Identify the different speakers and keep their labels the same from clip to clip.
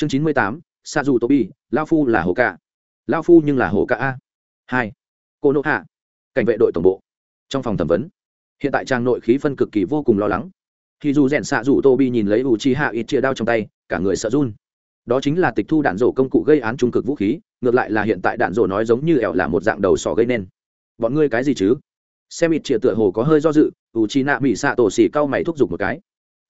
Speaker 1: chương chín mươi tám sa dù tô bi lao phu là hồ ca. Lao phu nhưng là hồ ca a. Hai. Cô nộ hạ, cảnh vệ đội tổng bộ. Trong phòng thẩm vấn, hiện tại trang nội khí phân cực kỳ vô cùng lo lắng. Thì dù rèn xạ dù tô bi nhìn lấy u chi hạ ít chia đao trong tay, cả người sợ run. Đó chính là tịch thu đạn rổ công cụ gây án trung cực vũ khí, ngược lại là hiện tại đạn rổ nói giống như ẻo là một dạng đầu sỏ gây nên. Bọn ngươi cái gì chứ? Xem ít chia tựa hồ có hơi do dự u chi nạ bị xạ tổ xỉ cau mày thúc giục một cái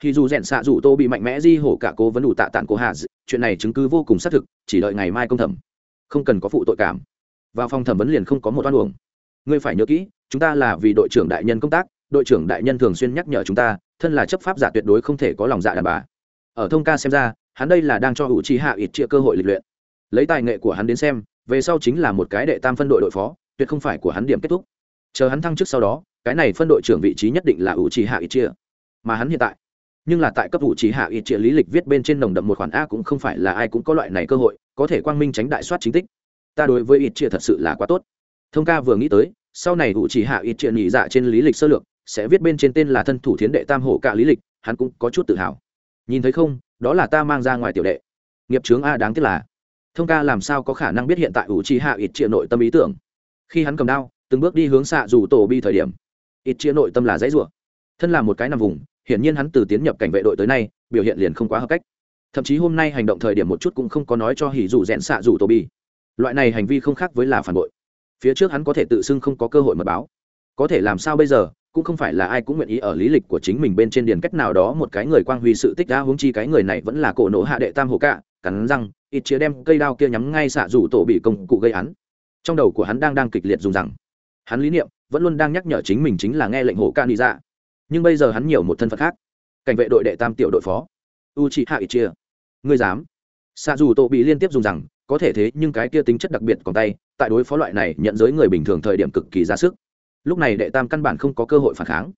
Speaker 1: thì dù rèn xạ dù tô bị mạnh mẽ di hổ cả cố vấn đủ tạ tản cô hà chuyện này chứng cứ vô cùng xác thực, chỉ đợi ngày mai công thẩm. Không cần có phụ tội cảm. Vào phòng thẩm vấn liền không có một oan uổng. Ngươi phải nhớ kỹ, chúng ta là vì đội trưởng đại nhân công tác, đội trưởng đại nhân thường xuyên nhắc nhở chúng ta, thân là chấp pháp giả tuyệt đối không thể có lòng dạ đàn bà. Ở thông ca xem ra, hắn đây là đang cho hữu trí hạ ít chia cơ hội lịch luyện. Lấy tài nghệ của hắn đến xem, về sau chính là một cái đệ tam phân đội đội phó, tuyệt không phải của hắn điểm kết thúc. Chờ hắn thăng chức sau đó, cái này phân đội trưởng vị trí nhất định là hữu trí hạ ít chia. Mà hắn hiện tại nhưng là tại cấp vụ chỉ hạ ít chia lý lịch viết bên trên nồng đậm một khoản a cũng không phải là ai cũng có loại này cơ hội, có thể quang minh tránh đại soát chính tích. Ta đối với ít chia thật sự là quá tốt. Thông ca vừa nghĩ tới, sau này vụ chỉ hạ ít chia nhị dạ trên lý lịch sơ lược, sẽ viết bên trên tên là thân thủ thiến đệ tam hổ cả lý lịch, hắn cũng có chút tự hào. Nhìn thấy không, đó là ta mang ra ngoài tiểu đệ. Nghiệp trướng a đáng tiếc là, thông ca làm sao có khả năng biết hiện tại ủ trì hạ ít chia nội tâm ý tưởng? Khi hắn cầm đao, từng bước đi hướng xạ dù tổ bi thời điểm ít chia nội tâm là dãy rủa. Thân là một cái nằm vùng hiển nhiên hắn từ tiến nhập cảnh vệ đội tới nay, biểu hiện liền không quá hợp cách. Thậm chí hôm nay hành động thời điểm một chút cũng không có nói cho hỉ dù rẽn xạ dù tổ bi. Loại này hành vi không khác với là phản bội. Phía trước hắn có thể tự xưng không có cơ hội mật báo. Có thể làm sao bây giờ, cũng không phải là ai cũng nguyện ý ở lý lịch của chính mình bên trên điền cách nào đó một cái người quang huy sự tích đã huống chi cái người này vẫn là cổ nổ hạ đệ tam hồ cạ, cắn răng, ít chia đem cây đao kia nhắm ngay xạ rủ tổ bị công cụ gây án. Trong đầu của hắn đang đang kịch liệt dùng rằng. Hắn lý niệm, vẫn luôn đang nhắc nhở chính mình chính là nghe lệnh hồ ca đi ra nhưng bây giờ hắn nhiều một thân phận khác. Cảnh vệ đội đệ tam tiểu đội phó. U chị hạ ít chia ngươi dám? Xạ dù tổ bị liên tiếp dùng rằng, có thể thế nhưng cái kia tính chất đặc biệt còn tay, tại đối phó loại này nhận giới người bình thường thời điểm cực kỳ ra sức. Lúc này đệ tam căn bản không có cơ hội phản kháng.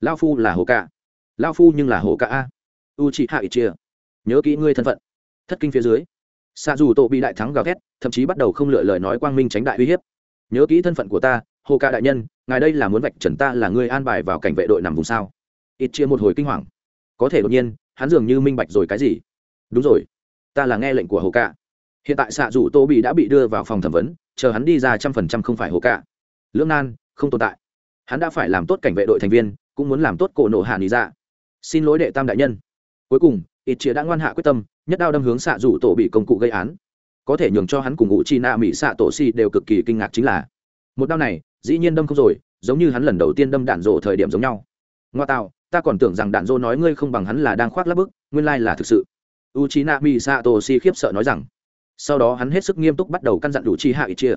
Speaker 1: Lao phu là hồ ca. Lao phu nhưng là hồ ca a. U chị hạ ít chia nhớ kỹ ngươi thân phận. Thất kinh phía dưới. Xa dù tổ bị đại thắng gào thét, thậm chí bắt đầu không lựa lời nói quang minh tránh đại uy hiếp. Nhớ kỹ thân phận của ta, hồ ca đại nhân ngài đây là muốn vạch trần ta là người an bài vào cảnh vệ đội nằm vùng sao? Ít chia một hồi kinh hoàng. Có thể đột nhiên, hắn dường như minh bạch rồi cái gì. Đúng rồi, ta là nghe lệnh của hồ cạ. Hiện tại xạ dù tô bị đã bị đưa vào phòng thẩm vấn, chờ hắn đi ra trăm phần trăm không phải hồ cạ. Lưỡng nan, không tồn tại. Hắn đã phải làm tốt cảnh vệ đội thành viên, cũng muốn làm tốt cổ nộ hạ lý ra dạ. xin lỗi đệ tam đại nhân. Cuối cùng, ít chia đã ngoan hạ quyết tâm, nhất đao đâm hướng xạ dù tổ bị công cụ gây án. Có thể nhường cho hắn cùng ngụ chi na mỹ xạ tổ si đều cực kỳ kinh ngạc chính là, một đao này dĩ nhiên đâm không rồi, giống như hắn lần đầu tiên đâm đạn rộ thời điểm giống nhau. Ngoa tạo, ta còn tưởng rằng đạn rộ nói ngươi không bằng hắn là đang khoác lắp bức, nguyên lai là thực sự. U chi na mỹ xạ tổ si khiếp sợ nói rằng. Sau đó hắn hết sức nghiêm túc bắt đầu căn dặn đủ chi hạ ít chia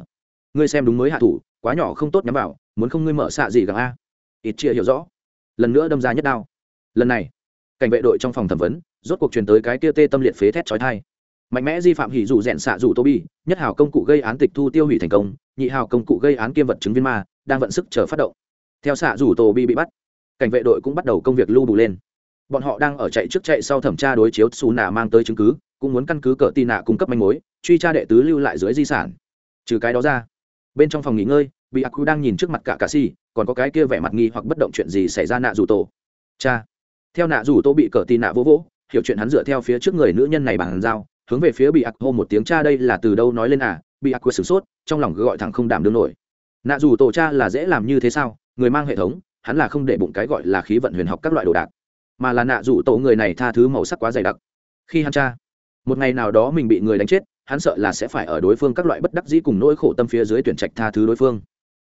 Speaker 1: ngươi xem đúng mới hạ thủ, quá nhỏ không tốt nhắm vào, muốn không ngươi mở xạ gì gặp a. Ít chia hiểu rõ. Lần nữa đâm ra nhất đao. Lần này, cảnh vệ đội trong phòng thẩm vấn, rốt cuộc truyền tới cái kia tê tâm liệt phế thét chói thai mạnh mẽ di phạm hỉ dù rèn xạ dù tô bi nhất hào công cụ gây án tịch thu tiêu hủy thành công, nhị hào công cụ gây án kiêm vật chứng viên ma, đang vận sức chờ phát động. Theo xạ dù tô bi bị bắt, cảnh vệ đội cũng bắt đầu công việc lưu bù lên. Bọn họ đang ở chạy trước chạy sau thẩm tra đối chiếu xù nạ mang tới chứng cứ, cũng muốn căn cứ cỡ tì nạ cung cấp manh mối, truy tra đệ tứ lưu lại dưới di sản. Trừ cái đó ra, bên trong phòng nghỉ ngơi, bị ác đang nhìn trước mặt cả cà si còn có cái kia vẻ mặt nghi hoặc bất động chuyện gì xảy ra nạ dù tổ cha, theo nạ dù tô bị cỡ tì nạ vỗ vỗ, hiểu chuyện hắn dựa theo phía trước người nữ nhân này bằng dao hướng về phía bị ác hô một tiếng cha đây là từ đâu nói lên à bị ác quơ sửng sốt, trong lòng gọi thẳng không đảm đương nổi. Nạ dù tổ cha là dễ làm như thế sao, người mang hệ thống, hắn là không để bụng cái gọi là khí vận huyền học các loại đồ đạc. Mà là nạ dù tổ người này tha thứ màu sắc quá dày đặc. Khi hắn cha, một ngày nào đó mình bị người đánh chết, hắn sợ là sẽ phải ở đối phương các loại bất đắc dĩ cùng nỗi khổ tâm phía dưới tuyển trạch tha thứ đối phương.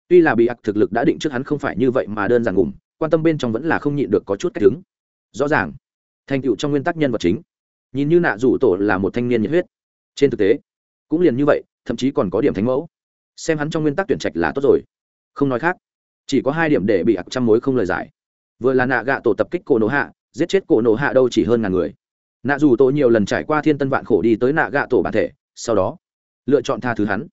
Speaker 1: Tuy là bị ác thực lực đã định trước hắn không phải như vậy mà đơn giản ngủm, quan tâm bên trong vẫn là không nhịn được có chút cách đứng. Rõ ràng, thành tựu trong nguyên tắc nhân vật chính nhìn như nạ rủ tổ là một thanh niên nhiệt huyết. Trên thực tế, cũng liền như vậy, thậm chí còn có điểm thánh mẫu. Xem hắn trong nguyên tắc tuyển trạch là tốt rồi. Không nói khác, chỉ có hai điểm để bị ặc trăm mối không lời giải. Vừa là nạ gạ tổ tập kích cổ nổ hạ, giết chết cổ nổ hạ đâu chỉ hơn ngàn người. Nạ dù tổ nhiều lần trải qua thiên tân vạn khổ đi tới nạ gạ tổ bản thể, sau đó, lựa chọn tha thứ hắn.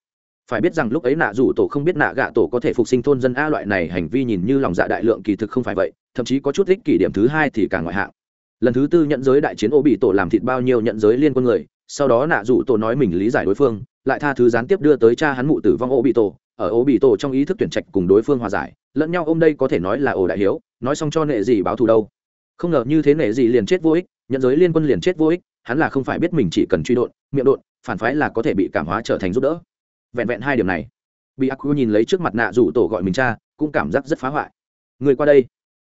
Speaker 1: Phải biết rằng lúc ấy nạ dù tổ không biết nạ gạ tổ có thể phục sinh thôn dân a loại này hành vi nhìn như lòng dạ đại lượng kỳ thực không phải vậy, thậm chí có chút ích kỷ điểm thứ hai thì càng ngoại hạng lần thứ tư nhận giới đại chiến ô bị tổ làm thịt bao nhiêu nhận giới liên quân người, sau đó nạ dụ tổ nói mình lý giải đối phương, lại tha thứ gián tiếp đưa tới cha hắn mụ tử vong ô bị tổ. Ở ô bị tổ trong ý thức tuyển trạch cùng đối phương hòa giải, lẫn nhau ôm đây có thể nói là ổ đại hiếu, nói xong cho nệ gì báo thù đâu. Không ngờ như thế nệ gì liền chết vô ích, nhận giới liên quân liền chết vô ích, hắn là không phải biết mình chỉ cần truy đột, miệng đột, phản phái là có thể bị cảm hóa trở thành giúp đỡ. Vẹn vẹn hai điểm này bị ác nhìn lấy trước mặt nạ rủ tổ gọi mình cha, cũng cảm giác rất phá hoại. Người qua đây.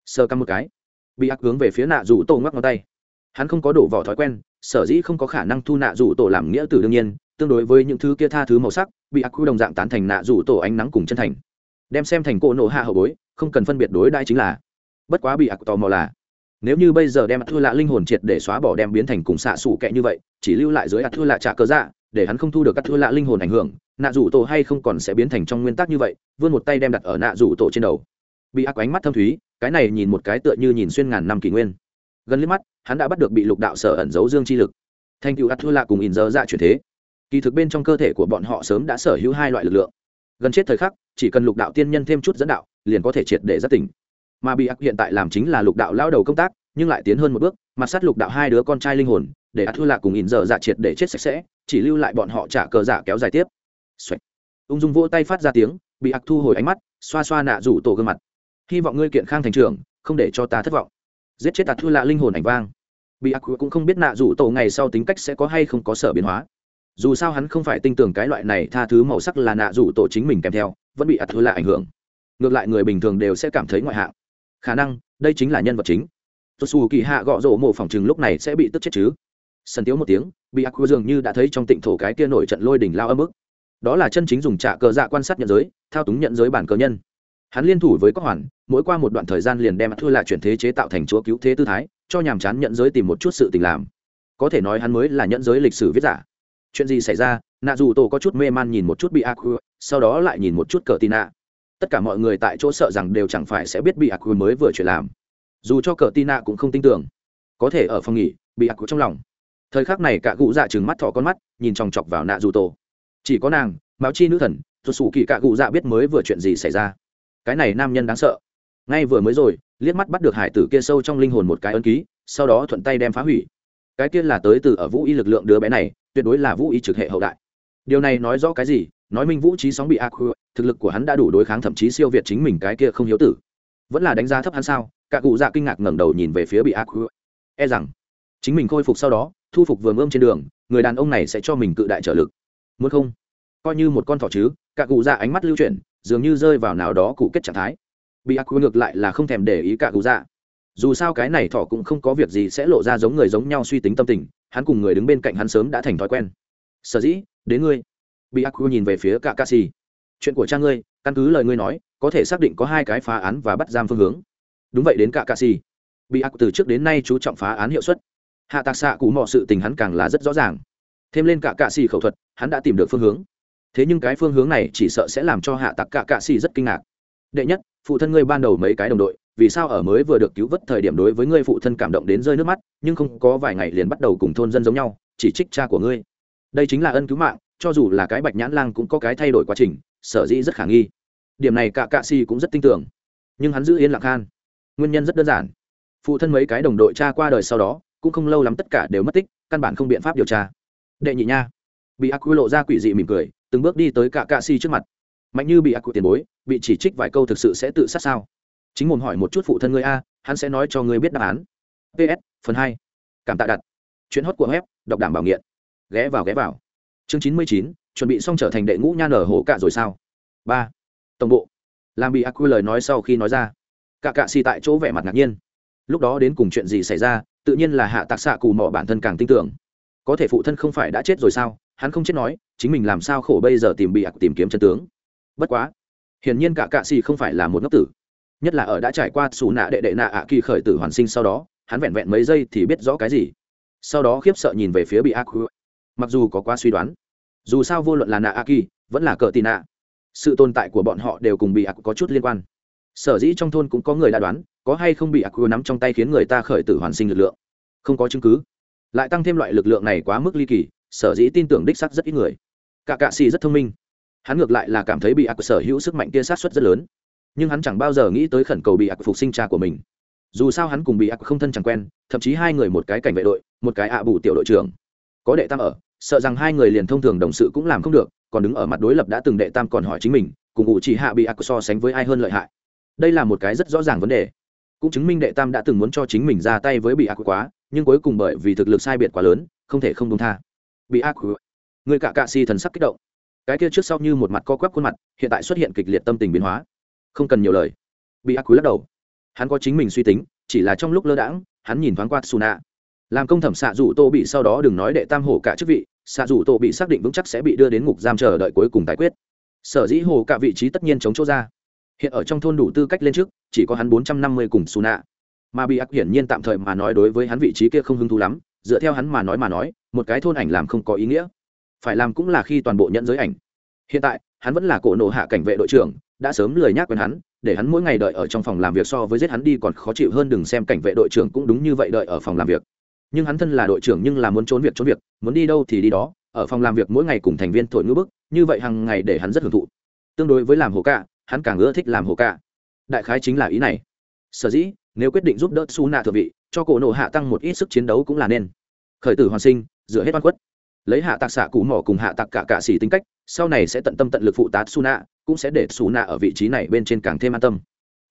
Speaker 1: Sơ căm một cái bị ác hướng về phía nạ rủ tổ ngoắc ngón tay. Hắn không có đổ vỏ thói quen, sở dĩ không có khả năng thu nạ rủ tổ làm nghĩa tử đương nhiên, tương đối với những thứ kia tha thứ màu sắc, bị ác quy đồng dạng tán thành nạ rủ tổ ánh nắng cùng chân thành. Đem xem thành cỗ nổ hạ hậu bối, không cần phân biệt đối đãi chính là, bất quá bị ác tò mò là, nếu như bây giờ đem thư lạ linh hồn triệt để xóa bỏ đem biến thành cùng xạ xủ kệ như vậy, chỉ lưu lại dưới ạt thua lạ trả cớ dạ để hắn không thu được các thư lạ linh hồn ảnh hưởng, nạ rủ tổ hay không còn sẽ biến thành trong nguyên tắc như vậy, vươn một tay đem đặt ở nạ rủ tổ trên đầu. Bị ác ánh mắt thâm thúy cái này nhìn một cái tựa như nhìn xuyên ngàn năm kỷ nguyên. Gần liếc mắt, hắn đã bắt được bị lục đạo sở ẩn giấu dương chi lực. Thành cựu ắt thua lạ cùng in dơ dạ chuyển thế. Kỳ thực bên trong cơ thể của bọn họ sớm đã sở hữu hai loại lực lượng. Gần chết thời khắc, chỉ cần lục đạo tiên nhân thêm chút dẫn đạo, liền có thể triệt để giác tỉnh. Mà bị ác hiện tại làm chính là lục đạo lao đầu công tác, nhưng lại tiến hơn một bước, mặt sát lục đạo hai đứa con trai linh hồn, để ắt thua lạ cùng in dơ dạ triệt để chết sạch sẽ, chỉ lưu lại bọn họ trả cờ giả kéo dài tiếp. Xoạch. ung dung vỗ tay phát ra tiếng bị ác thu hồi ánh mắt, xoa xoa nạ rủ tổ gương mặt hy vọng ngươi kiện khang thành trưởng, không để cho ta thất vọng. Giết chết tạt thư lạ linh hồn ảnh vang. Bị ác cũng không biết nạ rủ tổ ngày sau tính cách sẽ có hay không có sở biến hóa. Dù sao hắn không phải tin tưởng cái loại này tha thứ màu sắc là nạ rủ tổ chính mình kèm theo, vẫn bị ạt thư lạ ảnh hưởng. Ngược lại người bình thường đều sẽ cảm thấy ngoại hạng. Khả năng, đây chính là nhân vật chính. Tuột xù kỳ hạ gõ rổ mộ phòng chừng lúc này sẽ bị tức chết chứ. Sân tiếu một tiếng, bị ác dường như đã thấy trong tịnh thổ cái kia nổi trận lôi đỉnh lao âm ức đó là chân chính dùng trạ cờ dạ quan sát nhận giới, thao túng nhận giới bản cờ nhân hắn liên thủ với các hoàn, mỗi qua một đoạn thời gian liền đem thua lại chuyển thế chế tạo thành chúa cứu thế tư thái, cho nhàm chán nhận giới tìm một chút sự tình làm. Có thể nói hắn mới là nhận giới lịch sử viết giả. Chuyện gì xảy ra, nạ dù tổ có chút mê man nhìn một chút bị ác sau đó lại nhìn một chút cờ tin nạ. Tất cả mọi người tại chỗ sợ rằng đều chẳng phải sẽ biết bị ác mới vừa chuyện làm. Dù cho cờ tin nạ cũng không tin tưởng. Có thể ở phòng nghỉ bị ác trong lòng. Thời khắc này cả cụ dạ chừng mắt thỏ con mắt, nhìn chòng chọc vào nạ dù tổ. Chỉ có nàng báo chi nữ thần thuật sủ kỳ cả cụ dạ biết mới vừa chuyện gì xảy ra cái này nam nhân đáng sợ. Ngay vừa mới rồi, liếc mắt bắt được hải tử kia sâu trong linh hồn một cái ân ký, sau đó thuận tay đem phá hủy. Cái kia là tới từ ở vũ y lực lượng đứa bé này, tuyệt đối là vũ y trực hệ hậu đại. Điều này nói rõ cái gì? Nói minh vũ trí sóng bị ác thực lực của hắn đã đủ đối kháng thậm chí siêu việt chính mình cái kia không hiếu tử. Vẫn là đánh giá thấp hắn sao? Cả cụ dạ kinh ngạc ngẩng đầu nhìn về phía bị ác e rằng, chính mình khôi phục sau đó, thu phục vườn ươm trên đường, người đàn ông này sẽ cho mình cự đại trợ lực. Muốn không? Coi như một con thỏ chứ, cả cụ dạ ánh mắt lưu chuyển dường như rơi vào nào đó cụ kết trạng thái. Bị ác ngược lại là không thèm để ý cả cụ dạ. Dù sao cái này thỏ cũng không có việc gì sẽ lộ ra giống người giống nhau suy tính tâm tình, hắn cùng người đứng bên cạnh hắn sớm đã thành thói quen. Sở dĩ, đến ngươi. Bị ác nhìn về phía cả ca xì chuyện của cha ngươi, căn cứ lời ngươi nói, có thể xác định có hai cái phá án và bắt giam phương hướng. Đúng vậy đến cả ca xì bị ác từ trước đến nay chú trọng phá án hiệu suất. Hạ tạc xạ cụ mọi sự tình hắn càng là rất rõ ràng. Thêm lên cả cạ xì khẩu thuật, hắn đã tìm được phương hướng thế nhưng cái phương hướng này chỉ sợ sẽ làm cho hạ tặc cả cạ xì rất kinh ngạc. Đệ nhất, phụ thân ngươi ban đầu mấy cái đồng đội, vì sao ở mới vừa được cứu vớt thời điểm đối với ngươi phụ thân cảm động đến rơi nước mắt, nhưng không có vài ngày liền bắt đầu cùng thôn dân giống nhau, chỉ trích cha của ngươi. Đây chính là ân cứu mạng, cho dù là cái bạch nhãn lang cũng có cái thay đổi quá trình, sở dĩ rất khả nghi. Điểm này cả cạ xì cũng rất tin tưởng. Nhưng hắn giữ yên lặng khan. Nguyên nhân rất đơn giản. Phụ thân mấy cái đồng đội cha qua đời sau đó, cũng không lâu lắm tất cả đều mất tích, căn bản không biện pháp điều tra. Đệ nhị nha bị ác quy lộ ra quỷ dị mỉm cười, từng bước đi tới cả cạ si trước mặt. Mạnh như bị ác quy tiền bối, bị chỉ trích vài câu thực sự sẽ tự sát sao? Chính mồm hỏi một chút phụ thân ngươi a, hắn sẽ nói cho ngươi biết đáp án. Ps phần hai. Cảm tạ đặt. Chuyến hót của web, đọc đảm bảo nghiện. Ghé vào ghé vào. Chương chín mươi chín, chuẩn bị xong trở thành đệ ngũ nha nở hổ cạ rồi sao? Ba. Tổng bộ. Làm bị ác quy lời nói sau khi nói ra. Cả cạ Si tại chỗ vẻ mặt ngạc nhiên. Lúc đó đến cùng chuyện gì xảy ra, tự nhiên là hạ tạc xạ cù mỏ bản thân càng tin tưởng. Có thể phụ thân không phải đã chết rồi sao? Hắn không chết nói, chính mình làm sao khổ bây giờ tìm bị ạc tìm kiếm chân tướng. Bất quá, hiển nhiên cả cạ xì không phải là một ngốc tử. Nhất là ở đã trải qua xù nạ đệ đệ nạ ạ kỳ khởi tử hoàn sinh sau đó, hắn vẹn vẹn mấy giây thì biết rõ cái gì. Sau đó khiếp sợ nhìn về phía bị ác mặc dù có quá suy đoán, dù sao vô luận là nạ a kỳ, vẫn là cờ tì nạ, sự tồn tại của bọn họ đều cùng bị ác có chút liên quan. Sở dĩ trong thôn cũng có người đã đoán, có hay không bị ác nắm trong tay khiến người ta khởi tử hoàn sinh lực lượng. Không có chứng cứ. Lại tăng thêm loại lực lượng này quá mức ly kỳ sở dĩ tin tưởng đích sắc rất ít người. Cả cạ xì rất thông minh. Hắn ngược lại là cảm thấy bị ác sở hữu sức mạnh kia sát xuất rất lớn. Nhưng hắn chẳng bao giờ nghĩ tới khẩn cầu bị ác phục sinh cha của mình. Dù sao hắn cùng bị ác không thân chẳng quen, thậm chí hai người một cái cảnh vệ đội, một cái ạ bù tiểu đội trưởng. Có đệ tam ở, sợ rằng hai người liền thông thường đồng sự cũng làm không được, còn đứng ở mặt đối lập đã từng đệ tam còn hỏi chính mình, cùng ngụ chỉ hạ bị ác so sánh với ai hơn lợi hại. Đây là một cái rất rõ ràng vấn đề. Cũng chứng minh đệ tam đã từng muốn cho chính mình ra tay với bị ác quá, nhưng cuối cùng bởi vì thực lực sai biệt quá lớn, không thể không công tha bị ác người cả cạ si thần sắc kích động. Cái kia trước sau như một mặt co quắp khuôn mặt, hiện tại xuất hiện kịch liệt tâm tình biến hóa. Không cần nhiều lời. Bị ác khứ lắc đầu. Hắn có chính mình suy tính, chỉ là trong lúc lơ đãng, hắn nhìn thoáng qua suna. Làm công thẩm xạ dù tô bị sau đó đừng nói đệ tam hổ cả chức vị xạ dù tô bị xác định vững chắc sẽ bị đưa đến ngục giam chờ đợi cuối cùng tài quyết. Sở dĩ hồ cả vị trí tất nhiên chống chỗ ra. Hiện ở trong thôn đủ tư cách lên trước, chỉ có hắn bốn trăm năm mươi cùng suna. Mà bị ác hiển nhiên tạm thời mà nói đối với hắn vị trí kia không hứng thú lắm dựa theo hắn mà nói mà nói, một cái thôn ảnh làm không có ý nghĩa. Phải làm cũng là khi toàn bộ nhận giới ảnh. Hiện tại, hắn vẫn là cổ nộ hạ cảnh vệ đội trưởng, đã sớm lười nhác quen hắn, để hắn mỗi ngày đợi ở trong phòng làm việc so với giết hắn đi còn khó chịu hơn đừng xem cảnh vệ đội trưởng cũng đúng như vậy đợi ở phòng làm việc. Nhưng hắn thân là đội trưởng nhưng là muốn trốn việc trốn việc, muốn đi đâu thì đi đó, ở phòng làm việc mỗi ngày cùng thành viên thổi ngữ bức, như vậy hàng ngày để hắn rất hưởng thụ. Tương đối với làm hồ ca, hắn càng ưa thích làm hồ ca. Đại khái chính là ý này. Sở dĩ, nếu quyết định giúp đỡ su nạ thượng vị cho cổ nộ hạ tăng một ít sức chiến đấu cũng là nên. Khởi tử hoàn sinh dựa hết oan khuất. Lấy hạ tạc xạ cụ mỏ cùng hạ tạc cả cạ xỉ tính cách, sau này sẽ tận tâm tận lực phụ tá su nạ cũng sẽ để su nạ ở vị trí này bên trên càng thêm an tâm.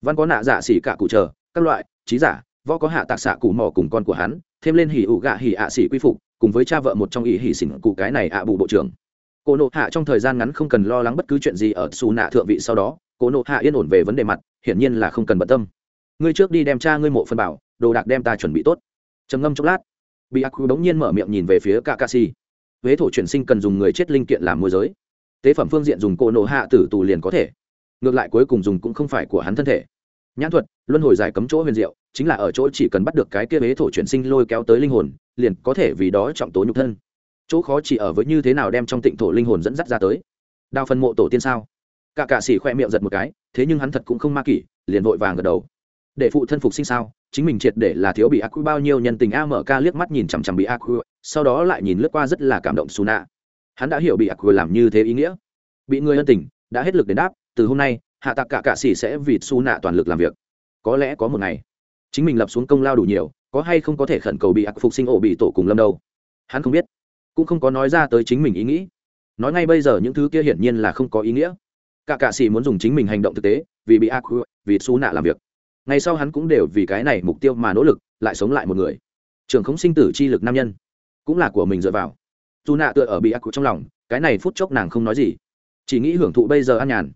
Speaker 1: Văn có nạ giả xỉ cả cụ chờ, các loại, trí giả, võ có hạ tạc xạ cụ mỏ cùng con của hắn, thêm lên hỉ ủ gạ hỉ ạ xỉ quy phục, cùng với cha vợ một trong ý hỉ xỉn cụ cái này ạ bù bộ trưởng. Cô nộ hạ trong thời gian ngắn không cần lo lắng bất cứ chuyện gì ở xù nạ thượng vị sau đó cô nộ hạ yên ổn về vấn đề mặt, hiển nhiên là không cần bận tâm ngươi trước đi đem cha ngươi mộ phân bảo, đồ đạc đem ta chuẩn bị tốt. Trầm ngâm chốc lát bị ác bỗng nhiên mở miệng nhìn về phía kakashi. Huế thổ chuyển sinh cần dùng người chết linh kiện làm môi giới. Tế phẩm phương diện dùng cô nộ hạ tử tù liền có thể. Ngược lại cuối cùng dùng cũng không phải của hắn thân thể. Nhãn thuật, luân hồi giải cấm chỗ huyền diệu, chính là ở chỗ chỉ cần bắt được cái kia huế thổ chuyển sinh lôi kéo tới linh hồn, liền có thể vì đó trọng tố nhục thân. Chỗ khó chỉ ở với như thế nào đem trong tịnh thổ linh hồn dẫn dắt ra tới. Đào phân mộ tổ tiên sao? Cả cạ sĩ khoe miệng giật một cái, thế nhưng hắn thật cũng không ma kỷ, liền vội vàng gật đầu để phụ thân phục sinh sao? Chính mình triệt để là thiếu bị ác quy bao nhiêu nhân tình a mở ca liếc mắt nhìn chằm chằm bị ác quy sau đó lại nhìn lướt qua rất là cảm động xù nạ hắn đã hiểu bị ác quy làm như thế ý nghĩa. Bị người ân tình, đã hết lực đến đáp, từ hôm nay, hạ tạc cả cạ sĩ sẽ vì xù nạ toàn lực làm việc. Có lẽ có một ngày, chính mình lập xuống công lao đủ nhiều, có hay không có thể khẩn cầu bị ác phục sinh ổ bị tổ cùng lâm đâu? Hắn không biết, cũng không có nói ra tới chính mình ý nghĩ. Nói ngay bây giờ những thứ kia hiển nhiên là không có ý nghĩa. Cả cạ sĩ muốn dùng chính mình hành động thực tế, vì bị ác vì xù nạ làm việc ngày sau hắn cũng đều vì cái này mục tiêu mà nỗ lực, lại sống lại một người. Trường không sinh tử chi lực nam nhân, cũng là của mình dựa vào. Dù nạ tựa ở bị ác cụ trong lòng, cái này phút chốc nàng không nói gì. Chỉ nghĩ hưởng thụ bây giờ an nhàn.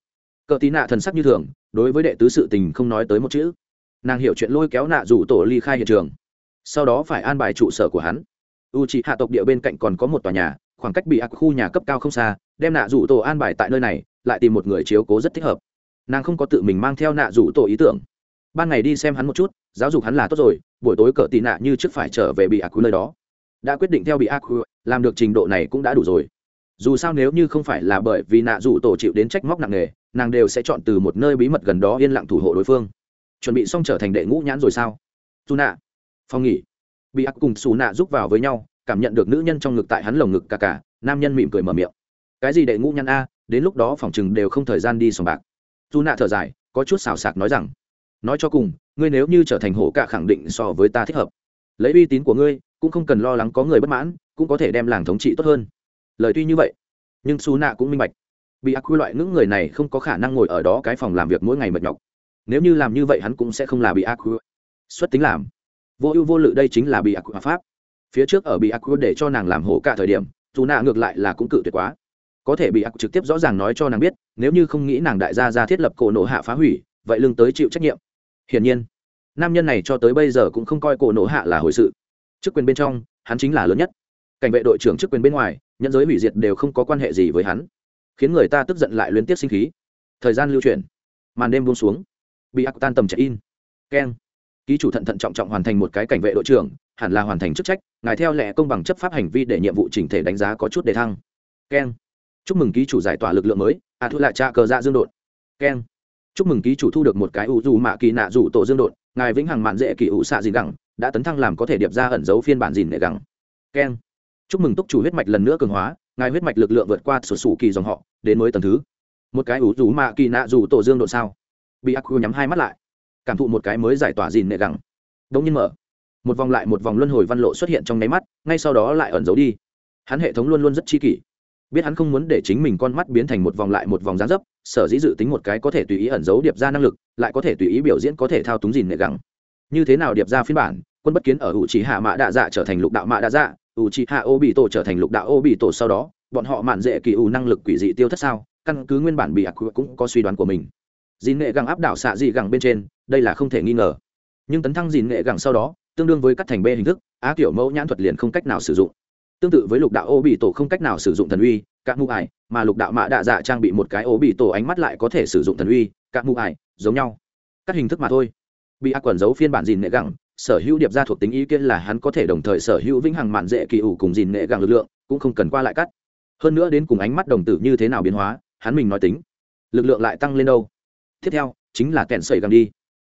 Speaker 1: Cờ tí nạ thần sắc như thường, đối với đệ tứ sự tình không nói tới một chữ. Nàng hiểu chuyện lôi kéo nạ rủ tổ ly khai hiện trường. Sau đó phải an bài trụ sở của hắn. U c hạ tộc địa bên cạnh còn có một tòa nhà, khoảng cách bị ác khu nhà cấp cao không xa, đem nạ rủ tổ an bài tại nơi này, lại tìm một người chiếu cố rất thích hợp. Nàng không có tự mình mang theo nạ rủ tổ ý tưởng ban ngày đi xem hắn một chút, giáo dục hắn là tốt rồi, buổi tối cỡ tị nạ như trước phải trở về bị ác nơi đó. Đã quyết định theo bị ác làm được trình độ này cũng đã đủ rồi. Dù sao nếu như không phải là bởi vì nạ dụ tổ chịu đến trách móc nặng nề, nàng đều sẽ chọn từ một nơi bí mật gần đó yên lặng thủ hộ đối phương. Chuẩn bị xong trở thành đệ ngũ nhãn rồi sao? Dù nạ. Phong nghỉ. Bị ác cùng xù nạ giúp vào với nhau, cảm nhận được nữ nhân trong ngực tại hắn lồng ngực cả cả nam nhân mỉm cười mở miệng. Cái gì đệ ngũ nhãn a, đến lúc đó phòng chừng đều không thời gian đi sòng bạc. Dù nạ thở dài, có chút xào sạc nói rằng nói cho cùng, ngươi nếu như trở thành hổ cạ khẳng định so với ta thích hợp. Lấy uy tín của ngươi, cũng không cần lo lắng có người bất mãn, cũng có thể đem làng thống trị tốt hơn. Lời tuy như vậy, nhưng su nạ cũng minh bạch. Bị ác quy loại những người này không có khả năng ngồi ở đó cái phòng làm việc mỗi ngày mệt nhọc. Nếu như làm như vậy hắn cũng sẽ không là bị ác quy. Xuất tính làm. Vô ưu vô lự đây chính là bị ác quy pháp. Phía trước ở bị ác quy để cho nàng làm hổ cả thời điểm dù nạ ngược lại là cũng cự tuyệt quá. Có thể bị ác trực tiếp rõ ràng nói cho nàng biết, nếu như không nghĩ nàng đại gia ra thiết lập cổ nộ hạ phá hủy, vậy lương tới chịu trách nhiệm hiển nhiên, nam nhân này cho tới bây giờ cũng không coi cổ nổ hạ là hồi sự. Chức quyền bên trong, hắn chính là lớn nhất. Cảnh vệ đội trưởng chức quyền bên ngoài nhân giới hủy diệt đều không có quan hệ gì với hắn, khiến người ta tức giận lại liên tiếp sinh khí. Thời gian lưu chuyển, màn đêm buông xuống. Bị ác tan tầm chạy in. Keng. Ký chủ thận thận trọng trọng hoàn thành một cái cảnh vệ đội trưởng, hẳn là hoàn thành chức trách, ngài theo lẽ công bằng chấp pháp hành vi để nhiệm vụ chỉnh thể đánh giá có chút đề thăng. Keng. Chúc mừng ký chủ giải tỏa lực lượng mới. A à thu lại tra cờ dạ dương đột. Keng chúc mừng ký chủ thu được một cái u dù mạ kỳ nạ dù tổ dương đột, ngài vĩnh hằng mạn dễ kỳ ủ xạ dìn gẳng, đã tấn thăng làm có thể điệp ra ẩn dấu phiên bản dìn nệ gẳng. Keng chúc mừng túc chủ huyết mạch lần nữa cường hóa, ngài huyết mạch lực lượng vượt qua sổ sủ kỳ dòng họ, đến mới tầng thứ. Một cái ủ dù mạ kỳ nạ dù tổ dương đột sao? Bị ác nhắm hai mắt lại, cảm thụ một cái mới giải tỏa dìn nệ gẳng. Đông nhiên mở. Một vòng lại một vòng luân hồi văn lộ xuất hiện trong nháy mắt, ngay sau đó lại ẩn giấu đi. Hắn hệ thống luôn luôn rất chi kỷ. Biết hắn không muốn để chính mình con mắt biến thành một vòng lại một vòng gián dấp sở dĩ dự tính một cái có thể tùy ý ẩn giấu điệp ra năng lực, lại có thể tùy ý biểu diễn có thể thao túng dìn nệ gắng. Như thế nào điệp ra phiên bản, quân bất kiến ở ủ trì hạ mạ đạ dạ trở thành lục đạo mạ đạ dạ ủ trì hạ ô bị tổ trở thành lục đạo ô bị tổ sau đó, bọn họ mạn dễ kỳ ủ năng lực quỷ dị tiêu thất sao, căn cứ nguyên bản bị ác cũng có suy đoán của mình. Dìn nghệ gẳng áp đảo xạ dị gẳng bên trên, đây là không thể nghi ngờ. Nhưng tấn thăng dìn nghệ gẳng sau đó, tương đương với cắt thành b hình thức, á kiểu mẫu nhãn thuật liền không cách nào sử dụng. Tương tự với lục đạo ô bị tổ không cách nào sử dụng thần uy các mụ ải, mà lục đạo mạ đạ dạ trang bị một cái ố bị tổ ánh mắt lại có thể sử dụng thần uy, các mụ ải, giống nhau. Các hình thức mà thôi. Bị ác Quần giấu phiên bản dìn nghệ gẳng, sở hữu điệp ra thuộc tính ý kiến là hắn có thể đồng thời sở hữu vĩnh hằng mạn dễ kỳ ủ cùng dìn nghệ gẳng lực lượng, cũng không cần qua lại cắt. Hơn nữa đến cùng ánh mắt đồng tử như thế nào biến hóa, hắn mình nói tính. Lực lượng lại tăng lên đâu? Tiếp theo, chính là kẹn sẩy gẳng đi.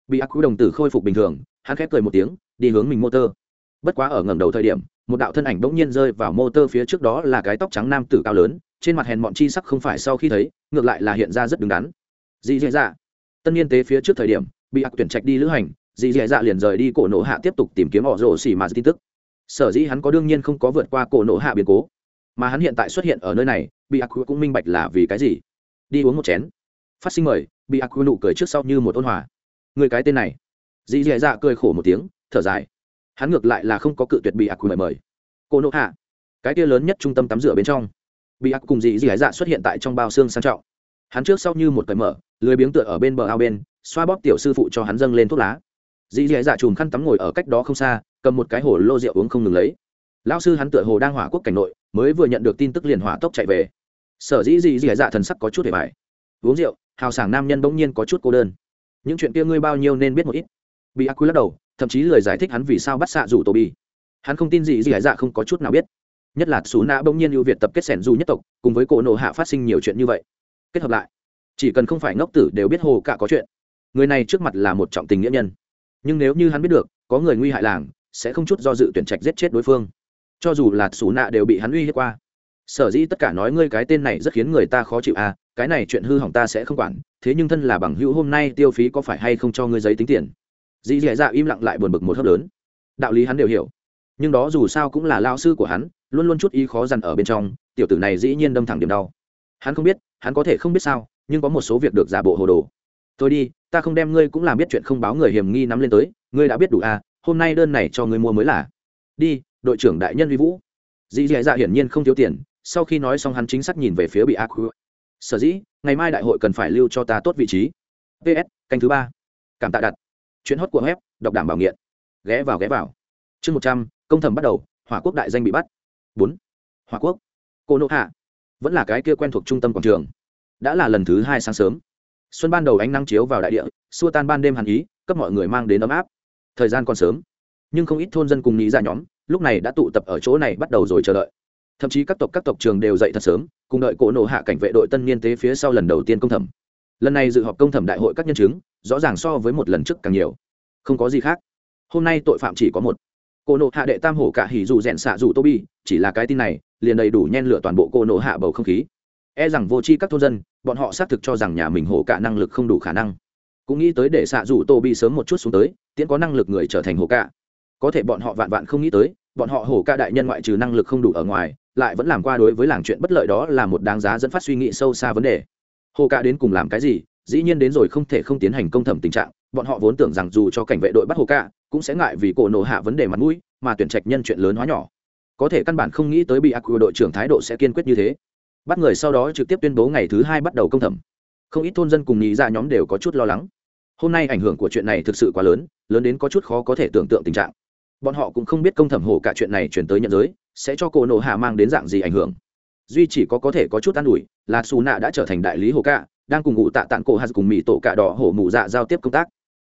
Speaker 1: Bị ác quy đồng tử khôi phục bình thường, hắn khép cười một tiếng, đi hướng mình motor bất quá ở ngẩng đầu thời điểm, một đạo thân ảnh bỗng nhiên rơi vào motor phía trước đó là cái tóc trắng nam tử cao lớn, trên mặt hèn mọn chi sắc không phải sau khi thấy, ngược lại là hiện ra rất đứng đắn. Dì dì dạ. Tân niên tế phía trước thời điểm, bị ác tuyển trạch đi lữ hành, dì dì dạ liền rời đi cổ nổ hạ tiếp tục tìm kiếm họ rổ xỉ mà tin tức. Sở dĩ hắn có đương nhiên không có vượt qua cổ nổ hạ biến cố, mà hắn hiện tại xuất hiện ở nơi này, bị ác cũng minh bạch là vì cái gì. Đi uống một chén. Phát sinh mời, bị ác nụ cười trước sau như một ôn hòa. Người cái tên này. Dì dì dạ cười khổ một tiếng, thở dài hắn ngược lại là không có cự tuyệt bị ác mời mời. Cô nộ hạ, cái kia lớn nhất trung tâm tắm rửa bên trong. Bị ác cùng dì dì dạ xuất hiện tại trong bao xương sang trọng. Hắn trước sau như một cởi mở, lười biếng tựa ở bên bờ ao bên, xoa bóp tiểu sư phụ cho hắn dâng lên thuốc lá. Dì dì dạ chùm khăn tắm ngồi ở cách đó không xa, cầm một cái hồ lô rượu uống không ngừng lấy. Lão sư hắn tựa hồ đang hỏa quốc cảnh nội, mới vừa nhận được tin tức liền hỏa tốc chạy về. Sở dĩ dì dì dạ thần sắc có chút hề bài uống rượu, hào sảng nam nhân bỗng nhiên có chút cô đơn. Những chuyện kia ngươi bao nhiêu nên biết một ít bị ác quy lắc đầu, thậm chí lời giải thích hắn vì sao bắt xạ rủ tổ bi hắn không tin gì gì hải dạ không có chút nào biết. Nhất là xú nạ bỗng nhiên ưu việt tập kết sẻn du nhất tộc, cùng với cổ nộ hạ phát sinh nhiều chuyện như vậy. Kết hợp lại, chỉ cần không phải ngốc tử đều biết hồ cả có chuyện. Người này trước mặt là một trọng tình nghĩa nhân. Nhưng nếu như hắn biết được, có người nguy hại làng, sẽ không chút do dự tuyển trạch giết chết đối phương. Cho dù là xú nạ đều bị hắn uy hiếp qua. Sở dĩ tất cả nói ngươi cái tên này rất khiến người ta khó chịu à cái này chuyện hư hỏng ta sẽ không quản, thế nhưng thân là bằng hữu hôm nay tiêu phí có phải hay không cho ngươi giấy tính tiền? Dì dì dạ, dạ im lặng lại buồn bực một hớp lớn. Đạo lý hắn đều hiểu. Nhưng đó dù sao cũng là lao sư của hắn, luôn luôn chút ý khó dằn ở bên trong, tiểu tử này dĩ nhiên đâm thẳng điểm đau. Hắn không biết, hắn có thể không biết sao, nhưng có một số việc được giả bộ hồ đồ. Tôi đi, ta không đem ngươi cũng làm biết chuyện không báo người hiểm nghi nắm lên tới, ngươi đã biết đủ à hôm nay đơn này cho ngươi mua mới là. Đi, đội trưởng đại nhân vi vũ. Dì dì dạ, dạ hiển nhiên không thiếu tiền, sau khi nói xong hắn chính xác nhìn về phía bị ác sở dĩ, ngày mai đại hội cần phải lưu cho ta tốt vị trí. Ps canh thứ ba. Cảm tạ đặt chuyến hót của web, đọc đảm bảo nghiện. Ghé vào ghé vào. Chương một trăm, công thẩm bắt đầu, hỏa quốc đại danh bị bắt. Bốn, hỏa quốc. Cô nộ hạ. Vẫn là cái kia quen thuộc trung tâm quảng trường. Đã là lần thứ hai sáng sớm. Xuân ban đầu ánh nắng chiếu vào đại địa, xua tan ban đêm hàn ý, cấp mọi người mang đến ấm áp. Thời gian còn sớm. Nhưng không ít thôn dân cùng nghĩ ra dạ nhóm, lúc này đã tụ tập ở chỗ này bắt đầu rồi chờ đợi. Thậm chí các tộc các tộc trường đều dậy thật sớm, cùng đợi cổ nộ hạ cảnh vệ đội tân niên tế phía sau lần đầu tiên công thẩm lần này dự họp công thẩm đại hội các nhân chứng, rõ ràng so với một lần trước càng nhiều. Không có gì khác. Hôm nay tội phạm chỉ có một. Cô nộ hạ đệ tam hổ cả hỉ dù rèn xạ dù tô bi chỉ là cái tin này, liền đầy đủ nhen lửa toàn bộ cô nộ hạ bầu không khí. E rằng vô tri các thôn dân, bọn họ xác thực cho rằng nhà mình hổ cả năng lực không đủ khả năng. Cũng nghĩ tới để xạ dù tô bi sớm một chút xuống tới, tiễn có năng lực người trở thành hổ cả. Có thể bọn họ vạn vạn không nghĩ tới, bọn họ hổ ca đại nhân ngoại trừ năng lực không đủ ở ngoài, lại vẫn làm qua đối với làng chuyện bất lợi đó là một đáng giá dẫn phát suy nghĩ sâu xa vấn đề hồ ca đến cùng làm cái gì, dĩ nhiên đến rồi không thể không tiến hành công thẩm tình trạng, bọn họ vốn tưởng rằng dù cho cảnh vệ đội bắt hồ ca cũng sẽ ngại vì cổ nổ hạ vấn đề mặt mũi, mà tuyển trạch nhân chuyện lớn hóa nhỏ. Có thể căn bản không nghĩ tới bị ác quy đội trưởng thái độ sẽ kiên quyết như thế. Bắt người sau đó trực tiếp tuyên bố ngày thứ hai bắt đầu công thẩm. Không ít thôn dân cùng nghĩ ra nhóm đều có chút lo lắng. Hôm nay ảnh hưởng của chuyện này thực sự quá lớn lớn đến có chút khó có thể tưởng tượng tình trạng. Bọn họ cũng không biết công thẩm hồ cả chuyện này chuyển tới nhận giới, sẽ cho cổ nổ hạ mang đến dạng gì ảnh hưởng duy chỉ có có thể có chút an ủi, là xù nạ đã trở thành đại lý hồ cạ đang cùng ngụ tạ tạng cổ hạt cùng mỹ tổ cạ đỏ hổ mù dạ giao tiếp công tác.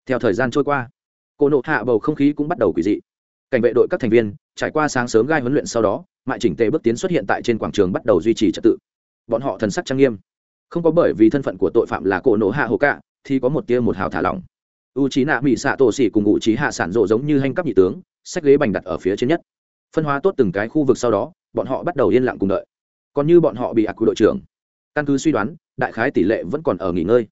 Speaker 1: Theo thời gian trôi qua, cổ nộ hạ bầu không khí cũng bắt đầu quỷ dị. Cảnh vệ đội các thành viên, trải qua sáng sớm gai huấn luyện sau đó, mại chỉnh tề bước tiến xuất hiện tại trên quảng trường bắt đầu duy trì trật tự. Bọn họ thần sắc trang nghiêm. Không có bởi vì thân phận của tội phạm là cổ nộ hạ hồ cạ thì có một tia một hào thả lỏng. U trí nạ mỹ xạ tổ xỉ cùng ngụ trí hạ sản rộ giống như hành cấp nhị tướng sách ghế bành đặt ở phía trên nhất. Phân hóa tốt từng cái khu vực sau đó, bọn họ bắt đầu yên lặng cùng đợi còn như bọn họ bị ạc cụ đội trưởng. Căn cứ suy đoán, đại khái tỷ lệ vẫn còn ở nghỉ ngơi.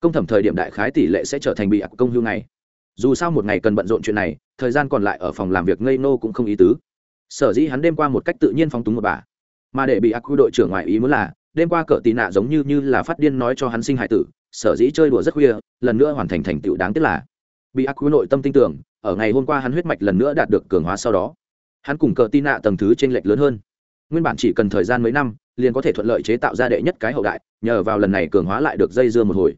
Speaker 1: Công thẩm thời điểm đại khái tỷ lệ sẽ trở thành bị ạc công hưu ngày. Dù sao một ngày cần bận rộn chuyện này, thời gian còn lại ở phòng làm việc ngây nô cũng không ý tứ. Sở dĩ hắn đêm qua một cách tự nhiên phóng túng một bà. Mà để bị ác quy đội trưởng ngoại ý muốn là, đêm qua cỡ tì nạ giống như như là phát điên nói cho hắn sinh hải tử, sở dĩ chơi đùa rất khuya, lần nữa hoàn thành thành tựu đáng tiếc là, bị ác quy nội tâm tin tưởng, ở ngày hôm qua hắn huyết mạch lần nữa đạt được cường hóa sau đó. Hắn cùng cờ tin nạ tầng thứ t r ê n lệch lớn hơn nguyên bản chỉ cần thời gian mấy năm, liền có thể thuận lợi chế tạo ra đệ nhất cái hậu đại, nhờ vào lần này cường hóa lại được dây dưa một hồi.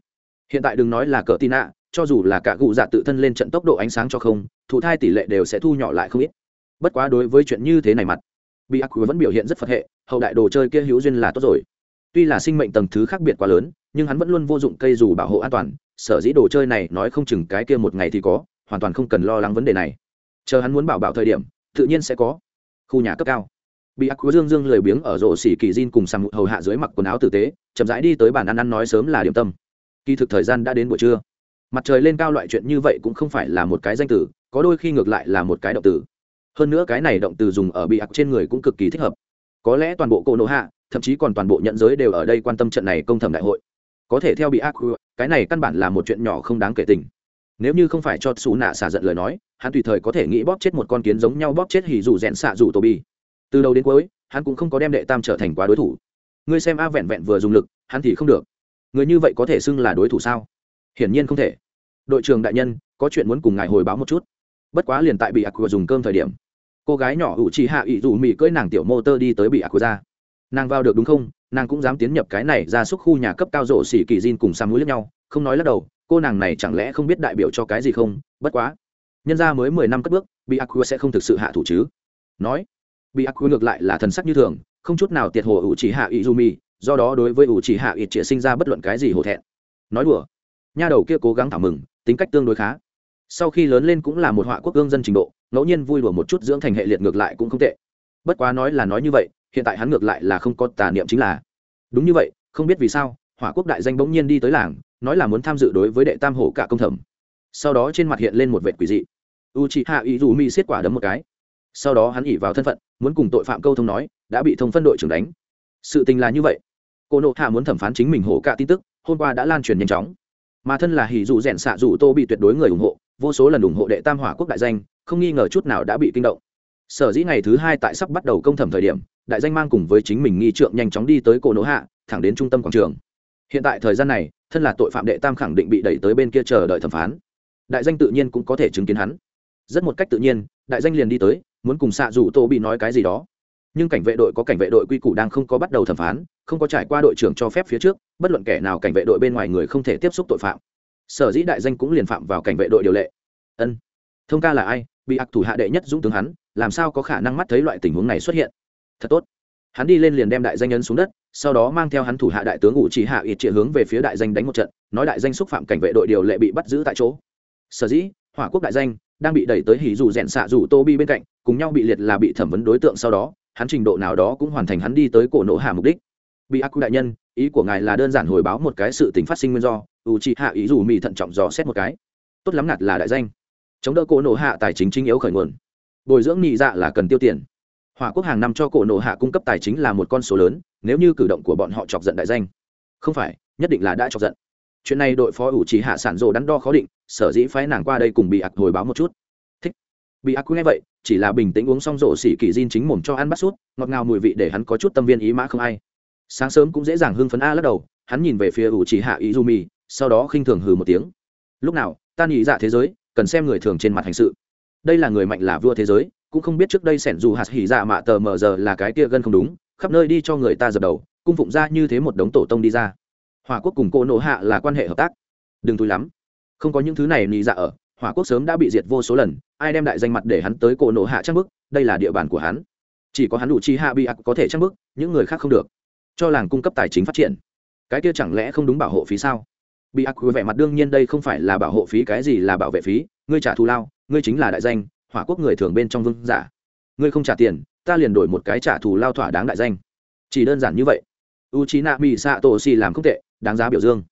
Speaker 1: Hiện tại đừng nói là cờ tin ạ cho dù là cả cụ dạ tự thân lên trận tốc độ ánh sáng cho không, thụ thai tỷ lệ đều sẽ thu nhỏ lại không ít. Bất quá đối với chuyện như thế này mặt bị ác vẫn biểu hiện rất phật hệ, hậu đại đồ chơi kia hữu duyên là tốt rồi. Tuy là sinh mệnh tầng thứ khác biệt quá lớn, nhưng hắn vẫn luôn vô dụng cây dù bảo hộ an toàn, sở dĩ đồ chơi này nói không chừng cái kia một ngày thì có, hoàn toàn không cần lo lắng vấn đề này. Chờ hắn muốn bảo bảo thời điểm, tự nhiên sẽ có. Khu nhà cấp cao bị ác dương dương lười biếng ở rổ xỉ kỳ Jin cùng sầm hầu hạ dưới mặc quần áo tử tế, chậm rãi đi tới bàn ăn ăn nói sớm là điểm tâm. Kỳ thực thời gian đã đến buổi trưa. Mặt trời lên cao loại chuyện như vậy cũng không phải là một cái danh từ, có đôi khi ngược lại là một cái động từ. Hơn nữa cái này động từ dùng ở bị ác trên người cũng cực kỳ thích hợp. Có lẽ toàn bộ cỗ nộ hạ, thậm chí còn toàn bộ nhận giới đều ở đây quan tâm trận này công thẩm đại hội. Có thể theo bị ác cái này căn bản là một chuyện nhỏ không đáng kể tình. Nếu như không phải cho xù nạ xả giận lời nói, hắn tùy thời có thể nghĩ bóp chết một con kiến giống nhau bóp chết hỉ dù rẽn xạ dù tô bi từ đầu đến cuối, hắn cũng không có đem đệ tam trở thành quá đối thủ. Ngươi xem a vẹn vẹn vừa dùng lực, hắn thì không được. Người như vậy có thể xưng là đối thủ sao? Hiển nhiên không thể. Đội trưởng đại nhân, có chuyện muốn cùng ngài hồi báo một chút. Bất quá liền tại bị ác dùng cơm thời điểm. Cô gái nhỏ ủ trì hạ ỵ dù mỹ cưỡi nàng tiểu mô tơ đi tới bị ác ra. Nàng vào được đúng không? Nàng cũng dám tiến nhập cái này ra xúc khu nhà cấp cao rộ xỉ kỳ diên cùng sam mũi lẫn nhau, không nói lắc đầu, cô nàng này chẳng lẽ không biết đại biểu cho cái gì không? Bất quá, nhân ra mới mười năm cất bước, bị ác sẽ không thực sự hạ thủ chứ. Nói bị ác ngược lại là thần sắc như thường, không chút nào tiệt hồ ủ chỉ hạ ý du mi do đó đối với ủ chỉ hạ ít trịa sinh ra bất luận cái gì hổ thẹn. Nói đùa, nha đầu kia cố gắng thảo mừng, tính cách tương đối khá. Sau khi lớn lên cũng là một họa quốc gương dân trình độ, ngẫu nhiên vui đùa một chút dưỡng thành hệ liệt ngược lại cũng không tệ. Bất quá nói là nói như vậy, hiện tại hắn ngược lại là không có tà niệm chính là. Đúng như vậy, không biết vì sao hỏa quốc đại danh bỗng nhiên đi tới làng, nói là muốn tham dự đối với đệ tam hổ cả công thẩm. Sau đó trên mặt hiện lên một vệt quỷ dị. U chị hạ ý dù mi xiết quả đấm một cái sau đó hắn ỉ vào thân phận, muốn cùng tội phạm câu thông nói, đã bị thông phân đội trưởng đánh. Sự tình là như vậy. Cô nộ hạ muốn thẩm phán chính mình hổ cả tin tức, hôm qua đã lan truyền nhanh chóng. Mà thân là hỉ dù rèn xạ dù tô bị tuyệt đối người ủng hộ, vô số lần ủng hộ đệ tam hỏa quốc đại danh, không nghi ngờ chút nào đã bị kinh động. Sở dĩ ngày thứ hai tại sắp bắt đầu công thẩm thời điểm, đại danh mang cùng với chính mình nghi trượng nhanh chóng đi tới cổ nỗ hạ, thẳng đến trung tâm quảng trường. Hiện tại thời gian này, thân là tội phạm đệ tam khẳng định bị đẩy tới bên kia chờ đợi thẩm phán. Đại danh tự nhiên cũng có thể chứng kiến hắn. Rất một cách tự nhiên, đại danh liền đi tới muốn cùng xạ dù tô bị nói cái gì đó. Nhưng cảnh vệ đội có cảnh vệ đội quy củ đang không có bắt đầu thẩm phán, không có trải qua đội trưởng cho phép phía trước, bất luận kẻ nào cảnh vệ đội bên ngoài người không thể tiếp xúc tội phạm. Sở dĩ đại danh cũng liền phạm vào cảnh vệ đội điều lệ. Ân, thông ca là ai? Bị ạc thủ hạ đệ nhất dũng tướng hắn, làm sao có khả năng mắt thấy loại tình huống này xuất hiện? Thật tốt. Hắn đi lên liền đem đại danh ấn xuống đất, sau đó mang theo hắn thủ hạ đại tướng ủ chỉ hạ ít chĩa hướng về phía đại danh đánh một trận, nói đại danh xúc phạm cảnh vệ đội điều lệ bị bắt giữ tại chỗ. Sở dĩ, hỏa quốc đại danh đang bị đẩy tới hỉ dù rèn xạ dù tô bi bên cạnh, cùng nhau bị liệt là bị thẩm vấn đối tượng sau đó, hắn trình độ nào đó cũng hoàn thành hắn đi tới cổ nổ hạ mục đích. Bị ác quy đại nhân, ý của ngài là đơn giản hồi báo một cái sự tình phát sinh nguyên do ủ chỉ hạ ý dù mỹ thận trọng dò xét một cái. Tốt lắm ngặt là đại danh. Chống đỡ cổ nổ hạ tài chính chính yếu khởi nguồn. Bồi dưỡng nhị dạ là cần tiêu tiền. Hỏa quốc hàng năm cho cổ nổ hạ cung cấp tài chính là một con số lớn, nếu như cử động của bọn họ chọc giận đại danh. Không phải, nhất định là đã chọc giận. Chuyện này đội phó ủ chỉ hạ sản rồ đắn đo khó định sở dĩ phái nàng qua đây cùng bị ạc hồi báo một chút. Thích. Bị ạc nghe vậy, chỉ là bình tĩnh uống xong rổ xỉ kỳ diên chính mồm cho ăn bắt sút, ngọt ngào mùi vị để hắn có chút tâm viên ý mã không ai. Sáng sớm cũng dễ dàng hưng phấn a lắc đầu, hắn nhìn về phía ủ chỉ hạ ý du mì sau đó khinh thường hừ một tiếng. Lúc nào, ta nghĩ dạ thế giới, cần xem người thường trên mặt hành sự. Đây là người mạnh là vua thế giới, cũng không biết trước đây sẻn dù hạt hỉ dạ mạ tờ mờ giờ là cái kia gân không đúng, khắp nơi đi cho người ta dập đầu, cung phụng ra như thế một đống tổ tông đi ra. Hòa quốc cùng cô nộ hạ là quan hệ hợp tác. Đừng thúi lắm không có những thứ này nị dạ ở, hỏa quốc sớm đã bị diệt vô số lần, ai đem đại danh mặt để hắn tới cổ nổ hạ trang bức, đây là địa bàn của hắn. Chỉ có hắn đủ chi hạ bị ác có thể trang bức, những người khác không được. Cho làng cung cấp tài chính phát triển. Cái kia chẳng lẽ không đúng bảo hộ phí sao? Bị ác vẻ mặt đương nhiên đây không phải là bảo hộ phí, cái gì là bảo vệ phí? Ngươi trả thù lao, ngươi chính là đại danh, hỏa quốc người thường bên trong vương giả. Ngươi không trả tiền, ta liền đổi một cái trả thù lao thỏa đáng đại danh. Chỉ đơn giản như vậy. U c h i n a bị xạ tổ xì làm không tệ, đáng giá biểu dương.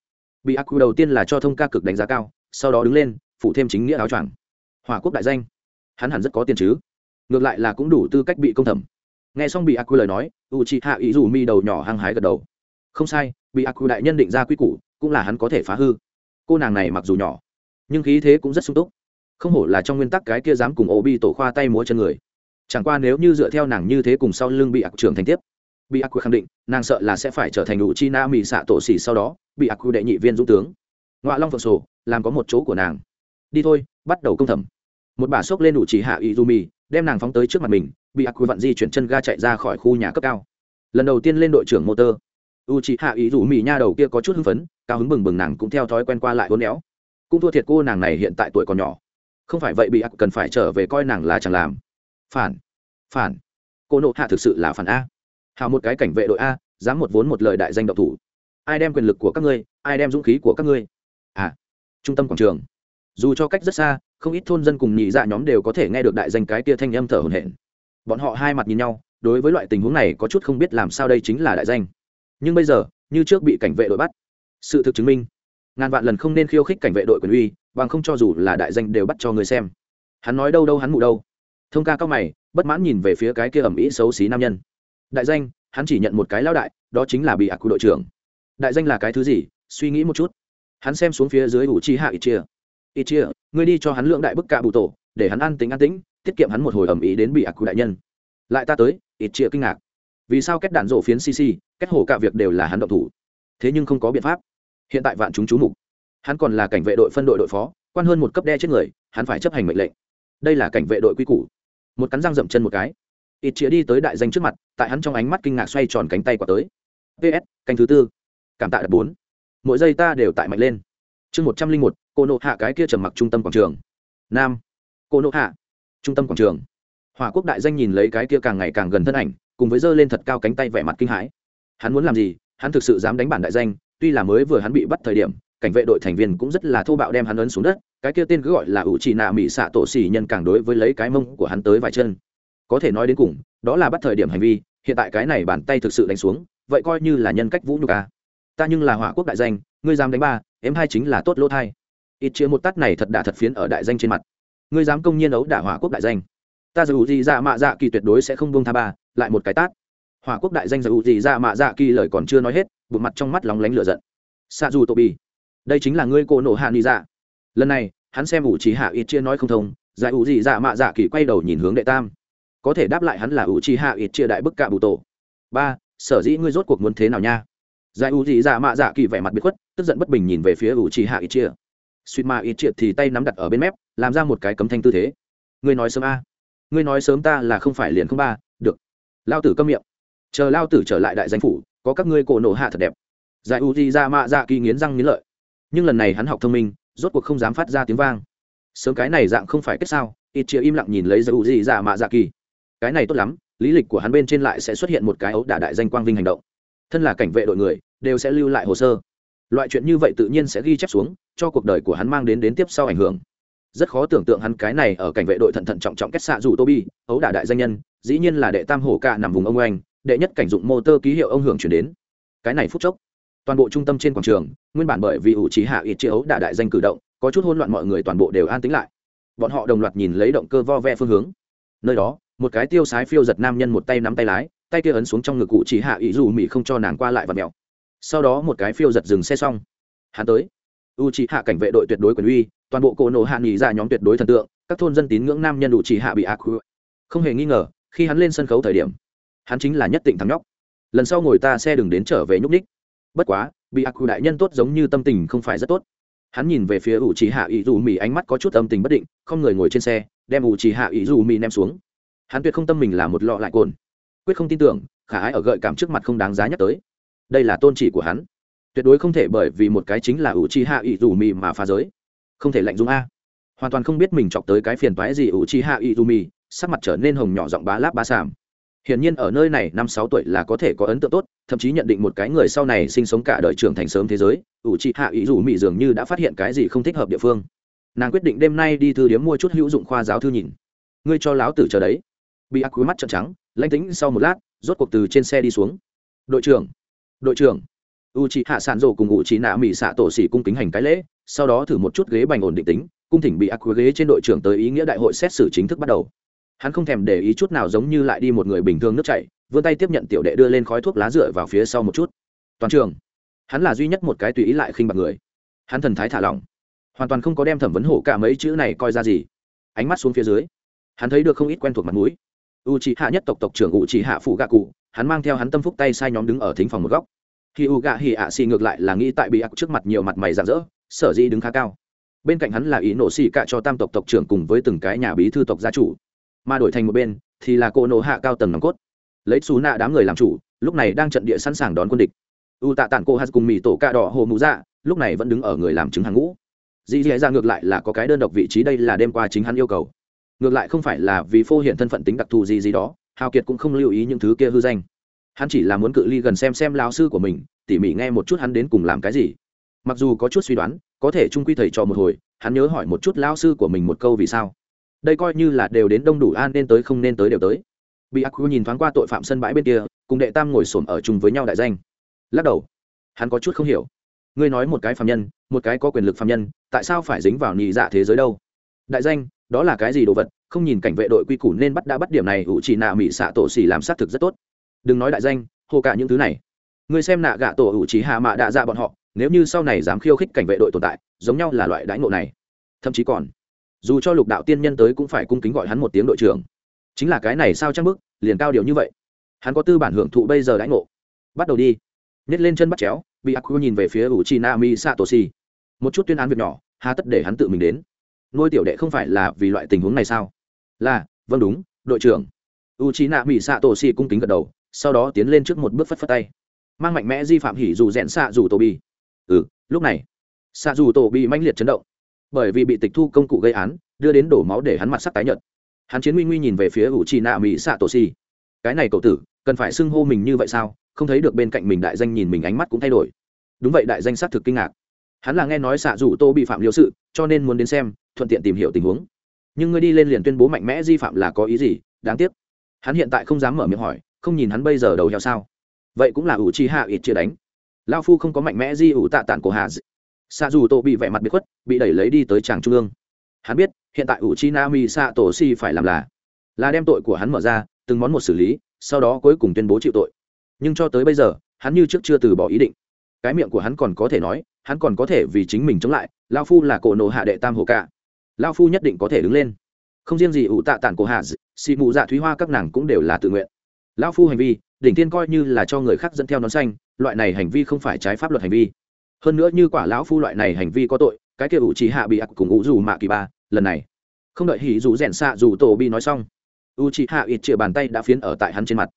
Speaker 1: Bị ác đầu tiên là cho thông ca cực đánh giá cao sau đó đứng lên phụ thêm chính nghĩa áo choàng. Hỏa quốc đại danh. Hắn hẳn rất có tiền chứ. Ngược lại là cũng đủ tư cách bị công thẩm. Nghe xong bị ác lời nói u c hạ ý dù mi đầu nhỏ hăng hái gật đầu. Không sai, bị ác đại nhân định ra quy củ, cũng là hắn có thể phá hư. Cô nàng này mặc dù nhỏ, nhưng khí thế cũng rất sung túc. Không hổ là trong nguyên tắc cái kia dám cùng ô bi tổ khoa tay múa chân người. Chẳng qua nếu như dựa theo nàng như thế cùng sau lưng bị ác trưởng thành tiếp, bị ác khẳng định, nàng sợ là sẽ phải trở thành đủ chi na mỹ xạ tổ xỉ sau đó, bị ác đệ nhị viên dũng tướng. Ngoại long phượng sổ làm có một chỗ của nàng. Đi thôi, bắt đầu công thẩm. Một bà xốc lên đủ chỉ hạ ý dù mì đem nàng phóng tới trước mặt mình, bị ác quy vặn di chuyển chân ga chạy ra khỏi khu nhà cấp cao. Lần đầu tiên lên đội trưởng motor. U Chỉ hạ ý dù mì nha đầu kia có chút hưng phấn, cao hứng bừng bừng nàng cũng theo thói quen qua lại hôn éo. Cũng thua thiệt cô nàng này hiện tại tuổi còn nhỏ. Không phải vậy bị ác cần phải trở về coi nàng là chẳng làm. Phản phản. Cô nộ hạ thực sự là phản a. Hào một cái cảnh vệ đội a, dám một vốn một lời đại danh độc thủ. Ai đem quyền lực của các ngươi, ai đem dũng khí của các ngươi? À trung tâm quảng trường. Dù cho cách rất xa, không ít thôn dân cùng nhị dạ nhóm đều có thể nghe được đại danh cái tia thanh âm thở hổn hển. Bọn họ hai mặt nhìn nhau, đối với loại tình huống này có chút không biết làm sao đây chính là đại danh. Nhưng bây giờ, như trước bị cảnh vệ đội bắt. Sự thực chứng minh, ngàn vạn lần không nên khiêu khích cảnh vệ đội quyền uy, bằng không cho dù là đại danh đều bắt cho người xem. Hắn nói đâu đâu hắn mụ đâu. Thông ca cao mày, bất mãn nhìn về phía cái kia ẩm ý xấu xí nam nhân. Đại danh, hắn chỉ nhận một cái lao đại, đó chính là bị ạc của đội trưởng. Đại danh là cái thứ gì? Suy nghĩ một chút hắn xem xuống phía dưới ủ chi hạ ít chia ít chia ngươi đi cho hắn lượng đại bức cạ bụ tổ, để hắn an tính an tĩnh, tiết kiệm hắn một hồi ẩm ý đến bị ạc của đại nhân. Lại ta tới ít chia kinh ngạc. Vì sao kết đạn rổ phiến cc kết hồ cả việc đều là hắn động thủ? Thế nhưng không có biện pháp. Hiện tại vạn chúng chú mục. Hắn còn là cảnh vệ đội phân đội đội phó, quan hơn một cấp đe chết người, hắn phải chấp hành mệnh lệnh. Đây là cảnh vệ đội quy củ. Một cắn răng dậm chân một cái. Ít chĩa đi tới đại danh trước mặt, tại hắn trong ánh mắt kinh ngạc xoay tròn cánh tay quả tới. Ps canh thứ tư. Cảm tạ đợt bốn mỗi giây ta đều tại mạnh lên. Chương một trăm linh một, cô nộ hạ cái kia trầm mặc trung tâm quảng trường. Nam. Cô nộ hạ. Trung tâm quảng trường. Hòa quốc đại danh nhìn lấy cái kia càng ngày càng gần thân ảnh, cùng với giơ lên thật cao cánh tay vẻ mặt kinh hãi. Hắn muốn làm gì? Hắn thực sự dám đánh bản đại danh, tuy là mới vừa hắn bị bắt thời điểm, cảnh vệ đội thành viên cũng rất là thô bạo đem hắn ấn xuống đất, cái kia tên cứ gọi là ủ trì nạ mỹ xạ tổ xỉ nhân càng đối với lấy cái mông của hắn tới vài chân. Có thể nói đến cùng, đó là bắt thời điểm hành vi, hiện tại cái này bàn tay thực sự đánh xuống, vậy coi như là nhân cách vũ nhục à ta nhưng là hỏa quốc đại danh, ngươi dám đánh ba, em hai chính là tốt lỗ thai. Ít chia một tắt này thật đả thật phiến ở đại danh trên mặt. Ngươi dám công nhiên ấu đả hỏa quốc đại danh. Ta dù gì dạ mạ dạ kỳ tuyệt đối sẽ không buông tha ba, lại một cái tát. Hỏa quốc đại danh dù gì dạ mạ dạ kỳ lời còn chưa nói hết, bụng mặt trong mắt lóng lánh lửa giận. Xạ dù tô bi đây chính là ngươi cô nộ hạ ni dạ. Lần này, hắn xem ủ trí hạ ít chia nói không thông, giải ủ gì dạ mạ dạ kỳ quay đầu nhìn hướng đệ tam. Có thể đáp lại hắn là ủ trí hạ ít chia đại bức cạ bụ tổ. Ba, sở dĩ ngươi rốt cuộc muốn thế nào nha? Giải u dị dạ mạ dạ kỳ vẻ mặt biệt khuất, tức giận bất bình nhìn về phía U trí hạ ít chia. Suýt ma ít chia thì tay nắm đặt ở bên mép, làm ra một cái cấm thanh tư thế. Ngươi nói sớm a. Ngươi nói sớm ta là không phải liền không ba, được. Lao tử câm miệng. Chờ lao tử trở lại đại danh phủ, có các ngươi cổ nổ hạ thật đẹp. Giải u di ra dạ mạ dạ kỳ nghiến răng nghiến lợi. Nhưng lần này hắn học thông minh, rốt cuộc không dám phát ra tiếng vang. Sớm cái này dạng không phải kết sao, ít chia im lặng nhìn lấy giải u di ra dạ mạ dạ kỳ. Cái này tốt lắm, lý lịch của hắn bên trên lại sẽ xuất hiện một cái ấu đả đại danh quang vinh hành động thân là cảnh vệ đội người, đều sẽ lưu lại hồ sơ. Loại chuyện như vậy tự nhiên sẽ ghi chép xuống, cho cuộc đời của hắn mang đến đến tiếp sau ảnh hưởng. Rất khó tưởng tượng hắn cái này ở cảnh vệ đội thận thận trọng trọng kết xạ dù Toby, ấu đả đại danh nhân, dĩ nhiên là đệ tam hổ ca nằm vùng ông oanh đệ nhất cảnh dụng mô tơ ký hiệu ông hưởng chuyển đến. Cái này phút chốc, toàn bộ trung tâm trên quảng trường, nguyên bản bởi vì ủ trí hạ ít chia ấu đả đại danh cử động, có chút hỗn loạn mọi người toàn bộ đều an tính lại. Bọn họ đồng loạt nhìn lấy động cơ vo ve phương hướng. Nơi đó, một cái tiêu sái phiêu giật nam nhân một tay nắm tay lái tay kia ấn xuống trong ngực cụ chỉ hạ ý dù mỹ không cho nàng qua lại và mèo sau đó một cái phiêu giật dừng xe xong. Hắn tới. U chỉ hạ cảnh vệ đội tuyệt đối quyền uy, toàn bộ cổ nổ hạ nghỉ ra nhóm tuyệt đối thần tượng, các thôn dân tín ngưỡng nam nhân u chỉ hạ bị ác không hề nghi ngờ, khi hắn lên sân khấu thời điểm, hắn chính là nhất định thắng nhóc. Lần sau ngồi ta xe đừng đến trở về nhúc ních bất quá, bị ác đại nhân tốt giống như tâm tình không phải rất tốt. Hắn nhìn về phía u chỉ hạ ý dù mỹ ánh mắt có chút âm tình bất định, không người ngồi trên xe, đem u chỉ hạ ý dù mỹ ném xuống. Hắn tuyệt không tâm mình là một lọ lại cồn quyết không tin tưởng, khả ái ở gợi cảm trước mặt không đáng giá nhắc tới. Đây là tôn chỉ của hắn. Tuyệt đối không thể bởi vì một cái chính là ủ chi hạ ỵ dù mì mà phá giới. Không thể lạnh dung a. Hoàn toàn không biết mình chọc tới cái phiền toái gì ủ chi hạ ỵ dù mì sắc mặt trở nên hồng nhỏ giọng bá láp bá sàm. Hiển nhiên ở nơi này năm sáu tuổi là có thể có ấn tượng tốt, thậm chí nhận định một cái người sau này sinh sống cả đời trưởng thành sớm thế giới ủ chi hạ ỵ dù mì dường như đã phát hiện cái gì không thích hợp địa phương. Nàng quyết định đêm nay đi thư điếm mua chút hữu dụng khoa giáo thư nhìn. Ngươi cho láo tử chờ đấy. Bị ác quý mắt trợn trắng lãnh tính sau một lát, rốt cuộc từ trên xe đi xuống. Đội trưởng đội trưởng. U c h ị hạ sản rổ cùng u trí nạ mỹ xạ tổ xỉ cung kính hành cái lễ, sau đó thử một chút ghế bành ổn định tính, cung thỉnh bị ác ghế trên đội trưởng tới ý nghĩa đại hội xét xử chính thức bắt đầu. Hắn không thèm để ý chút nào giống như lại đi một người bình thường nước chảy, vươn tay tiếp nhận tiểu đệ đưa lên khói thuốc lá dựa vào phía sau một chút. Toàn trường. Hắn là duy nhất một cái tùy ý lại khinh bạc người. Hắn thần thái thả lỏng. Hoàn toàn không có đem thẩm vấn hổ cả mấy chữ này coi ra gì. Ánh mắt xuống phía dưới, hắn thấy được không ít quen thuộc mặt mũi u c hạ nhất tộc tộc trưởng u c hạ phụ gạ cụ hắn mang theo hắn tâm phúc tay sai nhóm đứng ở thính phòng một góc. Khi u gạ hỉ ạ xì ngược lại là nghĩ tại bị ác trước mặt nhiều mặt mày rạng rỡ, sở dĩ đứng khá cao. Bên cạnh hắn là ý nổ xì cạ cho tam tộc tộc trưởng cùng với từng cái nhà bí thư tộc gia chủ. Mà đổi thành một bên, thì là cô nổ hạ cao tầng nòng cốt. Lấy xù nạ đám người làm chủ, lúc này đang trận địa sẵn sàng đón quân địch. U tạ tản cô hát cùng mì tổ cạ đỏ hồ mũ dạ lúc này vẫn đứng ở người làm chứng hàng ngũ. Dì dì ra ngược lại là có cái đơn độc vị trí đây là đêm qua chính hắn yêu cầu ngược lại không phải là vì phô hiện thân phận tính đặc thù gì gì đó, hào kiệt cũng không lưu ý những thứ kia hư danh. Hắn chỉ là muốn cự ly gần xem xem lao sư của mình, tỉ mỉ nghe một chút hắn đến cùng làm cái gì. Mặc dù có chút suy đoán, có thể trung quy thầy trò một hồi, hắn nhớ hỏi một chút lao sư của mình một câu vì sao. Đây coi như là đều đến đông đủ an nên tới không nên tới đều tới. Bị ác nhìn thoáng qua tội phạm sân bãi bên kia, cùng đệ tam ngồi xổm ở chung với nhau đại danh. Lắc đầu. Hắn có chút không hiểu. Ngươi nói một cái phạm nhân, một cái có quyền lực phạm nhân, tại sao phải dính vào nhị dạ thế giới đâu? Đại danh đó là cái gì đồ vật, không nhìn cảnh vệ đội quy củ nên bắt đã bắt điểm này ủ chỉ nạ mỹ xạ tổ xỉ làm xác thực rất tốt. Đừng nói đại danh, hồ cả những thứ này. Người xem nạ gạ tổ ủ chỉ hạ mạ đạ dạ bọn họ, nếu như sau này dám khiêu khích cảnh vệ đội tồn tại, giống nhau là loại đãi ngộ này. Thậm chí còn, dù cho lục đạo tiên nhân tới cũng phải cung kính gọi hắn một tiếng đội trưởng. Chính là cái này sao trang bức, liền cao điều như vậy. Hắn có tư bản hưởng thụ bây giờ đãi ngộ. Bắt đầu đi. Nhét lên chân bắt chéo bị aq nhìn về phía u chi na mi satoshi một chút tuyên án việc nhỏ hà tất để hắn tự mình đến nuôi tiểu đệ không phải là vì loại tình huống này sao? Là vâng đúng, đội trưởng. U trí nạ mỹ xạ tổ xì cung kính gật đầu, sau đó tiến lên trước một bước phất phất tay. Mang mạnh mẽ di phạm hỉ dù rẽn xạ dù tổ bi ừ lúc này, xạ dù tổ bị manh liệt chấn động. Bởi vì bị tịch thu công cụ gây án, đưa đến đổ máu để hắn mặt sắc tái nhợt. Hắn chiến nguy nguy nhìn về phía u chi nạ mỹ xạ tổ xì cái này cậu tử, cần phải xưng hô mình như vậy sao? Không thấy được bên cạnh mình đại danh nhìn mình ánh mắt cũng thay đổi. Đúng vậy, đại danh xác thực kinh ngạc hắn là nghe nói xạ rủ tô bị phạm liêu sự, cho nên muốn đến xem, thuận tiện tìm hiểu tình huống. Nhưng ngươi đi lên liền tuyên bố mạnh mẽ di phạm là có ý gì, đáng tiếc. Hắn hiện tại không dám mở miệng hỏi, không nhìn hắn bây giờ đầu heo sao. Vậy cũng là ủ chi hạ ít chia đánh. Lao phu không có mạnh mẽ di ủ tạ tản của hà xạ dù tô bị vẻ mặt bị khuất, bị đẩy lấy đi tới tràng trung ương. Hắn biết, hiện tại ủ chi na mi xạ tổ si phải làm là là đem tội của hắn mở ra, từng món một xử lý, sau đó cuối cùng tuyên bố chịu tội. Nhưng cho tới bây giờ, hắn như trước chưa từ bỏ ý định cái miệng của hắn còn có thể nói, hắn còn có thể vì chính mình chống lại, lao phu là cổ nộ hạ đệ tam hồ cả. Lao phu nhất định có thể đứng lên. Không riêng gì ủ tạ tản cổ hạ xị mụ dạ thúy hoa các nàng cũng đều là tự nguyện. Lao phu hành vi, đỉnh tiên coi như là cho người khác dẫn theo nón xanh, loại này hành vi không phải trái pháp luật hành vi. Hơn nữa như quả lão phu loại này hành vi có tội, cái kia ủ trí hạ bị ặc cùng ủ dù mạ kỳ ba, lần này. Không đợi hỉ dù rèn xạ dù tổ bi nói xong u trí hạ ít chĩa bàn tay đã phiến ở tại hắn trên mặt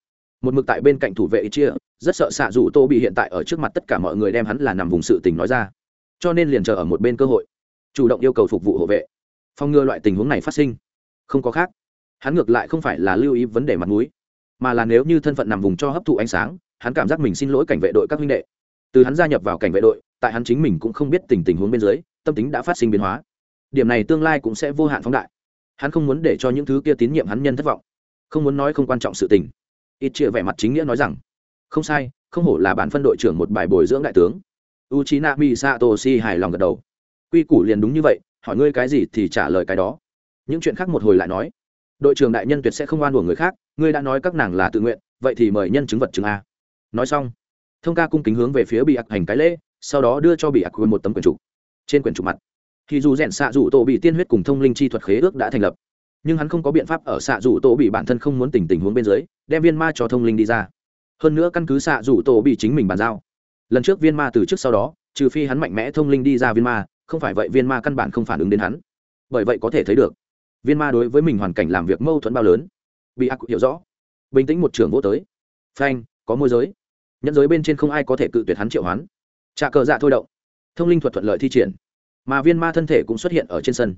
Speaker 1: một mực tại bên cạnh thủ vệ ít chia rất sợ xạ dù tô bị hiện tại ở trước mặt tất cả mọi người đem hắn là nằm vùng sự tình nói ra. Cho nên liền chờ ở một bên cơ hội, chủ động yêu cầu phục vụ hộ vệ. Phòng ngừa loại tình huống này phát sinh, không có khác. Hắn ngược lại không phải là lưu ý vấn đề mặt mũi, mà là nếu như thân phận nằm vùng cho hấp thụ ánh sáng, hắn cảm giác mình xin lỗi cảnh vệ đội các huynh đệ. Từ hắn gia nhập vào cảnh vệ đội, tại hắn chính mình cũng không biết tình tình huống bên dưới, tâm tính đã phát sinh biến hóa. Điểm này tương lai cũng sẽ vô hạn phóng đại. Hắn không muốn để cho những thứ kia tín nhiệm hắn nhân thất vọng. Không muốn nói không quan trọng sự tình ít chia vẻ mặt chính nghĩa nói rằng, không sai, không hổ là bản phân đội trưởng một bài bồi dưỡng đại tướng. U c h i n a mi satoshi hài lòng gật đầu. Quy củ liền đúng như vậy, hỏi ngươi cái gì thì trả lời cái đó. Những chuyện khác một hồi lại nói. Đội trưởng đại nhân tuyệt sẽ không oan uổng người khác, ngươi đã nói các nàng là tự nguyện, vậy thì mời nhân chứng vật chứng a. Nói xong, thông ca cung kính hướng về phía bị ạc hành cái lễ, sau đó đưa cho bị ạc một tấm quyển trục. Trên quyển trục mặt thì dù rèn xạ dù tổ bị tiên huyết cùng thông linh chi thuật khế ước đã thành lập nhưng hắn không có biện pháp ở xạ rủ tổ bị bản thân không muốn tình tình huống bên dưới, đem viên ma cho thông linh đi ra. Hơn nữa căn cứ xạ rủ tổ bị chính mình bàn giao. Lần trước viên ma từ trước sau đó, trừ phi hắn mạnh mẽ thông linh đi ra viên ma, không phải vậy viên ma căn bản không phản ứng đến hắn. Bởi vậy có thể thấy được, viên ma đối với mình hoàn cảnh làm việc mâu thuẫn bao lớn. Bị ác hiểu rõ. Bình tĩnh một trường vô tới. Phanh, có môi giới. Nhẫn giới bên trên không ai có thể cự tuyệt hắn triệu hoán. Trà cờ dạ thôi động. Thông linh thuật thuận lợi thi triển. Mà viên ma thân thể cũng xuất hiện ở trên sân.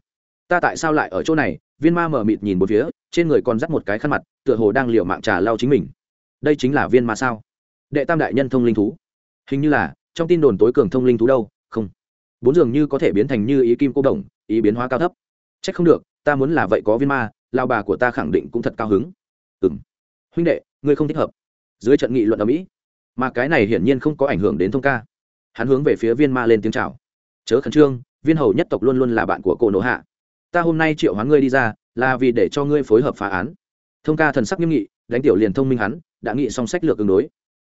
Speaker 1: Ta tại sao lại ở chỗ này? Viên ma mở mịt nhìn một phía, trên người còn dắt một cái khăn mặt, tựa hồ đang liều mạng trà lao chính mình. Đây chính là viên ma sao? Đệ tam đại nhân thông linh thú. Hình như là, trong tin đồn tối cường thông linh thú đâu? Không. Bốn dường như có thể biến thành như ý kim cô đồng, ý biến hóa cao thấp. C h ắ c không được, ta muốn là vậy có viên ma lao bà của ta khẳng định cũng thật cao hứng. Ừ m huynh đệ, ngươi không thích hợp. Dưới trận nghị luận ở mỹ, mà cái này hiển nhiên không có ảnh hưởng đến thông ca. Hắn hướng về phía viên ma lên tiếng c h à o chớ khẩn trương, viên hầu nhất tộc luôn luôn là bạn của cổ nộ hạ ta hôm nay triệu hoán ngươi đi ra, là vì để cho ngươi phối hợp phá án. Thông ca thần sắc nghiêm nghị, đánh tiểu liền thông minh hắn, đã nghị xong sách lược ứng đối.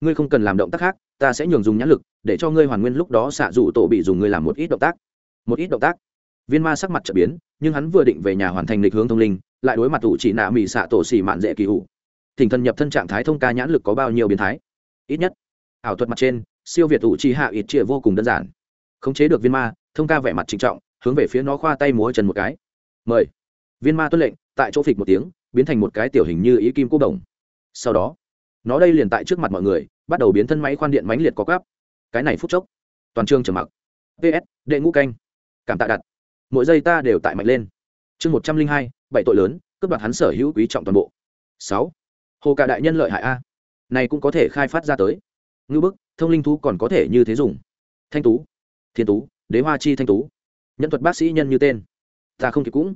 Speaker 1: Ngươi không cần làm động tác khác, ta sẽ nhường dùng nhãn lực, để cho ngươi hoàn nguyên lúc đó xạ dụ tổ bị dùng ngươi làm một ít động tác. Một ít động tác. Viên ma sắc mặt trở biến, nhưng hắn vừa định về nhà hoàn thành lịch hướng thông linh, lại đối mặt ủ chỉ nạ mỹ xạ tổ xỉ mạn dễ kỳ hụ thỉnh thần nhập thân trạng thái thông ca nhãn lực có bao nhiêu biến thái? Ít nhất, ảo thuật mặt trên, siêu việt ủ chỉ hạ ít chia vô cùng đơn giản. Khống chế được viên ma, thông ca vẻ mặt trịnh trọng, hướng về phía nó khoa tay múa chân một cái mời. Viên ma tuân lệnh, tại chỗ phịch một tiếng, biến thành một cái tiểu hình như ý kim cố đồng. Sau đó, nó đây liền tại trước mặt mọi người, bắt đầu biến thân máy khoan điện mánh liệt có cắp cái này phút chốc, toàn trường trầm mặc. Ps đệ ngũ canh. Cảm tạ đặt. Mỗi giây ta đều tại mạnh lên. Chương một trăm linh hai, bảy tội lớn, cướp đoạt hắn sở hữu quý trọng toàn bộ. Sáu. Hồ cả đại nhân lợi hại a. Này cũng có thể khai phát ra tới. Ngư bức, thông linh thú còn có thể như thế dùng. Thanh tú. Thiên tú, đế hoa chi thanh tú. Nhân thuật bác sĩ nhân như tên ta không kịp cũng.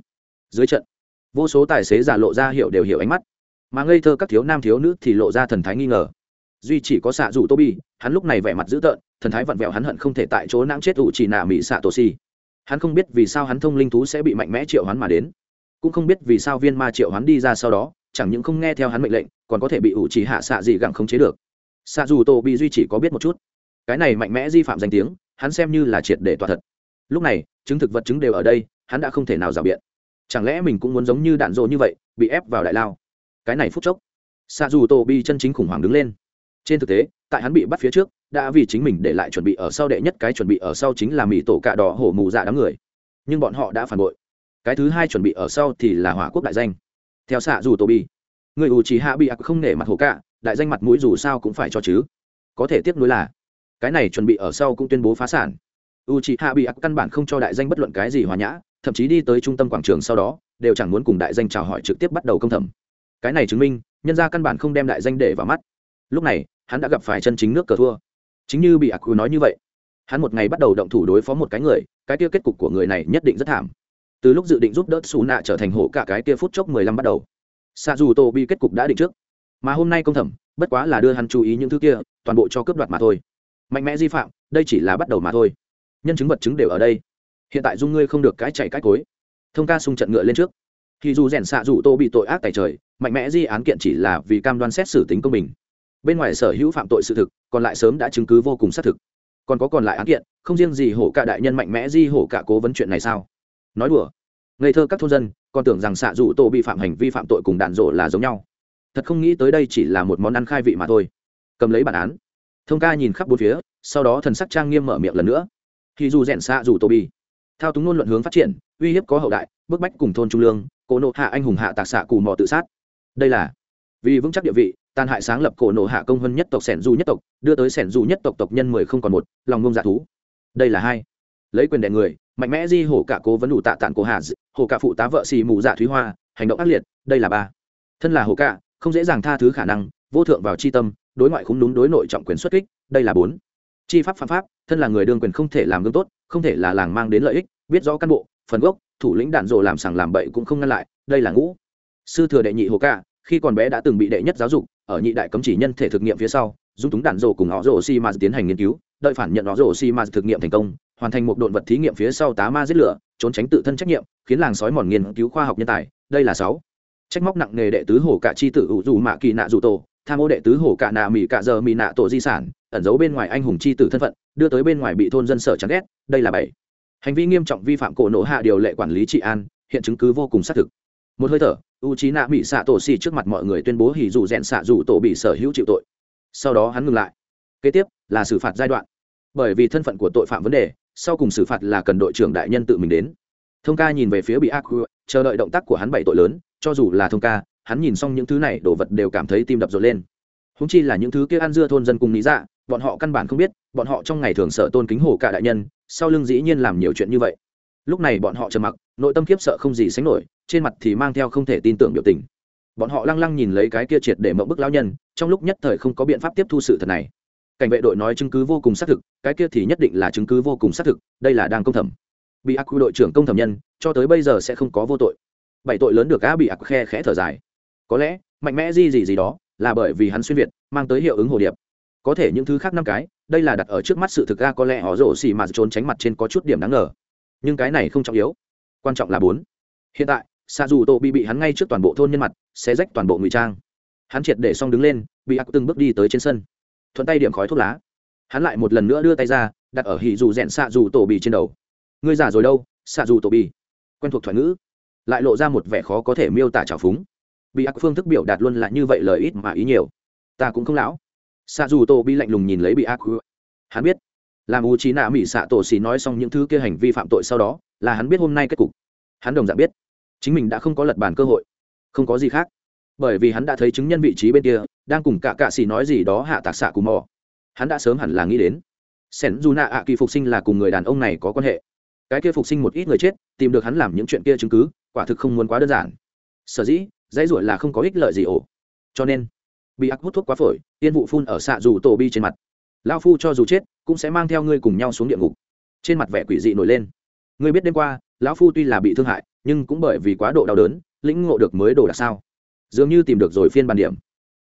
Speaker 1: Dưới trận, vô số tài xế giả lộ ra hiểu đều hiểu ánh mắt. Mà ngây thơ các thiếu nam thiếu nữ thì lộ ra thần thái nghi ngờ. Duy chỉ có xạ rủ tô bi hắn lúc này vẻ mặt dữ tợn, thần thái vặn vẹo hắn hận không thể tại chỗ nãng chết ủ chỉ nạ mỹ xạ tổ si hắn không biết vì sao hắn thông linh thú sẽ bị mạnh mẽ triệu hắn mà đến. Cũng không biết vì sao viên ma triệu hắn đi ra sau đó, chẳng những không nghe theo hắn mệnh lệnh, còn có thể bị ủ chỉ hạ xạ gì gặng không chế được. Xạ dù tô bi duy chỉ có biết một chút. Cái này mạnh mẽ di phạm danh tiếng, hắn xem như là triệt để tỏa thật. Lúc này chứng thực vật chứng đều ở đây, hắn đã không thể nào rào biện. Chẳng lẽ mình cũng muốn giống như đạn dộ như vậy, bị ép vào đại lao? Cái này phút chốc xa dù tô bi chân chính khủng hoảng đứng lên. Trên thực tế, tại hắn bị bắt phía trước, đã vì chính mình để lại chuẩn bị ở sau đệ nhất cái chuẩn bị ở sau chính là mỹ tổ cạ đỏ hổ mù dạ đám người. Nhưng bọn họ đã phản bội. Cái thứ hai chuẩn bị ở sau thì là hỏa quốc đại danh. Theo xạ dù tô bi, người ủ chỉ hạ bị ạc không nể mặt hổ cạ, đại danh mặt mũi dù sao cũng phải cho chứ. Có thể tiếp nối là, cái này chuẩn bị ở sau cũng tuyên bố phá sản u chị hạ bị ác căn bản không cho đại danh bất luận cái gì hòa nhã, thậm chí đi tới trung tâm quảng trường sau đó, đều chẳng muốn cùng đại danh chào hỏi trực tiếp bắt đầu công thẩm. Cái này chứng minh, nhân ra căn bản không đem đại danh để vào mắt. Lúc này, hắn đã gặp phải chân chính nước cờ thua. Chính như bị ác quy nói như vậy, hắn một ngày bắt đầu động thủ đối phó một cái người, cái kia kết cục của người này nhất định rất thảm. Từ lúc dự định giúp đỡ xù nạ trở thành hộ cả cái kia phút chốc mười lăm bắt đầu xa dù tô bị kết cục đã định trước. Mà hôm nay công thẩm, bất quá là đưa hắn chú ý những thứ kia, toàn bộ cho cướp đoạt mà thôi. Mạnh mẽ di phạm, đây chỉ là bắt đầu mà thôi nhân chứng vật chứng đều ở đây. Hiện tại dung ngươi không được cái chạy cái cối. Thông ca sung trận ngựa lên trước. Thì dù rèn xạ dù tô bị tội ác tài trời, mạnh mẽ di án kiện chỉ là vì cam đoan xét xử tính công bình. Bên ngoài sở hữu phạm tội sự thực, còn lại sớm đã chứng cứ vô cùng xác thực. Còn có còn lại án kiện, không riêng gì hổ cả đại nhân mạnh mẽ di hổ cả cố vấn chuyện này sao? Nói đùa. Ngây thơ các thôn dân, còn tưởng rằng xạ dù tô bị phạm hành vi phạm tội cùng đạn rộ là giống nhau. Thật không nghĩ tới đây chỉ là một món ăn khai vị mà thôi. Cầm lấy bản án. Thông ca nhìn khắp bốn phía, sau đó thần sắc trang nghiêm mở miệng lần nữa thì dù rèn xạ dù tô bi thao túng ngôn luận hướng phát triển, uy hiếp có hậu đại, bức bách cùng thôn trung lương, cổ nộ hạ anh hùng hạ tạc xạ cù mò tự sát. Đây là, vì vững chắc địa vị, tàn hại sáng lập cổ nộ hạ công hơn nhất tộc sẻn du nhất tộc, đưa tới sẻn du nhất tộc tộc nhân mười không còn một, lòng ngông dạ thú. Đây là hai. Lấy quyền đẻ người, mạnh mẽ di hổ cả cố vấn đủ tạ tản cổ hạ hổ cả phụ tá vợ xì mù dạ thúy hoa, hành động ác liệt, đây là ba. Thân là hổ cả, không dễ dàng tha thứ khả năng, vô thượng vào c h i tâm, đối ngoại khúng đúng đối nội trọng quyền xuất kích, đây là bốn. Chi pháp phạm pháp thân là người đương quyền không thể làm gương tốt, không thể là làng mang đến lợi ích, biết rõ cán bộ, phần gốc, thủ lĩnh đạn rộ làm sàng làm bậy cũng không ngăn lại, đây là ngũ. Sư thừa đệ nhị hồ ca, khi còn bé đã từng bị đệ nhất giáo dục, ở nhị đại cấm chỉ nhân thể thực nghiệm phía sau, dung túng đạn rộ cùng họ rộ xi ma tiến hành nghiên cứu, đợi phản nhận họ rộ xi ma thực nghiệm thành công, hoàn thành một độn vật thí nghiệm phía sau tá ma giết lửa, trốn tránh tự thân trách nhiệm, khiến làng sói mòn nghiên cứu khoa học nhân tài, đây là sáu. Trách móc nặng nề đệ tứ hồ cả chi tử ủ dù mạ kỳ nạ dù tổ tham ô đệ tứ hổ cả nạ mỹ cả giờ mỹ nạ tổ di sản, ẩn giấu bên ngoài anh hùng chi tử thân phận, đưa tới bên ngoài bị thôn dân sở chán ghét, đây là bảy. Hành vi nghiêm trọng vi phạm cổ nổ hạ điều lệ quản lý trị an, hiện chứng cứ vô cùng xác thực. Một hơi thở u trí nạ bị xạ tổ xì trước mặt mọi người tuyên bố hỉ dù rèn xạ dù tổ bị sở hữu chịu tội. Sau đó hắn ngừng lại. Kế tiếp là xử phạt giai đoạn. Bởi vì thân phận của tội phạm vấn đề, sau cùng xử phạt là cần đội trưởng đại nhân tự mình đến. Thông ca nhìn về phía bị ác chờ đợi động tác của hắn bảy tội lớn, cho dù là thông ca hắn nhìn xong những thứ này, đồ vật đều cảm thấy tim đập rộn lên. Húng chi là những thứ kia ăn dưa thôn dân cùng lý dạ bọn họ căn bản không biết, bọn họ trong ngày thường sợ tôn kính hồ cả đại nhân, sau lưng dĩ nhiên làm nhiều chuyện như vậy. Lúc này bọn họ trầm mặc, nội tâm khiếp sợ không gì sánh nổi, trên mặt thì mang theo không thể tin tưởng biểu tình. Bọn họ lăng lăng nhìn lấy cái kia triệt để mộng bức lão nhân, trong lúc nhất thời không có biện pháp tiếp thu sự thật này. Cảnh vệ đội nói chứng cứ vô cùng xác thực, cái kia thì nhất định là chứng cứ vô cùng xác thực, đây là đang công thẩm. Bị ác quy đội trưởng công thẩm nhân, cho tới bây giờ sẽ không có vô tội. Bảy tội lớn được á bị ác khe khẽ thở dài có lẽ, mạnh mẽ gì gì gì đó là bởi vì hắn xuyên việt, mang tới hiệu ứng hồ điệp. Có thể những thứ khác năm cái, đây là đặt ở trước mắt sự thực ra có lẽ họ rổ xì mà trốn tránh mặt trên có chút điểm đáng ngờ. Nhưng cái này không trọng yếu. Quan trọng là bốn. Hiện tại xa dù tổ bị bị hắn ngay trước toàn bộ thôn nhân mặt sẽ rách toàn bộ ngụy trang. Hắn triệt để xong đứng lên, bị ác từng bước đi tới trên sân. Thuận tay điểm khói thuốc lá. Hắn lại một lần nữa đưa tay ra, đặt ở hỉ dù rẽn xạ dù tổ bì trên đầu. Ngươi giả rồi đâu xạ dù tổ bì quen thuộc thoại ngữ. Lại lộ ra một vẻ khó có thể miêu tả trào phúng bị ác phương thức biểu đạt luôn là như vậy lời ít mà ý nhiều. Ta cũng không lão. Xạ dù tô bị lạnh lùng nhìn lấy bị ác hắn biết. Làm u trí nạ mỹ xạ tổ xì nói xong những thứ kia hành vi phạm tội sau đó, là hắn biết hôm nay kết cục. Hắn đồng dạng biết. Chính mình đã không có lật bàn cơ hội. Không có gì khác. Bởi vì hắn đã thấy chứng nhân vị trí bên kia, đang cùng cả cạ xì nói gì đó hạ tạc xạ cùng mò. Hắn đã sớm hẳn là nghĩ đến. Sen Dù nạ ạ kỳ phục sinh là cùng người đàn ông này có quan hệ. Cái kia phục sinh một ít người chết, tìm được hắn làm những chuyện kia chứng cứ, quả thực không muốn quá đơn giản. Sở dĩ dãy ruổi là không có ích lợi gì ổ. Cho nên, bị ác hút thuốc quá phổi tiên vụ phun ở xạ dù tổ bi trên mặt. Lao phu cho dù chết, cũng sẽ mang theo ngươi cùng nhau xuống địa ngục. Trên mặt vẻ quỷ dị nổi lên. Ngươi biết đêm qua, lão phu tuy là bị thương hại, nhưng cũng bởi vì quá độ đau đớn, lĩnh ngộ được mới đổ là sao? Dường như tìm được rồi phiên bàn điểm.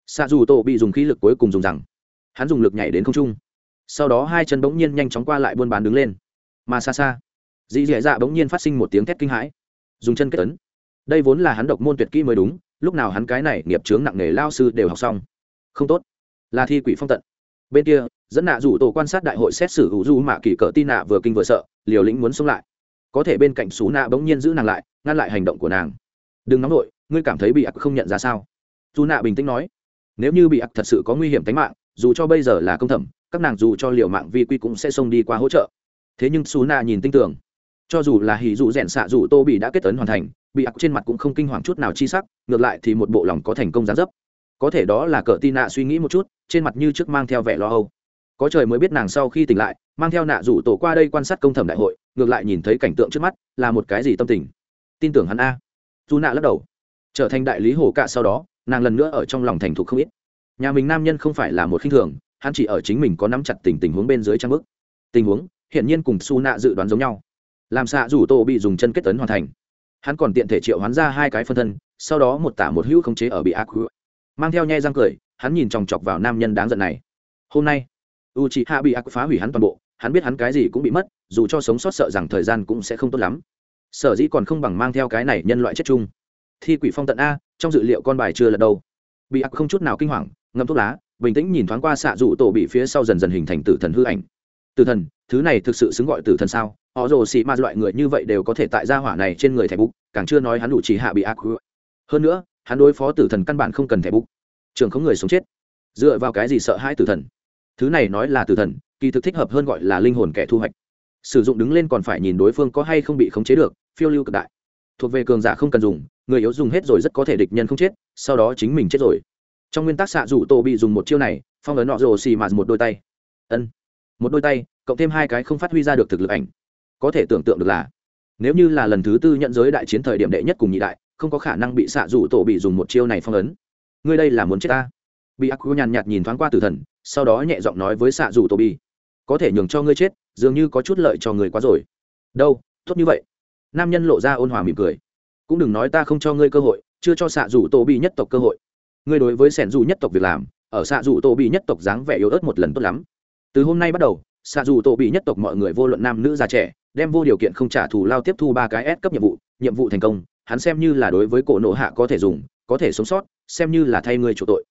Speaker 1: Xạ dù tổ bị dùng khí lực cuối cùng dùng rằng, hắn dùng lực nhảy đến không trung. Sau đó hai chân bỗng nhiên nhanh chóng qua lại buôn bán đứng lên. Mà xa xa, dì dì dạ bỗng nhiên phát sinh một tiếng thét kinh hãi. Dùng chân kết tấn đây vốn là hắn độc môn tuyệt kỹ mới đúng, lúc nào hắn cái này nghiệp chướng nặng nề lao sư đều học xong. Không tốt. Là thi quỷ phong tận. Bên kia, dẫn nạ rủ tổ quan sát đại hội xét xử hữu du mạ kỳ cỡ tin nạ vừa kinh vừa sợ, liều lĩnh muốn xông lại. Có thể bên cạnh xú nạ bỗng nhiên giữ nàng lại, ngăn lại hành động của nàng. Đừng nóng nổi ngươi cảm thấy bị ặc không nhận ra sao? Dù nạ bình tĩnh nói, nếu như bị ặc thật sự có nguy hiểm tính mạng, dù cho bây giờ là công thẩm, các nàng dù cho liệu mạng vi quy cũng sẽ xông đi qua hỗ trợ. Thế nhưng xú nạ nhìn tin tưởng, cho dù là hỉ dụ rèn xạ dù tô bị đã kết tấn hoàn thành bị ặc trên mặt cũng không kinh hoàng chút nào chi sắc, ngược lại thì một bộ lòng có thành công gián dấp. Có thể đó là cờ tin nạ suy nghĩ một chút, trên mặt như trước mang theo vẻ lo âu. Có trời mới biết nàng sau khi tỉnh lại, mang theo nạ rủ tổ qua đây quan sát công thẩm đại hội, ngược lại nhìn thấy cảnh tượng trước mắt, là một cái gì tâm tình. Tin tưởng hắn a. Dù nạ lắc đầu. Trở thành đại lý hồ cạ sau đó, nàng lần nữa ở trong lòng thành thục không ít. Nhà mình nam nhân không phải là một khinh thường, hắn chỉ ở chính mình có nắm chặt tình tình huống bên dưới trang bức. Tình huống, hiển nhiên cùng su nạ dự đoán giống nhau. Làm xạ rủ tổ bị dùng chân kết tấn hoàn thành hắn còn tiện thể triệu hoán ra hai cái phân thân, sau đó một tả một hữu khống chế ở bị ác mang theo nhe răng cười, hắn nhìn chòng chọc vào nam nhân đáng giận này. Hôm nay u chị hạ bị ác phá hủy hắn toàn bộ, hắn biết hắn cái gì cũng bị mất, dù cho sống sót sợ rằng thời gian cũng sẽ không tốt lắm. Sở dĩ còn không bằng mang theo cái này nhân loại chết chung. Thi quỷ phong tận a, trong dự liệu con bài chưa lật đâu. Bị ác không chút nào kinh hoàng ngâm thuốc lá, bình tĩnh nhìn thoáng qua xạ dụ tổ bị phía sau dần dần hình thành tử thần hư ảnh. Tử thần, thứ này thực sự xứng gọi tử thần sao? Họ rồ xì ma loại người như vậy đều có thể tại gia hỏa này trên người thẻ bục, càng chưa nói hắn đủ chỉ hạ bị ác hơn nữa, hắn đối phó tử thần căn bản không cần thẻ bục. Trường không người sống chết. Dựa vào cái gì sợ hai tử thần? Thứ này nói là tử thần, kỳ thực thích hợp hơn gọi là linh hồn kẻ thu hoạch. Sử dụng đứng lên còn phải nhìn đối phương có hay không bị khống chế được, phiêu lưu cực đại. Thuộc về cường giả không cần dùng, người yếu dùng hết rồi rất có thể địch nhân không chết, sau đó chính mình chết rồi. Trong nguyên tắc xạ rủ tổ bị dùng một chiêu này, phong ấn nọ rồ xì mà một đôi tay. Ân. Một đôi tay, cộng thêm hai cái không phát huy ra được thực lực ảnh có thể tưởng tượng được là, nếu như là lần thứ tư nhận giới đại chiến thời điểm đệ nhất cùng nhị đại, không có khả năng bị xạ rủ tổ bị dùng một chiêu này phong ấn. Ngươi đây là muốn chết ta? Bị ác quy nhàn nhạt nhìn thoáng qua tử thần, sau đó nhẹ giọng nói với xạ rủ tổ bị, có thể nhường cho ngươi chết, dường như có chút lợi cho người quá rồi. Đâu, tốt như vậy. Nam nhân lộ ra ôn hòa mỉm cười. Cũng đừng nói ta không cho ngươi cơ hội, chưa cho xạ rủ tổ bị nhất tộc cơ hội. Ngươi đối với sẻn dù nhất tộc việc làm, ở xạ rủ tổ bị nhất tộc dáng vẻ yếu ớt một lần tốt lắm. Từ hôm nay bắt đầu, xạ dù tổ bị nhất tộc mọi người vô luận nam nữ già trẻ đem vô điều kiện không trả thù lao tiếp thu ba cái S cấp nhiệm vụ nhiệm vụ thành công, hắn xem như là đối với cổ nộ hạ có thể dùng, có thể sống sót, xem như là thay ngươi chủ tội.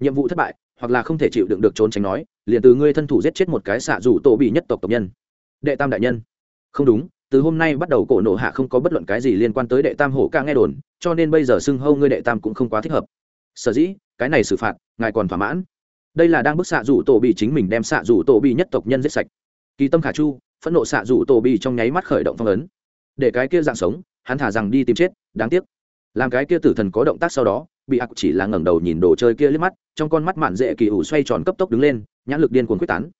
Speaker 1: Nhiệm vụ thất bại, hoặc là không thể chịu đựng được trốn tránh nói, liền từ ngươi thân thủ giết chết một cái xạ rủ tổ bị nhất tộc tộc nhân. Đệ tam đại nhân. Không đúng, từ hôm nay bắt đầu cổ nộ hạ không có bất luận cái gì liên quan tới đệ tam hổ ca nghe đồn, cho nên bây giờ xưng hâu ngươi đệ tam cũng không quá thích hợp. Sở dĩ, cái này xử phạt, ngài còn thỏa mãn. Đây là đang bức xạ rủ tổ bị chính mình đem xạ rủ tổ bị nhất tộc nhân giết sạch. Kỳ tâm khả chu phẫn nộ xạ rủ tổ bị trong nháy mắt khởi động phong ấn. Để cái kia dạng sống, hắn thả rằng đi tìm chết, đáng tiếc. Làm cái kia tử thần có động tác sau đó, bị ạc chỉ là ngẩng đầu nhìn đồ chơi kia liếc mắt, trong con mắt mạn dễ kỳ ủ xoay tròn cấp tốc đứng lên, nhãn lực điên cuồng quyết tán.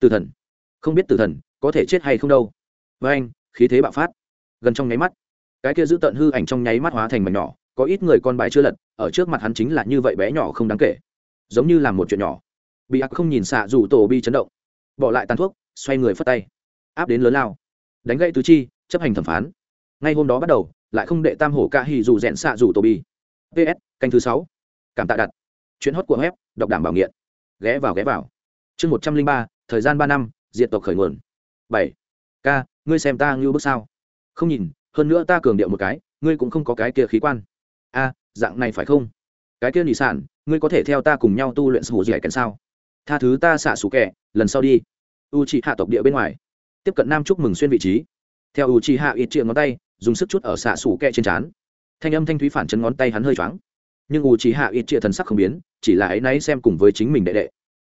Speaker 1: Tử thần. Không biết tử thần, có thể chết hay không đâu. Với anh, khí thế bạo phát. Gần trong nháy mắt, cái kia giữ tận hư ảnh trong nháy mắt hóa thành mảnh nhỏ, có ít người con bài chưa lật, ở trước mặt hắn chính là như vậy bé nhỏ không đáng kể. Giống như là một chuyện nhỏ. Bị ạc không nhìn xạ dù tổ bi chấn động. Bỏ lại tàn thuốc, xoay người phất tay áp đến lớn lao. Đánh gậy tứ chi, chấp hành thẩm phán. Ngay hôm đó bắt đầu, lại không đệ tam hổ ca hì dù rẽn xạ dù tổ bi ps canh thứ sáu. Cảm tạ đặt. Chuyến hót của web, đọc đảm bảo nghiện. Ghé vào ghé vào. Chương một trăm linh ba, thời gian ba năm diện tộc khởi nguồn. Bảy. K ngươi xem ta ngưu bước sao? Không nhìn, hơn nữa ta cường điệu một cái, ngươi cũng không có cái kia khí quan. A, dạng này phải không? Cái kia nỉ sản, ngươi có thể theo ta cùng nhau tu luyện sủ dẻ kèn sao? Tha thứ ta xạ sủ kẻ, lần sau đi. U chị hạ tộc địa bên ngoài tiếp cận nam chúc mừng xuyên vị trí. Theo u chi hạ ít triệu ngón tay, dùng sức chút ở xạ sủ kẹ trên trán. Thanh âm thanh thúy phản chấn ngón tay hắn hơi choáng. Nhưng u chi hạ ít triệu thần sắc không biến, chỉ là ấy náy xem cùng với chính mình đệ đệ.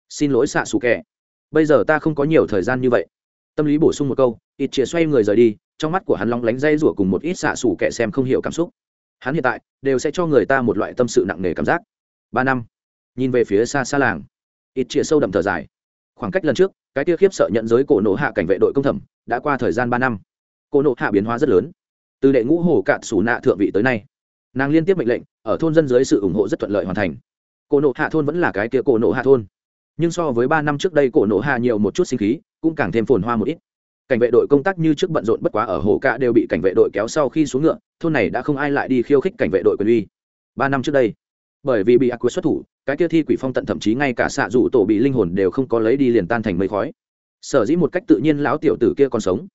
Speaker 1: Xin lỗi xạ sủ kẹ. Bây giờ ta không có nhiều thời gian như vậy. Tâm lý bổ sung một câu, ít triệu xoay người rời đi, trong mắt của hắn long lánh dây rủa cùng một ít xạ xù kẹ xem không hiểu cảm xúc. Hắn hiện tại, đều sẽ cho người ta một loại tâm sự nặng nề cảm giác. Ba năm. Nhìn về phía xa xa làng. Ít chĩa sâu đậm thở dài. Khoảng cách lần trước cái kia khiếp sợ nhận giới cổ nộ hạ cảnh vệ đội công thẩm đã qua thời gian ba năm. Cổ nộ hạ biến hóa rất lớn. Từ đệ ngũ hồ cạn xù nạ thượng vị tới nay, nàng liên tiếp mệnh lệnh, ở thôn dân dưới sự ủng hộ rất thuận lợi hoàn thành. Cổ nộ hạ thôn vẫn là cái kia cổ nộ hạ thôn. Nhưng so với ba năm trước đây cổ nộ hạ nhiều một chút sinh khí, cũng càng thêm phồn hoa một ít. Cảnh vệ đội công tác như trước bận rộn bất quá ở hồ cạ đều bị cảnh vệ đội kéo sau khi xuống ngựa, thôn này đã không ai lại đi khiêu khích cảnh vệ đội quyền uy. Ba năm trước đây bởi vì bị ác quyết xuất thủ, cái kia thi quỷ phong tận thậm chí ngay cả xạ rủ tổ bị linh hồn đều không có lấy đi liền tan thành mây khói. Sở dĩ một cách tự nhiên lão tiểu tử kia còn sống.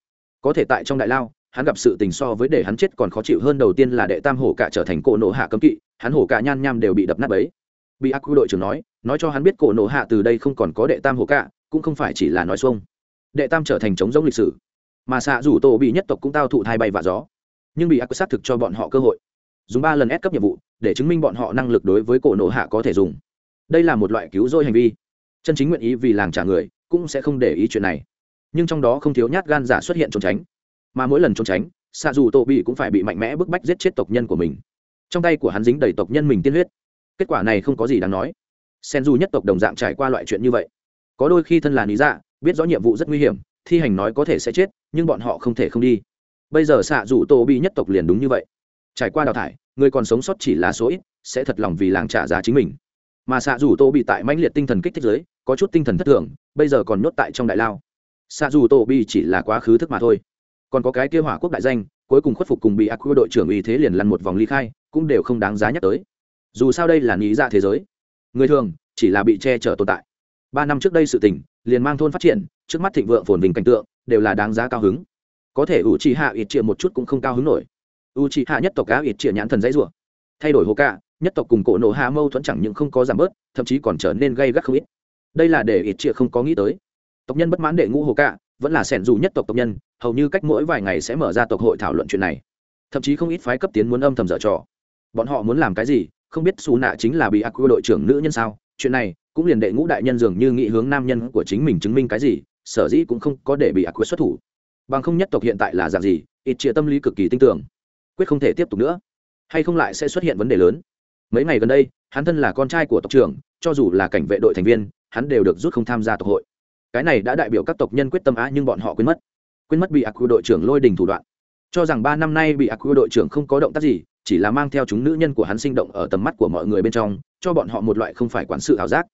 Speaker 1: Có thể tại trong đại lao, hắn gặp sự tình so với để hắn chết còn khó chịu hơn đầu tiên là đệ tam hổ cả trở thành cổ nộ hạ cấm kỵ, hắn hổ cả nhan nham đều bị đập nát bấy. Bị ác quy đội trưởng nói nói cho hắn biết cổ nộ hạ từ đây không còn có đệ tam hổ cả, cũng không phải chỉ là nói xuông. Đệ tam trở thành chống giống lịch sử. Mà xạ rủ tổ bị nhất tộc cũng tao thụ thai bay và gió. Nhưng bị ác quy xác thực cho bọn họ cơ hội dùng ba lần ép cấp nhiệm vụ, để chứng minh bọn họ năng lực đối với cổ nộ hạ có thể dùng. Đây là một loại cứu rỗi hành vi. Chân chính nguyện ý vì làng trả người, cũng sẽ không để ý chuyện này. Nhưng trong đó không thiếu nhát gan giả xuất hiện trốn tránh. Mà mỗi lần trốn tránh xạ dù tổ bị cũng phải bị mạnh mẽ bức bách giết chết tộc nhân của mình. Trong tay của hắn dính đầy tộc nhân mình tiên huyết. Kết quả này không có gì đáng nói. Sen dù nhất tộc đồng dạng trải qua loại chuyện như vậy. Có đôi khi thân là lý dạ biết rõ nhiệm vụ rất nguy hiểm, thi hành nói có thể sẽ chết, nhưng bọn họ không thể không đi. Bây giờ xạ dù tổ bị nhất tộc liền đúng như vậy trải qua đào thải, người còn sống sót chỉ là số ít, sẽ thật lòng vì làng trả giá chính mình. Mà xạ dù tô bị tại mãnh liệt tinh thần kích thích giới có chút tinh thần thất thường, bây giờ còn nhốt tại trong đại lao. Xạ dù tô bị chỉ là quá khứ thức mà thôi. Còn có cái kia hỏa quốc đại danh, cuối cùng khuất phục cùng bị ác quy đội trưởng uy thế liền lăn một vòng ly khai, cũng đều không đáng giá nhắc tới. Dù sao đây là nghĩ ra dạ thế giới. Người thường, chỉ là bị che chở tồn tại. Ba năm trước đây sự tình, liền mang thôn phát triển, trước mắt thịnh vượng phồn vinh cảnh tượng, đều là đáng giá cao hứng. Có thể ủ trì hạ ít chia một chút cũng không cao hứng nổi u trì hạ nhất tộc cá ít chĩa nhãn thần dãy rủa. Thay đổi hồ cạ nhất tộc cùng cổ nổ hạ mâu thuẫn chẳng những không có giảm bớt, thậm chí còn trở nên gây gắt không ít. Đây là để ít chĩa không có nghĩ tới. Tộc nhân bất mãn đệ ngũ hồ cạ vẫn là sẻn dù nhất tộc tộc nhân, hầu như cách mỗi vài ngày sẽ mở ra tộc hội thảo luận chuyện này. Thậm chí không ít phái cấp tiến muốn âm thầm dở trò. Bọn họ muốn làm cái gì, không biết xù nạ chính là bị ác quy đội trưởng nữ nhân sao? Chuyện này cũng liền đệ ngũ đại nhân dường như nghĩ hướng nam nhân của chính mình chứng minh cái gì, sở dĩ cũng không có để bị ác quy xuất thủ. Bằng không nhất tộc hiện tại là dạng gì, ít chia tâm lý cực kỳ tin tưởng quyết không thể tiếp tục nữa. Hay không lại sẽ xuất hiện vấn đề lớn? Mấy ngày gần đây, hắn thân là con trai của tộc trưởng, cho dù là cảnh vệ đội thành viên, hắn đều được rút không tham gia tộc hội. Cái này đã đại biểu các tộc nhân quyết tâm á nhưng bọn họ quên mất. Quên mất bị ác quy đội trưởng lôi đình thủ đoạn. Cho rằng ba năm nay bị ác quy đội trưởng không có động tác gì, chỉ là mang theo chúng nữ nhân của hắn sinh động ở tầm mắt của mọi người bên trong, cho bọn họ một loại không phải quản sự ảo giác.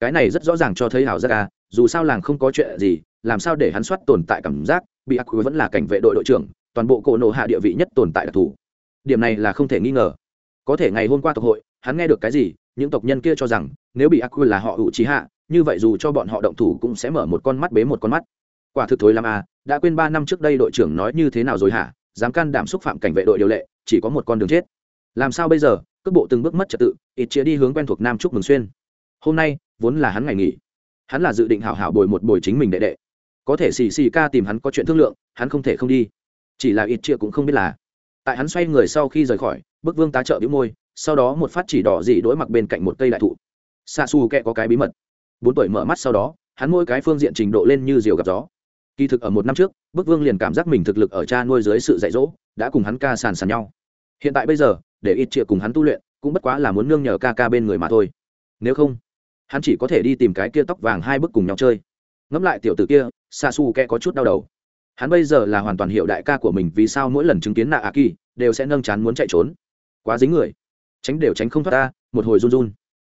Speaker 1: Cái này rất rõ ràng cho thấy ảo giác à dù sao làng không có chuyện gì, làm sao để hắn soát tồn tại cảm giác, bị ác quy vẫn là cảnh vệ đội đội trưởng toàn bộ cổ nộ hạ địa vị nhất tồn tại đặc thù. Điểm này là không thể nghi ngờ. Có thể ngày hôm qua tộc hội, hắn nghe được cái gì, những tộc nhân kia cho rằng, nếu bị aqua là họ ủ trí hạ, như vậy dù cho bọn họ động thủ cũng sẽ mở một con mắt bế một con mắt. Quả thực thối làm à đã quên ba năm trước đây đội trưởng nói như thế nào rồi hả? Dám can đảm xúc phạm cảnh vệ đội điều lệ, chỉ có một con đường chết. Làm sao bây giờ? Cước bộ từng bước mất trật tự, ít chia đi hướng quen thuộc nam trúc mừng xuyên. Hôm nay, vốn là hắn ngày nghỉ. Hắn là dự định hảo hảo bồi một bồi chính mình đệ đệ. Có thể xì xì ca tìm hắn có chuyện thương lượng, hắn không thể không đi chỉ là ít chia cũng không biết là. Tại hắn xoay người sau khi rời khỏi, bức vương tá trợ bĩu môi, sau đó một phát chỉ đỏ dị đối mặt bên cạnh một cây đại thụ. Xa xù kẹ có cái bí mật. Bốn tuổi mở mắt sau đó, hắn mỗi cái phương diện trình độ lên như diều gặp gió. Kỳ thực ở một năm trước, bức vương liền cảm giác mình thực lực ở cha nuôi dưới sự dạy dỗ, đã cùng hắn ca sàn sàn nhau. Hiện tại bây giờ, để ít chia cùng hắn tu luyện, cũng bất quá là muốn nương nhờ ca ca bên người mà thôi. Nếu không, hắn chỉ có thể đi tìm cái kia tóc vàng hai bức cùng nhau chơi. Ngẫm lại tiểu t ử kia xa xù kẹ có chút đau đầu hắn bây giờ là hoàn toàn hiệu đại ca của mình vì sao mỗi lần chứng kiến nạ a kỳ đều sẽ nâng chán muốn chạy trốn. Quá dính người. Tránh đều tránh không thoát ta, một hồi run run.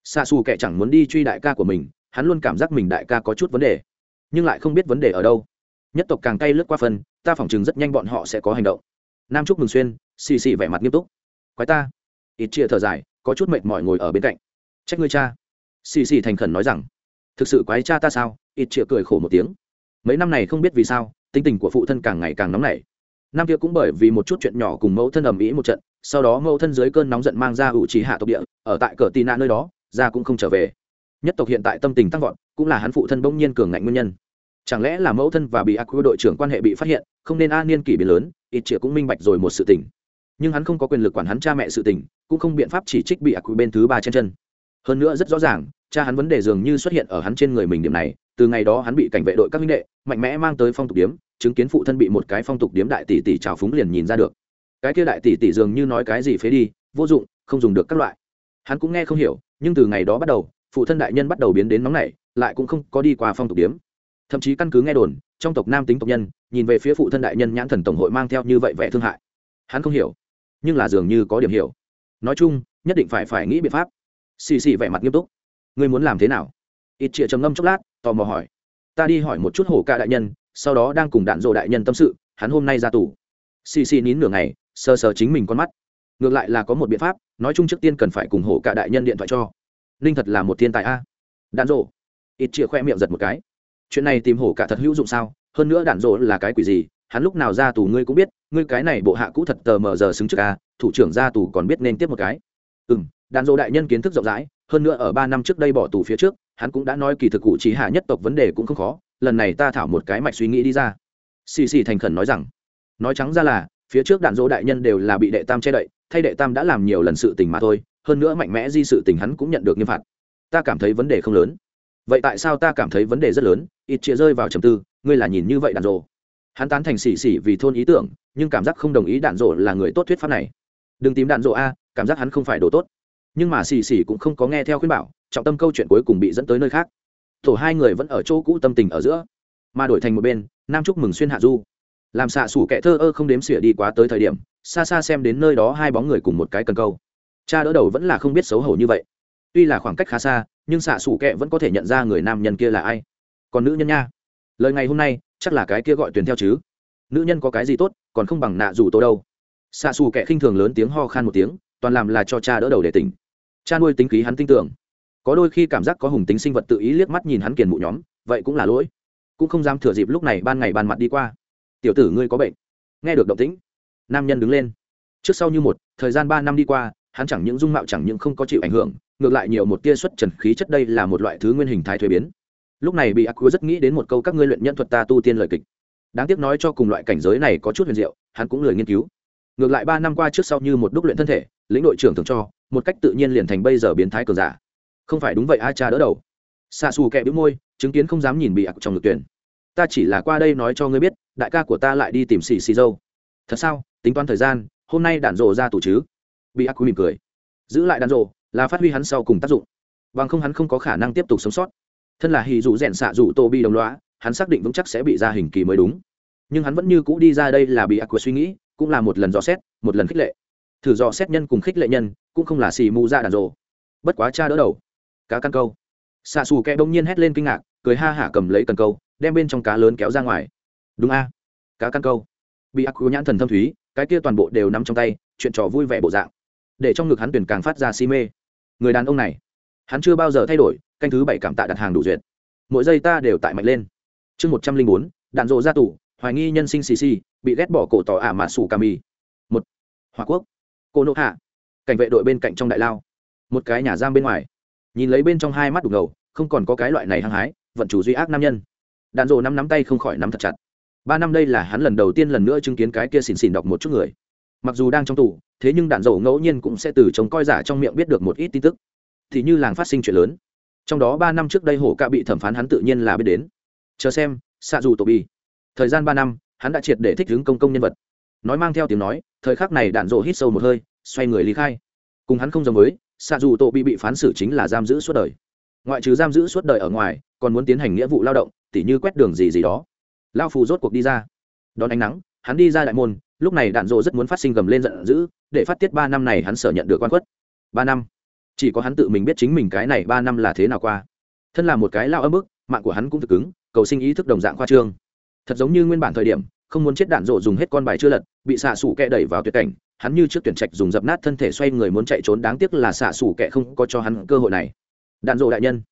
Speaker 1: Xa xù kẻ chẳng muốn đi truy đại ca của mình, hắn luôn cảm giác mình đại ca có chút vấn đề. Nhưng lại không biết vấn đề ở đâu. Nhất tộc càng cay lướt qua phần, ta phỏng chừng rất nhanh bọn họ sẽ có hành động. Nam trúc mừng xuyên, xì xì vẻ mặt nghiêm túc. Quái ta. Ít chia thở dài, có chút mệt mỏi ngồi ở bên cạnh. Trách ngươi cha. Xì xì thành khẩn nói rằng, thực sự quái cha ta sao? Ít chia cười khổ một tiếng. Mấy năm này không biết vì sao tính tình của phụ thân càng ngày càng nóng nảy. Năm kia cũng bởi vì một chút chuyện nhỏ cùng mẫu thân ầm ĩ một trận, sau đó mẫu thân dưới cơn nóng giận mang ra ủ trí hạ tộc địa, ở tại cờ tì nạ nơi đó, ra cũng không trở về. Nhất tộc hiện tại tâm tình tăng vọt, cũng là hắn phụ thân bỗng nhiên cường ngạnh nguyên nhân. Chẳng lẽ là mẫu thân và bị ác đội trưởng quan hệ bị phát hiện, không nên a niên kỷ biến lớn, ít chĩa cũng minh bạch rồi một sự tình. Nhưng hắn không có quyền lực quản hắn cha mẹ sự tình, cũng không biện pháp chỉ trích bị ác bên thứ ba trên chân. Hơn nữa rất rõ ràng cha hắn vấn đề dường như xuất hiện ở hắn trên người mình điểm này, từ ngày đó hắn bị cảnh vệ đội các minh đệ mạnh mẽ mang tới phong tục điếm, chứng kiến phụ thân bị một cái phong tục điếm đại tỷ tỷ trào phúng liền nhìn ra được. Cái kia đại tỷ tỷ dường như nói cái gì phế đi, vô dụng, không dùng được các loại. Hắn cũng nghe không hiểu, nhưng từ ngày đó bắt đầu, phụ thân đại nhân bắt đầu biến đến nóng nảy, lại cũng không có đi qua phong tục điếm. Thậm chí căn cứ nghe đồn, trong tộc nam tính tộc nhân, nhìn về phía phụ thân đại nhân nhãn thần tổng hội mang theo như vậy vẻ thương hại. Hắn không hiểu, nhưng là dường như có điểm hiểu. Nói chung, nhất định phải phải nghĩ biện pháp. Xì xì vẻ mặt nghiêm túc ngươi muốn làm thế nào? Ít chĩa trầm ngâm chốc lát, tò mò hỏi. Ta đi hỏi một chút hổ ca đại nhân, sau đó đang cùng đạn dộ đại nhân tâm sự, hắn hôm nay ra tù. Xì xì nín nửa ngày, sờ sờ chính mình con mắt. Ngược lại là có một biện pháp, nói chung trước tiên cần phải cùng hổ ca đại nhân điện thoại cho. Ninh thật là một thiên tài a. Đạn dộ ít chĩa khoe miệng giật một cái. Chuyện này tìm hổ ca thật hữu dụng sao? Hơn nữa đạn dộ là cái quỷ gì? Hắn lúc nào ra tù ngươi cũng biết, ngươi cái này bộ hạ cũ thật tờ mờ giờ xứng trước a, thủ trưởng ra tù còn biết nên tiếp một cái. Ừ m đàn dỗ đại nhân kiến thức rộng rãi, hơn nữa ở ba năm trước đây bỏ tù phía trước, hắn cũng đã nói kỳ thực cụ trí hạ nhất tộc vấn đề cũng không khó, lần này ta thảo một cái mạch suy nghĩ đi ra. Xì xì thành khẩn nói rằng, nói trắng ra là, phía trước đạn dỗ đại nhân đều là bị đệ tam che đậy, thay đệ tam đã làm nhiều lần sự tình mà thôi, hơn nữa mạnh mẽ di sự tình hắn cũng nhận được nghiêm phạt. Ta cảm thấy vấn đề không lớn. Vậy tại sao ta cảm thấy vấn đề rất lớn? Ít chia rơi vào trầm tư, ngươi là nhìn như vậy đạn dỗ hắn tán thành xì xì vì thôn ý tưởng, nhưng cảm giác không đồng ý đạn dỗ là người tốt thuyết pháp này. Đừng tìm đạn dỗ a, cảm giác hắn không phải đồ tốt nhưng mà xì xì cũng không có nghe theo khuyên bảo, trọng tâm câu chuyện cuối cùng bị dẫn tới nơi khác. Tổ hai người vẫn ở chỗ cũ tâm tình ở giữa, mà đổi thành một bên, nam trúc mừng xuyên hạ du. Làm xạ xủ kẻ thơ ơ không đếm xỉa đi quá tới thời điểm, xa xa xem đến nơi đó hai bóng người cùng một cái cần câu. Cha đỡ đầu vẫn là không biết xấu hổ như vậy. Tuy là khoảng cách khá xa, nhưng xạ xủ kệ vẫn có thể nhận ra người nam nhân kia là ai. Còn nữ nhân nha. Lời ngày hôm nay, chắc là cái kia gọi tuyển theo chứ. Nữ nhân có cái gì tốt, còn không bằng nạ dù tô đâu. Xạ xù kệ khinh thường lớn tiếng ho khan một tiếng, toàn làm là cho cha đỡ đầu để tỉnh cha nuôi tính khí hắn tin tưởng. Có đôi khi cảm giác có hùng tính sinh vật tự ý liếc mắt nhìn hắn kiền mụ nhóm, vậy cũng là lỗi. Cũng không dám thừa dịp lúc này ban ngày ban mặt đi qua. Tiểu tử ngươi có bệnh. Nghe được động tĩnh, nam nhân đứng lên. Trước sau như một, thời gian ba năm đi qua, hắn chẳng những dung mạo chẳng những không có chịu ảnh hưởng, ngược lại nhiều một tia xuất trần khí chất đây là một loại thứ nguyên hình thái thuế biến. Lúc này bị ác rất nghĩ đến một câu các ngươi luyện nhân thuật ta tu tiên lời kịch. Đáng tiếc nói cho cùng loại cảnh giới này có chút huyền diệu, hắn cũng lười nghiên cứu. Ngược lại ba năm qua trước sau như một đúc luyện thân thể, lĩnh đội trưởng thường cho một cách tự nhiên liền thành bây giờ biến thái cờ giả. Không phải đúng vậy a, cha đỡ đầu. Xa xù kẹ bĩu môi, chứng kiến không dám nhìn bị ặc trong ngực tuyển. Ta chỉ là qua đây nói cho ngươi biết, đại ca của ta lại đi tìm xì xì dâu. Thật sao? Tính toán thời gian, hôm nay đạn rộ ra tù chứ? Bị ác mỉm cười. Giữ lại đạn rộ là phát huy hắn sau cùng tác dụng. Bằng không hắn không có khả năng tiếp tục sống sót. Thân là hì dù rèn xạ dù tô bi đồng loá hắn xác định vững chắc sẽ bị ra hình kỳ mới đúng. Nhưng hắn vẫn như cũ đi ra đây là bị ác của suy nghĩ, cũng là một lần dò xét, một lần khích lệ thử dò xét nhân cùng khích lệ nhân, cũng không là xì mù ra đàn rồ. Bất quá cha đỡ đầu. Cá căn câu. Xạ xù kẹ bỗng nhiên hét lên kinh ngạc, cười ha hả cầm lấy cần câu, đem bên trong cá lớn kéo ra ngoài. Đúng a. Cá căn câu. Bị ác nhãn thần thâm thúy, cái kia toàn bộ đều nắm trong tay, chuyện trò vui vẻ bộ dạng. Để trong ngực hắn tuyển càng phát ra si mê. Người đàn ông này, hắn chưa bao giờ thay đổi, canh thứ bảy cảm tạ đặt hàng đủ duyệt. Mỗi giây ta đều tại mạnh lên. Chương một trăm linh bốn, đạn rộ ra tủ, hoài nghi nhân sinh xì xì, bị ghét bỏ cổ tỏ ả mà sủ cà mì. Một hòa quốc cô nộ hạ. Cảnh vệ đội bên cạnh trong đại lao. Một cái nhà giam bên ngoài. Nhìn lấy bên trong hai mắt đục ngầu, không còn có cái loại này hăng hái, vận chủ duy ác nam nhân. Đạn rộ nắm nắm tay không khỏi nắm thật chặt. Ba năm đây là hắn lần đầu tiên lần nữa chứng kiến cái kia xỉn xỉn đọc một chút người. Mặc dù đang trong tù, thế nhưng đạn dầu ngẫu nhiên cũng sẽ từ chống coi giả trong miệng biết được một ít tin tức. Thì như làng phát sinh chuyện lớn. Trong đó ba năm trước đây hổ ca bị thẩm phán hắn tự nhiên là biết đến. Chờ xem xạ dù tổ bi thời gian ba năm, hắn đã triệt để thích hướng công công nhân vật. Nói mang theo tiếng nói thời khắc này đạn rộ hít sâu một hơi, xoay người lý khai. Cùng hắn không giống với xạ dù tổ bị bị phán xử chính là giam giữ suốt đời. Ngoại trừ giam giữ suốt đời ở ngoài, còn muốn tiến hành nghĩa vụ lao động, tỉ như quét đường gì gì đó. Lao phù rốt cuộc đi ra. Đón ánh nắng, hắn đi ra đại môn, lúc này đạn dộ rất muốn phát sinh gầm lên giận dữ, để phát tiết ba năm này hắn sở nhận được quan khuất. Ba năm? Chỉ có hắn tự mình biết chính mình cái này ba năm là thế nào qua. Thân là một cái lao ấm ức mạng của hắn cũng thực cứng, cầu sinh ý thức đồng dạng khoa trương. Thật giống như nguyên bản thời điểm, không muốn chết đạn dộ dùng hết con bài chưa lật bị xạ xủ kẹ đẩy vào tuyệt cảnh, hắn như trước tuyển trạch dùng dập nát thân thể xoay người muốn chạy trốn, đáng tiếc là xạ xủ kẹ không có cho hắn cơ hội này. Đạn dộ đại nhân.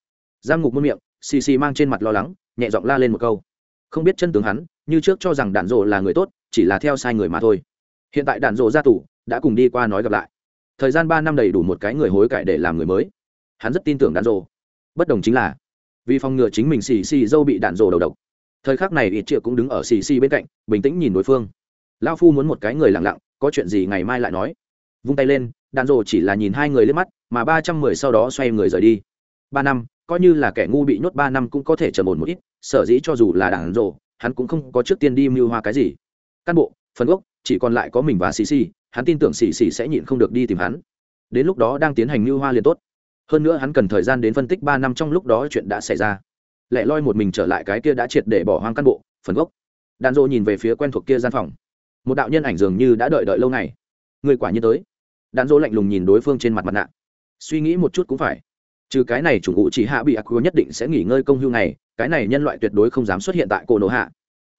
Speaker 1: Giam ngục muôn miệng, xì xì mang trên mặt lo lắng, nhẹ giọng la lên một câu. Không biết chân tướng hắn, như trước cho rằng đạn dộ là người tốt, chỉ là theo sai người mà thôi. Hiện tại đạn dộ ra tù, đã cùng đi qua nói gặp lại. Thời gian ba năm đầy đủ một cái người hối cải để làm người mới. Hắn rất tin tưởng đạn dộ. Bất đồng chính là, vì phòng ngừa chính mình xì xì dâu bị đạn dộ đầu độc. Thời khắc này ít triệu cũng đứng ở xì xì bên cạnh, bình tĩnh nhìn đối phương lao phu muốn một cái người lặng lặng, có chuyện gì ngày mai lại nói. Vung tay lên đàn rồ chỉ là nhìn hai người lên mắt, mà ba trăm mười sau đó xoay người rời đi. Ba năm, coi như là kẻ ngu bị nhốt ba năm cũng có thể trầm ổn một ít, sở dĩ cho dù là đàn rồ hắn cũng không có trước tiên đi mưu hoa cái gì. Căn bộ, phần gốc, chỉ còn lại có mình và xì xì, hắn tin tưởng xì xì sẽ nhịn không được đi tìm hắn. Đến lúc đó đang tiến hành mưu hoa liền tốt. Hơn nữa hắn cần thời gian đến phân tích ba năm trong lúc đó chuyện đã xảy ra. Lẽ loi một mình trở lại cái kia đã triệt để bỏ hoang căn bộ, phần gốc. Đàn Rồ nhìn về phía quen thuộc kia gian phòng một đạo nhân ảnh dường như đã đợi đợi lâu ngày. Người quả nhiên tới. Đạn dỗ lạnh lùng nhìn đối phương trên mặt mặt nạ. Suy nghĩ một chút cũng phải. Trừ cái này chủng ngụ chỉ hạ bị ác nhất định sẽ nghỉ ngơi công hưu này cái này nhân loại tuyệt đối không dám xuất hiện tại cổ nổ hạ.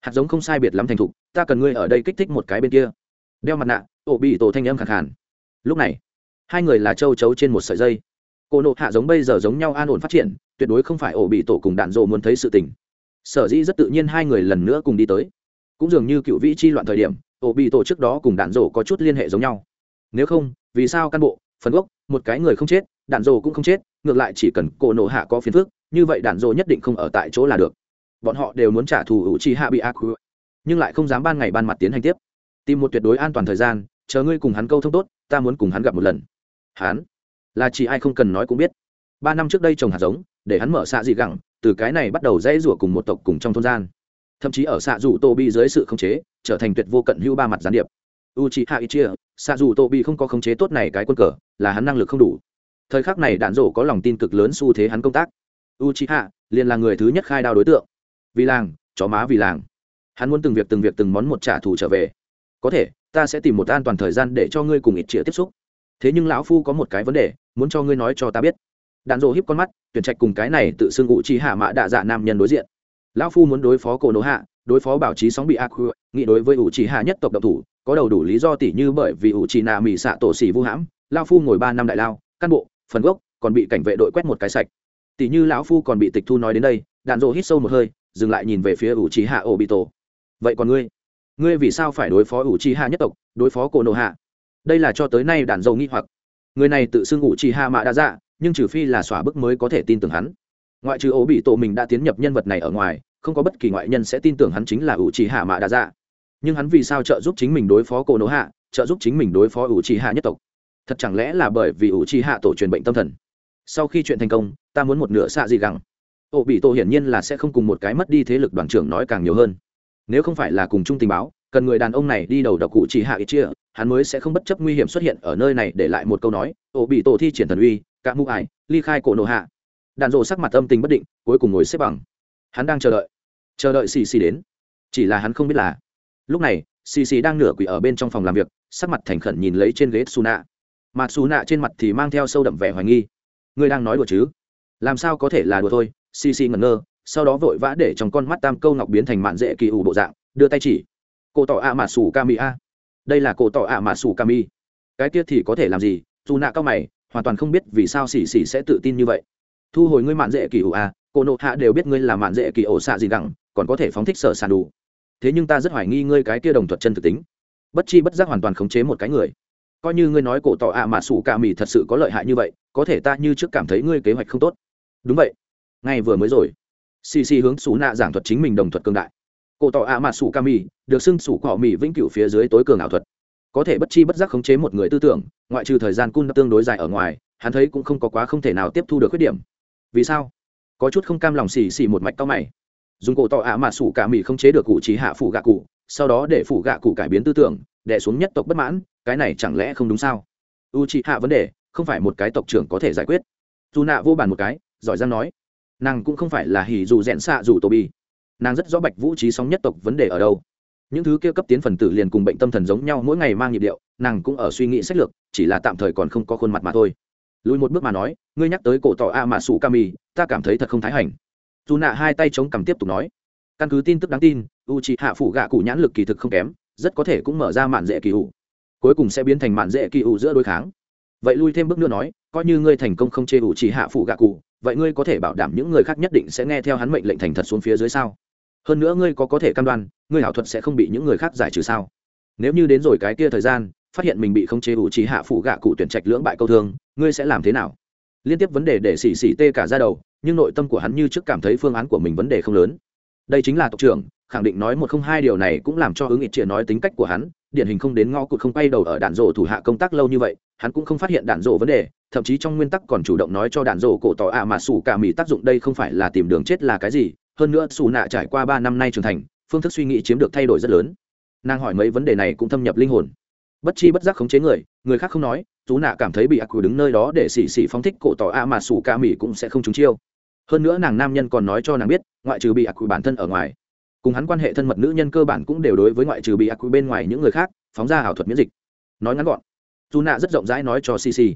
Speaker 1: Hạt giống không sai biệt lắm thành thục, ta cần ngươi ở đây kích thích một cái bên kia. Đeo mặt nạ, ổ bị tổ thanh âm khẳng hẳn lúc này, hai người là châu chấu trên một sợi dây. Cổ nộ hạ giống bây giờ giống nhau an ổn phát triển, tuyệt đối không phải ổ bị tổ cùng đạn dộ muốn thấy sự tình. Sở dĩ rất tự nhiên hai người lần nữa cùng đi tới. Cũng dường như cựu vĩ chi loạn thời điểm ổ bị tổ trước đó cùng đạn rổ có chút liên hệ giống nhau. Nếu không, vì sao căn bộ, phần gốc, một cái người không chết, đạn rổ cũng không chết, ngược lại chỉ cần cổ nổ hạ có phiền phức, như vậy đạn rổ nhất định không ở tại chỗ là được. Bọn họ đều muốn trả thù ủ chi hạ bị ác nhưng lại không dám ban ngày ban mặt tiến hành tiếp. Tìm một tuyệt đối an toàn thời gian, chờ ngươi cùng hắn câu thông tốt, ta muốn cùng hắn gặp một lần. Hắn? Là chỉ ai không cần nói cũng biết. Ba năm trước đây trồng hạt giống, để hắn mở xạ dị gẳng, từ cái này bắt đầu dãy rủa cùng một tộc cùng trong thôn gian thậm chí ở xạ dù tô bi dưới sự khống chế, trở thành tuyệt vô cận hữu ba mặt gián điệp. U c h i hạ chia xạ dù tô bi không có khống chế tốt này cái quân cờ, là hắn năng lực không đủ. Thời khắc này đạn rổ có lòng tin cực lớn xu thế hắn công tác. U c h i hạ liền là người thứ nhất khai đao đối tượng. Vì làng, chó má vì làng. Hắn muốn từng việc từng việc từng món một trả thù trở về. Có thể, ta sẽ tìm một an toàn thời gian để cho ngươi cùng ít chĩa tiếp xúc. Thế nhưng lão phu có một cái vấn đề, muốn cho ngươi nói cho ta biết. Đạn rổ hiếp con mắt, tuyển trạch cùng cái này tự xưng ngụ chi hạ mã đạ dạ nam nhân đối diện lão phu muốn đối phó cổ nỗ hạ, đối phó bảo trí sóng bị ác nghị đối với ủ trì hạ nhất tộc độc thủ, có đầu đủ lý do tỉ như bởi vì ủ trì nạ mỹ xạ tổ xỉ vu hãm lao phu ngồi ba năm đại lao căn bộ, phần gốc, còn bị cảnh vệ đội quét một cái sạch. Tỉ như lão phu còn bị tịch thu nói đến đây, đạn dỗ hít sâu một hơi, dừng lại nhìn về phía ủ trì hạ ổ bị tổ vậy còn ngươi? Ngươi vì sao phải đối phó ủ trì hạ nhất tộc, đối phó cổ nộ hạ? Đây là cho tới nay đạn dầu nghi hoặc. Người này tự xưng ủ trì hạ mạ đã dạ nhưng trừ phi là xóa bức mới có thể tin tưởng hắn ngoại trừ ổ bị tổ mình đã tiến nhập nhân vật này ở ngoài, không có bất kỳ ngoại nhân sẽ tin tưởng hắn chính là ủ trì hạ mạ đã dạ. Nhưng hắn vì sao trợ giúp chính mình đối phó cổ nộ hạ, trợ giúp chính mình đối phó ủ trì hạ nhất tộc? Thật chẳng lẽ là bởi vì ủ trì hạ tổ truyền bệnh tâm thần? Sau khi chuyện thành công, ta muốn một nửa xạ gì gắng ổ bị tổ hiển nhiên là sẽ không cùng một cái mất đi thế lực đoàn trưởng nói càng nhiều hơn. Nếu không phải là cùng chung tình báo, cần người đàn ông này đi đầu độc cụ chỉ hạ ít chia, hắn mới sẽ không bất chấp nguy hiểm xuất hiện ở nơi này để lại một câu nói, ổ bị tổ thi triển thần uy cả mũ ải ly khai cổ nộ hạ đạn rộ sắc mặt âm tình bất định, cuối cùng ngồi xếp bằng. Hắn đang chờ đợi. Chờ đợi xì xì đến. Chỉ là hắn không biết là. Lúc này, xì xì đang nửa quỷ ở bên trong phòng làm việc, sắc mặt thành khẩn nhìn lấy trên ghế su nạ mặt su nạ trên mặt thì mang theo sâu đậm vẻ hoài nghi. Ngươi đang nói đùa chứ? Làm sao có thể là đùa thôi? Xì xì ngẩn ngơ, sau đó vội vã để trong con mắt tam câu ngọc biến thành mạn dễ kỳ ủ bộ dạng, đưa tay chỉ. Cổ tỏ ạ mạ sủ mi a. Đây là cổ tỏ ạ mạ sủ kami cái kia thì có thể làm gì? Dù nạ cao mày, hoàn toàn không biết vì sao xì xì sẽ tự tin như vậy thu hồi ngươi mạn dễ kỳ ủ à, a cổ nộ hạ đều biết ngươi là mạn dễ kỳ ổ xạ gì gẳng, còn có thể phóng thích sở sàn đủ. Thế nhưng ta rất hoài nghi ngươi cái kia đồng thuật chân thực tính. Bất chi bất giác hoàn toàn khống chế một cái người. Coi như ngươi nói cổ tỏ ạ mà sủ ca mì thật sự có lợi hại như vậy, có thể ta như trước cảm thấy ngươi kế hoạch không tốt. Đúng vậy. Ngay vừa mới rồi. Xì xì hướng xù nạ giảng thuật chính mình đồng thuật cương đại. Cổ tỏ ạ mà sủ ca mì, được xưng sủ cỏ mì vĩnh cửu phía dưới tối cường ảo thuật. Có thể bất chi bất giác khống chế một người tư tưởng, ngoại trừ thời gian cun tương đối dài ở ngoài, hắn thấy cũng không có quá không thể nào tiếp thu được khuyết điểm vì sao? Có chút không cam lòng xì xì một mạch to mày. Dùng cổ tỏ ạ mà sủ cả mì không chế được cụ trí hạ phủ gạ cụ, sau đó để phủ gạ cụ cải biến tư tưởng đẻ xuống nhất tộc bất mãn, cái này chẳng lẽ không đúng sao? U trị hạ vấn đề, không phải một cái tộc trưởng có thể giải quyết. Dù nạ vô bàn một cái, giỏi giang nói. Nàng cũng không phải là hỉ dù rẽn xạ dù tô bi nàng rất rõ bạch vũ trí sóng nhất tộc vấn đề ở đâu. Những thứ kia cấp tiến phần tử liền cùng bệnh tâm thần giống nhau mỗi ngày mang nhịp điệu, nàng cũng ở suy nghĩ sách lược, chỉ là tạm thời còn không có khuôn mặt mà thôi lùi một bước mà nói, ngươi nhắc tới cổ tỏ a mà sủ kami ta cảm thấy thật không thái hành. Dù nạ hai tay chống cằm tiếp tục nói. Căn cứ tin tức đáng tin u c hạ phủ gạ cụ nhãn lực kỳ thực không kém, rất có thể cũng mở ra mạn dễ kỳ ủ. Cuối cùng sẽ biến thành mạn dễ kỳ ủ giữa đối kháng. Vậy lui thêm bước nữa nói, coi như ngươi thành công không chê ủ chỉ hạ phủ gạ cụ, vậy ngươi có thể bảo đảm những người khác nhất định sẽ nghe theo hắn mệnh lệnh thành thật xuống phía dưới sao? Hơn nữa ngươi có có thể cam đoan, ngươi ảo thuật sẽ không bị những người khác giải trừ sao? Nếu như đến rồi cái kia thời gian phát hiện mình bị không chế ủ trí hạ phủ gạ cụ tuyển trạch lưỡng bại câu thương, ngươi sẽ làm thế nào? Liên tiếp vấn đề để xỉ xỉ tê cả ra đầu, nhưng nội tâm của hắn như trước cảm thấy phương án của mình vấn đề không lớn. Đây chính là tộc trưởng, khẳng định nói một không hai điều này cũng làm cho ứng ít triệt nói tính cách của hắn, điển hình không đến ngõ cụt không bay đầu ở đạn rổ thủ hạ công tác lâu như vậy, hắn cũng không phát hiện đạn rổ vấn đề, thậm chí trong nguyên tắc còn chủ động nói cho đạn rổ cổ tỏ ạ mà sủ cả mỹ tác dụng đây không phải là tìm đường chết là cái gì, hơn nữa xù nạ trải qua ba năm nay trưởng thành, phương thức suy nghĩ chiếm được thay đổi rất lớn. Nàng hỏi mấy vấn đề này cũng thâm nhập linh hồn bất chi bất giác khống chế người người khác không nói chú nạ cảm thấy bị ác quỷ đứng nơi đó để xì xì phóng thích cổ tỏ a mà sủ ca mỹ cũng sẽ không trúng chiêu. Hơn nữa nàng nam nhân còn nói cho nàng biết, ngoại trừ bị ác quỷ bản thân ở ngoài, cùng hắn quan hệ thân mật nữ nhân cơ bản cũng đều đối với ngoại trừ bị ác quỷ bên ngoài những người khác, phóng ra ảo thuật miễn dịch. Nói ngắn gọn, tú nạ rất rộng rãi nói cho xì xì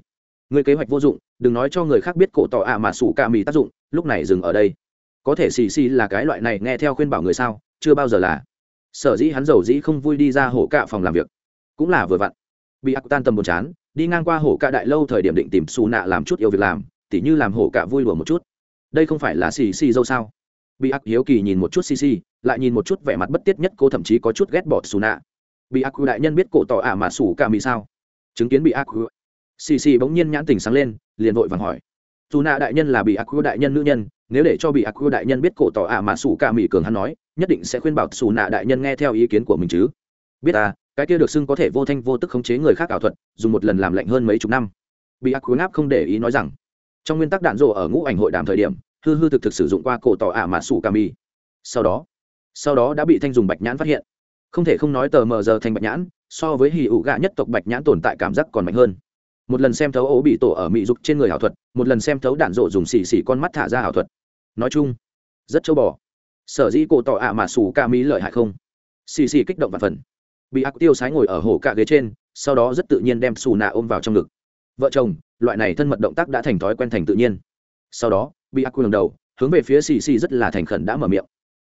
Speaker 1: người kế hoạch vô dụng, đừng nói cho người khác biết cổ tỏ ạ mà sủ ca mỹ tác dụng, lúc này dừng ở đây. Có thể xì xì là cái loại này nghe theo khuyên bảo người sao, chưa bao giờ là. Sở dĩ hắn giàu dĩ không vui đi ra hổ cạ phòng làm việc cũng là vừa vặn. Bị ác tan tâm buồn chán, đi ngang qua hổ cạ đại lâu thời điểm định tìm xù nạ làm chút yêu việc làm, tỉ như làm hổ cạ vui lùa một chút. Đây không phải là xì xì dâu sao? Bị ác hiếu kỳ nhìn một chút xì xì, lại nhìn một chút vẻ mặt bất tiết nhất cô thậm chí có chút ghét bỏ xù nạ. Bị ác đại nhân biết cổ tỏ ả mà sủ cả mì sao? Chứng kiến bị ác xì xì bỗng nhiên nhãn tình sáng lên, liền vội vàng hỏi. Dù nạ đại nhân là bị ác đại nhân nữ nhân, nếu để cho bị ác đại nhân biết cổ tỏ ả mà sủ cả mì cường hắn nói, nhất định sẽ khuyên bảo xù nạ đại nhân nghe theo ý kiến của mình chứ. Biết à cái kia được xưng có thể vô thanh vô tức khống chế người khác ảo thuật, dùng một lần làm lạnh hơn mấy chục năm. Bị ác ngáp không để ý nói rằng, trong nguyên tắc đạn rộ ở ngũ ảnh hội đàm thời điểm, hư hư thực thực sử dụng qua cổ tỏ ả mà sủ cả mì. Sau đó sau đó đã bị thanh dùng bạch nhãn phát hiện. Không thể không nói tờ mờ giờ thành bạch nhãn, so với hì ủ gạ nhất tộc bạch nhãn tồn tại cảm giác còn mạnh hơn. Một lần xem thấu ố bị tổ ở mỹ dục trên người ảo thuật, một lần xem thấu đạn rộ dùng xì xì con mắt thả ra ảo thuật. Nói chung, rất châu bò. Sở dĩ cổ tỏ ạ mà xù ca mỹ lợi hại không? Xì xì kích động và phần bị ác tiêu sái ngồi ở hồ cạ ghế trên, sau đó rất tự nhiên đem xù nạ ôm vào trong ngực. Vợ chồng, loại này thân mật động tác đã thành thói quen thành tự nhiên. Sau đó, bị ác quy đầu, hướng về phía xì xì rất là thành khẩn đã mở miệng.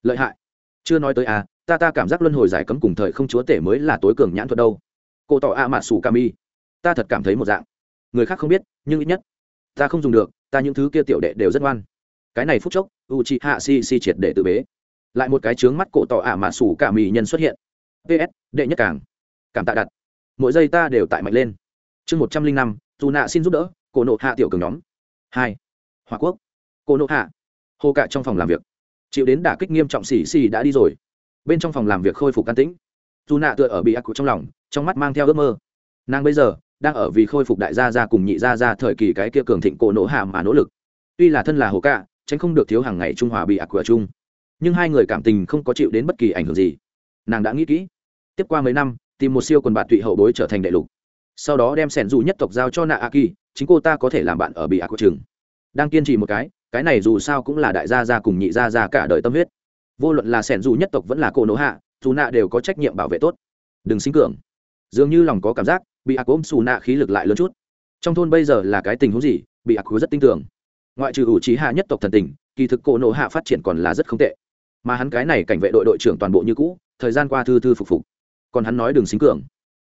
Speaker 1: Lợi hại. Chưa nói tới à ta ta cảm giác luân hồi giải cấm cùng thời không chúa tể mới là tối cường nhãn thuật đâu. Cô tỏ a mạt sủ cami ta thật cảm thấy một dạng. Người khác không biết, nhưng ít nhất, ta không dùng được, ta những thứ kia tiểu đệ đều rất ngoan. Cái này phút chốc u chi hạ si si triệt để tự bế. Lại một cái trướng mắt cổ tỏ a mạt sủ cả mì nhân xuất hiện ps đệ nhất càng. Cảm tạ đặt. Mỗi giây ta đều tại mạnh lên. Chương một trăm linh năm, dù nạ xin giúp đỡ, cổ nộ hạ tiểu cường nhóm. Hai. Hòa quốc. Cổ nộ hạ. Hô cạ trong phòng làm việc. Chịu đến đả kích nghiêm trọng xì xì đã đi rồi. Bên trong phòng làm việc khôi phục can tĩnh. Dù nạ tựa ở bị ác cụ trong lòng, trong mắt mang theo ước mơ. Nàng bây giờ, đang ở vì khôi phục đại gia ra cùng nhị gia ra thời kỳ cái kia cường thịnh cổ nộ hạ mà nỗ lực. Tuy là thân là hồ cạ tránh không được thiếu hàng ngày trung hòa bị ác cụ chung. Nhưng hai người cảm tình không có chịu đến bất kỳ ảnh hưởng gì. Nàng đã nghĩ kỹ tiếp qua mấy năm, tìm một siêu quần bạn tụy hậu bối trở thành đại lục. Sau đó đem sẻn dù nhất tộc giao cho nạ a kỳ chính cô ta có thể làm bạn ở bị ác của trường. Đang kiên trì một cái cái này dù sao cũng là đại gia gia cùng nhị gia gia cả đời tâm huyết. Vô luận là sẻn dù nhất tộc vẫn là cô nỗ hạ, dù nạ đều có trách nhiệm bảo vệ tốt. Đừng sinh cường. Dường như lòng có cảm giác bị ác ôm xù nạ khí lực lại lớn chút. Trong thôn bây giờ là cái tình huống gì bị ác rất tin tưởng. Ngoại trừ ủ trí hạ nhất tộc thần tình, kỳ thực cô nỗ hạ phát triển còn là rất không tệ. Mà hắn cái này cảnh vệ đội đội trưởng toàn bộ như cũ, thời gian qua thư thư phục phục còn hắn nói đừng xính cường.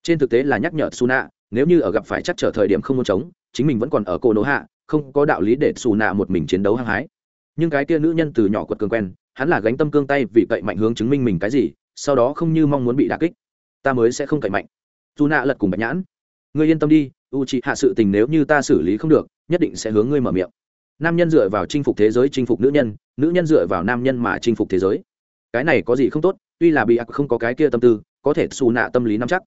Speaker 1: Trên thực tế là nhắc nhở su nạ nếu như ở gặp phải chắc trở thời điểm không muốn chống, chính mình vẫn còn ở cô nỗ hạ không có đạo lý để su nạ một mình chiến đấu hăng hái. Nhưng cái kia nữ nhân từ nhỏ quật cường quen, hắn là gánh tâm cương tay vì cậy mạnh hướng chứng minh mình cái gì, sau đó không như mong muốn bị đà kích. Ta mới sẽ không cậy mạnh. Dù nạ lật cùng bạch nhãn. Ngươi yên tâm đi u chị hạ sự tình nếu như ta xử lý không được, nhất định sẽ hướng ngươi mở miệng. Nam nhân dựa vào chinh phục thế giới chinh phục nữ nhân nữ nhân dựa vào nam nhân mà chinh phục thế giới. Cái này có gì không tốt, tuy là bị ác không có cái kia tâm tư có thể xù nạ tâm lý nắm chắc.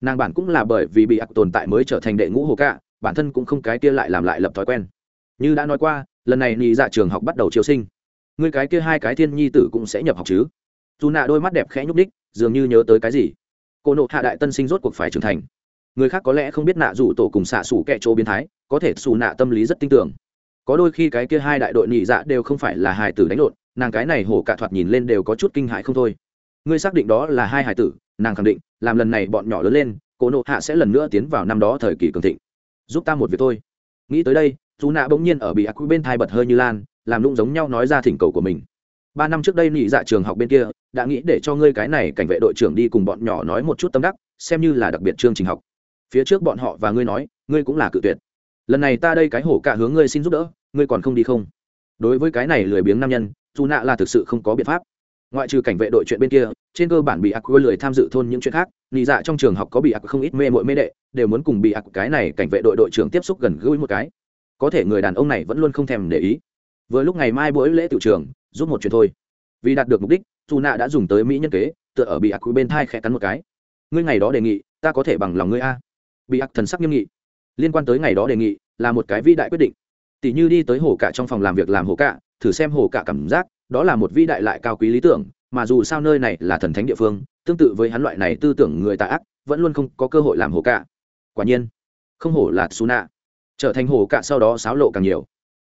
Speaker 1: Nàng bản cũng là bởi vì bị ặc tồn tại mới trở thành đệ ngũ hồ cạ bản thân cũng không cái kia lại làm lại lập thói quen. Như đã nói qua, lần này nhị dạ trường học bắt đầu chiêu sinh. Người cái kia hai cái thiên nhi tử cũng sẽ nhập học chứ? Dù nạ đôi mắt đẹp khẽ nhúc đích dường như nhớ tới cái gì? Cô nộ hạ đại tân sinh rốt cuộc phải trưởng thành. Người khác có lẽ không biết nạ rủ tổ cùng xạ xủ kẹ chỗ biến thái, có thể xù nạ tâm lý rất tin tưởng. Có đôi khi cái kia hai đại đội nhị dạ đều không phải là hài tử đánh lộn, nàng cái này hổ cả thoạt nhìn lên đều có chút kinh hãi không thôi. Ngươi xác định đó là hai hài tử nàng khẳng định, làm lần này bọn nhỏ lớn lên cô nộ hạ sẽ lần nữa tiến vào năm đó thời kỳ cường thịnh. Giúp ta một việc thôi. Nghĩ tới đây dù nạ bỗng nhiên ở bị ác quy bên thai bật hơi như lan, làm lung giống nhau nói ra thỉnh cầu của mình. Ba năm trước đây nị dạ trường học bên kia, đã nghĩ để cho ngươi cái này cảnh vệ đội trưởng đi cùng bọn nhỏ nói một chút tâm đắc, xem như là đặc biệt chương trình học. Phía trước bọn họ và ngươi nói, ngươi cũng là cự tuyệt. Lần này ta đây cái hổ cả hướng ngươi xin giúp đỡ, ngươi còn không đi không? Đối với cái này lười biếng nam nhân dù nạ là thực sự không có biện pháp ngoại trừ cảnh vệ đội chuyện bên kia, trên cơ bản bị ác quơ lười tham dự thôn những chuyện khác nị dạ trong trường học có bị ác không ít mê mội mê đệ, đều muốn cùng bị ác cái này cảnh vệ đội đội trưởng tiếp xúc gần gũi một cái. Có thể người đàn ông này vẫn luôn không thèm để ý. Vừa lúc ngày mai buổi lễ tiểu trường, giúp một chuyện thôi. Vì đạt được mục đích dù nạ đã dùng tới mỹ nhân kế, tựa ở bị ác bên thai khẽ cắn một cái. Ngươi ngày đó đề nghị, ta có thể bằng lòng ngươi a. Bị ác thần sắc nghiêm nghị. Liên quan tới ngày đó đề nghị, là một cái vĩ đại quyết định. Tỷ như đi tới hồ cả trong phòng làm việc làm hồ cả, thử xem hồ cả cảm giác đó là một vĩ đại lại cao quý lý tưởng, mà dù sao nơi này là thần thánh địa phương, tương tự với hắn loại này tư tưởng người tà ác, vẫn luôn không có cơ hội làm hổ cả quả nhiên, không hổ là su nạ trở thành hổ cả sau đó xáo lộ càng nhiều.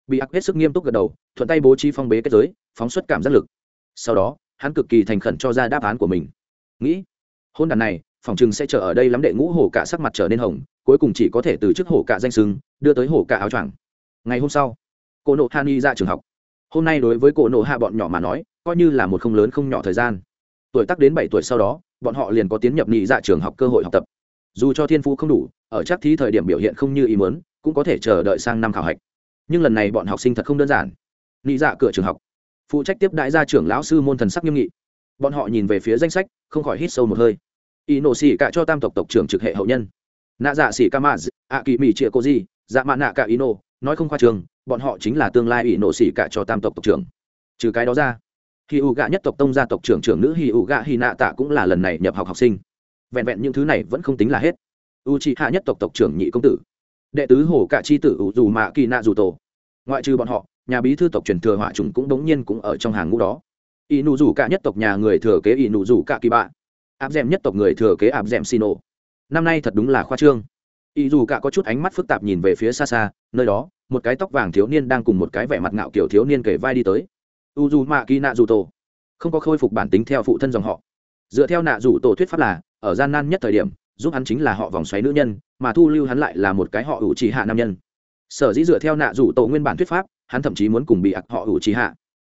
Speaker 1: Bị ác hết sức nghiêm túc gật đầu, thuận tay bố trí phong bế kết giới, phóng xuất cảm giác lực. Sau đó, hắn cực kỳ thành khẩn cho ra đáp án của mình. Nghĩ, hôn đàn này, phòng chừng sẽ chờ ở đây lắm đệ ngũ hổ cả sắc mặt trở nên hồng, cuối cùng chỉ có thể từ chức hổ cả danh sưng đưa tới hổ cả áo choàng. Ngày hôm sau, cô nộ hani ra trường học hôm nay đối với cổ nộ hạ bọn nhỏ mà nói, coi như là một không lớn không nhỏ thời gian. Tuổi tác đến bảy tuổi sau đó, bọn họ liền có tiến nhập nhị dạ trường học cơ hội học tập. Dù cho thiên phú không đủ, ở chắc thí thời điểm biểu hiện không như ý muốn, cũng có thể chờ đợi sang năm khảo hạch. Nhưng lần này bọn học sinh thật không đơn giản. Nhị dạ cửa trường học. Phụ trách tiếp đại gia trưởng lão sư môn thần sắc nghiêm nghị. Bọn họ nhìn về phía danh sách, không khỏi hít sâu một hơi. Y nổ xỉ cả cho tam tộc tộc trưởng trực hệ hậu nhân. Nạ dạ xỉ ca maz ạ kỳ mỹ chia cô di dạ mạ nạ cả y nổ nói không khoa trường bọn họ chính là tương lai ủy nổ xỉ cả cho tam tộc tộc trưởng. Trừ cái đó ra, hì ụ gạ nhất tộc tông gia tộc trưởng trưởng nữ hì ụ gạ hì nạ tạ cũng là lần này nhập học học sinh. Vẹn vẹn những thứ này vẫn không tính là hết. U c hạ nhất tộc tộc trưởng nhị công tử, đệ tứ hổ h chi tử ủ dù mạ kỳ nạ dù tổ. Ngoại trừ bọn họ, nhà bí thư tộc truyền thừa hỏa trùng cũng đống nhiên cũng ở trong hàng ngũ đó. Ỷ nụ rủ cả nhất tộc nhà người thừa kế ỷ nụ rủ cả kỳ bạ. Áp d nhất tộc người thừa kế áp d è m xin ô năm nay thật đúng là khoa trương y dù cả có chút ánh mắt phức tạp nhìn về phía xa xa, nơi đó, một cái tóc vàng thiếu niên đang cùng một cái vẻ mặt ngạo kiểu thiếu niên kể vai đi tới. U dù mạ kỳ nạ dù tổ. Không có khôi phục bản tính theo phụ thân dòng họ. Dựa theo nạ dù tổ thuyết pháp là, ở gian nan nhất thời điểm, giúp hắn chính là họ vòng xoáy nữ nhân, mà thu lưu hắn lại là một cái họ ủ trì hạ nam nhân. Sở dĩ dựa theo nạ dù tổ nguyên bản thuyết pháp, hắn thậm chí muốn cùng bị ặc họ ủ trì hạ.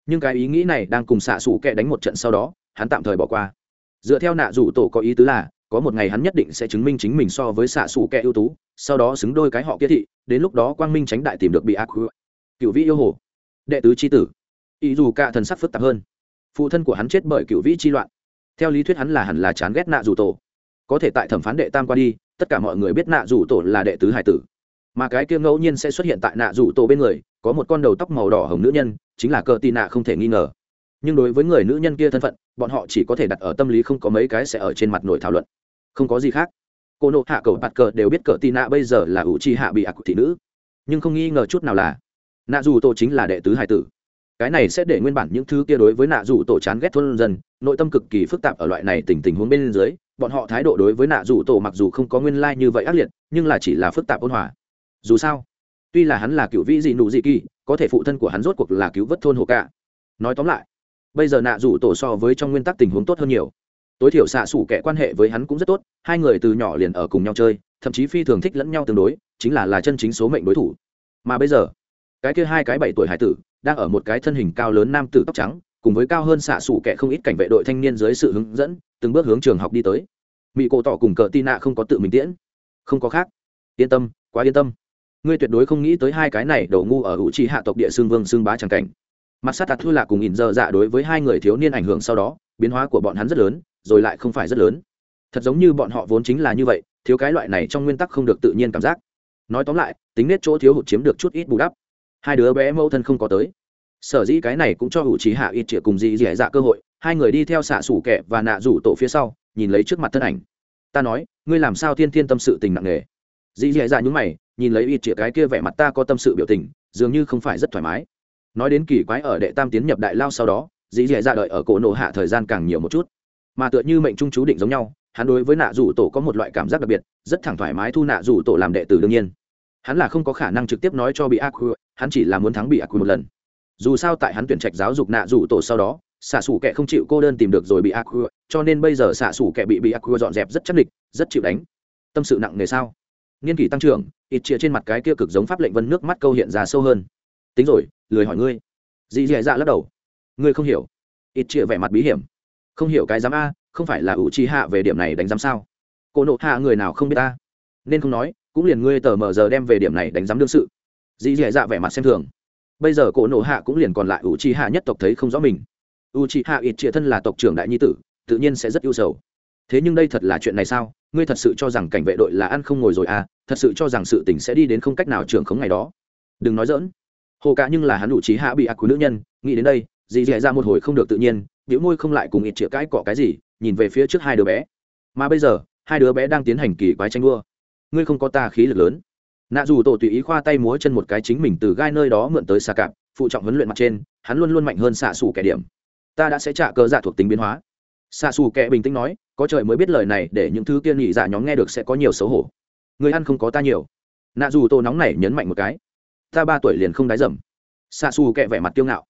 Speaker 1: Nhưng cái ý nghĩ này đang cùng xạ xủ kẹ đánh một trận sau đó, hắn tạm thời bỏ qua. Dựa theo nạ dù tổ có ý tứ là có một ngày hắn nhất định sẽ chứng minh chính mình so với xạ xù kẹ ưu tú, sau đó xứng đôi cái họ kia thị, đến lúc đó quang minh tránh đại tìm được bị ác cựu vĩ yêu hồ. Đệ tứ tri tử. Ý dù cả thần sắc phức tạp hơn. Phụ thân của hắn chết bởi cựu vĩ chi loạn. Theo lý thuyết hắn là hẳn là chán ghét nạ dù tổ. Có thể tại thẩm phán đệ tam qua đi, tất cả mọi người biết nạ dù tổ là đệ tứ hải tử. Mà cái kia ngẫu nhiên sẽ xuất hiện tại nạ dù tổ bên người, có một con đầu tóc màu đỏ hồng nữ nhân, chính là cờ tì nạ không thể nghi ngờ nhưng đối với người nữ nhân kia thân phận, bọn họ chỉ có thể đặt ở tâm lý không có mấy cái sẽ ở trên mặt nổi thảo luận. Không có gì khác. Cô nộ hạ cầu bạt cờ đều biết cờ tì nạ bây giờ là ủ chi hạ bị ạc thị nữ. Nhưng không nghi ngờ chút nào là, nạ dù tổ chính là đệ tứ hải tử. Cái này sẽ để nguyên bản những thứ kia đối với nạ dù tổ chán ghét thôn dân, nội tâm cực kỳ phức tạp ở loại này tình tình huống bên dưới, bọn họ thái độ đối với nạ dù tổ mặc dù không có nguyên lai、like、như vậy ác liệt, nhưng là chỉ là phức tạp ôn hòa. Dù sao, tuy là hắn là cựu vĩ dị nụ dị kỳ, có thể phụ thân của hắn rốt cuộc là cứu vớt thôn hồ cả nói tóm lại bây giờ nạ rủ tổ so với trong nguyên tắc tình huống tốt hơn nhiều. Tối thiểu xạ xủ kẻ quan hệ với hắn cũng rất tốt, hai người từ nhỏ liền ở cùng nhau chơi, thậm chí phi thường thích lẫn nhau tương đối, chính là là chân chính số mệnh đối thủ. Mà bây giờ, cái kia hai cái bảy tuổi hải tử, đang ở một cái thân hình cao lớn nam tử tóc trắng, cùng với cao hơn xạ xủ kẻ không ít cảnh vệ đội thanh niên dưới sự hướng dẫn, từng bước hướng trường học đi tới. Mỹ cổ tỏ cùng cờ tin nạ không có tự mình tiễn. Không có khác. Yên tâm, quá yên tâm. Ngươi tuyệt đối không nghĩ tới hai cái này đổ ngu ở hữu trí hạ tộc địa xương vương xương bá tràng cảnh mặt sát tạt thư là cùng ỉn dơ dạ đối với hai người thiếu niên ảnh hưởng sau đó, biến hóa của bọn hắn rất lớn, rồi lại không phải rất lớn. Thật giống như bọn họ vốn chính là như vậy, thiếu cái loại này trong nguyên tắc không được tự nhiên cảm giác. Nói tóm lại, tính nết chỗ thiếu hụt chiếm được chút ít bù đắp. Hai đứa bé mẫu thân không có tới. Sở dĩ cái này cũng cho hữu trí hạ ít chĩa cùng dị dẻ dạ, dạ cơ hội, hai người đi theo xạ sủ kẹ và nạ rủ tổ phía sau, nhìn lấy trước mặt thân ảnh. Ta nói, ngươi làm sao thiên thiên tâm sự tình nặng nề? Dị dẻ dạ nhúng mày, nhìn lấy ít chĩa cái kia vẻ mặt ta có tâm sự biểu tình, dường như không phải rất thoải mái nói đến kỳ quái ở đệ tam tiến nhập đại lao sau đó, dĩ dẻ dạ đợi ở cổ nổ hạ thời gian càng nhiều một chút. Mà tựa như mệnh trung chú định giống nhau, hắn đối với nạ rủ tổ có một loại cảm giác đặc biệt, rất thẳng thoải mái thu nạ rủ tổ làm đệ tử đương nhiên. Hắn là không có khả năng trực tiếp nói cho bị ác hắn chỉ là muốn thắng bị ác một lần. Dù sao tại hắn tuyển trạch giáo dục nạ rủ tổ sau đó, xạ xủ kẻ không chịu cô đơn tìm được rồi bị ác cho nên bây giờ xạ xủ kẻ bị bị ác dọn dẹp rất chắc địch, rất chịu đánh. Tâm sự nặng nề sao? Nghiên kỷ tăng trưởng, ít chia trên mặt cái kia cực giống pháp lệnh vân nước mắt câu hiện ra sâu hơn. Tính rồi lười hỏi ngươi. Dì dì dạ lắc đầu. Ngươi không hiểu. Ít chĩa vẻ mặt bí hiểm. Không hiểu cái giám a, không phải là ủ trì hạ về điểm này đánh giám sao? Cô nộ hạ người nào không biết ta? Nên không nói, cũng liền ngươi tờ mờ giờ đem về điểm này đánh giám đương sự. Dì dì dạ vẻ mặt xem thường. Bây giờ cổ nộ hạ cũng liền còn lại ủ trì hạ nhất tộc thấy không rõ mình. Ủ trì hạ ít chia thân là tộc trưởng đại nhi tử, tự nhiên sẽ rất ưu sầu. Thế nhưng đây thật là chuyện này sao? Ngươi thật sự cho rằng cảnh vệ đội là ăn không ngồi rồi à? Thật sự cho rằng sự tình sẽ đi đến không cách nào trưởng khống ngày đó. Đừng nói dỡn hồ cả nhưng là hắn đủ trí hạ bị ác của nữ nhân, nghĩ đến đây, dì dì ra một hồi không được tự nhiên, biểu môi không lại cùng ít chĩa cãi cọ cái gì, nhìn về phía trước hai đứa bé. Mà bây giờ, hai đứa bé đang tiến hành kỳ quái tranh đua. Ngươi không có ta khí lực lớn. Nạ dù tổ tùy ý khoa tay múa chân một cái chính mình từ gai nơi đó mượn tới xà cạp, phụ trọng huấn luyện mặt trên, hắn luôn luôn mạnh hơn xạ xù kẻ điểm. Ta đã sẽ trả cơ dạ thuộc tính biến hóa. Xạ xù kẻ bình tĩnh nói, có trời mới biết lời này, để những thứ kia nhị dạ nhóm nghe được sẽ có nhiều xấu hổ. Người ăn không có ta nhiều. Nạ dù tô nóng này nhấn mạnh một cái ta ba tuổi liền không đái dầm. Xạ xù kệ vẻ mặt kiêu ngạo.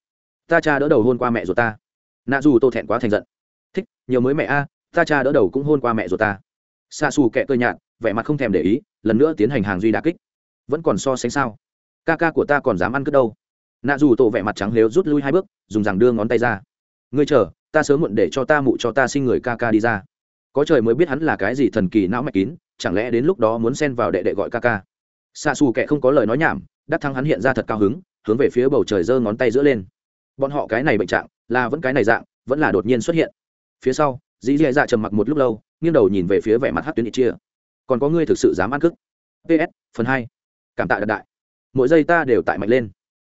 Speaker 1: Ta cha đỡ đầu hôn qua mẹ rồi ta. Nạ dù tô thẹn quá thành giận. Thích, nhiều mới mẹ a, ta cha đỡ đầu cũng hôn qua mẹ rồi ta. Xạ xù kệ cơ nhạt, vẻ mặt không thèm để ý, lần nữa tiến hành hàng duy đà kích. Vẫn còn so sánh sao? Ca ca của ta còn dám ăn cướp đâu? Nạ dù tổ vẻ mặt trắng lếu rút lui hai bước, dùng rằng đưa ngón tay ra. Ngươi chờ, ta sớm muộn để cho ta mụ cho ta sinh người ca ca đi ra. Có trời mới biết hắn là cái gì thần kỳ não mạch kín, chẳng lẽ đến lúc đó muốn xen vào đệ đệ gọi ca ca. Xa xù kệ không có lời nói nhảm đắc thắng hắn hiện ra thật cao hứng, hướng về phía bầu trời giơ ngón tay giữa lên. Bọn họ cái này bệnh trạng, là vẫn cái này dạng, vẫn là đột nhiên xuất hiện. Phía sau, dĩ dì dạ trầm mặc một lúc lâu, nghiêng đầu nhìn về phía vẻ mặt hát tuyến ít chia. Còn có ngươi thực sự dám ăn cức? Ps phần hai. Cảm tạ đại đại. Mỗi giây ta đều tại mạnh lên.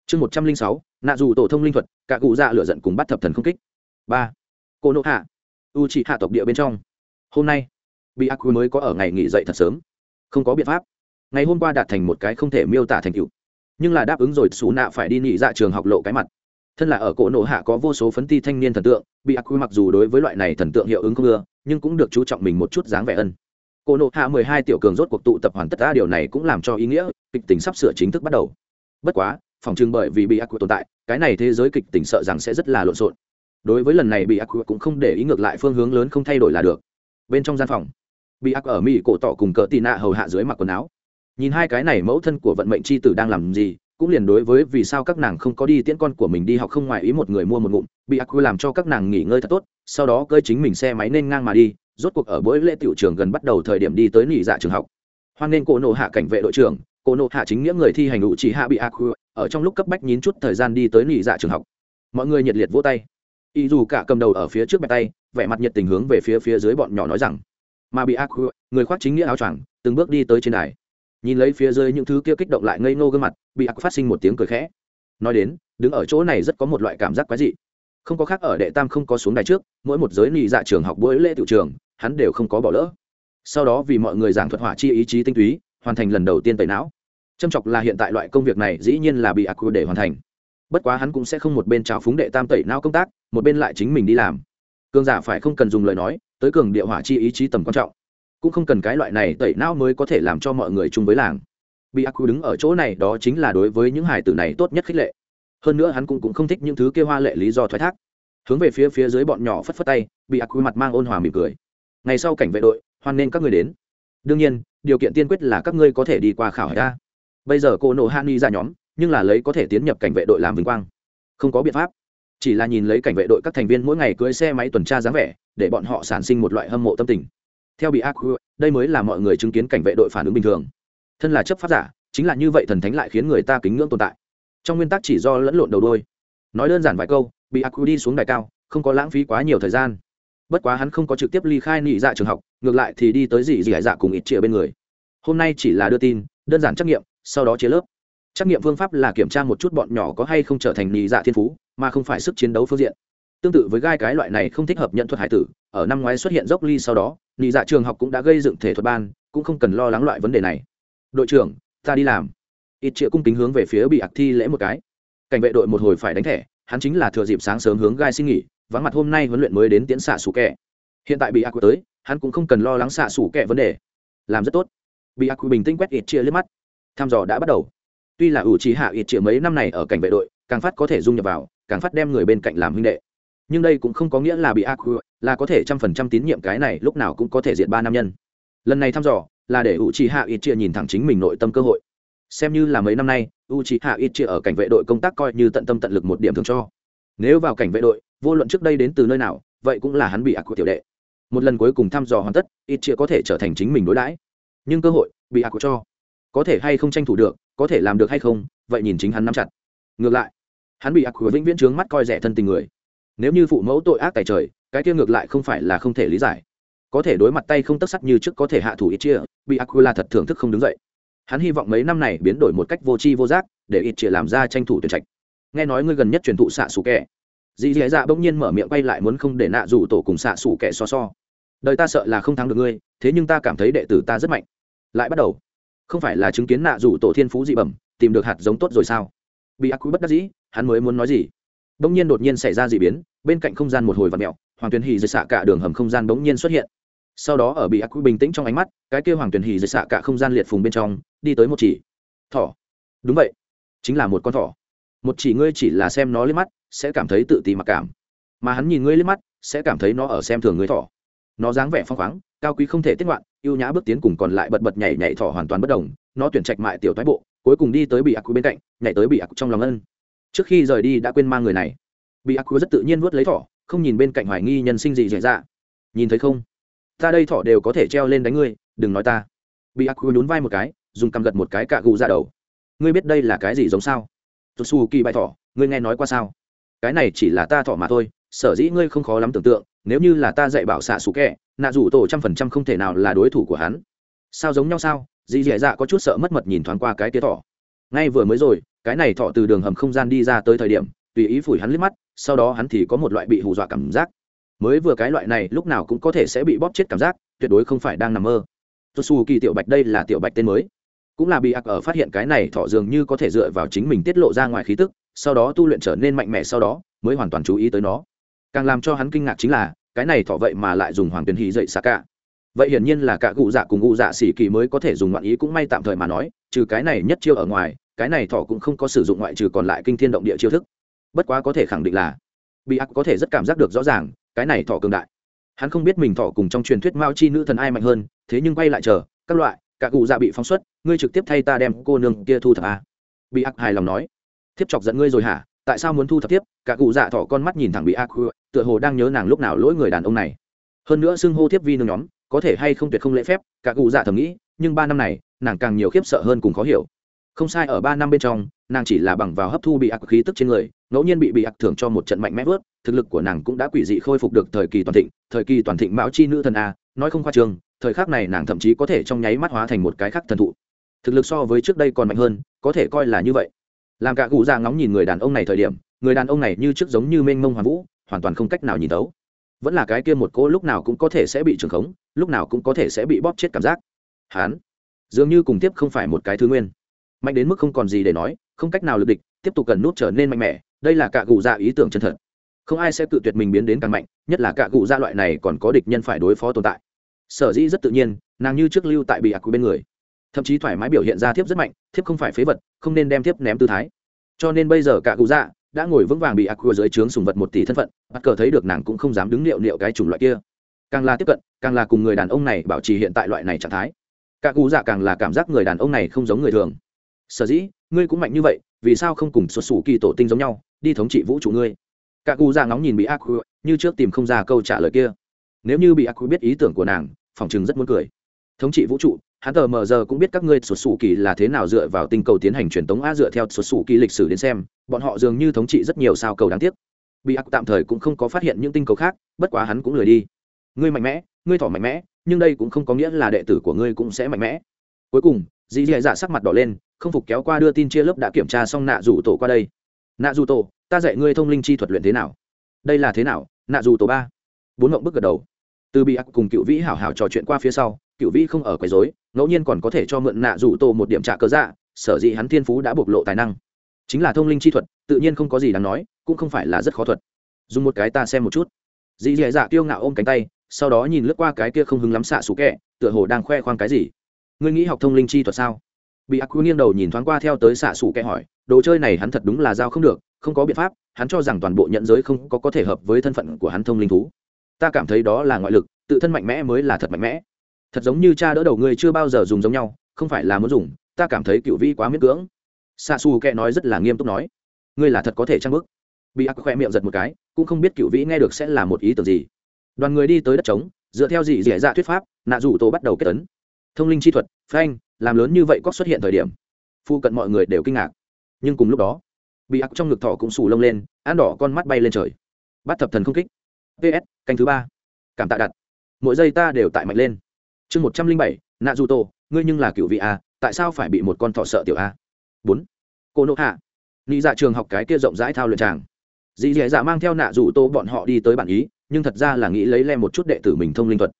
Speaker 1: Chương một trăm linh sáu, nạ dù tổ thông linh thuật, cả cụ dạ lửa giận cùng bắt thập thần không kích. Ba. Cô nộ hạ. U trị hạ tộc địa bên trong. Hôm nay bị ác mới có ở ngày nghỉ dậy thật sớm. Không có biện pháp. Ngày hôm qua đạt thành một cái không thể miêu tả thành tựu nhưng là đáp ứng rồi xú nạ phải đi nghỉ dạ trường học lộ cái mặt. Thân là ở cổ nộ hạ có vô số phấn ti thanh niên thần tượng, bị ác quy mặc dù đối với loại này thần tượng hiệu ứng không ưa, nhưng cũng được chú trọng mình một chút dáng vẻ ân. Cổ nộ hạ mười hai tiểu cường rốt cuộc tụ tập hoàn tất ta điều này cũng làm cho ý nghĩa, kịch tính sắp sửa chính thức bắt đầu. Bất quá, phòng trưng bởi vì bị ác quy tồn tại, cái này thế giới kịch tính sợ rằng sẽ rất là lộn xộn. Đối với lần này bị ác quy cũng không để ý ngược lại phương hướng lớn không thay đổi là được. Bên trong gian phòng, bị ác ở mỹ cổ tỏ cùng cỡ tị nạ hầu hạ dưới mặc quần áo nhìn hai cái này mẫu thân của vận mệnh c h i tử đang làm gì, cũng liền đối với vì sao các nàng không có đi tiễn con của mình đi học không ngoài ý một người mua một ngụm, bị ác quy làm cho các nàng nghỉ ngơi thật tốt, sau đó cơi chính mình xe máy nên ngang mà đi, rốt cuộc ở buổi lễ tiểu trường gần bắt đầu thời điểm đi tới nghỉ dạ trường học. Hoan nên cổ nộ hạ cảnh vệ đội trưởng, cổ nộ hạ chính nghĩa người thi hành đủ chỉ hạ bị ác quy ở trong lúc cấp bách nhín chút thời gian đi tới nghỉ dạ trường học. Mọi người nhiệt liệt vỗ tay. Y dù cả cầm đầu ở phía trước bẹp tay, vẻ mặt nhiệt tình hướng về phía phía dưới bọn nhỏ nói rằng mà bị ác quy người khoác chính nghĩa áo choàng, từng bước đi tới trên đài nhìn lấy phía dưới những thứ kia kích động lại ngây ngô gương mặt, bị ác phát sinh một tiếng cười khẽ. Nói đến, đứng ở chỗ này rất có một loại cảm giác quái dị. Không có khác ở đệ tam không có xuống đài trước, mỗi một giới nị dạ trường học buổi lễ tiểu trường, hắn đều không có bỏ lỡ. Sau đó vì mọi người giảng thuật hỏa chi ý chí tinh túy, hoàn thành lần đầu tiên tẩy não. Châm chọc là hiện tại loại công việc này dĩ nhiên là bị ác để hoàn thành. Bất quá hắn cũng sẽ không một bên trào phúng đệ tam tẩy não công tác, một bên lại chính mình đi làm. Cường giả phải không cần dùng lời nói, tới cường địa hỏa chi ý chí tầm quan trọng cũng không cần cái loại này tẩy não mới có thể làm cho mọi người chung với làng. Bị ác đứng ở chỗ này đó chính là đối với những hải tử này tốt nhất khích lệ. Hơn nữa hắn cũng, cũng không thích những thứ kêu hoa lệ lý do thoái thác. Hướng về phía phía dưới bọn nhỏ phất phất tay bị ác mặt mang ôn hòa mỉm cười. Ngày sau cảnh vệ đội hoan nên các người đến. Đương nhiên điều kiện tiên quyết là các ngươi có thể đi qua khảo hải ta bây giờ cô nộ hani ra nhóm nhưng là lấy có thể tiến nhập cảnh vệ đội làm vinh quang. Không có biện pháp. Chỉ là nhìn lấy cảnh vệ đội các thành viên mỗi ngày cưới xe máy tuần tra dáng vẻ để bọn họ sản sinh một loại hâm mộ tâm tình theo bị ác đây mới là mọi người chứng kiến cảnh vệ đội phản ứng bình thường. Thân là chấp pháp giả, chính là như vậy thần thánh lại khiến người ta kính ngưỡng tồn tại. Trong nguyên tắc chỉ do lẫn lộn đầu đôi. Nói đơn giản vài câu, bị ác đi xuống đài cao, không có lãng phí quá nhiều thời gian. Bất quá hắn không có trực tiếp ly khai nị dạ trường học, ngược lại thì đi tới dị dị hải dạ cùng ít chĩa bên người. Hôm nay chỉ là đưa tin, đơn giản trắc nghiệm, sau đó chia lớp. Trắc nghiệm phương pháp là kiểm tra một chút bọn nhỏ có hay không trở thành nị dạ thiên phú, mà không phải sức chiến đấu phương diện. Tương tự với gai cái loại này không thích hợp nhận thuật hải tử, ở năm ngoái xuất hiện dốc ly sau đó nị dạ trường học cũng đã gây dựng thể thuật ban, cũng không cần lo lắng loại vấn đề này. Đội trưởng, ta đi làm. Ít chĩa cung kính hướng về phía bị ạc thi lễ một cái. Cảnh vệ đội một hồi phải đánh thẻ, hắn chính là thừa dịp sáng sớm hướng gai xin nghỉ, vắng mặt hôm nay huấn luyện mới đến tiến xạ sủ kẹ. Hiện tại bị ác tới, hắn cũng không cần lo lắng xạ sủ kẹ vấn đề. Làm rất tốt. Bị ác bình tĩnh quét ít chia liếc mắt. Thăm dò đã bắt đầu. Tuy là ủ trí hạ ít chia mấy năm này ở cảnh vệ đội, càng phát có thể dung nhập vào, càng phát đem người bên cạnh làm huynh đệ nhưng đây cũng không có nghĩa là bị ác là có thể trăm phần trăm tín nhiệm cái này lúc nào cũng có thể diệt ba nam nhân. Lần này thăm dò, là để u Chi hạ ít chia nhìn thẳng chính mình nội tâm cơ hội. Xem như là mấy năm nay u Chi hạ ít chia ở cảnh vệ đội công tác coi như tận tâm tận lực một điểm thường cho. Nếu vào cảnh vệ đội, vô luận trước đây đến từ nơi nào, vậy cũng là hắn bị ác của tiểu đệ. Một lần cuối cùng thăm dò hoàn tất ít chia có thể trở thành chính mình đối đãi. Nhưng cơ hội, bị ác của cho. Có thể hay không tranh thủ được, có thể làm được hay không, vậy nhìn chính hắn nắm chặt. Ngược lại, hắn bị ác của vĩnh viễn trướng mắt coi rẻ thân tình người nếu như phụ mẫu tội ác tài trời, cái kia ngược lại không phải là không thể lý giải. Có thể đối mặt tay không tất sắc như trước có thể hạ thủ ít chia, bị aquila thật thưởng thức không đứng dậy. Hắn hy vọng mấy năm này biến đổi một cách vô tri vô giác, để ít chia làm ra tranh thủ tuyển trạch. Nghe nói ngươi gần nhất truyền thụ xạ xù kẻ. Dì dì dạ bỗng nhiên mở miệng quay lại muốn không để nạ rủ tổ cùng xạ xù kẻ so so. Đời ta sợ là không thắng được ngươi, thế nhưng ta cảm thấy đệ tử ta rất mạnh. Lại bắt đầu. Không phải là chứng kiến nạ rủ tổ thiên phú dị bẩm, tìm được hạt giống tốt rồi sao? Bị ác quý bất đắc dĩ, hắn mới muốn nói gì? Bỗng nhiên đột nhiên xảy ra d ị biến, bên cạnh không gian một hồi và mẹo hoàng tuyền hì dệt xạ cả đường hầm không gian bỗng nhiên xuất hiện. Sau đó ở bị ác quy bình tĩnh trong ánh mắt, cái kêu hoàng tuyền hì dệt xạ cả không gian liệt phùng bên trong, đi tới một chỉ. Thỏ. Đúng vậy. Chính là một con thỏ. Một chỉ ngươi chỉ là xem nó lên mắt, sẽ cảm thấy tự ti mặc cảm. Mà hắn nhìn ngươi lên mắt, sẽ cảm thấy nó ở xem thường ngươi thỏ. Nó dáng vẻ phong khoáng, cao quý không thể tiết ngoạn, ưu nhã bước tiến cùng còn lại bật bật nhảy nhảy thỏ hoàn toàn bất đồng. Nó tuyển trạch mại tiểu thoái bộ, cuối cùng đi tới bị ác quy bên cạnh, nhảy tới bị ác trong lòng ân trước khi rời đi đã quên mang người này. Bị ác rất tự nhiên vớt lấy thỏ, không nhìn bên cạnh hoài nghi nhân sinh gì xảy ra dạ. nhìn thấy không? Ta đây thỏ đều có thể treo lên đánh ngươi, đừng nói ta. Bị ác nhún vai một cái, dùng cằm gật một cái cạ gù ra đầu. Ngươi biết đây là cái gì giống sao? Tôi su kỳ bài thỏ, ngươi nghe nói qua sao? Cái này chỉ là ta thỏ mà thôi, sở dĩ ngươi không khó lắm tưởng tượng, nếu như là ta dạy bảo xạ xù kẹ, nạ rủ tổ trăm phần trăm không thể nào là đối thủ của hắn. Sao giống nhau sao? Dì dẻ dạ có chút sợ mất mật nhìn thoáng qua cái tía thỏ. Ngay vừa mới rồi cái này thọ từ đường hầm không gian đi ra tới thời điểm, tùy ý phủi hắn liếc mắt, sau đó hắn thì có một loại bị hù dọa cảm giác. Mới vừa cái loại này, lúc nào cũng có thể sẽ bị bóp chết cảm giác, tuyệt đối không phải đang nằm mơ. Tôi xù kỳ tiểu bạch đây là tiểu bạch tên mới. Cũng là bị ạc ở phát hiện cái này thọ dường như có thể dựa vào chính mình tiết lộ ra ngoài khí tức, sau đó tu luyện trở nên mạnh mẽ sau đó, mới hoàn toàn chú ý tới nó. Càng làm cho hắn kinh ngạc chính là, cái này thọ vậy mà lại dùng hoàng tuyến hì dậy xa cả vậy hiển nhiên là cả cụ dạ cùng cụ dạ xỉ kỳ mới có thể dùng ngoạn ý cũng may tạm thời mà nói, trừ cái này nhất chiêu ở ngoài cái này thọ cũng không có sử dụng ngoại trừ còn lại kinh thiên động địa chiêu thức. Bất quá có thể khẳng định là, bị ác có thể rất cảm giác được rõ ràng, cái này thọ cường đại. Hắn không biết mình thọ cùng trong truyền thuyết mao chi nữ thần ai mạnh hơn, thế nhưng quay lại chờ, các loại, cả cụ dạ bị phóng xuất, ngươi trực tiếp thay ta đem cô nương kia thu thập a. Bị ác hài lòng nói, thiếp chọc giận ngươi rồi hả? Tại sao muốn thu thập tiếp cả cụ dạ thọ con mắt nhìn thẳng bị ác tựa hồ đang nhớ nàng lúc nào lỗi người đàn ông này. Hơn nữa xưng hô tiếp vi nương nhóm, có thể hay không tuyệt không lễ phép, cả cụ dạ thầm nghĩ, nhưng ba năm này, nàng càng nhiều khiếp sợ hơn cùng khó hiểu không sai, ở ba năm bên trong, nàng chỉ là bằng vào hấp thu bị ác khí tức trên người, ngẫu nhiên bị bị ác thưởng cho một trận mạnh mẽ vớt, thực lực của nàng cũng đã quỷ dị khôi phục được thời kỳ toàn thịnh, thời kỳ toàn thịnh mão chi nữ thần a, nói không khoa trường, thời khắc này nàng thậm chí có thể trong nháy mắt hóa thành một cái khắc thần thụ. Thực lực so với trước đây còn mạnh hơn, có thể coi là như vậy. Làm cả cụ già ngóng nhìn người đàn ông này thời điểm, người đàn ông này như trước giống như mênh mông hoàng vũ, hoàn toàn không cách nào nhìn tấu vẫn là cái kia một cô lúc nào cũng có thể sẽ bị trường khống, lúc nào cũng có thể sẽ bị bóp chết cảm giác. Hán, dường như cùng tiếp không phải một cái thứ nguyên mạnh đến mức không còn gì để nói, không cách nào lực địch, tiếp tục cần nút trở nên mạnh mẽ, đây là cả cụ dạ ý tưởng chân thật. Không ai sẽ tự tuyệt mình biến đến càng mạnh, nhất là cả cụ dạ loại này còn có địch nhân phải đối phó tồn tại. Sở dĩ rất tự nhiên, nàng như trước lưu tại bị ạc của bên người. Thậm chí thoải mái biểu hiện ra thiếp rất mạnh, thiếp không phải phế vật, không nên đem thiếp ném tư thái. Cho nên bây giờ cả cụ dạ đã ngồi vững vàng bị ạc của dưới trướng sùng vật một tỷ thân phận, bắt cờ thấy được nàng cũng không dám đứng liệu liệu cái chủng loại kia. Càng là tiếp cận, càng là cùng người đàn ông này bảo trì hiện tại loại này trạng thái. Cả cụ dạ càng là cảm giác người đàn ông này không giống người thường sở dĩ, ngươi cũng mạnh như vậy, vì sao không cùng xuất xù kỳ tổ tinh giống nhau, đi thống trị vũ trụ ngươi? Cả cụ già ngóng nhìn bị ác như trước tìm không ra câu trả lời kia. Nếu như bị ác biết ý tưởng của nàng, phòng chừng rất muốn cười. Thống trị vũ trụ, hắn tờ mờ giờ cũng biết các ngươi xuất xù kỳ là thế nào dựa vào tinh cầu tiến hành truyền tống a dựa theo xuất xù kỳ lịch sử đến xem, bọn họ dường như thống trị rất nhiều sao cầu đáng tiếc. Bị ác tạm thời cũng không có phát hiện những tinh cầu khác, bất quá hắn cũng lười đi. Ngươi mạnh mẽ, ngươi thỏ mạnh mẽ, nhưng đây cũng không có nghĩa là đệ tử của ngươi cũng sẽ mạnh mẽ. Cuối cùng dì dì dạ sắc mặt đỏ lên không phục kéo qua đưa tin chia lớp đã kiểm tra xong nạ dù tổ qua đây. Nạ dù tổ, ta dạy ngươi thông linh chi thuật luyện thế nào? Đây là thế nào? Nạ dù tổ ba. Bốn mộng bức gật đầu. Từ bị ác cùng cựu vĩ hảo hảo trò chuyện qua phía sau, cựu vĩ không ở quấy dối ngẫu nhiên còn có thể cho mượn nạ dù tổ một điểm trả cơ dạ sở dĩ hắn thiên phú đã bộc lộ tài năng. Chính là thông linh chi thuật, tự nhiên không có gì đáng nói, cũng không phải là rất khó thuật. Dùng một cái ta xem một chút. Dì dì dạ tiêu ngạo ôm cánh tay, sau đó nhìn lướt qua cái kia không hứng lắm xạ xú kẹ, tựa hồ đang khoe khoang cái gì. Ngươi nghĩ học thông linh chi thuật sao? Bị ác quy nghiêng đầu nhìn thoáng qua theo tới xạ xủ kẻ hỏi, đồ chơi này hắn thật đúng là giao không được, không có biện pháp, hắn cho rằng toàn bộ nhận giới không có có thể hợp với thân phận của hắn thông linh thú. Ta cảm thấy đó là ngoại lực, tự thân mạnh mẽ mới là thật mạnh mẽ. Thật giống như cha đỡ đầu ngươi chưa bao giờ dùng giống nhau, không phải là muốn dùng, ta cảm thấy cựu vi quá miễn cưỡng. Xạ xù kệ nói rất là nghiêm túc nói, ngươi là thật có thể trang bức bị ác khoe miệng giật một cái, cũng không biết cựu vĩ nghe được sẽ là một ý tưởng gì. Đoàn người đi tới đất trống, dựa theo gì dẻ dạ thuyết pháp, nạ rủ tổ bắt đầu kết tấn. Thông linh chi thuật, phanh làm lớn như vậy có xuất hiện thời điểm, phụ cận mọi người đều kinh ngạc. Nhưng cùng lúc đó, bị ác trong ngực thọ cũng sù lông lên, ăn đỏ con mắt bay lên trời. Bắt thập thần không kích. Ps canh thứ ba. Cảm tạ đặt. Mỗi giây ta đều tại mạnh lên. Chương một trăm linh bảy nạ du tô ngươi nhưng là cựu vị a, tại sao phải bị một con thọ sợ tiểu a? Bốn. Cô nộ hạ. Nghĩ dạ trường học cái kia rộng rãi thao luyện tràng. Dì dẻ dạ mang theo nạ dù tô bọn họ đi tới bản ý, nhưng thật ra là nghĩ lấy lem một chút đệ tử mình thông linh thuật.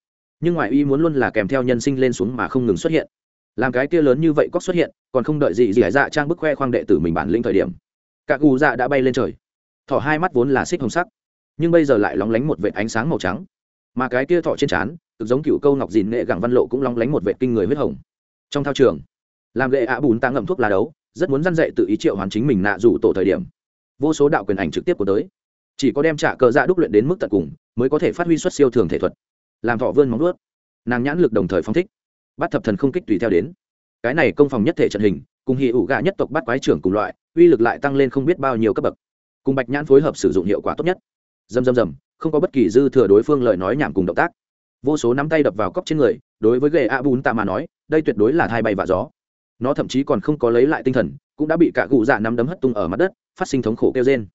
Speaker 1: Nhưng ngoại y muốn luôn là kèm theo nhân sinh lên xuống mà không ngừng xuất hiện làm cái kia lớn như vậy có xuất hiện, còn không đợi gì gì hải dạ trang bức khoe khoang đệ tử mình bản lĩnh thời điểm. Cả gù dạ đã bay lên trời. Thỏ hai mắt vốn là xích hồng sắc, nhưng bây giờ lại lóng lánh một vệt ánh sáng màu trắng. Mà cái kia thọ trên trán, cực giống cựu câu ngọc dìn nghệ gẳng văn lộ cũng lóng lánh một vệt kinh người huyết hồng. Trong thao trường, làm lệ ạ bùn ta ngậm thuốc lá đấu, rất muốn dăn dậy tự ý triệu hoàn chính mình nạ rủ tổ thời điểm. Vô số đạo quyền ảnh trực tiếp của tới. Chỉ có đem trả cờ dạ đúc luyện đến mức tận cùng, mới có thể phát huy xuất siêu thường thể thuật. Làm thọ vươn móng nuốt nàng nhãn lực đồng thời phong thích bắt thập thần không kích tùy theo đến. Cái này công phòng nhất thể trận hình, cùng hì ủ gà nhất tộc bắt quái trưởng cùng loại, uy lực lại tăng lên không biết bao nhiêu cấp bậc. Cùng bạch nhãn phối hợp sử dụng hiệu quả tốt nhất. Dầm dầm dầm không có bất kỳ dư thừa đối phương lời nói nhảm cùng động tác. Vô số nắm tay đập vào cốc trên người, đối với ghệ a bún tạ mà nói, đây tuyệt đối là thai bay và gió. Nó thậm chí còn không có lấy lại tinh thần, cũng đã bị cả cụ dạ nắm đấm hất tung ở mặt đất, phát sinh thống khổ kêu trên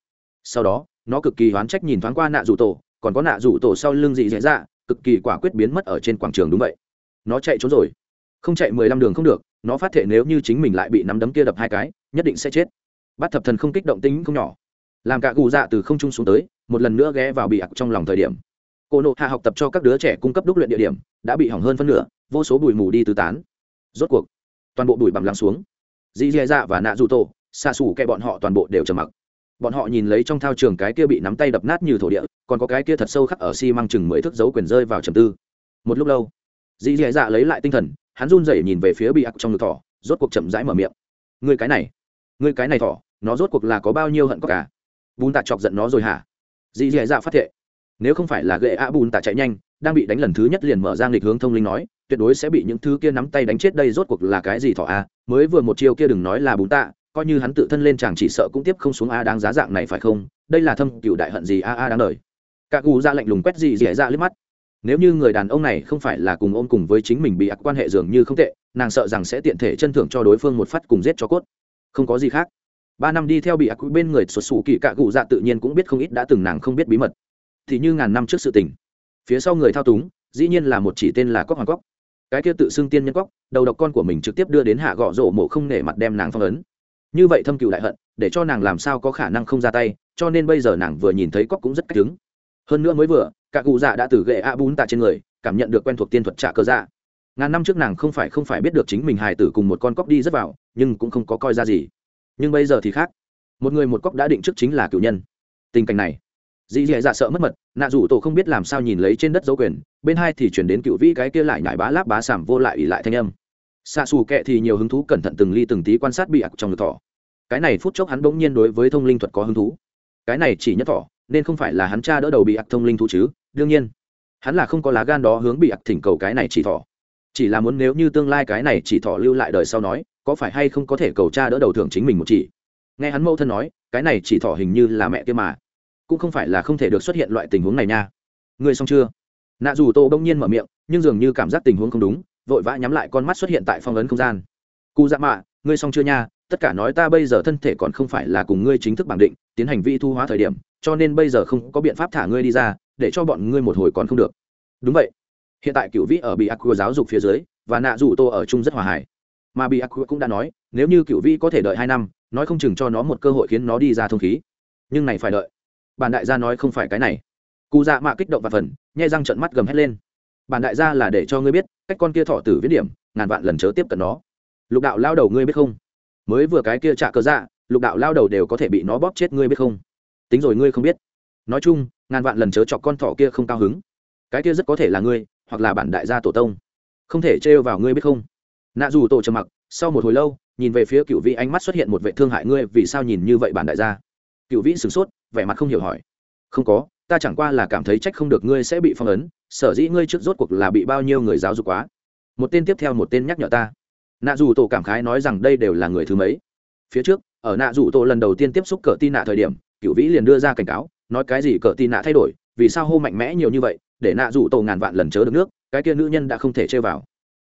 Speaker 1: sau đó, nó cực kỳ hoán trách nhìn thoáng qua nạ rủ tổ, còn có nạ rủ tổ sau lưng dị dễ dạ cực kỳ quả quyết biến mất ở trên quảng trường đúng vậy nó chạy trốn rồi. Không chạy mười lăm đường không được, nó phát thể nếu như chính mình lại bị nắm đấm kia đập hai cái, nhất định sẽ chết. Bắt thập thần không kích động tính không nhỏ. Làm cả gù dạ từ không trung xuống tới, một lần nữa ghé vào bị ặc trong lòng thời điểm. Cô nộ hạ học tập cho các đứa trẻ cung cấp đúc luyện địa điểm, đã bị hỏng hơn phân nửa, vô số bụi mù đi tứ tán. Rốt cuộc, toàn bộ bụi bằng lắng xuống. Dì dì dạ và nạ dù tổ xa xù kẹ bọn họ toàn bộ đều trầm mặc. Bọn họ nhìn lấy trong thao trường cái kia bị nắm tay đập nát như thổ địa, còn có cái kia thật sâu khắc ở xi、si、măng chừng mới thức dấu quyền rơi vào trầm tư. Một lúc lâu dì dì dạ lấy lại tinh thần, hắn run rẩy nhìn về phía bị ặc trong ngực thỏ, rốt cuộc chậm rãi mở miệng. Người cái này người cái này thỏ, nó rốt cuộc là có bao nhiêu hận có cả? Bùn tạ chọc giận nó rồi hả? Dì dì dạ phát thệ. Nếu không phải là gậy ạ, bùn tạ chạy nhanh, đang bị đánh lần thứ nhất liền mở ra nghịch hướng thông linh nói, tuyệt đối sẽ bị những thứ kia nắm tay đánh chết đây rốt cuộc là cái gì thỏ a? Mới vừa một chiêu kia đừng nói là bùn tạ, coi như hắn tự thân lên chàng chỉ sợ cũng tiếp không xuống a đáng giá dạng này phải không? Đây là thâm cựu đại hận gì a a đáng đời. Các cù ra lạnh lùng quét gì dì dạ liếc mắt nếu như người đàn ông này không phải là cùng ôm cùng với chính mình bị ác quan hệ dường như không tệ, nàng sợ rằng sẽ tiện thể chân thưởng cho đối phương một phát cùng giết cho cốt. Không có gì khác. Ba năm đi theo bị ác bên người xuất xù kỳ cạ cụ dạ tự nhiên cũng biết không ít đã từng nàng không biết bí mật. Thì như ngàn năm trước sự tình. Phía sau người thao túng, dĩ nhiên là một chỉ tên là cóc hoàng cóc cái kia tự xưng tiên nhân cóc đầu độc con của mình trực tiếp đưa đến hạ gõ rổ mộ không nể mặt đem nàng phong ấn. Như vậy thâm cựu đại hận, để cho nàng làm sao có khả năng không ra tay, cho nên bây giờ nàng vừa nhìn thấy cóc cũng rất cách chứng hơn nữa mới vừa cả cụ dạ đã từ gậy a bún tạ trên người, cảm nhận được quen thuộc tiên thuật trả cơ dạ. Ngàn năm trước nàng không phải không phải biết được chính mình hài tử cùng một con cóc đi rất vào, nhưng cũng không có coi ra gì. Nhưng bây giờ thì khác. Một người một cóc đã định trước chính là cựu nhân. Tình cảnh này, dì dì dạ sợ mất mật, nạ rủ tổ không biết làm sao nhìn lấy trên đất dấu quyền, bên hai thì chuyển đến cựu vĩ cái kia lại nhải bá láp bá sảm vô lại ỉ lại thanh âm. Xa xù kệ thì nhiều hứng thú cẩn thận từng ly từng tí quan sát bị ặc trong ngực thỏ. Cái này phút chốc hắn bỗng nhiên đối với thông linh thuật có hứng thú. Cái này chỉ nhất thỏ nên không phải là hắn cha đỡ đầu bị ặc thông linh thú chứ, đương nhiên, hắn là không có lá gan đó hướng bị ặc thỉnh cầu cái này chỉ thỏ chỉ là muốn nếu như tương lai cái này chỉ thỏ lưu lại đời sau nói, có phải hay không có thể cầu cha đỡ đầu thưởng chính mình một chỉ? Nghe hắn mẫu thân nói, cái này chỉ thỏ hình như là mẹ kia mà, cũng không phải là không thể được xuất hiện loại tình huống này nha. Người xong chưa? Nạ dù tô bỗng nhiên mở miệng, nhưng dường như cảm giác tình huống không đúng, vội vã nhắm lại con mắt xuất hiện tại phong ấn không gian. Cụ dạ mạ, ngươi xong chưa nha? Tất cả nói ta bây giờ thân thể còn không phải là cùng ngươi chính thức bằng định, tiến hành vi thu hóa thời điểm cho nên bây giờ không có biện pháp thả ngươi đi ra, để cho bọn ngươi một hồi còn không được. Đúng vậy. Hiện tại cựu vĩ ở bị aqua giáo dục phía dưới, và nạ rủ tô ở chung rất hòa hải mà bị aqua cũng đã nói, nếu như cựu vĩ có thể đợi hai năm, nói không chừng cho nó một cơ hội khiến nó đi ra thông khí. Nhưng này phải đợi. Bản đại gia nói không phải cái này. Cụ dạ mạ kích động và phần nhai răng trận mắt gầm hét lên. Bản đại gia là để cho ngươi biết, cách con kia thọ tử viết điểm, ngàn vạn lần chớ tiếp cận nó. Lục đạo lao đầu ngươi biết không? Mới vừa cái kia trả cờ dạ lục đạo lao đầu đều có thể bị nó bóp chết ngươi biết không? Tính rồi ngươi không biết. Nói chung, ngàn vạn lần chớ chọc con thỏ kia không cao hứng. Cái kia rất có thể là ngươi, hoặc là bản đại gia tổ tông. Không thể trêu vào ngươi biết không? Nạ dù tổ trầm mặc, sau một hồi lâu, nhìn về phía cựu vĩ ánh mắt xuất hiện một vệ thương hại ngươi, vì sao nhìn như vậy bản đại gia? Cựu vĩ sửng sốt, vẻ mặt không hiểu hỏi. Không có, ta chẳng qua là cảm thấy trách không được ngươi sẽ bị phong ấn, sở dĩ ngươi trước rốt cuộc là bị bao nhiêu người giáo dục quá. Một tên tiếp theo một tên nhắc nhở ta. Nạ dù tổ cảm khái nói rằng đây đều là người thứ mấy. Phía trước, ở nạ dù tổ lần đầu tiên tiếp xúc cờ tin nạ thời điểm cựu vĩ liền đưa ra cảnh cáo, nói cái gì cờ tin nạ thay đổi, vì sao hô mạnh mẽ nhiều như vậy, để nạ rủ tổ ngàn vạn lần chớ được nước, cái kia nữ nhân đã không thể chơi vào.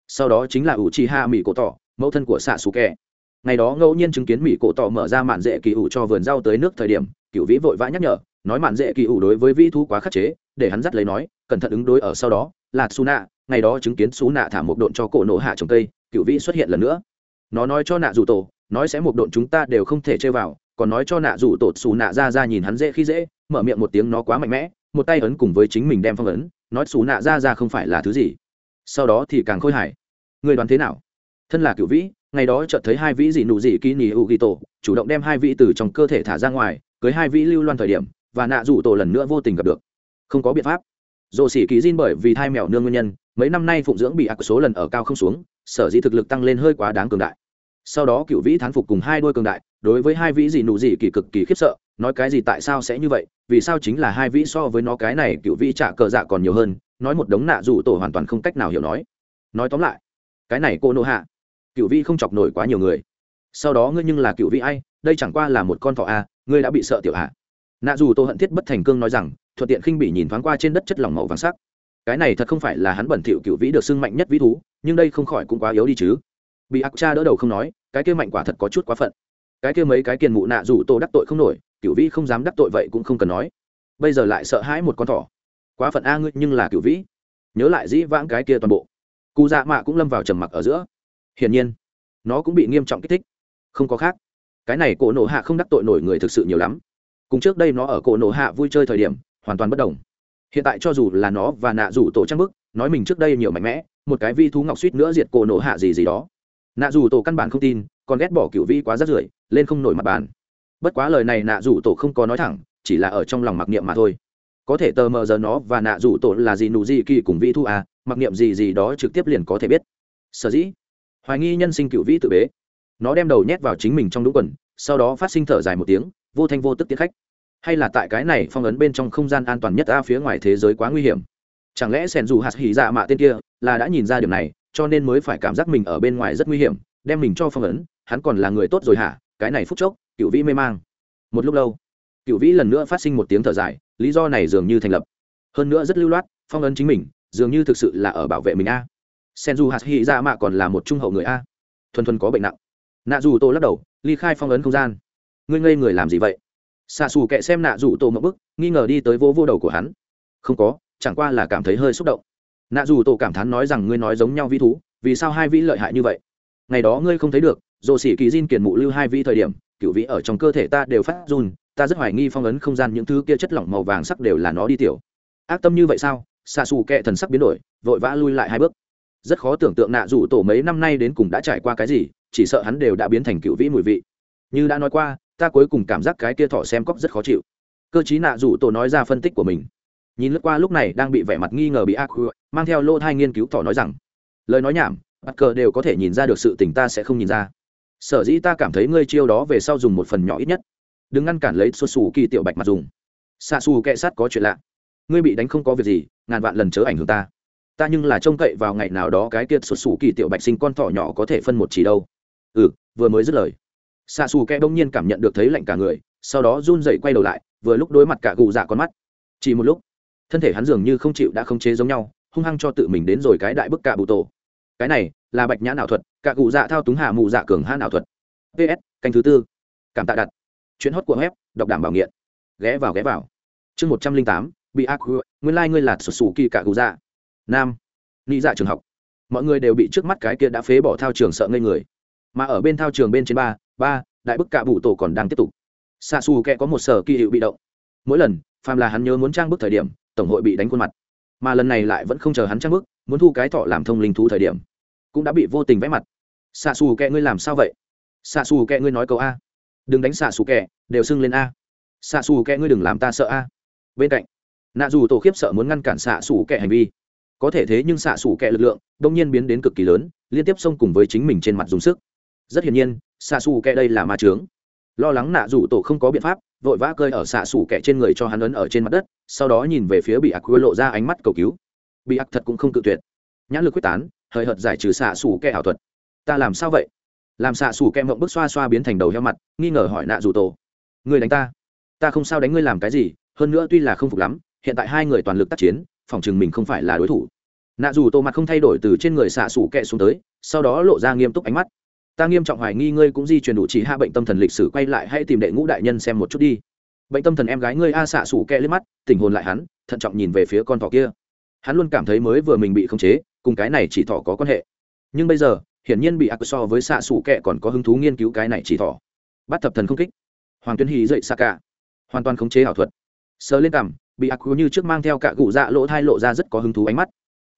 Speaker 1: Sau đó chính là ủ chi ha mỹ cổ tỏ mẫu thân của xạ xù kẹ ngày đó ngẫu nhiên chứng kiến mỹ cổ tỏ mở ra mạn dễ kỳ ủ cho vườn rau tới nước thời điểm cựu vĩ vội vã nhắc nhở, nói mạn dễ kỳ ủ đối với vĩ thu quá khắc chế, để hắn dắt lấy nói, cẩn thận ứng đối ở sau đó, là xù nạ ngày đó chứng kiến xù nạ thả một độn cho cổ nổ hạ trồng cây cựu vĩ xuất hiện lần nữa. Nó nói cho nạ dù tổ, nói sẽ một độn chúng ta đều không thể chơi vào còn nói cho nạ rủ tổ xù nạ ra ra nhìn hắn dễ khi dễ, mở miệng một tiếng nó quá mạnh mẽ, một tay ấn cùng với chính mình đem phong ấn, nói xù nạ ra ra không phải là thứ gì. Sau đó thì càng khôi hài. Người đoán thế nào? Thân là cựu vĩ, ngày đó chợt thấy hai vĩ dị nụ dị kỳ nỉ u ghi tổ, chủ động đem hai vĩ từ trong cơ thể thả ra ngoài, cưới hai vĩ lưu loan thời điểm, và nạ rủ tổ lần nữa vô tình gặp được. Không có biện pháp. Dồ xỉ kỳ diên bởi vì thai mèo nương nguyên nhân, mấy năm nay phụng dưỡng bị ác số lần ở cao không xuống, sở dĩ thực lực tăng lên hơi quá đáng cường đại. Sau đó cựu vĩ thán phục cùng hai đôi cường đại đối với hai vĩ gì nụ gì kỳ cực kỳ khiếp sợ, nói cái gì tại sao sẽ như vậy, vì sao chính là hai vĩ so với nó cái này cựu vĩ trả cờ dạ còn nhiều hơn, nói một đống nạ dù tổ hoàn toàn không cách nào hiểu nói. Nói tóm lại, cái này cô nô hạ cựu vĩ không chọc nổi quá nhiều người. Sau đó ngươi nhưng là cựu vĩ ai, đây chẳng qua là một con thỏ a, ngươi đã bị sợ tiểu hạ. Nạ dù tô hận thiết bất thành cương nói rằng, thuận tiện khinh bị nhìn thoáng qua trên đất chất lỏng màu vàng sắc. Cái này thật không phải là hắn bẩn thỉu cựu vĩ được xưng mạnh nhất vĩ thú, nhưng đây không khỏi cũng quá yếu đi chứ. Bị ác cha đỡ đầu không nói, cái kia mạnh quả thật có chút quá phận cái kia mấy cái kiền mụ nạ dù tô đắc tội không nổi cựu vĩ không dám đắc tội vậy cũng không cần nói. Bây giờ lại sợ hãi một con thỏ. Quá phận a ngươi nhưng là cựu vĩ. Nhớ lại dĩ vãng cái kia toàn bộ. Cụ dạ mạ cũng lâm vào trầm mặc ở giữa. Hiển nhiên, nó cũng bị nghiêm trọng kích thích. Không có khác. Cái này cổ nổ hạ không đắc tội nổi người thực sự nhiều lắm. Cùng trước đây nó ở cổ nổ hạ vui chơi thời điểm, hoàn toàn bất đồng. Hiện tại cho dù là nó và nạ rủ tổ trang bức, nói mình trước đây nhiều mạnh mẽ, một cái vi thú ngọc suýt nữa diệt cổ nổ hạ gì gì đó. Nạ rủ tổ căn bản không tin còn ghét bỏ cựu vi quá rất rưởi, lên không nổi mặt bàn. Bất quá lời này nạ dù tổ không có nói thẳng, chỉ là ở trong lòng mặc niệm mà thôi. Có thể tờ mờ giờ nó và nạ dù tổ là gì nụ gì kỳ cùng vi thu à mặc niệm gì gì đó trực tiếp liền có thể biết. Sở dĩ, hoài nghi nhân sinh cựu vĩ tự bế. Nó đem đầu nhét vào chính mình trong đúng quần, sau đó phát sinh thở dài một tiếng, vô thanh vô tức tiến khách. Hay là tại cái này phong ấn bên trong không gian an toàn nhất a phía ngoài thế giới quá nguy hiểm. Chẳng lẽ sẻn dù hạt hỉ dạ mạ tên kia là đã nhìn ra điều này, cho nên mới phải cảm giác mình ở bên ngoài rất nguy hiểm, đem mình cho phong ấn hắn còn là người tốt rồi hả? Cái này phút chốc cựu vĩ mê mang. Một lúc lâu cựu vĩ lần nữa phát sinh một tiếng thở dài, lý do này dường như thành lập. Hơn nữa rất lưu loát, phong ấn chính mình, dường như thực sự là ở bảo vệ mình a. Sen du hạt hy ra mạ còn là một trung hậu người a. Thuần thuần có bệnh nặng. Nạ dù tô lắc đầu, ly khai phong ấn không gian. Ngươi ngây người làm gì vậy? Xạ xù kệ xem nạ dù tô mậu bức, nghi ngờ đi tới vô vô đầu của hắn. Không có, chẳng qua là cảm thấy hơi xúc động. Nạ dù tô cảm thán nói rằng ngươi nói giống nhau vi thú, vì sao hai vĩ lợi hại như vậy? Ngày đó ngươi không thấy được dồ xỉ kỳ diên kiền mụ lưu hai vi thời điểm cựu vĩ ở trong cơ thể ta đều phát run, ta rất hoài nghi phong ấn không gian những thứ kia chất lỏng màu vàng sắc đều là nó đi tiểu. Ác tâm như vậy sao? Xa xù kệ thần sắc biến đổi, vội vã lui lại hai bước. Rất khó tưởng tượng nạ rủ tổ mấy năm nay đến cùng đã trải qua cái gì, chỉ sợ hắn đều đã biến thành cựu vĩ mùi vị. Như đã nói qua, ta cuối cùng cảm giác cái kia thỏ xem cóc rất khó chịu. Cơ chí nạ rủ tổ nói ra phân tích của mình. Nhìn lướt qua lúc này đang bị vẻ mặt nghi ngờ bị ác mang theo lô thai nghiên cứu thỏ nói rằng, lời nói nhảm, bắt cờ đều có thể nhìn ra được sự tình ta sẽ không nhìn ra sở dĩ ta cảm thấy ngươi chiêu đó về sau dùng một phần nhỏ ít nhất. Đừng ngăn cản lấy xuất xù kỳ tiểu bạch mặt dùng. Xạ xù kệ sát có chuyện lạ. Ngươi bị đánh không có việc gì, ngàn vạn lần chớ ảnh hưởng ta. Ta nhưng là trông cậy vào ngày nào đó cái kiệt xuất xù kỳ tiểu bạch sinh con thỏ nhỏ có thể phân một chỉ đâu. Ừ vừa mới dứt lời. Xạ xù kệ đông nhiên cảm nhận được thấy lạnh cả người, sau đó run dậy quay đầu lại, vừa lúc đối mặt cả gù dạ con mắt. Chỉ một lúc, thân thể hắn dường như không chịu đã không chế giống nhau, hung hăng cho tự mình đến rồi cái đại bức cả bụ tổ. Cái này là bạch nhãn ảo thuật, cả cụ dạ thao túng hạ mụ dạ cường hãn ảo thuật. Ps canh thứ tư. Cảm tạ đặt. Chuyến hót của web, đọc đảm bảo nghiện. Ghé vào ghé vào. Chương một trăm linh tám, bị ác nguyên lai、like、ngươi là sụt sù kỳ cả cụ dạ. Nam. Nghĩ dạ trường học. Mọi người đều bị trước mắt cái kia đã phế bỏ thao trường sợ ngây người. Mà ở bên thao trường bên trên ba ba, đại bức cạ bụ tổ còn đang tiếp tục. Xa xù kẹ có một sở kỳ hiệu bị động. Mỗi lần, phàm là hắn nhớ muốn trang bức thời điểm, tổng hội bị đánh khuôn mặt. Mà lần này lại vẫn không chờ hắn trang bức, muốn thu cái thọ làm thông linh thú thời điểm cũng đã bị vô tình vẽ mặt. Xạ xù kẹ ngươi làm sao vậy? Xạ xù kẹ ngươi nói câu a. Đừng đánh xạ xù kẹ, đều xưng lên a. Xạ xù kẹ ngươi đừng làm ta sợ a. Bên cạnh, nạ dù tổ khiếp sợ muốn ngăn cản xạ xù kẹ hành vi. Có thể thế nhưng xạ xù kẹ lực lượng đông nhiên biến đến cực kỳ lớn, liên tiếp xông cùng với chính mình trên mặt dùng sức. Rất hiển nhiên, xạ xù kẹ đây là ma trướng lo lắng nạ dù tổ không có biện pháp, vội vã cơi ở xạ xù kẹ trên người cho hắn ấn ở trên mặt đất, sau đó nhìn về phía bị ạc quê lộ ra ánh mắt cầu cứu. Bị ạc thật cũng không cự tuyệt. Nhãn lực quyết tán hời hợt giải trừ xạ xù kẹ ảo thuật. Ta làm sao vậy? Làm xạ xù kẻ mộng bức xoa xoa biến thành đầu heo mặt, nghi ngờ hỏi nạ dù tổ. Người đánh ta? Ta không sao đánh ngươi làm cái gì, hơn nữa tuy là không phục lắm, hiện tại hai người toàn lực tác chiến, phòng chừng mình không phải là đối thủ. Nạ dù tô mặt không thay đổi từ trên người xạ xù kẹ xuống tới, sau đó lộ ra nghiêm túc ánh mắt. Ta nghiêm trọng hoài nghi ngươi cũng di truyền đủ chỉ hạ bệnh tâm thần lịch sử quay lại hay tìm đệ ngũ đại nhân xem một chút đi. Bệnh tâm thần em gái ngươi a xạ xù kẹ lên mắt tình hồn lại hắn, thận trọng nhìn về phía con thỏ kia. Hắn luôn cảm thấy mới vừa mình bị khống chế cùng cái này chỉ thỏ có quan hệ. Nhưng bây giờ, hiển nhiên bị ác so với xạ xù kẹ còn có hứng thú nghiên cứu cái này chỉ thỏ. Bắt thập thần không kích. Hoàng tuyên hì dậy xa cả hoàn toàn khống chế ảo thuật. Sờ lên cằm, bị ác như trước mang theo cả cụ dạ lỗ thai lộ ra rất có hứng thú ánh mắt.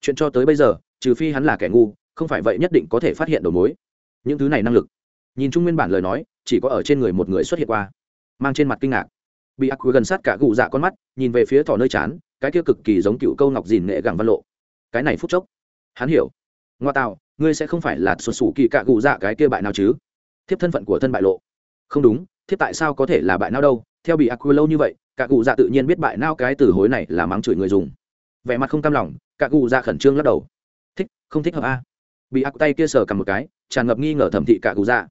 Speaker 1: Chuyện cho tới bây giờ, trừ phi hắn là kẻ ngu, không phải vậy nhất định có thể phát hiện đầu mối. Những thứ này năng lực. Nhìn chung nguyên bản lời nói, chỉ có ở trên người một người xuất hiện qua. Mang trên mặt kinh ngạc. Bị ác gần sát cả cụ dạ con mắt, nhìn về phía thỏ nơi chán, cái kia cực kỳ giống cựu câu ngọc dìn nghệ gẳng văn lộ. Cái này phút chốc hắn hiểu. Ngoa tạo ngươi sẽ không phải là xuất xù kỳ cạ cụ dạ cái kia bại nào chứ? Thiếp thân phận của thân bại lộ. Không đúng, thiếp tại sao có thể là bại nào đâu? Theo bị ác lâu như vậy, cạ cụ dạ tự nhiên biết bại nào cái từ hối này là mắng chửi người dùng. Vẻ mặt không cam lòng, cạ cụ dạ khẩn trương lắc đầu. Thích, không thích hợp a. Bị ác tay kia sờ cầm một cái, tràn ngập nghi ngờ thẩm thị cạ cụ dạ.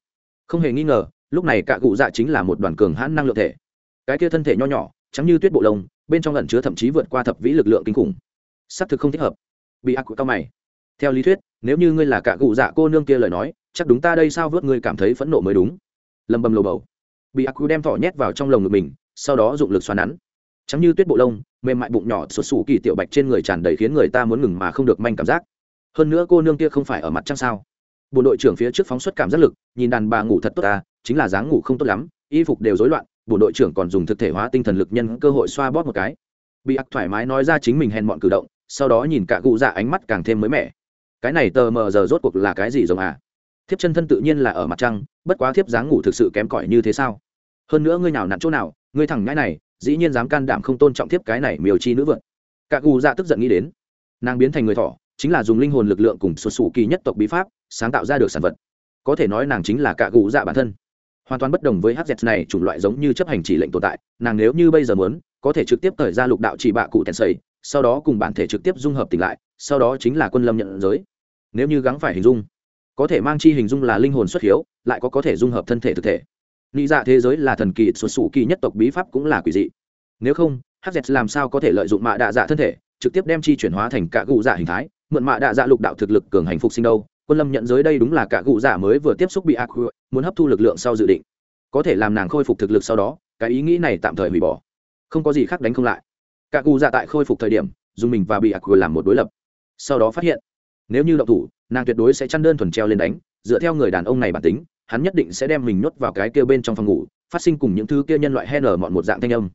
Speaker 1: Không hề nghi ngờ, lúc này cạ cụ dạ chính là một đoàn cường hãn năng lượng thể. Cái kia thân thể nho nhỏ chắm như tuyết bộ lông, bên trong lẩn chứa thậm chí vượt qua thập vĩ lực lượng kinh khủng. Xác thực không thích hợp. Bị ác cao mày theo lý thuyết, nếu như ngươi là cạ cụ dạ cô nương kia lời nói, chắc đúng ta đây sao vớt ngươi cảm thấy phẫn nộ mới đúng. Lầm bầm lồ bầu. Bị ác đem thỏ nhét vào trong lồng ngực mình, sau đó dụng lực xoắn nắn. Chắm như tuyết bộ lông, mềm mại bụng nhỏ sụt sù kỳ tiểu bạch trên người tràn đầy khiến người ta muốn ngừng mà không được manh cảm giác. Hơn nữa cô nương kia không phải ở mặt trăng sao? Bộ đội trưởng phía trước phóng xuất cảm giác lực, nhìn đàn bà ngủ thật tốt ta chính là dáng ngủ không tốt lắm, y phục đều rối loạn, bộ đội trưởng còn dùng thực thể hóa tinh thần lực nhân cơ hội xoa bóp một cái. Bị ác thoải mái nói ra chính mình hèn mọn cử động, sau đó nhìn cả cụ dạ ánh mắt càng thêm mới mẻ cái này tờ mờ giờ rốt cuộc là cái gì giống à? Thiếp chân thân tự nhiên là ở mặt trăng, bất quá thiếp dáng ngủ thực sự kém cỏi như thế sao? Hơn nữa ngươi nào nặn chỗ nào, ngươi thẳng ngãi này, dĩ nhiên dám can đảm không tôn trọng thiếp cái này miều chi nữ vượn cả cụ dạ tức giận nghĩ đến. Nàng biến thành người thỏ, chính là dùng linh hồn lực lượng cùng xuất xù kỳ nhất tộc bí pháp, sáng tạo ra được sản vật. Có thể nói nàng chính là cả cụ dạ bản thân. Hoàn toàn bất đồng với hz này, chủng loại giống như chấp hành chỉ lệnh tồn tại, nàng nếu như bây giờ muốn, có thể trực tiếp thời ra lục đạo chỉ bạ cụ tèn sầy, sau đó cùng bản thể trực tiếp dung hợp tỉnh lại, sau đó chính là quân lâm nhận giới nếu như gắng phải hình dung, có thể mang chi hình dung là linh hồn xuất hiếu, lại có có thể dung hợp thân thể thực thể. Nghĩ dạ thế giới là thần kỳ, xuất xù kỳ nhất tộc bí pháp cũng là quỷ dị. Nếu không hz làm sao có thể lợi dụng mạ đạ dạ thân thể, trực tiếp đem chi chuyển hóa thành cả cụ dạ hình thái, mượn mạ đạ dạ lục đạo thực lực cường hành phục sinh đâu? Quân lâm nhận giới đây đúng là cả cụ dạ mới vừa tiếp xúc bị ác muốn hấp thu lực lượng sau dự định. Có thể làm nàng khôi phục thực lực sau đó, cái ý nghĩ này tạm thời hủy bỏ. Không có gì khác đánh không lại. Cả cụ dạ tại khôi phục thời điểm, dùng mình và bị ác làm một đối lập. Sau đó phát hiện nếu như động thủ, nàng tuyệt đối sẽ chăn đơn thuần treo lên đánh, dựa theo người đàn ông này bản tính, hắn nhất định sẽ đem mình nhốt vào cái kia bên trong phòng ngủ, phát sinh cùng những thứ kia nhân loại hen ở mọn một dạng thanh âm.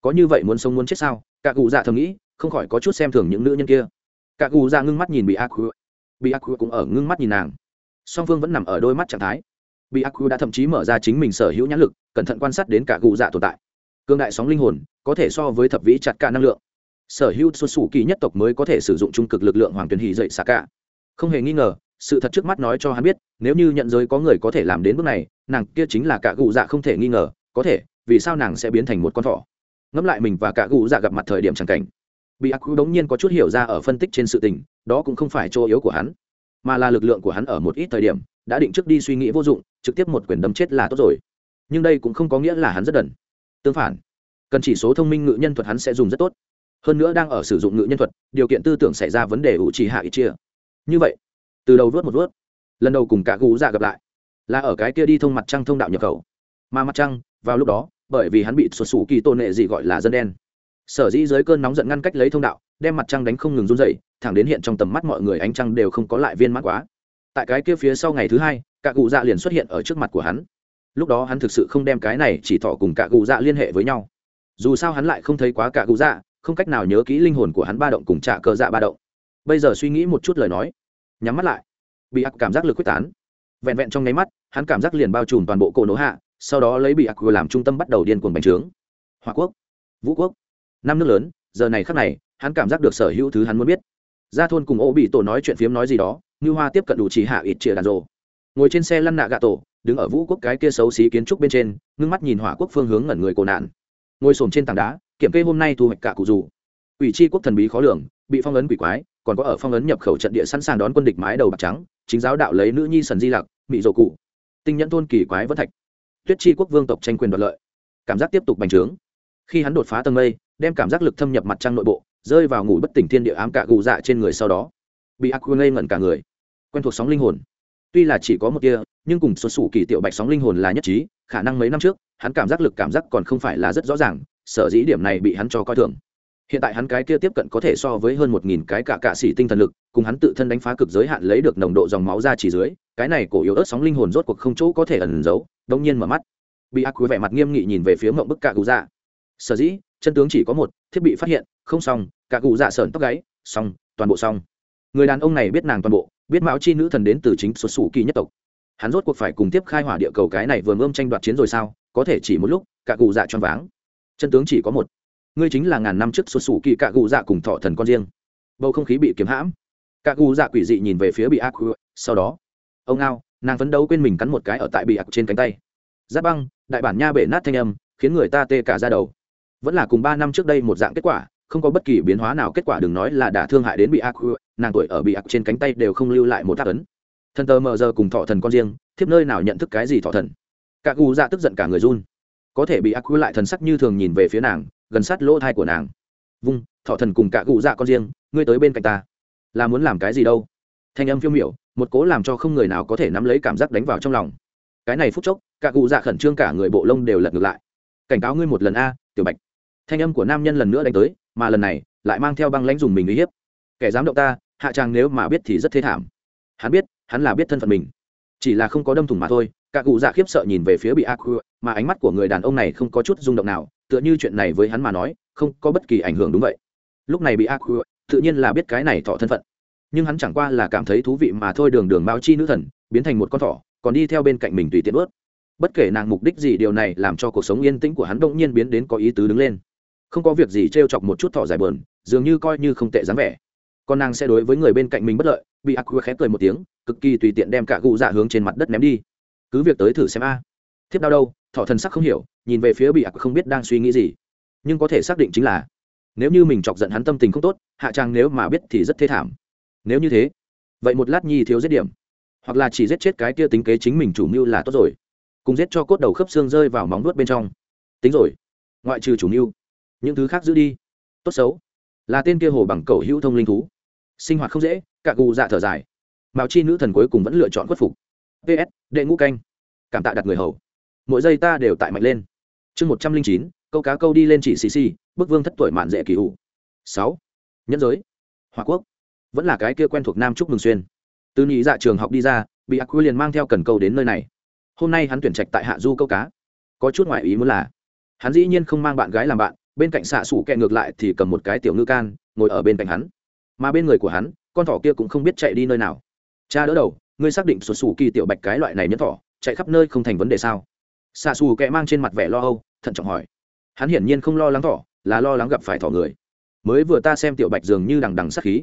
Speaker 1: Có như vậy muốn sống muốn chết sao? Cả cụ dạ thầm nghĩ, không khỏi có chút xem thường những nữ nhân kia. Cả cụ dạ ngưng mắt nhìn bị ác bị ác cũng ở ngưng mắt nhìn nàng. Song phương vẫn nằm ở đôi mắt trạng thái. Bị ác đã thậm chí mở ra chính mình sở hữu nhãn lực, cẩn thận quan sát đến cả cụ dạ tồn tại. Cương đại sóng linh hồn, có thể so với thập vĩ chặt cả năng lượng. Sở hữu xuất xù kỳ nhất tộc mới có thể sử dụng trung cực lực lượng hoàng tuyển hì dậy xạ cả không hề nghi ngờ, sự thật trước mắt nói cho hắn biết, nếu như nhận giới có người có thể làm đến bước này, nàng kia chính là cả cụ dạ không thể nghi ngờ, có thể, vì sao nàng sẽ biến thành một con thỏ? Ngẫm lại mình và cả cụ dạ gặp mặt thời điểm c cảnh. Bị ác quy đống nhiên có chút hiểu ra ở phân tích trên sự tình, đó cũng không phải chỗ yếu của hắn, mà là lực lượng của hắn ở một ít thời điểm, đã định trước đi suy nghĩ vô dụng, trực tiếp một quyền đấm chết là tốt rồi. Nhưng đây cũng không có nghĩa là hắn rất đần. Tương phản, cần chỉ số thông minh ngự nhân thuật hắn sẽ dùng rất tốt. Hơn nữa đang ở sử dụng ngự nhân thuật, điều kiện tư tưởng xảy ra vấn đề ủ trì hạ ít chia như vậy, từ đầu vớt một vớt, lần đầu cùng cả gù dạ gặp lại, là ở cái kia đi thông mặt trăng thông đạo nhập khẩu. Mà mặt trăng, vào lúc đó, bởi vì hắn bị sụt sủ kỳ tôn nệ gì gọi là dân đen. Sở dĩ dưới cơn nóng giận ngăn cách lấy thông đạo, đem mặt trăng đánh không ngừng run dậy thẳng đến hiện trong tầm mắt mọi người ánh trăng đều không có lại viên mắt quá. Tại cái kia phía sau ngày thứ hai, cả cụ dạ liền xuất hiện ở trước mặt của hắn. Lúc đó hắn thực sự không đem cái này chỉ thọ cùng cả cụ dạ liên hệ với nhau. Dù sao hắn lại không thấy quá cả cụ dạ không cách nào nhớ kỹ linh hồn của hắn ba động cùng trả cờ dạ ba động bây giờ suy nghĩ một chút lời nói. Nhắm mắt lại. Bị ác cảm giác lực quyết tán. Vẹn vẹn trong nháy mắt, hắn cảm giác liền bao trùm toàn bộ cổ nổ hạ, sau đó lấy bị ác làm trung tâm bắt đầu điên cuồng bành trướng. Hòa quốc, vũ quốc. Năm nước lớn, giờ này khắc này, hắn cảm giác được sở hữu thứ hắn muốn biết. Ra thôn cùng ô bị tổ nói chuyện phiếm nói gì đó, như hoa tiếp cận đủ chỉ hạ ít chĩa đàn rồ. Ngồi trên xe lăn nạ gạ tổ, đứng ở vũ quốc cái kia xấu xí kiến trúc bên trên, ngưng mắt nhìn hỏa quốc phương hướng ngẩn người cổ nạn. Ngồi sồn trên tảng đá, kiểm kê hôm nay thu hoạch cả cụ dù. Ủy tri quốc thần bí khó lường, bị phong ấn quỷ quái còn có ở phong ấn nhập khẩu trận địa sẵn sàng đón quân địch mái đầu bạc trắng, chính giáo đạo lấy nữ nhi sần di lặc mỹ dỗ cụ. Tinh nhẫn thôn kỳ quái vân thạch. Tuyết chi quốc vương tộc tranh quyền đoạt lợi. Cảm giác tiếp tục bành trướng. Khi hắn đột phá tầng mây, đem cảm giác lực thâm nhập mặt trăng nội bộ, rơi vào ngủ bất tỉnh thiên địa ám cạ gù dạ trên người sau đó, bị ác ngây ngẩn cả người. Quen thuộc sóng linh hồn. Tuy là chỉ có một kia nhưng cùng xuất xù kỳ tiểu bạch sóng linh hồn là nhất trí, khả năng mấy năm trước, hắn cảm giác lực cảm giác còn không phải là rất rõ ràng, sở dĩ điểm này bị hắn cho coi thường hiện tại hắn cái kia tiếp cận có thể so với hơn một nghìn cái cả cạ xỉ tinh thần lực, cùng hắn tự thân đánh phá cực giới hạn lấy được nồng độ dòng máu ra chỉ dưới, cái này cổ yếu ớt sóng linh hồn rốt cuộc không chỗ có thể ẩn giấu đông nhiên mở mắt. Bị ác quý vẻ mặt nghiêm nghị nhìn về phía mộng bức cạ cụ dạ sở dĩ, chân tướng chỉ có một, thiết bị phát hiện, không xong cạ cụ dạ sởn tóc gáy, xong, toàn bộ xong. Người đàn ông này biết nàng toàn bộ, biết mão chi nữ thần đến từ chính xuất xù kỳ nhất tộc. Hắn rốt cuộc phải cùng tiếp khai hỏa địa cầu cái này vừa ngơm tranh đoạt chiến rồi sao? Có thể chỉ một lúc cạ cụ dạ choáng váng. Chân tướng chỉ có một ngươi chính là ngàn năm trước xuất xù kỳ cạ gù dạ cùng thọ thần con riêng. Bầu không khí bị kiếm hãm. Cạ gù dạ quỷ dị nhìn về phía bị ác sau đó, ông ao nàng phấn đấu quên mình cắn một cái ở tại bị ác trên cánh tay. Giáp băng, đại bản nha bể nát thanh âm, khiến người ta tê cả ra đầu. Vẫn là cùng ba năm trước đây một dạng kết quả, không có bất kỳ biến hóa nào kết quả đừng nói là đã thương hại đến bị ác nàng tuổi ở bị ác trên cánh tay đều không lưu lại một tác ấn. Thần tờ mờ giờ cùng thọ thần con riêng, thiếp nơi nào nhận thức cái gì thọ thần? Cả gù dạ tức giận cả người run. Có thể bị ác quy lại thần sắc như thường nhìn về phía nàng gần sát lỗ thai của nàng. Vung, thọ thần cùng cả cụ dạ con riêng, ngươi tới bên cạnh ta. Là muốn làm cái gì đâu? Thanh âm phiêu miểu, một cố làm cho không người nào có thể nắm lấy cảm giác đánh vào trong lòng. Cái này phút chốc, cả cụ dạ khẩn trương cả người bộ lông đều lật ngược lại. Cảnh cáo ngươi một lần a, tiểu bạch. Thanh âm của nam nhân lần nữa đánh tới, mà lần này, lại mang theo băng lãnh dùng mình uy hiếp. Kẻ dám động ta, hạ trang nếu mà biết thì rất thế thảm. Hắn biết, hắn là biết thân phận mình. Chỉ là không có đâm thủng mà thôi, cả cụ dạ khiếp sợ nhìn về phía bị ác mà ánh mắt của người đàn ông này không có chút rung động nào tựa như chuyện này với hắn mà nói, không có bất kỳ ảnh hưởng đúng vậy. Lúc này bị ác tự nhiên là biết cái này thọ thân phận. Nhưng hắn chẳng qua là cảm thấy thú vị mà thôi đường đường mao chi nữ thần, biến thành một con thỏ, còn đi theo bên cạnh mình tùy tiện ướt bất kể nàng mục đích gì, điều này làm cho cuộc sống yên tĩnh của hắn đông nhiên biến đến có ý tứ đứng lên. Không có việc gì t r e o chọc một chút thỏ dài bờn dường như coi như không tệ dáng vẻ. Con nàng sẽ đối với người bên cạnh mình bất lợi, bị ác khẽ cười một tiếng, cực kỳ tùy tiện đem cả gụ dạ hướng trên mặt đất ném đi. Cứ việc tới thử xem a. Thiếp đau đâu thỏ thần sắc không hiểu, nhìn về phía bị ạc không biết đang suy nghĩ gì. Nhưng có thể xác định chính là, nếu như mình chọc giận hắn tâm tình không tốt, hạ trang nếu mà biết thì rất thê thảm. Nếu như thế, vậy một lát nhi thiếu giết điểm. Hoặc là chỉ giết chết cái kia tính kế chính mình chủ mưu là tốt rồi. Cùng giết cho cốt đầu khớp xương rơi vào móng nuốt bên trong. Tính rồi, ngoại trừ chủ mưu, những thứ khác giữ đi. Tốt xấu, là tên kia hồ bằng cầu hữu thông linh thú. Sinh hoạt không dễ, cả cụ dạ thở dài. Mạo chi nữ thần cuối cùng vẫn lựa chọn khuất phục. Ps đệ ngũ canh. Cảm tạ đặt người hầu mỗi giây ta đều tại mạnh lên. Chương một trăm linh chín, câu cá câu đi lên chỉ xì xì, bức vương thất tuổi mạn dễ kỳ hụ sáu, nhân giới hòa quốc, vẫn là cái kia quen thuộc nam trúc mừng xuyên. Từ nhị dạ trường học đi ra, bị ác quy liền mang theo cần câu đến nơi này. Hôm nay hắn tuyển trạch tại hạ du câu cá. Có chút ngoại ý muốn là, hắn dĩ nhiên không mang bạn gái làm bạn, bên cạnh xạ xủ kẹ ngược lại thì cầm một cái tiểu ngư can, ngồi ở bên cạnh hắn. Mà bên người của hắn, con thỏ kia cũng không biết chạy đi nơi nào. Cha đỡ đầu, ngươi xác định sụt sủ kỳ tiểu bạch cái loại này nhất thỏ, chạy khắp nơi không thành vấn đề sao? Xạ xù kẹ mang trên mặt vẻ lo âu, thận trọng hỏi. Hắn hiển nhiên không lo lắng thỏ, là lo lắng gặp phải thỏ người. Mới vừa ta xem tiểu bạch dường như đằng đằng sắc khí.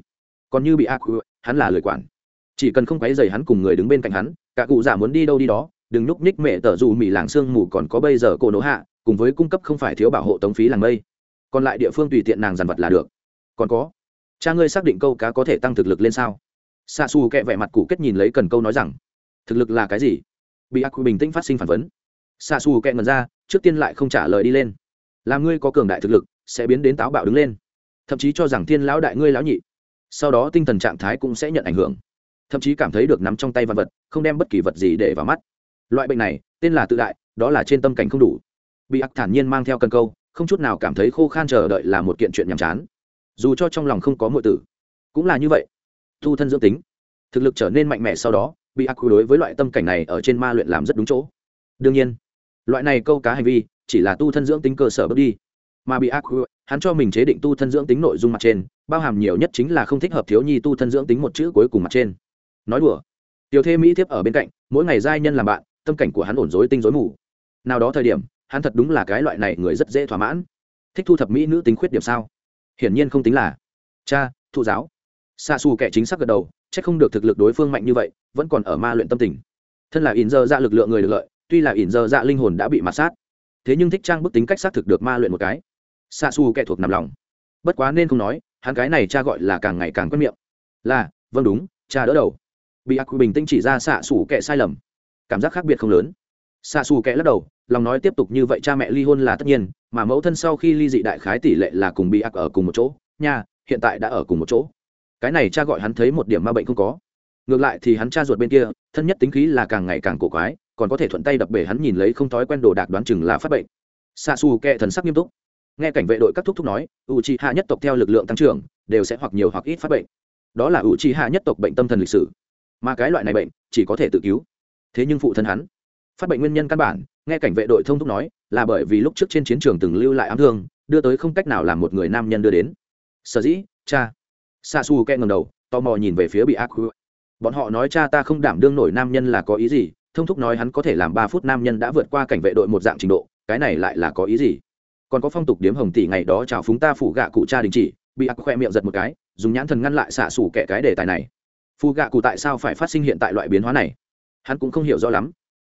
Speaker 1: Còn như bị ác hắn là lời quản. Chỉ cần không quấy dày hắn cùng người đứng bên cạnh hắn, cả cụ giả muốn đi đâu đi đó, đừng núp ních mẹ tở dù mỹ làng sương mù còn có bây giờ cổ nỗ hạ, cùng với cung cấp không phải thiếu bảo hộ tống phí làng mây. Còn lại địa phương tùy tiện nàng dàn vật là được. Còn có, cha ngươi xác định câu cá có thể tăng thực lực lên sao? Xa xù kẹ vẻ mặt cụ kết nhìn lấy cần câu nói rằng, thực lực là cái gì? Bị ác bình tĩnh phát sinh phản vấn xa xù kẹn ngần ra, trước tiên lại không trả lời đi lên. Làm ngươi có cường đại thực lực, sẽ biến đến táo bạo đứng lên. Thậm chí cho rằng thiên lão đại ngươi lão nhị. Sau đó tinh thần trạng thái cũng sẽ nhận ảnh hưởng. Thậm chí cảm thấy được nắm trong tay văn vật, không đem bất kỳ vật gì để vào mắt. Loại bệnh này, tên là tự đại, đó là trên tâm cảnh không đủ. Bị ác thản nhiên mang theo cần câu, không chút nào cảm thấy khô khan chờ đợi là một kiện chuyện nhàm chán. Dù cho trong lòng không có mọi tử, cũng là như vậy. Thu thân dưỡng tính, thực lực trở nên mạnh mẽ sau đó, bị ác đối với loại tâm cảnh này ở trên ma luyện làm rất đúng chỗ. Đương nhiên loại này câu cá hành vi, chỉ là tu thân dưỡng tính cơ sở bước đi. Mà bị ác hắn cho mình chế định tu thân dưỡng tính nội dung mặt trên, bao hàm nhiều nhất chính là không thích hợp thiếu nhi tu thân dưỡng tính một chữ cuối cùng mặt trên. Nói đùa. Tiểu thê mỹ thiếp ở bên cạnh, mỗi ngày giai nhân làm bạn, tâm cảnh của hắn ổn dối tinh dối mù. Nào đó thời điểm, hắn thật đúng là cái loại này người rất dễ thỏa mãn. Thích thu thập mỹ nữ tính khuyết điểm sao? Hiển nhiên không tính là. Cha, thụ giáo. Xa xù kẻ chính xác gật đầu c h ắ c không được thực lực đối phương mạnh như vậy, vẫn còn ở ma luyện tâm tình. Thân là in dơ ra lực lượng người được lợi tuy là ỉn giờ dạ linh hồn đã bị mạt sát, thế nhưng thích trang bức tính cách xác thực được ma luyện một cái. Xa xù kẻ thuộc nằm lòng. Bất quá nên không nói, hắn cái này cha gọi là càng ngày càng quen miệng. Là vâng đúng, cha đỡ đầu. Bị ác bình tĩnh chỉ ra xạ xù kẻ sai lầm. Cảm giác khác biệt không lớn. Xạ xù kẻ lắc đầu, lòng nói tiếp tục như vậy cha mẹ ly hôn là tất nhiên, mà mẫu thân sau khi ly dị đại khái tỷ lệ là cùng bị ác ở cùng một chỗ. Nha, hiện tại đã ở cùng một chỗ. Cái này cha gọi hắn thấy một điểm ma bệnh không có. Ngược lại thì hắn cha ruột bên kia, thân nhất tính khí là càng ngày càng cổ quái còn có thể thuận tay đập bể hắn nhìn lấy không thói quen đồ đạc đoán chừng là phát bệnh. Xa xù kệ thần sắc nghiêm túc. Nghe cảnh vệ đội các thúc thúc nói u chi hạ nhất tộc theo lực lượng tăng trưởng, đều sẽ hoặc nhiều hoặc ít phát bệnh. Đó là u chi hạ nhất tộc bệnh tâm thần lịch sử. Mà cái loại này bệnh, chỉ có thể tự cứu. Thế nhưng phụ thân hắn, phát bệnh nguyên nhân căn bản, nghe cảnh vệ đội thông thúc nói, là bởi vì lúc trước trên chiến trường từng lưu lại ám thương, đưa tới không cách nào làm một người nam nhân đưa đến. Sở dĩ, cha. Xa xù kệ ngầm đầu, tò mò nhìn về phía bị ác bọn họ nói cha ta không đảm đương nổi nam nhân là có ý gì thông thúc nói hắn có thể làm ba phút nam nhân đã vượt qua cảnh vệ đội một dạng trình độ, cái này lại là có ý gì? Còn có phong tục điếm hồng tỷ ngày đó chào phúng ta phủ gạ cụ cha đình chỉ, bị ác khoe miệng giật một cái, dùng nhãn thần ngăn lại xạ xủ kẻ cái đề tài này. Phù gạ cụ tại sao phải phát sinh hiện tại loại biến hóa này? Hắn cũng không hiểu rõ lắm.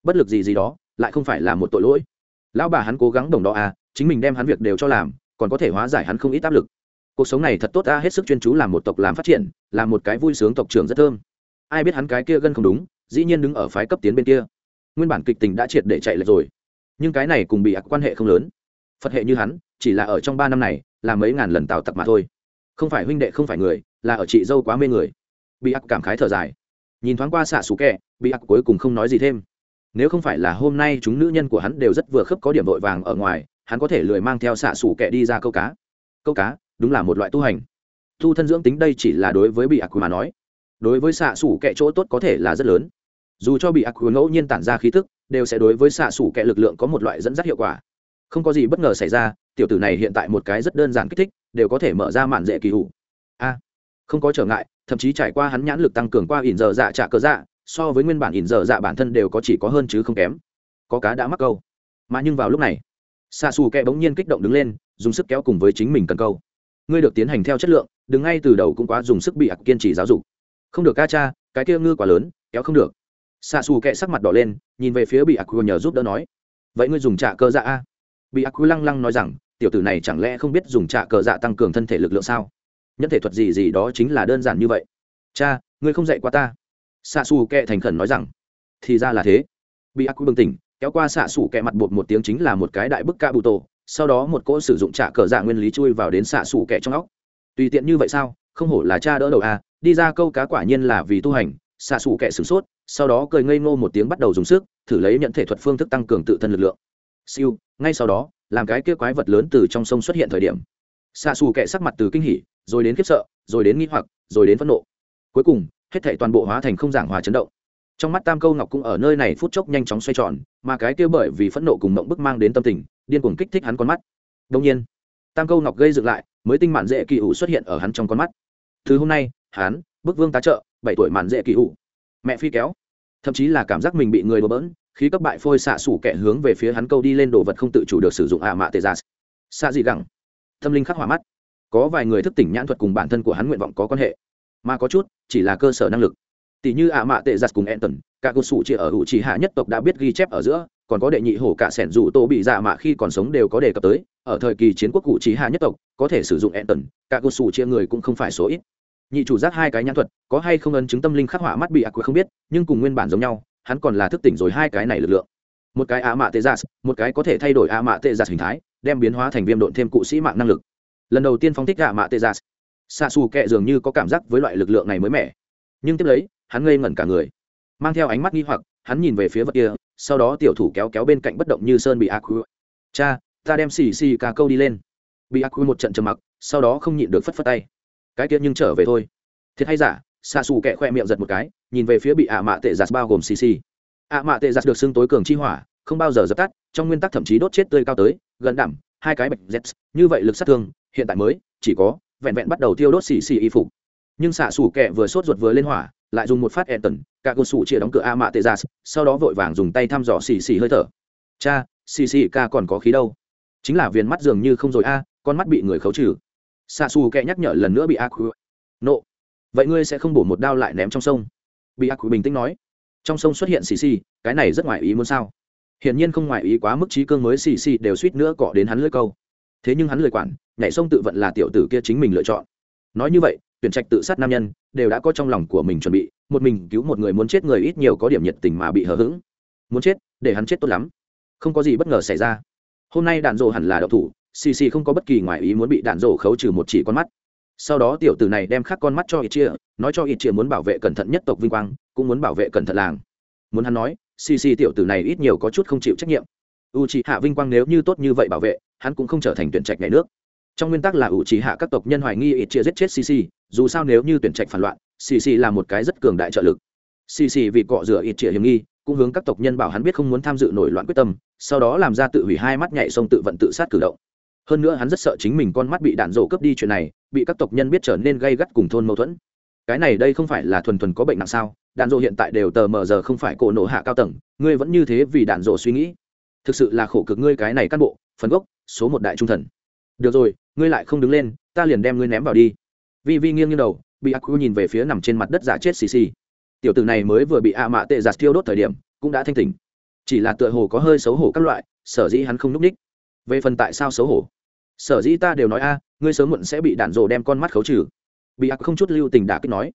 Speaker 1: Bất lực gì gì đó, lại không phải là một tội lỗi. Lão bà hắn cố gắng đồng đó à chính mình đem hắn việc đều cho làm, còn có thể hóa giải hắn không ít áp lực. Cuộc sống này thật tốt ta, hết sức chuyên chú làm một tộc làm phát triển, làm một cái vui sướng tộc trưởng rất thơm. Ai biết hắn cái kia gân không đúng dĩ nhiên đứng ở phái cấp tiến bên kia. Nguyên bản kịch tình đã triệt để chạy lệch rồi. Nhưng cái này cùng bị ác quan hệ không lớn. Phật hệ như hắn, chỉ là ở trong ba năm này, là mấy ngàn lần tào tặc mà thôi. Không phải huynh đệ không phải người, là ở chị dâu quá mê người. Bị ác cảm khái thở dài. Nhìn thoáng qua xạ xù kẹ, bị ác cuối cùng không nói gì thêm. Nếu không phải là hôm nay chúng nữ nhân của hắn đều rất vừa khớp có điểm vội vàng ở ngoài, hắn có thể lười mang theo xạ xù kẹ đi ra câu cá. Câu cá, đúng là một loại tu hành. Tu thân dưỡng tính đây chỉ là đối với bị ác mà nói. Đối với xạ xù kẹ chỗ tốt có thể là rất lớn dù cho bị ác ngẫu nhiên tản ra khí thức đều sẽ đối với xạ Sủ kẹ lực lượng có một loại dẫn dắt hiệu quả. Không có gì bất ngờ xảy ra, tiểu tử này hiện tại một cái rất đơn giản kích thích, đều có thể mở ra mạn dễ kỳ hủ. A, không có trở ngại, thậm chí trải qua hắn nhãn lực tăng cường qua ỉn giờ dạ trả cờ dạ so với nguyên bản ỉn giờ dạ bản thân đều có chỉ có hơn chứ không kém. Có cá đã mắc câu. Mà nhưng vào lúc này xa xù kẹ bỗng nhiên kích động đứng lên, dùng sức kéo cùng với chính mình cần câu. Ngươi được tiến hành theo chất lượng, đừng ngay từ đầu cũng quá dùng sức bị ặc kiên trì giáo dục. Không được ca cha, cái kia ngư quá lớn, kéo không được xạ xù kệ sắc mặt đỏ lên, nhìn về phía bị ặc nhờ giúp đỡ nói, vậy ngươi dùng trả cơ dạ a? Bị ặc lăng lăng nói rằng, tiểu tử này chẳng lẽ không biết dùng trả cờ dạ tăng cường thân thể lực lượng sao? Nhân thể thuật gì gì đó chính là đơn giản như vậy. Cha, ngươi không dạy qua ta. Xạ xù kệ thành khẩn nói rằng, thì ra là thế. Bị ác quy bừng tỉnh, kéo qua xạ xù kệ mặt bột một tiếng chính là một cái đại bức ca bụ tổ sau đó một cỗ sử dụng trả cờ dạ nguyên lý chui vào đến xạ xù kệ trong óc. Tùy tiện như vậy sao? Không hổ là cha đỡ đầu a? đi ra câu cá quả nhiên là vì tu hành. Xạ xù kệ sửng sốt sau đó cười ngây ngô một tiếng bắt đầu dùng sức, thử lấy nhận thể thuật phương thức tăng cường tự thân lực lượng. Siêu, ngay sau đó, làm cái kia quái vật lớn từ trong sông xuất hiện thời điểm. Xa xù kệ sắc mặt từ kinh hỉ, rồi đến khiếp sợ, rồi đến nghi hoặc, rồi đến phẫn nộ. Cuối cùng, hết thảy toàn bộ hóa thành không giảng hòa chấn động. Trong mắt tam câu ngọc cũng ở nơi này phút chốc nhanh chóng xoay tròn, mà cái kia bởi vì phẫn nộ cùng mộng bức mang đến tâm tình, điên cuồng kích thích hắn con mắt. Đông nhiên, tam câu ngọc gây dựng lại, mới tinh mạn dễ kỳ ủ xuất hiện ở hắn trong con mắt. Thứ hôm nay, hắn, bức vương tá trợ, bảy tuổi mạn dễ kỳ ủ mẹ phi kéo. Thậm chí là cảm giác mình bị người đổ bỡn khí cấp bại phôi xạ sủ kẻ hướng về phía hắn câu đi lên đồ vật không tự chủ được sử dụng ạ mạ tê gia xạ gì gẳng. Tâm linh khắc hỏa mắt. Có vài người thức tỉnh nhãn thuật cùng bản thân của hắn nguyện vọng có quan hệ. Mà có chút chỉ là cơ sở năng lực. Tỷ như ạ mạ tệ giặt cùng Anton, cả cơ sủ chỉ ở hữu trí hạ nhất tộc đã biết ghi chép ở giữa, còn có đệ nhị hổ cả sẻn dù tô bị dạ mạ khi còn sống đều có đề cập tới, ở thời kỳ chiến quốc cụ trí hạ nhất tộc, có thể sử dụng Anton, cả cơ sủ chia người cũng không phải số ít. Nhị chủ giác hai cái nhãn thuật, có hay không ấn chứng tâm linh khắc họa mắt bị ác quỷ không biết, nhưng cùng nguyên bản giống nhau, hắn còn là thức tỉnh rồi hai cái này lực lượng. Một cái ạ mạ tê giả dạ, một cái có thể thay đổi ạ mạ tê giả dạ hình thái đem biến hóa thành viêm độn thêm cụ sĩ mạng năng lực. Lần đầu tiên phóng thích ạ mạ tê giả xa xù kệ dường như có cảm giác với loại lực lượng này mới mẻ. Nhưng tiếp lấy hắn ngây ngẩn cả người. Mang theo ánh mắt nghi hoặc hắn nhìn về phía vật kia sau đó tiểu thủ kéo kéo bên cạnh bất động như sơn bị ác cha ta đem xì xì cà câu đi lên. Bị ác một trận trầm mặc sau đó không nhịn được phất phất tay cái kia nhưng trở về thôi. Thiệt hay giả xa xù kẹ khoe miệng giật một cái, nhìn về phía bị ạ mạ tệ giặt bao gồm cc ạ mạ tệ giặt được xưng tối cường chi hỏa, không bao giờ dập tắt, trong nguyên tắc thậm chí đốt chết tươi cao tới, gần đảm hai cái bạch z như vậy lực sát thương, hiện tại mới, chỉ có, vẹn vẹn bắt đầu tiêu đốt xì xì y phục. Nhưng xạ xù kẹ vừa sốt ruột vừa lên hỏa, lại dùng một phát e tần, cả cột sủ chia đóng cửa a mạ tê ra sau đó vội vàng dùng tay thăm dò xì xì hơi thở. Cha xì xì ca còn có khí đâu? Chính là viền mắt dường như không rồi a, con mắt bị người khấu trừ xạ xù kẹ nhắc nhở lần nữa bị a khu nộ. Vậy ngươi sẽ không bổ một đao lại ném trong sông? Bị ác bình tĩnh nói. Trong sông xuất hiện xì xì, cái này rất ngoài ý muốn sao? Hiển nhiên không ngoài ý quá mức trí cương mới xì xì đều suýt nữa cọ đến hắn lưỡi câu. Thế nhưng hắn lười quản, nhảy sông tự vận là tiểu tử kia chính mình lựa chọn. Nói như vậy, tuyển trạch tự sát nam nhân, đều đã có trong lòng của mình chuẩn bị, một mình cứu một người muốn chết người ít nhiều có điểm nhiệt tình mà bị hờ hững. Muốn chết, để hắn chết tốt lắm. Không có gì bất ngờ xảy ra. Hôm nay đạn dộ hẳn là đậu thủ xì xì không có bất kỳ ngoại ý muốn bị đạn rổ khấu trừ một chỉ con mắt. Sau đó tiểu tử này đem khắc con mắt cho ít chia, nói cho ít chia muốn bảo vệ cẩn thận nhất tộc vinh quang, cũng muốn bảo vệ cẩn thận làng. Muốn hắn nói, xì xì tiểu tử này ít nhiều có chút không chịu trách nhiệm. U c hạ vinh quang nếu như tốt như vậy bảo vệ, hắn cũng không trở thành tuyển trạch ngày nước. Trong nguyên tắc là u c hạ các tộc nhân hoài nghi ít chia giết chết xì xì, dù sao nếu như tuyển trạch phản loạn, xì xì là một cái rất cường đại trợ lực. Xì xì vì cọ rửa ít chia hiểm nghi, cũng hướng các tộc nhân bảo hắn biết không muốn tham dự nổi loạn quyết tâm, sau đó làm ra tự hủy hai mắt nhảy sông tự vận tự sát cử động hơn nữa hắn rất sợ chính mình con mắt bị đạn rổ cướp đi chuyện này, bị các tộc nhân biết trở nên gây gắt cùng thôn mâu thuẫn. Cái này đây không phải là thuần thuần có bệnh nặng sao? Đạn rổ hiện tại đều tờ mờ giờ không phải cổ nổ hạ cao tầng, ngươi vẫn như thế vì đạn rổ suy nghĩ. Thực sự là khổ cực ngươi cái này cán bộ, phần gốc, số một đại trung thần. Được rồi, ngươi lại không đứng lên, ta liền đem ngươi ném vào đi. Vi vi nghiêng như đầu, bị ác nhìn về phía nằm trên mặt đất giả chết xì xì. Tiểu tử này mới vừa bị a mạ tệ giặt tiêu đốt thời điểm, cũng đã thanh tỉnh. Chỉ là tựa hồ có hơi xấu hổ các loại, sở dĩ hắn không núp ních về phần tại sao xấu hổ? Sở dĩ ta đều nói a, ngươi sớm muộn sẽ bị đạn rồ đem con mắt khấu trừ. Bị ác không chút lưu tình đã kích nói.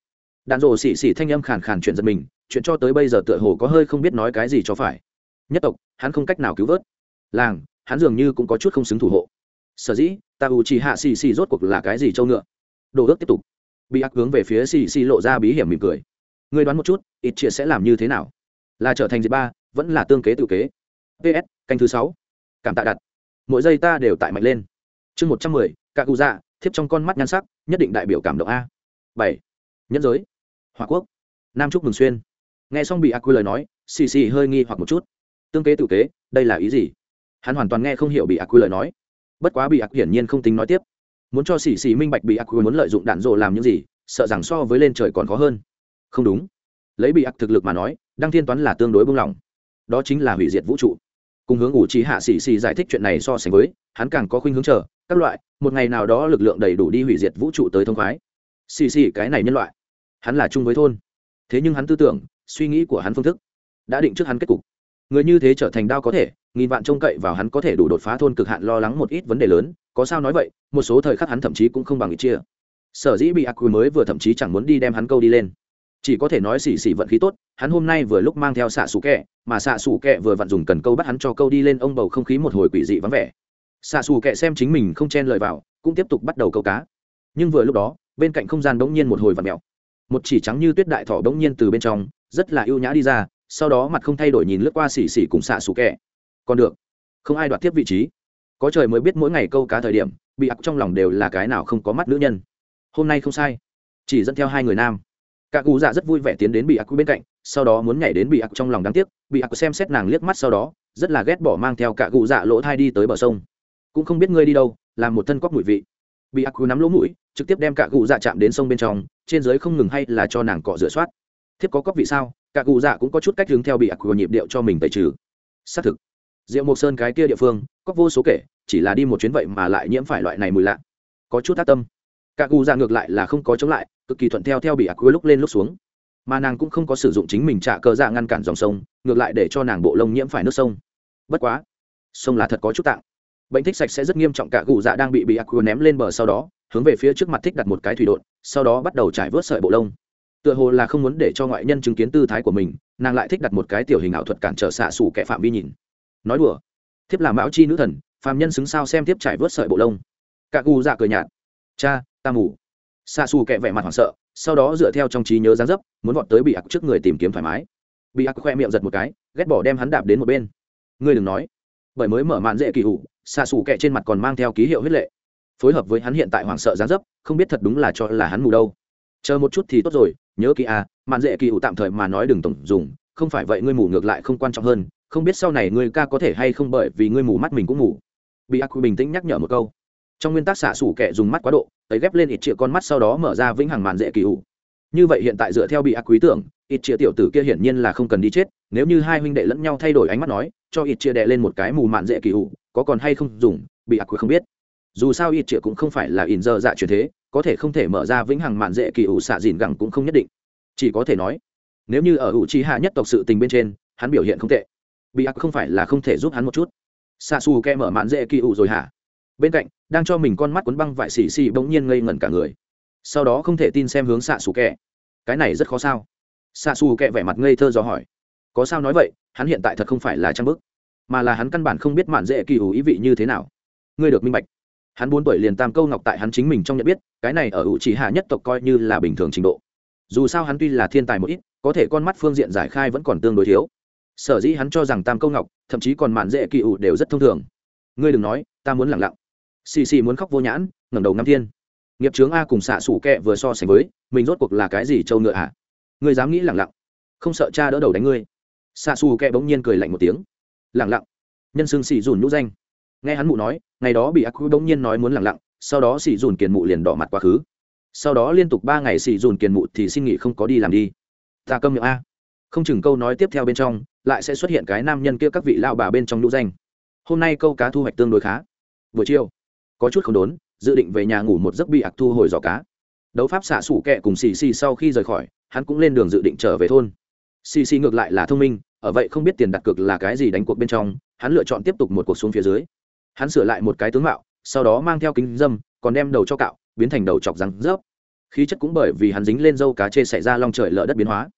Speaker 1: Đạn rồ xì xì thanh âm khàn khàn chuyện giật mình, chuyện cho tới bây giờ tựa hồ có hơi không biết nói cái gì cho phải. Nhất tộc, hắn không cách nào cứu vớt. Làng, hắn dường như cũng có chút không xứng thủ hộ. Sở dĩ, ta u chỉ hạ xì xì rốt cuộc là cái gì châu ngựa? Đồ ước tiếp tục. Bị ác hướng về phía xì xì lộ ra bí hiểm mỉm cười. Ngươi đoán một chút, ít chia sẽ làm như thế nào? Là trở thành dịp ba, vẫn là tương kế tự kế. Ps canh thứ sáu. Cảm tạ đặt mỗi giây ta đều tại mạnh lên. Chương một trăm mười cả cụ dạ thiếp trong con mắt nhan sắc, nhất định đại biểu cảm động a. Bảy nhân giới hòa quốc, nam trúc mừng xuyên. Nghe xong bị ác quy lời nói, xì xì hơi nghi hoặc một chút. Tương kế tự kế, đây là ý gì? Hắn hoàn toàn nghe không hiểu bị ác quy lời nói. Bất quá bị ác hiển nhiên không tính nói tiếp. Muốn cho xì xì minh bạch bị ác quy muốn lợi dụng đạn rộ làm những gì, sợ rằng so với lên trời còn khó hơn. Không đúng. Lấy bị ác thực lực mà nói, đăng thiên toán là tương đối buông lỏng. Đó chính là hủy diệt vũ trụ cùng hướng ủ trí hạ xì xì giải thích chuyện này so sánh với, hắn càng có khuynh hướng chờ, các loại, một ngày nào đó lực lượng đầy đủ đi hủy diệt vũ trụ tới thông khoái. Xì xì, cái này nhân loại, hắn là chung với thôn. Thế nhưng hắn tư tưởng, suy nghĩ của hắn phương thức, đã định trước hắn kết cục. Người như thế trở thành đao có thể, nghìn vạn trông cậy vào hắn có thể đủ đột phá thôn cực hạn lo lắng một ít vấn đề lớn, có sao nói vậy, một số thời khắc hắn thậm chí cũng không bằng ít chia. Sở dĩ bị ác quy mới vừa thậm chí chẳng muốn đi đem hắn câu đi lên chỉ có thể nói xỉ xỉ vận khí tốt, hắn hôm nay vừa lúc mang theo xạ xù kẹ, mà xạ xù kẹ vừa vặn dùng cần câu bắt hắn cho câu đi lên ông bầu không khí một hồi quỷ dị vắng vẻ. Xạ xù kẹ xem chính mình không chen lời vào, cũng tiếp tục bắt đầu câu cá. Nhưng vừa lúc đó, bên cạnh không gian đ ố n g nhiên một hồi vặn mẹo một chỉ trắng như tuyết đại thỏ đ ố n g nhiên từ bên trong, rất là ưu nhã đi ra, sau đó mặt không thay đổi nhìn lướt qua xỉ xỉ cùng xạ xù kẹ. Còn được, không ai đoạt tiếp vị trí. Có trời mới biết mỗi ngày câu cá thời điểm, bị ặc trong lòng đều là cái nào không có mắt nữ nhân. Hôm nay không sai. Chỉ dẫn theo hai người nam cả cụ dạ rất vui vẻ tiến đến bị ác bên cạnh, sau đó muốn nhảy đến bị ác trong lòng đáng tiếc. Bị ác xem xét nàng liếc mắt sau đó, rất là ghét bỏ mang theo cả cụ dạ lỗ thai đi tới bờ sông. Cũng không biết ngươi đi đâu, làm một thân cóc mùi vị. Bị ác nắm lỗ mũi, trực tiếp đem cả cụ dạ chạm đến sông bên trong, trên dưới không ngừng hay là cho nàng cọ rửa soát. Thiếp có cóc vị sao? Cả cụ dạ cũng có chút cách hướng theo bị ác nhịp điệu cho mình tẩy trừ. Xác thực, diệu mộc sơn cái kia địa phương, cóc vô số kể, chỉ là đi một chuyến vậy mà lại nhiễm phải loại này mùi lạ. Có chút tác tâm. Cả cụ dạ ngược lại là không có chống lại cực kỳ thuận theo theo bị ác quy lúc lên lúc xuống. Mà nàng cũng không có sử dụng chính mình trả cờ dạ ngăn cản dòng sông, ngược lại để cho nàng bộ lông nhiễm phải nước sông. Bất quá, sông là thật có chút tạng. Bệnh thích sạch sẽ rất nghiêm trọng cả gù dạ đang bị bị ác quy ném lên bờ sau đó, hướng về phía trước mặt thích đặt một cái thủy đột, sau đó bắt đầu trải vớt sợi bộ lông. Tựa hồ là không muốn để cho ngoại nhân chứng kiến tư thái của mình, nàng lại thích đặt một cái tiểu hình ảo thuật cản trở xạ xù kẻ phạm vi nhìn. Nói đùa, thiếp là mão chi nữ thần, phàm nhân xứng sao xem tiếp trải vớt sợi bộ lông. Cả gù dạ cười nhạt, cha, ta ngủ xa xù kẹ vẻ mặt hoảng sợ, sau đó dựa theo trong trí nhớ dáng dấp, muốn vọt tới bị Ác trước người tìm kiếm thoải mái. Bị Ác khoe miệng giật một cái, ghét bỏ đem hắn đạp đến một bên. Ngươi đừng nói. Bởi mới mở màn dễ kỳ hủ xa xù kẹ trên mặt còn mang theo ký hiệu huyết lệ. Phối hợp với hắn hiện tại hoảng sợ dáng dấp, không biết thật đúng là cho là hắn mù đâu. Chờ một chút thì tốt rồi, nhớ kỹ à màn dễ kỳ hủ tạm thời mà nói đừng tổng dùng, không phải vậy ngươi mù ngược lại không quan trọng hơn, không biết sau này ngươi ca có thể hay không bởi vì ngươi mù mắt mình cũng mù. Bị ác bình tĩnh nhắc nhở một câu. Trong nguyên tắc xạ xủ kẻ dùng mắt quá độ ấy ghép lên ít triệu con mắt sau đó mở ra vĩnh hằng màn dễ kỳ ủ. Như vậy hiện tại dựa theo bị ác quý tưởng, ít triệu tiểu tử kia hiển nhiên là không cần đi chết, nếu như hai huynh đệ lẫn nhau thay đổi ánh mắt nói, cho ít triệu đệ lên một cái mù màn dễ kỳ ủ, có còn hay không dùng, bị ác quý không biết. Dù sao ít triệu cũng không phải là in dơ dạ truyền thế, có thể không thể mở ra vĩnh hằng màn dễ kỳ ủ xạ dìn gẳng cũng không nhất định. Chỉ có thể nói, nếu như ở ủ trí hạ nhất tộc sự tình bên trên, hắn biểu hiện không tệ. Bị ác không phải là không thể giúp hắn một chút. Xa xù ke mở màn dễ kỳ ủ rồi hả? Bên cạnh đang cho mình con mắt cuốn băng vải xì xì bỗng nhiên ngây ngẩn cả người. Sau đó không thể tin xem hướng xạ xù kẹ. Cái này rất khó sao? Xạ xù kẹ vẻ mặt ngây thơ do hỏi. Có sao nói vậy, hắn hiện tại thật không phải là trang bức, mà là hắn căn bản không biết mạn dễ kỳ ủ ý vị như thế nào. Ngươi được minh bạch. Hắn bốn tuổi liền tam câu ngọc tại hắn chính mình trong nhận biết, cái này ở ủ chỉ hạ nhất tộc coi như là bình thường trình độ. Dù sao hắn tuy là thiên tài một ít, có thể con mắt phương diện giải khai vẫn còn tương đối thiếu. Sở dĩ hắn cho rằng tam câu ngọc, thậm chí còn mạn dễ kỳ ủ đều rất thông thường. Ngươi đừng nói, ta muốn lẳng lặng xì xì muốn khóc vô nhãn, ngẩng đầu năm thiên. Nghiệp trướng a cùng xạ sủ kẹ vừa so sánh với, mình rốt cuộc là cái gì trâu ngựa à ngươi dám nghĩ lẳng lặng. Không sợ cha đỡ đầu đánh ngươi. Xạ xù kẹ bỗng nhiên cười lạnh một tiếng. Lẳng lặng. Nhân xương xì dùn nhũ danh. Nghe hắn mụ nói, ngày đó bị ác quy bỗng nhiên nói muốn lẳng lặng, sau đó xì dùn kiền mụ liền đỏ mặt quá khứ. Sau đó liên tục ba ngày xì dùn kiền mụ thì xin nghỉ không có đi làm đi. Ta câm miệng a. Không chừng câu nói tiếp theo bên trong, lại sẽ xuất hiện cái nam nhân kia các vị lao bà bên trong nhũ danh. Hôm nay câu cá thu hoạch tương đối khá. Buổi chiều có chút không đốn, dự định về nhà ngủ một giấc bị ạc thu hồi giỏ cá. Đấu pháp xạ sủ kẹ cùng xì xì sau khi rời khỏi, hắn cũng lên đường dự định trở về thôn. Xì xì ngược lại là thông minh, ở vậy không biết tiền đặt cược là cái gì đánh cuộc bên trong, hắn lựa chọn tiếp tục một cuộc xuống phía dưới. Hắn sửa lại một cái tướng mạo, sau đó mang theo kính dâm, còn đem đầu cho cạo, biến thành đầu chọc răng rớp. Khí chất cũng bởi vì hắn dính lên dâu cá chê xảy ra long trời lở đất biến hóa.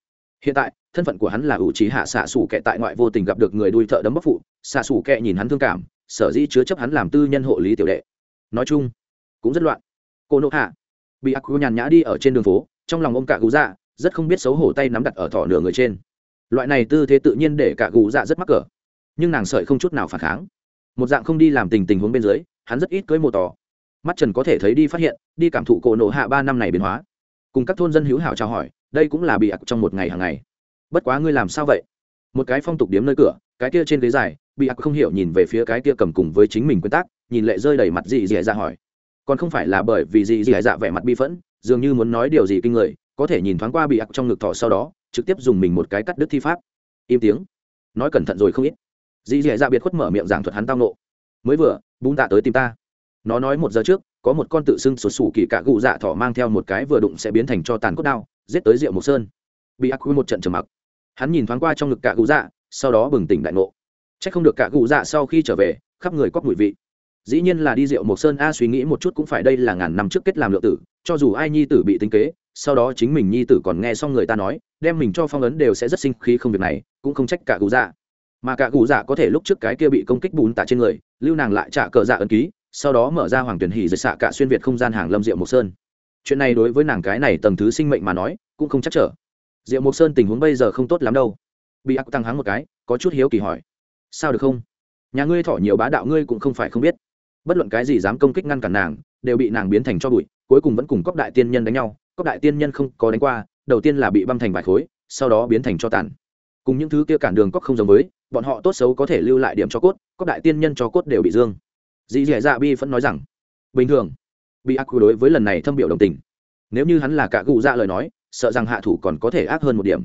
Speaker 1: Hiện tại, thân phận của hắn là ủ trí hạ xạ xủ kệ tại ngoại vô tình gặp được người đuôi thợ đấm bóc phụ. Xạ xủ kệ nhìn hắn thương cảm, sở dĩ chứa chấp hắn làm tư nhân hộ lý tiểu đệ nói chung, cũng rất loạn. Cô nộ hạ, bị ác nhàn nhã đi ở trên đường phố, trong lòng ôm cả gú dạ rất không biết xấu hổ tay nắm đặt ở thỏ nửa người trên. Loại này tư thế tự nhiên để cả gú dạ rất mắc cỡ, nhưng nàng sợi không chút nào phản kháng. Một dạng không đi làm tình tình huống bên dưới, hắn rất ít cưới mô tỏ. Mắt trần có thể thấy đi phát hiện, đi cảm thụ cổ nộ hạ ba năm này biến hóa. Cùng các thôn dân hữu hảo chào hỏi, đây cũng là bị ặc trong một ngày hàng ngày. Bất quá ngươi làm sao vậy? Một cái phong tục điếm nơi cửa, cái kia trên ghế dài bị ác không hiểu nhìn về phía cái kia cầm cùng với chính mình quy tắc nhìn lệ rơi đầy mặt dị dị dạ hỏi. Còn không phải là bởi vì dị dị dạ vẻ mặt bi phẫn, dường như muốn nói điều gì kinh người, có thể nhìn thoáng qua bị ác trong ngực thọ sau đó, trực tiếp dùng mình một cái cắt đứt thi pháp. Im tiếng. Nói cẩn thận rồi không ít. Dị dị dạ biệt khuất mở miệng giảng thuật hắn tao nộ mới vừa, bún tạ tới tìm ta. Nó nói một giờ trước, có một con tự xưng sụt sủ kỳ cạ gụ dạ thỏ mang theo một cái vừa đụng sẽ biến thành cho tàn cốt đao, giết tới rượu mộc sơn. Bị ác quy một trận trầm mặc. Hắn nhìn thoáng qua trong ngực cạ gụ dạ sau đó bừng tỉnh đại ngộ c h ắ c không được cả cụ dạ sau khi trở về, khắp người cóc mùi vị. Dĩ nhiên là đi rượu mộc sơn a suy nghĩ một chút cũng phải đây là ngàn năm trước kết làm lượng tử, cho dù ai nhi tử bị tính kế, sau đó chính mình nhi tử còn nghe xong người ta nói, đem mình cho phong ấn đều sẽ rất sinh khí không việc này, cũng không trách cả cụ dạ. Mà cả cụ dạ có thể lúc trước cái kia bị công kích bùn tạ trên người, lưu nàng lại trả cờ dạ ấn ký, sau đó mở ra hoàng tuyển hỉ dịch xạ cả xuyên việt không gian hàng lâm diệu mộc sơn. Chuyện này đối với nàng cái này tầng thứ sinh mệnh mà nói, cũng không chắc trở. Diệu mộc sơn tình huống bây giờ không tốt lắm đâu. Bị ác tăng hắng một cái, có chút hiếu kỳ hỏi sao được không? Nhà ngươi thỏ nhiều bá đạo ngươi cũng không phải không biết. Bất luận cái gì dám công kích ngăn cản nàng, đều bị nàng biến thành cho bụi, cuối cùng vẫn cùng cóc đại tiên nhân đánh nhau. Cóc đại tiên nhân không có đánh qua, đầu tiên là bị băm thành vài khối, sau đó biến thành cho tàn. Cùng những thứ kia cản đường cóc không giống với, bọn họ tốt xấu có thể lưu lại điểm cho cốt cóc đại tiên nhân cho cốt đều bị dương. Dì dẻ dạ, dạ bi vẫn nói rằng, bình thường, bị ác đối với lần này thâm biểu đồng tình. Nếu như hắn là cả cụ dạ lời nói, sợ rằng hạ thủ còn có thể ác hơn một điểm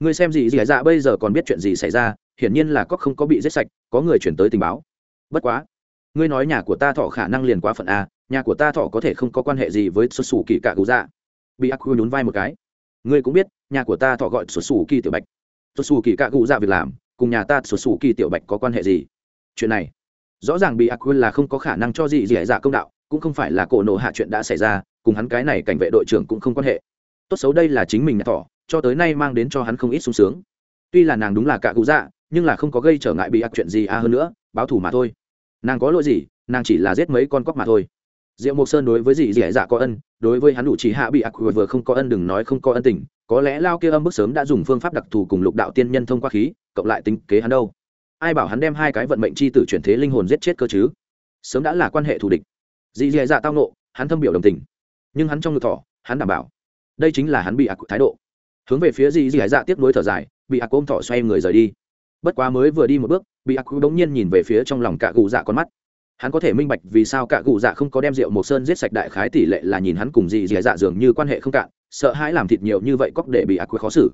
Speaker 1: người xem gì dì dạ bây giờ còn biết chuyện gì xảy ra, hiển nhiên là có không có bị giết sạch, có người chuyển tới tình báo. Bất quá, ngươi nói nhà của ta thọ khả năng liền quá phận a, nhà của ta thọ có thể không có quan hệ gì với xuất xù kỳ cả cụ dạ. Bị ác quy nhún vai một cái. Ngươi cũng biết, nhà của ta thọ gọi xuất xù kỳ tiểu bạch. Xuất xù kỳ cả cụ dạ việc làm, cùng nhà ta xuất xù kỳ tiểu bạch có quan hệ gì? Chuyện này, rõ ràng bị ác quy là không có khả năng cho gì gì dạ công đạo, cũng không phải là cổ nổ hạ chuyện đã xảy ra, cùng hắn cái này cảnh vệ đội trưởng cũng không quan hệ. Tốt xấu đây là chính mình nhà thọ cho tới nay mang đến cho hắn không ít sung sướng. Tuy là nàng đúng là cả cụ dạ nhưng là không có gây trở ngại bị ác chuyện gì a hơn nữa, báo thù mà thôi. Nàng có lỗi gì, nàng chỉ là giết mấy con cóc mà thôi. Diệu mộc sơn đối với dì dì dạ có ân, đối với hắn đủ chỉ hạ bị ác vừa không có ân đừng nói không có ân tình, có lẽ lao kia âm bức sớm đã dùng phương pháp đặc thù cùng lục đạo tiên nhân thông qua khí, cộng lại tính kế hắn đâu. Ai bảo hắn đem hai cái vận mệnh chi tử chuyển thế linh hồn giết chết cơ chứ? Sớm đã là quan hệ thù địch. Dì dì dạ tao nộ hắn thâm biểu đồng tình. Nhưng hắn trong ngực thỏ, hắn đảm bảo. Đây chính là hắn bị ác thái độ hướng về phía dì dì dạ tiếp nối thở dài, bị ác ôm thỏ xoay người rời đi. Bất quá mới vừa đi một bước, bị ác bỗng nhiên nhìn về phía trong lòng cả cụ dạ con mắt. Hắn có thể minh bạch vì sao cả cụ dạ không có đem rượu mộc sơn giết sạch đại khái tỷ lệ là nhìn hắn cùng dì dì dạ dường như quan hệ không cạn, sợ hãi làm thịt nhiều như vậy cóc để bị ác khó xử.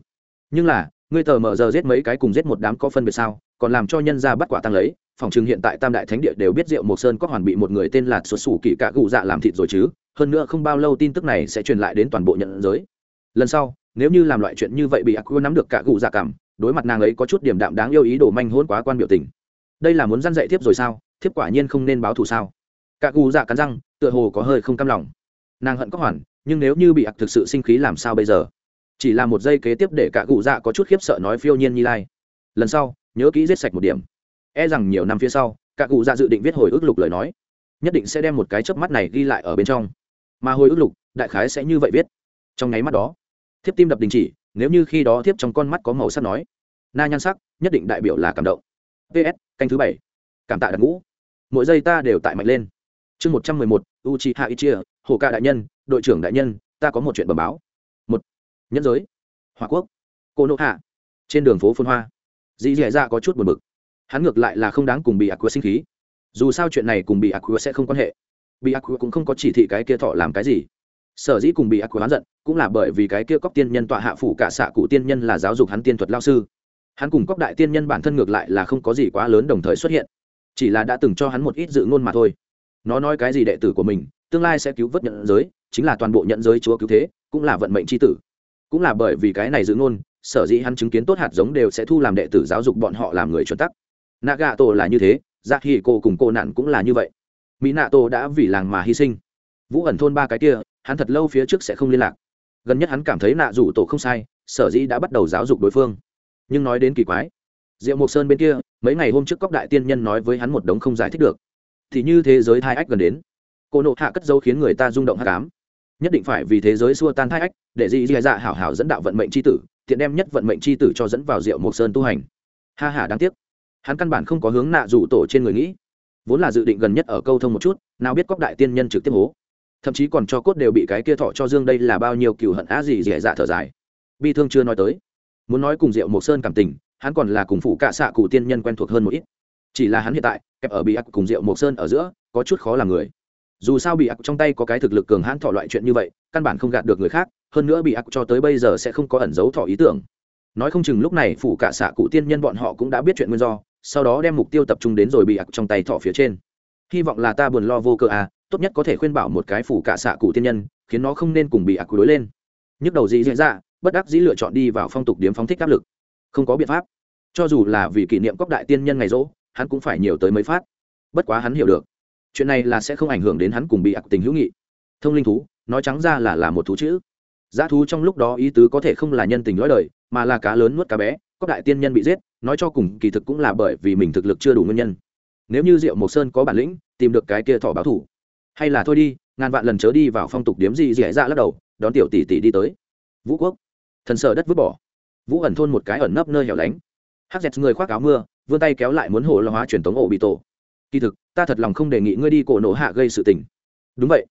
Speaker 1: Nhưng là, ngươi tờ mờ giờ giết mấy cái cùng giết một đám có phân biệt sao, còn làm cho nhân ra bắt quả tăng lấy, phòng chừng hiện tại tam đại thánh địa đều biết rượu mộc sơn có hoàn bị một người tên là xuất xù kỳ cả cụ dạ làm thịt rồi chứ, hơn nữa không bao lâu tin tức này sẽ truyền lại đến toàn bộ nhận giới. Lần sau nếu như làm loại chuyện như vậy bị ác nắm được cả gù dạ cảm, đối mặt nàng ấy có chút điểm đạm đáng yêu ý đồ manh hôn quá quan biểu tình. Đây là muốn dăn dạy thiếp rồi sao? Thiếp quả nhiên không nên báo thù sao? Cả gù dạ cắn răng, tựa hồ có hơi không cam lòng. Nàng hận có hoàn, nhưng nếu như bị ặc thực sự sinh khí làm sao bây giờ? Chỉ là một giây kế tiếp để cả gù dạ có chút khiếp sợ nói phiêu nhiên như lai. Lần sau, nhớ kỹ giết sạch một điểm. E rằng nhiều năm phía sau, cả cụ dạ dự định viết hồi ức lục lời nói. Nhất định sẽ đem một cái chớp mắt này ghi lại ở bên trong. Mà hồi ức lục, đại khái sẽ như vậy viết. Trong nháy mắt đó thiếp tim đập đình chỉ, nếu như khi đó thiếp trong con mắt có màu sắc nói, na nhan sắc, nhất định đại biểu là cảm động. Ps canh thứ bảy. Cảm tạ đặc ngũ. Mỗi giây ta đều tại mạnh lên. Chương một trăm mười một u chi hạ ít chia hồ ca đại nhân, đội trưởng đại nhân, ta có một chuyện bẩm báo. Một. Nhân giới. Hòa quốc. Cô nộ hạ trên đường phố phun hoa. Dì dẻ ra có chút buồn bực. Hắn ngược lại là không đáng cùng bị ác quơ sinh khí. Dù sao chuyện này cùng bị ác quơ sẽ không quan hệ. Bị ác quơ cũng không có chỉ thị cái kia thọ làm cái gì sở dĩ cùng bị ác quơ hắn giận, cũng là bởi vì cái kia cóc tiên nhân tọa hạ phủ cả xạ cụ tiên nhân là giáo dục hắn tiên thuật lao sư. Hắn cùng cóc đại tiên nhân bản thân ngược lại là không có gì quá lớn đồng thời xuất hiện, chỉ là đã từng cho hắn một ít dự ngôn mà thôi. Nó nói cái gì đệ tử của mình, tương lai sẽ cứu vớt nhận giới, chính là toàn bộ nhận giới chúa cứu thế, cũng là vận mệnh tri tử. Cũng là bởi vì cái này dự ngôn, sở dĩ hắn chứng kiến tốt hạt giống đều sẽ thu làm đệ tử giáo dục bọn họ làm người chuẩn tắc. Nạ gà tổ là như thế giác hi cô cùng cô nạn cũng là như vậy. Mỹ nạ tổ đã vì làng mà hy sinh vũ ẩn thôn ba cái kia, hắn thật lâu phía trước sẽ không liên lạc. Gần nhất hắn cảm thấy nạ rủ tổ không sai, sở dĩ đã bắt đầu giáo dục đối phương. Nhưng nói đến kỳ quái, diệu mộc sơn bên kia, mấy ngày hôm trước cóc đại tiên nhân nói với hắn một đống không giải thích được. Thì như thế giới thai ách gần đến. Cô nộ hạ cất dấu khiến người ta rung động hạ cám nhất định phải vì thế giới xua tan thai ách, để dị dị dạ hảo hảo dẫn đạo vận mệnh c h i tử, tiện đem nhất vận mệnh c h i tử cho dẫn vào diệu mộc sơn tu hành. Ha h a đáng tiếc. Hắn căn bản không có hướng nạ rủ tổ trên người nghĩ. Vốn là dự định gần nhất ở câu thông một chút, nào biết cóc đại tiên nhân trực tiếp hố thậm chí còn cho cốt đều bị cái kia thọ cho dương đây là bao nhiêu cựu hận á gì dẻ dạ thở dài. Bi thương chưa nói tới. Muốn nói cùng diệu mộc sơn cảm tình, hắn còn là cùng phụ cạ xạ cụ tiên nhân quen thuộc hơn một ít. Chỉ là hắn hiện tại, kẹp ở bị ác cùng diệu mộc sơn ở giữa, có chút khó làm người. Dù sao bị ác trong tay có cái thực lực cường hãn thọ loại chuyện như vậy, căn bản không gạt được người khác, hơn nữa bị ác cho tới bây giờ sẽ không có ẩn giấu thọ ý tưởng. Nói không chừng lúc này phụ cạ xạ cụ tiên nhân bọn họ cũng đã biết chuyện nguyên do, sau đó đem mục tiêu tập trung đến rồi bị ác trong tay thọ phía trên. Hy vọng là ta buồn lo vô cơ à tốt nhất có thể khuyên bảo một cái phủ cả xạ cụ tiên nhân, khiến nó không nên cùng bị ác đối lên. Nhức đầu gì diễn ra bất đắc dĩ lựa chọn đi vào phong tục điếm phóng thích áp lực. Không có biện pháp. Cho dù là vì kỷ niệm cóc đại tiên nhân ngày rỗ, hắn cũng phải nhiều tới mấy phát. Bất quá hắn hiểu được, chuyện này là sẽ không ảnh hưởng đến hắn cùng bị ác tình hữu nghị. Thông linh thú, nói trắng ra là là một thú chữ. Giá thú trong lúc đó ý tứ có thể không là nhân tình lõi đời, mà là cá lớn nuốt cá bé, cốc đại tiên nhân bị giết, nói cho cùng kỳ thực cũng là bởi vì mình thực lực chưa đủ nguyên nhân. Nếu như diệu mộc sơn có bản lĩnh, tìm được cái kia thỏ báo thủ hay là thôi đi, ngàn vạn lần chớ đi vào phong tục điếm gì dễ dạ lắc đầu, đón tiểu tỷ tỷ đi tới. Vũ quốc. Thần sợ đất vứt bỏ. Vũ ẩn thôn một cái ẩn nấp nơi hẻo lánh. Hắc dẹt người khoác áo mưa, vươn tay kéo lại muốn hồ lo hóa truyền thống ổ bị tổ. Kỳ thực, ta thật lòng không đề nghị ngươi đi cổ nổ hạ gây sự tình. Đúng vậy.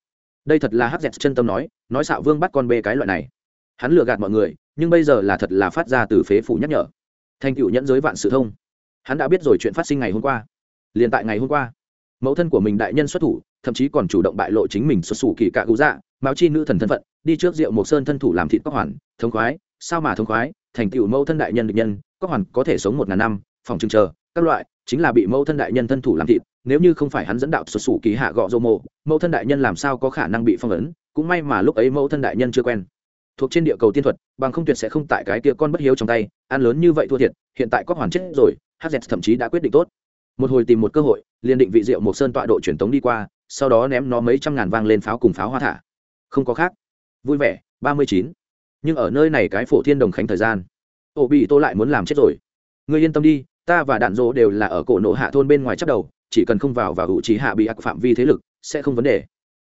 Speaker 1: Đây thật là hắc dẹt chân tâm nói nói xạo vương bắt con bê cái loại này. Hắn lừa gạt mọi người, nhưng bây giờ là thật là phát ra từ phế phủ nhắc nhở. Thành cựu nhẫn giới vạn sự thông. Hắn đã biết rồi chuyện phát sinh ngày hôm qua. Liền tại ngày hôm qua mẫu thân của mình đại nhân xuất thủ, thậm chí còn chủ động bại lộ chính mình xuất xù kỳ cạ cụ dạ báo chi nữ thần thân phận, đi trước rượu một sơn thân thủ làm thịt cóc hoàn, thống khoái, sao mà thống khoái, thành tựu mẫu thân đại nhân địch nhân cóc hoàn có thể sống một ngàn năm, phòng trưng chờ, các loại, chính là bị mẫu thân đại nhân thân thủ làm thịt, nếu như không phải hắn dẫn đạo xuất xù kỳ hạ gọ dô mộ, mẫu thân đại nhân làm sao có khả năng bị phong ấn, cũng may mà lúc ấy mẫu thân đại nhân chưa quen. Thuộc trên địa cầu tiên thuật, bằng không tuyệt sẽ không tại cái tia con bất hiếu trong tay, ăn lớn như vậy thua thiệt, hiện tại cóc hoàn chết rồi hz thậm chí đã quyết định tốt một hồi tìm một cơ hội, liền định vị rượu một sơn tọa độ truyền tống đi qua, sau đó ném nó mấy trăm ngàn vang lên pháo cùng pháo hoa thả. Không có khác. Vui vẻ, ba mươi chín. Nhưng ở nơi này cái phổ thiên đồng khánh thời gian. Ổ bị tô lại muốn làm chết rồi. Người yên tâm đi, ta và đạn dỗ đều là ở cổ nộ hạ thôn bên ngoài chắc đầu, chỉ cần không vào và hữu trí hạ bị ác phạm vi thế lực, sẽ không vấn đề.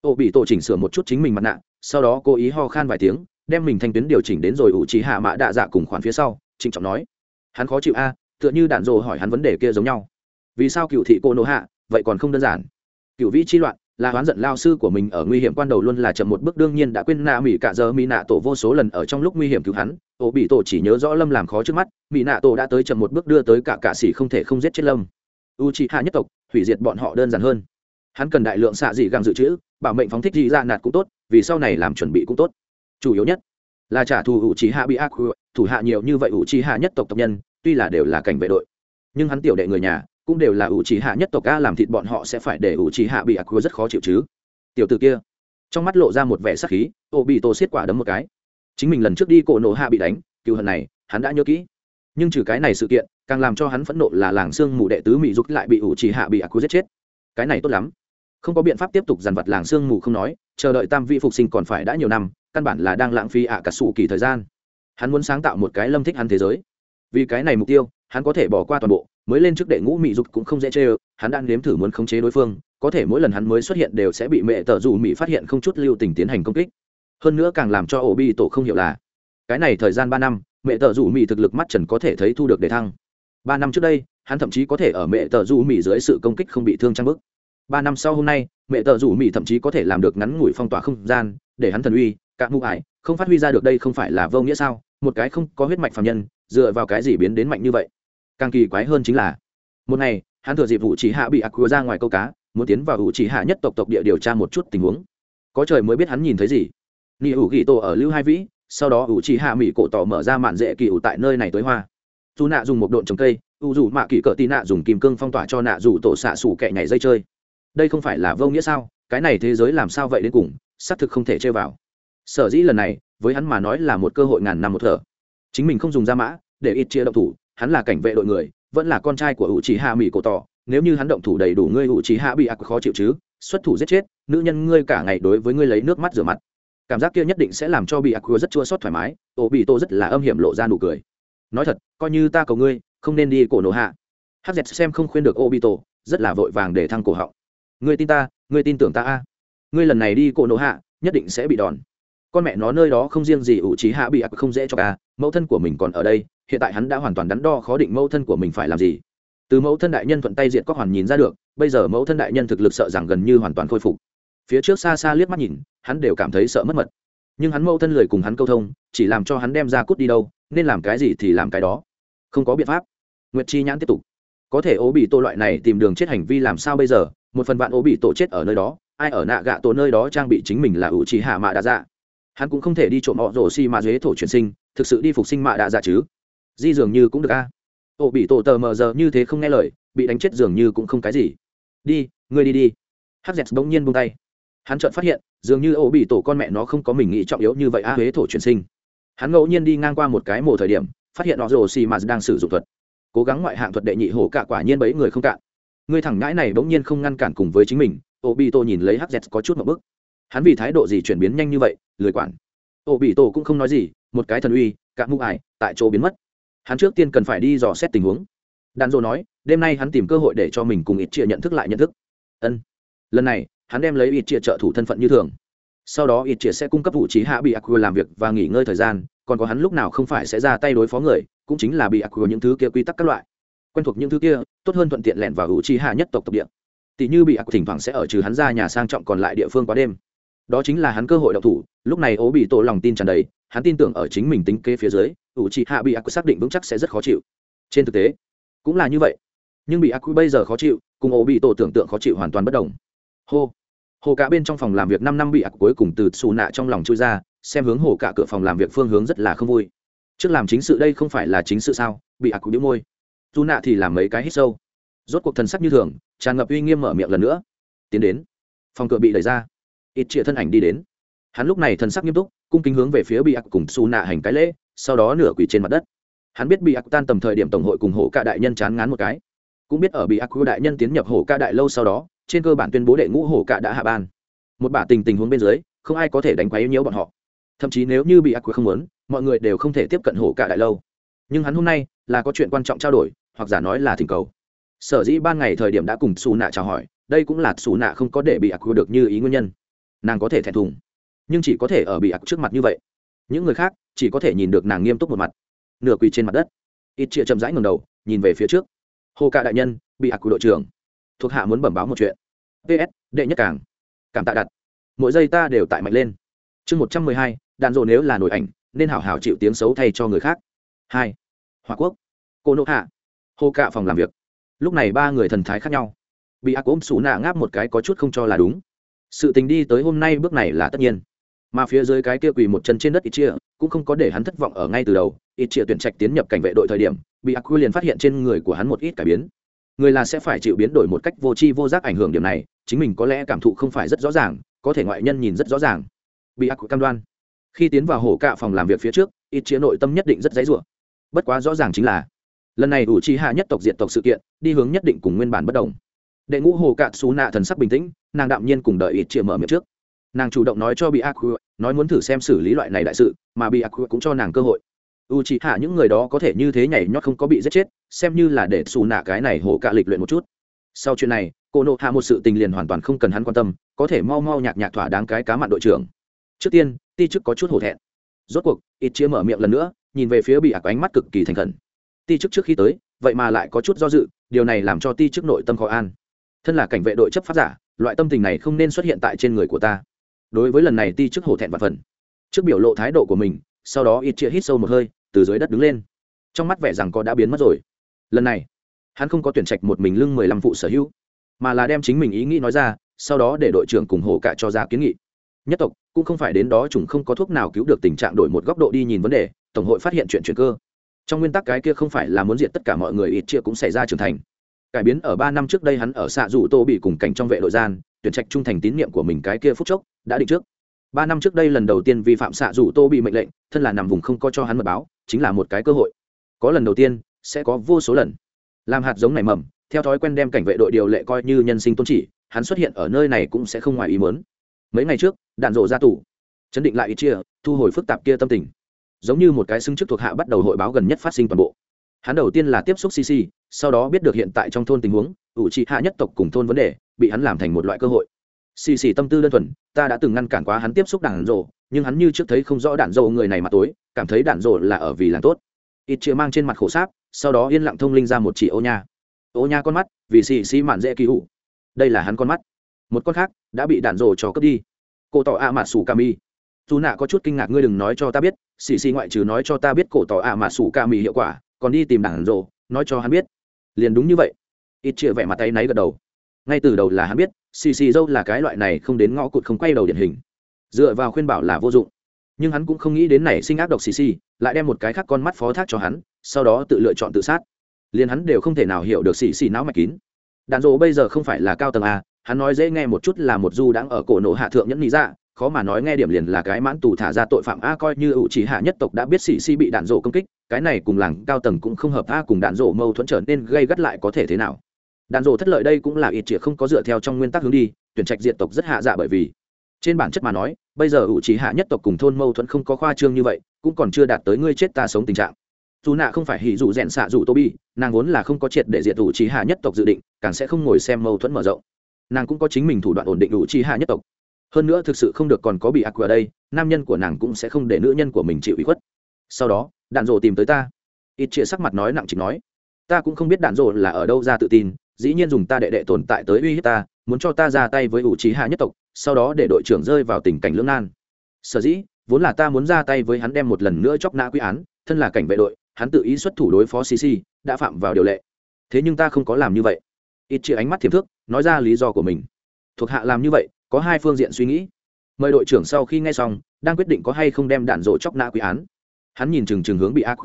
Speaker 1: Ổ bị tổ chỉnh sửa một chút chính mình mặt nạ, sau đó cố ý ho khan vài tiếng, đem mình thanh tuyến điều chỉnh đến rồi hữu trí hạ mã đạ dạ cùng khoản phía sau, trịnh trọng nói. Hắn khó chịu a, tựa như đạn dỗ hỏi hắn vấn đề kia giống nhau vì sao cựu thị cô nộ hạ, vậy còn không đơn giản? Cựu vĩ chi loạn, là oán giận lao sư của mình ở nguy hiểm quan đầu luôn là chậm một bước, đương nhiên đã quên nạ mỹ cả giờ mỹ nạ tổ vô số lần ở trong lúc nguy hiểm cứu hắn ổ bị tổ chỉ nhớ rõ lâm làm khó trước mắt mỹ nạ tổ đã tới chậm một bước đưa tới cả cạ xỉ không thể không giết chết lâm. U trị hạ nhất tộc, hủy diệt bọn họ đơn giản hơn. Hắn cần đại lượng xạ dị găng dự trữ, bảo mệnh phóng thích dị ra nạt cũng tốt, vì sau này làm chuẩn bị cũng tốt. Chủ yếu nhất là trả thù u trí hạ bị ác thủ hạ nhiều như vậy u trí hạ nhất tộc tộc nhân, tuy là đều là cảnh vệ đội. Nhưng hắn tiểu đệ người nhà cũng đều là ủ trí hạ nhất tộc a làm thịt bọn họ sẽ phải để ủ trí hạ bị ác rất khó chịu chứ. Tiểu t ử kia. Trong mắt lộ ra một vẻ sắc khí ô bị tổ xiết quả đấm một cái. Chính mình lần trước đi cổ nổ hạ bị đánh, cựu hận này, hắn đã nhớ kỹ. Nhưng trừ cái này sự kiện, càng làm cho hắn phẫn nộ là làng sương mù đệ tứ mỹ giúp lại bị ủ trì hạ bị ác giết chết. Cái này tốt lắm. Không có biện pháp tiếp tục dằn vặt làng sương mù không nói, chờ đợi tam vị phục sinh còn phải đã nhiều năm, căn bản là đang lãng phí ạ cả sụ kỳ thời gian. Hắn muốn sáng tạo một cái lâm thích hắn thế giới. Vì cái này mục tiêu hắn có thể bỏ qua toàn bộ, mới lên trước đệ ngũ mỹ dục cũng không dễ chê ơ, hắn đang nếm thử muốn khống chế đối phương, có thể mỗi lần hắn mới xuất hiện đều sẽ bị mẹ tờ dù mỹ phát hiện không chút lưu tình tiến hành công kích. Hơn nữa càng làm cho ổ bi tổ không hiểu là, cái này thời gian ba năm, mẹ tờ dù mỹ thực lực mắt trần có thể thấy thu được đề thăng. Ba năm trước đây, hắn thậm chí có thể ở mẹ tờ dù mỹ dưới sự công kích không bị thương trang bức. Ba năm sau hôm nay, mẹ tờ dù mỹ thậm chí có thể làm được ngắn ngủi phong tỏa không gian, để hắn thần uy cạn mụ ải, không phát huy ra được đây không phải là vô nghĩa sao? Một cái không có huyết mạch phạm nhân, dựa vào cái gì biến đến mạnh như vậy? Càng kỳ quái hơn chính là, một ngày, hắn thừa dịp vụ chỉ hạ bị ác ra ngoài câu cá, muốn tiến vào vụ chỉ hạ nhất tộc tộc địa điều tra một chút tình huống. Có trời mới biết hắn nhìn thấy gì. Ni ủ ghi tổ ở lưu hai vĩ, sau đó ủ chỉ hạ mỹ cổ tỏ mở ra mạn dễ kỳ ủ tại nơi này tới hoa. Dù nạ dùng một độn trồng cây, u dù mạ kỳ cỡ tì nạ dùng kìm cương phong tỏa cho nạ dù tổ xạ xủ kẹ nhảy dây chơi. Đây không phải là vô nghĩa sao? Cái này thế giới làm sao vậy đến cùng? Xác thực không thể chơi vào. Sở dĩ lần này, với hắn mà nói là một cơ hội ngàn năm một thở. Chính mình không dùng ra mã, để ít chia động thủ hắn là cảnh vệ đội người, vẫn là con trai của ủ trí hạ mỹ cổ tỏ. Nếu như hắn động thủ đầy đủ ngươi ủ trí hạ bị ác khó chịu chứ, xuất thủ giết chết, nữ nhân ngươi cả ngày đối với ngươi lấy nước mắt rửa mặt. Cảm giác kia nhất định sẽ làm cho bị ác rất chua xót thoải mái ô bị tô rất là âm hiểm lộ ra nụ cười. Nói thật, coi như ta cầu ngươi, không nên đi cổ nổ hạ. Hz xem không khuyên được obito rất là vội vàng để thăng cổ họng. Ngươi tin ta, ngươi tin tưởng ta a. Ngươi lần này đi cổ nổ hạ, nhất định sẽ bị đòn. Con mẹ nó nơi đó không riêng gì ủ trí hạ bị ác không dễ cho ca mẫu thân của mình còn ở đây hiện tại hắn đã hoàn toàn đắn đo khó định mẫu thân của mình phải làm gì. Từ mẫu thân đại nhân thuận tay diệt có hoàn nhìn ra được, bây giờ mẫu thân đại nhân thực lực sợ rằng gần như hoàn toàn khôi phục. Phía trước xa xa liếc mắt nhìn, hắn đều cảm thấy sợ mất mật. Nhưng hắn mẫu thân lười cùng hắn câu thông, chỉ làm cho hắn đem ra cút đi đâu, nên làm cái gì thì làm cái đó. Không có biện pháp. Nguyệt chi nhãn tiếp tục. Có thể ố bị tổ loại này tìm đường chết hành vi làm sao bây giờ? Một phần bạn ố bị tổ chết ở nơi đó, ai ở nạ gạ tổ nơi đó trang bị chính mình là ủ trì hạ mạ đa dạ. Hắn cũng không thể đi trộm họ rổ xi mạ dế thổ chuyển sinh, thực sự đi phục sinh mạ đa dạ chứ? Di dường như cũng được a. Ổ bị tổ tờ mờ giờ như thế không nghe lời, bị đánh chết dường như cũng không cái gì. Đi, ngươi đi đi. Hắc bỗng nhiên buông tay. Hắn chợt phát hiện, dường như ổ bị tổ con mẹ nó không có mình nghĩ trọng yếu như vậy a, huế thổ chuyển sinh. Hắn ngẫu nhiên đi ngang qua một cái mồ thời điểm, phát hiện họ rồ xì mà đang sử dụng thuật. Cố gắng ngoại hạng thuật đệ nhị hổ cả quả nhiên bấy người không cạn. Người thẳng ngãi này bỗng nhiên không ngăn cản cùng với chính mình, ô bị tổ nhìn lấy hz có chút một bức hắn vì thái độ gì chuyển biến nhanh như vậy, lười quản. Ô bị tổ cũng không nói gì, một cái thần uy cạn mụ ải, tại chỗ biến mất hắn trước tiên cần phải đi dò xét tình huống. Đàn dô nói, đêm nay hắn tìm cơ hội để cho mình cùng ít chia nhận thức lại nhận thức. Ân. Lần này, hắn đem lấy ít chia trợ thủ thân phận như thường. Sau đó ít chia sẽ cung cấp vụ trí hạ bị aqua làm việc và nghỉ ngơi thời gian, còn có hắn lúc nào không phải sẽ ra tay đối phó người, cũng chính là bị aqua những thứ kia quy tắc các loại. Quen thuộc những thứ kia, tốt hơn thuận tiện lẻn vào hữu trí hạ nhất tộc tộc địa. Tỷ như bị aqua thỉnh thoảng sẽ ở trừ hắn ra nhà sang trọng còn lại địa phương quá đêm đó chính là hắn cơ hội đậu thủ, lúc này ố bị tổ lòng tin tràn đầy, hắn tin tưởng ở chính mình tính kế phía dưới, ủ trị hạ bị ác xác định vững chắc sẽ rất khó chịu. Trên thực tế, cũng là như vậy. Nhưng bị ác bây giờ khó chịu, cùng ố bị tổ tưởng tượng khó chịu hoàn toàn bất đồng. Hô hồ cả bên trong phòng làm việc năm năm bị ác cuối cùng từ xù nạ trong lòng chui ra, xem hướng hồ cả cửa phòng làm việc phương hướng rất là không vui. Trước làm chính sự đây không phải là chính sự sao, bị ác đĩu môi. Dù nạ thì làm mấy cái hít sâu. Rốt cuộc thần sắc như thường, tràn ngập uy nghiêm mở miệng lần nữa. Tiến đến. Phòng cửa bị đẩy ra ít chia thân ảnh đi đến. Hắn lúc này thần sắc nghiêm túc, cung kính hướng về phía bị ác cùng xù nạ hành cái lễ, sau đó nửa quỳ trên mặt đất. Hắn biết bị ác tan tầm thời điểm tổng hội cùng hổ ca đại nhân chán ngán một cái. Cũng biết ở bị ác đại nhân tiến nhập hổ ca đại lâu sau đó, trên cơ bản tuyên bố đệ ngũ hổ ca đã hạ ban. Một bả tình tình huống bên dưới, không ai có thể đánh quấy nhiễu bọn họ. Thậm chí nếu như bị ác không muốn, mọi người đều không thể tiếp cận hổ ca đại lâu. Nhưng hắn hôm nay là có chuyện quan trọng trao đổi, hoặc giả nói là thỉnh cầu. Sở dĩ ban ngày thời điểm đã cùng xù nạ chào hỏi, đây cũng là xù nạ không có để bị ác được như ý nguyên nhân nàng có thể thẹn thùng, nhưng chỉ có thể ở bị ác trước mặt như vậy. Những người khác chỉ có thể nhìn được nàng nghiêm túc một mặt, nửa quỳ trên mặt đất. Ít chia chậm rãi ngầm đầu, nhìn về phía trước. Hồ cạ đại nhân, bị ác của đội trưởng. Thuộc hạ muốn bẩm báo một chuyện. Ps đệ nhất càng. Cảm tạ đặt. Mỗi giây ta đều tại mạnh lên. Chương một trăm mười hai, đàn rộ nếu là nổi ảnh, nên hảo hảo chịu tiếng xấu thay cho người khác. Hai, hòa quốc. Cô nộ hạ. Hồ cạ phòng làm việc. Lúc này ba người thần thái khác nhau. Bị ác ôm xù nạ ngáp một cái có chút không cho là đúng sự tình đi tới hôm nay bước này là tất nhiên. Mà phía dưới cái kia quỳ một chân trên đất ít chia cũng không có để hắn thất vọng ở ngay từ đầu. Ít chia tuyển trạch tiến nhập cảnh vệ đội thời điểm, bị ác quy liền phát hiện trên người của hắn một ít cải biến. Người là sẽ phải chịu biến đổi một cách vô tri vô giác ảnh hưởng điểm này, chính mình có lẽ cảm thụ không phải rất rõ ràng, có thể ngoại nhân nhìn rất rõ ràng. Bị ác quy cam đoan. Khi tiến vào hổ cạ phòng làm việc phía trước ít chia nội tâm nhất định rất dãy rủa. Bất quá rõ ràng chính là, lần này đủ chi hạ nhất tộc diện tộc sự kiện, đi hướng nhất định cùng nguyên bản bất đồng đệ ngũ hồ cạn xú nạ thần sắc bình tĩnh, nàng đạm nhiên cùng đợi ít chia mở miệng trước. Nàng chủ động nói cho bị ác nói muốn thử xem xử lý loại này đại sự, mà bị ác cũng cho nàng cơ hội. U chỉ hạ những người đó có thể như thế nhảy nhót không có bị giết chết, xem như là để xù nạ cái này hồ cạ lịch luyện một chút. Sau chuyện này, cô nộ hạ một sự tình liền hoàn toàn không cần hắn quan tâm, có thể mau mau nhạc nhạc thỏa đáng cái cá mặn đội trưởng. Trước tiên, ti chức có chút hổ thẹn. Rốt cuộc, ít chia mở miệng lần nữa, nhìn về phía bị ác ánh mắt cực kỳ thành khẩn. Ti chức trước khi tới, vậy mà lại có chút do dự, điều này làm cho ti chức nội tâm khó an thân là cảnh vệ đội chấp pháp giả, loại tâm tình này không nên xuất hiện tại trên người của ta. Đối với lần này ti chức hổ thẹn và phần. Trước biểu lộ thái độ của mình, sau đó ít chia hít sâu một hơi, từ dưới đất đứng lên. Trong mắt vẻ rằng có đã biến mất rồi. Lần này, hắn không có tuyển trạch một mình lưng mười lăm phụ sở hữu, mà là đem chính mình ý nghĩ nói ra, sau đó để đội trưởng cùng hổ cả cho ra kiến nghị. Nhất tộc, cũng không phải đến đó chúng không có thuốc nào cứu được tình trạng đổi một góc độ đi nhìn vấn đề, tổng hội phát hiện chuyện chuyện cơ. Trong nguyên tắc cái kia không phải là muốn diệt tất cả mọi người, ít chia cũng xảy ra trưởng thành cải biến ở ba năm trước đây hắn ở xạ dù tô bị cùng cảnh trong vệ đội gian, tuyển trạch trung thành tín nhiệm của mình cái kia phút chốc, đã định trước. Ba năm trước đây lần đầu tiên vi phạm xạ dù tô bị mệnh lệnh, thân là nằm vùng không có cho hắn mật báo, chính là một cái cơ hội. Có lần đầu tiên, sẽ có vô số lần. Làm hạt giống này mầm, theo thói quen đem cảnh vệ đội điều lệ coi như nhân sinh tôn chỉ, hắn xuất hiện ở nơi này cũng sẽ không ngoài ý mớn mấy ngày trước, đạn rộ ra tù. Chấn định lại ít chia thu hồi phức tạp kia tâm tình. Giống như một cái xưng chức thuộc hạ bắt đầu hội báo gần nhất phát sinh toàn bộ hắn đầu tiên là tiếp xúc cc sau đó biết được hiện tại trong thôn tình huống, ủ trị hạ nhất tộc cùng thôn vấn đề, bị hắn làm thành một loại cơ hội. Xì xì tâm tư đơn thuần, ta đã từng ngăn cản quá hắn tiếp xúc đạn rộ nhưng hắn như trước thấy không rõ đạn rộ người này mà tối, cảm thấy đạn rộ là ở vì làm tốt. Ít chia mang trên mặt khổ sáp, sau đó yên lặng thông linh ra một chỉ ô nha. Ô nha con mắt, vì xì xì mạn dễ kỳ hụ đây là hắn con mắt. Một con khác, đã bị đạn rộ cho cướp đi. Cô tỏ a mạt sủ cami dù nạ có chút kinh ngạc, ngươi đừng nói cho ta biết xì xì ngoại trừ nói cho ta biết cổ tỏ a mạt sủ cami hiệu quả còn đi tìm đảng rộ, nói cho hắn biết. Liền đúng như vậy. Ít chia vẻ mặt tay náy gật đầu. Ngay từ đầu là hắn biết, xì xì dâu là cái loại này không đến ngõ cụt không quay đầu điển hình. Dựa vào khuyên bảo là vô dụng. Nhưng hắn cũng không nghĩ đến này sinh ác độc xì xì, lại đem một cái khác con mắt phó thác cho hắn, sau đó tự lựa chọn tự sát. Liền hắn đều không thể nào hiểu được xì xì não mạch kín. Đạn dỗ bây giờ không phải là cao tầng a, hắn nói dễ nghe một chút là một du đang ở cổ nổ hạ thượng nhẫn lý ra dạ, khó mà nói nghe điểm liền là cái mãn tù thả ra tội phạm a coi như ủ chỉ hạ nhất tộc đã biết xì xì bị đạn rộ công kích, cái này cùng làng cao tầng cũng không hợp a cùng đạn rộ mâu thuẫn trở nên gây gắt lại có thể thế nào. Đạn rộ thất lợi đây cũng là ít chỉ không có dựa theo trong nguyên tắc hướng đi, tuyển trạch diện tộc rất hạ dạ bởi vì, trên bản chất mà nói, bây giờ ủ chỉ hạ nhất tộc cùng thôn mâu thuẫn không có khoa trương như vậy, cũng còn chưa đạt tới ngươi chết ta sống tình trạng. Dù nạ không phải hỉ dù rèn xạ dù tô bi nàng vốn là không có triệt để diệt ủ chỉ hạ nhất tộc dự định, càng sẽ không ngồi xem mâu thuẫn mở rộng. Nàng cũng có chính mình thủ đoạn ổn định ủ chỉ hạ nhất tộc hơn nữa thực sự không được còn có bị ác ở đây, nam nhân của nàng cũng sẽ không để nữ nhân của mình chịu ủy khuất. Sau đó, đạn dộ tìm tới ta. Ít chia sắc mặt nói nặng chỉ nói, ta cũng không biết đạn dộ là ở đâu ra tự tin, dĩ nhiên dùng ta đệ đệ tồn tại tới uy hiếp ta, muốn cho ta ra tay với ủ trí hạ nhất tộc, sau đó để đội trưởng rơi vào tình cảnh lưỡng nan. Sở dĩ, vốn là ta muốn ra tay với hắn đem một lần nữa chóc nã quy án, thân là cảnh vệ đội, hắn tự ý xuất thủ đối phó cc đã phạm vào điều lệ. Thế nhưng ta không có làm như vậy. Ít chia ánh mắt thiềm thước, nói ra lý do của mình. Thuộc hạ làm như vậy có hai phương diện suy nghĩ. Mời đội trưởng sau khi nghe xong, đang quyết định có hay không đem đạn rộ chóc nã quý án. Hắn nhìn chừng chừng hướng bị ác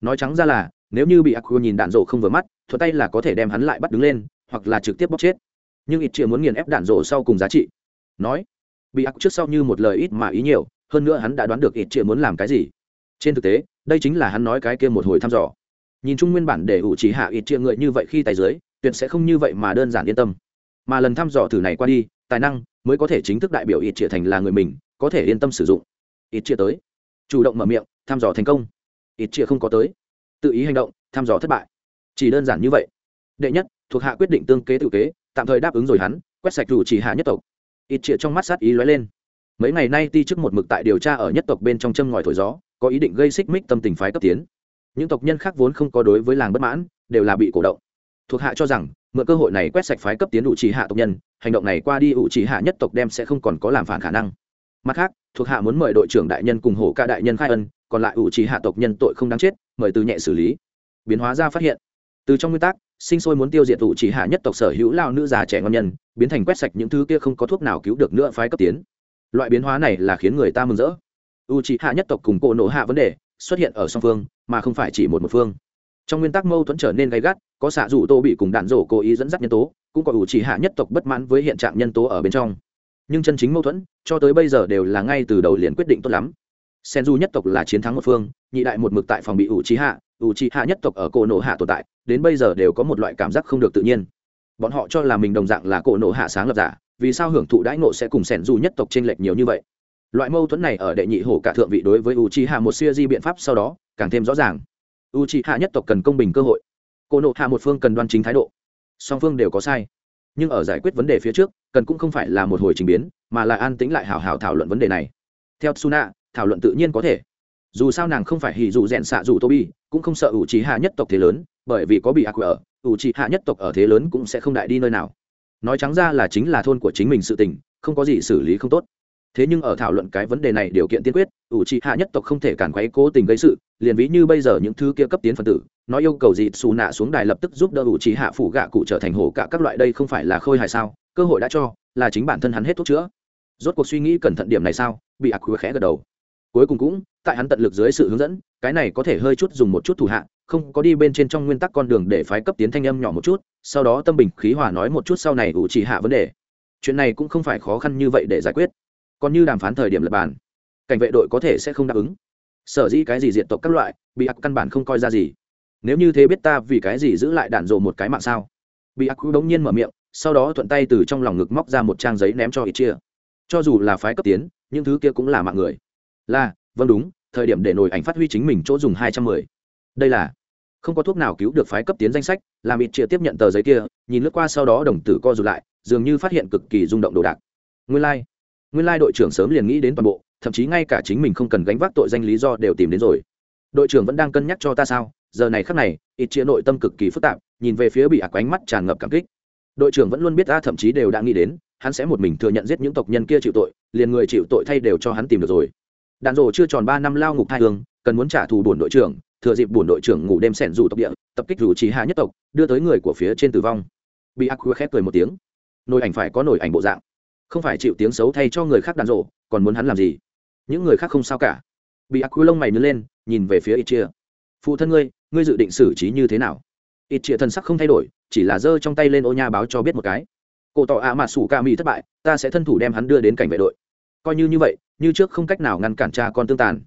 Speaker 1: nói trắng ra là, nếu như bị ác nhìn đạn rộ không vừa mắt thuật tay là có thể đem hắn lại bắt đứng lên, hoặc là trực tiếp bóc chết. Nhưng ít chia muốn nghiền ép đạn rộ sau cùng giá trị. Nói bị ác trước sau như một lời ít mà ý nhiều, hơn nữa hắn đã đoán được ít chia muốn làm cái gì. Trên thực tế, đây chính là hắn nói cái kia một hồi thăm dò. Nhìn chung nguyên bản để ủ chỉ hạ ít chia người như vậy khi tài dưới, tuyệt sẽ không như vậy mà đơn giản yên tâm. Mà lần thăm dò thử này qua đi, tài năng mới có thể chính thức đại biểu ít chia thành là người mình, có thể yên tâm sử dụng. Ít chia tới. Chủ động mở miệng, thăm dò thành công. Ít chia không có tới. Tự ý hành động, thăm dò thất bại. Chỉ đơn giản như vậy. Đệ nhất, thuộc hạ quyết định tương kế tự kế, tạm thời đáp ứng rồi hắn, quét sạch rủ chỉ hạ nhất tộc. Ít triệt trong mắt sát ý lóe lên. Mấy ngày nay ti chức một mực tại điều tra ở nhất tộc bên trong châm ngòi thổi gió, có ý định gây xích mích tâm tình phái cấp tiến. Những tộc nhân khác vốn không có đối với làng bất mãn, đều là bị cổ động. Thuộc hạ cho rằng mượn cơ hội này quét sạch phái cấp tiến ủ chỉ hạ tộc nhân, hành động này qua đi ủ chỉ hạ nhất tộc đem sẽ không còn có làm phản khả năng. Mặt khác, thuộc hạ muốn mời đội trưởng đại nhân cùng hổ ca đại nhân khai ân, còn lại ủ chỉ hạ tộc nhân tội không đáng chết, mời từ nhẹ xử lý. Biến hóa ra phát hiện, từ trong nguyên tắc, sinh sôi muốn tiêu diệt ủ chỉ hạ nhất tộc sở hữu lao nữ già trẻ ngon nhân, biến thành quét sạch những thứ kia không có thuốc nào cứu được nữa phái cấp tiến. Loại biến hóa này là khiến người ta mừng rỡ. U chỉ hạ nhất tộc cùng cổ nổ hạ vấn đề xuất hiện ở song phương, mà không phải chỉ một một phương trong nguyên tắc mâu thuẫn trở nên gay gắt, có xạ dù tô bị cùng đạn rổ cố ý dẫn dắt nhân tố, cũng có ủ chỉ hạ nhất tộc bất mãn với hiện trạng nhân tố ở bên trong. Nhưng chân chính mâu thuẫn, cho tới bây giờ đều là ngay từ đầu liền quyết định tốt lắm. Sen du nhất tộc là chiến thắng một phương, nhị đại một mực tại phòng bị ủ trí hạ, ủ trí hạ nhất tộc ở cổ nổ hạ tồn tại, đến bây giờ đều có một loại cảm giác không được tự nhiên. Bọn họ cho là mình đồng dạng là cổ nổ hạ sáng lập giả, vì sao hưởng thụ đãi ngộ sẽ cùng sẻn du nhất tộc t r ê n lệch nhiều như vậy? Loại mâu thuẫn này ở đệ nhị hổ cả thượng vị đối với u chi hạ một siêu di biện pháp sau đó, càng thêm rõ ràng u trị hạ nhất tộc cần công bình cơ hội. Cổ nộ hạ một phương cần đoan chính thái độ. Song phương đều có sai. Nhưng ở giải quyết vấn đề phía trước, cần cũng không phải là một hồi trình biến, mà là an tĩnh lại hào hào thảo luận vấn đề này. Theo suna thảo luận tự nhiên có thể. Dù sao nàng không phải hỉ dù rèn xạ dù tô bi cũng không sợ ủ trí hạ nhất tộc thế lớn, bởi vì có bị ác ở ủ trí hạ nhất tộc ở thế lớn cũng sẽ không đại đi nơi nào. Nói trắng ra là chính là thôn của chính mình sự tình, không có gì xử lý không tốt thế nhưng ở thảo luận cái vấn đề này điều kiện tiên quyết, ủ trị hạ nhất tộc không thể cản quấy cố tình gây sự, liền ví như bây giờ những thứ kia cấp tiến phân tử, nó yêu cầu gì xù nạ xuống đài lập tức giúp đỡ ủ trị hạ phủ gạ cụ trở thành hổ cả các loại đây không phải là khôi hài sao? Cơ hội đã cho, là chính bản thân hắn hết thuốc chữa. Rốt cuộc suy nghĩ cẩn thận điểm này sao? Bị ác khẽ gật đầu. Cuối cùng cũng, tại hắn tận lực dưới sự hướng dẫn, cái này có thể hơi chút dùng một chút thủ hạ, không có đi bên trên trong nguyên tắc con đường để phái cấp tiến thanh âm nhỏ một chút, sau đó tâm bình khí hòa nói một chút sau này ủ trì hạ vấn đề. Chuyện này cũng không phải khó khăn như vậy để giải quyết còn như đàm phán thời điểm lập bàn, cảnh vệ đội có thể sẽ không đáp ứng. Sở dĩ cái gì diện tộc các loại bị ác căn bản không coi ra gì. Nếu như thế biết ta vì cái gì giữ lại đạn rộ một cái mạng sao? Bị ác cứ đống nhiên mở miệng, sau đó thuận tay từ trong lòng ngực móc ra một trang giấy ném cho ít chia cho dù là phái cấp tiến, những thứ kia cũng là mạng người. Là vâng đúng, thời điểm để nổi ảnh phát huy chính mình chỗ dùng hai trăm mười. Đây là, không có thuốc nào cứu được phái cấp tiến danh sách, làm ít chia tiếp nhận tờ giấy kia, nhìn lướt qua sau đó đồng tử co rụt lại, dường như phát hiện cực kỳ rung động đồ đạc. Nguyên lai、like nguyên lai đội trưởng sớm liền nghĩ đến toàn bộ, thậm chí ngay cả chính mình không cần gánh vác tội danh lý do đều tìm đến rồi. Đội trưởng vẫn đang cân nhắc cho ta sao? Giờ này khắc này, ít chia nội tâm cực kỳ phức tạp, nhìn về phía bị ạc ánh mắt tràn ngập cảm kích. Đội trưởng vẫn luôn biết ta thậm chí đều đã nghĩ đến, hắn sẽ một mình thừa nhận giết những tộc nhân kia chịu tội, liền người chịu tội thay đều cho hắn tìm được rồi. Đạn rổ chưa tròn ba năm lao ngục hai hương, cần muốn trả thù bổn đội trưởng, thừa dịp bổn đội trưởng ngủ đêm sẻn rủ tộc địa, tập kích rủ trí hạ nhất tộc, đưa tới người của phía trên tử vong. Bị ác khép cười một tiếng. Nồi ảnh phải có nồi ảnh bộ dạng không phải chịu tiếng xấu thay cho người khác đàn rổ còn muốn hắn làm gì? Những người khác không sao cả. Bị ác lông mày nứt lên, nhìn về phía ít chia phụ thân ngươi ngươi dự định xử trí như thế nào? Ít chia thần sắc không thay đổi, chỉ là giơ trong tay lên ô nha báo cho biết một cái. Cổ tỏ ạ mà sủ ca mỹ thất bại, ta sẽ thân thủ đem hắn đưa đến cảnh vệ đội. Coi như như vậy, như trước không cách nào ngăn cản cha con tương tàn.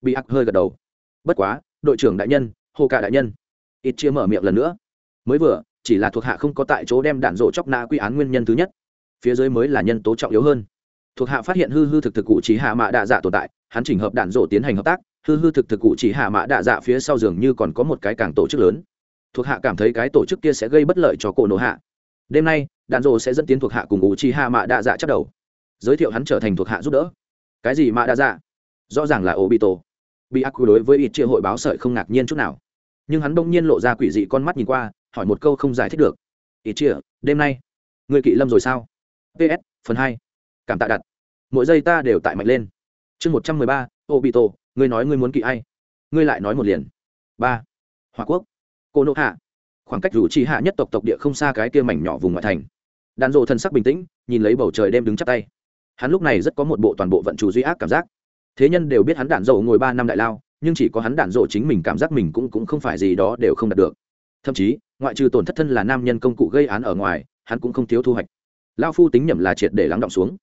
Speaker 1: Bị ác hơi gật đầu. Bất quá, đội trưởng đại nhân, hồ cả đại nhân. Ít chia mở miệng lần nữa. Mới vừa, chỉ là thuộc hạ không có tại chỗ đem đạn rộ chóc nã quy án nguyên nhân thứ nhất phía dưới mới là nhân tố trọng yếu hơn. Thuộc hạ phát hiện hư hư thực thực cụ chỉ hạ mạ đạ dạ tồn tại, hắn chỉnh hợp đạn rộ tiến hành hợp tác, hư hư thực thực cụ chỉ hạ mạ đạ dạ phía sau giường như còn có một cái càng tổ chức lớn. Thuộc hạ cảm thấy cái tổ chức kia sẽ gây bất lợi cho cổ nổ hạ. Đêm nay, đạn rộ sẽ dẫn tiến thuộc hạ cùng cụ chỉ hạ mạ đạ dạ chắc đầu. Giới thiệu hắn trở thành thuộc hạ giúp đỡ. Cái gì mạ đạ dạ? Rõ ràng là obito. Bị ác đối với ít chia hội báo sợi không ngạc nhiên chút nào. Nhưng hắn bỗng nhiên lộ ra quỷ dị con mắt nhìn qua, hỏi một câu không giải thích được. Ít chia, đêm nay người kỵ lâm rồi sao? Ps phần hai. Cảm tạ đặt. Mỗi giây ta đều tại mạnh lên. Chương một trăm mười ba, obito, ngươi nói ngươi muốn kỵ ai? Ngươi lại nói một liền. Ba. Hòa quốc. Cô nộ hạ. Khoảng cách rủ trì hạ nhất tộc tộc địa không xa cái kia mảnh nhỏ vùng ngoại thành. Đàn rộ thân sắc bình tĩnh, nhìn lấy bầu trời đêm đứng chắp tay. Hắn lúc này rất có một bộ toàn bộ vận chủ duy ác cảm giác. Thế nhân đều biết hắn đạn dầu ngồi ba năm đại lao, nhưng chỉ có hắn đạn dộ chính mình cảm giác mình cũng cũng không phải gì đó đều không đạt được. Thậm chí, ngoại trừ tổn thất thân là nam nhân công cụ gây án ở ngoài, hắn cũng không thiếu thu hoạch lao phu tính nhầm là triệt để lắng động xuống.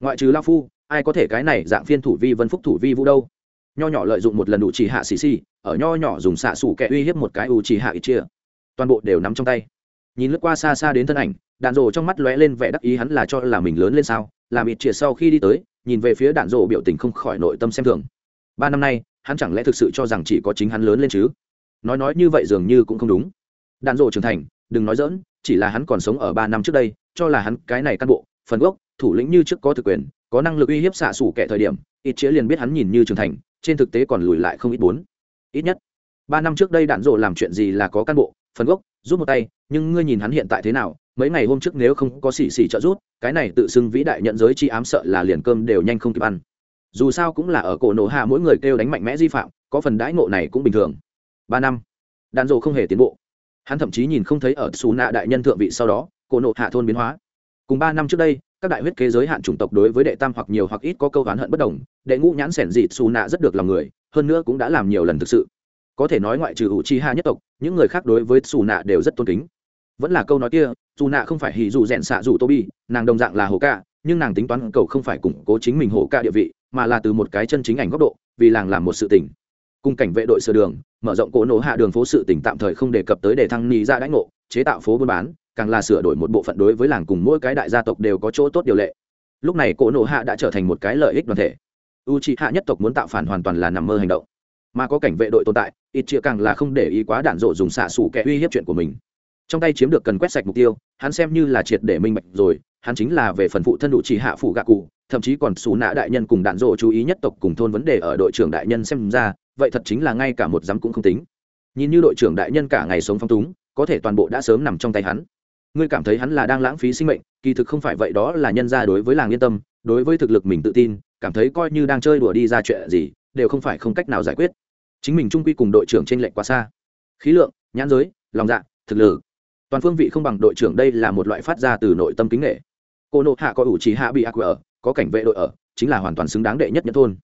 Speaker 1: Ngoại trừ lao phu, ai có thể cái này dạng phiên thủ vi vân phúc thủ vi vũ đâu? Nho nhỏ lợi dụng một lần đủ chỉ hạ xì xì ở nho nhỏ dùng xạ xủ kẻ uy hiếp một cái u chỉ hạ ít chia toàn bộ đều nắm trong tay. Nhìn lướt qua xa xa đến thân ảnh, đạn rồ trong mắt lóe lên vẻ đắc ý hắn là cho là mình lớn lên sao? Làm ít chia sau khi đi tới, nhìn về phía đạn rồ biểu tình không khỏi nội tâm xem thường. Ba năm nay, hắn chẳng lẽ thực sự cho rằng chỉ có chính hắn lớn lên chứ? Nói nói như vậy dường như cũng không đúng. Đạn rồ trưởng thành, đừng nói dỡn chỉ là hắn còn sống ở ba năm trước đây cho là hắn cái này cán bộ, phần gốc, thủ lĩnh như trước có thực quyền, có năng lực uy hiếp xạ xủ kẻ thời điểm, ít chĩa liền biết hắn nhìn như trưởng thành, trên thực tế còn lùi lại không ít bốn. Ít nhất, ba năm trước đây đạn rộ làm chuyện gì là có cán bộ, phần gốc, rút một tay, nhưng ngươi nhìn hắn hiện tại thế nào, mấy ngày hôm trước nếu không có xỉ xỉ trợ rút, cái này tự xưng vĩ đại nhận giới chi ám sợ là liền cơm đều nhanh không kịp ăn. Dù sao cũng là ở cổ nổ hạ mỗi người kêu đánh mạnh mẽ di phạm, có phần đãi ngộ này cũng bình thường. Ba năm, đạn dộ không hề tiến bộ. Hắn thậm chí nhìn không thấy ở xù nạ đại nhân thượng vị sau đó cổ nộ hạ thôn biến hóa. Cùng ba năm trước đây, các đại huyết kế giới hạn chủng tộc đối với đệ tam hoặc nhiều hoặc ít có câu oán hận bất đồng, đệ ngũ nhãn sẻn dịt xù nạ rất được lòng người, hơn nữa cũng đã làm nhiều lần thực sự. Có thể nói ngoại trừ ủ chi ha nhất tộc, những người khác đối với xù nạ đều rất tôn kính. Vẫn là câu nói kia dù nạ không phải hì dù rèn xạ dù tô bi nàng đồng dạng là hồ ca, nhưng nàng tính toán cầu không phải củng cố chính mình hồ ca địa vị, mà là từ một cái chân chính ảnh góc độ, vì làng làm một sự tỉnh cùng cảnh vệ đội sửa đường, mở rộng cỗ nổ hạ đường phố sự tỉnh tạm thời không đề cập tới để thăng ni ra đãi ngộ chế tạo phố buôn bán, càng là sửa đổi một bộ phận đối với làng cùng mỗi cái đại gia tộc đều có chỗ tốt điều lệ. Lúc này cỗ nổ hạ đã trở thành một cái lợi ích đoàn thể. U c hạ nhất tộc muốn tạo phản hoàn toàn là nằm mơ hành động. Mà có cảnh vệ đội tồn tại ít chia càng là không để ý quá đạn dộ dùng xạ xủ kẻ uy hiếp chuyện của mình. Trong tay chiếm được cần quét sạch mục tiêu, hắn xem như là triệt để minh bạch rồi, hắn chính là về phần phụ thân đủ chỉ hạ phụ gạ cụ, thậm chí còn xù nạ đại nhân cùng đạn dộ chú ý nhất tộc cùng thôn vấn đề ở đội trưởng đại nhân xem ra, vậy thật chính là ngay cả một dám cũng không tính. Nhìn như đội trưởng đại nhân cả ngày sống phong túng có thể toàn bộ đã sớm nằm trong tay hắn. Ngươi cảm thấy hắn là đang lãng phí sinh mệnh, kỳ thực không phải vậy, đó là nhân ra đối với làng yên tâm, đối với thực lực mình tự tin, cảm thấy coi như đang chơi đùa đi ra chuyện gì, đều không phải không cách nào giải quyết. Chính mình trung quy cùng đội trưởng trên lệnh quá xa. Khí lượng, nhãn giới, lòng dạ thực lực. Toàn phương vị không bằng đội trưởng đây là một loại phát ra từ nội tâm kính nghệ. Cô nộ hạ có ủ trí hạ bị ác ở, có cảnh vệ đội ở, chính là hoàn toàn xứng đáng đệ nhất nhất thôn.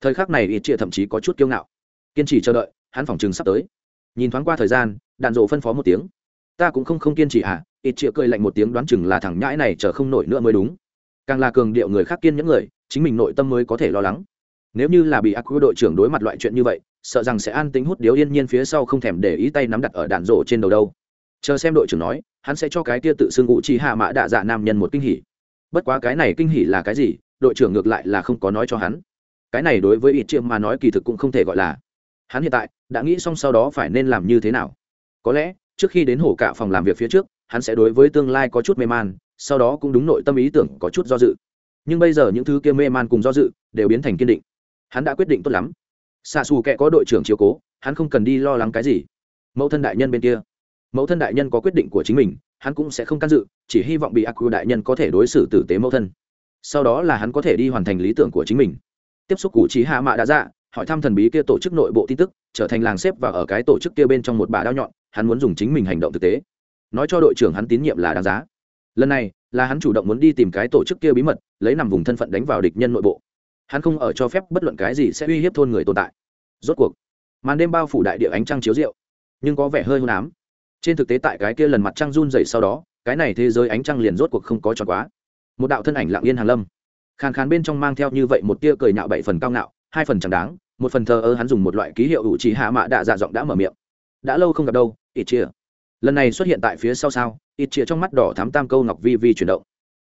Speaker 1: Thời khắc này ít chia thậm chí có chút kiêu ngạo. Kiên trì chờ đợi, hắn phòng chừng sắp tới nhìn thoáng qua thời gian, đạn rộ phân phó một tiếng. Ta cũng không không kiên trì à ít chĩa cười lạnh một tiếng đoán chừng là thằng nhãi này chờ không nổi nữa mới đúng. Càng là cường điệu người khác kiên những người, chính mình nội tâm mới có thể lo lắng. Nếu như là bị ác quy đội trưởng đối mặt loại chuyện như vậy, sợ rằng sẽ an tính hút điếu yên nhiên phía sau không thèm để ý tay nắm đặt ở đạn rộ trên đầu đâu. Chờ xem đội trưởng nói, hắn sẽ cho cái kia tự xưng ngụ chi hạ mã đạ dạ nam nhân một kinh hỉ. Bất quá cái này kinh hỉ là cái gì, đội trưởng ngược lại là không có nói cho hắn. Cái này đối với ít chiêm mà nói kỳ thực cũng không thể gọi là hắn hiện tại đã nghĩ xong sau đó phải nên làm như thế nào. Có lẽ, trước khi đến hổ cả phòng làm việc phía trước, hắn sẽ đối với tương lai có chút mê man, sau đó cũng đúng nội tâm ý tưởng có chút do dự. Nhưng bây giờ những thứ kia mê man cùng do dự đều biến thành kiên định. Hắn đã quyết định tốt lắm. Xa xù kệ có đội trưởng chiếu cố, hắn không cần đi lo lắng cái gì. Mẫu thân đại nhân bên kia. Mẫu thân đại nhân có quyết định của chính mình, hắn cũng sẽ không can dự, chỉ hy vọng bị ác quy đại nhân có thể đối xử tử tế mẫu thân. Sau đó là hắn có thể đi hoàn thành lý tưởng của chính mình. Tiếp xúc cụ trí hạ mạ đã dạ hỏi thăm thần bí kia tổ chức nội bộ tin tức, trở thành làng xếp và ở cái tổ chức kia bên trong một bà đao nhọn, hắn muốn dùng chính mình hành động thực tế. Nói cho đội trưởng hắn tín nhiệm là đáng giá. Lần này, là hắn chủ động muốn đi tìm cái tổ chức kia bí mật, lấy nằm vùng thân phận đánh vào địch nhân nội bộ. Hắn không ở cho phép bất luận cái gì sẽ uy hiếp thôn người tồn tại. Rốt cuộc, màn đêm bao phủ đại địa ánh trăng chiếu rượu nhưng có vẻ hơi hôn ám. Trên thực tế tại cái kia lần mặt trăng run rẩy sau đó, cái này thế giới ánh trăng liền rốt cuộc không có tròn quá. Một đạo thân ảnh lặng yên hàn lâm. Khàn khàn bên trong mang theo như vậy một tia cười nhạo bảy phần cao ngạo hai phần chẳng đáng, một phần thờ ơ hắn dùng một loại ký hiệu ủ trì hạ mạ đạ dạ giọng đã mở miệng. Đã lâu không gặp đâu, ít chia lần này xuất hiện tại phía sau sao, ít chia trong mắt đỏ thám tam câu ngọc vi vi chuyển động.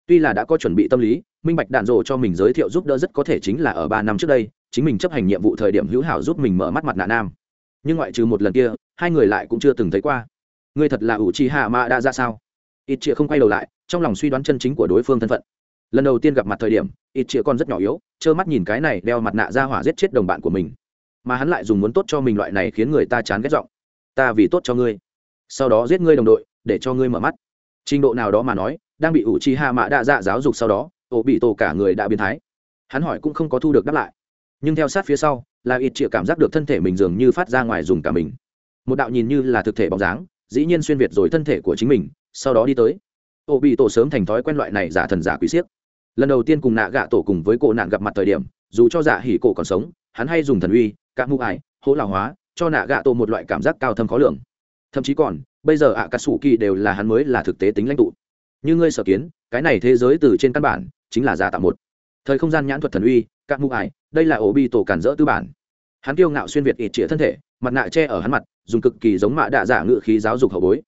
Speaker 1: Tuy là đã có chuẩn bị tâm lý, minh bạch đạn rộ cho mình giới thiệu giúp đỡ rất có thể chính là ở ba năm trước đây, chính mình chấp hành nhiệm vụ thời điểm hữu hảo giúp mình mở mắt mặt nạ nam. Nhưng ngoại trừ một lần kia, hai người lại cũng chưa từng thấy qua. Ngươi thật là ủ trì hạ mạ Đa ra dạ sao? Ít chia không quay đầu lại, trong lòng suy đoán chân chính của đối phương thân phận lần đầu tiên gặp mặt thời điểm, ít chĩa còn rất nhỏ yếu, trơ mắt nhìn cái này đeo mặt nạ ra hỏa giết chết đồng bạn của mình. Mà hắn lại dùng muốn tốt cho mình loại này khiến người ta chán ghét giọng. Ta vì tốt cho ngươi. Sau đó giết ngươi đồng đội, để cho ngươi mở mắt. Trình độ nào đó mà nói, đang bị ủ trì hạ mạ đa dạ giáo dục sau đó ổ bị tổ cả người đã biến thái. Hắn hỏi cũng không có thu được đáp lại. Nhưng theo sát phía sau, là ít chĩa cảm giác được thân thể mình dường như phát ra ngoài dùng cả mình. Một đạo nhìn như là thực thể bóng dáng, dĩ nhiên xuyên việt rồi thân thể của chính mình, sau đó đi tới. Ổ bị tổ sớm thành thói quen loại này giả thần giả quý siếc lần đầu tiên cùng nạ gạ tổ cùng với cổ nạn gặp mặt thời điểm, dù cho dạ hỉ cổ còn sống, hắn hay dùng thần uy các mưu ải, hỗ lào hóa, cho nạ gạ tổ một loại cảm giác cao thâm khó lường. Thậm chí còn, bây giờ ạ cà sủ kỳ đều là hắn mới là thực tế tính lãnh tụ. Như ngươi sở kiến, cái này thế giới từ trên căn bản, chính là giả tạo một. Thời không gian nhãn thuật thần uy các mưu ải, đây là ổ bi tổ cản rỡ tư bản. Hắn kiêu ngạo xuyên việt ít trịa thân thể, mặt nạ che ở hắn mặt, dùng cực kỳ giống mạ đạ giả ngự khí giáo dục hậu bối.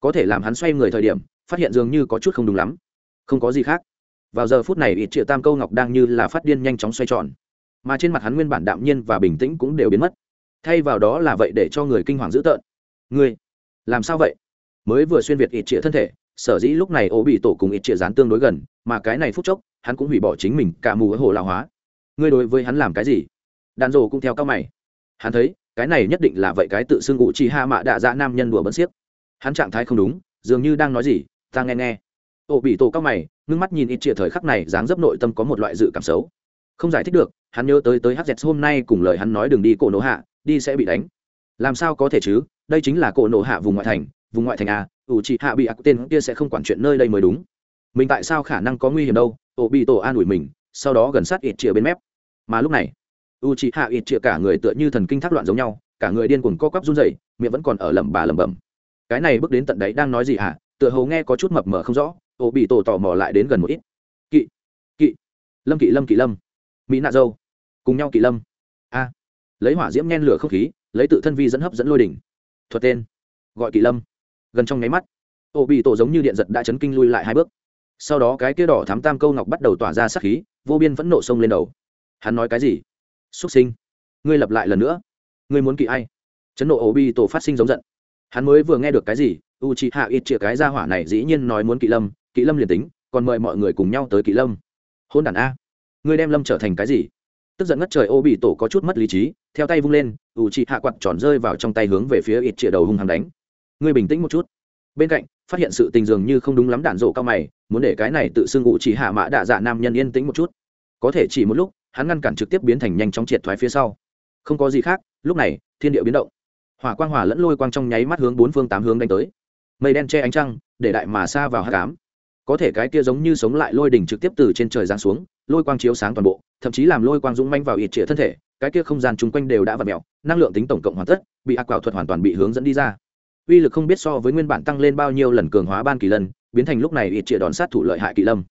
Speaker 1: Có thể làm hắn xoay người thời điểm, phát hiện dường như có chút không đúng lắm. Không có gì khác vào giờ phút này, ít triệu tam câu ngọc đang như là phát điên nhanh chóng xoay tròn. Mà trên mặt hắn nguyên bản đạm nhiên và bình tĩnh cũng đều biến mất. Thay vào đó là vậy để cho người kinh hoàng dữ tợn. Ngươi, làm sao vậy? Mới vừa xuyên việt ít triệu thân thể, sở dĩ lúc này ố bị tổ cùng ít triệu dán tương đối gần, mà cái này phút chốc, hắn cũng hủy bỏ chính mình, cả mù ở hồ lão hóa. Ngươi đối với hắn làm cái gì? Đàn rồ cũng theo cao mày. Hắn thấy, cái này nhất định là vậy cái tự xưng ngụ chỉ ha mạ đạ dạ nam nhân đùa bấn xiếc. Hắn trạng thái không đúng, dường như đang nói gì, ta nghe nghe ổ bị tổ cao mày, ngưng mắt nhìn ít trịa thời khắc này, dáng dấp nội tâm có một loại dự cảm xấu. Không giải thích được, hắn nhớ tới tới hz hôm nay cùng lời hắn nói đừng đi cổ nổ hạ, đi sẽ bị đánh. Làm sao có thể chứ? Đây chính là cổ nổ hạ vùng ngoại thành, vùng ngoại thành a, ủ chị hạ bị ác tên kia sẽ không quản chuyện nơi đây mới đúng. Mình tại sao khả năng có nguy hiểm đâu? Ổ bị tổ an ủi mình, sau đó gần sát ít trịa bên mép. Mà lúc này u chị hạ ít trịa cả người tựa như thần kinh thác loạn giống nhau, cả người điên cuồng co quắp run rẩy, miệng vẫn còn ở lẩm bà lẩm bẩm. Cái này bước đến tận đấy đang nói gì hả? Tựa hồ nghe có chút mập mờ không rõ ổ bị tổ tò mò lại đến gần một ít. Kỵ kỵ. Lâm kỵ lâm kỵ, lâm. Mỹ nạ dâu. Cùng nhau kỵ, lâm. A. Lấy hỏa diễm nhen lửa không khí, lấy tự thân vi dẫn hấp dẫn lôi đỉnh. Thuật tên. Gọi kỵ, lâm. Gần trong nháy mắt, ổ bị tổ giống như điện giật đã chấn kinh lui lại hai bước. Sau đó cái kia đỏ thám tam câu ngọc bắt đầu tỏa ra sắc khí, vô biên vẫn nộ sông lên đầu. Hắn nói cái gì? Xuất sinh. Ngươi lập lại lần nữa. Ngươi muốn kỵ ai? Chấn nộ ổ bị tổ phát sinh giống giận. Hắn mới vừa nghe được cái gì u chị hạ ít chĩa cái ra hỏa này dĩ nhiên nói muốn kỵ, lâm kỵ lâm liền tính, còn mời mọi người cùng nhau tới kỵ lâm. Hôn đản a. Ngươi đem lâm trở thành cái gì? Tức giận ngất trời ô bị tổ có chút mất lý trí, theo tay vung lên u chị hạ quặt tròn rơi vào trong tay hướng về phía ít chĩa đầu hung hăng đánh. Ngươi bình tĩnh một chút. Bên cạnh, phát hiện sự tình dường như không đúng lắm đạn rộ cao mày, muốn để cái này tự xưng u chỉ hạ mã đạ dạ nam nhân yên tĩnh một chút. Có thể chỉ một lúc, hắn ngăn cản trực tiếp biến thành nhanh chóng triệt thoái phía sau. Không có gì khác, lúc này, thiên địa biến động. Hỏa quang hỏa lẫn lôi quang trong nháy mắt hướng bốn phương tám hướng đánh tới. Mây đen che ánh trăng, để đại mà xa vào hạ cám có thể cái kia giống như sống lại lôi đỉnh trực tiếp từ trên trời giáng xuống, lôi quang chiếu sáng toàn bộ, thậm chí làm lôi quang dũng manh vào ít trịa thân thể, cái kia không gian chung quanh đều đã vặt mẹo năng lượng tính tổng cộng hoàn tất, bị ác quạo thuật hoàn toàn bị hướng dẫn đi ra. Uy lực không biết so với nguyên bản tăng lên bao nhiêu lần cường hóa ban kỳ lân, biến thành lúc này ít chĩa đòn sát thủ lợi hại kỳ lâm.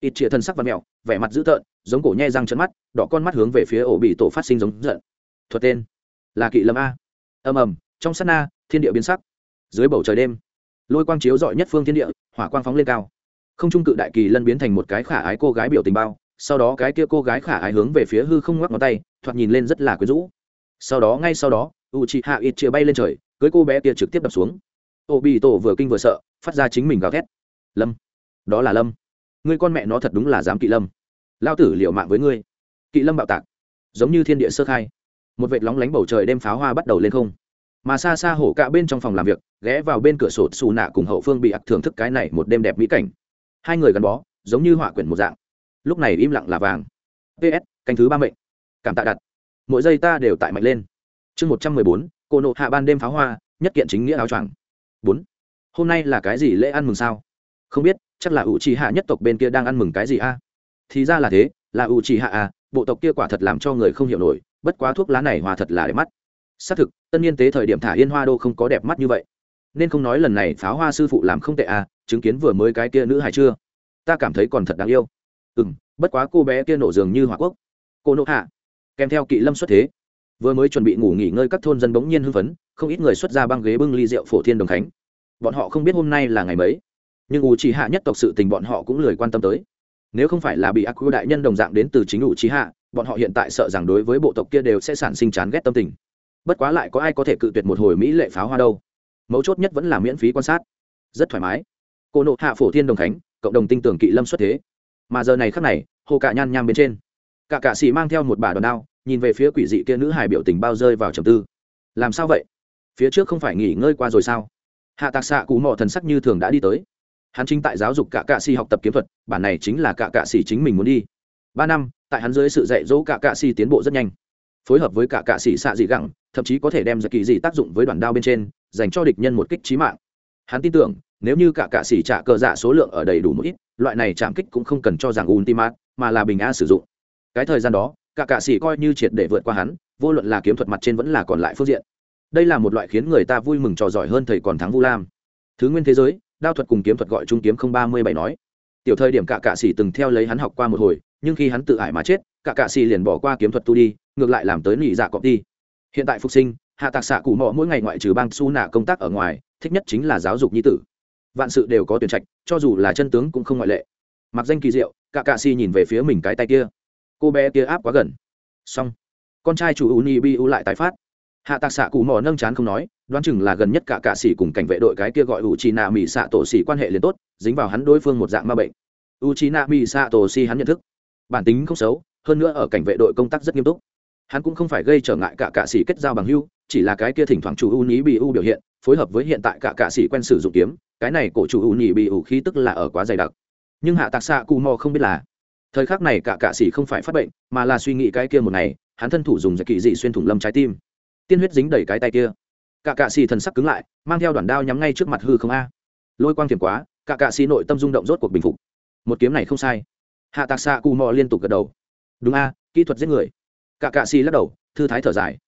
Speaker 1: Ít chĩa thân sắc vặt mẹo vẻ mặt dữ tợn, giống cổ nhe răng chân mắt, đỏ con mắt hướng về phía ổ bị tổ phát sinh giống giận. Thuật tên là kỵ lâm a. Ầm ầm, trong sát na, thiên địa biến sắc. Dưới bầu trời đêm, lôi quang chiếu rọi nhất phương thiên địa, hỏa quang phóng lên cao không trung cự đại kỳ lân biến thành một cái khả ái cô gái biểu tình bao, sau đó cái kia cô gái khả ái hướng về phía hư không ngoắc ngón tay, thoạt nhìn lên rất là quyến rũ. Sau đó, ngay sau đó u chị hạ ít chia bay lên trời, cưới cô bé kia trực tiếp đập xuống. Ô bị tổ vừa kinh vừa sợ, phát ra chính mình gào thét. Lâm. Đó là lâm. Ngươi con mẹ nó thật đúng là dám kỵ lâm. Lao tử liệu mạng với ngươi. Kỵ lâm bạo tạc. Giống như thiên địa sơ khai. Một vệt lóng lánh bầu trời đem pháo hoa bắt đầu lên không. Mà xa xa hổ cả bên trong phòng làm việc, ghé vào bên cửa sổ xù nạ cùng hậu phương bị ặc thưởng thức cái này một đêm đẹp mỹ cảnh hai người gắn bó, giống như họa quyển một dạng. Lúc này im lặng là vàng. Ps canh thứ ba mệnh. Cảm tạ đặt. Mỗi giây ta đều tại mạnh lên. Chương một trăm mười bốn, cô nộ hạ ban đêm pháo hoa, nhất kiện chính nghĩa áo choàng. Bốn. Hôm nay là cái gì lễ ăn mừng sao? Không biết, chắc là ủ trì hạ nhất tộc bên kia đang ăn mừng cái gì a? Thì ra là thế, là ủ trì hạ à bộ tộc kia quả thật làm cho người không hiểu nổi, bất quá thuốc lá này hòa thật là đẹp mắt. Xác thực, tân niên tế thời điểm thả yên hoa đô không có đẹp mắt như vậy nên không nói lần này pháo hoa sư phụ làm không tệ à chứng kiến vừa mới cái kia nữ hài chưa? Ta cảm thấy còn thật đáng yêu. Ừ m bất quá cô bé kia nổ dường như hỏa quốc. Cô nộ hạ. Kèm theo kỵ lâm xuất thế. Vừa mới chuẩn bị ngủ nghỉ ngơi các thôn dân bỗng nhiên hưng phấn, không ít người xuất ra băng ghế bưng ly rượu phổ thiên đồng khánh. Bọn họ không biết hôm nay là ngày mấy, nhưng ủ trì hạ nhất tộc sự tình bọn họ cũng lười quan tâm tới. Nếu không phải là bị ác quy đại nhân đồng dạng đến từ chính ủ trì hạ, bọn họ hiện tại sợ rằng đối với bộ tộc kia đều sẽ sản sinh chán ghét tâm tình. Bất quá lại có ai có thể cự tuyệt một hồi mỹ lệ pháo hoa đâu? Mấu chốt nhất vẫn là miễn phí quan sát. Rất thoải mái. Cô nộ hạ phổ thiên đồng khánh, cộng đồng tinh tưởng kỵ lâm xuất thế. Mà giờ này khắc này, hồ cạ nhan nham bên trên. Cả cạ xì mang theo một bà đòn đao, nhìn về phía quỷ dị kia nữ hài biểu tình bao rơi vào trầm tư. Làm sao vậy? Phía trước không phải nghỉ ngơi qua rồi sao? Hạ tạc xạ cụ mò thần sắc như thường đã đi tới. Hắn chính tại giáo dục cả cạ xì học tập kiếm thuật, bản này chính là cả cạ xì chính mình muốn đi. Ba năm, tại hắn dưới sự dạy dỗ cả cạ xì tiến bộ rất nhanh. Phối hợp với cả cạ xì xạ dị gẳng, thậm chí có thể đem ra kỳ dị tác dụng với đoàn đao bên trên dành cho địch nhân một kích trí mạng. Hắn tin tưởng, nếu như cả cạ xì trả cờ dạ số lượng ở đầy đủ một ít, loại này chạm kích cũng không cần cho rằng ultimat mà là bình a sử dụng. Cái thời gian đó, cả cạ xì coi như triệt để vượt qua hắn, vô luận là kiếm thuật mặt trên vẫn là còn lại phương diện. Đây là một loại khiến người ta vui mừng trò giỏi hơn thầy còn thắng vu lam. Thứ nguyên thế giới, đao thuật cùng kiếm thuật gọi trung kiếm không ba mươi bảy nói. Tiểu thời điểm cả cạ xì từng theo lấy hắn học qua một hồi, nhưng khi hắn tự ải mà chết, cả cạ xì liền bỏ qua kiếm thuật tu đi, ngược lại làm tới nỉ dạ cọp đi. Hiện tại phục sinh hạ tạc xạ cụ mò mỗi ngày ngoại trừ bang su nạ công tác ở ngoài, thích nhất chính là giáo dục nhi tử. Vạn sự đều có tuyển trạch, cho dù là chân tướng cũng không ngoại lệ. Mặc danh kỳ diệu, cả cạ si nhìn về phía mình cái tay kia. Cô bé kia áp quá gần. Xong. Con trai chủ u ni bi u lại tái phát. Hạ tạc xạ cụ mò nâng chán không nói, đoán chừng là gần nhất cả cạ xỉ cùng cảnh vệ đội cái kia gọi u chi nạ mỹ xạ tổ xỉ quan hệ liền tốt, dính vào hắn đối phương một dạng ma bệnh. U chi nạ mỹ xạ tổ xỉ hắn nhận thức. Bản tính không xấu, hơn nữa ở cảnh vệ đội công tác rất nghiêm túc. Hắn cũng không phải gây trở ngại cả cạ xỉ kết giao bằng hưu chỉ là cái kia thỉnh thoảng chủ u ní bị u biểu hiện, phối hợp với hiện tại cả cạ sĩ quen sử dụng kiếm, cái này cổ chủ u nhị bị u khí tức là ở quá dày đặc. Nhưng hạ tạc xạ cù mò không biết là, thời khắc này cả cạ sĩ không phải phát bệnh, mà là suy nghĩ cái kia một ngày, hắn thân thủ dùng giải kỳ dị xuyên thủng lâm trái tim. Tiên huyết dính đầy cái tay kia. Cả cạ sĩ thần sắc cứng lại, mang theo đoàn đao nhắm ngay trước mặt hư không a. Lôi quang thiểm quá, cả cạ sĩ nội tâm rung động rốt cuộc bình phục. Một kiếm này không sai. Hạ tạc xạ cù mò liên tục gật đầu. Đúng a, kỹ thuật giết người. Cả cạ sĩ lắc đầu, thư thái thở dài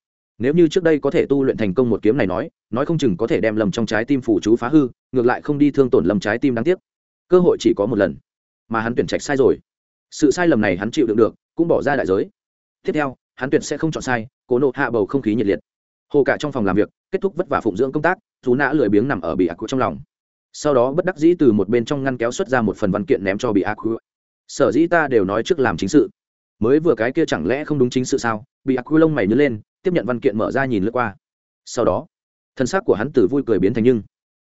Speaker 1: nếu như trước đây có thể tu luyện thành công một kiếm này nói nói không chừng có thể đem lầm trong trái tim phủ chú phá hư, ngược lại không đi thương tổn lầm trái tim đáng tiếc. Cơ hội chỉ có một lần. Mà hắn tuyển trạch sai rồi. Sự sai lầm này hắn chịu đựng được, cũng bỏ ra đại giới. Tiếp theo, hắn tuyển sẽ không chọn sai, cố nộ hạ bầu không khí nhiệt liệt. Hồ cả trong phòng làm việc, kết thúc vất vả phụng dưỡng công tác chú nã lười biếng nằm ở bị ác cụ trong lòng. Sau đó bất đắc dĩ từ một bên trong ngăn kéo xuất ra một phần văn kiện ném cho bị ác cụ sở dĩ ta đều nói trước làm chính sự. Mới vừa cái kia chẳng lẽ không đúng chính sự sao? Bị ác quy lông mày nhớ lên tiếp nhận văn kiện mở ra nhìn lướt qua. Sau đó, thân xác của hắn từ vui cười biến thành nhưng,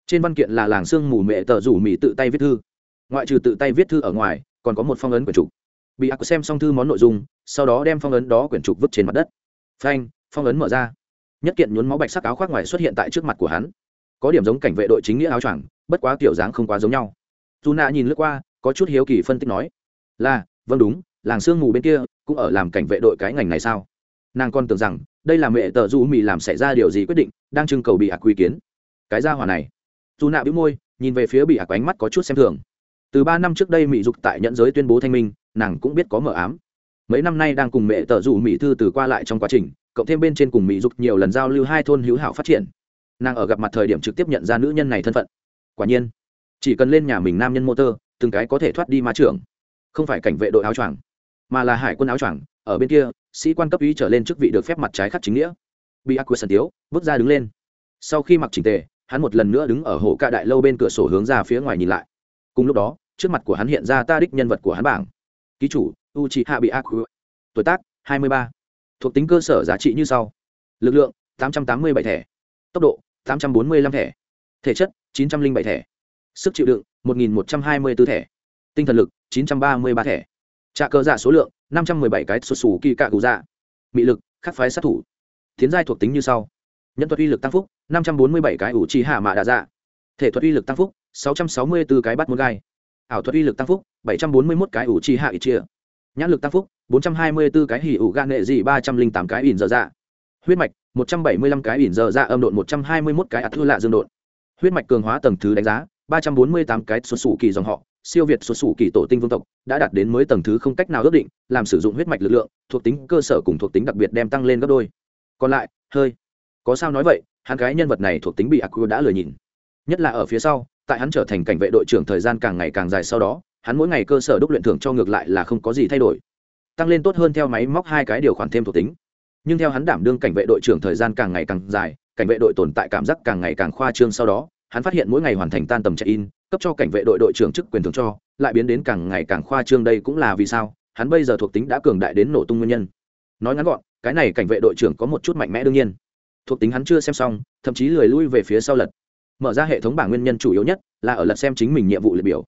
Speaker 1: trên văn kiện là làng sương mù mẹ tờ rủ mỹ tự tay viết thư. Ngoại trừ tự tay viết thư ở ngoài, còn có một phong ấn quyển trục. Bị ác xem xong thư món nội dung, sau đó đem phong ấn đó quyển trục vứt trên mặt đất. Phanh, phong ấn mở ra. Nhất kiện nhuốm máu bạch sắc áo khoác ngoài xuất hiện tại trước mặt của hắn. Có điểm giống cảnh vệ đội chính nghĩa áo choàng, bất quá kiểu dáng không quá giống nhau. Dù nạ nhìn lướt qua, có chút hiếu kỳ phân tích nói, là vâng đúng, làng sương mù bên kia cũng ở làm cảnh vệ đội cái ngành này sao? Nàng còn tưởng rằng đây là mẹ tờ du mì làm xảy ra điều gì quyết định, đang trưng cầu bị ạc quy kiến. Cái ra hỏa này. Dù nạ bĩu môi, nhìn về phía bị ạc ánh mắt có chút xem thường. Từ ba năm trước đây mỹ dục tại nhẫn giới tuyên bố thanh minh, nàng cũng biết có mờ ám. Mấy năm nay đang cùng mẹ tờ rủ mỹ thư từ qua lại trong quá trình, cộng thêm bên trên cùng mỹ dục nhiều lần giao lưu hai thôn hữu hảo phát triển. Nàng ở gặp mặt thời điểm trực tiếp nhận ra nữ nhân này thân phận. Quả nhiên, chỉ cần lên nhà mình nam nhân motor từng cái có thể thoát đi ma trưởng. Không phải cảnh vệ đội áo choàng, mà là hải quân áo choàng ở bên kia, sĩ quan cấp ý trở lên chức vị được phép mặt trái khắc chính nghĩa. Bị ác sân tiếu, bước ra đứng lên. Sau khi mặc chỉnh tề, hắn một lần nữa đứng ở hồ ca đại lâu bên cửa sổ hướng ra phía ngoài nhìn lại. Cùng lúc đó, trước mặt của hắn hiện ra ta đích nhân vật của hắn bảng. Ký chủ u c hạ bị ác tuổi tác 23. thuộc tính cơ sở giá trị như sau. Lực lượng 887 thẻ. Tốc độ 845 thẻ. Thể chất 907 thẻ. Sức chịu đựng 1124 thẻ. Tinh thần lực 933 thẻ. Trạ cơ dạ số lượng 517 cái xuất xù kỳ cạ cụ dạ. Mị lực, khắc phái sát thủ. Tiến giai thuộc tính như sau. Nhân thuật uy lực tăng phúc 547 cái ủ trì hạ mạ đạ dạ. Thể thuật uy lực tăng phúc 664 cái bắt môn gai. Ảo thuật uy lực tăng phúc 741 cái ủ trì hạ ít chia nhãn lực tăng phúc 424 cái hỉ ủ gan nghệ dị 308 cái ỉn dở dạ. Huyết mạch 175 cái ỉn dở dạ âm độn 121 cái ạt thưa lạ dương độn. Huyết mạch cường hóa tầng thứ đánh giá 348 cái xuất xù kỳ dòng họ siêu việt xuất xù kỳ tổ tinh vương tộc, đã đạt đến mới tầng thứ không cách nào ước định, làm sử dụng huyết mạch lực lượng, thuộc tính cơ sở cùng thuộc tính đặc biệt đem tăng lên gấp đôi. Còn lại, hơi. Có sao nói vậy, hắn cái nhân vật này thuộc tính bị aqua đã lừa nhìn. Nhất là ở phía sau, tại hắn trở thành cảnh vệ đội trưởng thời gian càng ngày càng dài sau đó, hắn mỗi ngày cơ sở đúc luyện thưởng cho ngược lại là không có gì thay đổi. Tăng lên tốt hơn theo máy móc hai cái điều khoản thêm thuộc tính. Nhưng theo hắn đảm đương cảnh vệ đội trưởng thời gian càng ngày càng dài, cảnh vệ đội tồn tại cảm giác càng ngày càng khoa trương sau đó hắn phát hiện mỗi ngày hoàn thành tan tầm check in cấp cho cảnh vệ đội đội trưởng chức quyền thưởng cho, lại biến đến càng ngày càng khoa trương đây cũng là vì sao, hắn bây giờ thuộc tính đã cường đại đến nổ tung nguyên nhân. Nói ngắn gọn, cái này cảnh vệ đội trưởng có một chút mạnh mẽ đương nhiên. Thuộc tính hắn chưa xem xong, thậm chí lười lui về phía sau lật. Mở ra hệ thống bảng nguyên nhân chủ yếu nhất là ở lật xem chính mình nhiệm vụ liệt biểu.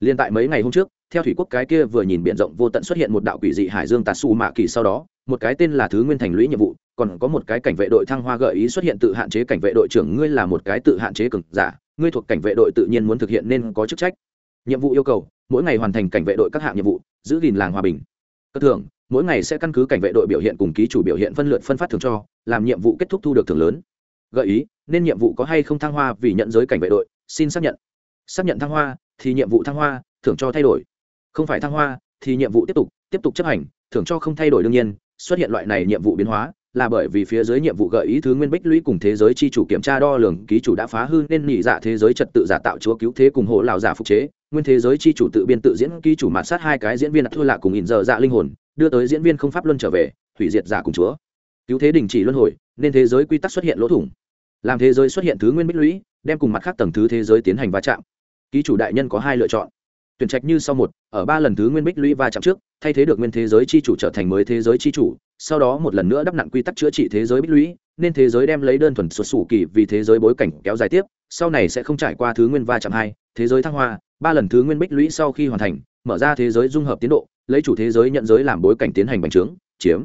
Speaker 1: Liên tại mấy ngày hôm trước theo thủy quốc cái kia vừa nhìn biển rộng vô tận xuất hiện một đạo quỷ dị hải dương tà su mạ kỳ sau đó, một cái tên là thứ nguyên thành lũy nhiệm vụ, còn có một cái cảnh vệ đội thăng hoa gợi ý xuất hiện tự hạn chế cảnh vệ đội trưởng, ngươi là một cái tự hạn chế cực giả, ngươi thuộc cảnh vệ đội tự nhiên muốn thực hiện nên có chức trách. Nhiệm vụ yêu cầu, mỗi ngày hoàn thành cảnh vệ đội các hạng nhiệm vụ, giữ gìn làng hòa bình. Cất thưởng, mỗi ngày sẽ căn cứ cảnh vệ đội biểu hiện cùng ký chủ biểu hiện phân lượt phân phát thưởng cho, làm nhiệm vụ kết thúc thu được thưởng lớn. Gợi ý, nên nhiệm vụ có hay không thăng hoa vì nhận giới cảnh vệ đội, xin xác nhận. Xác nhận thăng hoa, thì nhiệm vụ thăng hoa, thưởng cho thay đổi không phải thăng hoa, thì nhiệm vụ tiếp tục tiếp tục chấp hành, thưởng cho không thay đổi đương nhiên, xuất hiện loại này nhiệm vụ biến hóa, là bởi vì phía dưới nhiệm vụ gợi ý thứ nguyên bích lũy cùng thế giới chi chủ kiểm tra đo lường, ký chủ đã phá hư nên nhị dạ thế giới trật tự giả tạo chúa cứu thế cùng hộ lào giả phục chế, nguyên thế giới chi chủ tự biên tự diễn, ký chủ mạt sát hai cái diễn viên thua lạ cùng ỉn dở dạ linh hồn, đưa tới diễn viên không pháp luân trở về, hủy diệt giả cùng chúa. Cứu thế đình chỉ luân hồi, nên thế giới quy tắc xuất hiện lỗ thủng. Làm thế giới xuất hiện thứ nguyên bích lũy, đem cùng mặt khác tầng thứ thế giới tiến hành va chạm. Ký chủ đại nhân có hai lựa chọn tuyển trạch như sau một ở ba lần thứ nguyên bích lũy va chạm trước thay thế được nguyên thế giới chi chủ trở thành mới thế giới chi chủ sau đó một lần nữa đắp nặn quy tắc chữa trị thế giới bích lũy nên thế giới đem lấy đơn thuần xuất xù kỳ vì thế giới bối cảnh kéo dài tiếp sau này sẽ không trải qua thứ nguyên va chạm hai thế giới thăng hoa ba lần thứ nguyên bích lũy sau khi hoàn thành mở ra thế giới dung hợp tiến độ lấy chủ thế giới nhận giới làm bối cảnh tiến hành bành trướng chiếm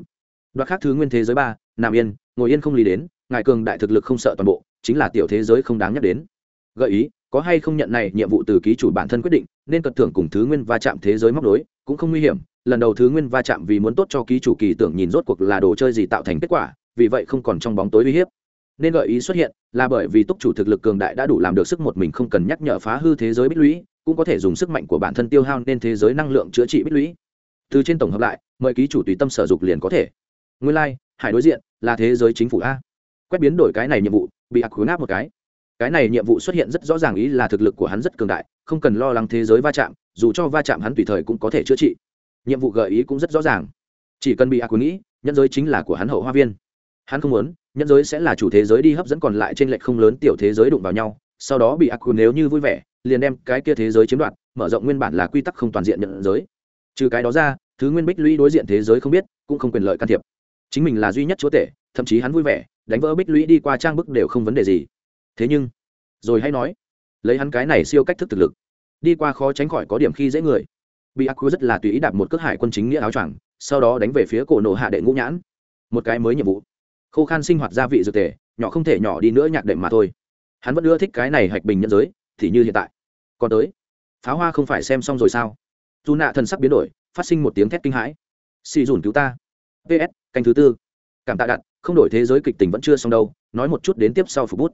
Speaker 1: đoạt khác thứ nguyên thế giới ba nằm yên ngồi yên không lý đến ngài cường đại thực lực không sợ toàn bộ chính là tiểu thế giới không đáng nhắc đến gợi ý có hay không nhận này nhiệm vụ từ ký chủ bản thân quyết định nên cật thưởng cùng thứ nguyên va chạm thế giới móc đối cũng không nguy hiểm. Lần đầu thứ nguyên va chạm vì muốn tốt cho ký chủ kỳ tưởng nhìn rốt cuộc là đồ chơi gì tạo thành kết quả vì vậy không còn trong bóng tối uy hiếp. Nên gợi ý xuất hiện là bởi vì túc chủ thực lực cường đại đã đủ làm được sức một mình không cần nhắc nhở phá hư thế giới bích lũy cũng có thể dùng sức mạnh của bản thân tiêu hao nên thế giới năng lượng chữa trị bích lũy. Từ trên tổng hợp lại mời ký chủ tùy tâm sở dục liền có thể. Nguyên lai、like, hải đối diện là thế giới chính phủ a. Quét biến đổi cái này nhiệm vụ bị ạc khối áp một cái cái này nhiệm vụ xuất hiện rất rõ ràng ý là thực lực của hắn rất cường đại, không cần lo lắng thế giới va chạm, dù cho va chạm hắn tùy thời cũng có thể chữa trị. Nhiệm vụ gợi ý cũng rất rõ ràng. Chỉ cần bị ác nghĩ nhân giới chính là của hắn hậu hoa viên. Hắn không muốn nhân giới sẽ là chủ thế giới đi hấp dẫn còn lại trên lệch không lớn tiểu thế giới đụng vào nhau, sau đó bị ác nếu như vui vẻ, liền đem cái kia thế giới chiếm đoạt, mở rộng nguyên bản là quy tắc không toàn diện nhận giới. Trừ cái đó ra, thứ nguyên bích lũy đối diện thế giới không biết, cũng không quyền lợi can thiệp. Chính mình là duy nhất chúa tể, thậm chí hắn vui vẻ, đánh vỡ bích lũy đi qua trang bức đều không vấn đề gì thế nhưng, rồi hãy nói, lấy hắn cái này siêu cách thức thực lực, đi qua khó tránh khỏi có điểm khi dễ người. Bị ác rất là tùy ý đạp một cước hải quân chính nghĩa áo choàng, sau đó đánh về phía cổ nổ hạ đệ ngũ nhãn. Một cái mới nhiệm vụ. Khô khan sinh hoạt gia vị dược tề, nhỏ không thể nhỏ đi nữa nhạc đệm mà thôi. Hắn vẫn ưa thích cái này hạch bình nhân giới, thì như hiện tại. Còn tới, pháo hoa không phải xem xong rồi sao? Dù nạ thần sắc biến đổi, phát sinh một tiếng thét kinh hãi. Xì dùn cứu ta. Ps canh thứ tư. Cảm tạ đặt không đổi thế giới kịch tình vẫn chưa xong đâu, nói một chút đến tiếp sau phục bút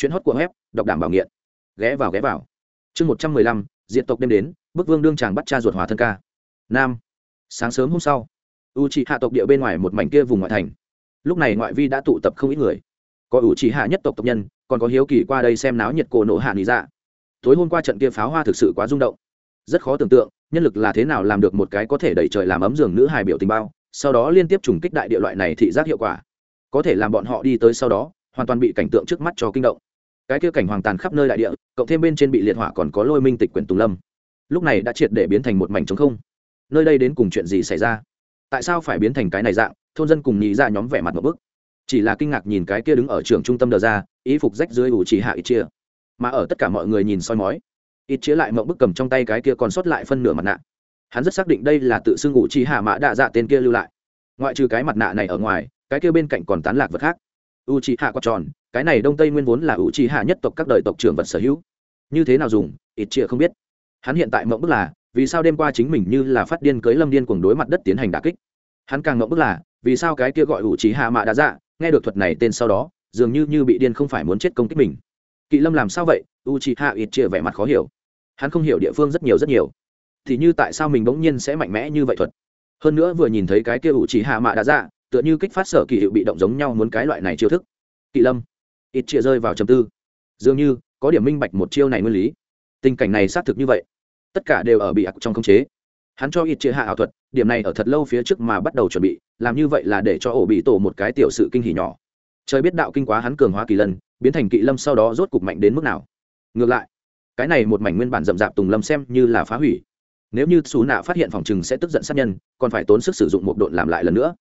Speaker 1: chuyến hót của web, đọc đảm bảo nghiện. Ghé vào ghé vào. Chương một trăm mười lăm diện tộc đêm đến, bức vương đương chàng bắt cha ruột hòa thân ca. Nam. Sáng sớm hôm sau u trị hạ tộc địa bên ngoài một mảnh kia vùng ngoại thành. Lúc này ngoại vi đã tụ tập không ít người. Có u trị hạ nhất tộc tộc nhân, còn có hiếu kỳ qua đây xem náo nhiệt cổ nộ hạ lý dạ. Tối hôm qua trận kia pháo hoa thực sự quá rung động. Rất khó tưởng tượng, nhân lực là thế nào làm được một cái có thể đẩy trời làm ấm giường nữ hài biểu tình bao, sau đó liên tiếp trùng kích đại địa loại này thị giác hiệu quả. Có thể làm bọn họ đi tới sau đó, hoàn toàn bị cảnh tượng trước mắt cho kinh động cái kia cảnh hoàng tàn khắp nơi đại địa, cộng thêm bên trên bị liệt hỏa còn có lôi minh tịch quyển tùng lâm. Lúc này đã triệt để biến thành một mảnh trống không. Nơi đây đến cùng chuyện gì xảy ra? Tại sao phải biến thành cái này dạng? Thôn dân cùng nhị ra nhóm vẻ mặt một bức. Chỉ là kinh ngạc nhìn cái kia đứng ở trường trung tâm đờ ra ý phục rách dưới ủ chỉ hạ ít chia. Mà ở tất cả mọi người nhìn soi mói ít chia lại mộng bức cầm trong tay cái kia còn sót lại phân nửa mặt nạ. Hắn rất xác định đây là tự xưng ủ chỉ hạ mã đạ dạ tên kia lưu lại. Ngoại trừ cái mặt nạ này ở ngoài, cái kia bên cạnh còn tán lạc vật khác. U chỉ hạ quạt tròn cái này đông tây nguyên vốn là ủ trì hạ nhất tộc các đời tộc trưởng vật sở hữu. Như thế nào dùng, ít chia không biết. Hắn hiện tại mộng bức là, vì sao đêm qua chính mình như là phát điên cưới lâm điên cuồng đối mặt đất tiến hành đà kích? Hắn càng mộng bức là, vì sao cái kia gọi ủ trì hạ mạ đã dạ nghe được thuật này tên sau đó, dường như như bị điên không phải muốn chết công kích mình. Kỵ lâm làm sao vậy? U trì hạ ít chia vẻ mặt khó hiểu. Hắn không hiểu địa phương rất nhiều rất nhiều. Thì như tại sao mình bỗng nhiên sẽ mạnh mẽ như vậy thuật? Hơn nữa vừa nhìn thấy cái kia ủ trì hạ mạ đã dạ tựa như kích phát sở kỳ hiệu bị động giống nhau muốn cái loại này chiêu thức. Kỵ lâm ít chia rơi vào trầm tư. Dường như, có điểm minh bạch một chiêu này nguyên lý. Tình cảnh này xác thực như vậy. Tất cả đều ở bị ạc trong khống chế. Hắn cho ít chia hạ ảo thuật, điểm này ở thật lâu phía trước mà bắt đầu chuẩn bị, làm như vậy là để cho ổ bị tổ một cái tiểu sự kinh hỉ nhỏ. Trời biết đạo kinh quá hắn cường hóa kỳ lân, biến thành kỵ lâm sau đó rốt cục mạnh đến mức nào. Ngược lại, cái này một mảnh nguyên bản rậm rạp tùng lâm xem như là phá hủy. Nếu như xú nạ phát hiện phòng chừng sẽ tức giận sát nhân, còn phải tốn sức sử dụng một độn làm lại lần nữa.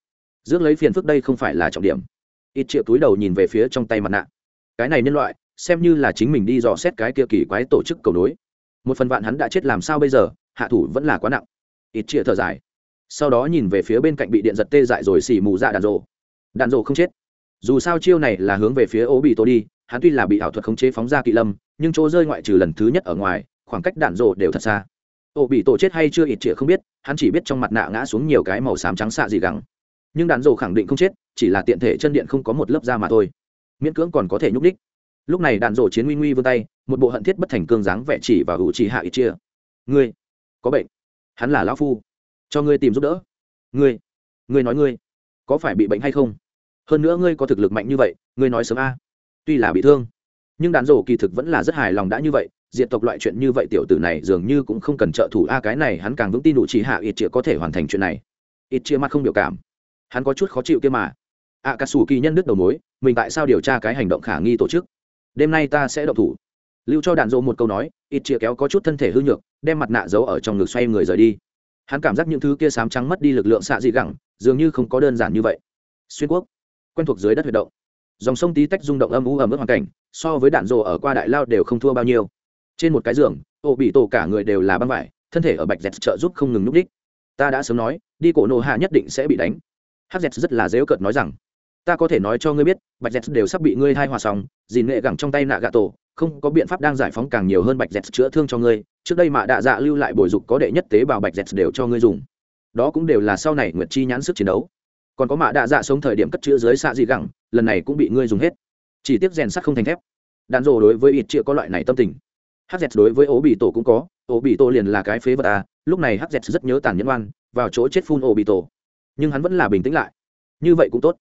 Speaker 1: Rước lấy phiền phức đây không phải là trọng điểm. Ít triệu túi đầu nhìn về phía trong tay mặt nạ cái này nhân loại, xem như là chính mình đi dò xét cái kia kỳ quái tổ chức cầu nối. Một phần vạn hắn đã chết làm sao bây giờ, hạ thủ vẫn là quá nặng. Ít chia thở dài. Sau đó nhìn về phía bên cạnh bị điện giật tê dại rồi xì mù dạ đàn rộ đàn rộ không chết. Dù sao chiêu này là hướng về phía ố bị tổ đi, hắn tuy là bị ảo thuật khống chế phóng ra kỵ lâm, nhưng chỗ rơi ngoại trừ lần thứ nhất ở ngoài, khoảng cách đạn rộ đều thật xa. Ô bị tổ chết hay chưa ít trịa không biết, hắn chỉ biết trong mặt nạ ngã xuống nhiều cái màu xám trắng xạ gì gắng. Nhưng đạn rộ khẳng định không chết, chỉ là tiện thể chân điện không có một lớp da mà thôi miễn cưỡng còn có thể nhúc đích lúc này đạn rổ chiến nguy nguy vươn tay, một bộ hận thiết bất thành cương dáng vẻ chỉ và hữu chỉ hạ ít chia. Ngươi, có bệnh. Hắn là lão phu. Cho ngươi tìm giúp đỡ. Ngươi ngươi nói ngươi, có phải bị bệnh hay không? Hơn nữa ngươi có thực lực mạnh như vậy, ngươi nói sớm a. Tuy là bị thương, nhưng đàn rổ kỳ thực vẫn là rất hài lòng đã như vậy. Diện tộc loại chuyện như vậy tiểu tử này dường như cũng không cần trợ thủ a, cái này hắn càng vững tin đủ chỉ hạ ít chia có thể hoàn thành chuyện này. Ít chia mắt không biểu cảm. Hắn có chút khó chịu kia mà. A cà sủ kỳ nhân đứt đầu mối mình tại sao điều tra cái hành động khả nghi tổ chức? Đêm nay ta sẽ động thủ. Lưu cho đạn dỗ một câu nói, ít chia kéo có chút thân thể hư nhược, đem mặt nạ giấu ở trong ngực xoay người rời đi. Hắn cảm giác những thứ kia sám trắng mất đi lực lượng xạ dị gẳng, dường như không có đơn giản như vậy. Xuyên quốc, quen thuộc dưới đất huyệt động. Dòng sông tí tách rung động âm u ẩm ướt hoàn cảnh, so với đạn rồ ở qua đại lao đều không thua bao nhiêu. Trên một cái giường, ô bị tổ cả người đều là băng vải, thân thể ở bạch dẹt trợ giúp không ngừng núp đích. Ta đã sớm nói, đi cổ nô hạ nhất định sẽ bị đánh. Hắc dẹt rất là dễu cợt nói rằng ta có thể nói cho ngươi biết, bạch dẹt đều sắp bị ngươi thai hòa xong, dìn nghệ gẳng trong tay nạ gà tổ, không có biện pháp đang giải phóng càng nhiều hơn bạch dẹt chữa thương cho ngươi. Trước đây mạ đạ dạ lưu lại bồi dục có đệ nhất tế bào bạch dẹt đều cho ngươi dùng. Đó cũng đều là sau này nguyệt chi nhãn sức chiến đấu. Còn có mạ đạ dạ sống thời điểm cất chữa dưới xạ dị gẳng, lần này cũng bị ngươi dùng hết. Chỉ tiếc rèn sắt không thành thép. Đạn rồ đối với ít chĩa có loại này tâm tình. Hz đối với ố bị tổ cũng có ố bị tổ liền là cái phế vật à lúc này hz rất nhớ tàn nhẫn oan, vào chỗ chết phun ố bị tổ. Nhưng hắn vẫn là bình tĩnh lại. Như vậy cũng tốt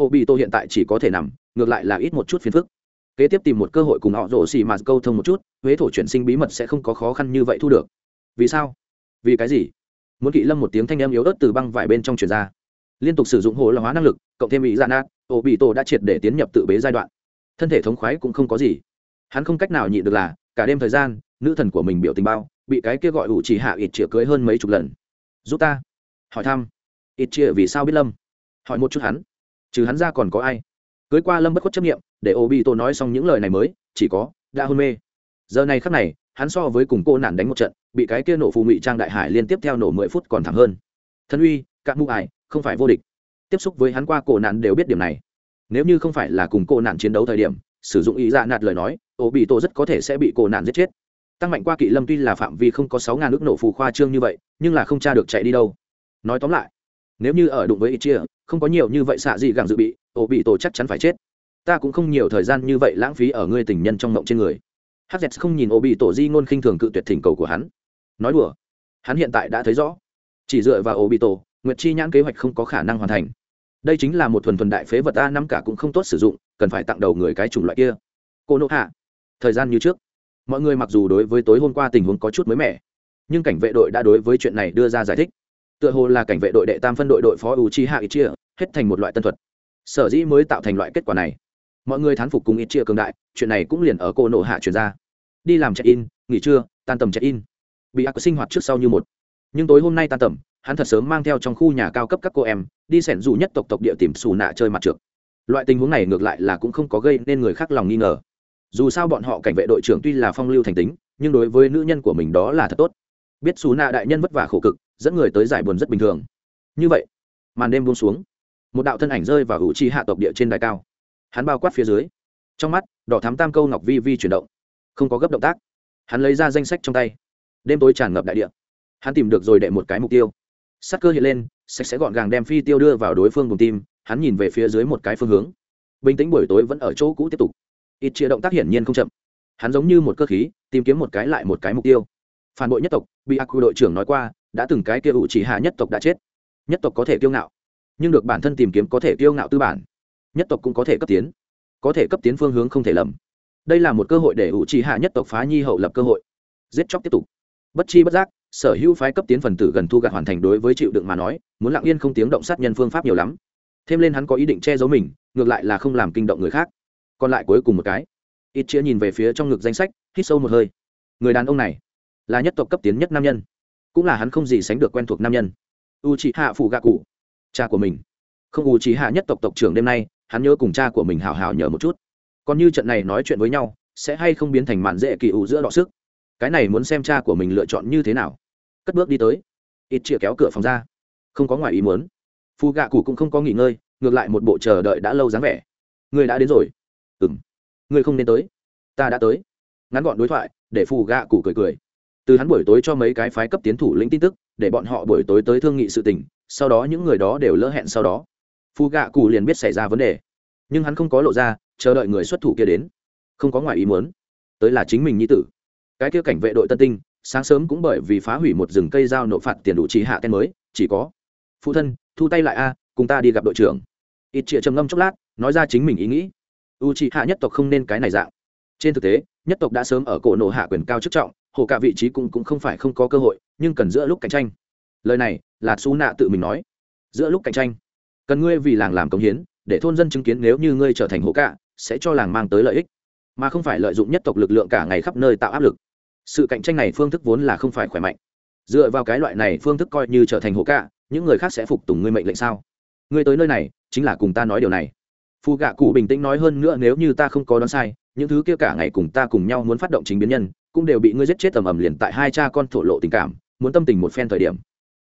Speaker 1: ố bị tổ hiện tại chỉ có thể nằm, ngược lại là ít một chút phiền phức. Kế tiếp tìm một cơ hội cùng họ rổ xì mà câu thông một chút, huế thổ chuyển sinh bí mật sẽ không có khó khăn như vậy thu được. Vì sao? Vì cái gì? Muốn kỵ lâm một tiếng thanh em yếu ớt từ băng vải bên trong truyền ra. Liên tục sử dụng hồ lão hóa năng lực, cộng thêm ý gian nát ổ bị tổ đã triệt để tiến nhập tự bế giai đoạn. Thân thể thống khoái cũng không có gì. Hắn không cách nào nhịn được là, cả đêm thời gian, nữ thần của mình biểu tình bao, bị cái kia gọi ủ chỉ hạ ít chĩa cưới hơn mấy chục lần. Giúp ta. Hỏi thăm. Ít chĩa vì sao biết lâm? Hỏi một chút hắn trừ hắn ra còn có ai? Cưới qua lâm bất khuất chấp nghiệm để ô bị tổ nói xong những lời này mới, chỉ có, đã hôn mê. Giờ này khắc này, hắn so với cùng cô nản đánh một trận, bị cái kia nổ phù ngụy trang đại hải liên tiếp theo nổ mười phút còn thẳng hơn. Thân uy các mụ ải, không phải vô địch. Tiếp xúc với hắn qua cổ nạn đều biết điểm này. Nếu như không phải là cùng cô nạn chiến đấu thời điểm, sử dụng ý dạ nạt lời nói, ô bị tổ rất có thể sẽ bị cổ nạn giết chết. Tăng mạnh qua kỵ lâm tuy là phạm vi không có sáu ngàn nước nổ phù khoa trương như vậy, nhưng là không tra được chạy đi đâu. Nói tóm lại nếu như ở đụng với ít chia, không có nhiều như vậy xạ gì gẳng dự bị, ổ bị tổ chắc chắn phải chết. Ta cũng không nhiều thời gian như vậy lãng phí ở ngươi tình nhân trong mộng trên người. Hz không nhìn ổ bị tổ di ngôn khinh thường cự tuyệt thỉnh cầu của hắn. Nói đùa, hắn hiện tại đã thấy rõ. Chỉ dựa vào ổ bị tổ, nguyệt chi nhãn kế hoạch không có khả năng hoàn thành. Đây chính là một thuần thuần đại phế vật a năm cả cũng không tốt sử dụng, cần phải tặng đầu người cái chủng loại kia. Cô nộ hạ, thời gian như trước. Mọi người mặc dù đối với tối hôm qua tình huống có chút mới mẻ, nhưng cảnh vệ đội đã đối với chuyện này đưa ra giải thích tựa hồ là cảnh vệ đội đệ tam phân đội đội phó u chi hạ ít chia, hết thành một loại tân thuật. Sở dĩ mới tạo thành loại kết quả này. Mọi người thán phục cùng ít chia cường đại, chuyện này cũng liền ở cô nộ hạ chuyển ra. Đi làm check in nghỉ trưa, tan tầm check in bị ác sinh hoạt trước sau như một. Nhưng tối hôm nay tan tầm, hắn thật sớm mang theo trong khu nhà cao cấp các cô em, đi sẻn dù nhất tộc tộc địa tìm xù nạ chơi mặt trượt loại tình huống này ngược lại là cũng không có gây nên người khác lòng nghi ngờ. Dù sao bọn họ cảnh vệ đội trưởng tuy là phong lưu thành tính, nhưng đối với nữ nhân của mình đó là thật tốt. Biết xù nạ đại nhân vất vả khổ cực dẫn người tới giải buồn rất bình thường. Như vậy, màn đêm buông xuống, một đạo thân ảnh rơi vào hữu chi hạ tộc địa trên đài cao. Hắn bao quát phía dưới, trong mắt, đỏ thám tam câu ngọc vi vi chuyển động, không có gấp động tác. Hắn lấy ra danh sách trong tay. Đêm tối tràn ngập đại địa. Hắn tìm được rồi đệ một cái mục tiêu. Sắc cơ hiện lên, sạch sẽ gọn gàng đem phi tiêu đưa vào đối phương vùng tim, hắn nhìn về phía dưới một cái phương hướng. Bình tĩnh buổi tối vẫn ở chỗ cũ tiếp tục. Ít chia động tác hiển nhiên không chậm. Hắn giống như một cơ khí, tìm kiếm một cái lại một cái mục tiêu. Phản bội nhất tộc, bị ác quy đội trưởng nói qua đã từng cái kia ủ chỉ hạ nhất tộc đã chết. Nhất tộc có thể kiêu ngạo, nhưng được bản thân tìm kiếm có thể kiêu ngạo tư bản. Nhất tộc cũng có thể cấp tiến, có thể cấp tiến phương hướng không thể lầm. Đây là một cơ hội để ủ chỉ hạ nhất tộc phá nhi hậu lập cơ hội. Giết chóc tiếp tục. Bất chi bất giác, sở hữu phái cấp tiến phần tử gần thu gặt hoàn thành đối với chịu đựng mà nói, muốn lặng yên không tiếng động sát nhân phương pháp nhiều lắm. Thêm lên hắn có ý định che giấu mình, ngược lại là không làm kinh động người khác. Còn lại cuối cùng một cái. Ít chia nhìn về phía trong ngực danh sách, hít sâu một hơi. Người đàn ông này là nhất tộc cấp tiến nhất nam nhân cũng là hắn không gì sánh được quen thuộc nam nhân. U c hạ phụ gạ cụ cha của mình. Không u c hạ nhất tộc tộc trưởng đêm nay, hắn nhớ cùng cha của mình hào hào nhờ một chút. Còn như trận này nói chuyện với nhau, sẽ hay không biến thành mạn dễ kỳ ủ giữa đọ sức? Cái này muốn xem cha của mình lựa chọn như thế nào. Cất bước đi tới. Ít chĩa kéo cửa phòng ra. Không có ngoài ý muốn. Phù gạ cụ cũng không có nghỉ ngơi, ngược lại một bộ chờ đợi đã lâu dáng vẻ. Người đã đến rồi. Ừ m người không nên tới. Ta đã tới. Ngắn gọn đối thoại, để phù gạ cụ cười cười từ hắn buổi tối cho mấy cái phái cấp tiến thủ lĩnh tin tức, để bọn họ buổi tối tới thương nghị sự tình, sau đó những người đó đều lỡ hẹn sau đó. Phu gạ cụ liền biết xảy ra vấn đề. Nhưng hắn không có lộ ra, chờ đợi người xuất thủ kia đến. Không có ngoài ý muốn. Tới là chính mình nhi tử. Cái kia cảnh vệ đội tân tinh, sáng sớm cũng bởi vì phá hủy một rừng cây dao nộp phạt tiền đủ trí hạ tên mới, chỉ có, phụ thân, thu tay lại a, cùng ta đi gặp đội trưởng. Ít chĩa trầm ngâm chốc lát, nói ra chính mình ý nghĩ. U trí hạ nhất tộc không nên cái này dạng. Trên thực tế, nhất tộc đã sớm ở cổ nộ hạ quyền cao chức trọng hồ cả vị trí cũng cũng không phải không có cơ hội nhưng cần giữa lúc cạnh tranh. Lời này là xú nạ tự mình nói. Giữa lúc cạnh tranh cần ngươi vì làng làm công hiến để thôn dân chứng kiến nếu như ngươi trở thành hồ cả sẽ cho làng mang tới lợi ích. Mà không phải lợi dụng nhất tộc lực lượng cả ngày khắp nơi tạo áp lực. Sự cạnh tranh này phương thức vốn là không phải khỏe mạnh. Dựa vào cái loại này phương thức coi như trở thành hồ cả, những người khác sẽ phục tùng ngươi mệnh lệnh sao? Ngươi tới nơi này chính là cùng ta nói điều này. Phù gạ cụ bình tĩnh nói hơn nữa nếu như ta không có đoán sai những thứ kia cả ngày cùng ta cùng nhau muốn phát động chính biến nhân cũng đều bị ngươi giết chết tầm ầm liền tại hai cha con thổ lộ tình cảm, muốn tâm tình một phen thời điểm.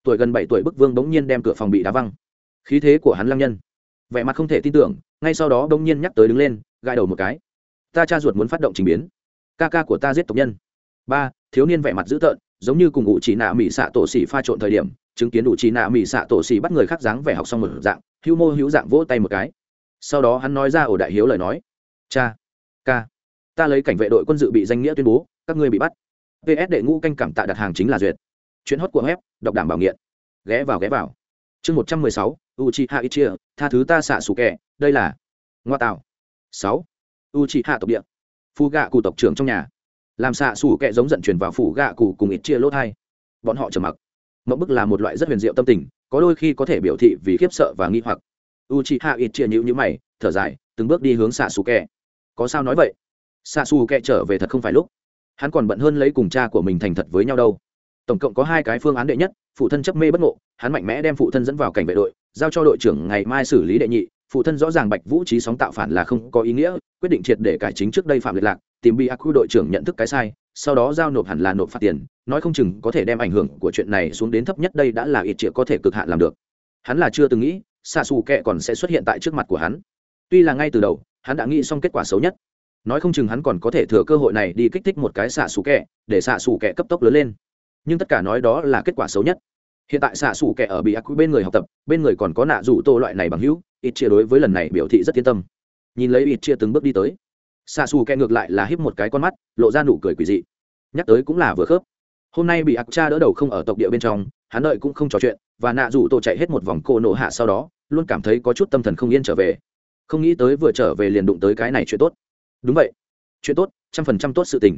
Speaker 1: Tuổi gần bảy tuổi bức vương bỗng nhiên đem cửa phòng bị đá văng. Khí thế của hắn lăng nhân. Vẻ mặt không thể tin tưởng, ngay sau đó bỗng nhiên nhắc tới đứng lên gai đầu một cái. Ta cha ruột muốn phát động trình biến. Ca ca của ta giết tộc nhân. Ba, thiếu niên vẻ mặt dữ tợn, giống như cùng ủ chỉ nạ mỹ xạ tổ xỉ pha trộn thời điểm, chứng kiến ủ chỉ nạ mỹ xạ tổ xỉ bắt người khác dáng vẻ học xong một dạng hữu mô hữu dạng vỗ tay một cái. Sau đó hắn nói ra ổ đại hiếu lời nói. Cha, ca ta lấy cảnh vệ đội quân dự bị danh nghĩa tuyên bố, các ngươi bị bắt. Ps đệ ngũ canh cảm tạ đặt hàng chính là duyệt. Chuyến hót của web, đọc đảm bảo nghiện. Ghé vào ghé vào. Chương một trăm mười sáu u chi hạ ít chia tha thứ ta xạ xù kẻ, đây là ngoa tạo sáu u chi hạ tộc địa. Phu gạ cụ tộc trưởng trong nhà. Làm xạ xù kẻ giống giận truyền vào phủ gạ cụ cùng ít chia lốt hai. Bọn họ trầm mặc. Mẫu bức là một loại rất huyền diệu tâm tình, có đôi khi có thể biểu thị vì khiếp sợ và nghi hoặc. U chi hạ ít chia nhữ nhữ mày, thở dài, từng bước đi hướng xạ xù kẻ. Có sao nói vậy? Xa xù kệ trở về thật không phải lúc. Hắn còn bận hơn lấy cùng cha của mình thành thật với nhau đâu. Tổng cộng có hai cái phương án đệ nhất, phụ thân chấp mê bất ngộ, hắn mạnh mẽ đem phụ thân dẫn vào cảnh vệ đội, giao cho đội trưởng ngày mai xử lý đệ nhị. Phụ thân rõ ràng bạch vũ trí sóng tạo phản là không có ý nghĩa, quyết định triệt để cải chính trước đây phạm liệt lạc, tìm bị ác quy đội trưởng nhận thức cái sai, sau đó giao nộp hẳn là nộp phạt tiền, nói không chừng có thể đem ảnh hưởng của chuyện này xuống đến thấp nhất đây đã là ít triệu có thể cực hạn làm được. Hắn là chưa từng nghĩ xa xù kệ còn sẽ xuất hiện tại trước mặt của hắn. Tuy là ngay từ đầu, hắn đã nghĩ xong kết quả xấu nhất nói không chừng hắn còn có thể thừa cơ hội này đi kích thích một cái xạ xù kẹ để xạ xù kẹ cấp tốc lớn lên. Nhưng tất cả nói đó là kết quả xấu nhất. Hiện tại xạ xù kẹ ở bị ác quy bên người học tập, bên người còn có nạ rủ tô loại này bằng hữu, ít chia đối với lần này biểu thị rất yên tâm. Nhìn lấy ít chia từng bước đi tới. Xạ xù kẹ ngược lại là híp một cái con mắt, lộ ra nụ cười quỳ dị. Nhắc tới cũng là vừa khớp. Hôm nay bị ác cha đỡ đầu không ở tộc địa bên trong, hắn đợi cũng không trò chuyện, và nạ rủ tô chạy hết một vòng cô nổ hạ sau đó, luôn cảm thấy có chút tâm thần không yên trở về. Không nghĩ tới vừa trở về liền đụng tới cái này chuyện tốt đúng vậy. Chuyện tốt, trăm phần trăm tốt sự tình.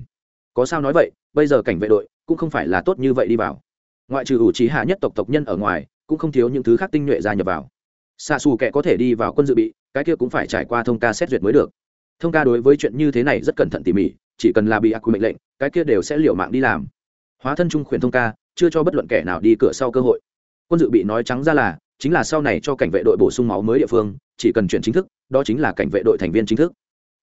Speaker 1: Có sao nói vậy, bây giờ cảnh vệ đội cũng không phải là tốt như vậy đi vào. Ngoại trừ ủ trí hạ nhất tộc tộc nhân ở ngoài, cũng không thiếu những thứ khác tinh nhuệ gia nhập vào. Xa xù kẻ có thể đi vào quân dự bị, cái kia cũng phải trải qua thông ca xét duyệt mới được. Thông ca đối với chuyện như thế này rất cẩn thận tỉ mỉ, chỉ cần là bị ác quy mệnh lệnh, cái kia đều sẽ liệu mạng đi làm. Hóa thân trung khuyển thông ca, chưa cho bất luận kẻ nào đi cửa sau cơ hội. Quân dự bị nói trắng ra là, chính là sau này cho cảnh vệ đội bổ sung máu mới địa phương, chỉ cần chuyển chính thức, đó chính là cảnh vệ đội thành viên chính thức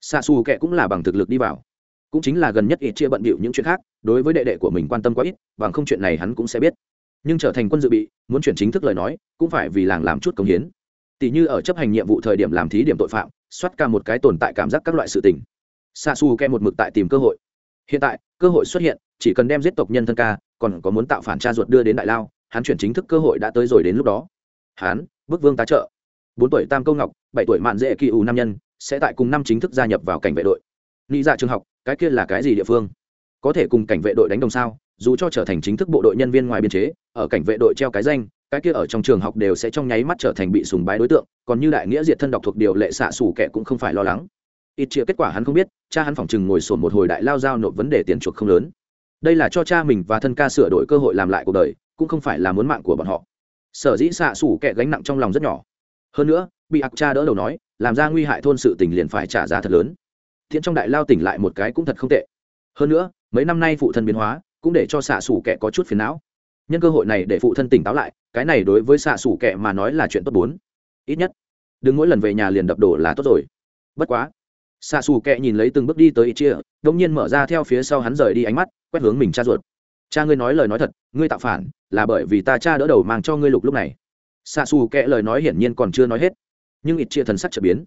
Speaker 1: xa xù kệ cũng là bằng thực lực đi vào. Cũng chính là gần nhất ít chia bận bịu những chuyện khác, đối với đệ đệ của mình quan tâm quá ít, bằng không chuyện này hắn cũng sẽ biết. Nhưng trở thành quân dự bị, muốn chuyển chính thức lời nói, cũng phải vì làng làm chút công hiến. Tỷ như ở chấp hành nhiệm vụ thời điểm làm thí điểm tội phạm xoát ca một cái tồn tại cảm giác các loại sự tình. Xa xù kẹ một mực tại tìm cơ hội. Hiện tại, cơ hội xuất hiện, chỉ cần đem giết tộc nhân thân ca, còn có muốn tạo phản cha ruột đưa đến đại lao, hắn chuyển chính thức cơ hội đã tới rồi đến lúc đó. Hắn, bức vương tá trợ. Bốn tuổi tam câu ngọc, bảy tuổi mạn dễ kỳ ù nam nhân sẽ tại cùng năm chính thức gia nhập vào cảnh vệ đội. Nghĩ ra dạ trường học, cái kia là cái gì địa phương? Có thể cùng cảnh vệ đội đánh đồng sao? Dù cho trở thành chính thức bộ đội nhân viên ngoài biên chế, ở cảnh vệ đội treo cái danh, cái kia ở trong trường học đều sẽ trong nháy mắt trở thành bị sùng bái đối tượng, còn như đại nghĩa diệt thân đọc thuộc điều lệ xạ xù kẻ cũng không phải lo lắng. Ít chia kết quả hắn không biết, cha hắn phỏng chừng ngồi sổn một hồi đại lao giao nộp vấn đề tiền chuộc không lớn. Đây là cho cha mình và thân ca sửa đổi cơ hội làm lại cuộc đời, cũng không phải là muốn mạng của bọn họ. Sở dĩ xạ xù kẻ gánh nặng trong lòng rất nhỏ. Hơn nữa, bị ạc cha đỡ đầu nói làm ra nguy hại thôn sự tình liền phải trả giá thật lớn. Thiện trong đại lao tỉnh lại một cái cũng thật không tệ. Hơn nữa, mấy năm nay phụ thân biến hóa, cũng để cho xạ xủ kẻ có chút phiền não. Nhân cơ hội này để phụ thân tỉnh táo lại, cái này đối với xạ xủ kẻ mà nói là chuyện tốt bốn. Ít nhất, đừng mỗi lần về nhà liền đập đổ là tốt rồi. Bất quá, xạ xù kẻ nhìn lấy từng bước đi tới ít chia đông nhiên mở ra theo phía sau hắn rời đi ánh mắt, quét hướng mình cha ruột. Cha ngươi nói lời nói thật, ngươi tạo phản, là bởi vì ta cha đỡ đầu mang cho ngươi lục lúc này. Xạ xù kệ lời nói hiển nhiên còn chưa nói hết nhưng ít chia thần sắc trở biến.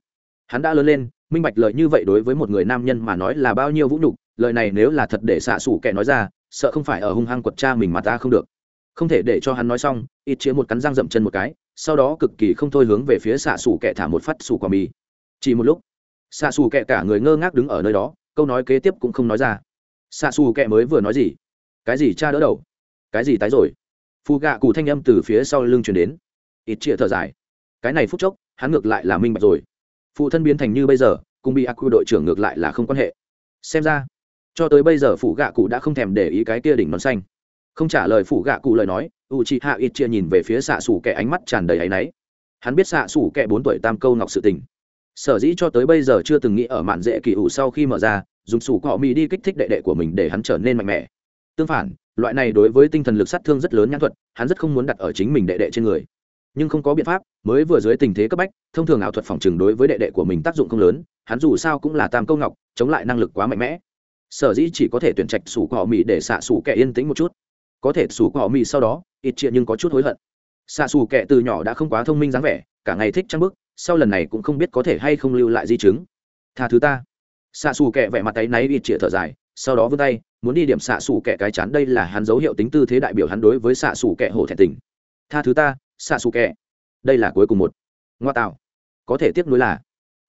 Speaker 1: Hắn đã lớn lên, minh bạch lời như vậy đối với một người nam nhân mà nói là bao nhiêu vũ nhục, lời này nếu là thật để xạ xủ kẻ nói ra, sợ không phải ở hung hăng quật cha mình mà ta không được. Không thể để cho hắn nói xong, ít chia một cắn răng dậm chân một cái, sau đó cực kỳ không thôi hướng về phía xạ xủ kẻ thả một phát xù quả mì. Chỉ một lúc, xạ xù kẻ cả người ngơ ngác đứng ở nơi đó, câu nói kế tiếp cũng không nói ra. Xạ xù kẻ mới vừa nói gì? Cái gì cha đỡ đầu? Cái gì tái rồi? Phù gạ cụ thanh âm từ phía sau lưng chuyển đến. Ít chia thở dài. Cái này phút chốc hắn ngược lại là minh bạch rồi. Phụ thân biến thành như bây giờ, cùng bị ác quy đội trưởng ngược lại là không quan hệ. Xem ra, cho tới bây giờ phụ gạ cụ đã không thèm để ý cái kia đỉnh nón xanh. Không trả lời phụ gạ cụ lời nói u chị hạ ít chia nhìn về phía xạ xủ kẻ ánh mắt tràn đầy áy náy. Hắn biết xạ xủ kẻ bốn tuổi tam câu ngọc sự tình. Sở dĩ cho tới bây giờ chưa từng nghĩ ở mạn dễ kỳ ủ sau khi mở ra, dùng sủ cọ mì đi kích thích đệ đệ của mình để hắn trở nên mạnh mẽ. Tương phản, loại này đối với tinh thần lực sát thương rất lớn nhãn thuật, hắn rất không muốn đặt ở chính mình đệ đệ trên người nhưng không có biện pháp, mới vừa dưới tình thế cấp bách, thông thường ảo thuật phòng trừng đối với đệ đệ của mình tác dụng không lớn, hắn dù sao cũng là tam câu ngọc, chống lại năng lực quá mạnh mẽ. Sở dĩ chỉ có thể tuyển trạch sủ cỏ mì để xạ sủ kẻ yên tĩnh một chút. Có thể sủ cỏ mì sau đó, ít chuyện nhưng có chút hối hận. Xạ sủ kẻ từ nhỏ đã không quá thông minh dáng vẻ, cả ngày thích trăng bức, sau lần này cũng không biết có thể hay không lưu lại di chứng. Tha thứ ta. Xạ xù kẻ vẻ mặt tay náy ít chĩa thở dài, sau đó vươn tay, muốn đi điểm xạ xù kẻ cái chán, đây là hắn dấu hiệu tính tư thế đại biểu hắn đối với xạ xù kẻ hổ thẹn tình. Tha thứ ta xạ xù kẹ, đây là cuối cùng một. Ngoa tạo. Có thể tiếp nối là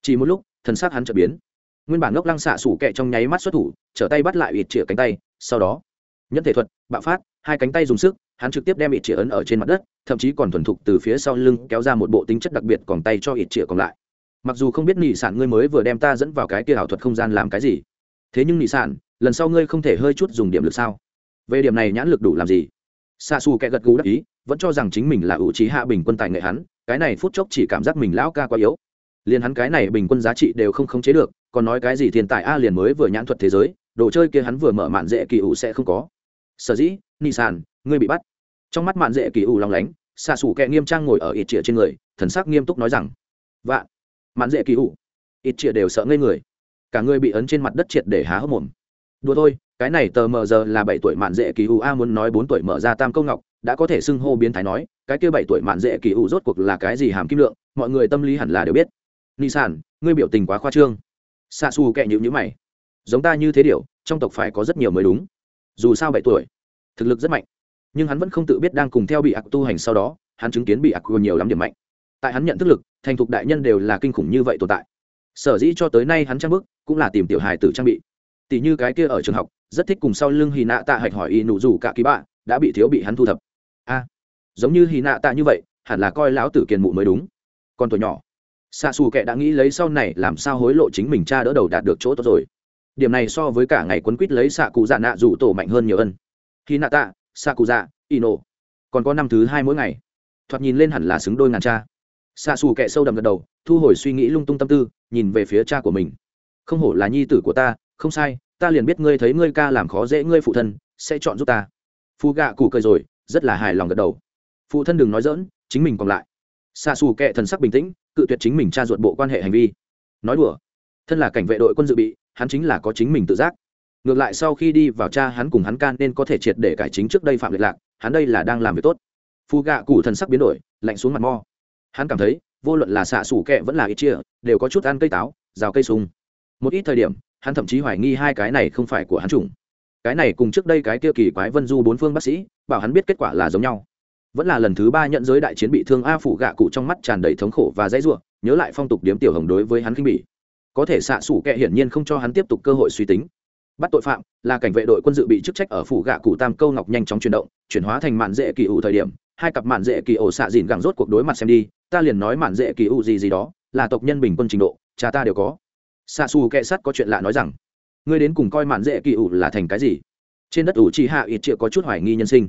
Speaker 1: chỉ một lúc thần xác hắn trở biến. Nguyên bản ngốc lăng xạ xù kẹ trong nháy mắt xuất thủ trở tay bắt lại ịt chĩa cánh tay sau đó nhân thể thuật bạo phát hai cánh tay dùng sức hắn trực tiếp đem ịt chĩa ấn ở trên mặt đất thậm chí còn thuần thục từ phía sau lưng kéo ra một bộ tính chất đặc biệt còn tay cho ịt chĩa còn lại. Mặc dù không biết nị sản ngươi mới vừa đem ta dẫn vào cái kia ảo thuật không gian làm cái gì thế nhưng nị sản lần sau ngươi không thể hơi chút dùng điểm lực sao? Về điểm này nhãn lực đủ làm gì? Xa xù kẻ gật gù đắc ý vẫn cho rằng chính mình là ủ trí hạ bình quân tài nghệ hắn cái này phút chốc chỉ cảm giác mình lão ca quá yếu. Liền hắn cái này bình quân giá trị đều không khống chế được còn nói cái gì thiên tài a liền mới vừa nhãn thuật thế giới đồ chơi kia hắn vừa mở mạn dễ kỳ ủ sẽ không có. Sở dĩ ni sàn ngươi bị bắt. Trong mắt mạn dễ kỳ ủ lòng lánh xa xù kẹ nghiêm trang ngồi ở ít trịa trên người thần sắc nghiêm túc nói rằng vạn, mạn dễ kỳ ủ ít trịa đều sợ ngây người. Cả người bị ấn trên mặt đất triệt để há hốc mồm. Đùa thôi cái này tờ mờ giờ là bảy tuổi mạn dễ kỳ u, a muốn nói bốn tuổi mở ra tam câu ngọc, đã có thể xưng hô biến thái nói, cái kia bảy tuổi mạn dễ kỳ u rốt cuộc là cái gì hàm kim lượng, mọi người tâm lý hẳn là đều biết. Ni sản ngươi biểu tình quá khoa trương. Xa xù kệ nhữ nhữ mày. Giống ta như thế điều, trong tộc phải có rất nhiều mới đúng. Dù sao bảy tuổi, thực lực rất mạnh. Nhưng hắn vẫn không tự biết đang cùng theo bị ạc tu hành sau đó, hắn chứng kiến bị ạc nhiều lắm điểm mạnh. Tại hắn nhận thức lực, thành thục đại nhân đều là kinh khủng như vậy tồn tại. Sở dĩ cho tới nay hắn trang bức, cũng là tìm tiểu hài tử trang bị. Tỷ như cái kia ở trường học rất thích cùng sau lưng hì nạ tạ hạch hỏi y nụ dù cả ký bạ, đã bị thiếu bị hắn thu thập. A, giống như hì nạ tạ như vậy, hẳn là coi lão tử kiền mụ mới đúng. Còn tuổi nhỏ. Xa xù kệ đã nghĩ lấy sau này làm sao hối lộ chính mình cha đỡ đầu đạt được chỗ tốt rồi. Điểm này so với cả ngày quấn quýt lấy xạ cụ dạ nạ dù tổ mạnh hơn nhiều ân. Khi nạ tạ xạ cụ dạ y nổ còn có năm thứ hai mỗi ngày. Thoạt nhìn lên hẳn là xứng đôi ngàn cha. Xạ xù kệ sâu đầm gật đầu, thu hồi suy nghĩ lung tung tâm tư, nhìn về phía cha của mình. Không hổ là nhi tử của ta, không sai ta liền biết ngươi thấy ngươi ca làm khó dễ ngươi phụ thân, sẽ chọn giúp ta. Phu gạ cụ cười rồi, rất là hài lòng gật đầu. Phụ thân đừng nói dỡn chính mình còn lại. Xa xù kệ thần sắc bình tĩnh, cự tuyệt chính mình tra ruột bộ quan hệ hành vi. Nói đùa. Thân là cảnh vệ đội quân dự bị, hắn chính là có chính mình tự giác. Ngược lại sau khi đi vào cha hắn cùng hắn can nên có thể triệt để cải chính trước đây phạm lệch lạc, hắn đây là đang làm việc tốt. Phu gạ cụ thần sắc biến đổi, lạnh xuống mặt mo. Hắn cảm thấy, vô luận là xạ xủ kẹ vẫn là ít chia đều có chút ăn cây táo, rào cây sung một ít thời điểm, hắn thậm chí hoài nghi hai cái này không phải của hắn chủng. Cái này cùng trước đây cái kia kỳ quái vân du bốn phương bác sĩ, bảo hắn biết kết quả là giống nhau. Vẫn là lần thứ ba nhận giới đại chiến bị thương a phủ gạ cụ trong mắt tràn đầy thống khổ và dãy ruộng nhớ lại phong tục điếm tiểu hồng đối với hắn khinh bỉ. Có thể xạ xủ kệ hiển nhiên không cho hắn tiếp tục cơ hội suy tính. Bắt tội phạm, là cảnh vệ đội quân dự bị chức trách ở phủ gạ cụ tam câu ngọc nhanh chóng chuyển động, chuyển hóa thành mạn dễ kỳ ủ thời điểm, hai cặp mạn dễ kỳ ổ xạ dìn gẳng rốt cuộc đối mặt xem đi, ta liền nói mạn dễ kỳ ủ gì gì đó, là tộc nhân bình quân trình độ, cha ta đều có xạ xù kệ sắt có chuyện lạ nói rằng, ngươi đến cùng coi mạn dễ kỳ ủ là thành cái gì? Trên đất ủ chỉ hạ ít chịa có chút hoài nghi nhân sinh.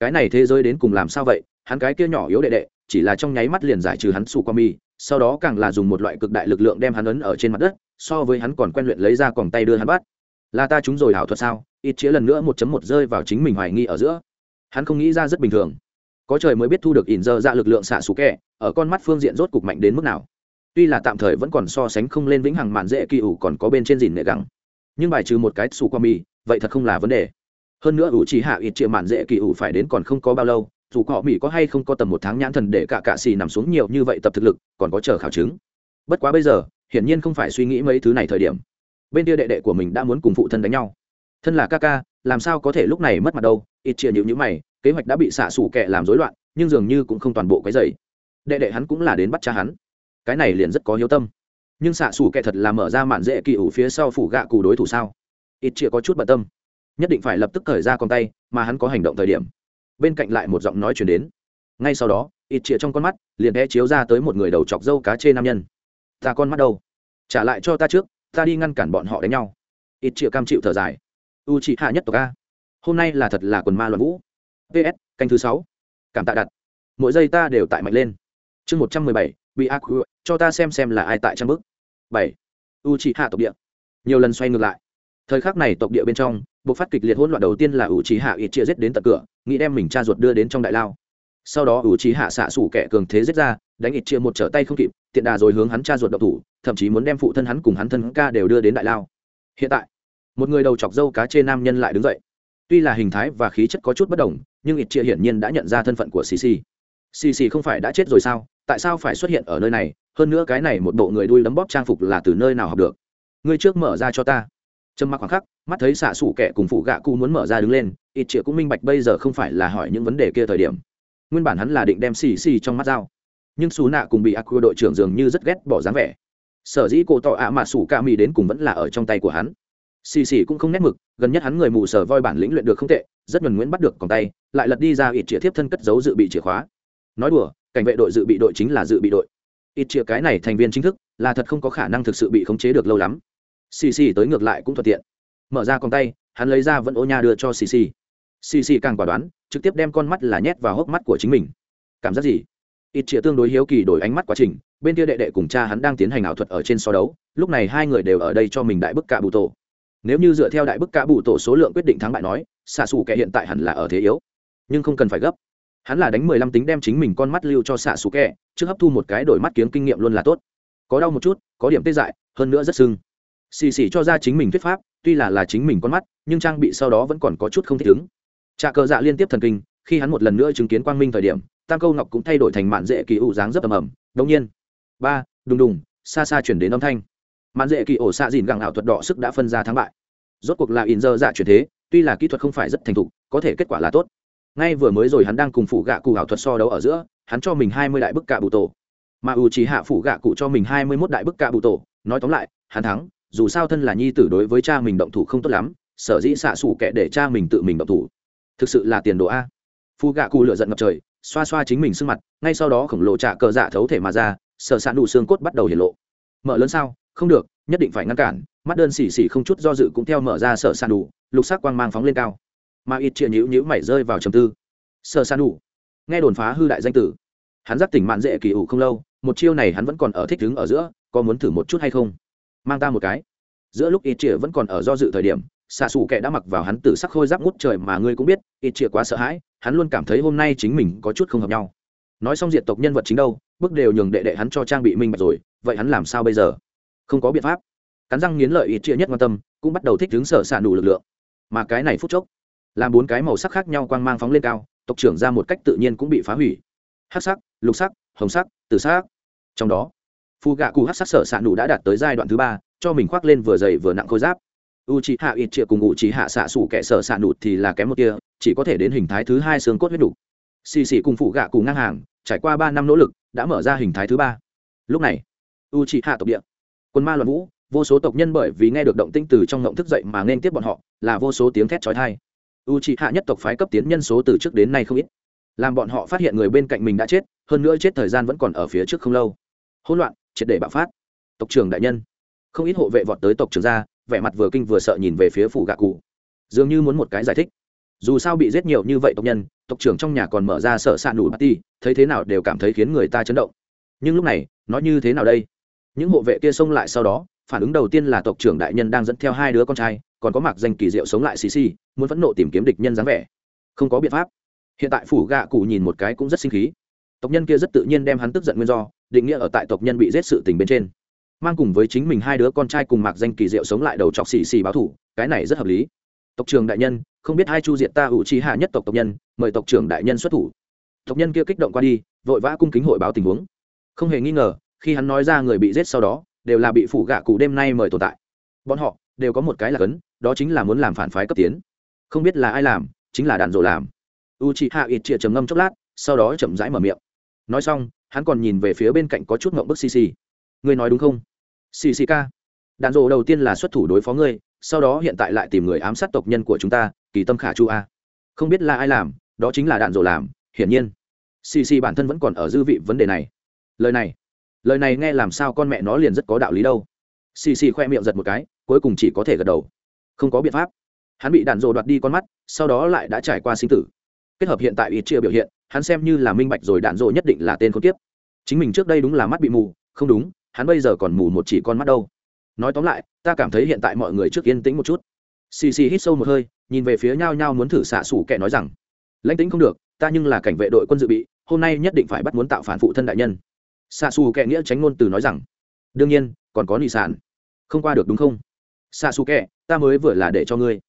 Speaker 1: Cái này thế giới đến cùng làm sao vậy? Hắn cái kia nhỏ yếu đệ đệ, chỉ là trong nháy mắt liền giải trừ hắn xù qua mi, sau đó càng là dùng một loại cực đại lực lượng đem hắn ấn ở trên mặt đất, so với hắn còn quen luyện lấy ra còn tay đưa hắn bắt. Là ta chúng rồi hảo thuật sao? Ít chĩa lần nữa một chấm một rơi vào chính mình hoài nghi ở giữa. Hắn không nghĩ ra rất bình thường. Có trời mới biết thu được ỉn dơ ra lực lượng xạ xù kẹ ở con mắt phương diện rốt cục mạnh đến mức nào tuy là tạm thời vẫn còn so sánh không lên vĩnh hằng mạn dễ kỳ ủ còn có bên trên dìn nệ gắng nhưng bài trừ một cái xù qua mi, vậy thật không là vấn đề. Hơn nữa ủ chỉ hạ ít triệu mạn dễ kỳ ủ phải đến còn không có bao lâu, dù họ mỹ có hay không có tầm một tháng nhãn thần để cả cạ xì nằm xuống nhiều như vậy tập thực lực, còn có chờ khảo chứng. Bất quá bây giờ, hiển nhiên không phải suy nghĩ mấy thứ này thời điểm. Bên kia đệ đệ của mình đã muốn cùng phụ thân đánh nhau. Thân là ca ca, làm sao có thể lúc này mất mặt đâu, ít chia nhịu nhữ mày, kế hoạch đã bị xạ xủ kẹ làm rối loạn, nhưng dường như cũng không toàn bộ cái dày đệ đệ hắn cũng là đến bắt cha hắn cái này liền rất có hiếu tâm. Nhưng xạ xù kệ thật là mở ra mạn dễ kỳ ủ phía sau phủ gạ cù đối thủ sao? Ít chĩa có chút bận tâm. Nhất định phải lập tức thời ra con tay, mà hắn có hành động thời điểm. Bên cạnh lại một giọng nói chuyển đến. Ngay sau đó, ít chĩa trong con mắt liền bé chiếu ra tới một người đầu chọc dâu cá chê nam nhân. Ta con mắt đâu? Trả lại cho ta trước, ta đi ngăn cản bọn họ đánh nhau. Ít chĩa cam chịu thở dài. U chị hạ nhất tộc a. Hôm nay là thật là quần ma loạn vũ. Ps canh thứ sáu. Cảm tạ đặt. Mỗi giây ta đều tại mạnh lên. Chương một trăm mười bảy bị ác cho ta xem xem là ai tại trang bức. Bảy. U chị hạ tộc địa. Nhiều lần xoay ngược lại. Thời khắc này tộc địa bên trong buộc phát kịch liệt hỗn loạn đầu tiên là ủ trí hạ ít chia giết đến tận cửa, nghĩ đem mình cha ruột đưa đến trong đại lao. Sau đó ủ trí hạ xạ xủ kẻ cường thế giết ra, đánh ít chia một trở tay không kịp, tiện đà rồi hướng hắn cha ruột độc thủ, thậm chí muốn đem phụ thân hắn cùng hắn thân ca đều đưa đến đại lao. Hiện tại, một người đầu chọc dâu cá chê nam nhân lại đứng dậy. Tuy là hình thái và khí chất có chút bất đồng, nhưng ít chia hiển nhiên đã nhận ra thân phận của Sisi. Sisi không phải đã chết rồi sao? Tại sao phải xuất hiện ở nơi này? Hơn nữa cái này một bộ người đuôi lấm bóp trang phục là từ nơi nào học được? Ngươi trước mở ra cho ta. Trầm mặc khoảng khắc, mắt thấy xạ xủ kẻ cùng phụ gạ cụ muốn mở ra đứng lên, ít triệu cũng minh bạch bây giờ không phải là hỏi những vấn đề kia thời điểm. Nguyên bản hắn là định đem xì xì trong mắt dao nhưng xù nạ cùng bị ác đội trưởng dường như rất ghét bỏ dáng vẻ. Sở dĩ cổ tỏ ạ mà xù ca mì đến cùng vẫn là ở trong tay của hắn. Xì xì cũng không nét mực, gần nhất hắn người mù sở voi bản lĩnh luyện được không tệ, rất nhuần nguyễn bắt được còn tay, lại lật đi ra ít chĩa thiếp thân cất giấu dự bị chìa khóa. Nói đùa cảnh vệ đội dự bị đội chính là dự bị đội. Ít chia cái này thành viên chính thức là thật không có khả năng thực sự bị khống chế được lâu lắm. Xì xì tới ngược lại cũng thuận tiện. Mở ra con tay, hắn lấy ra vẫn ô nha đưa cho xì xì. Xì xì càng quả đoán, trực tiếp đem con mắt là nhét vào hốc mắt của chính mình. Cảm giác gì? Ít chia tương đối hiếu kỳ đổi ánh mắt quá trình, bên kia đệ đệ cùng cha hắn đang tiến hành ảo thuật ở trên so đấu, lúc này hai người đều ở đây cho mình đại bức cạ bụ tổ. Nếu như dựa theo đại bức cạ bụ tổ số lượng quyết định thắng bại nói, xạ xù kẻ hiện tại hẳn là ở thế yếu. Nhưng không cần phải gấp hắn là đánh mười lăm tính đem chính mình con mắt lưu cho xạ xù kẹ, trước hấp thu một cái đổi mắt kiếm kinh nghiệm luôn là tốt. Có đau một chút có điểm tê dại hơn nữa rất sưng. Xì xì cho ra chính mình thuyết pháp tuy là là chính mình con mắt nhưng trang bị sau đó vẫn còn có chút không thích ứng. Trà cờ dạ liên tiếp thần kinh khi hắn một lần nữa chứng kiến quang minh thời điểm tam câu ngọc cũng thay đổi thành mạn dễ kỳ ủ dáng rất ầm ầm. Đông nhiên ba đùng đùng xa xa chuyển đến âm thanh. Mạn dễ kỳ ổ xạ dìn gẳng ảo thuật đỏ sức đã phân ra thắng bại. Rốt cuộc là in dơ dạ chuyển thế tuy là kỹ thuật không phải rất thành thục có thể kết quả là tốt ngay vừa mới rồi hắn đang cùng phụ gạ cụ ảo thuật so đấu ở giữa, hắn cho mình hai mươi đại bức cạ bụ tổ. Mà ủ chỉ hạ phụ gạ cụ cho mình hai mươi mốt đại bức cạ bụ tổ. Nói tóm lại, hắn thắng, dù sao thân là nhi tử đối với cha mình động thủ không tốt lắm, sở dĩ xạ xủ kẻ để cha mình tự mình động thủ. Thực sự là tiền đồ a. Phụ gạ cụ lựa giận ngập trời, xoa xoa chính mình sưng mặt, ngay sau đó khổng lồ trả cờ dạ thấu thể mà ra sợ sạn đủ xương cốt bắt đầu hiển lộ. Mở lớn sao? Không được, nhất định phải ngăn cản, mắt đơn xì xì không chút do dự cũng theo mở ra sợ sạn đủ lục sắc quang mang phóng lên cao mà ít chia nhữ nhữ mảy rơi vào trầm tư. Sợ san đủ nghe đồn phá hư đại danh tử. Hắn giác tỉnh mạn dễ kỳ ủ không lâu, một chiêu này hắn vẫn còn ở thích đứng ở giữa, có muốn thử một chút hay không? Mang ta một cái. Giữa lúc ít chia vẫn còn ở do dự thời điểm xạ xù kẻ đã mặc vào hắn tử sắc khôi giáp ngút trời mà ngươi cũng biết, ít chia quá sợ hãi, hắn luôn cảm thấy hôm nay chính mình có chút không hợp nhau. Nói xong diện tộc nhân vật chính đâu, bước đều nhường đệ đệ hắn cho trang bị minh bạch rồi, vậy hắn làm sao bây giờ? Không có biện pháp. Cắn răng nghiến lợi ít chia nhất quan tâm, cũng bắt đầu thích đứng sở xạ đủ lực lượng. Mà cái này phút chốc làm bốn cái màu sắc khác nhau quang mang phóng lên cao, tộc trưởng ra một cách tự nhiên cũng bị phá hủy. Hắc sắc, lục sắc, hồng sắc, tử sắc. Trong đó phù gạ cụ hắc sắc sở sạ nụ đã đạt tới giai đoạn thứ ba, cho mình khoác lên vừa dày vừa nặng khôi giáp. U c h ị hạ ít triệu cùng u c h ị hạ xạ sủ kẻ sở sạ nụ thì là kém một kia, chỉ có thể đến hình thái thứ hai xương cốt huyết đủ. Xì xì cùng phụ gạ cụ ngang hàng, trải qua ba năm nỗ lực, đã mở ra hình thái thứ ba. Lúc này u c h ị hạ tộc địa, quân ma loạn vũ, vô số tộc nhân bởi vì nghe được động tinh từ trong ngộng thức dậy mà nên tiếp bọn họ, là vô số tiếng thét trói thai u c h hạ nhất tộc phái cấp tiến nhân số từ trước đến nay không ít. Làm bọn họ phát hiện người bên cạnh mình đã chết hơn nữa chết thời gian vẫn còn ở phía trước không lâu. Hỗn loạn triệt để bạo phát. Tộc trưởng đại nhân. Không ít hộ vệ vọt tới tộc trưởng ra vẻ mặt vừa kinh vừa sợ nhìn về phía phủ gạ cụ. Dường như muốn một cái giải thích. Dù sao bị giết nhiều như vậy tộc nhân tộc trưởng trong nhà còn mở ra sợ xạ ạ nủ ti, thấy thế nào đều cảm thấy khiến người ta chấn động. Nhưng lúc này nó như thế nào đây? Những hộ vệ kia xông lại sau đó phản ứng đầu tiên là tộc trưởng đại nhân đang dẫn theo hai đứa con trai còn có mặc danh kỳ diệu sống lại xì xì muốn phẫn nộ tìm kiếm địch nhân dáng vẻ. Không có biện pháp. Hiện tại phủ gạ cụ nhìn một cái cũng rất sinh khí. Tộc nhân kia rất tự nhiên đem hắn tức giận nguyên do, định nghĩa ở tại tộc nhân bị giết sự tình bên trên. Mang cùng với chính mình hai đứa con trai cùng mạc danh kỳ diệu sống lại đầu chọc xì xì báo thủ, cái này rất hợp lý. Tộc trưởng đại nhân, không biết hai chu diện ta ủ trí hạ nhất tộc tộc nhân, mời tộc trưởng đại nhân xuất thủ. Tộc nhân kia kích động qua đi, vội vã cung kính hội báo tình huống. Không hề nghi ngờ, khi hắn nói ra người bị giết sau đó, đều là bị phủ gạ cụ đêm nay mời tồn tại. Bọn họ đều có một cái là cấn, đó chính là muốn làm phản phái cấp tiến không biết là ai làm, chính là đàn rồ làm. U chị hạ ít chia trầm ngâm chốc lát, sau đó chậm rãi mở miệng. Nói xong, hắn còn nhìn về phía bên cạnh có chút ngộng bức xì xì ngươi nói đúng không? Xì xì ca đàn rồ đầu tiên là xuất thủ đối phó ngươi, sau đó hiện tại lại tìm người ám sát tộc nhân của chúng ta, kỳ tâm khả chu a. Không biết là ai làm, đó chính là đạn rồ làm, hiển nhiên. Xì xì bản thân vẫn còn ở dư vị vấn đề này. Lời này lời này nghe làm sao con mẹ nó liền rất có đạo lý đâu. Xì xì khoe miệng giật một cái, cuối cùng chỉ có thể gật đầu. Không có biện pháp hắn bị đạn dộ đoạt đi con mắt, sau đó lại đã trải qua sinh tử. Kết hợp hiện tại ít chia biểu hiện, hắn xem như là minh bạch rồi đạn dộ nhất định là tên con tiếp chính mình trước đây đúng là mắt bị mù, không đúng, hắn bây giờ còn mù một chỉ con mắt đâu. Nói tóm lại, ta cảm thấy hiện tại mọi người trước yên tĩnh một chút. Xì xì hít sâu một hơi, nhìn về phía nhau nhau muốn thử xạ xủ kẻ nói rằng, lãnh tĩnh không được, ta nhưng là cảnh vệ đội quân dự bị, hôm nay nhất định phải bắt muốn tạo phản phụ thân đại nhân. Xạ xù kẻ nghĩa tránh ngôn từ nói rằng, đương nhiên, còn có nị sản. Không qua được đúng không? Xạ xù kẻ, ta mới vừa là để cho ngươi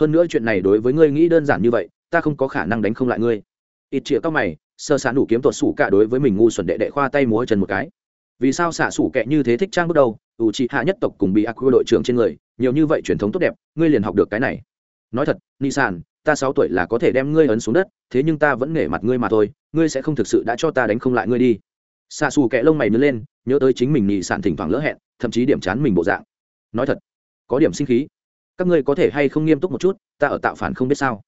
Speaker 1: hơn nữa chuyện này đối với ngươi nghĩ đơn giản như vậy, ta không có khả năng đánh không lại ngươi. Ít chĩa các mày sơ sán đủ kiếm tuột sủ cả đối với mình ngu xuẩn đệ đệ khoa tay múa chân một cái. Vì sao xả sủ kệ như thế thích trang bước đầu, ủ trị hạ nhất tộc cùng bị ác quy đội trưởng trên người, nhiều như vậy truyền thống tốt đẹp, ngươi liền học được cái này. Nói thật ni sản ta sáu tuổi là có thể đem ngươi ấn xuống đất, thế nhưng ta vẫn nể mặt ngươi mà thôi, ngươi sẽ không thực sự đã cho ta đánh không lại ngươi đi. Xạ xù kệ lông mày nứt lên, nhớ tới chính mình nhị sản thỉnh thoảng lỡ hẹn, thậm chí điểm chán mình bộ dạng. Nói thật, có điểm sinh khí các ngươi có thể hay không nghiêm túc một chút, ta ở tạo phản không biết sao.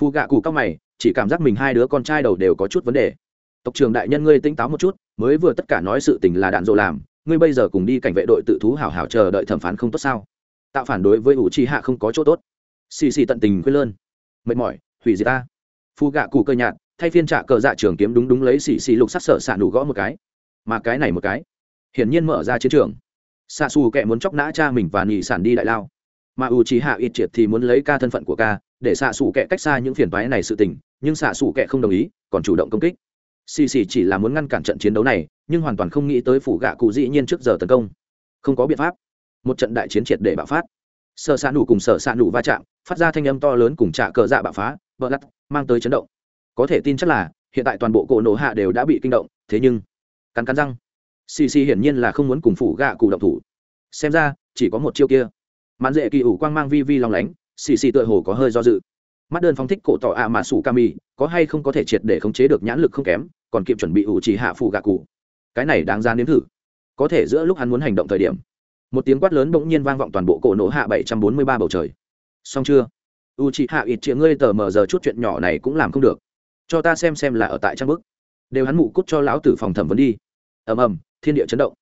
Speaker 1: Phù gạ cụ cao mày, chỉ cảm giác mình hai đứa con trai đầu đều có chút vấn đề. Tộc trưởng đại nhân ngươi tỉnh táo một chút, mới vừa tất cả nói sự tình là đạn dộ làm, ngươi bây giờ cùng đi cảnh vệ đội tự thú hảo hảo chờ đợi thẩm phán không tốt sao? Tạo phản đối với ủ trì hạ không có chỗ tốt. Xì xì tận tình quên lơn. Mệt mỏi, hủy diệt ta. Phù gạ cụ cơ nhạt, thay phiên trả cờ dạ trường kiếm đúng đúng lấy xì xì lục sắc sợ xạ đủ gõ một cái. Mà cái này một cái, hiển nhiên mở ra chiến trường. Xạ xù kệ muốn chóc nã cha mình và nhị sản đi đại lao mà u trí hạ ít triệt thì muốn lấy ca thân phận của ca, để xạ xù kệ cách xa những phiền toái này sự tình, nhưng xạ xù kệ không đồng ý, còn chủ động công kích. Xì xì chỉ là muốn ngăn cản trận chiến đấu này, nhưng hoàn toàn không nghĩ tới phủ gạ cụ dĩ nhiên trước giờ tấn công. Không có biện pháp. Một trận đại chiến triệt để bạo phát. Sợ xạ nụ cùng sợ xạ nụ va chạm, phát ra thanh âm to lớn cùng trạ cờ dạ bạo phá vỡ lắt, mang tới chấn động. Có thể tin chắc là, hiện tại toàn bộ cổ nổ hạ đều đã bị kinh động, thế nhưng, cắn cắn răng. Xì xì hiển nhiên là không muốn cùng phủ gạ cụ động thủ. Xem ra, chỉ có một chiêu kia mãn dễ kỳ ủ quang mang vi vi lòng lánh, xì xì tựa hồ có hơi do dự. Mắt đơn phóng thích cổ tỏ ạ mà sủ kami có hay không có thể triệt để khống chế được nhãn lực không kém, còn kịp chuẩn bị ủ chỉ hạ phụ gạ cụ. Cái này đáng ra nếm thử. Có thể giữa lúc hắn muốn hành động thời điểm, một tiếng quát lớn bỗng nhiên vang vọng toàn bộ cổ nổ hạ bảy trăm bốn mươi ba bầu trời. Xong chưa? U chị hạ ít chĩa ngươi tờ mờ giờ chút chuyện nhỏ này cũng làm không được. Cho ta xem xem là ở tại trang bức. Đều hắn mụ cút cho lão tử phòng thẩm vấn đi. Ầm ầm, thiên địa chấn động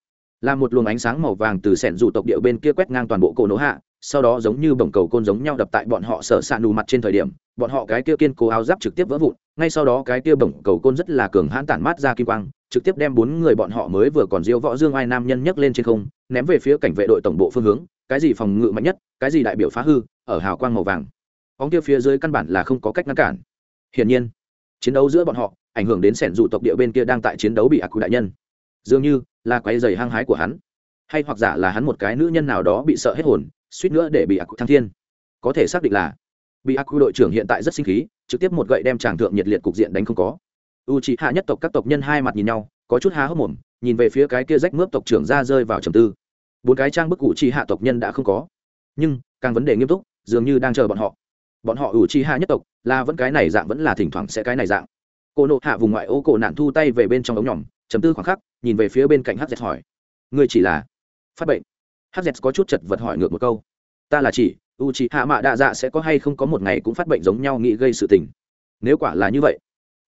Speaker 1: là một luồng ánh sáng màu vàng từ sẻn dù tộc địa bên kia quét ngang toàn bộ cổ nổ hạ, sau đó giống như bổng cầu côn giống nhau đập tại bọn họ sở s ạ nù mặt trên thời điểm, bọn họ cái kia kiên cố áo giáp trực tiếp vỡ vụn, ngay sau đó cái kia bổng cầu côn rất là cường hãn tản mát ra kim quang, trực tiếp đem bốn người bọn họ mới vừa còn diêu võ dương ai nam nhân nhấc lên trên không, ném về phía cảnh vệ đội tổng bộ phương hướng, cái gì phòng ngự mạnh nhất, cái gì đại biểu phá hư, ở hào quang màu vàng. Óng kia phía dưới căn bản là không có cách ngăn cản. Hiển nhiên, chiến đấu giữa bọn họ ảnh hưởng đến sẻn dụ tộc địa bên kia đang tại chiến đấu bị ác quy đại nhân dường như là quái dày hăng hái của hắn. Hay hoặc giả là hắn một cái nữ nhân nào đó bị sợ hết hồn, suýt nữa để bị ác quy thăng thiên. Có thể xác định là bị ác quy đội trưởng hiện tại rất sinh khí, trực tiếp một gậy đem tràng thượng nhiệt liệt cục diện đánh không có. U c hạ nhất tộc các tộc nhân hai mặt nhìn nhau, có chút há hốc mồm, nhìn về phía cái kia rách mướp tộc trưởng ra rơi vào trầm tư. Bốn cái trang bức cụ chi hạ tộc nhân đã không có. Nhưng, càng vấn đề nghiêm túc, dường như đang chờ bọn họ. Bọn họ u chi hạ nhất tộc, là vẫn cái này dạng, vẫn là thỉnh thoảng sẽ cái này dạng. Cô nộ hạ vùng ngoại ô cổ nạn thu tay về bên trong ống nhỏm chấm tư khoảng khắc nhìn về phía bên cạnh hz hỏi. Ngươi chỉ là phát bệnh. Hz có chút chật vật hỏi ngược một câu. Ta là chỉ, u c hạ mạ đa dạ sẽ có hay không có một ngày cũng phát bệnh giống nhau nghĩ gây sự tình. Nếu quả là như vậy,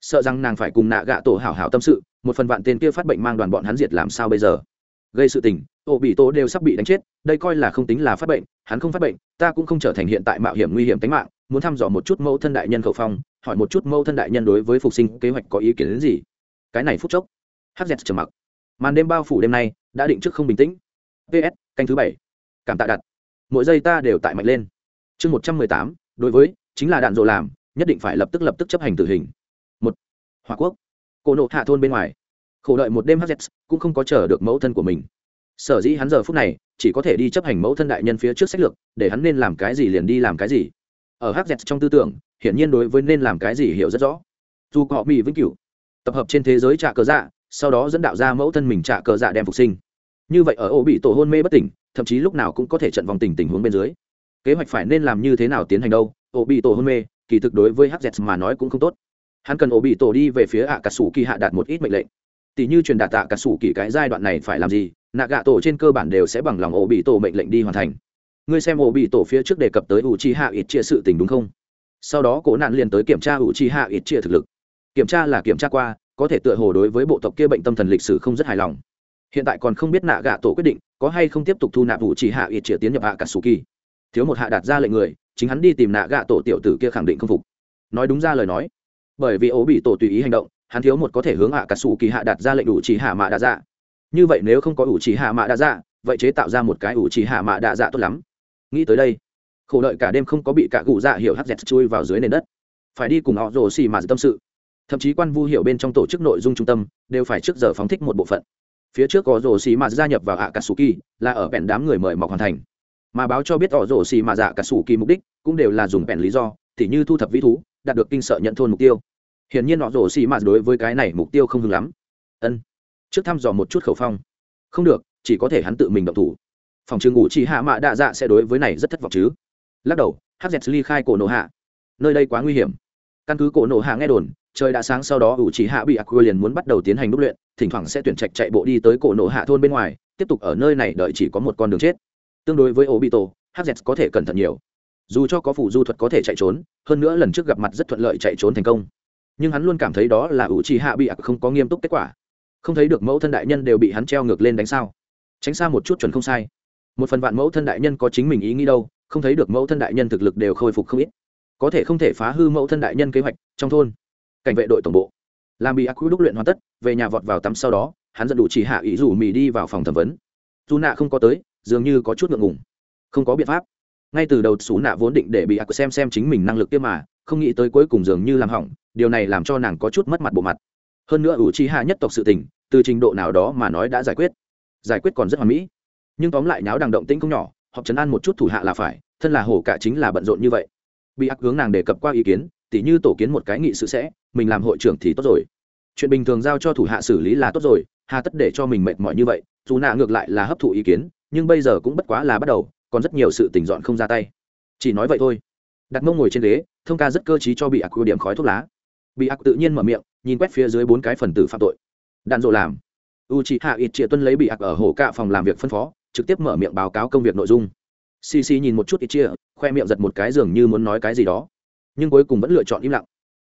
Speaker 1: sợ rằng nàng phải cùng nạ gạ tổ hảo hảo tâm sự, một phần vạn tên kia phát bệnh mang đoàn bọn hắn diệt làm sao bây giờ? Gây sự tình, tổ bị tổ đều sắp bị đánh chết, đây coi là không tính là phát bệnh, hắn không phát bệnh, ta cũng không trở thành hiện tại mạo hiểm nguy hiểm tính mạng, muốn thăm dò một chút mẫu thân đại nhân khẩu phong, hỏi một chút mẫu thân đại nhân đối với phục sinh kế hoạch có ý kiến đến gì. Cái này phút chốc hz trầm mặc màn đêm bao phủ đêm nay đã định trước không bình tĩnh. Ps canh thứ bảy. Cảm tạ đặt. Mỗi giây ta đều tại mạnh lên. Chương một trăm mười tám, đối với, chính là đạn dộ làm, nhất định phải lập tức lập tức chấp hành tử hình. Một hòa quốc. Cổ nộ hạ thôn bên ngoài. Khổ đợi một đêm hz cũng không có chờ được mẫu thân của mình. Sở dĩ hắn giờ phút này chỉ có thể đi chấp hành mẫu thân đại nhân phía trước sách lược, để hắn nên làm cái gì liền đi làm cái gì. Ở hz trong tư tưởng, hiển nhiên đối với nên làm cái gì hiểu rất rõ. Dù họ bị vĩnh cửu, tập hợp trên thế giới trả cờ dạ sau đó dẫn đạo ra mẫu thân mình trả cờ dạ đem phục sinh. Như vậy ở ô bị tổ hôn mê bất tỉnh, thậm chí lúc nào cũng có thể trận vòng tình tình huống bên dưới. Kế hoạch phải nên làm như thế nào tiến hành đâu, ô bị tổ hôn mê, kỳ thực đối với hz mà nói cũng không tốt. Hắn cần ô bị tổ đi về phía ạ cà sủ kỳ hạ đạt một ít mệnh lệnh. Tỷ như truyền đạt tạ cà sủ kỳ cái giai đoạn này phải làm gì, nạ gạ tổ trên cơ bản đều sẽ bằng lòng ô bị tổ mệnh lệnh đi hoàn thành. Ngươi xem ổ bị tổ phía trước đề cập tới ủ chi hạ ít chia sự tình đúng không? Sau đó cố nạn liền tới kiểm tra ủ chi hạ ít chia thực lực. Kiểm tra là kiểm tra qua có thể tựa hồ đối với bộ tộc kia bệnh tâm thần lịch sử không rất hài lòng. Hiện tại còn không biết nạ gạ tổ quyết định có hay không tiếp tục thu nạp vụ chỉ hạ ít chia tiến nhập hạ cả sủ kỳ. Thiếu một hạ đạt ra lệnh người, chính hắn đi tìm nạ gạ tổ tiểu tử kia khẳng định không phục. Nói đúng ra lời nói, bởi vì ố bị tổ tùy ý hành động, hắn thiếu một có thể hướng hạ cả sủ kỳ hạ đặt ra lệnh ủ chỉ hạ mạ đa dạ. Như vậy nếu không có ủ chỉ hạ mạ đa dạ vậy chế tạo ra một cái ủ chỉ hạ mạ đa dạ tốt lắm. Nghĩ tới đây, khổ đợi cả đêm không có bị cả cụ dạ hiểu hắt dẹt chui vào dưới nền đất. Phải đi cùng họ rồ xì mà tâm sự thậm chí quan vu hiểu bên trong tổ chức nội dung trung tâm đều phải trước giờ phóng thích một bộ phận. Phía trước có rồ xì mạt gia nhập vào ạ cà sù kỳ là ở bèn đám người mời mọc hoàn thành. Mà báo cho biết họ rồ xì mạt dạ cà sù kỳ mục đích cũng đều là dùng bèn lý do thì như thu thập vĩ thú, đạt được kinh sợ nhận thôn mục tiêu. Hiển nhiên họ rổ xì mạt đối với cái này mục tiêu không hứng lắm. Ân, trước thăm dò một chút khẩu phong. Không được, chỉ có thể hắn tự mình động thủ. Phòng trường ngủ chỉ hạ mạ đa dạ sẽ đối với này rất thất vọng chứ. Lắc đầu hz ly khai cổ nổ hạ. Nơi đây quá nguy hiểm. Căn cứ cổ nổ hạ nghe đồn trời đã sáng sau đó, ủ chỉ hạ bị aqua liền muốn bắt đầu tiến hành đúc luyện, thỉnh thoảng sẽ tuyển trạch chạy bộ đi tới cổ nổ hạ thôn bên ngoài, tiếp tục ở nơi này đợi chỉ có một con đường chết. Tương đối với obito hz có thể cẩn thận nhiều. Dù cho có phủ du thuật có thể chạy trốn, hơn nữa lần trước gặp mặt rất thuận lợi chạy trốn thành công. Nhưng hắn luôn cảm thấy đó là ủ trì hạ bị ạc không có nghiêm túc kết quả. Không thấy được mẫu thân đại nhân đều bị hắn treo ngược lên đánh sao. Tránh xa một chút chuẩn không sai. Một phần vạn mẫu thân đại nhân có chính mình ý nghĩ đâu, không thấy được mẫu thân đại nhân thực lực đều khôi phục không ít. Có thể không thể phá hư mẫu thân đại nhân kế hoạch trong thôn cảnh vệ đội tổng bộ. Làm bị ác đúc luyện hoàn tất, về nhà vọt vào tắm sau đó, hắn dẫn đủ chỉ hạ ý rủ mì đi vào phòng thẩm vấn. Dù nạ không có tới, dường như có chút ngượng ngùng. Không có biện pháp. Ngay từ đầu xú nạ vốn định để bị ác xem xem chính mình năng lực kia mà, không nghĩ tới cuối cùng dường như làm hỏng, điều này làm cho nàng có chút mất mặt bộ mặt. Hơn nữa ủ chi hạ nhất tộc sự tình, từ trình độ nào đó mà nói đã giải quyết. Giải quyết còn rất hoàn mỹ. Nhưng tóm lại nháo đằng động tĩnh không nhỏ học chấn an một chút thủ hạ là phải, thân là hổ cả chính là bận rộn như vậy. Bị ác hướng nàng đề cập qua ý kiến tỉ như tổ kiến một cái nghị sự sẽ, mình làm hội trưởng thì tốt rồi. Chuyện bình thường giao cho thủ hạ xử lý là tốt rồi, hà tất để cho mình mệt mỏi như vậy, dù nạ ngược lại là hấp thụ ý kiến, nhưng bây giờ cũng bất quá là bắt đầu, còn rất nhiều sự tình dọn không ra tay. Chỉ nói vậy thôi. Đặt mông ngồi trên ghế, thông ca rất cơ t r í cho bị ác ưu điểm khói thuốc lá. Bị ác tự nhiên mở miệng, nhìn quét phía dưới bốn cái phần tử phạm tội. Đạn dộ làm. U chị hạ ít chia tuân lấy bị ác ở hồ cạ phòng làm việc phân phó, trực tiếp mở miệng báo cáo công việc nội dung. Cc nhìn một chút ít chia khoe miệng giật một cái dường như muốn nói cái gì đó nhưng cuối cùng vẫn lựa chọn im lặng.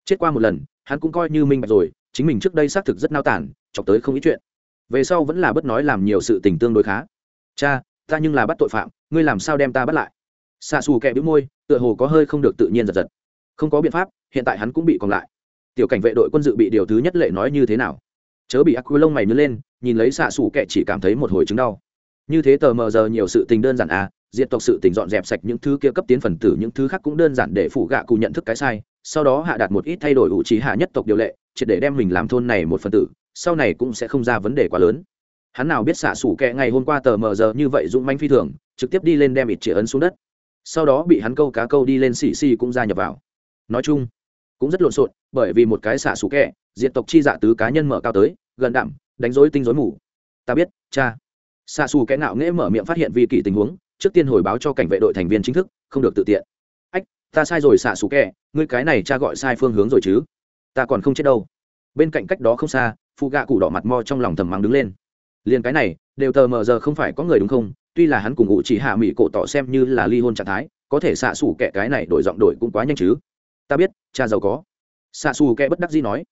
Speaker 1: Chết qua một lần, hắn cũng coi như minh bạch rồi, chính mình trước đây xác thực rất nao tản, chọc tới không ít chuyện. Về sau vẫn là bất nói làm nhiều sự tình tương đối khá. Cha, ta nhưng là bắt tội phạm, ngươi làm sao đem ta bắt lại? Xạ xù kẹ bĩu môi, tựa hồ có hơi không được tự nhiên giật giật. Không có biện pháp, hiện tại hắn cũng bị còn lại. Tiểu cảnh vệ đội quân dự bị điều thứ nhất lệ nói như thế nào? Chớ bị ác quy lông mày nhớ lên, nhìn lấy xạ xù kẹ chỉ cảm thấy một hồi chứng đau. Như thế tờ mờ giờ nhiều sự tình đơn giản à diệt tộc sự tình dọn dẹp sạch những thứ kia cấp tiến phần tử, những thứ khác cũng đơn giản để phủ gạ cụ nhận thức cái sai, sau đó hạ đạt một ít thay đổi ủ trí hạ nhất tộc điều lệ, triệt để đem mình làm thôn này một phần tử, sau này cũng sẽ không ra vấn đề quá lớn. Hắn nào biết xả sủ kẹ ngày hôm qua tờ mờ giờ như vậy dũng manh phi thường, trực tiếp đi lên đem ít chỉ ấn xuống đất. Sau đó bị hắn câu cá câu đi lên xì xì cũng gia nhập vào. Nói chung, cũng rất lộn xộn, bởi vì một cái xả sủ kẹ diện tộc chi dạ tứ cá nhân mở cao tới, gần đạm, đánh rối tinh rối mù. Ta biết, cha. Xạ xù kẽ nạo nghễ mở miệng phát hiện vi kỷ tình huống trước tiên hồi báo cho cảnh vệ đội thành viên chính thức, không được tự tiện. Ách, ta sai rồi xạ xù kẹ, ngươi cái này cha gọi sai phương hướng rồi chứ. Ta còn không chết đâu. Bên cạnh cách đó không xa phụ gạ cụ đỏ mặt mo trong lòng thầm mắng đứng lên. Liền cái này, đều tờ mờ giờ không phải có người đúng không? Tuy là hắn cùng ngụ chỉ hạ mỹ cổ tỏ xem như là ly hôn trạng thái, có thể xạ xù kẹ cái này đổi giọng đổi cũng quá nhanh chứ. Ta biết, cha giàu có. Xạ xù kẹ bất đắc dĩ nói.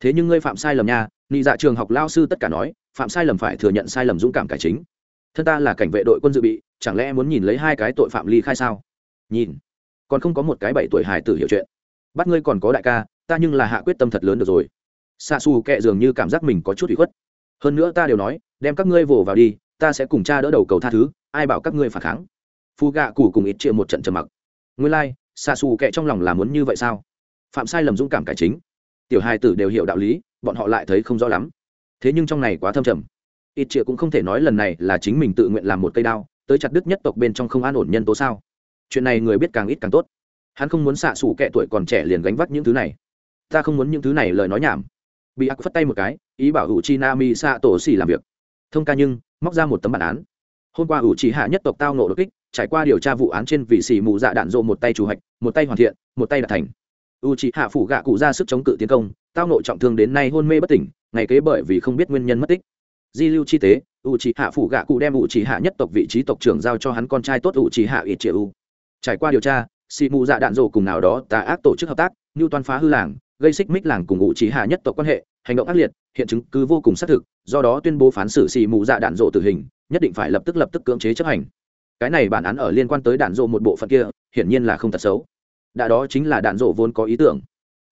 Speaker 1: Thế nhưng ngươi phạm sai lầm nha, nị dạ trường học lao sư tất cả nói, phạm sai lầm phải thừa nhận sai lầm dũng cảm cải chính thân ta là cảnh vệ đội quân dự bị chẳng lẽ muốn nhìn lấy hai cái tội phạm ly khai sao? Nhìn. Còn không có một cái bảy tuổi hài tử hiểu chuyện. Bắt ngươi còn có đại ca ta nhưng là hạ quyết tâm thật lớn được rồi. Xa xù kệ dường như cảm giác mình có chút bị khuất. Hơn nữa ta đều nói đem các ngươi vồ vào đi ta sẽ cùng cha đỡ đầu cầu tha thứ ai bảo các ngươi phản kháng. Phu gạ Củ cùng ít chia một trận trầm mặc. Ngươi lai、like, xa xù kệ trong lòng là muốn như vậy sao? Phạm sai lầm dũng cảm cải chính. Tiểu hai tử đều hiểu đạo lý bọn họ lại thấy không rõ lắm. Thế nhưng trong này quá thâm trầm ít chĩa cũng không thể nói lần này là chính mình tự nguyện làm một cây đao, tới chặt đứt nhất tộc bên trong không an ổn nhân tố sao? Chuyện này người biết càng ít càng tốt. Hắn không muốn xạ xủ kẻ tuổi còn trẻ liền gánh vác những thứ này. Ta không muốn những thứ này lời nói nhảm. Bị ác phất tay một cái, ý bảo hữu chi na mi xạ tổ xỉ làm việc. Thông ca nhưng, móc ra một tấm bản án. Hôm qua hữu chỉ hạ nhất tộc tao nộ đột kích, trải qua điều tra vụ án trên vị xỉ mù dạ đạn dộ một tay chủ hạch, một tay hoàn thiện, một tay đạt thành. U chỉ hạ phủ gạ cụ ra sức chống cự tiến công, tao nộ trọng thương đến nay hôn mê bất tỉnh, ngày kế bởi vì không biết nguyên nhân mất tích di lưu chi tế u chỉ hạ phủ gạ cụ đem u chỉ hạ nhất tộc vị trí tộc trưởng giao cho hắn con trai tốt u chỉ hạ ít triệu u trải qua điều tra xì mù dạ đạn rổ cùng nào đó tà ác tổ chức hợp tác như toàn phá hư làng, gây xích mích làng cùng u chỉ hạ nhất tộc quan hệ, hành động ác liệt, hiện chứng cứ vô cùng xác thực, do đó tuyên bố phán xử xì mù dạ đạn rổ tử hình, nhất định phải lập tức lập tức cưỡng chế chấp hành. Cái này bản án ở liên quan tới đạn rộ một bộ phận kia, hiển nhiên là không thật xấu. Đã đó chính là đạn rộ vốn có ý tưởng.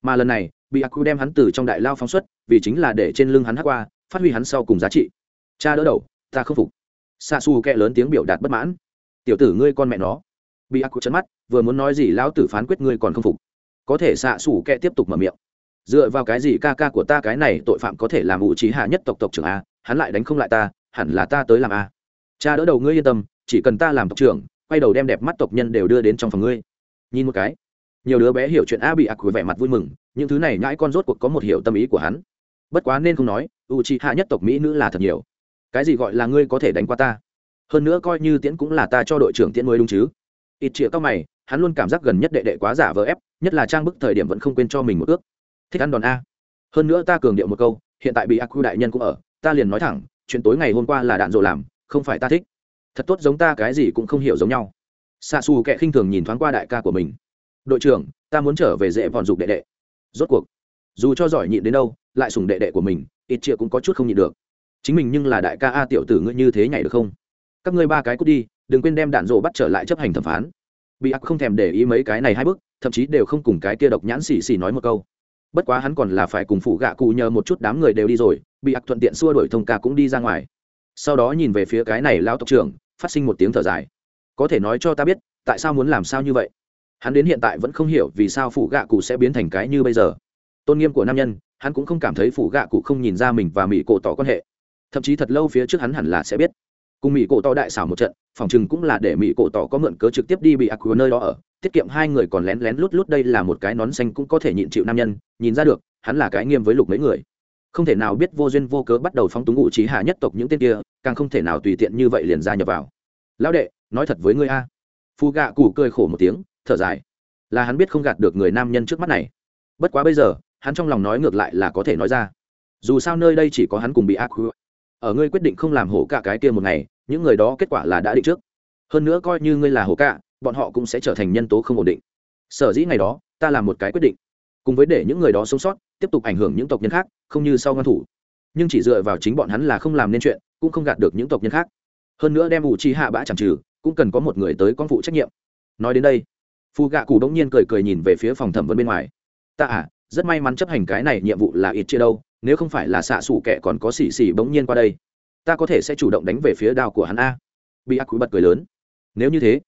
Speaker 1: Mà lần này bị aku đem hắn từ trong đại lao phóng xuất, vì chính là để trên lưng hắn hắc qua phát huy hắn sau cùng giá trị. Cha đỡ đầu, ta không phục. Xa xù kẹ lớn tiếng biểu đạt bất mãn. Tiểu tử ngươi con mẹ nó. Bị ác chấn mắt, vừa muốn nói gì lão tử phán quyết ngươi còn không phục. Có thể xạ xù kẹ tiếp tục mở miệng. Dựa vào cái gì ca ca của ta cái này tội phạm có thể làm ủ trí hạ nhất tộc tộc trưởng a, hắn lại đánh không lại ta, hẳn là ta tới làm a. Cha đỡ đầu ngươi yên tâm, chỉ cần ta làm tộc trưởng, quay đầu đem đẹp mắt tộc nhân đều đưa đến trong phòng ngươi. Nhìn một cái. Nhiều đứa bé hiểu chuyện a bị ác vẻ mặt vui mừng, những thứ này nhãi con rốt cuộc có một hiểu tâm ý của hắn bất quá nên không nói u c hạ nhất tộc mỹ nữ là thật nhiều. Cái gì gọi là ngươi có thể đánh qua ta? Hơn nữa coi như tiễn cũng là ta cho đội trưởng tiễn mới đúng chứ. Ít chĩa cao mày, hắn luôn cảm giác gần nhất đệ đệ quá giả vờ ép, nhất là trang bức thời điểm vẫn không quên cho mình một ước. Thích ăn đòn a. Hơn nữa ta cường điệu một câu, hiện tại bị ác quy đại nhân cũng ở, ta liền nói thẳng, chuyện tối ngày hôm qua là đạn dộ làm, không phải ta thích. Thật tốt giống ta cái gì cũng không hiểu giống nhau. Xa xù kệ khinh thường nhìn thoáng qua đại ca của mình. Đội trưởng, ta muốn trở về dễ vòn dục đệ đệ. Rốt cuộc, dù cho giỏi nhịn đến đâu lại sùng đệ đệ của mình, ít chia cũng có chút không nhịn được. Chính mình nhưng là đại ca a tiểu tử ngươi như thế nhảy được không? Các ngươi ba cái cút đi, đừng quên đem đạn rộ bắt trở lại chấp hành thẩm phán. Bị ác không thèm để ý mấy cái này hai bước, thậm chí đều không cùng cái kia độc nhãn xì xì nói một câu. Bất quá hắn còn là phải cùng phụ gạ cụ nhờ một chút đám người đều đi rồi, bị ác thuận tiện xua đổi thông ca cũng đi ra ngoài. Sau đó nhìn về phía cái này lao tộc trưởng, phát sinh một tiếng thở dài. Có thể nói cho ta biết, tại sao muốn làm sao như vậy? Hắn đến hiện tại vẫn không hiểu vì sao phụ gạ cụ sẽ biến thành cái như bây giờ. Tôn nghiêm của nam nhân hắn cũng không cảm thấy phủ gạ cụ không nhìn ra mình và mỹ cổ tỏ quan hệ. Thậm chí thật lâu phía trước hắn hẳn là sẽ biết. Cùng mỹ cổ tỏ đại xảo một trận, phòng chừng cũng là để mỹ cổ tỏ có mượn cớ trực tiếp đi bị ác nơi đó ở. Tiết kiệm hai người còn lén lén lút lút đây là một cái nón xanh cũng có thể nhịn chịu nam nhân, nhìn ra được, hắn là cái nghiêm với lục mấy người. Không thể nào biết vô duyên vô cớ bắt đầu phóng túng ngụ trí hạ nhất tộc những tên kia, càng không thể nào tùy tiện như vậy liền ra nhập vào. Lão đệ, nói thật với ngươi a. Phu gạ cụ cười khổ một tiếng, thở dài. Là hắn biết không gạt được người nam nhân trước mắt này. Bất quá bây giờ hắn trong lòng nói ngược lại là có thể nói ra. Dù sao nơi đây chỉ có hắn cùng bị ác ở ngươi quyết định không làm hổ cả cái kia một ngày, những người đó kết quả là đã định trước. Hơn nữa coi như ngươi là hổ cả, bọn họ cũng sẽ trở thành nhân tố không ổn định. Sở dĩ ngày đó, ta làm một cái quyết định. Cùng với để những người đó sống sót, tiếp tục ảnh hưởng những tộc nhân khác, không như sau ngăn thủ. Nhưng chỉ dựa vào chính bọn hắn là không làm nên chuyện, cũng không gạt được những tộc nhân khác. Hơn nữa đem ủ chi hạ bã chẳng trừ, cũng cần có một người tới con phụ trách nhiệm. Nói đến đây phù gạ cụ đống nhiên cười cười nhìn về phía phòng thẩm vấn bên ngoài. Ta à rất may mắn chấp hành cái này nhiệm vụ là ít chia đâu, nếu không phải là xạ xù kẻ còn có xì xì bỗng nhiên qua đây, ta có thể sẽ chủ động đánh về phía đao của hắn a. Bị ác quý bật cười lớn. Nếu như thế,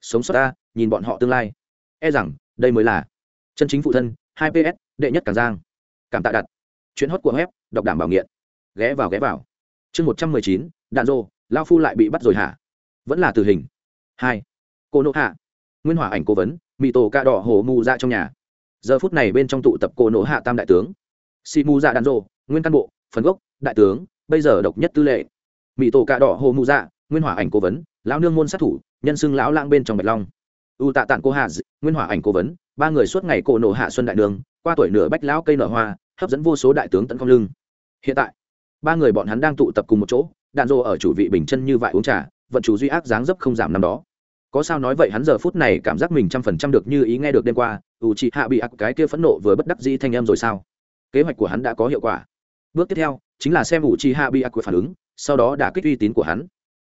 Speaker 1: sống sót ta, nhìn bọn họ tương lai. E rằng, đây mới là chân chính phụ thân, hai ps đệ nhất càng giang. Cảm tạ đặt. Chuyến hót của web, đọc đảm bảo nghiện. Ghé vào ghé vào. Chương một trăm mười chín, đạn rô, lao phu lại bị bắt rồi hả? Vẫn là tử hình. Hai. Cô nộ hạ. Nguyên hỏa ảnh cố vấn mỹ tổ ca đỏ hổ mù ra trong nhà giờ phút này bên trong tụ tập cô nổ hạ tam đại tướng. Si mù dạ đàn rộ nguyên cán bộ, phần gốc, đại tướng, bây giờ độc nhất tư lệ. Mỹ tổ cà đỏ Hồ mù dạ nguyên hỏa ảnh cố vấn, lão nương môn sát thủ, nhân xưng lão lang bên trong bạch long. U tạ tạng cô hạ nguyên hỏa ảnh cố vấn, ba người suốt ngày cổ nổ hạ xuân đại đường, qua tuổi nửa bách lão cây nở hoa, hấp dẫn vô số đại tướng tấn công lưng. Hiện tại, ba người bọn hắn đang tụ tập cùng một chỗ đạn dô ở chủ vị bình chân như vại uống trà, vận chủ duy ác dáng dấp không giảm năm đó có sao nói vậy hắn giờ phút này cảm giác mình trăm phần trăm được như ý nghe được đêm qua u chị hạ bị ác cái kia phẫn nộ vừa bất đắc dĩ thanh em rồi sao? Kế hoạch của hắn đã có hiệu quả. Bước tiếp theo, chính là xem u chị hạ bị ác phản ứng, sau đó đã kích uy tín của hắn.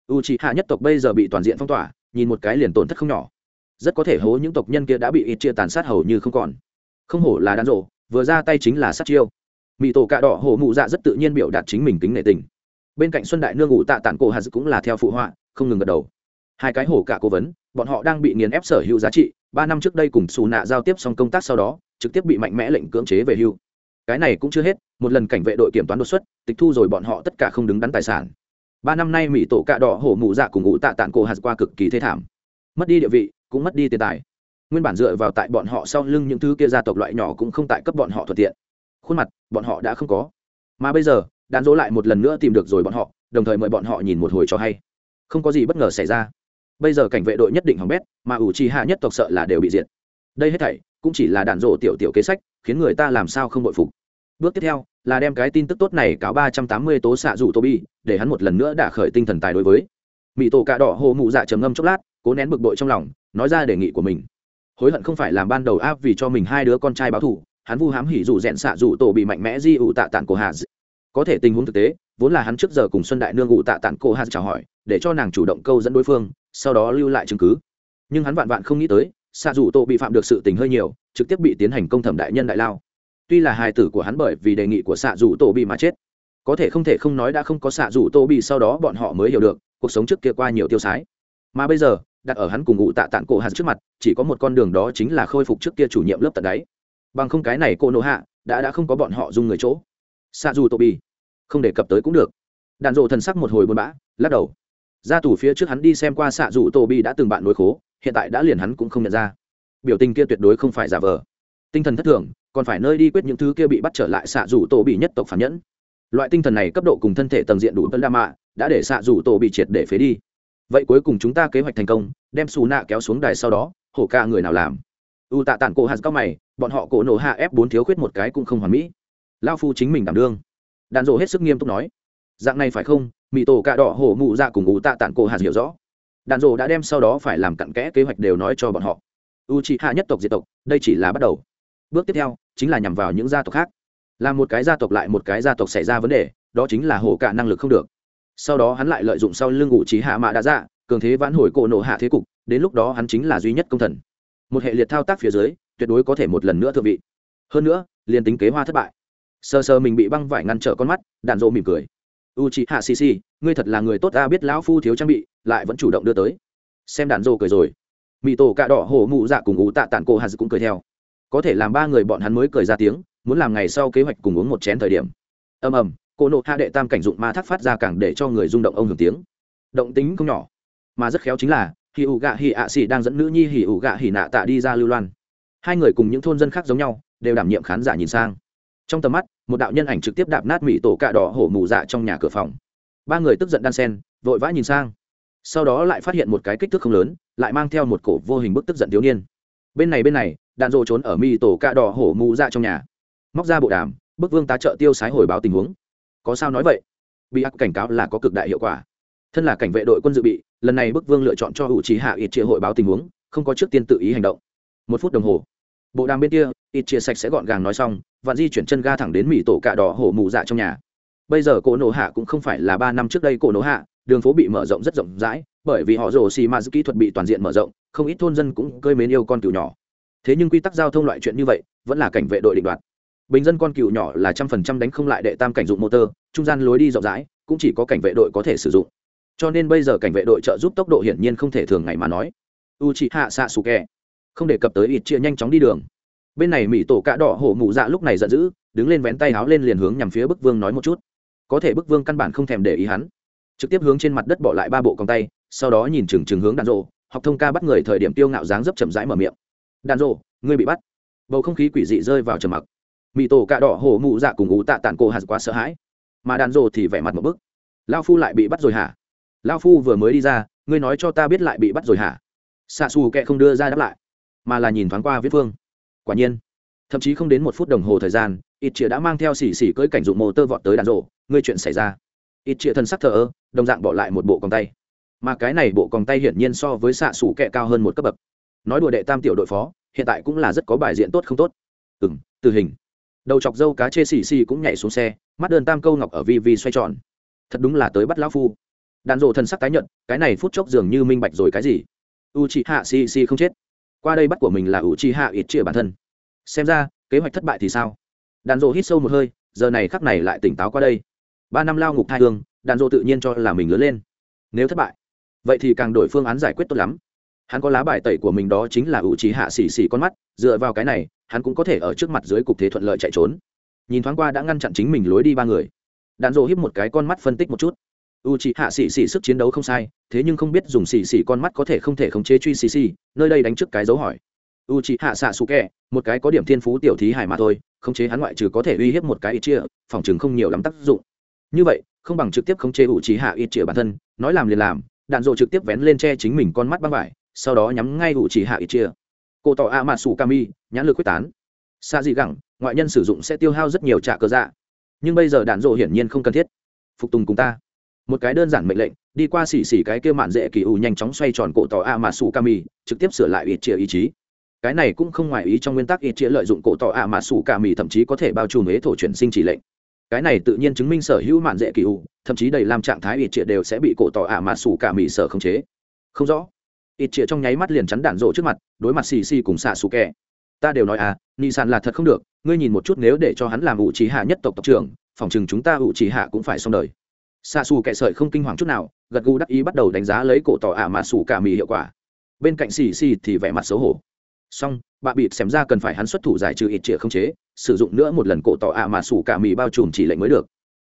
Speaker 1: U chị hạ nhất tộc bây giờ bị toàn diện phong tỏa, nhìn một cái liền tổn thất không nhỏ. Rất có thể hố những tộc nhân kia đã bị ít chia tàn sát hầu như không còn. Không hổ là đan rộ, vừa ra tay chính là sát chiêu. Mỹ tổ cạ đỏ hổ mụ dạ rất tự nhiên biểu đạt chính mình kính nệ tình. Bên cạnh xuân đại nương ngụ tạ tản cổ hạt cũng là theo phụ họa, không ngừng gật đầu hai cái hổ cả cố vấn, bọn họ đang bị nghiền ép sở hữu giá trị, ba năm trước đây cùng xù nạ giao tiếp xong công tác sau đó, trực tiếp bị mạnh mẽ lệnh cưỡng chế về hưu. Cái này cũng chưa hết, một lần cảnh vệ đội kiểm toán đột xuất, tịch thu rồi bọn họ tất cả không đứng đắn tài sản. Ba năm nay mỹ tổ cạ đỏ hổ mụ dạ cùng ngụ tạ tản cổ hạt qua cực kỳ thế thảm. Mất đi địa vị, cũng mất đi tiền tài. Nguyên bản dựa vào tại bọn họ sau lưng những thứ kia gia tộc loại nhỏ cũng không tại cấp bọn họ thuận tiện. Khuôn mặt, bọn họ đã không có. Mà bây giờ, đàn dỗ lại một lần nữa tìm được rồi bọn họ, đồng thời mời bọn họ nhìn một hồi cho hay. Không có gì bất ngờ xảy ra bây giờ cảnh vệ đội nhất định hỏng bét, mà ủ trì hạ nhất tộc sợ là đều bị diệt. Đây hết thảy cũng chỉ là đạn rổ tiểu tiểu kế sách, khiến người ta làm sao không bội phục. Bước tiếp theo là đem cái tin tức tốt này cáo ba trăm tám mươi tố xạ rủ tô bi để hắn một lần nữa đả khởi tinh thần tài đối với. Mỹ tổ cạ đỏ hồ mụ dạ trầm ngâm chốc lát, cố nén bực bội trong lòng, nói ra đề nghị của mình. Hối hận không phải làm ban đầu áp vì cho mình hai đứa con trai báo thù, hắn vu hám hỉ dù rẽn xạ dù tổ bị mạnh mẽ di ụ tạ tạng cổ hà có thể tình huống thực tế, vốn là hắn trước giờ cùng xuân đại nương ụ tạ tạng cổ hà chào hỏi, để cho nàng chủ động câu dẫn đối phương sau đó lưu lại chứng cứ. Nhưng hắn vạn vạn không nghĩ tới xạ dù tổ bị phạm được sự tình hơi nhiều trực tiếp bị tiến hành công thẩm đại nhân đại lao. Tuy là hài tử của hắn bởi vì đề nghị của xạ dù tổ bị mà chết có thể không thể không nói đã không có xạ dù tổ bị sau đó bọn họ mới hiểu được cuộc sống trước kia qua nhiều tiêu sái. Mà bây giờ đặt ở hắn cùng ngụ tạ tạng cổ hạt trước mặt chỉ có một con đường đó chính là khôi phục trước kia chủ nhiệm lớp tận đáy. Bằng không cái này cô nộ hạ đã đã không có bọn họ dung người chỗ. Xạ dù tô bị, không đề cập tới cũng được. Đàn rộ thần sắc một hồi buồn bã lắc đầu ra tù phía trước hắn đi xem qua xạ dù tô bi đã từng bạn nối khố, hiện tại đã liền hắn cũng không nhận ra. Biểu tình kia tuyệt đối không phải giả vờ. Tinh thần thất thường, còn phải nơi đi quyết những thứ kia bị bắt trở lại xạ dù tô bị nhất tộc phản nhẫn. Loại tinh thần này cấp độ cùng thân thể tầng diện đủ tân đa mạ, đã để xạ dù tô bị triệt để phế đi. Vậy cuối cùng chúng ta kế hoạch thành công, đem xù nạ kéo xuống đài sau đó, hổ ca người nào làm? U tạ tản cổ hạt cao mày, bọn họ cổ nổ hạ ép bốn thiếu khuyết một cái cũng không hoàn mỹ. Lao phu chính mình đảm đương. Đàn rộ hết sức nghiêm túc nói. Dạng này phải không? Mỹ tổ cạ đỏ hổ mụ dạ cùng ngụ tạ tản cổ hạt hiểu rõ. Đàn rộ đã đem sau đó phải làm cặn kẽ kế hoạch đều nói cho bọn họ. U trị hạ nhất tộc diệt tộc, đây chỉ là bắt đầu. Bước tiếp theo, chính là nhằm vào những gia tộc khác. Là một cái gia tộc lại một cái gia tộc xảy ra vấn đề, đó chính là hổ cả năng lực không được. Sau đó hắn lại lợi dụng sau lưng ngụ trí hạ mạ đã ra dạ, cường thế vãn hồi cổ nổ hạ thế cục, đến lúc đó hắn chính là duy nhất công thần. Một hệ liệt thao tác phía dưới, tuyệt đối có thể một lần nữa thượng vị. Hơn nữa, liền tính kế hoa thất bại. Sơ sơ mình bị băng vải ngăn trở con mắt, đạn dỗ mỉm cười u chị hạ xì xì ngươi thật là người tốt ta biết lão phu thiếu trang bị, lại vẫn chủ động đưa tới. Xem đàn rô cười rồi. Mỹ tổ cạ đỏ hổ mụ dạ cùng ú tạ tản cô hà cũng cười theo. Có thể làm ba người bọn hắn mới cười ra tiếng, muốn làm ngày sau kế hoạch cùng uống một chén thời điểm. Ầm ầm, cô nộ hạ đệ tam cảnh dụng ma thác phát ra càng để cho người rung động ông hưởng tiếng. Động tính không nhỏ, mà rất khéo chính là hì ủ gạ hì ạ xì đang dẫn nữ nhi hì ủ gạ hì nạ tạ đi ra lưu loan. Hai người cùng những thôn dân khác giống nhau, đều đảm nhiệm khán giả nhìn sang trong tầm mắt, một đạo nhân ảnh trực tiếp đạp nát mỹ tổ cạ đỏ hổ mù dạ trong nhà cửa phòng. Ba người tức giận đan sen, vội vã nhìn sang. Sau đó lại phát hiện một cái kích thước không lớn, lại mang theo một cổ vô hình bức tức giận thiếu niên. Bên này bên này, đạn rộ trốn ở mỹ tổ cạ đỏ hổ mù dạ trong nhà. Móc ra bộ đàm bức vương tá trợ tiêu sái hồi báo tình huống. Có sao nói vậy? Bị ác cảnh cáo là có cực đại hiệu quả. Thân là cảnh vệ đội quân dự bị, lần này bức vương lựa chọn cho hữu trí hạ ít chia hội báo tình huống, không có trước tiên tự ý hành động. Một phút đồng hồ. Bộ đàm bên kia ít chia sạch sẽ gọn gàng nói xong vạn di chuyển chân ga thẳng đến mỹ tổ cạ đỏ hổ mù dạ trong nhà. Bây giờ cổ nổ hạ cũng không phải là ba năm trước đây cổ nổ hạ, đường phố bị mở rộng rất rộng rãi, bởi vì họ rồ xì ma kỹ thuật bị toàn diện mở rộng, không ít thôn dân cũng cơi mến yêu con cừu nhỏ. Thế nhưng quy tắc giao thông loại chuyện như vậy, vẫn là cảnh vệ đội định đoạt. Bình dân con cừu nhỏ là trăm phần trăm đánh không lại đệ tam cảnh dụng motor, trung gian lối đi rộng rãi, cũng chỉ có cảnh vệ đội có thể sử dụng. Cho nên bây giờ cảnh vệ đội trợ giúp tốc độ hiển nhiên không thể thường ngày mà nói. U chị hạ xạ xù kẹ không đề cập tới ít chia nhanh chóng đi đường bên này mỹ tổ cạ đỏ hổ mụ dạ lúc này giận dữ, đứng lên vén tay áo lên liền hướng nhằm phía bức vương nói một chút. Có thể bức vương căn bản không thèm để ý hắn. Trực tiếp hướng trên mặt đất bỏ lại ba bộ còng tay, sau đó nhìn chừng chừng hướng đàn rộ, học thông ca bắt người thời điểm tiêu ngạo dáng dấp chậm rãi mở miệng. Đàn rộ, ngươi bị bắt. Bầu không khí quỷ dị rơi vào trầm mặc. Mỹ tổ cạ đỏ hổ mụ dạ cùng ú tạ tản cô hạt quá sợ hãi. Mà đàn rộ thì vẻ mặt một bức. Lao phu lại bị bắt rồi hả? Lao phu vừa mới đi ra, ngươi nói cho ta biết lại bị bắt rồi hả? Xạ xù kệ không đưa ra đáp lại, mà là nhìn thoáng qua viết phương quả nhiên, thậm chí không đến một phút đồng hồ thời gian, ít chĩa đã mang theo xỉ xỉ cưỡi cảnh dụng mô tơ vọt tới đàn rộ. Ngươi chuyện xảy ra. Ít chĩa thân sắc thờ ơ, đồng dạng bỏ lại một bộ còng tay. Mà cái này bộ còng tay hiển nhiên so với xạ xủ kẹ cao hơn một cấp bậc. Nói đùa đệ tam tiểu đội phó, hiện tại cũng là rất có bài diện tốt không tốt. Ừ m tử hình. Đầu chọc dâu cá chê xì xì cũng nhảy xuống xe, mắt đơn tam câu ngọc ở vi vi xoay tròn. Thật đúng là tới bắt lão phu. Đàn rộ thần sắc tái nhận cái này phút chốc dường như minh bạch rồi cái gì. U chị hạ xì xì không chết qua đây bắt của mình là ủ chi hạ ít chia bản thân. Xem ra, kế hoạch thất bại thì sao? Đàn rộ hít sâu một hơi, giờ này khắc này lại tỉnh táo qua đây. Ba năm lao ngục thai hương đàn rộ tự nhiên cho là mình lớn lên. Nếu thất bại, vậy thì càng đổi phương án giải quyết tốt lắm. Hắn có lá bài tẩy của mình đó chính là ủ trí hạ xỉ xỉ con mắt, dựa vào cái này, hắn cũng có thể ở trước mặt dưới cục thế thuận lợi chạy trốn. Nhìn thoáng qua đã ngăn chặn chính mình lối đi ba người. Đạn dộ híp một cái con mắt phân tích một chút u c hạ xỉ xỉ sức chiến đấu không sai, thế nhưng không biết dùng xỉ xỉ con mắt có thể không thể khống chế truy xỉ xỉ nơi đây đánh trước cái dấu hỏi. U c hạ xạ xù kẹ, một cái có điểm thiên phú tiểu thí hải mà thôi, khống chế hắn ngoại trừ có thể uy hiếp một cái ít chia phòng chừng không nhiều lắm tác dụng. Như vậy, không bằng trực tiếp khống chế u c hạ ít chia bản thân, nói làm liền làm, đạn dộ trực tiếp vén lên che chính mình con mắt băng vải, sau đó nhắm ngay u c hạ ít chia cổ tỏ a mạ sủ kami nhãn lực quyết tán. Xa dị gẳng, ngoại nhân sử dụng sẽ tiêu hao rất nhiều trạ cơ dạ. Nhưng bây giờ đạn dộ hiển nhiên không cần thiết. Phục tùng cùng ta một cái đơn giản mệnh lệnh, đi qua xỉ xỉ cái kia mạn dễ kỳ ủ nhanh chóng xoay tròn cổ tỏ a mà sủ kami trực tiếp sửa lại ít chia ý chí. Cái này cũng không ngoài ý trong nguyên tắc ít chia lợi dụng cổ tỏ a mà sủ kami thậm chí có thể bao trùm ế thổ chuyển sinh chỉ lệnh. Cái này tự nhiên chứng minh sở hữu mạn dễ kỳ ủ thậm chí đầy làm trạng thái ít chia đều sẽ bị cổ tỏ a mà sủ kami sở khống chế. Không rõ. Ít chia trong nháy mắt liền chắn đạn rộ trước mặt, đối mặt xì xì cùng xạ xù kẹ ta đều nói à nị sàn là thật không được, ngươi nhìn một chút nếu để cho hắn làm ủ trí hạ nhất tộc tộc trưởng, phòng chừng chúng ta ủ trí hạ cũng phải xong đời xa xù kẻ sợi không kinh hoàng chút nào, gật gù đắc ý bắt đầu đánh giá lấy cổ tỏ ả mà xù cả mì hiệu quả. Bên cạnh xì xì thì vẻ mặt xấu hổ. Xong, bà bịt xem ra cần phải hắn xuất thủ giải trừ ít trịa không chế, sử dụng nữa một lần cổ tỏ ả mà xù cả mì bao trùm chỉ lệnh mới được.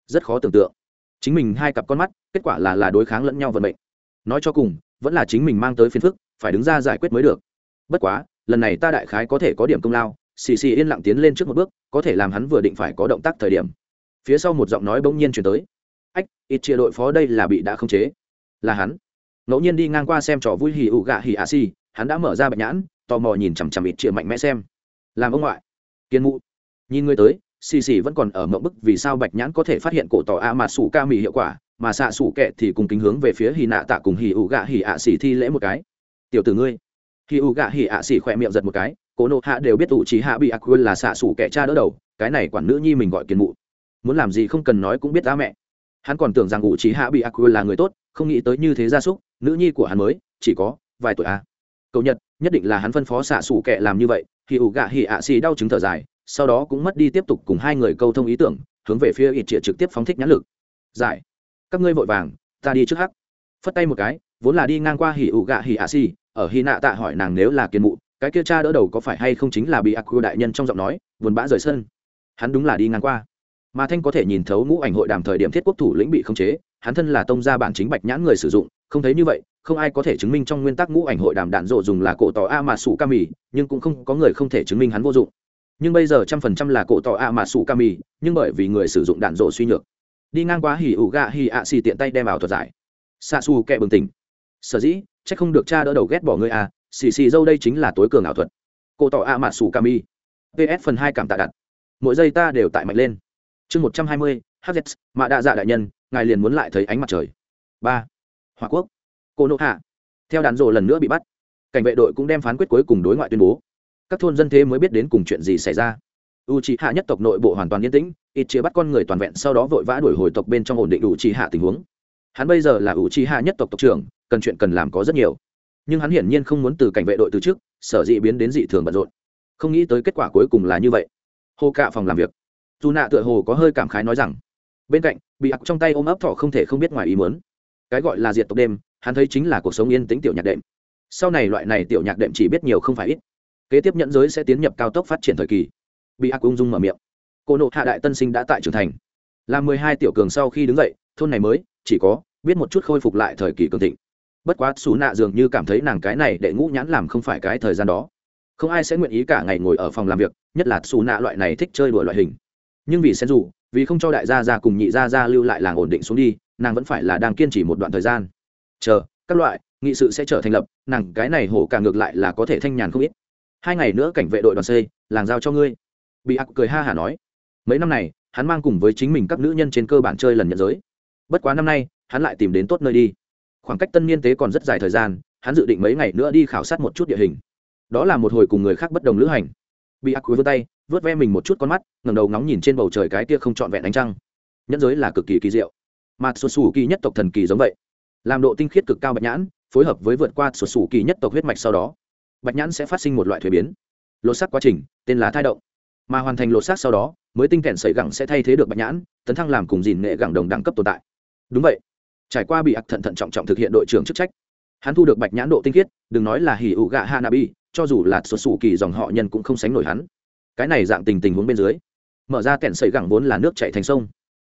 Speaker 1: Rất khó tưởng tượng. Chính mình hai cặp con mắt, kết quả là là đối kháng lẫn nhau vận mệnh. Nói cho cùng, vẫn là chính mình mang tới phiền phức, phải đứng ra giải quyết mới được. Bất quá, lần này ta đại khái có thể có điểm công lao, xì xì yên lặng tiến lên trước một bước, có thể làm hắn vừa định phải có động tác thời điểm. Phía sau một giọng nói bỗng nhiên chuyển tới ách, ít chia đội phó đây là bị đã không chế. Là hắn. Ngẫu nhiên đi ngang qua xem trò vui hì ụ gạ hì ạ xì, hắn đã mở ra bạch nhãn, tò mò nhìn chằm chằm ít chia mạnh mẽ xem. Làm ông ngoại. Kiên mụ. Nhìn người tới, xì xì vẫn còn ở mộng bức vì sao bạch nhãn có thể phát hiện cổ tỏ a mà sủ ca mì hiệu quả, mà xạ sủ kệ thì cùng kính hướng về phía hì nạ tạ cùng hì ụ gạ hì ạ xì thi lễ một cái. Tiểu tử ngươi. Hì ụ gạ hì ạ xì khỏe miệng giật một cái, cố nộ hạ đều biết ủ trí hạ bị ác quên là xạ sủ kẻ cha đỡ đầu, cái này quản nữ nhi mình gọi kiên mụ. Muốn làm gì không cần nói cũng biết ta mẹ hắn còn tưởng rằng ủ trí hạ bị ác quên là người tốt, không nghĩ tới như thế gia súc, nữ nhi của hắn mới, chỉ có vài tuổi a à. cậu nhật, nhất định là hắn phân phó xạ xù kệ làm như vậy, thì ủ gạ hỉ ạ xì đau chứng thở dài, sau đó cũng mất đi tiếp tục cùng hai người câu thông ý tưởng, hướng về phía ít triệt trực tiếp phóng thích nhãn lực. Giải. Các ngươi vội vàng, ta đi trước hắc. Phất tay một cái, vốn là đi ngang qua hỉ ủ gạ hỉ ạ xì, ở hy nạ tạ hỏi nàng nếu là kiên mụ, cái kia cha đỡ đầu có phải hay không chính là bị ác quy đại nhân trong giọng nói, buồn bã rời sân. Hắn đúng là đi ngang qua mà thanh có thể nhìn thấu ngũ ảnh hội đàm thời điểm thiết quốc thủ lĩnh bị khống chế, hắn thân là tông gia bản chính bạch nhãn người sử dụng, không thấy như vậy, không ai có thể chứng minh trong nguyên tắc ngũ ảnh hội đàm đạn dộ dùng là cổ tỏ a mà sủ ca mì, nhưng cũng không có người không thể chứng minh hắn vô dụng. Nhưng bây giờ trăm phần trăm là cổ tỏ a mà sủ ca mì, nhưng bởi vì người sử dụng đạn dộ suy nhược. Đi ngang qua hỉ ủ gạ hỉ ạ xì tiện tay đem vào thuật giải. Xa xù kẹ bừng tỉnh. Sở dĩ c h ắ c không được cha đỡ đầu ghét bỏ ngươi à xì xì dâu đây chính là tối cường ảo thuật. Cổ tỏ a mà sủ ca mì. Ps phần hai cảm tạ đặt. Mỗi giây ta đều tại mạnh lên chương một trăm hai mươi hz mạ đa dạ đại nhân, ngài liền muốn lại thấy ánh mặt trời. Ba hòa quốc. Cô nộ hạ. Theo đàn rộ lần nữa bị bắt, cảnh vệ đội cũng đem phán quyết cuối cùng đối ngoại tuyên bố. Các thôn dân thế mới biết đến cùng chuyện gì xảy ra. U c hạ nhất tộc nội bộ hoàn toàn yên tĩnh, ít chia bắt con người toàn vẹn sau đó vội vã đuổi hồi tộc bên trong ổn định u c hạ tình huống. Hắn bây giờ là u c hạ nhất tộc tộc trưởng, cần chuyện cần làm có rất nhiều. Nhưng hắn hiển nhiên không muốn từ cảnh vệ đội từ trước, sở dị biến đến dị thường bận rộn. Không nghĩ tới kết quả cuối cùng là như vậy. Hô cạ phòng làm việc dù nạ tựa hồ có hơi cảm khái nói rằng, bên cạnh, bị ặc trong tay ôm ấp thọ không thể không biết ngoài ý muốn. Cái gọi là diệt tộc đêm, hắn thấy chính là cuộc sống yên tĩnh tiểu nhạc đệm. Sau này loại này tiểu nhạc đệm chỉ biết nhiều không phải ít. Kế tiếp nhẫn giới sẽ tiến nhập cao tốc phát triển thời kỳ. Bị ặc ung dung mở miệng. Cô nộ hạ đại tân sinh đã tại trưởng thành. Là mười hai tiểu cường sau khi đứng dậy, thôn này mới, chỉ có, biết một chút khôi phục lại thời kỳ cường thịnh. Bất quá, xù nạ dường như cảm thấy nàng cái này đệ ngũ nhãn làm không phải cái thời gian đó. Không ai sẽ nguyện ý cả ngày ngồi ở phòng làm việc, nhất là xù nạ loại này thích chơi đùa loại hình nhưng vì sen dù, vì không cho đại gia ra cùng nhị gia ra lưu lại làng ổn định xuống đi, nàng vẫn phải là đang kiên trì một đoạn thời gian. Chờ, các loại, nghị sự sẽ trở thành lập, nàng cái này hổ cả ngược lại là có thể thanh nhàn không ít. Hai ngày nữa cảnh vệ đội đoàn c làng giao cho ngươi. Bị ác cười ha hả nói. Mấy năm này, hắn mang cùng với chính mình các nữ nhân trên cơ bản chơi lần nhận giới. Bất quá năm nay, hắn lại tìm đến tốt nơi đi. Khoảng cách tân niên tế còn rất dài thời gian, hắn dự định mấy ngày nữa đi khảo sát một chút địa hình. Đó là một hồi cùng người khác bất đồng lữ hành. Bị ác cuối vươn tay vớt ve mình một chút con mắt ngầm đầu ngóng nhìn trên bầu trời cái kia không trọn vẹn ánh trăng. Nhẫn giới là cực kỳ kỳ diệu. Mà sụt sù kỳ nhất tộc thần kỳ giống vậy. Làm độ tinh khiết cực cao bạch nhãn, phối hợp với vượt qua sụt sù kỳ nhất tộc huyết mạch sau đó, bạch nhãn sẽ phát sinh một loại thuế biến. Lột xác quá trình, tên là thai động. Mà hoàn thành lột xác sau đó, mới tinh kèn sẩy gẳng sẽ thay thế được bạch nhãn, tấn thăng làm cùng dìn nghệ gẳng đồng đẳng cấp tồn tại. Đúng vậy. Trải qua bị ạc thận thận trọng trọng thực hiện đội trưởng chức trách, hắn thu được bạch nhãn độ tinh khiết, đừng nói là hỉ ụ gạ hanabi, cho dù là xuất xù kỳ dòng họ nhân cũng không sánh nổi hắn cái này dạng tình tình huống bên dưới, mở ra kẹn sậy gẳng vốn là nước chạy thành sông.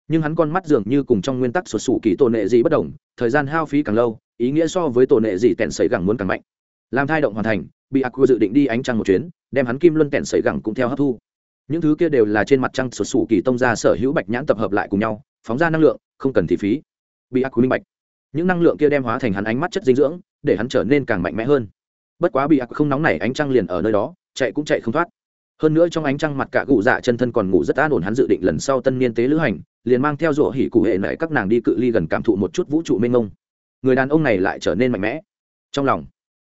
Speaker 1: Nhưng hắn con mắt dường như cùng trong nguyên tắc xuất sủ kỳ tổ nệ gì bất đồng, thời gian hao phí càng lâu, ý nghĩa so với tổ nệ gì kẹn sậy gẳng muốn càng mạnh. Làm thai động hoàn thành, bị aq dự định đi ánh trăng một chuyến, đem hắn kim luân kẹn sậy gẳng cũng theo hấp thu. Những thứ kia đều là trên mặt trăng xuất sủ kỳ tông ra sở hữu bạch nhãn tập hợp lại cùng nhau, phóng ra năng lượng, không cần thị phí. Bị ác minh bạch. Những năng lượng kia đem hóa thành hắn ánh mắt chất dinh dưỡng, để hắn trở nên càng mạnh mẽ hơn. Bất quá bị ác không nóng nảy ánh trăng liền ở nơi đó, chạy cũng chạy không thoát hơn nữa trong ánh trăng mặt cả cụ dạ chân thân còn ngủ rất an ổn, hắn dự định lần sau tân niên tế lữ hành, liền mang theo rủa hỉ cụ hệ nảy các nàng đi cự ly gần cảm thụ một chút vũ trụ mênh mông. Người đàn ông này lại trở nên mạnh mẽ. Trong lòng,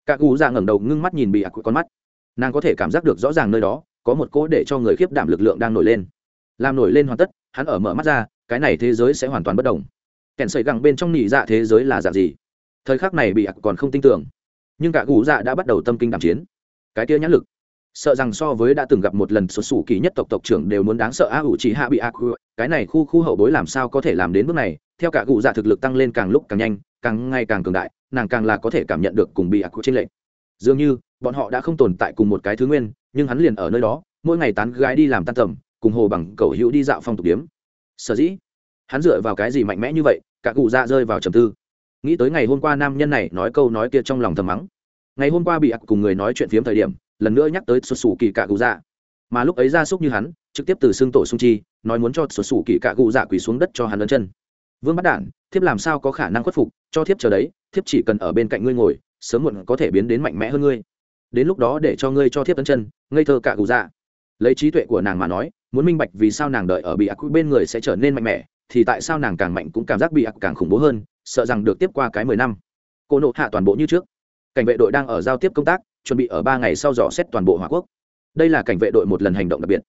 Speaker 1: cả cụ dạ ngẩng đầu ngưng mắt nhìn bị ác con mắt. Nàng có thể cảm giác được rõ ràng nơi đó, có một cỗ để cho người khiếp đảm lực lượng đang nổi lên. Làm nổi lên hoàn tất, hắn ở mở mắt ra, cái này thế giới sẽ hoàn toàn bất đồng kèn sợi gẳng bên trong nỉ dạ thế giới là dạng gì? Thời khắc này bị ạc còn không tin tưởng, nhưng cả cụ dạ đã bắt đầu tâm kinh đàm chiến. Cái kia nhãn lực sợ rằng so với đã từng gặp một lần xuất xù kỳ nhất tộc tộc trưởng đều muốn đáng sợ a ủ chỉ hạ bị ác cái này khu khu hậu bối làm sao có thể làm đến bước này? Theo cả cụ dạ thực lực tăng lên càng lúc càng nhanh, càng ngày càng cường đại, nàng càng là có thể cảm nhận được cùng bị ác trên lệnh. Dường như, bọn họ đã không tồn tại cùng một cái thứ nguyên, nhưng hắn liền ở nơi đó, mỗi ngày tán gái đi làm tan tầm, cùng hồ bằng cầu hữu đi dạo phong tục điếm. Sở dĩ, hắn dựa vào cái gì mạnh mẽ như vậy? Cả cụ dạ rơi vào trầm tư. Nghĩ tới ngày hôm qua nam nhân này nói câu nói kia trong lòng thầm mắng. Ngày hôm qua bị ặc cùng người nói chuyện phiếm thời điểm lần nữa nhắc tới xuất xù kỳ cạ cụ dạ. Mà lúc ấy ra súc như hắn, trực tiếp từ xương tổ sung chi, nói muốn cho xuất xù kỳ cạ cụ dạ quỳ xuống đất cho hắn lấn chân. Vương bắt đản, thiếp làm sao có khả năng khuất phục, cho thiếp chờ đấy, thiếp chỉ cần ở bên cạnh ngươi ngồi, sớm muộn có thể biến đến mạnh mẽ hơn ngươi. Đến lúc đó để cho ngươi cho thiếp tấn chân, ngây thơ cạ cụ dạ. Lấy trí tuệ của nàng mà nói, muốn minh bạch vì sao nàng đợi ở bị ác bên người sẽ trở nên mạnh mẽ, thì tại sao nàng càng mạnh cũng cảm giác bị ác càng khủng bố hơn, sợ rằng được tiếp qua cái mười năm. Cô nộ hạ toàn bộ như trước. Cảnh vệ đội đang ở giao tiếp công tác chuẩn bị ở ba ngày sau dò xét toàn bộ hỏa quốc. Đây là cảnh vệ đội một lần hành động đặc biệt.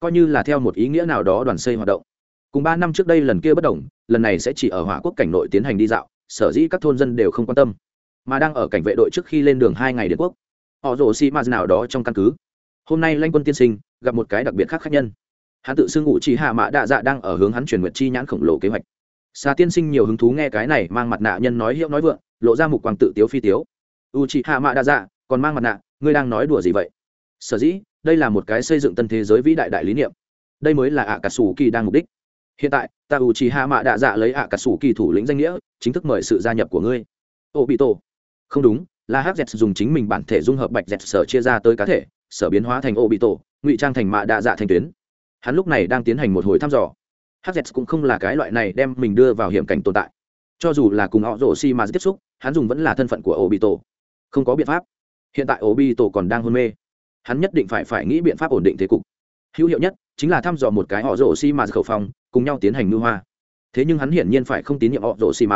Speaker 1: Coi như là theo một ý nghĩa nào đó đoàn xây hoạt động. Cùng ba năm trước đây lần kia bất đồng, lần này sẽ chỉ ở hỏa quốc cảnh nội tiến hành đi dạo, sở dĩ các thôn dân đều không quan tâm. Mà đang ở cảnh vệ đội trước khi lên đường hai ngày đến quốc, họ rổ xi m nào đó trong căn cứ. Hôm nay lanh quân tiên sinh gặp một cái đặc biệt khác khác nhân. Hắn tự xưng ngụ chỉ hạ mã đạ dạ đang ở hướng hắn truyền nguyện chi nhãn khổng lồ kế hoạch. Xa tiên sinh nhiều hứng thú nghe cái này, mang mặt nạ nhân nói hiệu nói vượng, lộ ra mục quang tự tiếu phi tiếu. U chị hạ mã đạ dạ còn mang mặt nạ, ngươi đang nói đùa gì vậy? Sở dĩ, đây là một cái xây dựng tân thế giới vĩ đại đại lý niệm. Đây mới là ạ cà sủ kỳ đang mục đích. Hiện tại ta u chị hạ mã đạ dạ lấy ạ cà sủ kỳ thủ lĩnh danh nghĩa, chính thức mời sự gia nhập của ngươi. Ô bị tổ không đúng là hz dùng chính mình bản thể dung hợp bạch dẹt sở chia ra tới cá thể, sở biến hóa thành ô bị tổ ngụy trang thành mạ đạ dạ thành tuyến. Hắn lúc này đang tiến hành một hồi thăm dò. Hz cũng không là cái loại này đem mình đưa vào hiểm cảnh tồn tại. Cho dù là cùng họ rổ xi mà tiếp xúc, hắn dùng vẫn là thân phận của ô bị tổ không có biện pháp hiện tại ô bị tổ còn đang hôn mê. Hắn nhất định phải phải nghĩ biện pháp ổn định thế cục. Hữu hiệu nhất chính là thăm dò một cái họ rổ xi khẩu phong, cùng nhau tiến hành ngư hoa. Thế nhưng hắn hiển nhiên phải không tín nhiệm họ rổ xi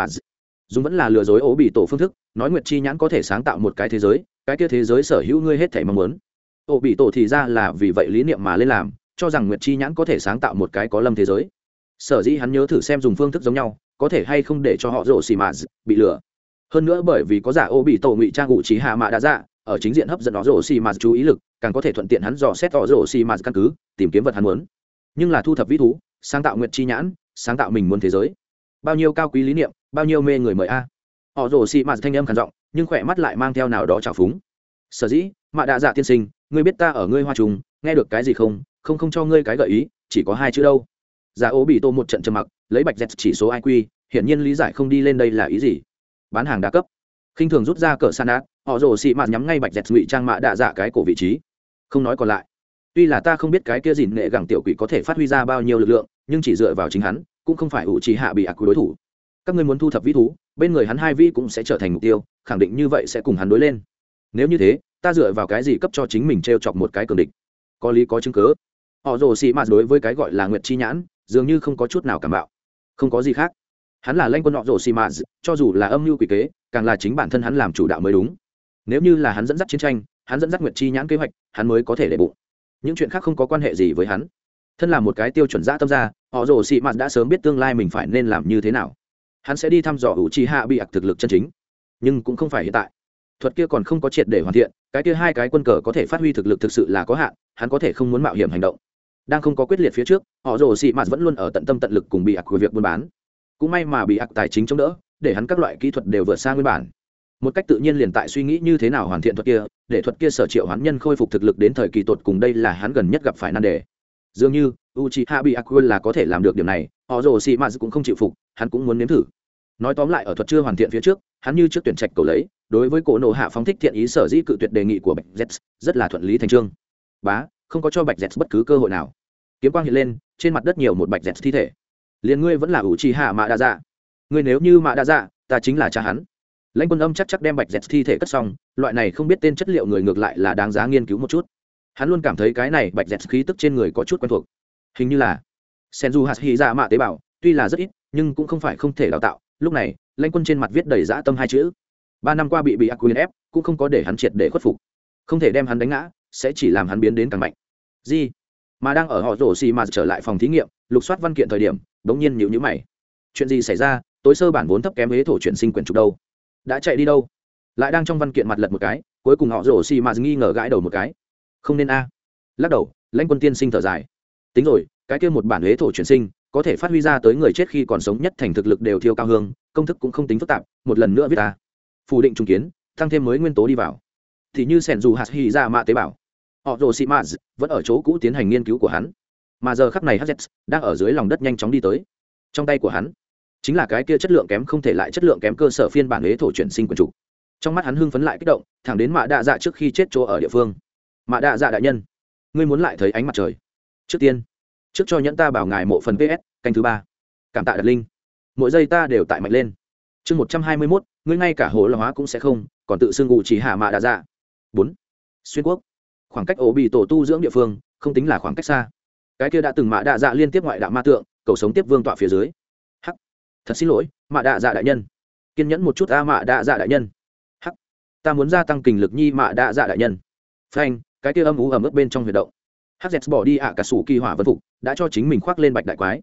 Speaker 1: dùng vẫn là lừa dối ố bị tổ phương thức, nói nguyệt chi nhãn có thể sáng tạo một cái thế giới, cái kia thế giới sở hữu ngươi hết thể mong muốn. Ô bị tổ thì ra là vì vậy lý niệm mà lên làm, cho rằng nguyệt chi nhãn có thể sáng tạo một cái có lâm thế giới. Sở dĩ hắn nhớ thử xem dùng phương thức giống nhau, có thể hay không để cho họ rổ xì mà bị lừa. Hơn nữa bởi vì có giả ô bị tổ ngụy trang ngụ trí hạ mạ đã dạ ở chính diện hấp dẫn họ rổ xì mà chú ý lực, càng có thể thuận tiện hắn dò xét họ rổ xì mà căn cứ, tìm kiếm vật hắn muốn. Nhưng là thu thập vĩ thú, sáng tạo nguyệt chi nhãn, sáng tạo mình muốn thế giới. Bao nhiêu cao quý lý niệm, bao nhiêu mê người mời a. Họ rổ xì mà thanh âm khản giọng, nhưng khỏe mắt lại mang theo nào đó trào phúng. Sở dĩ, mạ đạ dạ tiên sinh, ngươi biết ta ở ngươi hoa trùng, nghe được cái gì không? Không không cho ngươi cái gợi ý, chỉ có hai chữ đâu. Dạ Giả ố bị tô một trận trầm mặc, lấy bạch dẹt chỉ số iq hiển nhiên lý giải không đi lên đây là ý gì. Bán hàng đa cấp. Khinh thường rút ra cỡ san át họ rồ xị mạt nhắm ngay bạch dẹt ngụy trang mạ đạ dạ cái cổ vị trí. Không nói còn lại. Tuy là ta không biết cái kia dìn nghệ gẳng tiểu quỷ có thể phát huy ra bao nhiêu lực lượng, nhưng chỉ dựa vào chính hắn, cũng không phải ủ trì hạ bị ác quý đối thủ. Các ngươi muốn thu thập vĩ thú, bên người hắn hai vi cũng sẽ trở thành mục tiêu, khẳng định như vậy sẽ cùng hắn đối lên. Nếu như thế, ta dựa vào cái gì cấp cho chính mình t r e o chọc một cái cường địch? Có lý có chứng cớ họ rồ xị mạt đối với cái gọi là nguyệt chi nhãn, dường như không có chút nào cảm bạo. Không có gì khác. Hắn là lanh quân họ rồ xị mạt, cho dù là âm mưu quỷ kế, càng là chính bản thân hắn làm chủ đạo mới đúng nếu như là hắn dẫn dắt chiến tranh, hắn dẫn dắt nguyệt chi nhãn kế hoạch, hắn mới có thể để bụng. Những chuyện khác không có quan hệ gì với hắn. Thân là một cái tiêu chuẩn giã tâm ra họ rồ xị mạt đã sớm biết tương lai mình phải nên làm như thế nào. Hắn sẽ đi thăm dò ủ trì hạ bị ặc thực lực chân chính. Nhưng cũng không phải hiện tại. Thuật kia còn không có triệt để hoàn thiện, cái kia hai cái quân cờ có thể phát huy thực lực thực sự là có hạn, hắn có thể không muốn mạo hiểm hành động. Đang không có quyết liệt phía trước, họ rồ xị mạt vẫn luôn ở tận tâm tận lực cùng bị ặc của việc buôn bán. Cũng may mà bị ặc tài chính chống đỡ, để hắn các loại kỹ thuật đều vượt xa nguyên bản một cách tự nhiên liền tại suy nghĩ như thế nào hoàn thiện thuật kia, để thuật kia sở triệu hoán nhân khôi phục thực lực đến thời kỳ tột cùng đây là hắn gần nhất gặp phải nan đề. Dường như u c h i h a bị aquil là có thể làm được điểm này họ rồ xị mạt cũng không chịu phục, hắn cũng muốn nếm thử. Nói tóm lại ở thuật chưa hoàn thiện phía trước, hắn như trước tuyển trạch cầu lấy, đối với cổ nộ hạ phóng thích thiện ý sở dĩ cự tuyệt đề nghị của bạch z rất là thuận lý thành trương. Bá, không có cho bạch z bất cứ cơ hội nào. Kiếm quang hiện lên, trên mặt đất nhiều một bạch z thi thể. Liền ngươi vẫn là ủ trì hạ mạ đa dạ ngươi nếu như mạ đa dạ ta chính là cha hắn lãnh quân âm chắc chắc đem bạch dẹt thi thể cất xong, loại này không biết tên chất liệu người ngược lại là đáng giá nghiên cứu một chút. Hắn luôn cảm thấy cái này bạch dẹt khí tức trên người có chút quen thuộc. Hình như là senju hạt hy ra mạ tế bào, tuy là rất ít, nhưng cũng không phải không thể đào tạo. Lúc này, lãnh quân trên mặt viết đầy dã tâm hai chữ. Ba năm qua bị bị ác quyền ép, cũng không có để hắn triệt để khuất phục. Không thể đem hắn đánh ngã, sẽ chỉ làm hắn biến đến càng mạnh. Gì? Mà đang ở họ rổ xì mà trở lại phòng thí nghiệm, lục soát văn kiện thời điểm, bỗng nhiên nhịu nhữ mày. Chuyện gì xảy ra? Tối sơ bản vốn thấp kém ế thổ chuyển sinh quyền trục đâu? Đã chạy đi đâu? Lại đang trong văn kiện mặt lật một cái, cuối cùng họ rổ xì mà nghi ngờ gãi đầu một cái. Không nên a. Lắc đầu, lãnh quân tiên sinh thở dài. Tính rồi, cái kia một bản huế thổ chuyển sinh, có thể phát huy ra tới người chết khi còn sống nhất thành thực lực đều thiêu cao hương, công thức cũng không tính phức tạp, một lần nữa viết ta phủ định trung kiến tăng thêm mới nguyên tố đi vào. Thì như sẻn dù hạt hy ra dạ mạ tế bào họ rồ sĩ maz vẫn ở chỗ cũ tiến hành nghiên cứu của hắn. Mà giờ khắp này hz đang ở dưới lòng đất nhanh chóng đi tới. Trong tay của hắn chính là cái kia chất lượng kém không thể lại chất lượng kém cơ sở phiên bản ế thổ chuyển sinh quần chủ. Trong mắt hắn hưng phấn lại kích động, thẳng đến mạ đạ dạ trước khi chết chỗ ở địa phương. Mạ đạ dạ đại nhân, ngươi muốn lại thấy ánh mặt trời. Trước tiên, trước cho nhẫn ta bảo ngài mộ phần ps, canh thứ ba. Cảm tạ đặt linh. Mỗi giây ta đều tại mạnh lên. Chương một trăm hai mươi mốt, ngươi ngay cả hồ la hóa cũng sẽ không, còn tự xưng ngụ chỉ hạ mạ đạ dạ. Bốn, xuyên quốc. Khoảng cách ổ bị tổ tu dưỡng địa phương, không tính là khoảng cách xa. Cái kia đã từng mạ đạ dạ liên tiếp ngoại đạo ma tượng, cầu sống tiếp vương tọa phía dưới thật xin lỗi, mạ đạ dạ đại nhân. Kiên nhẫn một chút a, mạ đạ dạ đại nhân. Hắc. Ta muốn gia tăng kình lực nhi, mạ đạ dạ đại nhân. Phanh, cái kia âm ú ẩm ướt bên trong huyệt động. Hz bỏ đi ạ, cả sủ kỳ hỏa vân phục, đã cho chính mình khoác lên bạch đại quái.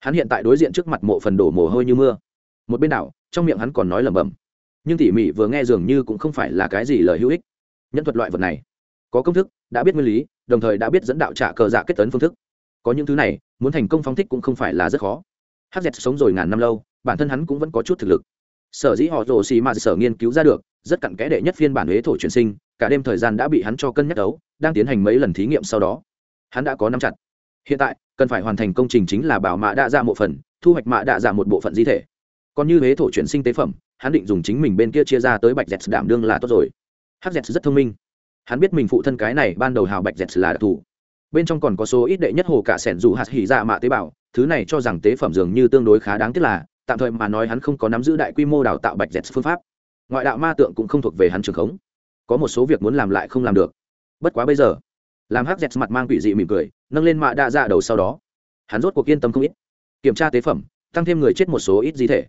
Speaker 1: Hắn hiện tại đối diện trước mặt mộ phần đổ mồ hôi như mưa. Một bên đảo, trong miệng hắn còn nói lẩm bẩm. Nhưng tỉ mỉ vừa nghe dường như cũng không phải là cái gì lời hữu ích. Nhân thuật loại vật này, có công thức, đã biết nguyên lý, đồng thời đã biết dẫn đạo trả cờ dạ kết tấn phương thức. Có những thứ này, muốn thành công phóng thích cũng không phải là rất khó hz sống rồi ngàn năm lâu, bản thân hắn cũng vẫn có chút thực lực. Sở dĩ họ rồ xì mà sở nghiên cứu ra được, rất cặn kẽ đệ nhất phiên bản huế thổ truyền sinh, cả đêm thời gian đã bị hắn cho cân nhắc đấu, đang tiến hành mấy lần thí nghiệm sau đó. Hắn đã có năm chặt. Hiện tại, cần phải hoàn thành công trình chính là bảo mạ đã ra một phần, thu hoạch mạ đã ra một bộ phận di thể. Còn như huế thổ chuyển sinh tế phẩm, hắn định dùng chính mình bên kia chia ra tới bạch dẹt đảm đương là tốt rồi. Hắc dẹt rất thông minh. Hắn biết mình phụ thân cái này ban đầu hào bạch dẹt là đặc thù bên trong còn có số ít đệ nhất hồ cả sẻn dù hạt hỉ dạ mạ tế bào, thứ này cho rằng tế phẩm dường như tương đối khá đáng tiếc là, tạm thời mà nói hắn không có nắm giữ đại quy mô đào tạo bạch dẹt phương pháp. Ngoại đạo ma tượng cũng không thuộc về hắn trường khống. Có một số việc muốn làm lại không làm được. Bất quá bây giờ, làm hắc dẹt mặt mang quỷ dị mỉm cười, nâng lên mạ đa dạ đầu sau đó. Hắn rốt cuộc yên tâm không ít. Kiểm tra tế phẩm, tăng thêm người chết một số ít di thể.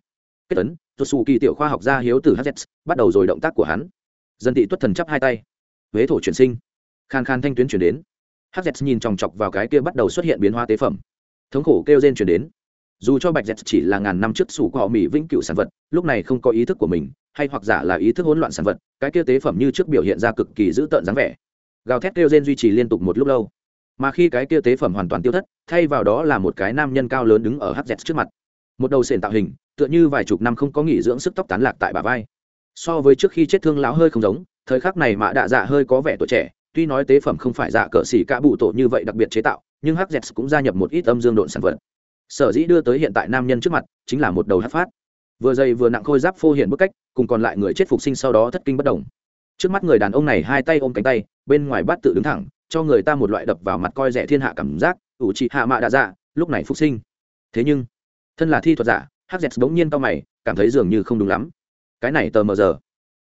Speaker 1: Kết tấn tuột xù kỳ tiểu khoa học gia hiếu từ hz bắt đầu rồi động tác của hắn. Dân tị tuất thần chắp hai tay. Huế thổ chuyển sinh. Khan khan thanh tuyến chuyển đến hz nhìn chòng chọc vào cái kia bắt đầu xuất hiện biến hóa tế phẩm. Thống khổ kêu rên chuyển đến. Dù cho bạch z chỉ là ngàn năm trước sủ của họ mỹ vĩnh cựu sản vật, lúc này không có ý thức của mình, hay hoặc giả là ý thức hỗn loạn sản vật, cái kia tế phẩm như trước biểu hiện ra cực kỳ dữ tợn dáng vẻ. Gào thét kêu rên duy trì liên tục một lúc lâu. Mà khi cái kia tế phẩm hoàn toàn tiêu thất, thay vào đó là một cái nam nhân cao lớn đứng ở hz trước mặt. Một đầu sền tạo hình, tựa như vài chục năm không có nghỉ dưỡng sức tóc tán lạc tại bà vai. So với trước khi chết thương lão hơi không giống, thời khắc này mạ đạ dạ hơi có vẻ tuổi trẻ tuy nói tế phẩm không phải dạ cỡ xỉ cả bụ tổ như vậy đặc biệt chế tạo, nhưng hz cũng gia nhập một ít âm dương độn sản vật. Sở dĩ đưa tới hiện tại nam nhân trước mặt, chính là một đầu hát phát. Vừa dày vừa nặng khôi giáp phô hiện bức cách, cùng còn lại người chết phục sinh sau đó thất kinh bất đồng trước mắt người đàn ông này hai tay ôm cánh tay, bên ngoài bát tự đứng thẳng, cho người ta một loại đập vào mặt coi rẻ thiên hạ cảm giác, ủ trị hạ mạ đã dạ lúc này phục sinh. Thế nhưng, thân là thi thuật giả hz bỗng nhiên to mày, cảm thấy dường như không đúng lắm. Cái này tờ mờ giờ.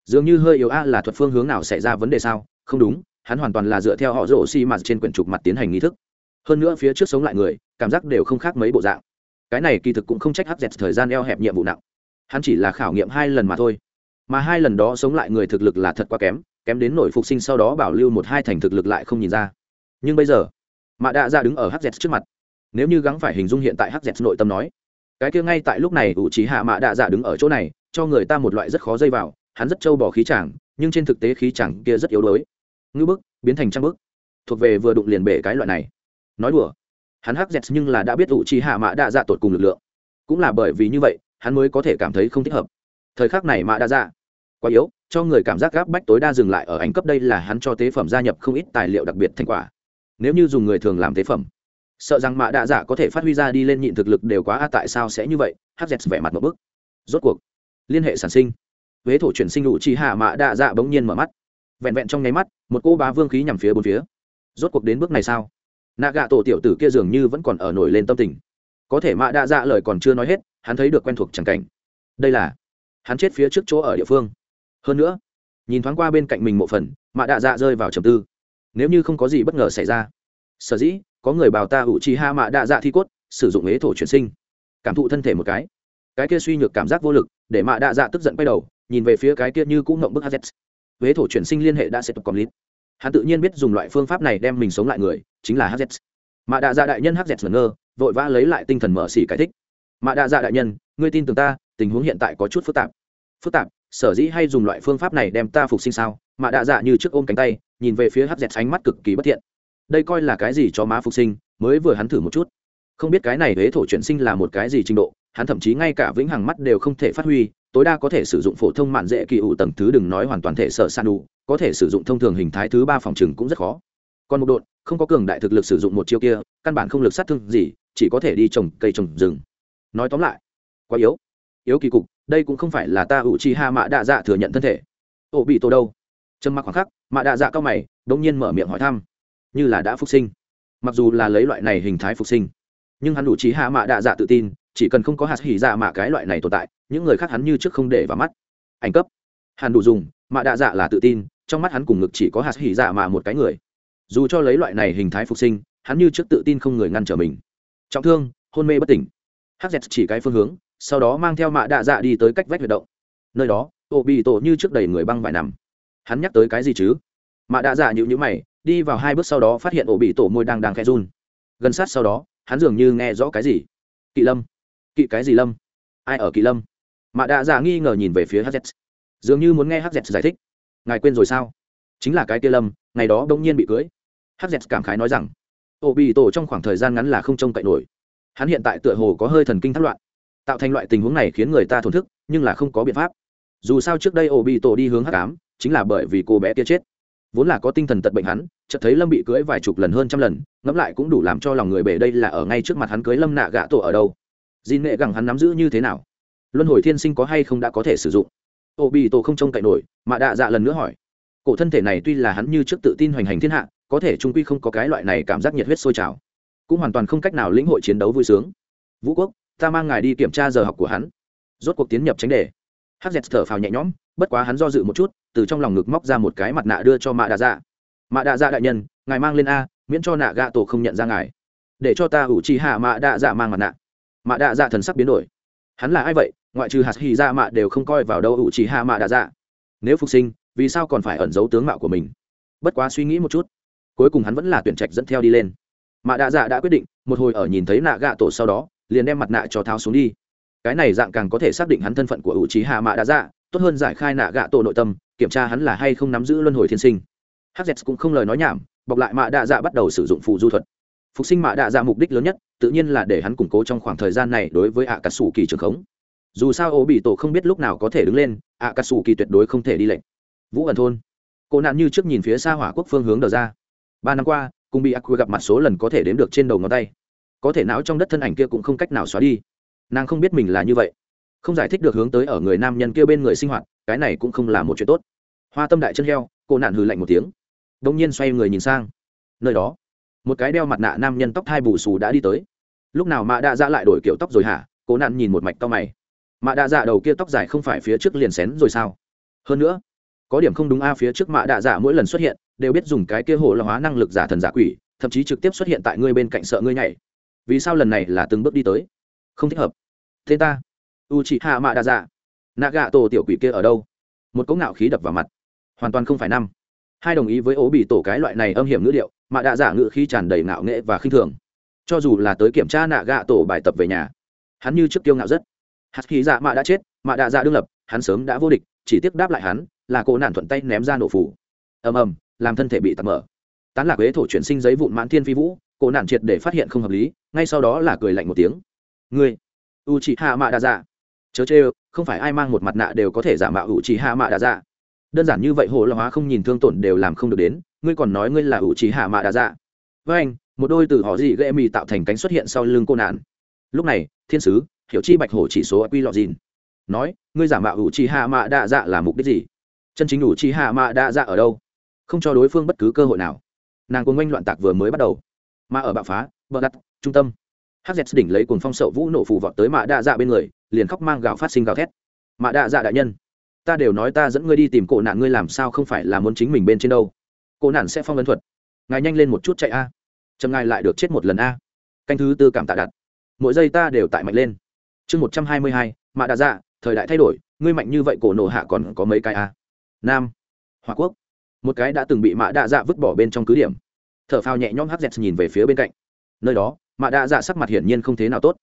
Speaker 1: Dường như hơi yếu a là thuật phương hướng nào xảy ra vấn đề sao? Không đúng hắn hoàn toàn là dựa theo họ rổ xi mặt trên quyển trục mặt tiến hành nghi thức. Hơn nữa phía trước sống lại người, cảm giác đều không khác mấy bộ dạng. Cái này kỳ thực cũng không trách hz thời gian eo hẹp nhiệm vụ nặng. Hắn chỉ là khảo nghiệm hai lần mà thôi. Mà hai lần đó sống lại người thực lực là thật quá kém kém đến nổi phục sinh sau đó bảo lưu một hai thành thực lực lại không nhìn ra. Nhưng bây giờ, mạ đạ ra đứng ở hz trước mặt. Nếu như gắng phải hình dung hiện tại hz nội tâm nói, cái kia ngay tại lúc này ủ trí hạ mạ đạ dạ đứng ở chỗ này, cho người ta một loại rất khó dây vào, hắn rất trâu bỏ khí chàng, nhưng trên thực tế khí chàng kia rất yếu đuối ngư bức, biến thành trăm bức. Thuộc về vừa đụng liền bể cái loại này. Nói đùa. Hắn hắc dẹt nhưng là đã biết ủ trì hạ mạ đa dạ tột cùng lực lượng. Cũng là bởi vì như vậy, hắn mới có thể cảm thấy không thích hợp. Thời khắc này mạ đa dạ quá yếu, cho người cảm giác gáp bách tối đa dừng lại ở ảnh cấp đây là hắn cho tế phẩm gia nhập không ít tài liệu đặc biệt thành quả. Nếu như dùng người thường làm tế phẩm, sợ rằng mạ đạ dạ có thể phát huy ra đi lên nhịn thực lực đều quá a, tại sao sẽ như vậy? Hz vẻ mặt một bức. Rốt cuộc, liên hệ sản sinh. Huế thổ chuyển sinh đủ chi hạ mạ đạ dạ bỗng nhiên mở mắt vẹn vẹn trong nháy mắt, một cô bá vương khí nhằm phía bốn phía. Rốt cuộc đến bước này sao? Nạ gạ tổ tiểu tử kia dường như vẫn còn ở nổi lên tâm tình. Có thể mạ đa dạ lời còn chưa nói hết, hắn thấy được quen thuộc chẳng cảnh. Đây là hắn chết phía trước chỗ ở địa phương. Hơn nữa, nhìn thoáng qua bên cạnh mình một phần, mạ đa dạ rơi vào trầm tư. Nếu như không có gì bất ngờ xảy ra, sở dĩ có người bào ta ủ chi ha mạ đa dạ thi cốt, sử dụng ế thổ chuyển sinh. Cảm thụ thân thể một cái. Cái kia suy nhược cảm giác vô lực, để mạ đa dạ tức giận quay đầu, nhìn về phía cái kia như cũng ngộng bức hz huế thổ chuyển sinh liên hệ đã sẽ tục còn lít hắn tự nhiên biết dùng loại phương pháp này đem mình sống lại người, chính là hz Mà đạ dạ đại nhân hz ngẩn ngơ vội vã lấy lại tinh thần mở xỉ giải thích. Mà đạ dạ đại nhân, ngươi tin tưởng ta, tình huống hiện tại có chút phức tạp. Phức tạp, sở dĩ hay dùng loại phương pháp này đem ta phục sinh sao? Mà đạ dạ như trước ôm cánh tay, nhìn về phía hz ánh mắt cực kỳ bất thiện. Đây coi là cái gì cho má phục sinh, mới vừa hắn thử một chút. Không biết cái này huế thổ chuyển sinh là một cái gì trình độ, hắn thậm chí ngay cả vĩnh hằng mắt đều không thể phát huy tối đa có thể sử dụng phổ thông mạn dễ kỳ ủ tầng thứ đừng nói hoàn toàn thể sợ san đủ có thể sử dụng thông thường hình thái thứ ba phòng trừng cũng rất khó. Còn một độn, không có cường đại thực lực sử dụng một chiêu kia, căn bản không lực sát thương gì, chỉ có thể đi trồng cây trồng rừng. Nói tóm lại, quá yếu. Yếu kỳ cục, đây cũng không phải là ta ủ chi ha mạ đạ dạ thừa nhận thân thể. Ổ bị tổ đâu? Trầm mặc khoảng khắc, mạ đạ dạ cao mày đông nhiên mở miệng hỏi thăm. Như là đã phục sinh. Mặc dù là lấy loại này hình thái phục sinh, nhưng hắn ủ chi hạ mạ đạ dạ tự tin chỉ cần không có hạt hỉ dạ mạ cái loại này tồn tại, những người khác hắn như trước không để vào mắt. Ảnh cấp. Hàn đủ dùng, mạ đạ dạ là tự tin, trong mắt hắn cùng ngực chỉ có hạt hỉ dạ mạ một cái người. Dù cho lấy loại này hình thái phục sinh, hắn như trước tự tin không người ngăn trở mình. Trọng thương, hôn mê bất tỉnh. Hz chỉ cái phương hướng, sau đó mang theo mạ đạ dạ đi tới cách vách huyệt động. Nơi đó ô bị tổ như trước đầy người băng vải nằm. Hắn nhắc tới cái gì chứ? Mạ đạ dạ nhịu nhữ mày, đi vào hai bước sau đó phát hiện ổ bị tổ môi đang đang khẽ run. Gần sát sau đó, hắn dường như nghe rõ cái gì. Kỵ lâm kỵ cái gì lâm? Ai ở kỵ lâm? Mạ đạ dạ nghi ngờ nhìn về phía hz dường như muốn nghe hz giải thích. Ngài quên rồi sao? Chính là cái kia lâm, ngày đó đông nhiên bị cưới. Hz cảm khái nói rằng, ô bị tổ trong khoảng thời gian ngắn là không trông cậy nổi. Hắn hiện tại tựa hồ có hơi thần kinh thất loạn. Tạo thành loại tình huống này khiến người ta thổn thức, nhưng là không có biện pháp. Dù sao trước đây ô bị tổ đi hướng hắc ám, chính là bởi vì cô bé kia chết. Vốn là có tinh thần tật bệnh hắn, chợt thấy lâm bị cưới vài chục lần hơn trăm lần, ngẫm lại cũng đủ làm cho lòng người bể đây là ở ngay trước mặt hắn cưới lâm nạ gạ tổ ở đâu dìn nghệ gẳng hắn nắm giữ như thế nào? Luân hồi thiên sinh có hay không đã có thể sử dụng? Ô bị tổ không trông cậy nổi, mà đạ dạ lần nữa hỏi. Cổ thân thể này tuy là hắn như trước tự tin hoành hành thiên hạ, có thể trung quy không có cái loại này cảm giác nhiệt huyết sôi trào. Cũng hoàn toàn không cách nào lĩnh hội chiến đấu vui sướng. Vũ quốc, ta mang ngài đi kiểm tra giờ học của hắn. Rốt cuộc tiến nhập tránh đề. Hz thở phào nhẹ nhõm, bất quá hắn do dự một chút, từ trong lòng ngực móc ra một cái mặt nạ đưa cho mạ đạ dạ. Mạ đạ dạ đại nhân, ngài mang lên a, miễn cho nạ gạ tổ không nhận ra ngài. Để cho ta ủ trì hạ mạ đạ dạ mang mặt nạ mạ đạ dạ thần sắc biến đổi. Hắn là ai vậy? Ngoại trừ hạt hì ra, dạ mạ đều không coi vào đâu ủ trì hạ mạ đạ dạ. Nếu phục sinh vì sao còn phải ẩn giấu tướng mạo của mình? Bất quá suy nghĩ một chút cuối cùng hắn vẫn là tuyển trạch dẫn theo đi lên. Mạ đạ dạ đã quyết định một hồi ở nhìn thấy nạ gạ tổ sau đó liền đem mặt nạ cho tháo xuống đi. Cái này dạng càng có thể xác định hắn thân phận của ủ trí hạ mạ đạ dạ tốt hơn giải khai nạ gạ tổ nội tâm kiểm tra hắn là hay không nắm giữ luân hồi thiên sinh. Hz cũng không lời nói nhảm bọc lại mạ đạ dạ bắt đầu sử dụng phù du thuật phục sinh mạ đạ dạ mục đích lớn nhất, tự nhiên là để hắn củng cố trong khoảng thời gian này đối với ạ cà sủ kỳ trường khống. Dù sao ô bị tổ không biết lúc nào có thể đứng lên ạ cà sủ kỳ tuyệt đối không thể đi lệnh. Vũ ẩn thôn. Cô nạn như trước nhìn phía xa hỏa quốc phương hướng đờ ra. Ba năm qua, cùng bị ác gặp mặt số lần có thể đếm được trên đầu ngón tay. Có thể não trong đất thân ảnh kia cũng không cách nào xóa đi. Nàng không biết mình là như vậy. Không giải thích được hướng tới ở người nam nhân kia bên người sinh hoạt, cái này cũng không là một chuyện tốt. Hoa tâm đại chân heo, cô nạn hừ lạnh một tiếng. Đông nhiên xoay người nhìn sang. Nơi đó một cái đeo mặt nạ nam nhân tóc thai bù xù đã đi tới. Lúc nào mạ đạ dạ lại đổi kiểu tóc rồi hả? Cố nạn nhìn một mạch to mày. Mạ đạ dạ đầu kia tóc dài không phải phía trước liền xén rồi sao? Hơn nữa, có điểm không đúng a, phía trước mạ đạ dạ mỗi lần xuất hiện, đều biết dùng cái kia hồ là hóa năng lực giả thần giả quỷ, thậm chí trực tiếp xuất hiện tại ngươi bên cạnh sợ ngươi nhảy. Vì sao lần này là từng bước đi tới? Không thích hợp. Thế ta u chị hạ mạ đạ dạ nạ gạ tổ tiểu quỷ kia ở đâu? Một cỗ ngạo khí đập vào mặt. Hoàn toàn không phải năm hai đồng ý với ố bị tổ cái loại này âm hiểm ngữ điệu mạ đã giả ngữ khi tràn đầy ngạo nghệ và khinh thường. Cho dù là tới kiểm tra nạ gạ tổ bài tập về nhà, hắn như trước kiêu ngạo rất. Hạt khí dạ mạ đã chết mạ đạ dạ đương lập, hắn sớm đã vô địch, chỉ tiếp đáp lại hắn, là cô nạn thuận tay ném ra nổ phủ. Ầm ầm, làm thân thể bị tạt mở. Tán lạc huế thổ chuyển sinh giấy vụn mãn thiên phi vũ, cô nạn triệt để phát hiện không hợp lý, ngay sau đó là cười lạnh một tiếng. Ngươi u chị hạ mạ đạ dạ chớ chê, không phải ai mang một mặt nạ đều có thể giả mạo u chị hạ mạ đạ dạ đơn giản như vậy hồ lão hóa không nhìn thương tổn đều làm không được đến, ngươi còn nói ngươi là ủ trí hạ mạ đa dạ. Với anh, một đôi từ họ dị ghệ mì tạo thành cánh xuất hiện sau lưng cô nạn. Lúc này, thiên sứ, hiểu chi bạch hổ chỉ số quy lọ dìn. Nói, ngươi giả mạo ủ trí hạ mạ đa dạ là mục đích gì? Chân chính ủ trí hạ mạ đa dạ ở đâu? Không cho đối phương bất cứ cơ hội nào. Nàng cuồng oanh loạn tạc vừa mới bắt đầu. Mà ở bạo phá, bờ đặt, trung tâm. Hz đỉnh lấy cuồng phong sậu vũ nổ phù vọt tới mạ đa dạ bên người, liền khóc mang gạo phát sinh gào thét. Mạ đa dạ đại nhân ta đều nói ta dẫn ngươi đi tìm cổ nạn ngươi làm sao không phải là muốn chính mình bên trên đâu. Cổ nạn sẽ phong ấn thuật. Ngài nhanh lên một chút chạy a. À. chậm ngài lại được chết một lần a. Canh thứ tư cảm tạ đặt mỗi giây ta đều tại mạnh lên. Chương một trăm hai mươi hai, mạ đạ dạ thời đại thay đổi, ngươi mạnh như vậy cổ nổ hạ còn có mấy cái a? Nam. Hòa quốc. Một cái đã từng bị mạ đạ dạ vứt bỏ bên trong cứ điểm. T h ở phao nhẹ nhõm hz nhìn về phía bên cạnh. Nơi đó, mạ đạ dạ sắc mặt hiển nhiên không thế nào tốt.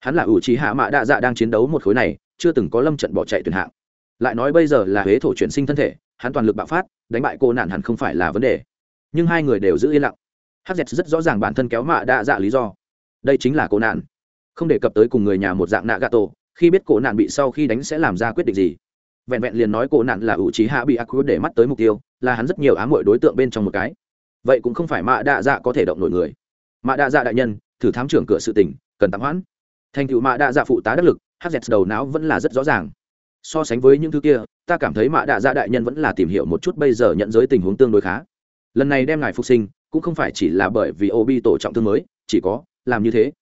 Speaker 1: Hắn là ủ trí hạ mạ đạ dạ đang chiến đấu một khối này, chưa từng có lâm trận bỏ chạy tuyển hạng lại nói bây giờ là huế thổ chuyển sinh thân thể, hắn toàn lực bạo phát, đánh bại cô nạn hẳn không phải là vấn đề. Nhưng hai người đều giữ yên lặng. Hz rất rõ ràng bản thân kéo mạ đa dạ lý do. Đây chính là cô nạn. Không đề cập tới cùng người nhà một dạng nạ gà tổ khi biết cổ nạn bị sau khi đánh sẽ làm ra quyết định gì. Vẹn vẹn liền nói cổ nạn là ủ trí hạ bị ác để mắt tới mục tiêu, là hắn rất nhiều ám hội đối tượng bên trong một cái. Vậy cũng không phải mạ đa dạ có thể động nổi người. Mạ đa dạ đại nhân, thử thám trưởng cửa sự tỉnh cần tạm hoãn. Thành cựu mạ đa dạ phụ tá đắc lực hz đầu não vẫn là rất rõ ràng so sánh với những thứ kia, ta cảm thấy mạ đạ dạ đại nhân vẫn là tìm hiểu một chút bây giờ nhận giới tình huống tương đối khá. Lần này đem ngài phục sinh, cũng không phải chỉ là bởi vì ô bi tổ trọng thương mới, chỉ có, làm như thế.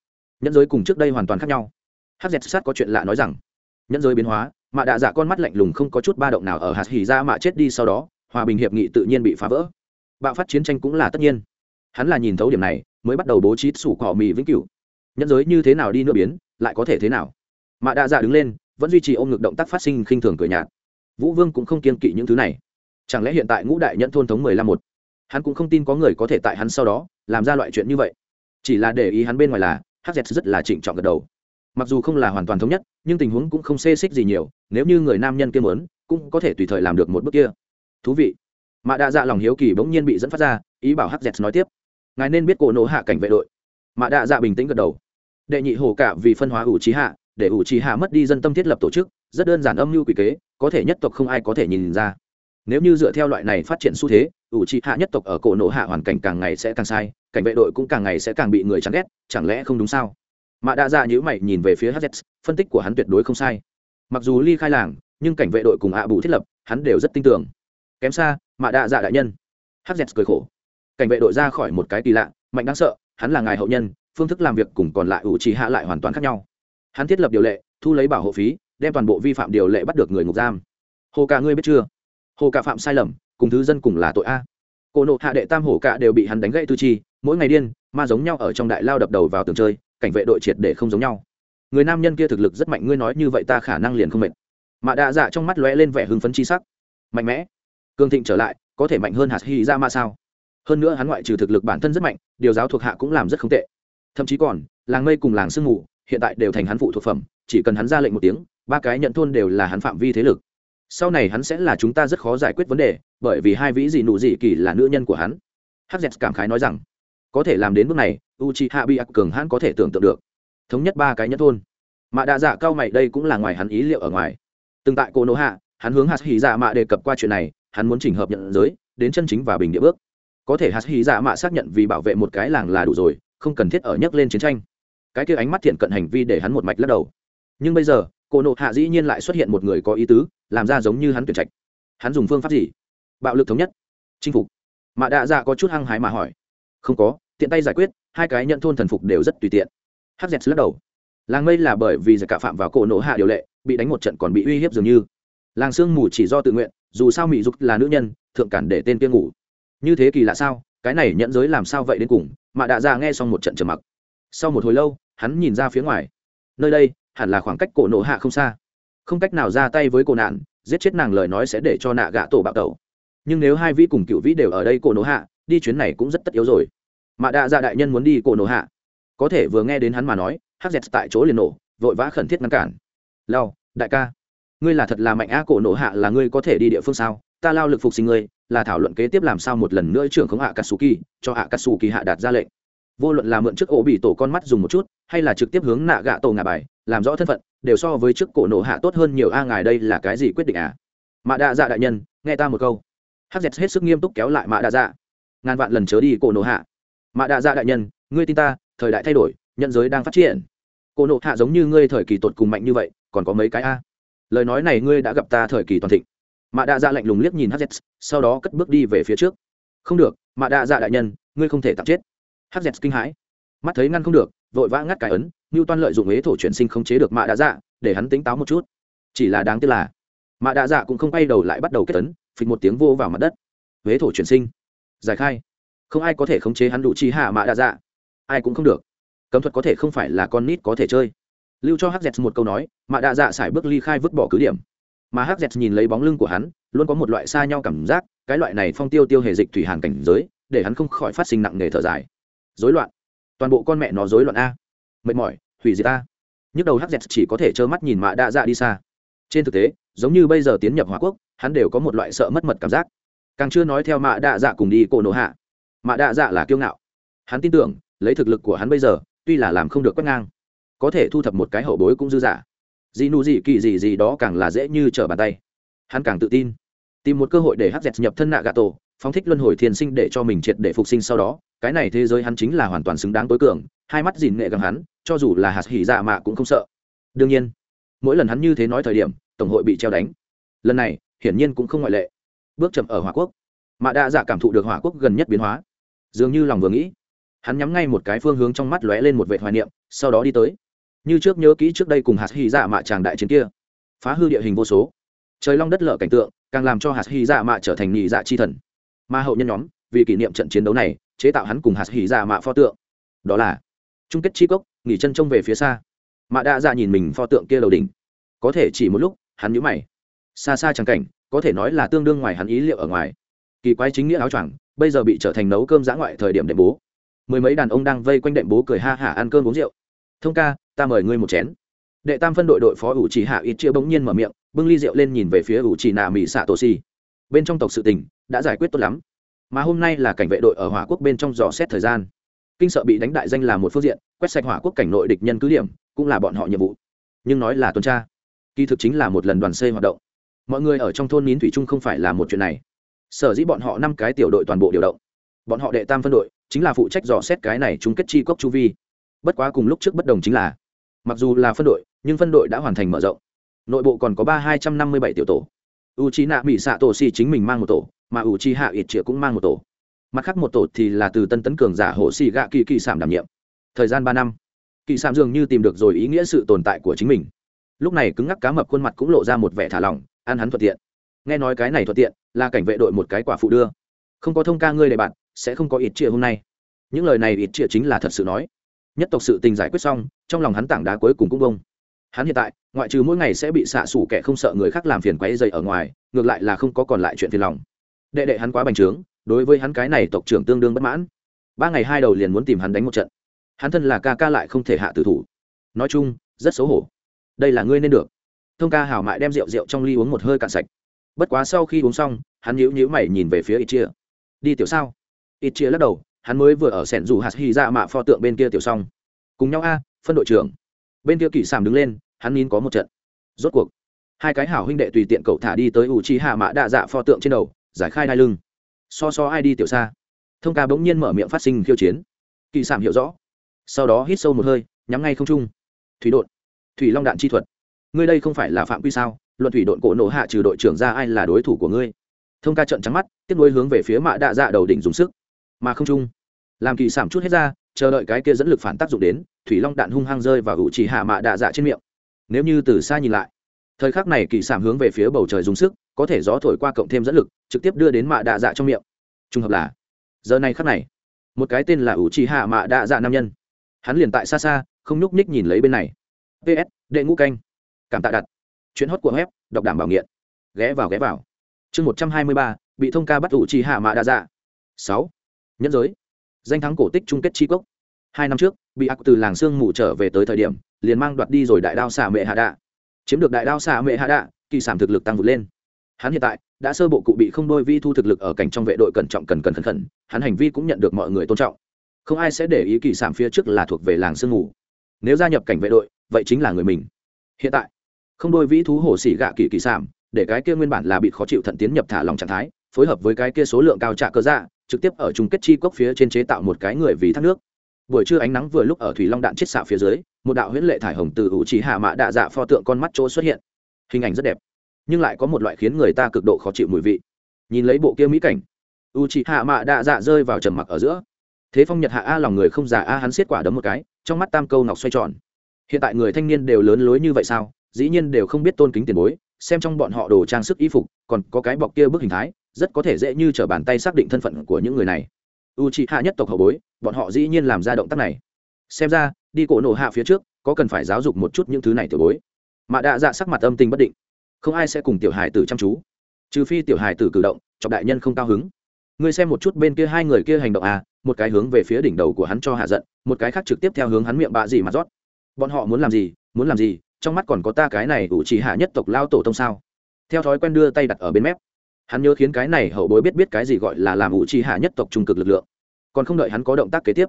Speaker 1: Nhẫn giới cùng trước đây hoàn toàn khác nhau. Hz sát có chuyện lạ nói rằng, nhẫn giới biến hóa, mạ đạ dạ con mắt lạnh lùng không có chút ba động nào ở hạt hỉ dạ ra mạ chết đi sau đó, hòa bình hiệp nghị tự nhiên bị phá vỡ. Bạo phát chiến tranh cũng là tất nhiên. Hắn là nhìn thấu điểm này, mới bắt đầu bố trí sủ cỏ mì vĩnh cửu. Nhẫn giới như thế nào đi nữa biến, lại có thể thế nào? Mạ đạ dạ đứng lên vẫn duy trì ôm ngực động tác phát sinh khinh thường cười nhạt. Vũ vương cũng không kiên kỵ những thứ này. Chẳng lẽ hiện tại ngũ đại nhẫn thôn thống mười lăm một? Hắn cũng không tin có người có thể tại hắn sau đó làm ra loại chuyện như vậy. Chỉ là để ý hắn bên ngoài là, hắc dệt rất là trịnh trọng gật đầu. Mặc dù không là hoàn toàn thống nhất, nhưng tình huống cũng không xê xích gì nhiều, nếu như người nam nhân kia mớn cũng có thể tùy thời làm được một bước kia. Thú vị. Mạ đa dạ lòng hiếu kỳ bỗng nhiên bị dẫn phát ra, ý bảo hắc dệt nói tiếp. Ngài nên biết cổ nổ hạ cảnh vệ đội. Mạ đa dạ bình tĩnh gật đầu. Đệ nhị hồ cả vì phân hóa ủ trí hạ để ủ trì hạ mất đi dân tâm thiết lập tổ chức, rất đơn giản âm mưu quỷ kế, có thể nhất tộc không ai có thể nhìn ra. Nếu như dựa theo loại này phát triển xu thế, ủ trì hạ nhất tộc ở cổ nổ hạ hoàn cảnh càng ngày sẽ càng sai, cảnh vệ đội cũng càng ngày sẽ càng bị người chán ghét, chẳng lẽ không đúng sao? Mạ đã ra nhữ mày nhìn về phía hz phân tích của hắn tuyệt đối không sai. Mặc dù ly khai làng, nhưng cảnh vệ đội cùng ạ bù thiết lập, hắn đều rất tin tưởng. Kém xa, mạ đạ dạ đại nhân. Hz cười khổ. Cảnh vệ đội ra khỏi một cái kỳ lạ, mạnh đáng sợ, hắn là ngài hậu nhân, phương thức làm việc cùng còn lại ủ trì hạ lại hoàn toàn khác nhau hắn thiết lập điều lệ, thu lấy bảo hộ phí, đem toàn bộ vi phạm điều lệ bắt được người ngục giam. Hồ cả ngươi biết chưa? Hồ cả phạm sai lầm, cùng thứ dân cùng là tội a. Cổ nộ hạ đệ tam hổ cả đều bị hắn đánh gãy tư chi, mỗi ngày điên, ma giống nhau ở trong đại lao đập đầu vào tường chơi, cảnh vệ đội triệt để không giống nhau. Người nam nhân kia thực lực rất mạnh, ngươi nói như vậy ta khả năng liền không mệt. Mạ đạ dạ trong mắt lóe lên vẻ hưng phấn chi sắc. Mạnh mẽ. Cương thịnh trở lại, có thể mạnh hơn hạt hy ra ma sao? Hơn nữa hắn ngoại trừ thực lực bản thân rất mạnh, điều giáo thuộc hạ cũng làm rất không tệ. Thậm chí còn, làng mây cùng làng sương mù hiện tại đều thành hắn phụ thuộc phẩm, chỉ cần hắn ra lệnh một tiếng, ba cái nhận thôn đều là hắn phạm vi thế lực. Sau này hắn sẽ là chúng ta rất khó giải quyết vấn đề, bởi vì hai vĩ dị nụ dị kỳ là nữ nhân của hắn. Hz cảm khái nói rằng, có thể làm đến bước này u c h i hạ bị ác cường hắn có thể tưởng tượng được. Thống nhất ba cái nhất thôn. Mạ đạ dạ cao mày đây cũng là ngoài hắn ý liệu ở ngoài. Từng tại cô nỗ hạ, hắn hướng hạt hỉ dạ mạ đề cập qua chuyện này, hắn muốn chỉnh hợp nhận giới, đến chân chính và bình địa bước. Có thể hạt hỉ dạ mạ xác nhận vì bảo vệ một cái làng là đủ rồi, không cần thiết ở nhắc lên chiến tranh cái kia ánh mắt thiện cận hành vi để hắn một mạch lắc đầu. Nhưng bây giờ cô nộ hạ dĩ nhiên lại xuất hiện một người có ý tứ, làm ra giống như hắn tuyển trạch. Hắn dùng phương pháp gì? Bạo lực thống nhất. Chinh phục. Mạ đạ dạ có chút hăng hái mà hỏi. Không có, tiện tay giải quyết, hai cái nhận thôn thần phục đều rất tùy tiện. Hz lắc đầu. Làng mây là bởi vì giải cả phạm vào cổ nộ hạ điều lệ, bị đánh một trận còn bị uy hiếp dường như. Làng sương mù chỉ do tự nguyện, dù sao mỹ dục là nữ nhân, thượng cản để tên kia ngủ. Như thế kỳ lạ sao? Cái này nhận giới làm sao vậy đến cùng? Mạ đạ dạ nghe xong một trận trầm mặc sau một hồi lâu, hắn nhìn ra phía ngoài. Nơi đây, hẳn là khoảng cách cổ nộ hạ không xa. Không cách nào ra tay với cổ nạn, giết chết nàng lời nói sẽ để cho nạ gạ tổ bạo tẩu. Nhưng nếu hai vĩ cùng cựu vĩ đều ở đây cổ nộ hạ, đi chuyến này cũng rất tất yếu rồi. Mạ đạ dạ đại nhân muốn đi cổ nộ hạ. Có thể vừa nghe đến hắn mà nói, hắc dẹt tại chỗ liền nổ, vội vã khẩn thiết ngăn cản. Lao, đại ca, ngươi là thật là mạnh á, cổ nộ hạ là ngươi có thể đi địa phương sao? Ta lao lực phục sinh ngươi, là thảo luận kế tiếp làm sao một lần nữa trưởng khống hạ katsuki cho hạ katsuki hạ đạt ra lệnh vô luận là mượn trước ổ bị tổ con mắt dùng một chút, hay là trực tiếp hướng nạ gạ tổ ngà bài, làm rõ thân phận, đều so với trước cổ nổ hạ tốt hơn nhiều. A, ngài đây là cái gì quyết định à? Mạ đạ dạ đại nhân, nghe ta một câu. Hắc dẹt hết sức nghiêm túc kéo lại mạ đạ dạ. Ngàn vạn lần chớ đi, cổ nổ hạ. Mạ đạ dạ đại nhân, ngươi tin ta, thời đại thay đổi, nhân giới đang phát triển. Cổ nổ hạ giống như ngươi thời kỳ tột cùng mạnh như vậy, còn có mấy cái a? Lời nói này ngươi đã gặp ta thời kỳ toàn thịnh. Mạ đạ dạ lạnh lùng liếc nhìn hz sau đó cất bước đi về phía trước. Không được, mạ đạ dạ đại nhân, ngươi không thể tạm chết hz kinh hãi. Mắt thấy ngăn không được, vội vã ngắt cái ấn ngưu toan lợi dụng ế thổ chuyển sinh không chế được mạ đạ dạ để hắn tính táo một chút. Chỉ là đáng tiếc là, mạ đạ dạ cũng không quay đầu lại bắt đầu kết ấn, phịch một tiếng vô vào mặt đất. Ế thổ chuyển sinh. Giải khai. Không ai có thể khống chế hắn đủ chi hạ mạ đạ dạ. Ai cũng không được. Cấm thuật có thể không phải là con nít có thể chơi. Lưu cho hz một câu nói, mạ đạ dạ sải bước ly khai vứt bỏ cứ điểm. Mà hz nhìn lấy bóng lưng của hắn, luôn có một loại xa nhau cảm giác, cái loại này phong tiêu tiêu hề dịch thủy hàn cảnh giới, để hắn không khỏi phát sinh nặng nề thở dài dối loạn. Toàn bộ con mẹ nó dối loạn a. Mệt mỏi, hủy diệt a. Nhức đầu hz chỉ có thể trơ mắt nhìn mạ Đa dạ đi xa. Trên thực tế, giống như bây giờ tiến nhập hòa quốc, hắn đều có một loại sợ mất mật cảm giác. Càng chưa nói theo mạ Đa dạ cùng đi cổ nổ hạ. Mạ Đa dạ là kiêu ngạo. Hắn tin tưởng, lấy thực lực của hắn bây giờ, tuy là làm không được quét ngang, có thể thu thập một cái hậu bối cũng dư giả gì nụ gì kỳ gì gì đó càng là dễ như trở bàn tay. Hắn càng tự tin tìm một cơ hội để hắc dẹt nhập thân nạ gà tổ phóng thích luân hồi thiền sinh để cho mình triệt để phục sinh sau đó, cái này thế giới hắn chính là hoàn toàn xứng đáng tối cường, hai mắt dìn nghệ gắng hắn, cho dù là hạt hỉ dạ mạ cũng không sợ. Đương nhiên, mỗi lần hắn như thế nói thời điểm, tổng hội bị treo đánh. Lần này, hiển nhiên cũng không ngoại lệ. Bước chậm ở hỏa quốc mạ đa dạ cảm thụ được hỏa quốc gần nhất biến hóa. Dường như lòng vừa nghĩ, hắn nhắm ngay một cái phương hướng trong mắt lóe lên một vệ hoài niệm, sau đó đi tới. Như trước nhớ kỹ trước đây cùng hạt hy dạ mạ tràng đại chiến kia, phá hư địa hình vô số. Trời long đất lở cảnh tượng càng làm cho hạt hy dạ mạ trở thành nhị dạ chi thần. Mà hậu nhân nhóm, vì kỷ niệm trận chiến đấu này, chế tạo hắn cùng hạt hy dạ mạ pho tượng. Đó là chung kết chi cốc, nghỉ chân trông về phía xa. Mạ đã dạ nhìn mình pho tượng kia lầu đỉnh. Có thể chỉ một lúc, hắn nhíu mày. Xa xa chẳng cảnh, có thể nói là tương đương ngoài hắn ý liệu ở ngoài. Kỳ quái chính nghĩa áo choàng, bây giờ bị trở thành nấu cơm giã ngoại thời điểm đệm bố. Mười mấy đàn ông đang vây quanh đệm bố cười ha hả ăn cơm uống rượu. Thông ca, ta mời ngươi một chén đệ tam phân đội đội phó ủ chỉ hạ ít chia bỗng nhiên mở miệng, bưng ly rượu lên nhìn về phía ủ chỉ nà mỹ xạ tổ xì. Bên trong tộc sự tình, đã giải quyết tốt lắm. Mà hôm nay là cảnh vệ đội ở hỏa quốc bên trong dò xét thời gian. Kinh sợ bị đánh đại danh là một phương diện, quét sạch hỏa quốc cảnh nội địch nhân cứ điểm, cũng là bọn họ nhiệm vụ. Nhưng nói là tuần tra, kỳ thực chính là một lần đoàn xây hoạt động. Mọi người ở trong thôn nín thủy trung không phải là một chuyện này. Sở dĩ bọn họ năm cái tiểu đội toàn bộ điều động. Bọn họ đệ tam phân đội, chính là phụ trách dò xét cái này chung kết chi cốc chu vi. Bất quá cùng lúc trước bất đồng chính là, mặc dù là phân đội nhưng phân đội đã hoàn thành mở rộng. Nội bộ còn có ba hai trăm năm mươi bảy tiểu tổ. U trí nạ mỹ xạ tổ si chính mình mang một tổ, mà u trí hạ ít triệu cũng mang một tổ. Mặt khác một tổ thì là từ tân tấn cường giả hộ xì gạ kỳ kỳ sảm đảm nhiệm. Thời gian ba năm. Kỳ sảm dường như tìm được rồi ý nghĩa sự tồn tại của chính mình. Lúc này cứng ngắc cá mập khuôn mặt cũng lộ ra một vẻ thả lỏng, ăn hắn thuận tiện. Nghe nói cái này thuận tiện, là cảnh vệ đội một cái quả phụ đưa. Không có thông ca ngươi để bạn, sẽ không có ít chia hôm nay. Những lời này ít chia chính là thật sự nói. Nhất tộc sự tình giải quyết xong, trong lòng hắn tảng đá cuối cùng cũng bông hắn hiện tại, ngoại trừ mỗi ngày sẽ bị xạ xủ kẻ không sợ người khác làm phiền quáy dày ở ngoài, ngược lại là không có còn lại chuyện phiền lòng. Đệ đệ hắn quá bành trướng, đối với hắn cái này tộc trưởng tương đương bất mãn. Ba ngày hai đầu liền muốn tìm hắn đánh một trận. Hắn thân là ca ca lại không thể hạ tử thủ. Nói chung, rất xấu hổ. Đây là ngươi nên được. Thông ca hảo mại đem rượu rượu trong ly uống một hơi cạn sạch. Bất quá sau khi uống xong, hắn nhíu nhíu mày nhìn về phía ít chia. Đi tiểu sao? Ít chia lắc đầu, hắn mới vừa ở sẻn dù hạt hy ra mạ pho tượng bên kia tiểu xong. Cùng nhau a, phân đội trưởng bên kia kỷ sàm đứng lên, hắn nín có một trận. Rốt cuộc, hai cái hảo huynh đệ tùy tiện cậu thả đi tới ủ chi hạ mã đa dạ pho tượng trên đầu, giải khai đai lưng. So so ai đi tiểu xa? Thông ca bỗng nhiên mở miệng phát sinh khiêu chiến. Kỳ sảm hiểu rõ. Sau đó hít sâu một hơi, nhắm ngay không trung. Thủy đột thủy long đạn chi thuật. Ngươi đây không phải là phạm quy sao? Luận thủy đột cổ nổ hạ trừ đội trưởng ra ai là đối thủ của ngươi? Thông ca trận trắng mắt, tiếp nối hướng về phía mạ đạ dạ đầu đỉnh dùng sức. Mà không trung, làm kỳ sảm chút hết ra chờ đợi cái kia dẫn lực phản tác dụng đến, thủy long đạn hung hăng rơi và hữu chỉ hạ mạ đạ dạ trên miệng. Nếu như từ xa nhìn lại, thời khắc này kỳ sảm hướng về phía bầu trời dùng sức, có thể gió thổi qua cộng thêm dẫn lực, trực tiếp đưa đến mạ đạ dạ trong miệng. Trùng hợp là, giờ này khắc này, một cái tên là ủ trì hạ mạ đạ dạ nam nhân. Hắn liền tại xa xa, không nhúc nhích nhìn lấy bên này. Ps đệ ngũ canh. Cảm tạ đặt. Chuyến hót của web, đọc đảm bảo nghiện. Ghé vào ghé vào. Chương một trăm hai mươi ba, bị thông ca bắt ủ trì hạ mạ đạ dạ. Sáu. Nhân giới danh thắng cổ tích chung kết chi cốc. Hai năm trước, bị ác từ làng sương mù trở về tới thời điểm, liền mang đoạt đi rồi đại đao xà mệ hạ đạ. Chiếm được đại đao xà mệ hạ đạ, kỳ sản thực lực tăng vượt lên. Hắn hiện tại đã sơ bộ cụ bị không đôi vi thu thực lực ở cảnh trong vệ đội cẩn trọng cần cần khẩn khẩn, hắn hành vi cũng nhận được mọi người tôn trọng. Không ai sẽ để ý kỳ sản phía trước là thuộc về làng sương mù. Nếu gia nhập cảnh vệ đội, vậy chính là người mình. Hiện tại, không đôi vĩ thú hổ xỉ gạ kỳ kỳ sản, để cái kia nguyên bản là bị khó chịu thận tiến nhập thả lòng trạng thái, phối hợp với cái kia số lượng cao trạ cơ dạ trực tiếp ở chung kết chi cốc phía trên chế tạo một cái người vì thác nước. Buổi trưa ánh nắng vừa lúc ở thủy long đạn chiết xạ phía dưới, một đạo huyễn lệ thải hồng từ ủ chỉ hạ mã đạ dạ pho tượng con mắt chỗ xuất hiện. Hình ảnh rất đẹp, nhưng lại có một loại khiến người ta cực độ khó chịu mùi vị. Nhìn lấy bộ kia mỹ cảnh u chỉ hạ mã đạ dạ rơi vào trầm mặc ở giữa. Thế phong nhật hạ a lòng người không già a hắn xiết quả đấm một cái, trong mắt tam câu ngọc xoay tròn. Hiện tại người thanh niên đều lớn lối như vậy sao? Dĩ nhiên đều không biết tôn kính tiền bối, xem trong bọn họ đồ trang sức y phục, còn có cái bọc kia bức hình thái rất có thể dễ như t bàn tay xác định thân phận của những người này. U c hạ nhất tộc hậu bối, bọn họ dĩ nhiên làm ra động tác này. Xem ra, đi cổ nổ hạ phía trước, có cần phải giáo dục một chút những thứ này tiểu bối. Mà đạ dạ sắc mặt âm tình bất định. Không ai sẽ cùng tiểu hài tử chăm chú. Trừ phi tiểu hài tử cử động chọc đại nhân không cao hứng. Ngươi xem một chút bên kia hai người kia hành động à một cái hướng về phía đỉnh đầu của hắn cho hạ giận, một cái khác trực tiếp theo hướng hắn miệng bạ gì mà rót. Bọn họ muốn làm gì, muốn làm gì, trong mắt còn có ta cái này ủ chỉ hạ nhất tộc lao tổ tông sao? Theo thói quen đưa tay đặt ở bên mép hắn nhớ khiến cái này hậu bối biết biết cái gì gọi là làm ủ trì hạ nhất tộc trung cực lực lượng. Còn không đợi hắn có động tác kế tiếp,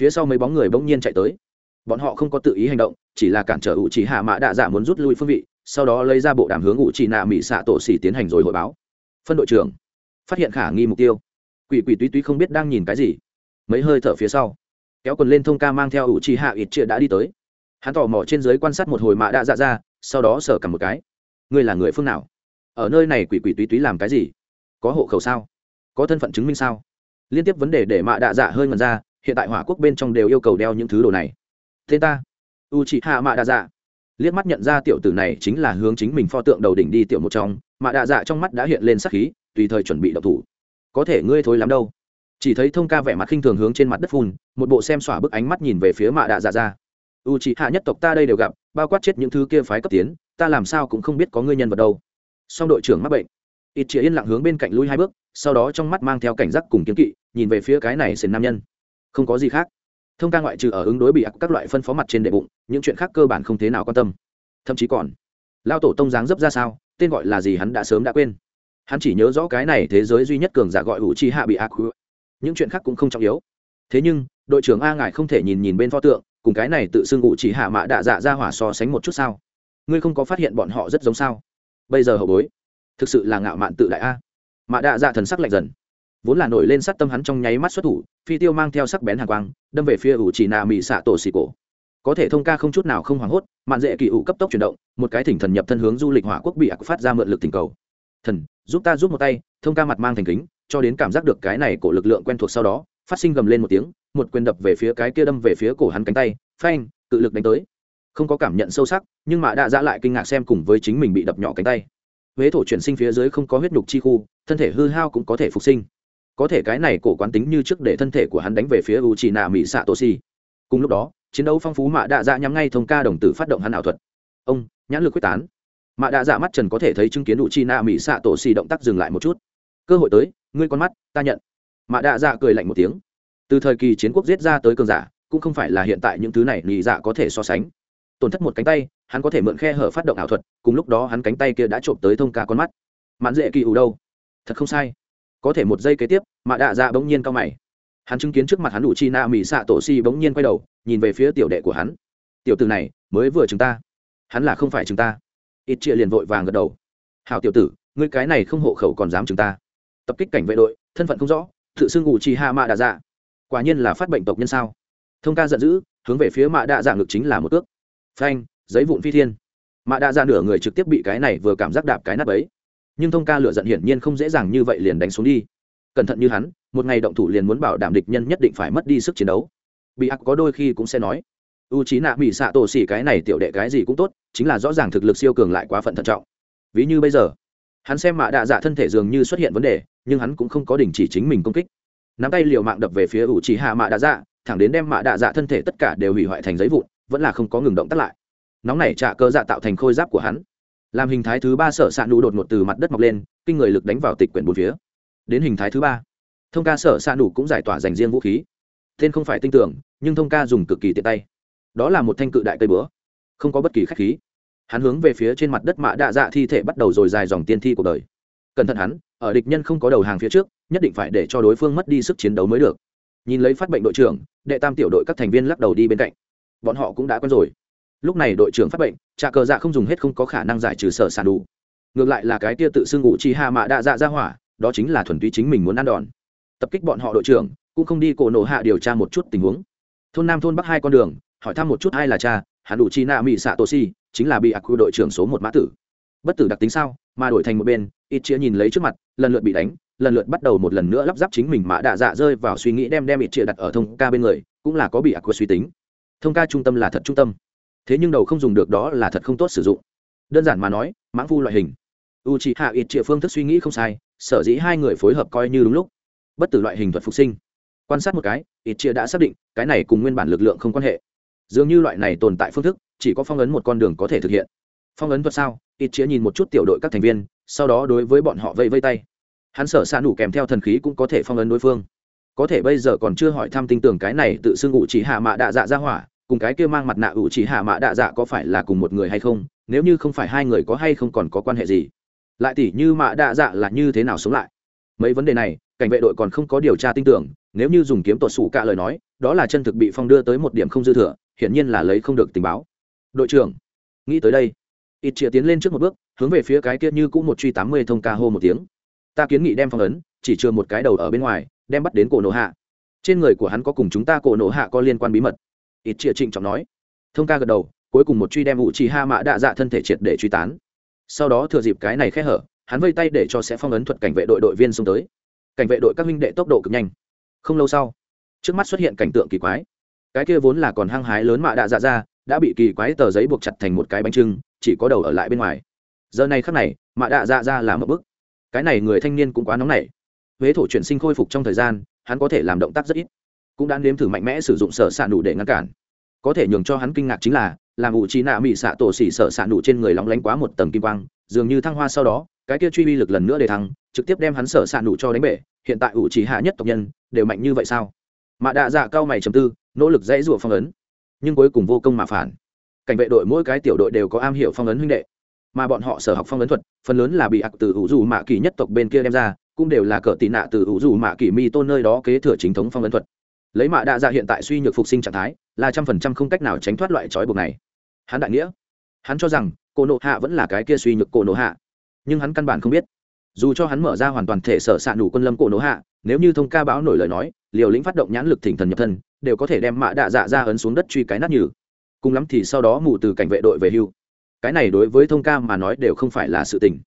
Speaker 1: phía sau mấy bóng người bỗng nhiên chạy tới. Bọn họ không có tự ý hành động, chỉ là cản trở ủ trì hạ mã đạ dạ muốn rút lui phương vị, sau đó lấy ra bộ đàm hướng ủ trì nạ mỹ xạ tổ xỉ tiến hành rồi hội báo. Phân đội trưởng, phát hiện khả nghi mục tiêu. Quỷ quỷ túy túy không biết đang nhìn cái gì. Mấy hơi thở phía sau, kéo quần lên thông ca mang theo ủ trì hạ ít chia đã đi tới. Hắn tò mò trên dưới quan sát một hồi mã đạ dạ ra, sau đó sở cả một cái. Ngươi là người phương nào? Ở nơi này quỷ quỷ túy túy làm cái gì? Có hộ khẩu sao? Có thân phận chứng minh sao? Liên tiếp vấn đề để mạ đạ dạ hơi ngần ra, hiện tại hỏa quốc bên trong đều yêu cầu đeo những thứ đồ này. Thế ta u chị hạ mạ đạ dạ. Liếc mắt nhận ra tiểu tử này chính là hướng chính mình pho tượng đầu đỉnh đi tiểu một trong, mạ đạ dạ trong mắt đã hiện lên sắc khí, tùy thời chuẩn bị đậu thủ. Có thể ngươi thối lắm đâu. Chỉ thấy thông ca vẻ mặt khinh thường hướng trên mặt đất phun, một bộ xem xỏa bức ánh mắt nhìn về phía mạ đạ dạ ra. U chị hạ nhất tộc ta đây đều gặp, bao quát chết những thứ kia phái cấp tiến, ta làm sao cũng không biết có ngươi nhân vật đâu song đội trưởng mắc bệnh. Ít chia yên lặng hướng bên cạnh lui hai bước, sau đó trong mắt mang theo cảnh giác cùng kiếm kỵ, nhìn về phía cái này sền nam nhân. Không có gì khác. Thông ca ngoại trừ ở ứng đối bị ác các loại phân phó mặt trên đệ bụng, những chuyện khác cơ bản không thế nào quan tâm. Thậm chí còn lao tổ tông dáng dấp ra sao, tên gọi là gì hắn đã sớm đã quên. Hắn chỉ nhớ rõ cái này thế giới duy nhất cường giả gọi hữu chi hạ bị ác những chuyện khác cũng không trọng yếu. Thế nhưng, đội trưởng a ngài không thể nhìn nhìn bên pho tượng, cùng cái này tự xưng ngụ chỉ hạ mã đạ dạ ra hỏa so sánh một chút sao? Ngươi không có phát hiện bọn họ rất giống sao? Bây giờ hậu bối, thực sự là ngạo mạn tự đại a. Mạ đạ dạ thần sắc lạnh dần, vốn là nổi lên sát tâm hắn trong nháy mắt xuất thủ, phi tiêu mang theo sắc bén hàng quang, đâm về phía ủ chỉ nà mỹ xạ tổ xì cổ. Có thể thông ca không chút nào không hoảng hốt, mạn dễ kỳ ủ cấp tốc chuyển động, một cái thỉnh thần nhập thân hướng du lịch hỏa quốc bị ạc phát ra mượn lực thỉnh cầu. Thần, giúp ta giúp một tay, thông ca mặt mang thành kính, cho đến cảm giác được cái này cổ lực lượng quen thuộc sau đó, phát sinh gầm lên một tiếng, một quyền đập về phía cái kia đâm về phía cổ hắn cánh tay, phanh, cự lực đánh tới không có cảm nhận sâu sắc, nhưng mạ đạ dạ lại kinh ngạc xem cùng với chính mình bị đập nhỏ cánh tay. Huế thổ chuyển sinh phía dưới không có huyết nhục chi khu, thân thể hư hao cũng có thể phục sinh. Có thể cái này cổ quán tính như trước để thân thể của hắn đánh về phía u chỉ nạ mỹ xạ tô si cùng lúc đó, chiến đấu phong phú mạ đạ dạ nhắm ngay thông ca đồng tử phát động hắn ảo thuật. Ông, nhãn lực quyết tán. Mạ đạ dạ mắt trần có thể thấy chứng kiến u chi nạ mỹ xạ tổ xì động tác dừng lại một chút. Cơ hội tới, ngươi con mắt, ta nhận. Mạ đạ dạ cười lạnh một tiếng. Từ thời kỳ chiến quốc giết ra tới cường giả, cũng không phải là hiện tại những thứ này nhị dạ có thể so sánh tổn thất một cánh tay, hắn có thể mượn khe hở phát động ảo thuật, cùng lúc đó hắn cánh tay kia đã trộm tới thông ca con mắt. Mãn dễ kỳ ủ đâu? Thật không sai. Có thể một giây kế tiếp, mạ đạ dạ bỗng nhiên cao mày. Hắn chứng kiến trước mặt hắn đủ chi na mỹ xạ tổ si bỗng nhiên quay đầu, nhìn về phía tiểu đệ của hắn. Tiểu tử này, mới vừa chúng ta. Hắn là không phải chúng ta. Ít chia liền vội vàng gật đầu. Hào tiểu tử, ngươi cái này không hộ khẩu còn dám chúng ta. Tập kích cảnh vệ đội, thân phận không rõ, tự xưng ngụ chi hạ mạ đạ dạ. Quả nhiên là phát bệnh tộc nhân sao? Thông ca giận dữ, hướng về phía mạ đạ dạ ngực chính là một ước phanh, giấy vụn phi thiên. Mạ đạ dạ ra nửa người trực tiếp bị cái này vừa cảm giác đạp cái nắp ấy. Nhưng thông ca lựa giận hiển nhiên không dễ dàng như vậy liền đánh xuống đi. Cẩn thận như hắn, một ngày động thủ liền muốn bảo đảm địch nhân nhất định phải mất đi sức chiến đấu. Bị ác có đôi khi cũng sẽ nói, u trí nạ bị xạ tổ xỉ cái này tiểu đệ cái gì cũng tốt, chính là rõ ràng thực lực siêu cường lại quá phận thận trọng. Ví như bây giờ, hắn xem mạ đạ dạ thân thể dường như xuất hiện vấn đề, nhưng hắn cũng không có đình chỉ chính mình công kích. Nắm tay liều mạng đập về phía u trí hạ mạ đạ dạ thẳng đến đem mạ đạ dạ thân thể tất cả đều hủy hoại thành giấy vụn vẫn là không có ngừng động tác lại. Nóng này trả cơ dạ tạo thành khôi giáp của hắn. Làm hình thái thứ ba sở s ạ nụ đột ngột từ mặt đất mọc lên, kinh người lực đánh vào tịch quyển bốn phía. Đến hình thái thứ ba, thông ca sở s ạ nụ cũng giải tỏa dành riêng vũ khí. Tên không phải tinh tưởng, nhưng thông ca dùng cực kỳ tiện tay. Đó là một thanh cự đại cây bữa không có bất kỳ khách khí. Hắn hướng về phía trên mặt đất mạ đạ dạ thi thể bắt đầu rồi dài dòng tiên thi cuộc đời. Cẩn thận hắn, ở địch nhân không có đầu hàng phía trước, nhất định phải để cho đối phương mất đi sức chiến đấu mới được. Nhìn lấy phát bệnh đội trưởng, đệ tam tiểu đội các thành viên lắc đầu đi bên cạnh bọn họ cũng đã quen rồi. Lúc này đội trưởng phát bệnh trà cờ dạ không dùng hết không có khả năng giải trừ sở sản đủ. Ngược lại là cái tia tự xưng ngụ chi hạ mạ đạ dạ ra hỏa, đó chính là thuần túy chính mình muốn ăn đòn. Tập kích bọn họ đội trưởng, cũng không đi cổ nổ hạ điều tra một chút tình huống. Thôn nam thôn bắc hai con đường, hỏi thăm một chút ai là cha, hắn đủ chi nạ mỹ xạ tô si, chính là bị ác quy đội trưởng số một mã tử. Bất tử đặc tính sao, mà đổi thành một bên, ít chia nhìn lấy trước mặt, lần lượt bị đánh, lần lượt bắt đầu một lần nữa lắp ráp chính mình mã đạ dạ rơi vào suy nghĩ đem đem ít chia đặt ở thông ca bên người, cũng là có bị ác quy suy tính thông ca trung tâm là thật trung tâm. Thế nhưng đầu không dùng được đó là thật không tốt sử dụng. Đơn giản mà nói, mãng phu loại hình. U chị hạ ít triệu phương thức suy nghĩ không sai, sở dĩ hai người phối hợp coi như đúng lúc. Bất tử loại hình thuật phục sinh. Quan sát một cái, ít chia đã xác định, cái này cùng nguyên bản lực lượng không quan hệ. Dường như loại này tồn tại phương thức, chỉ có phong ấn một con đường có thể thực hiện. Phong ấn thuật sao? Ít chia nhìn một chút tiểu đội các thành viên, sau đó đối với bọn họ vây vây tay. Hắn sở xa nủ kèm theo thần khí cũng có thể phong ấn đối phương có thể bây giờ còn chưa hỏi thăm tin tưởng cái này tự xưng ủ chỉ hạ mạ đạ dạ ra hỏa cùng cái kia mang mặt nạ ủ chỉ hạ mạ đạ dạ có phải là cùng một người hay không, nếu như không phải hai người có hay không còn có quan hệ gì. Lại tỉ như mạ đạ dạ là như thế nào sống lại? Mấy vấn đề này, cảnh vệ đội còn không có điều tra tin tưởng, nếu như dùng kiếm tuột sủ cả lời nói, đó là chân thực bị phong đưa tới một điểm không dư thừa, hiển nhiên là lấy không được tình báo. Đội trưởng, nghĩ tới đây. Ít chĩa tiến lên trước một bước, hướng về phía cái kia như cũng một truy tám mươi thông ca hô một tiếng. Ta kiến nghị đem phong ấn, chỉ chưa một cái đầu ở bên ngoài đem bắt đến cổ nổ hạ. Trên người của hắn có cùng chúng ta cổ nổ hạ có liên quan bí mật. Ít chĩa trịnh trọng nói. Thông ca gật đầu, cuối cùng một truy đem ủ trì ha mạ đạ dạ thân thể triệt để truy tán. Sau đó thừa dịp cái này khẽ hở, hắn vây tay để cho sẽ phong ấn thuật cảnh vệ đội đội viên xông tới. Cảnh vệ đội các minh đệ tốc độ cực nhanh. Không lâu sau, trước mắt xuất hiện cảnh tượng kỳ quái. Cái kia vốn là còn hăng hái lớn mạ đạ dạ ra, đã bị kỳ quái tờ giấy buộc chặt thành một cái bánh trưng, chỉ có đầu ở lại bên ngoài. Giờ này khắc này mạ đạ dạ ra là một bức cái này người thanh niên cũng quá nóng nảy huế thổ chuyển sinh khôi phục trong thời gian, hắn có thể làm động tác rất ít, cũng đã nếm thử mạnh mẽ sử dụng sở s ạ đủ để ngăn cản. Có thể nhường cho hắn kinh ngạc chính là, làm ủ trí nạ mỹ xạ tổ xỉ sở s ạ đủ trên người lóng lánh quá một tầng kim quang, dường như thăng hoa sau đó, cái kia truy uy lực lần nữa để thăng, trực tiếp đem hắn sở s ạ đủ cho đánh bể, hiện tại ủ trí hạ nhất tộc nhân, đều mạnh như vậy sao? Mạ đạ dạ cao mày chầm tư, nỗ lực dãy rủa phong ấn, nhưng cuối cùng vô công mà phản. Cảnh vệ đội mỗi cái tiểu đội đều có am hiểu phong ấn huynh đệ, mà bọn họ sở học phong ấn thuật, phần lớn là bị ặc từ ủ dù mạ kỳ nhất tộc bên kia đem ra cũng đều là cờ tị nạ từ ủ dù mạ kỳ mi tôn nơi đó kế thừa chính thống phong ấn thuật. Lấy mạ đa dạ hiện tại suy nhược phục sinh trạng thái, là trăm phần trăm không cách nào tránh thoát loại trói buộc này. Hắn đại nghĩa. Hắn cho rằng cô nộ hạ vẫn là cái kia suy nhược cô nộ hạ. Nhưng hắn căn bản không biết. Dù cho hắn mở ra hoàn toàn thể sở s ạ nủ quân lâm cổ nộ hạ, nếu như thông ca báo nổi lời nói, liều lĩnh phát động nhãn lực thỉnh thần nhập thân, đều có thể đem mạ đạ dạ ra ấn xuống đất truy cái nát nhừ. Cùng lắm thì sau đó mù từ cảnh vệ đội về hưu. Cái này đối với thông ca mà nói đều không phải là sự tình.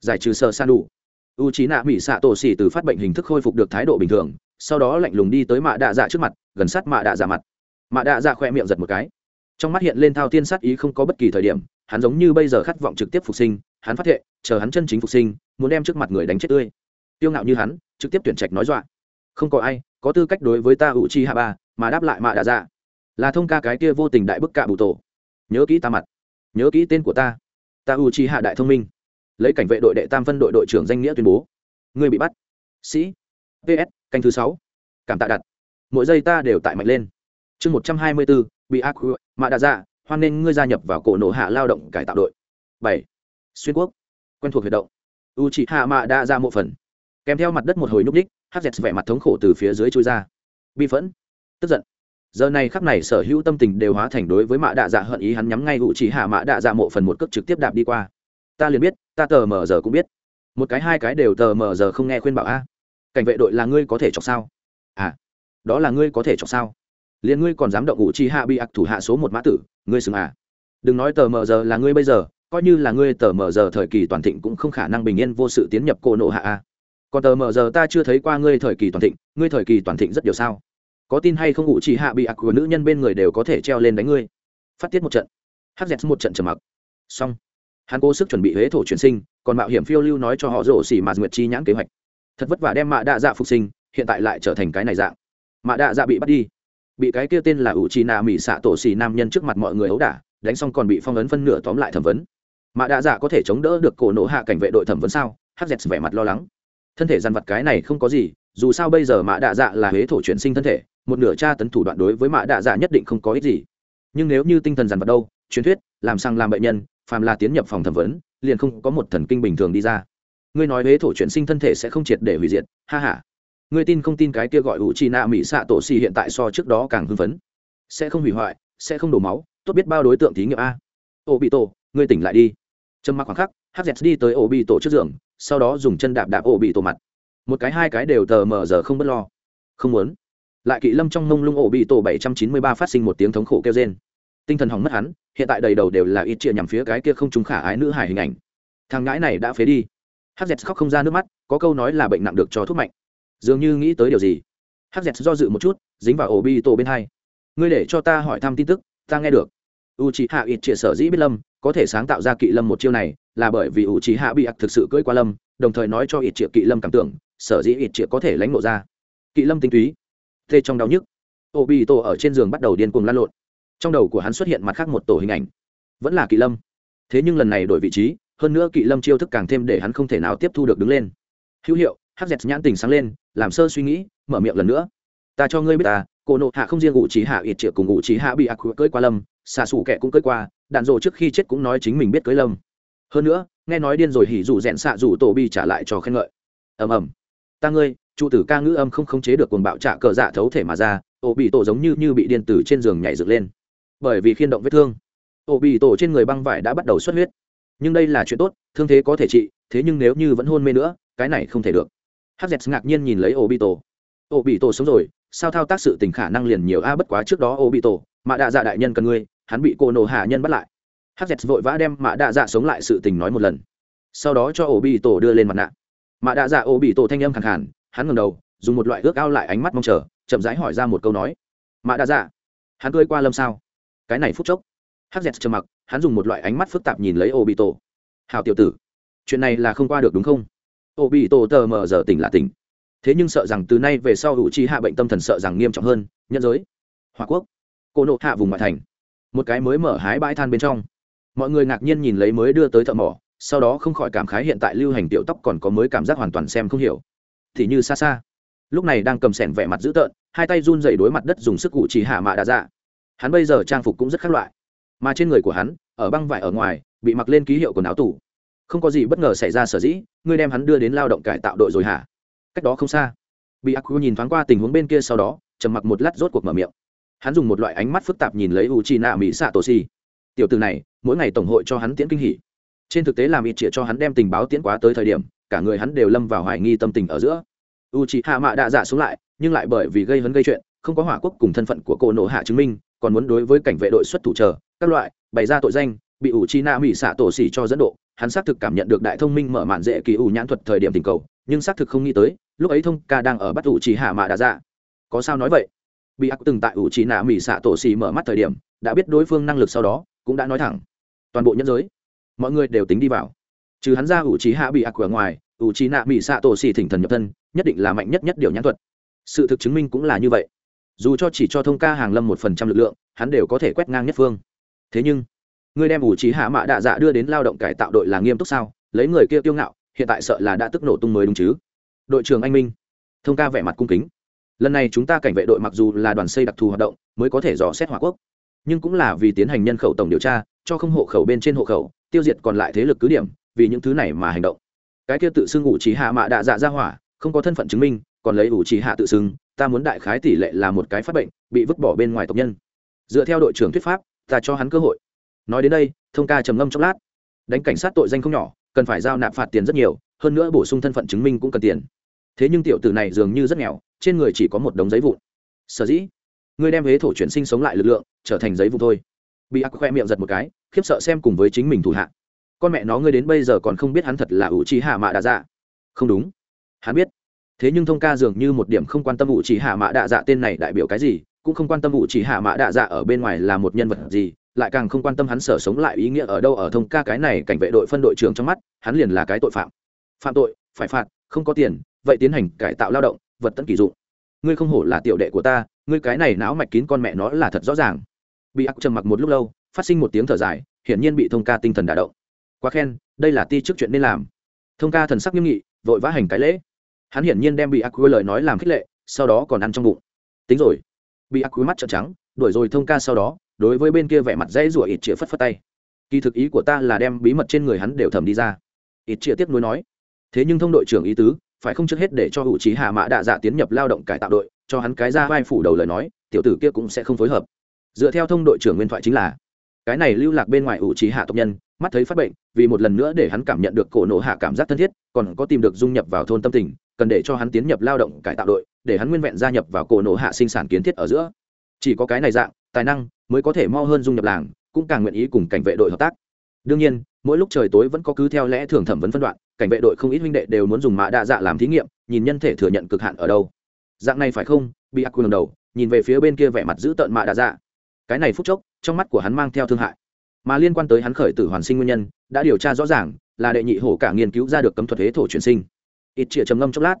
Speaker 1: Giải trừ sở s ạ đủ u trí nạ mỹ xạ tổ xỉ từ phát bệnh hình thức khôi phục được thái độ bình thường, sau đó lạnh lùng đi tới mạ đạ dạ trước mặt, gần sát mạ đạ dạ mặt. Mạ đạ dạ khoe miệng giật một cái. Trong mắt hiện lên thao tiên sát ý không có bất kỳ thời điểm, hắn giống như bây giờ khát vọng trực tiếp phục sinh, hắn phát hiện chờ hắn chân chính phục sinh, muốn đem trước mặt người đánh chết tươi. Tiêu ngạo như hắn, trực tiếp tuyển trạch nói dọa. Không có ai, có tư cách đối với ta U chi hạ ba, mà đáp lại mạ đạ dạ. Là thông ca cái kia vô tình đại bức cạ bụ tổ. Nhớ kỹ ta mặt. Nhớ kỹ tên của ta. Ta U chi hạ đại thông minh lấy cảnh vệ đội đệ tam phân đội đội trưởng danh nghĩa tuyên bố. Người bị bắt. Sĩ. Ps canh thứ sáu. Cảm tạ đặt. Mỗi giây ta đều tại mạnh lên. Chương một trăm hai mươi bốn, bị ác mạ đa dạ hoan nên ngươi gia nhập vào cổ nổ hạ lao động cải tạo đội. Bảy. Xuyên quốc. Quen thuộc huyệt động. U chị hạ mạ đa ra mộ phần. Kèm theo mặt đất một hồi nhúc ních hát dẹt vẻ mặt thống khổ từ phía dưới chui ra. Bi phẫn. Tức giận. Giờ này khắc này sở hữu tâm tình đều hóa thành đối với mạ đạ dạ hận ý hắn nhắm ngay u chỉ hạ mạ đạ dạ mộ phần một cước trực tiếp đạp đi qua ta liền biết, ta tờ mờ giờ cũng biết. Một cái, hai cái đều tờ mờ giờ không nghe khuyên bảo a. Cảnh vệ đội là ngươi có thể chọc sao? À đó là ngươi có thể chọc sao? Liền ngươi còn dám động ngụ chi hạ bị ặc thủ hạ số một mã tử, ngươi xứng à? Đừng nói tờ mờ giờ là ngươi bây giờ, coi như là ngươi tờ mờ giờ thời kỳ toàn thịnh cũng không khả năng bình yên vô sự tiến nhập cô nộ hạ a. Còn tờ mờ giờ ta chưa thấy qua ngươi thời kỳ toàn thịnh, ngươi thời kỳ toàn thịnh rất điều sao? Có tin hay không ngụ chi hạ bị ặc của nữ nhân bên người đều có thể treo lên đánh ngươi? Phát tiết một trận. Hz một trận trầm mặc. Xong hắn cố sức chuẩn bị huế thổ chuyển sinh, còn mạo hiểm phiêu lưu nói cho họ rổ xỉ mà nguyệt chi nhãn kế hoạch. Thật vất vả đem mạ đạ dạ phục sinh, hiện tại lại trở thành cái này dạng. Mạ đạ dạ bị bắt đi. Bị cái kia tên là ủ chi nạ mỹ xạ tổ xì nam nhân trước mặt mọi người ấu đả, đánh xong còn bị phong ấn phân nửa tóm lại thẩm vấn. Mạ đạ dạ có thể chống đỡ được cổ nổ hạ cảnh vệ đội thẩm vấn sao? Hz vẻ mặt lo lắng. Thân thể dằn vặt cái này không có gì, dù sao bây giờ mạ đạ dạ là huế thổ chuyển sinh thân thể, một nửa tra tấn thủ đoạn đối với mạ đạ dạ nhất định không có ích gì. Nhưng nếu như tinh thần dằn vặt đâu, truyền thuyết, làm sang làm bệnh nhân phàm là tiến nhập phòng thẩm vấn, liền không có một thần kinh bình thường đi ra. Ngươi nói huế thổ chuyển sinh thân thể sẽ không triệt để hủy diệt, ha ha. Ngươi tin không tin cái kia gọi u chi nạ mỹ xạ tổ xì hiện tại so trước đó càng hưng phấn. Sẽ không hủy hoại, sẽ không đổ máu, tốt biết bao đối tượng thí nghiệm a. Ô bị tổ ngươi tỉnh lại đi. Trầm mặc khoảng khắc hz đi tới ô bị tổ trước giường, sau đó dùng chân đạp đạp ô bị tổ mặt. Một cái hai cái đều tờ mờ giờ không bất lo. Không muốn. Lại kỵ lâm trong mông lung ổ bị tổ bảy trăm chín mươi ba phát sinh một tiếng thống khổ kêu trên tinh thần hỏng mất hắn, hiện tại đầy đầu đều là ít chia nhằm phía cái kia không trúng khả ái nữ hài hình ảnh. Thằng ngãi này đã phế đi. Hz khóc không ra nước mắt, có câu nói là bệnh nặng được cho thuốc mạnh. Dường như nghĩ tới điều gì. Hz do dự một chút, dính vào ổ bi tổ bên hai. Ngươi để cho ta hỏi thăm tin tức, ta nghe được. U c h i hạ ít chia sở dĩ biết lâm, có thể sáng tạo ra kỵ lâm một chiêu này, là bởi vì u c h i hạ bị ặc thực sự cưỡi qua lâm, đồng thời nói cho ít chia kỵ lâm cảm tưởng, sở dĩ ít chia có thể lãnh nộ ra. Kỵ lâm tinh túy. Tê trong đau nhức. Ô bi tổ ở trên giường bắt đầu điên cuồng lăn lộn trong đầu của hắn xuất hiện mặt khác một tổ hình ảnh. Vẫn là kỵ lâm. Thế nhưng lần này đổi vị trí, hơn nữa kỵ lâm chiêu thức càng thêm để hắn không thể nào tiếp thu được đứng lên. Hữu hiệu hz nhãn tình sáng lên, làm sơ suy nghĩ, mở miệng lần nữa. Ta cho ngươi biết ta, cô nộ hạ không riêng ngụ trí hạ ít triệu cùng ngụ trí hạ bị ác cưới qua lâm xạ xù kẻ cũng cưới qua, đạn dộ trước khi chết cũng nói chính mình biết cưới lâm. Hơn nữa, nghe nói điên rồi hỉ dù rẽn xạ dù tổ bi trả lại cho khen ngợi. Ầm ầm. Ta ngươi trụ tử ca ngữ âm không khống chế được cuồng bạo trả cờ dạ thấu thể mà ra, tổ bị tổ giống như như bị điên tử trên giường nhảy dựng lên bởi vì khiên động vết thương. Ổ bị tổ trên người băng vải đã bắt đầu xuất huyết. Nhưng đây là chuyện tốt, thương thế có thể trị, thế nhưng nếu như vẫn hôn mê nữa, cái này không thể được. Hz ngạc nhiên nhìn lấy ổ bị tổ. Ổ bị tổ sống rồi, sao thao tác sự tình khả năng liền nhiều a bất quá trước đó ổ bị tổ mạ đạ dạ đại nhân cần ngươi, hắn bị cô nổ hạ nhân bắt lại. Hz vội vã đem mạ đạ dạ sống lại sự tình nói một lần. Sau đó cho ổ bị tổ đưa lên mặt nạ. Mạ đạ dạ ổ bị tổ thanh âm khẳng hẳn hắn ngầm đầu, dùng một loại ước ao lại ánh mắt mong chờ, chậm rãi hỏi ra một câu nói. Mạ đạ dạ hắn cười qua lâm sao? Cái này phút chốc hz trầm mặc, hắn dùng một loại ánh mắt phức tạp nhìn lấy ô bị tổ hào tiểu tử, chuyện này là không qua được đúng không? Ô bị tổ tờ mờ giờ tỉnh là tỉnh. Thế nhưng sợ rằng từ nay về sau hữu trí hạ bệnh tâm thần sợ rằng nghiêm trọng hơn, nhân giới hòa quốc, cô nộ hạ vùng ngoại thành, một cái mới mở hái bãi than bên trong. Mọi người ngạc nhiên nhìn lấy mới đưa tới thợ mỏ, sau đó không khỏi cảm khái hiện tại lưu hành tiểu tóc còn có mới cảm giác hoàn toàn xem không hiểu. Thì như xa xa, lúc này đang cầm sẻn vẻ mặt dữ tợn, hai tay run dày đối mặt đất dùng sức cụ chỉ hạ mạ đà dạ hắn bây giờ trang phục cũng rất khác loại. Mà trên người của hắn, ở băng vải ở ngoài, bị mặc lên ký hiệu quần áo tủ. Không có gì bất ngờ xảy ra sở dĩ, ngươi đem hắn đưa đến lao động cải tạo đội rồi hả? Cách đó không xa. Bị ác nhìn thoáng qua tình huống bên kia sau đó, trầm mặc một lát rốt cuộc mở miệng. Hắn dùng một loại ánh mắt phức tạp nhìn lấy u chi nạ mỹ xạ tổ si tiểu từ này, mỗi ngày tổng hội cho hắn tiễn kinh hỉ. Trên thực tế làm ít trịa cho hắn đem tình báo tiễn quá tới thời điểm, cả người hắn đều lâm vào hoài nghi tâm tình ở giữa. U chi hạ mạ đã dạ xuống lại, nhưng lại bởi vì gây hấn gây chuyện, không có hỏa quốc cùng thân phận của cô nổ hạ chứng minh còn muốn đối với cảnh vệ đội xuất thủ chờ, các loại, bày ra tội danh, bị ủ chi na mỹ xạ tổ xỉ cho dẫn độ, hắn xác thực cảm nhận được đại thông minh mở màn dễ kỳ ủ nhãn thuật thời điểm tình cầu, nhưng xác thực không nghĩ tới, lúc ấy thông ca đang ở bắt ủ chỉ hạ mạ đã ra dạ. có sao nói vậy? Bị ác từng tại ủ chỉ nạ mỹ xạ tổ xỉ mở mắt thời điểm, đã biết đối phương năng lực sau đó, cũng đã nói thẳng. Toàn bộ nhân giới, mọi người đều tính đi vào. Trừ hắn ra ủ chỉ hạ bị ác ở ngoài, ủ chỉ nạ mỹ xạ tổ xỉ thỉnh thần nhập thân, nhất định là mạnh nhất nhất điều nhãn thuật. Sự thực chứng minh cũng là như vậy dù cho chỉ cho thông ca hàng lâm một phần trăm lực lượng, hắn đều có thể quét ngang nhất phương. Thế nhưng, ngươi đem ủ trí hạ mạ đạ dạ đưa đến lao động cải tạo đội là nghiêm túc sao? Lấy người kia kiêu ngạo, hiện tại sợ là đã tức nổ tung mới đúng chứ? Đội trưởng anh minh, thông ca vẻ mặt cung kính. Lần này chúng ta cảnh vệ đội mặc dù là đoàn xây đặc thù hoạt động, mới có thể dò xét hỏa quốc. Nhưng cũng là vì tiến hành nhân khẩu tổng điều tra, cho không hộ khẩu bên trên hộ khẩu, tiêu diệt còn lại thế lực cứ điểm, vì những thứ này mà hành động. Cái kia tự xưng ủ trí hạ mạ đạ dạ ra hỏa, không có thân phận chứng minh, còn lấy ủ trí hạ tự xưng ta muốn đại khái tỷ lệ là một cái phát bệnh, bị vứt bỏ bên ngoài tộc nhân. Dựa theo đội trưởng thuyết pháp, ta cho hắn cơ hội. Nói đến đây, thông ca trầm ngâm chốc lát. Đánh cảnh sát tội danh không nhỏ, cần phải giao nạp phạt tiền rất nhiều, hơn nữa bổ sung thân phận chứng minh cũng cần tiền. Thế nhưng tiểu tử này dường như rất nghèo, trên người chỉ có một đống giấy vụn. Sở dĩ, ngươi đem huế thổ chuyển sinh sống lại lực lượng, trở thành giấy vụn thôi. Bị ác khoe miệng giật một cái, khiếp sợ xem cùng với chính mình thủ hạ. Con mẹ nó ngươi đến bây giờ còn không biết hắn thật là ủ trí hạ mạ đã dạ. Không đúng. Hắn biết thế nhưng thông ca dường như một điểm không quan tâm ủ chỉ hạ mạ đạ dạ tên này đại biểu cái gì, cũng không quan tâm ủ chỉ hạ mạ đạ dạ ở bên ngoài là một nhân vật gì, lại càng không quan tâm hắn sở sống lại ý nghĩa ở đâu ở thông ca cái này cảnh vệ đội phân đội trưởng trong mắt, hắn liền là cái tội phạm. Phạm tội, phải phạt, không có tiền, vậy tiến hành cải tạo lao động, vật tận kỳ dụng. Ngươi không hổ là tiểu đệ của ta, ngươi cái này não mạch kín con mẹ nó là thật rõ ràng. Bị ác trầm mặc một lúc lâu, phát sinh một tiếng thở dài, hiển nhiên bị thông ca tinh thần đả động. Quá khen, đây là ti trước chuyện nên làm. Thông ca thần sắc nghiêm nghị, vội vã hành cái lễ hắn hiển nhiên đem bị ác quy lời nói làm khích lệ, sau đó còn ăn trong bụng. Tính rồi. Bị ác quy mắt trợn trắng, đuổi rồi thông ca sau đó, đối với bên kia vẻ mặt dãy rủa ít chĩa phất phất tay. Kỳ thực ý của ta là đem bí mật trên người hắn đều thầm đi ra. Ít chĩa tiếp nối nói. Thế nhưng thông đội trưởng ý tứ, phải không trước hết để cho hữu trí hạ mã đạ dạ tiến nhập lao động cải tạo đội, cho hắn cái ra vai phủ đầu lời nói, tiểu tử kia cũng sẽ không phối hợp. Dựa theo thông đội trưởng nguyên thoại chính là, cái này lưu lạc bên ngoài hữu trí hạ tộc nhân, mắt thấy phát bệnh, vì một lần nữa để hắn cảm nhận được cổ nộ hạ cảm giác thân thiết, còn có tìm được dung nhập vào thôn tâm tình cần để cho hắn tiến nhập lao động cải tạo đội, để hắn nguyên vẹn gia nhập vào cổ nổ hạ sinh sản kiến thiết ở giữa. Chỉ có cái này dạng, tài năng mới có thể mau hơn dung nhập làng, cũng càng nguyện ý cùng cảnh vệ đội hợp tác. Đương nhiên, mỗi lúc trời tối vẫn có cứ theo lẽ thường thẩm vấn phân đoạn, cảnh vệ đội không ít huynh đệ đều muốn dùng mạ đa dạ làm thí nghiệm, nhìn nhân thể thừa nhận cực hạn ở đâu. Dạng này phải không? Bị ác quyền đầu, nhìn về phía bên kia vẻ mặt giữ tợn mạ đa dạ. Cái này phút chốc, trong mắt của hắn mang theo thương hại. Mà liên quan tới hắn khởi tử hoàn sinh nguyên nhân, đã điều tra rõ ràng, là đệ nhị hổ cả nghiên cứu ra được cấm thuật thế thổ chuyển sinh ít chĩa trầm ngâm chốc lát.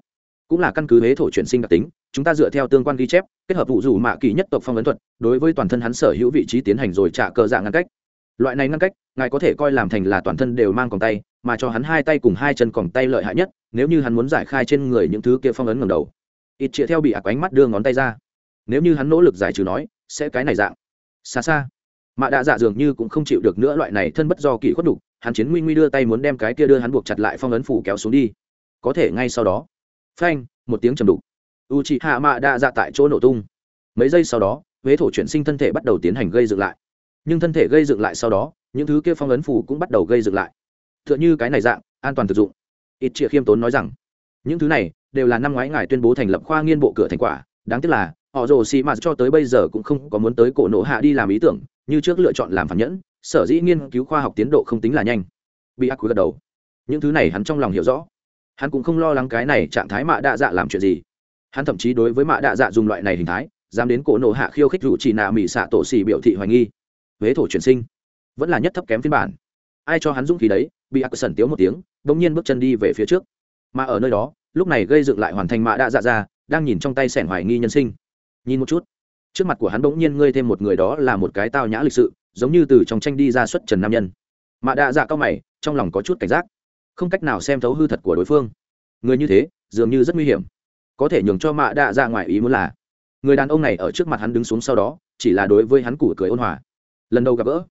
Speaker 1: Cũng là căn cứ huế thổ chuyển sinh đặc tính, chúng ta dựa theo tương quan ghi chép, kết hợp vụ rủ mạ kỳ nhất tộc phong ấn thuật, đối với toàn thân hắn sở hữu vị trí tiến hành rồi trả cờ dạng ngăn cách. Loại này ngăn cách, ngài có thể coi làm thành là toàn thân đều mang còng tay, mà cho hắn hai tay cùng hai chân còng tay lợi hại nhất, nếu như hắn muốn giải khai trên người những thứ kia phong ấn ngầm đầu. Ít chĩa theo bị ạc ánh mắt đưa ngón tay ra. Nếu như hắn nỗ lực giải trừ nói, sẽ cái này dạng. Xa xa. Mạ đạ dạ dường như cũng không chịu được nữa loại này thân bất do kỳ khuất đục, hắn chiến nguy nguy đưa tay muốn đem cái kia đưa hắn buộc chặt lại phong ấn phủ kéo xuống đi có thể ngay sau đó. Phanh, một tiếng trầm đục. U chị hạ mạ đa dạ tại chỗ nổ tung. Mấy giây sau đó, huế thổ chuyển sinh thân thể bắt đầu tiến hành gây dựng lại. Nhưng thân thể gây dựng lại sau đó, những thứ kia phong ấn phù cũng bắt đầu gây dựng lại. T h ư ợ n h ư cái này dạng, an toàn thực dụng. Ít triệu khiêm tốn nói rằng, những thứ này đều là năm ngoái ngài tuyên bố thành lập khoa nghiên bộ cửa thành quả. Đáng tiếc là, họ rồ xì mạt cho tới bây giờ cũng không có muốn tới cổ nộ hạ đi làm ý tưởng, như trước lựa chọn làm phản nhẫn, sở dĩ nghiên cứu khoa học tiến độ không tính là nhanh. Bị ác quý gật đầu. Những thứ này hắn trong lòng hiểu rõ hắn cũng không lo lắng cái này trạng thái mạ đa dạ làm chuyện gì. Hắn thậm chí đối với mạ đa dạ dùng loại này hình thái, dám đến cổ nộ hạ khiêu khích rủ chỉ nạ mỹ xạ tổ xì biểu thị hoài nghi. Huế thổ chuyển sinh. Vẫn là nhất thấp kém phiên bản. Ai cho hắn dũng khí đấy, bị ác sần tiếu một tiếng đ ỗ n g nhiên bước chân đi về phía trước. Mà ở nơi đó, lúc này gây dựng lại hoàn thành mạ đạ dạ ra, đang nhìn trong tay sẻn hoài nghi nhân sinh. Nhìn một chút. Trước mặt của hắn bỗng nhiên ngơi thêm một người đó là một cái tao nhã lịch sự, giống như từ trong tranh đi ra xuất trần nam nhân. Mạ đạ dạ cao mày, trong lòng có chút cảnh giác không cách nào xem thấu hư thật của đối phương. Người như thế, dường như rất nguy hiểm. Có thể nhường cho mạ đạ ra ngoài ý muốn là, người đàn ông này ở trước mặt hắn đứng xuống sau đó, chỉ là đối với hắn củ cười ôn hòa. Lần đầu gặp gỡ,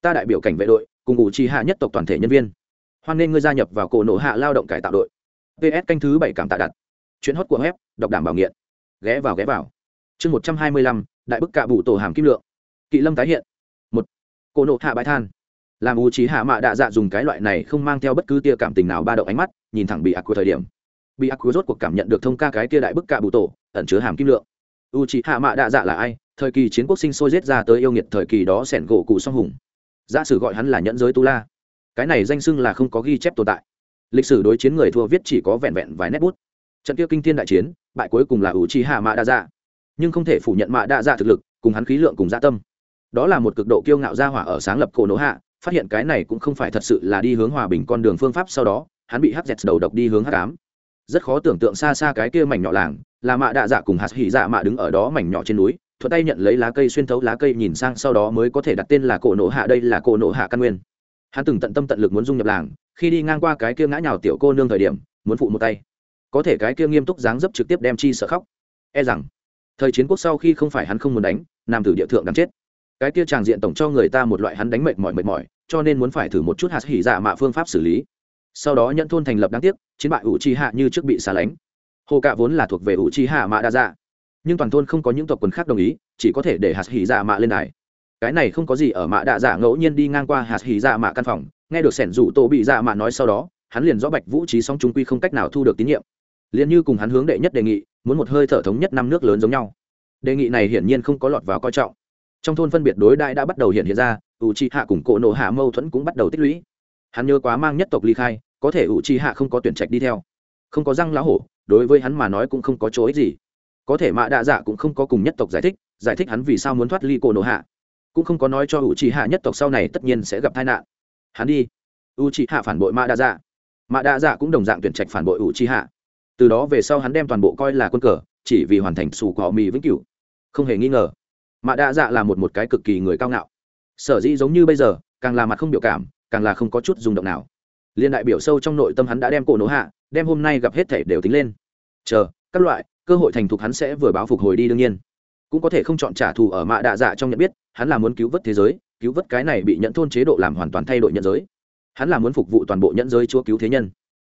Speaker 1: ta đại biểu cảnh vệ đội, cùng ngụ trì hạ nhất tộc toàn thể nhân viên. Hoan nên ngươi gia nhập vào cổ nổ hạ lao động cải tạo đội. Ps canh thứ bảy cảm tạ đặt. Chuyến hót của web, đọc đảm bảo nghiện. Ghé vào ghé vào. Chương một trăm hai mươi lăm, đại bức cạ bụ tổ hàm kim lượng. Kỵ lâm tái hiện. Một. Cổ nộ hạ bãi than làm u trí hạ mạ đạ dạ dùng cái loại này không mang theo bất cứ tia cảm tình nào ba động ánh mắt, nhìn thẳng bị ác của thời điểm. Bị ác của rốt cuộc cảm nhận được thông ca cái tia đại bức cạ bụ tổ, ẩn chứa hàm kim lượng. U trí hạ mạ đạ dạ là ai? Thời kỳ chiến quốc sinh sôi giết ra tới yêu nghiệt thời kỳ đó sẻn gỗ cụ song hùng. Giả sử gọi hắn là nhẫn giới tu la. Cái này danh xưng là không có ghi chép tồn tại. Lịch sử đối chiến người thua viết chỉ có vẹn vẹn vài nét bút. Trận kia kinh thiên đại chiến, bại cuối cùng là u trí hạ mạ Đạ dạ. Nhưng không thể phủ nhận mạ Đạ dạ thực lực, cùng hắn khí lượng cùng dạ tâm. Đó là một cực độ kiêu ngạo gia hỏa ở sáng lập cổ nỗ hạ phát hiện cái này cũng không phải thật sự là đi hướng hòa bình con đường phương pháp sau đó, hắn bị hắc dẹt đầu độc đi hướng hắc ám. Rất khó tưởng tượng xa xa cái kia mảnh nhỏ làng, là mạ đạ dạ cùng hạt hỉ dạ mạ đứng ở đó mảnh nhỏ trên núi, thuận tay nhận lấy lá cây xuyên thấu lá cây nhìn sang sau đó mới có thể đặt tên là cổ nộ hạ, đây là cổ nộ hạ căn nguyên. Hắn từng tận tâm tận lực muốn dung nhập làng, khi đi ngang qua cái kia ngã nhào tiểu cô nương thời điểm, muốn phụ một tay. Có thể cái kia nghiêm túc dáng dấp trực tiếp đem chi sợ khóc. E rằng, thời chiến quốc sau khi không phải hắn không muốn đánh, nam tử địa thượng đáng chết cái kia tràng diện tổng cho người ta một loại hắn đánh mệt mỏi mệt mỏi, cho nên muốn phải thử một chút hạt hỉ dạ mạ phương pháp xử lý. Sau đó nhận thôn thành lập đáng tiếc, chiến bại ủ chi hạ như trước bị xa lánh. Hồ cạ vốn là thuộc về ủ chi hạ mạ đa dạ. Nhưng toàn thôn không có những tộc quần khác đồng ý, chỉ có thể để hạt hỉ dạ mạ lên đài. Cái này không có gì ở mạ đa dạ ngẫu nhiên đi ngang qua hạt hỉ dạ mạ căn phòng, nghe được sẻn rủ tô bị dạ mạ nói sau đó, hắn liền rõ bạch vũ trí song trung quy không cách nào thu được tín nhiệm. Liền như cùng hắn hướng đệ nhất đề nghị, muốn một hơi thở thống nhất năm nước lớn giống nhau. Đề nghị này hiển nhiên không có lọt vào coi trọng trong thôn phân biệt đối đại đã bắt đầu hiện hiện ra u chi hạ cùng cổ nổ hạ mâu thuẫn cũng bắt đầu tích lũy. Hắn nhớ quá mang nhất tộc ly khai, có thể u chi hạ không có tuyển trạch đi theo. Không có răng lá hổ, đối với hắn mà nói cũng không có chỗ ích gì. Có thể mạ đạ dạ cũng không có cùng nhất tộc giải thích giải thích hắn vì sao muốn thoát ly cổ nổ hạ. Cũng không có nói cho u chi hạ nhất tộc sau này tất nhiên sẽ gặp tai nạn. Hắn đi. U chi hạ phản bội mạ đạ dạ. Mạ đạ dạ cũng đồng dạng tuyển trạch phản bội u chi hạ từ đó về sau hắn đem toàn bộ coi là quân cờ, chỉ vì hoàn thành sủ cỏ mì vĩnh cửu. Không hề nghi ngờ mạ Đa dạ là một một cái cực kỳ người cao ngạo. Sở dĩ giống như bây giờ, càng là mặt không biểu cảm, càng là không có chút rung động nào. Liên đại biểu sâu trong nội tâm hắn đã đem cổ nổ hạ, đem hôm nay gặp hết thể đều tính lên. Chờ, các loại, cơ hội thành thục hắn sẽ vừa báo phục hồi đi đương nhiên. Cũng có thể không chọn trả thù ở mạ đạ dạ trong nhận biết, hắn là muốn cứu vớt thế giới, cứu vớt cái này bị nhận thôn chế độ làm hoàn toàn thay đổi nhận giới. Hắn là muốn phục vụ toàn bộ nhận giới chúa cứu thế nhân.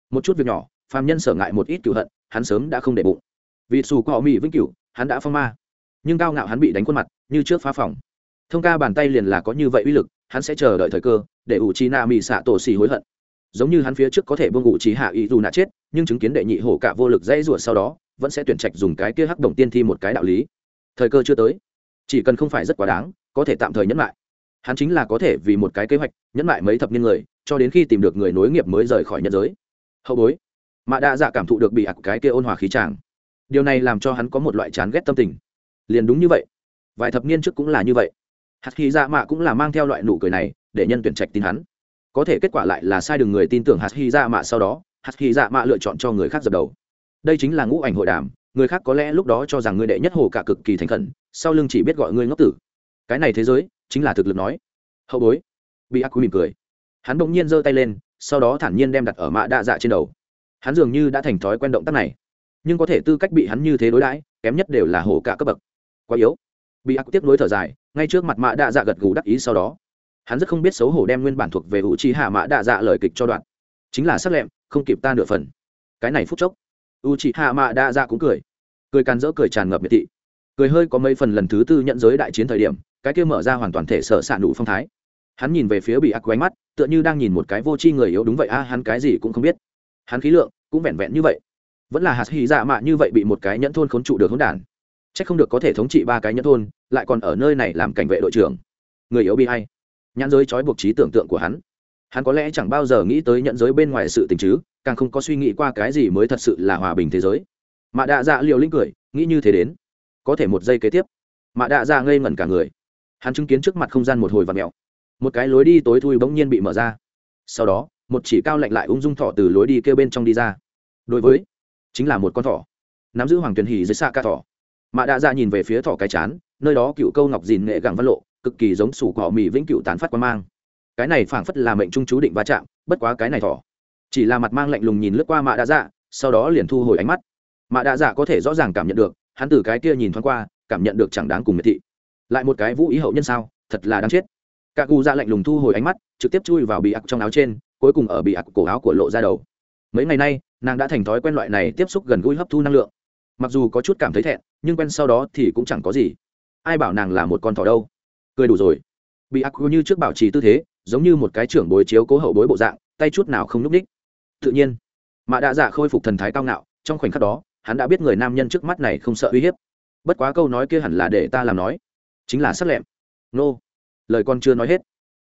Speaker 1: Một chút việc nhỏ, phàm nhân sở ngại một ít cựu hận, hắn sớm đã không để bụng. Vì xù có mỹ vĩnh cửu, hắn đã phong ma nhưng cao ngạo hắn bị đánh khuôn mặt, như trước phá phòng. Thông ca bàn tay liền là có như vậy uy lực, hắn sẽ chờ đợi thời cơ, để ủ trí na mỹ xạ tổ xì hối hận. Giống như hắn phía trước có thể vương ủ trí hạ ý dù nạ chết, nhưng chứng kiến đệ nhị hổ cả vô lực dãy ruột sau đó, vẫn sẽ tuyển trạch dùng cái kia hắc đồng tiên thi một cái đạo lý. Thời cơ chưa tới. Chỉ cần không phải rất quá đáng, có thể tạm thời nhẫn lại. Hắn chính là có thể vì một cái kế hoạch, nhẫn lại mấy thập niên người, cho đến khi tìm được người nối nghiệp mới rời khỏi nhân giới. Hậu bối. Mạ đa dạ cảm thụ được bị ặc cái kia ôn hòa khí tràng điều này làm cho hắn có một loại chán ghét tâm tình liền đúng như vậy. Vài thập niên trước cũng là như vậy. Hạt khí dạ mạ cũng là mang theo loại nụ cười này để nhân tuyển trạch tin hắn. Có thể kết quả lại là sai đường người tin tưởng hạt khí dạ mạ sau đó, hạt khí dạ mạ lựa chọn cho người khác dập đầu. Đây chính là ngũ ảnh hội đàm, người khác có lẽ lúc đó cho rằng người đệ nhất hồ cả cực kỳ thành khẩn, sau lưng chỉ biết gọi ngươi ngốc tử. Cái này thế giới chính là thực lực nói. Hậu bối. Bị ác quý mỉm cười. Hắn bỗng nhiên giơ tay lên, sau đó thản nhiên đem đặt ở mạ đa dạ trên đầu. Hắn dường như đã thành thói quen động tác này, nhưng có thể tư cách bị hắn như thế đối đãi, kém nhất đều là hổ cả cấp bậc quá yếu. Bị ác tiếp nối thở dài, ngay trước mặt mạ đạ dạ gật gù đắc ý sau đó. Hắn rất không biết xấu hổ đem nguyên bản thuộc về ủ trì hạ mạ đạ dạ lời kịch cho đoạn. Chính là sắc lẹm, không kịp ta nửa phần. Cái này phút chốc u trì hạ mạ đạ dạ cũng cười. Cười càn rỡ, cười tràn ngập miệt thị. Cười hơi có mấy phần lần thứ tư nhận giới đại chiến thời điểm, cái kia mở ra hoàn toàn thể sợ ạ nụ phong thái. Hắn nhìn về phía bị ác quánh mắt, tựa như đang nhìn một cái vô tri người yếu đúng vậy a, hắn cái gì cũng không biết. Hắn khí lượng cũng vẹn vẹn như vậy. Vẫn là hạt hy dạ mạ như vậy bị một cái nhẫn thôn khốn trụ được hỗn đản c h ắ c không được có thể thống trị ba cái nhẫn thôn, lại còn ở nơi này làm cảnh vệ đội trưởng. Người yếu bị hay. Nhãn giới trói buộc trí tưởng tượng của hắn. Hắn có lẽ chẳng bao giờ nghĩ tới nhận giới bên ngoài sự tình chứ, càng không có suy nghĩ qua cái gì mới thật sự là hòa bình thế giới. Mạ đạ dạ liều linh cười, nghĩ như thế đến. Có thể một giây kế tiếp. Mạ đạ dạ ngây ngẩn cả người. Hắn chứng kiến trước mặt không gian một hồi và mẹo một cái lối đi tối thui bỗng nhiên bị mở ra. Sau đó, một chỉ cao lạnh lại ung dung thỏ từ lối đi kêu bên trong đi ra. Đối với, chính là một con thỏ. Nắm giữ hoàng tuyền hỉ dưới xa ca thỏ mạ đạ dạ nhìn về phía thỏ cái chán, nơi đó cựu câu ngọc dìn nghệ gẳng văn lộ, cực kỳ giống sủ cỏ mì vĩnh cựu tán phát quan mang. Cái này phảng phất là mệnh trung chú định va chạm, bất quá cái này thỏ chỉ là mặt mang lạnh lùng nhìn lướt qua mạ đạ dạ sau đó liền thu hồi ánh mắt. Mạ đạ dạ có thể rõ ràng cảm nhận được, hắn từ cái kia nhìn thoáng qua, cảm nhận được chẳng đáng cùng miệt thị. Lại một cái vũ ý hậu nhân sao, thật là đáng chết. Cả cụ dạ lạnh lùng thu hồi ánh mắt, trực tiếp chui vào bị ặc trong áo trên, cuối cùng ở bị ặc cổ áo của lộ ra đầu. Mấy ngày nay, nàng đã thành thói quen loại này tiếp xúc gần gũi hấp thu năng lượng. Mặc dù có chút cảm thấy thẹn nhưng quen sau đó thì cũng chẳng có gì. Ai bảo nàng là một con thỏ đâu? Cười đủ rồi. Bị ác như trước bảo trì tư thế, giống như một cái trưởng bồi chiếu cố hậu bối bộ dạng, tay chút nào không n ú c ních tự nhiên mạ đạ dạ khôi phục thần thái cao ngạo, trong khoảnh khắc đó, hắn đã biết người nam nhân trước mắt này không sợ uy hiếp. Bất quá câu nói kia hẳn là để ta làm nói. Chính là sắc lẹm. Nô. Lời con chưa nói hết,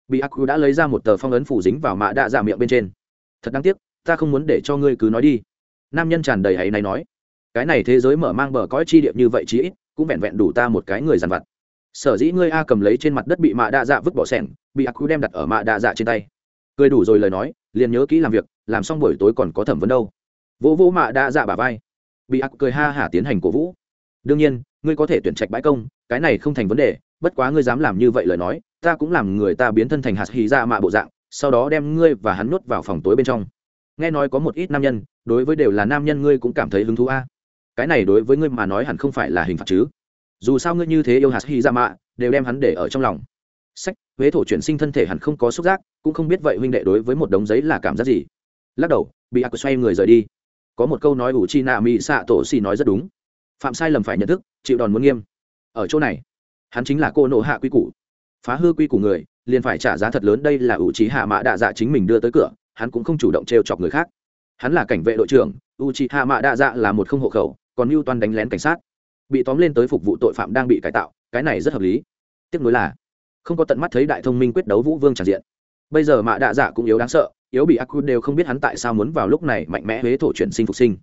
Speaker 1: bị ác đã lấy ra một tờ phong ấn phủ dính vào mạ đạ dạ miệng bên trên. Thật đáng tiếc, ta không muốn để cho ngươi cứ nói đi. Nam nhân tràn đầy hãy này nói cái này thế giới mở mang bờ cõi chi điệp như vậy chí ít, cũng vẹn vẹn đủ ta một cái người dằn vặt. Sở dĩ ngươi a cầm lấy trên mặt đất bị mạ đa dạ vứt bỏ sẻng, bị ác đem đặt ở mạ đa dạ trên tay. Cười đủ rồi lời nói, liền nhớ kỹ làm việc, làm xong buổi tối còn có thẩm vấn đâu. Vỗ vỗ mạ đa dạ bà vai. Bị ác cười ha hả tiến hành cổ vũ. Đương nhiên, ngươi có thể tuyển trạch bãi công, cái này không thành vấn đề, bất quá ngươi dám làm như vậy lời nói, ta cũng làm người ta biến thân thành hạt hì ra mạ bộ dạng, sau đó đem ngươi và hắn nuốt vào phòng tối bên trong. Nghe nói có một ít nam nhân, đối với đều là nam nhân ngươi cũng cảm thấy hứng thú a cái này đối với ngươi mà nói hẳn không phải là hình phạt chứ. Dù sao ngươi như thế yêu hạt hy ra mạ đều đem hắn để ở trong lòng. Sách, huế thổ chuyển sinh thân thể hẳn không có xúc giác, cũng không biết vậy huynh đệ đối với một đống giấy là cảm giác gì. Lắc đầu, bị ác xoay người rời đi. Có một câu nói ủ chi nạ mỹ xạ tổ xì nói rất đúng. Phạm sai lầm phải nhận thức, chịu đòn muốn nghiêm. Ở chỗ này, hắn chính là cô nộ hạ quy củ. Phá hư quy củ người, liền phải trả giá thật lớn đây là ủ trí hạ mạ đạ dạ chính mình đưa tới cửa, hắn cũng không chủ động trêu chọc người khác. Hắn là cảnh vệ đội trưởng u trí hạ mạ đạ dạ là một không hộ khẩu còn mưu toan đánh lén cảnh sát. Bị tóm lên tới phục vụ tội phạm đang bị cải tạo, cái này rất hợp lý. Tiếc nuối là, không có tận mắt thấy đại thông minh quyết đấu vũ vương tràn diện. Bây giờ mạ đạ dạ cũng yếu đáng sợ, yếu bị ác đều không biết hắn tại sao muốn vào lúc này mạnh mẽ huế thổ chuyển sinh phục sinh.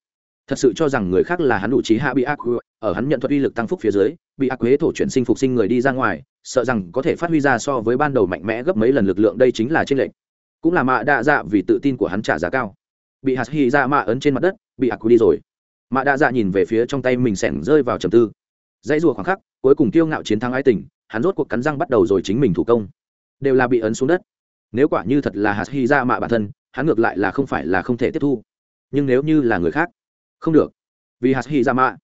Speaker 1: Thật sự cho rằng người khác là hắn đủ trí hạ bị ác ở hắn nhận thuật uy lực tăng phúc phía dưới, bị ác huế thổ chuyển sinh phục sinh người đi ra ngoài, sợ rằng có thể phát huy ra so với ban đầu mạnh mẽ gấp mấy lần lực lượng đây chính là trên lệnh cũng là mạ đạ dạ vì tự tin của hắn trả giá cao. Bị hạt hy ra dạ mạ ấn trên mặt đất, bị ác đi rồi mạ Đa dạ nhìn về phía trong tay mình sẻng rơi vào trầm tư. Dãy rùa khoảng khắc, cuối cùng kiêu ngạo chiến thắng ái tình, hắn rốt cuộc cắn răng bắt đầu rồi chính mình thủ công. Đều là bị ấn xuống đất. Nếu quả như thật là hạt hy ra mạ bản thân, hắn ngược lại là không phải là không thể tiếp thu. Nhưng nếu như là người khác, không được. Vì hạt hy ra mạ,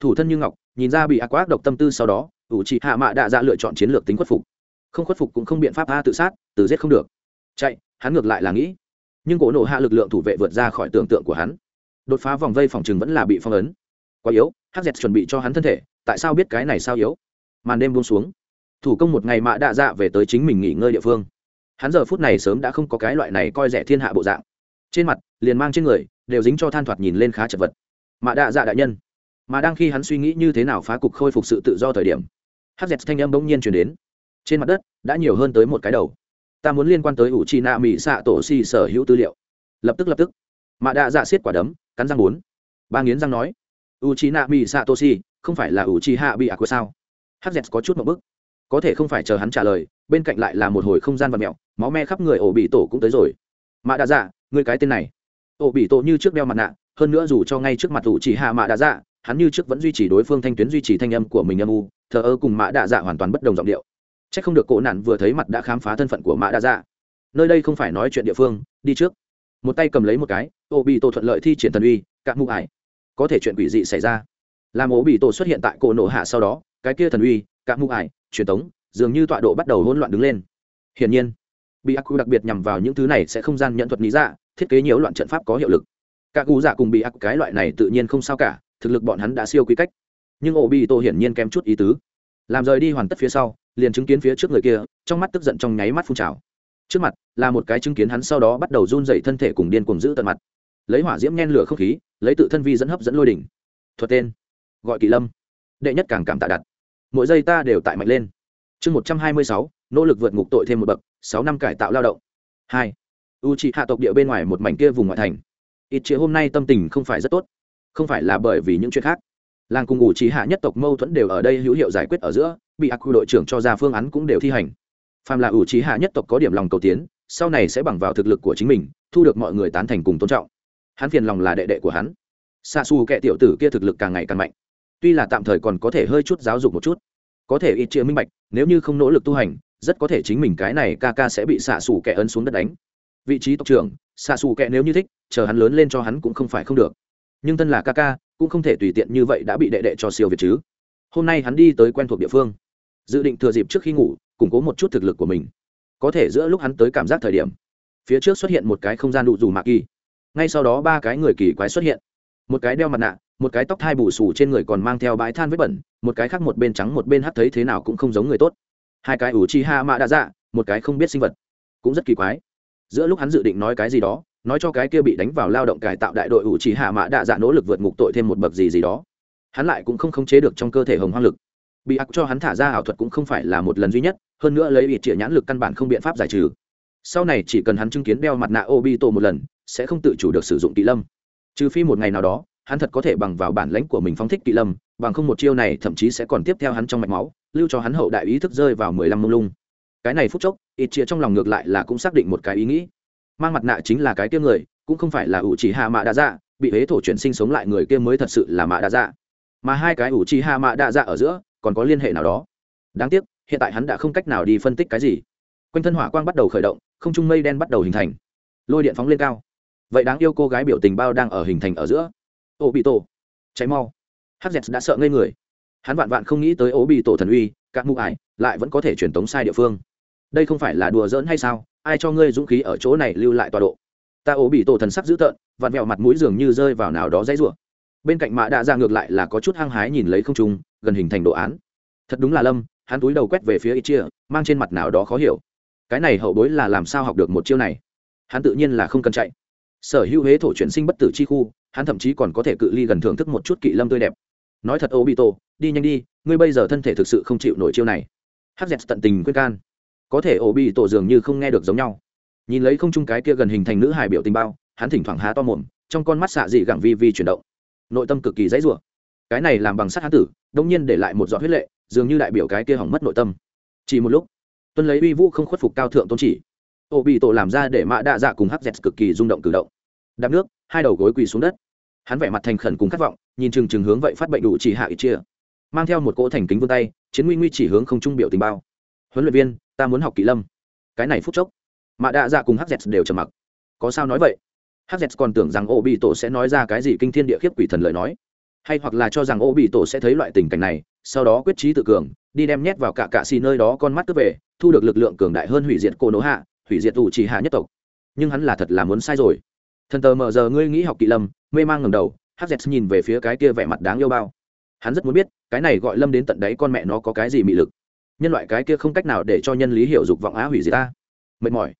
Speaker 1: thủ thân như ngọc, nhìn ra bị ác quát độc tâm tư sau đó, ủ trị hạ mạ đạ dạ lựa chọn chiến lược tính khuất phục. Không khuất phục cũng không biện pháp a tự sát, từ giết không được. Chạy, hắn ngược lại là nghĩ. Nhưng cổ nộ hạ lực lượng thủ vệ vượt ra khỏi tưởng tượng của hắn đột phá vòng vây phòng trường vẫn là bị phong ấn. Quá yếu hắc chuẩn bị cho hắn thân thể, tại sao biết cái này sao yếu? Màn đêm buông xuống. Thủ công một ngày mạ đạ dạ về tới chính mình nghỉ ngơi địa phương. Hắn giờ phút này sớm đã không có cái loại này coi rẻ thiên hạ bộ dạng. Trên mặt, liền mang trên người, đều dính cho than thoạt nhìn lên khá chật vật. Mạ đạ dạ đại nhân. Mà đang khi hắn suy nghĩ như thế nào phá cục khôi phục sự tự do thời điểm hz thanh âm bỗng nhiên chuyển đến. Trên mặt đất, đã nhiều hơn tới một cái đầu. Ta muốn liên quan tới ủ trì nạ mỹ xạ tổ xì sở hữu tư liệu. Lập tức lập tức. Mạ đạ dạ xiết quả đấm cắn răng bốn. Ba nghiến răng nói u c h i n a mi satoshi không phải là ủ chi hạ bị ạ của sao hz có chút một bức. Có thể không phải chờ hắn trả lời, bên cạnh lại là một hồi không gian vật mẹo máu me khắp người ổ bị tổ cũng tới rồi. Mạ đa dạ người cái tên này. Ổ bị tổ như trước đeo mặt nạ, hơn nữa dù cho ngay trước mặt ủ chỉ hạ mạ đa dạ hắn như trước vẫn duy trì đối phương thanh tuyến duy trì thanh âm của mình âm u, thờ ơ cùng mạ đa dạ hoàn toàn bất đồng giọng điệu. C h ắ c không được cổ nạn vừa thấy mặt đã khám phá thân phận của mạ đa dạ nơi đây không phải nói chuyện địa phương, đi trước một tay cầm lấy một cái, ô bị tổ thuận lợi thi triển thần uy cạn mụ ải. Có thể chuyện quỷ dị xảy ra. Làm ố bị tổ xuất hiện tại cổ nổ hạ sau đó, cái kia thần uy cạn mụ ải, truyền tống, dường như tọa độ bắt đầu hỗn loạn đứng lên. Hiển nhiên, bị ác quy đặc biệt nhằm vào những thứ này sẽ không gian nhận thuật lý ra thiết kế nhiều loạn trận pháp có hiệu lực. Các cụ giả cùng bị ác cái loại này tự nhiên không sao cả, thực lực bọn hắn đã siêu quy cách. Nhưng ổ bị tổ hiển nhiên kém chút ý tứ. Làm rời đi hoàn tất phía sau, liền chứng kiến phía trước người kia, trong mắt tức giận trong nháy mắt phun trào trước mặt, là một cái chứng kiến hắn sau đó bắt đầu run dày thân thể cùng điên cùng giữ tận mặt. Lấy hỏa diễm nhen lửa không khí, lấy tự thân vi dẫn hấp dẫn lôi đỉnh. Thuật tên, gọi kỳ lâm. Đệ nhất càng cảm tạ đặt. Mỗi giây ta đều tại mạnh lên. Chương một trăm hai mươi sáu, nỗ lực vượt ngục tội thêm một bậc, sáu năm cải tạo lao động. Hai u trị hạ tộc địa bên ngoài một mảnh kia vùng ngoại thành. Ít chĩa hôm nay tâm tình không phải rất tốt. Không phải là bởi vì những chuyện khác. Làng cùng ủ trí hạ nhất tộc mâu thuẫn đều ở đây hữu hiệu giải quyết ở giữa, bị ác quy đội trưởng cho ra phương án cũng đều thi hành phàm là ủ trí hạ nhất tộc có điểm lòng cầu tiến, sau này sẽ bằng vào thực lực của chính mình, thu được mọi người tán thành cùng tôn trọng. Hắn phiền lòng là đệ đệ của hắn. Xa xù kệ tiểu tử kia thực lực càng ngày càng mạnh. Tuy là tạm thời còn có thể hơi chút giáo dục một chút, có thể ít chia minh bạch, nếu như không nỗ lực tu hành, rất có thể chính mình cái này ca ca sẽ bị xạ xù kẻ ấn xuống đất đánh. Vị trí tộc trưởng xạ xù kẻ nếu như thích, chờ hắn lớn lên cho hắn cũng không phải không được. Nhưng thân là ca ca, cũng không thể tùy tiện như vậy đã bị đệ đệ cho siêu việt chứ. Hôm nay hắn đi tới quen thuộc địa phương. Dự định thừa dịp trước khi ngủ củng cố một chút thực lực của mình. Có thể giữa lúc hắn tới cảm giác thời điểm, phía trước xuất hiện một cái không gian đủ dù mạ kỳ. Ngay sau đó ba cái người kỳ quái xuất hiện. Một cái đeo mặt nạ, một cái tóc thai bù xù trên người còn mang theo bãi than vết bẩn, một cái khác một bên trắng một bên hắt thấy thế nào cũng không giống người tốt. Hai cái ủ chi ha mạ đã dạ một cái không biết sinh vật. Cũng rất kỳ quái. Giữa lúc hắn dự định nói cái gì đó, nói cho cái kia bị đánh vào lao động cải tạo đại đội ủ chỉ hạ mã đạ dạ nỗ lực vượt ngục tội thêm một bậc gì gì đó. Hắn lại cũng không khống chế được trong cơ thể hồng hoang lực bị ác cho hắn thả ra ảo thuật cũng không phải là một lần duy nhất, hơn nữa lấy ít trịa nhãn lực căn bản không biện pháp giải trừ. Sau này chỉ cần hắn chứng kiến đeo mặt nạ Obito một lần, sẽ không tự chủ được sử dụng kỹ lâm. Trừ phi một ngày nào đó, hắn thật có thể bằng vào bản lãnh của mình phóng thích kỹ lâm, bằng không một chiêu này thậm chí sẽ còn tiếp theo hắn trong mạch máu, lưu cho hắn hậu đại ý thức rơi vào mười lăm mông lung. Cái này phút chốc, ít chia trong lòng ngược lại là cũng xác định một cái ý nghĩ. Mang mặt nạ chính là cái kia người, cũng không phải là ủ chỉ hạ mạ đa dạ bị hế thổ chuyển sinh sống lại người kia mới thật sự là mạ đa dạ. Mà hai cái ủ chỉ hạ mạ đa dạ ở giữa còn có liên hệ nào đó. Đáng tiếc, hiện tại hắn đã không cách nào đi phân tích cái gì. Quanh thân hỏa quang bắt đầu khởi động, không trung mây đen bắt đầu hình thành. Lôi điện phóng lên cao. Vậy đáng yêu cô gái biểu tình bao đang ở hình thành ở giữa. Ô bị tổ cháy mau. Hz đã sợ ngây người. Hắn vạn vạn không nghĩ tới ố bị tổ thần uy, các mụ ải, lại vẫn có thể truyền tống sai địa phương. Đây không phải là đùa giỡn hay sao? Ai cho ngươi dũng khí ở chỗ này lưu lại tọa độ? Ta ố bị tổ thần sắc dữ tợn, vặn vẹo mặt mũi dường như rơi vào nào đó dãy rủa bên cạnh mạ đạ ra ngược lại là có chút hăng hái nhìn lấy không trung, gần hình thành đồ án. Thật đúng là lâm, hắn túi đầu quét về phía ít chia, mang trên mặt nào đó khó hiểu. Cái này hậu bối là làm sao học được một chiêu này? Hắn tự nhiên là không cần chạy. Sở hữu huế thổ chuyển sinh bất tử chi khu, hắn thậm chí còn có thể cự ly gần thưởng thức một chút kỵ lâm tươi đẹp. Nói thật ô bị tổ đi nhanh đi, ngươi bây giờ thân thể thực sự không chịu nổi chiêu này. Hắc dẹt tận tình khuyên can. Có thể ô bị tổ dường như không nghe được giống nhau. Nhìn lấy không chung cái kia gần hình thành nữ hài biểu tình bao, hắn thỉnh thoảng há to mồm, trong con mắt xạ dị gẳng vi vi chuyển động nội tâm cực kỳ dãy rủa. Cái này làm bằng sắt hán tử, đông nhiên để lại một giọt huyết lệ, dường như đại biểu cái kia hỏng mất nội tâm. Chỉ một lúc, tuân lấy uy vũ không khuất phục cao thượng tôn chỉ. Ô bị tổ làm ra để mạ đạ dạ cùng hắc dẹt cực kỳ rung động cử động. Đạp nước, hai đầu gối quỳ xuống đất. Hắn vẻ mặt thành khẩn cùng khát vọng, nhìn chừng chừng hướng vậy phát bệnh đủ chỉ hạ ít chia. Mang theo một cỗ thành kính vươn tay, chiến nguy nguy chỉ hướng không trung biểu tình bao. Huấn luyện viên, ta muốn học kỹ lâm. Cái này phút chốc mạ đạ dạ cùng hắc dẹt đều trầm mặc. Có sao nói vậy? Hz còn tưởng rằng ô bị tổ sẽ nói ra cái gì kinh thiên địa khiếp quỷ thần lời nói. Hay hoặc là cho rằng ô bị tổ sẽ thấy loại tình cảnh này, sau đó quyết trí tự cường, đi đem nhét vào cả cạ xì nơi đó con mắt cướp về, thu được lực lượng cường đại hơn hủy diệt cô nỗ hạ, hủy diệt ủ chỉ hạ nhất tộc. Nhưng hắn là thật là muốn sai rồi. Thần tờ mờ giờ ngươi nghĩ học kỵ lâm, mê mang ngầm đầu hz nhìn về phía cái kia vẻ mặt đáng yêu bao. Hắn rất muốn biết, cái này gọi lâm đến tận đấy con mẹ nó có cái gì mị lực. Nhân loại cái kia không cách nào để cho nhân lý hiểu dục vọng á hủy diệt ta. Mệt mỏi.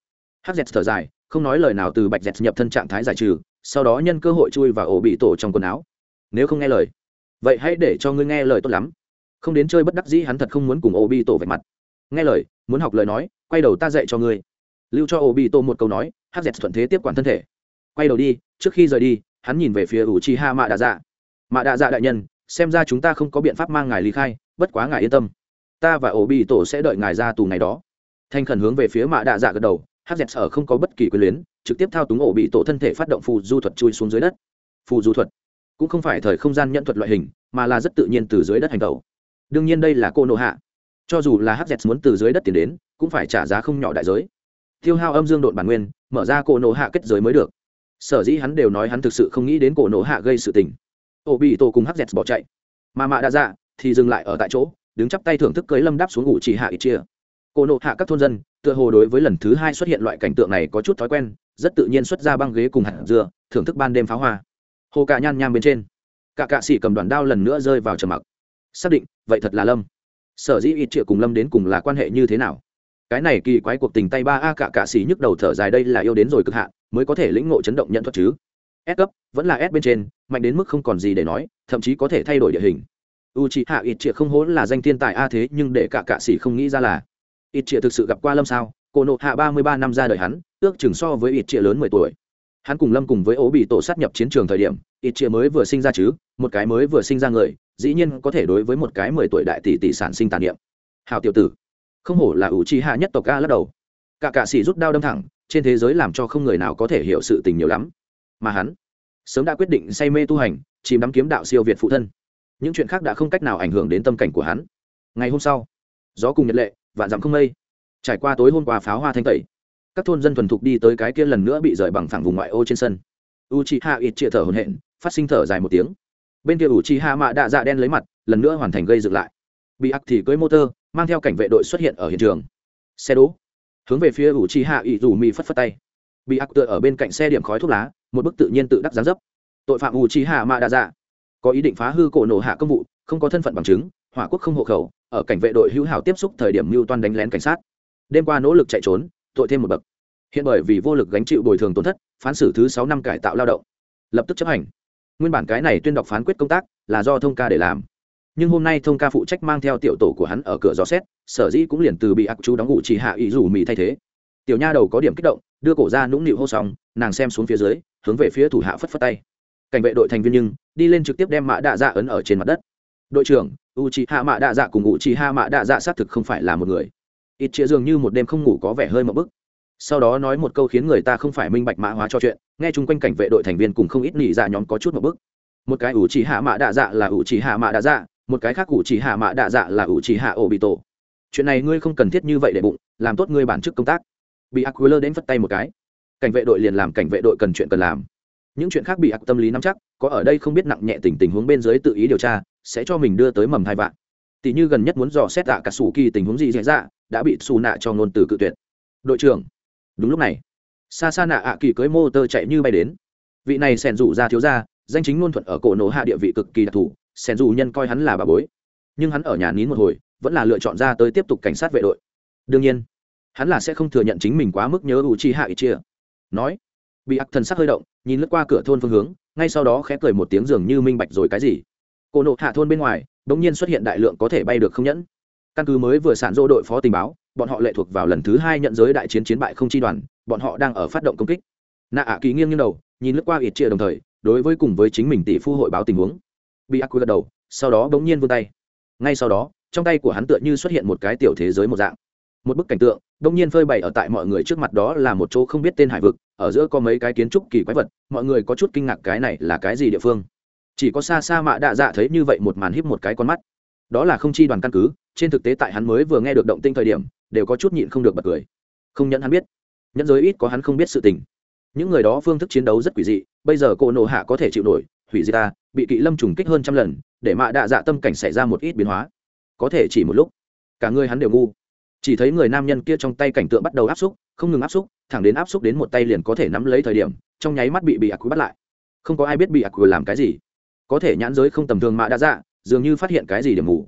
Speaker 1: Hz thở dài không nói lời nào từ bạch dẹt nhập thân trạng thái giải trừ, sau đó nhân cơ hội chui vào ổ bị tổ trong quần áo. Nếu không nghe lời, vậy hãy để cho ngươi nghe lời tốt lắm. Không đến chơi bất đắc dĩ hắn thật không muốn cùng ổ bị tổ vạch mặt. Nghe lời, muốn học lời nói, quay đầu ta dạy cho ngươi. Lưu cho ổ bị tổ một câu nói hz thuận thế tiếp quản thân thể. Quay đầu đi, trước khi rời đi, hắn nhìn về phía ủ chi ha mạ đạ dạ. Mạ đạ dạ đại nhân, xem ra chúng ta không có biện pháp mang ngài ly khai, bất quá ngài yên tâm. Ta và ổ bị tổ sẽ đợi ngài ra tù ngày đó. Thanh khẩn hướng về phía mạ đạ dạ gật đầu hz Sở không có bất kỳ quyền luyến, trực tiếp thao túng ổ bị tổ thân thể phát động phù du thuật chui xuống dưới đất. Phù du thuật cũng không phải thời không gian nhận thuật loại hình, mà là rất tự nhiên từ dưới đất hành tẩu. Đương nhiên đây là cô nộ hạ. Cho dù là hz muốn từ dưới đất tiến đến, cũng phải trả giá không nhỏ đại giới. Tiêu hao âm dương đột bản nguyên, mở ra cổ nộ hạ kết giới mới được. Sở dĩ hắn đều nói hắn thực sự không nghĩ đến cổ nộ hạ gây sự tình. Ổ bị tổ cùng hz bỏ chạy. Mà mạ đã ra dạ thì dừng lại ở tại chỗ, đứng chắp tay thưởng thức cưới lâm đáp xuống ngủ chỉ hạ ít chia. Cô nộ hạ các thôn dân, tựa hồ đối với lần thứ hai xuất hiện loại cảnh tượng này có chút thói quen, rất tự nhiên xuất ra băng ghế cùng hạt dừa thưởng thức ban đêm pháo hoa. Hồ cạ nhan nham bên trên, cả cạ sĩ cầm đoàn đao lần nữa rơi vào trầm mặc. Xác định, vậy thật là lâm. Sở dĩ ít triệu cùng lâm đến cùng là quan hệ như thế nào? Cái này kỳ quái cuộc tình tay ba a cả cạ sĩ nhức đầu thở dài đây là yêu đến rồi cực hạn, mới có thể lĩnh ngộ chấn động nhận thuật chứ. S cấp, vẫn là s bên trên, mạnh đến mức không còn gì để nói, thậm chí có thể thay đổi địa hình. U c hạ ít triệu không hố là danh thiên tài a thế, nhưng để cả cạ sĩ không nghĩ ra là ít trịa thực sự gặp qua lâm sao? Cô nộ hạ ba mươi ba năm ra đời hắn, ước chừng so với ít trịa lớn mười tuổi. Hắn cùng lâm cùng với ố bị tổ sát nhập chiến trường thời điểm, ít trịa mới vừa sinh ra chứ, một cái mới vừa sinh ra người, dĩ nhiên có thể đối với một cái mười tuổi đại tỷ tỷ sản sinh tàn niệm. Hào tiểu tử, không hổ là ủ chi hạ nhất tộc ca lắc đầu. Cả cạ sĩ rút đao đâm thẳng, trên thế giới làm cho không người nào có thể hiểu sự tình nhiều lắm. Mà hắn, sớm đã quyết định say mê tu hành, chìm đắm kiếm đạo siêu việt phụ thân. Những chuyện khác đã không cách nào ảnh hưởng đến tâm cảnh của hắn. Ngày hôm sau, gió cùng nhật lệ vạn dặm không mây. Trải qua tối hôm qua pháo hoa thanh tẩy, các thôn dân thuần thục đi tới cái kia lần nữa bị rời bằng phẳng vùng ngoại ô trên sân. U c hạ ít chĩa thở hồn hện phát sinh thở dài một tiếng. Bên kia u c hạ mạ đạ dạ đen lấy mặt, lần nữa hoàn thành gây dựng lại. Bị ác thì cưới motor, mang theo cảnh vệ đội xuất hiện ở hiện trường. Xe đỗ. Hướng về phía u c hạ ít rủ dù mi phất phất tay. Bị ác tựa ở bên cạnh xe điểm khói thuốc lá, một bức tự nhiên tự đắc gián dấp. Tội phạm u c hạ mạ đạ dạ. Có ý định phá hư cổ nổ hạ công vụ, không có thân phận bằng chứng, hỏa quốc không hộ khẩu ở cảnh vệ đội hữu hảo tiếp xúc thời điểm mưu toan đánh lén cảnh sát. Đêm qua nỗ lực chạy trốn, tội thêm một bậc. Hiện bởi vì vô lực gánh chịu bồi thường tổn thất, phán xử thứ sáu năm cải tạo lao động. Lập tức chấp hành. Nguyên bản cái này tuyên đọc phán quyết công tác là do thông ca để làm. Nhưng hôm nay thông ca phụ trách mang theo tiểu tổ của hắn ở cửa gió xét, sở dĩ cũng liền từ bị ác chú đóng ngụ chỉ hạ ý rủ mì thay thế. Tiểu nha đầu có điểm kích động, đưa cổ ra nũng nịu hô xong, nàng xem xuống phía dưới, hướng về phía thủ hạ phất phất tay. Cảnh vệ đội thành viên nhưng, đi lên trực tiếp đem mã đạ dạ ấn ở trên mặt đất. Đội trưởng u c hạ mã đạ dạ cùng u c hạ mã đạ dạ xác thực không phải là một người. Ít chia dường như một đêm không ngủ có vẻ hơi mậu bức. Sau đó nói một câu khiến người ta không phải minh bạch mã hóa cho chuyện, nghe chung quanh cảnh vệ đội thành viên cùng không ít nỉ dạ nhóm có chút mậu bức. Một cái ủ chỉ hạ mạ đạ dạ là ủ chỉ hạ mạ đạ dạ một cái khác ủ chỉ hạ mạ đạ dạ là ủ chỉ hạ ổ bị tổ chuyện này ngươi không cần thiết như vậy để bụng, làm tốt ngươi bản chức công tác. Bị aquila đến phất tay một cái. Cảnh vệ đội liền làm cảnh vệ đội cần chuyện cần làm. Những chuyện khác bị ác tâm lý nắm chắc, có ở đây không biết nặng nhẹ tình tình huống bên dưới tự ý điều tra sẽ cho mình đưa tới mầm hai vạn. Tỷ như gần nhất muốn dò xét tạ cả sủ kỳ tình huống gì xảy ra dạ, đã bị xù nạ cho ngôn từ cự tuyệt. Đội trưởng. Đúng lúc này, xa xa nạ ạ kỳ cưới mô tơ chạy như bay đến. Vị này sẻn rủ ra thiếu ra danh chính ngôn thuận ở cổ nổ hạ địa vị cực kỳ đặc thù, sẻn rủ nhân coi hắn là bà bối. Nhưng hắn ở nhà nín một hồi, vẫn là lựa chọn ra tới tiếp tục cảnh sát vệ đội. Đương nhiên, hắn là sẽ không thừa nhận chính mình quá mức nhớ u chi hạ ít chia nói, bị ác thần sắc hơi động, nhìn lướt qua cửa thôn phương hướng, ngay sau đó khẽ cười một tiếng dường như minh bạch rồi cái gì cổ nộ hạ thôn bên ngoài đ ỗ n g nhiên xuất hiện đại lượng có thể bay được không nhẫn. Căn cứ mới vừa sản dô đội phó tình báo, bọn họ lệ thuộc vào lần thứ hai nhận giới đại chiến chiến bại không chi đoàn, bọn họ đang ở phát động công kích. Nạ ạ kỳ nghiêng như đầu, nhìn lướt qua ít chia đồng thời, đối với cùng với chính mình tỷ phu hội báo tình huống. Bị ác quy gật đầu, sau đó bỗng nhiên vươn tay. Ngay sau đó, trong tay của hắn tựa như xuất hiện một cái tiểu thế giới một dạng. Một bức cảnh tượng đông nhiên phơi bày ở tại mọi người trước mặt đó là một chỗ không biết tên hải vực, ở giữa có mấy cái kiến trúc kỳ quái vật, mọi người có chút kinh ngạc cái này là cái gì địa phương chỉ có xa xa mạ đạ dạ thấy như vậy một màn híp một cái con mắt. Đó là không chi đoàn căn cứ, trên thực tế tại hắn mới vừa nghe được động tinh thời điểm, đều có chút nhịn không được bật cười. Không nhẫn hắn biết. Nhẫn giới ít có hắn không biết sự tình. Những người đó phương thức chiến đấu rất quỷ dị, bây giờ cô nộ hạ có thể chịu nổi, hủy diệt ta, bị kỵ lâm trùng kích hơn trăm lần, để mạ đạ dạ tâm cảnh xảy ra một ít biến hóa. Có thể chỉ một lúc. Cả người hắn đều ngu. Chỉ thấy người nam nhân kia trong tay cảnh tượng bắt đầu áp xúc, không ngừng áp xúc, thẳng đến áp xúc đến một tay liền có thể nắm lấy thời điểm, trong nháy mắt bị bị ạc quý bắt lại. Không có ai biết bị ạc quý làm cái gì có thể nhãn giới không tầm thường mạ đã dạ dường như phát hiện cái gì điểm mù.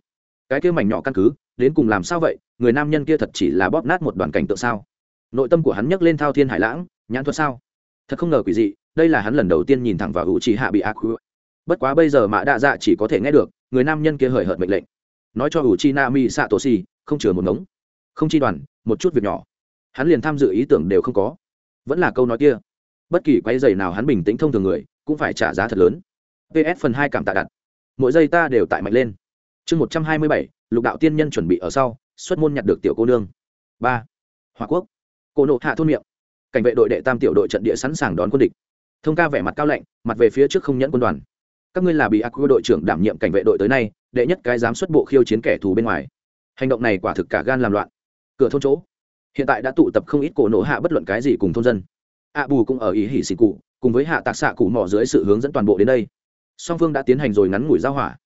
Speaker 1: Cái kia mảnh nhỏ căn cứ, đến cùng làm sao vậy? Người nam nhân kia thật chỉ là bóp nát một đoàn cảnh tượng sao? Nội tâm của hắn nhấc lên thao thiên hải lãng, nhãn thuật sao? Thật không ngờ quỷ dị, đây là hắn lần đầu tiên nhìn thẳng vào hữu trí hạ bị ác bất quá bây giờ mạ đa dạ chỉ có thể nghe được, người nam nhân kia hời hợt mệnh lệnh. Nói cho hữu chi na mi xạ tổ si không chừa một ngống. Không chi đoàn, một chút việc nhỏ. Hắn liền tham dự ý tưởng đều không có. Vẫn là câu nói kia. Bất kỳ quay giày nào hắn bình tĩnh thông thường người, cũng phải trả giá thật lớn ps phần hai cảm tạ đặt. Mỗi giây ta đều tại mạnh lên. Chương một trăm hai mươi bảy, lục đạo tiên nhân chuẩn bị ở sau, xuất môn nhặt được tiểu cô nương. Ba hòa quốc. Cô nộ hạ thôn miệng. Cảnh vệ đội đệ tam tiểu đội trận địa sẵn sàng đón quân địch. Thông ca vẻ mặt cao lạnh, mặt về phía trước không nhẫn quân đoàn. Các ngươi là bị ác đội trưởng đảm nhiệm cảnh vệ đội tới nay, đệ nhất cái dám xuất bộ khiêu chiến kẻ thù bên ngoài. Hành động này quả thực cả gan làm loạn. Cửa thôn chỗ. Hiện tại đã tụ tập không ít cổ nổ hạ bất luận cái gì cùng thôn dân. Ạ bù cũng ở ý hỉ xì cụ, cùng với hạ tạc xạ cụ mỏ dưới sự hướng dẫn toàn bộ đến đây song phương đã tiến hành rồi ngắn ngủi giao hỏa.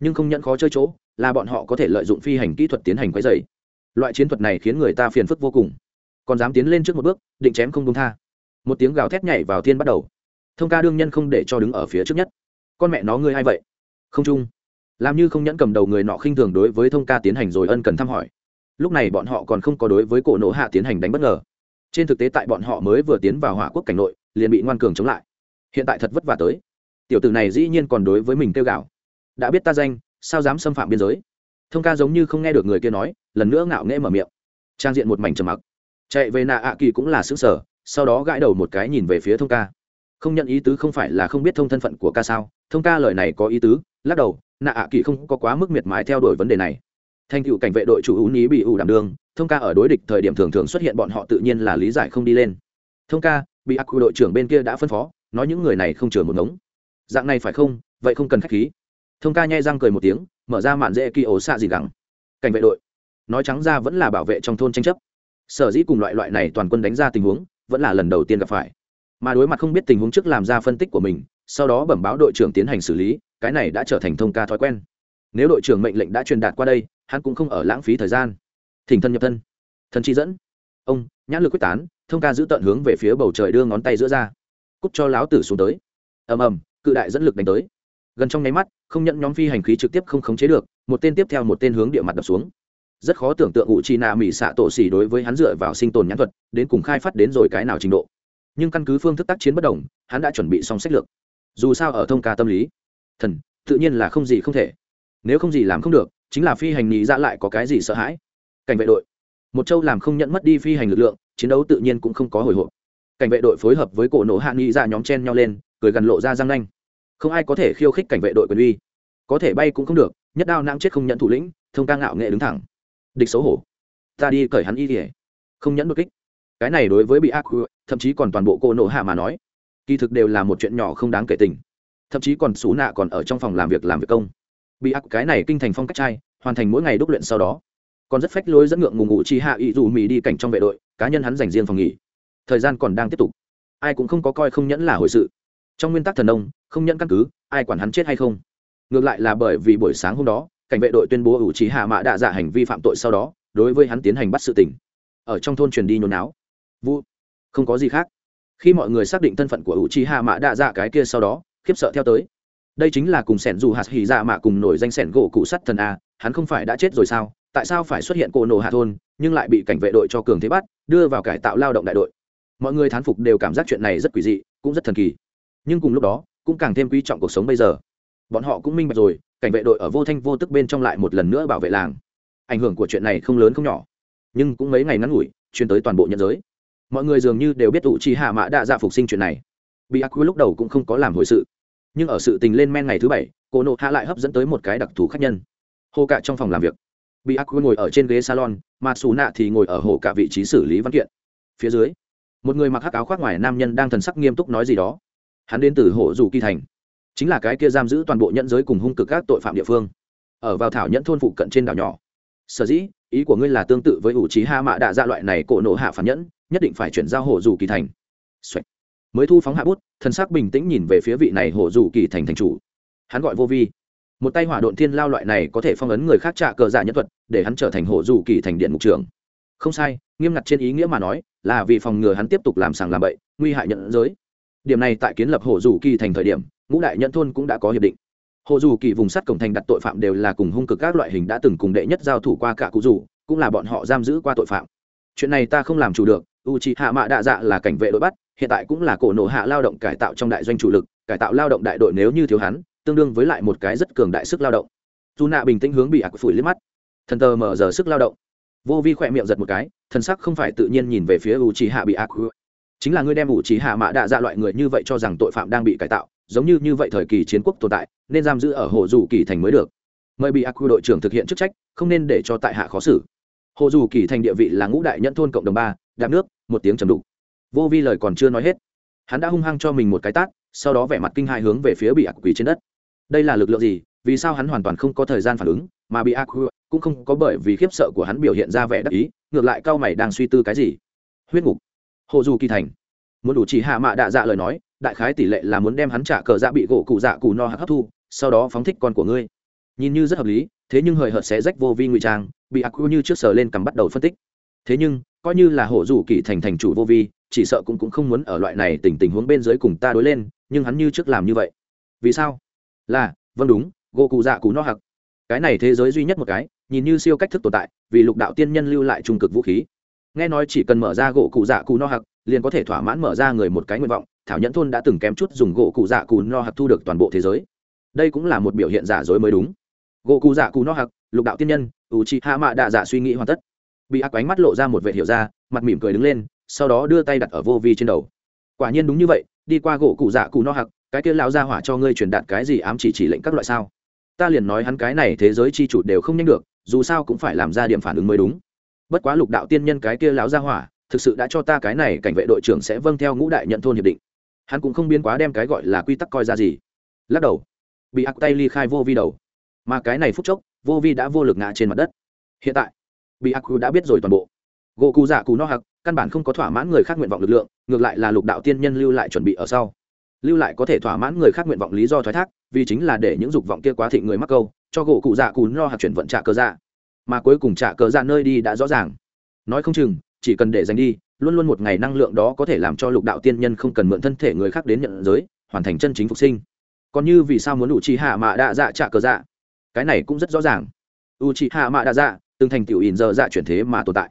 Speaker 1: Nhưng không nhận khó chơi chỗ, là bọn họ có thể lợi dụng phi hành kỹ thuật tiến hành quấy dày loại chiến thuật này khiến người ta phiền phức vô cùng. Còn dám tiến lên trước một bước, định chém không công tha. Một tiếng gào thét nhảy vào thiên bắt đầu. Thông ca đương nhân không để cho đứng ở phía trước nhất. Con mẹ nó ngươi a i vậy? Không chung. Làm như không nhẫn cầm đầu người nọ khinh thường đối với thông ca tiến hành rồi ân cần thăm hỏi. Lúc này bọn họ còn không có đối với cổ nổ hạ tiến hành đánh bất ngờ. Trên thực tế tại bọn họ mới vừa tiến vào hỏa quốc cảnh nội, liền bị ngoan cường chống lại. Hiện tại thật vất vả tới tiểu tử này dĩ nhiên còn đối với mình kêu gạo, đã biết ta danh sao dám xâm phạm biên giới? Thông ca giống như không nghe được người kia nói lần nữa ngạo nghễ mở miệng. Trang diện một mảnh trầm mặc. Chạy về nạ ạ kỳ cũng là xứng sở sau đó gãi đầu một cái nhìn về phía thông ca. Không nhận ý tứ không phải là không biết thông thân phận của ca sao? Thông ca lời này có ý tứ lắc đầu nạ ạ kỳ không có quá mức miệt mài theo đuổi vấn đề này. Thành cựu cảnh vệ đội chủ ú ní bị ủ đảm đương thông ca ở đối địch thời điểm thường thường xuất hiện bọn họ tự nhiên là lý giải không đi lên. Thông ca bị ác quy đội trưởng bên kia đã phân phó nói những người này không chừa một ngống dạng này phải không? Vậy không cần k h á c h khí. Thông ca nhai răng cười một tiếng, mở ra mạn dễ kỳ ổ xạ gì gắng cảnh vệ đội. Nói trắng ra vẫn là bảo vệ trong thôn tranh chấp. Sở dĩ cùng loại loại này toàn quân đánh ra tình huống, vẫn là lần đầu tiên gặp phải. Mà đối mặt không biết tình huống trước làm ra phân tích của mình, sau đó bẩm báo đội trưởng tiến hành xử lý, cái này đã trở thành thông ca thói quen. Nếu đội trưởng mệnh lệnh đã truyền đạt qua đây, hắn cũng không ở lãng phí thời gian. Thỉnh thân nhập thân. Thần chi dẫn. Ông, nhãn lực quyết tán, thông ca giữ tận hướng về phía bầu trời đưa ngón tay giữa ra. Cúc cho láo tử xuống tới. Ầm ầm cự đại dẫn lực đánh tới. Gần trong nháy mắt, không nhận nhóm phi hành khí trực tiếp không khống chế được, một tên tiếp theo một tên hướng địa mặt đập xuống. Rất khó tưởng tượng ngụ chi nạ mỹ xạ tổ xỉ đối với hắn dựa vào sinh tồn nhãn thuật, đến cùng khai phát đến rồi cái nào trình độ. Nhưng căn cứ phương thức tác chiến bất đồng, hắn đã chuẩn bị xong sách lược. Dù sao ở thông ca tâm lý, thần, tự nhiên là không gì không thể. Nếu không gì làm không được, chính là phi hành nhị ra lại có cái gì sợ hãi. Cảnh vệ đội. Một châu làm không nhận mất đi phi hành lực lượng, chiến đấu tự nhiên cũng không có hồi hộp. Cảnh vệ đội phối hợp với cổ nổ hạ nghị ra dạ nhóm chen nhau lên cười gần lộ ra răng nanh. Không ai có thể khiêu khích cảnh vệ đội quyền uy. Có thể bay cũng không được, nhất đao nặng chết không nhận thủ lĩnh, thông ca ngạo nghệ đứng thẳng. Địch xấu hổ. Ta đi cởi hắn y kỉa không nhẫn đột kích. Cái này đối với bị ác thậm chí còn toàn bộ cô nổ hạ mà nói, kỳ thực đều là một chuyện nhỏ không đáng kể tình. Thậm chí còn xú nạ còn ở trong phòng làm việc làm việc công. Bị ác, cái này kinh thành phong cách trai, hoàn thành mỗi ngày đúc luyện sau đó. Còn rất phách lối dẫn ngượng ngủ ngủ chi hạ ý dù mì đi cảnh trong vệ đội, cá nhân hắn dành riêng phòng nghỉ. Thời gian còn đang tiếp tục. Ai cũng không có coi không nhẫn là hồi sự trong nguyên tắc thần ông không nhận căn cứ, ai quản hắn chết hay không? Ngược lại là bởi vì buổi sáng hôm đó, cảnh vệ đội tuyên bố ủ trí hạ mã đạ dạ hành vi phạm tội sau đó, đối với hắn tiến hành bắt sự tỉnh ở trong thôn truyền đi nhốn náo vụ. Không có gì khác. Khi mọi người xác định thân phận của ủ trí hạ mã đạ dạ cái kia sau đó, khiếp sợ theo tới. Đây chính là cùng sẻn dù hạt hỉ dạ mạ cùng nổi danh sẻn gỗ cụ sắt thần a, hắn không phải đã chết rồi sao? Tại sao phải xuất hiện cổ nổ hạ thôn, nhưng lại bị cảnh vệ đội cho cường thế bắt, đưa vào cải tạo lao động đại đội? Mọi người thán phục đều cảm giác chuyện này rất quỷ dị, cũng rất thần kỳ nhưng cùng lúc đó, cũng càng thêm quý trọng cuộc sống bây giờ. Bọn họ cũng minh bạch rồi, cảnh vệ đội ở vô thanh vô tức bên trong lại một lần nữa bảo vệ làng. Ảnh hưởng của chuyện này không lớn không nhỏ, nhưng cũng mấy ngày ngắn ngủi, truyền tới toàn bộ nhân giới. Mọi người dường như đều biết ủ trì hạ mã đã dạ phục sinh chuyện này. Bị ác lúc đầu cũng không có làm hồi sự. Nhưng ở sự tình lên men ngày thứ bảy cô nộ hạ lại hấp dẫn tới một cái đặc thù khác nhân. Hồ cạ trong phòng làm việc. Bị ác ngồi ở trên ghế salon, mà xù nạ thì ngồi ở hồ cạ vị trí xử lý văn kiện. Phía dưới, một người mặc hắc áo khoác ngoài nam nhân đang thần sắc nghiêm túc nói gì đó hắn đến từ hộ dù kỳ thành, chính là cái kia giam giữ toàn bộ nhẫn giới cùng hung cực các tội phạm địa phương, ở vào thảo nhẫn thôn phụ cận trên đảo nhỏ. Sở dĩ, ý của ngươi là tương tự với ủ trí ha mạ đạ dạ loại này cổ nổ hạ phản nhẫn, nhất định phải chuyển giao hộ dù kỳ thành、Xoạch. mới thu phóng hạ bút thân xác bình tĩnh nhìn về phía vị này hộ dù kỳ thành thành chủ. Hắn gọi vô vi. Một tay hỏa độn thiên lao loại này có thể phong ấn người khác trả cờ giả nhân thuật, để hắn trở thành hộ dù kỳ thành điện mục trưởng. Không sai, nghiêm ngặt trên ý nghĩa mà nói, là vì phòng ngừa hắn tiếp tục làm sàng làm bậy, nguy hại nhận giới điểm này tại kiến lập hộ dù kỳ thành thời điểm, ngũ đại nhận thôn cũng đã có hiệp định. Hộ dù kỳ vùng sắt cổng thành đặt tội phạm đều là cùng hung cực các loại hình đã từng cùng đệ nhất giao thủ qua cả cụ dù, cũng là bọn họ giam giữ qua tội phạm. Chuyện này ta không làm chủ được u c hạ mạ đạ dạ là cảnh vệ đội bắt, hiện tại cũng là cổ nổ hạ lao động cải tạo trong đại doanh chủ lực, cải tạo lao động đại đội nếu như thiếu hắn, tương đương với lại một cái rất cường đại sức lao động. Dù nạ bình tĩnh hướng bị ạc phủi liếc mắt. Thần tờ mở giờ sức lao động. Vô vi khỏe miệng giật một cái, thần sắc không phải tự nhiên nhìn về phía u trí hạ bị ác chính là ngươi đem ủ trí hạ mạ đạ dạ loại người như vậy cho rằng tội phạm đang bị cải tạo, giống như như vậy thời kỳ chiến quốc tồn tại, nên giam giữ ở hồ dù kỳ thành mới được. Mời bị ác đội trưởng thực hiện chức trách, không nên để cho tại hạ khó xử. Hồ dù kỳ thành địa vị là ngũ đại nhân thôn cộng đồng ba, đạp nước, một tiếng trầm đục. Vô vi lời còn chưa nói hết, hắn đã hung hăng cho mình một cái tát, sau đó vẻ mặt kinh hai hướng về phía bị ác quỷ trên đất. Đây là lực lượng gì? Vì sao hắn hoàn toàn không có thời gian phản ứng, mà bị ác cũng không có bởi vì khiếp sợ của hắn biểu hiện ra vẻ đắc ý, ngược lại cao mày đang suy tư cái gì? Huyết ngục hồ dù kỳ thành. Muốn đủ chỉ hạ mạ đạ dạ lời nói, đại khái tỷ lệ là muốn đem hắn trả cờ dạ bị gỗ cụ dạ cù no hấp thu, sau đó phóng thích con của ngươi. Nhìn như rất hợp lý, thế nhưng hời hợt sẽ rách vô vi ngụy trang, bị ác như trước sờ lên cầm bắt đầu phân tích. Thế nhưng, coi như là hổ dù kỳ thành thành chủ vô vi, chỉ sợ cũng cũng không muốn ở loại này tình tình huống bên dưới cùng ta đối lên, nhưng hắn như trước làm như vậy. Vì sao? Là vâng đúng, gỗ cụ dạ cù no hặc cái này thế giới duy nhất một cái, nhìn như siêu cách thức tồn tại, vì lục đạo tiên nhân lưu lại trung cực vũ khí nghe nói chỉ cần mở ra gỗ cụ dạ cù no hặc liền có thể thỏa mãn mở ra người một cái nguyện vọng, thảo nhẫn thôn đã từng kém chút dùng gỗ cụ dạ cù no hặc thu được toàn bộ thế giới. Đây cũng là một biểu hiện giả dối mới đúng. Gỗ cụ dạ cù no hặc lục đạo tiên nhân ủ chi hạ mạ đạ dạ suy nghĩ hoàn tất. Bị ác ánh mắt lộ ra một vệ hiểu ra, mặt mỉm cười đứng lên, sau đó đưa tay đặt ở vô vi trên đầu. Quả nhiên đúng như vậy, đi qua gỗ cụ dạ cù no hặc cái kia lão ra hỏa cho ngươi truyền đạt cái gì ám chỉ chỉ lệnh các loại sao? Ta liền nói hắn cái này thế giới chi chủ đều không nhanh được, dù sao cũng phải làm ra điểm phản ứng mới đúng bất quá lục đạo tiên nhân cái kia láo ra hỏa, thực sự đã cho ta cái này cảnh vệ đội trưởng sẽ vâng theo ngũ đại nhận thôn hiệp định. Hắn cũng không biến quá đem cái gọi là quy tắc coi ra gì. Lắc đầu, bị ác tay ly khai vô vi đầu. Mà cái này phút chốc, vô vi đã vô lực ngã trên mặt đất. Hiện tại, bị ác đã biết rồi toàn bộ. Gỗ cụ dạ cù no hặc căn bản không có thỏa mãn người khác nguyện vọng lực lượng, ngược lại là lục đạo tiên nhân lưu lại chuẩn bị ở sau. Lưu lại có thể thỏa mãn người khác nguyện vọng lý do thoái thác, vì chính là để những dục vọng kia quá thịnh người mắc câu, cho gỗ cụ dạ cù no hặc chuyển vận trả cơ dạ mà cuối cùng trả cờ dạ nơi đi đã rõ ràng. Nói không chừng chỉ cần để dành đi luôn luôn một ngày năng lượng đó có thể làm cho lục đạo tiên nhân không cần mượn thân thể người khác đến nhận giới hoàn thành chân chính phục sinh. Còn như vì sao muốn đủ chi hạ mạ đa dạ trả cờ dạ? Cái này cũng rất rõ ràng. U chi hạ mạ đa dạ từng thành tiểu ỉn giờ dạ chuyển thế mà tồn tại.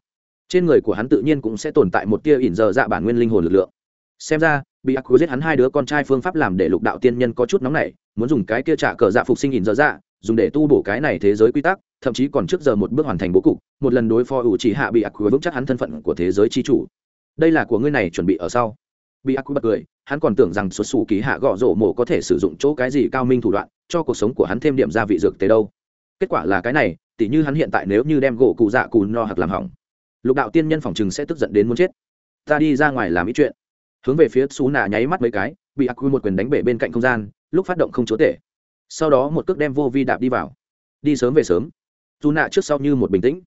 Speaker 1: Trên người của hắn tự nhiên cũng sẽ tồn tại một tia ỉn giờ dạ bản nguyên linh hồn lực lượng. Xem ra bị ác giết hắn hai đứa con trai phương pháp làm để lục đạo tiên nhân có chút nóng này, muốn dùng cái kia trả cờ dạ phục sinh ỉn giờ dạ dùng để tu bổ cái này thế giới quy tắc thậm chí còn trước giờ một bước hoàn thành bố cục, một lần đối phó ủ chỉ hạ bị ác quy vững chắc hắn thân phận của thế giới chi chủ. Đây là của ngươi này chuẩn bị ở sau. Bị ác quy bật cười, hắn còn tưởng rằng xuất xù ký hạ gõ rổ mổ có thể sử dụng chỗ cái gì cao minh thủ đoạn, cho cuộc sống của hắn thêm điểm gia vị dược tế đâu. Kết quả là cái này, tỉ như hắn hiện tại nếu như đem gỗ cụ dạ cù no hoặc làm hỏng, lục đạo tiên nhân phòng chừng sẽ tức giận đến muốn chết. Ta đi ra ngoài làm ít chuyện. Hướng về phía xú nạ nháy mắt mấy cái, bị ác quy một quyền đánh bể bên cạnh không gian, lúc phát động không chúa tể. Sau đó một cước đem vô vi đạp đi vào. Đi sớm về sớm dù nạ trước sau như một bình tĩnh.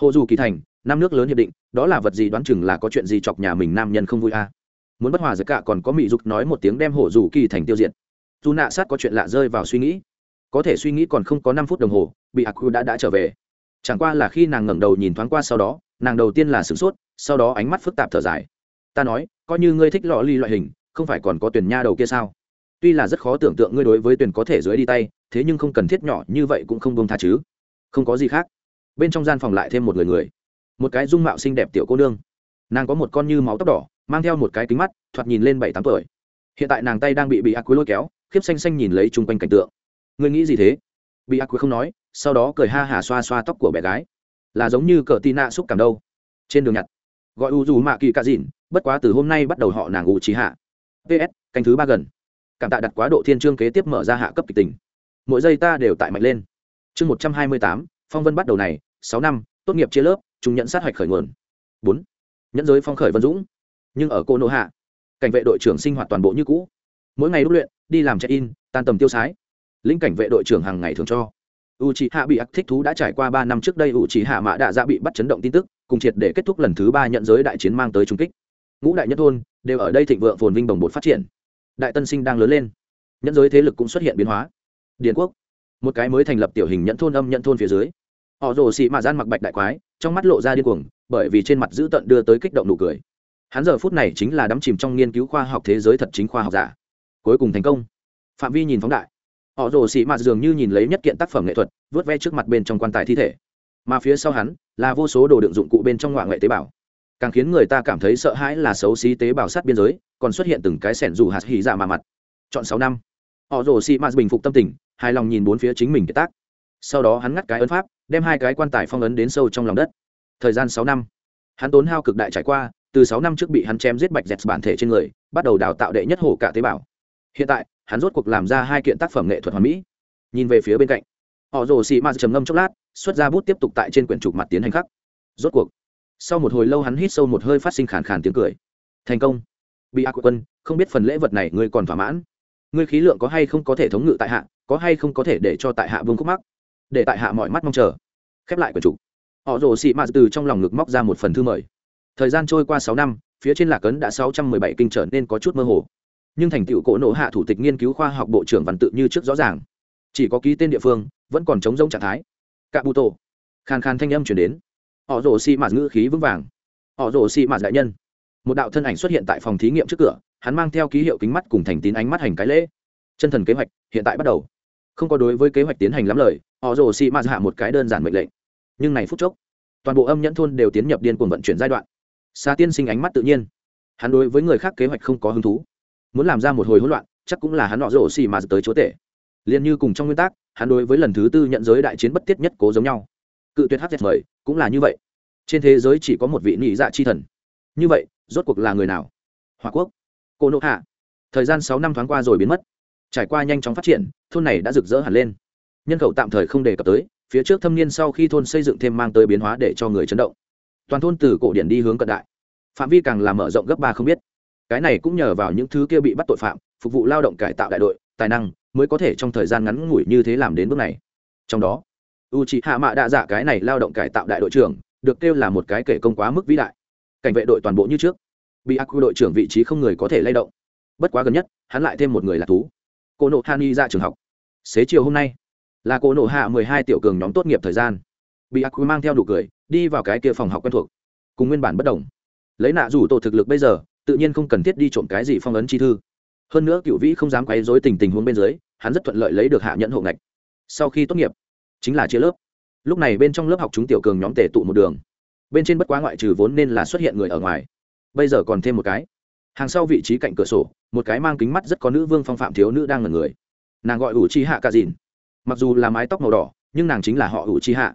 Speaker 1: Hồ dù kỳ thành, năm nước lớn hiệp định, đó là vật gì đoán chừng là có chuyện gì chọc nhà mình nam nhân không vui a à. muốn bất hòa giới cả còn có mỹ dục nói một tiếng đem hổ dù kỳ thành tiêu diệt. Dù nạ sát có chuyện lạ rơi vào suy nghĩ. Có thể suy nghĩ còn không có năm phút đồng hồ, bị aku đã đã trở về. Chẳng qua là khi nàng ngẩng đầu nhìn thoáng qua sau đó, nàng đầu tiên là sửng sốt, sau đó ánh mắt phức tạp thở dài. Ta nói, coi như ngươi thích lọ ly loại hình, không phải còn có tuyển nha đầu kia sao? Tuy là rất khó tưởng tượng ngươi đối với tuyển có thể dưới đi tay, thế nhưng không cần thiết nhỏ như vậy cũng không bông tha chứ không có gì khác. Bên trong gian phòng lại thêm một người người. Một cái dung mạo xinh đẹp tiểu cô nương. Nàng có một con như máu tóc đỏ, mang theo một cái kính mắt, thoạt nhìn lên bảy tám tuổi. Hiện tại nàng tay đang bị bị ác quý lôi kéo, khiếp xanh xanh nhìn lấy chung quanh cảnh tượng. Ngươi nghĩ gì thế? Bị ác quý không nói, sau đó cười ha hả xoa xoa tóc của bé gái. Là giống như cờ tì nạ xúc cảm đâu. Trên đường nhặt. Gọi u dù mạ kỳ cà dìn bất quá từ hôm nay bắt đầu họ nàng u trí hạ. Ps canh thứ ba gần. Cảm tạ đặt quá độ thiên trương kế tiếp mở ra hạ cấp kịch tình. Mỗi giây ta đều tại mạnh lên chương một trăm hai mươi tám, phong vân bắt đầu này, sáu năm, tốt nghiệp chia lớp, chúng nhận sát hạch khởi nguồn. Bốn, nhẫn giới phong khởi vân dũng. Nhưng ở cô nô hạ, cảnh vệ đội trưởng sinh hoạt toàn bộ như cũ. Mỗi ngày đúc luyện, đi làm check in tan tầm tiêu sái. Linh cảnh vệ đội trưởng hàng ngày thường cho. U c hạ bị ác thích thú đã trải qua ba năm trước đây u c hạ mã đạ dạ bị bắt chấn động tin tức, cùng triệt để kết thúc lần thứ ba nhận giới đại chiến mang tới trung kích. Ngũ đại nhất thôn đều ở đây thịnh vượng phồn vinh bồng bột phát triển. Đại tân sinh đang lớn lên. Nhẫn giới thế lực cũng xuất hiện biến hóa. Điền quốc một cái mới thành lập tiểu hình nhận thôn âm nhận thôn phía dưới. Họ rồ xị mà gian mặc bạch đại quái, trong mắt lộ ra điên cuồng, bởi vì trên mặt dữ tận đưa tới kích động nụ cười. Hắn giờ phút này chính là đắm chìm trong nghiên cứu khoa học thế giới thật chính khoa học giả. Cuối cùng thành công. Phạm vi nhìn phóng đại. Họ rồ xị mạt dường như nhìn lấy nhất kiện tác phẩm nghệ thuật vớt ve trước mặt bên trong quan tài thi thể. Mà phía sau hắn, là vô số đồ đựng dụng cụ bên trong ngoại nghệ tế bào. Càng khiến người ta cảm thấy sợ hãi là xấu xí tế bào sát biên giới, còn xuất hiện từng cái sẻn dù hạt hỉ dạ mà mặt. Chọn sáu năm. Họ rồ xị mạt bình phục tâm tình hài lòng nhìn bốn phía chính mình kết tác. Sau đó hắn ngắt cái ấn pháp, đem hai cái quan tài phong ấn đến sâu trong lòng đất. Thời gian sáu năm. Hắn tốn hao cực đại trải qua, từ sáu năm trước bị hắn chém giết bạch dẹt bản thể trên người, bắt đầu đào tạo đệ nhất hổ cả tế bào. Hiện tại, hắn rốt cuộc làm ra hai kiện tác phẩm nghệ thuật hoàn mỹ. Nhìn về phía bên cạnh, họ rồ xị ma trầm ngâm chốc lát, xuất ra bút tiếp tục tại trên quyển trục mặt tiến hành khắc. Rốt cuộc, sau một hồi lâu hắn hít sâu một hơi phát sinh khàn khàn tiếng cười. Thành công. Bị ác quân, không biết phần lễ vật này ngươi còn thỏa mãn ngươi khí lượng có hay không có thể thống ngự tại hạ, có hay không có thể để cho tại hạ vương khúc mắc? Để tại hạ mọi mắt mong chờ. Khép lại của chủ. họ rồ xị mạt từ trong lòng ngực móc ra một phần thư mời. Thời gian trôi qua sáu năm, phía trên lạc ấn đã sáu trăm mười bảy kinh trở nên có chút mơ hồ. Nhưng thành tựu cỗ nộ hạ thủ tịch nghiên cứu khoa học bộ trưởng văn tự như trước rõ ràng. Chỉ có ký tên địa phương, vẫn còn chống rông trạng thái. Cạ bụ tổ khàn khàn thanh âm chuyển đến. Họ rồ xị mạt ngữ khí vững vàng. Họ rồ xị mạt đại nhân một đạo thân ảnh xuất hiện tại phòng thí nghiệm trước cửa, hắn mang theo ký hiệu kính mắt cùng thành tín ánh mắt hành cái lễ. Chân thần kế hoạch, hiện tại bắt đầu. Không có đối với kế hoạch tiến hành lắm lời họ rồ xị mạt hạ một cái đơn giản mệnh lệnh. Nhưng này phút chốc, toàn bộ âm nhẫn thôn đều tiến nhập điên cuồng vận chuyển giai đoạn. Xa tiên sinh ánh mắt tự nhiên. Hắn đối với người khác kế hoạch không có hứng thú. Muốn làm ra một hồi hỗn loạn, chắc cũng là hắn họ rồ xì mà tới chúa tể. Liền như cùng trong nguyên tắc, hắn đối với lần thứ tư nhận giới đại chiến bất tiết nhất cố giống nhau. Cự tuyệt hz mời, cũng là như vậy. Trên thế giới chỉ có một vị nhị dạ chi thần. Như vậy rốt cuộc là người nào? Hòa quốc. Cô nộ hạ. Thời gian sáu năm thoáng qua rồi biến mất. Trải qua nhanh chóng phát triển, thôn này đã rực rỡ hẳn lên. Nhân khẩu tạm thời không đề cập tới, phía trước thâm niên sau khi thôn xây dựng thêm mang tới biến hóa để cho người chấn động. Toàn thôn từ cổ điển đi hướng cận đại. Phạm vi càng làm mở rộng gấp ba không biết. Cái này cũng nhờ vào những thứ kia bị bắt tội phạm, phục vụ lao động cải tạo đại đội, tài năng, mới có thể trong thời gian ngắn ngủi như thế làm đến bước này. Trong đó u c hạ mạ đa dạ cái này lao động cải tạo đại đội trưởng, được kêu là một cái kể công quá mức vĩ đại cảnh vệ đội toàn bộ như trước. Bị ác quy đội trưởng vị trí không người có thể lay động. Bất quá gần nhất, hắn lại thêm một người là thú. Cô nộ hani ra trường học. Xế chiều hôm nay, là cô nộ hạ mười hai tiểu cường nhóm tốt nghiệp thời gian. Bị ác quy mang theo đủ cười, đi vào cái kia phòng học quen thuộc. Cùng nguyên bản bất đồng. Lấy nạ rủ tổ thực lực bây giờ, tự nhiên không cần thiết đi trộm cái gì phong ấn chi thư. Hơn nữa cựu vĩ không dám quấy dối tình tình huống bên dưới, hắn rất thuận lợi lấy được hạ nhận hộ ngạch. Sau khi tốt nghiệp, chính là chia lớp. Lúc này bên trong lớp học chúng tiểu cường nhóm tể tụ một đường bên trên bất quá ngoại trừ vốn nên là xuất hiện người ở ngoài. Bây giờ còn thêm một cái. Hàng sau vị trí cạnh cửa sổ, một cái mang kính mắt rất có nữ vương phong phạm thiếu nữ đang ngần người. Nàng gọi ủ chi hạ cả dìn mặc dù là mái tóc màu đỏ, nhưng nàng chính là họ ủ chi hạ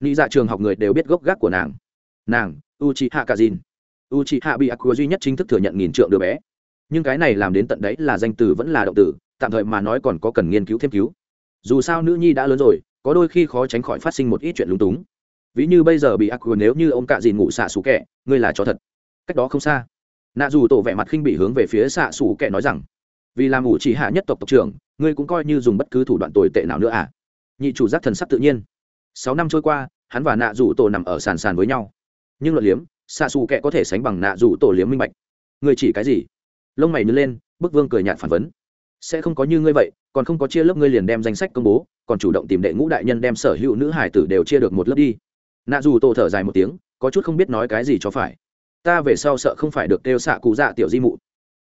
Speaker 1: nghĩ dạ trường học người đều biết gốc gác của nàng. Nàng u chi hạ cả dìn u chi hạ bị aqua duy nhất chính thức thừa nhận nghìn trượng đứa bé. Nhưng cái này làm đến tận đấy là danh từ vẫn là động từ, tạm thời mà nói còn có cần nghiên cứu thêm cứu. Dù sao nữ nhi đã lớn rồi, có đôi khi khó tránh khỏi phát sinh một ít chuyện lúng túng ví như bây giờ bị ác aqua nếu như ông cạ dìn ngủ xạ xù kẹ, ngươi là cho thật. Cách đó không xa. Nạ dù tổ vẻ mặt khinh bị hướng về phía xạ xù kẹ nói rằng, vì làm ủ chỉ hạ nhất tộc tộc trưởng, ngươi cũng coi như dùng bất cứ thủ đoạn tồi tệ nào nữa à? Nhị chủ giác thần sắc tự nhiên. Sáu năm trôi qua, hắn và nạ dù tổ nằm ở sàn sàn với nhau. Nhưng luận liếm, xạ xù kệ có thể sánh bằng nạ dù tổ liếm minh bạch. Ngươi chỉ cái gì? Lông mày nhớ lên bức vương cười nhạt phản vấn. Sẽ không có như ngươi vậy, còn không có chia lớp ngươi liền đem danh sách công bố, còn chủ động tìm đệ ngũ đại nhân đem sở hữu nữ hải tử đều chia được một lớp đi nạ dù tổ thở dài một tiếng, có chút không biết nói cái gì cho phải. Ta về sau sợ không phải được kêu xạ cụ dạ tiểu di mụ.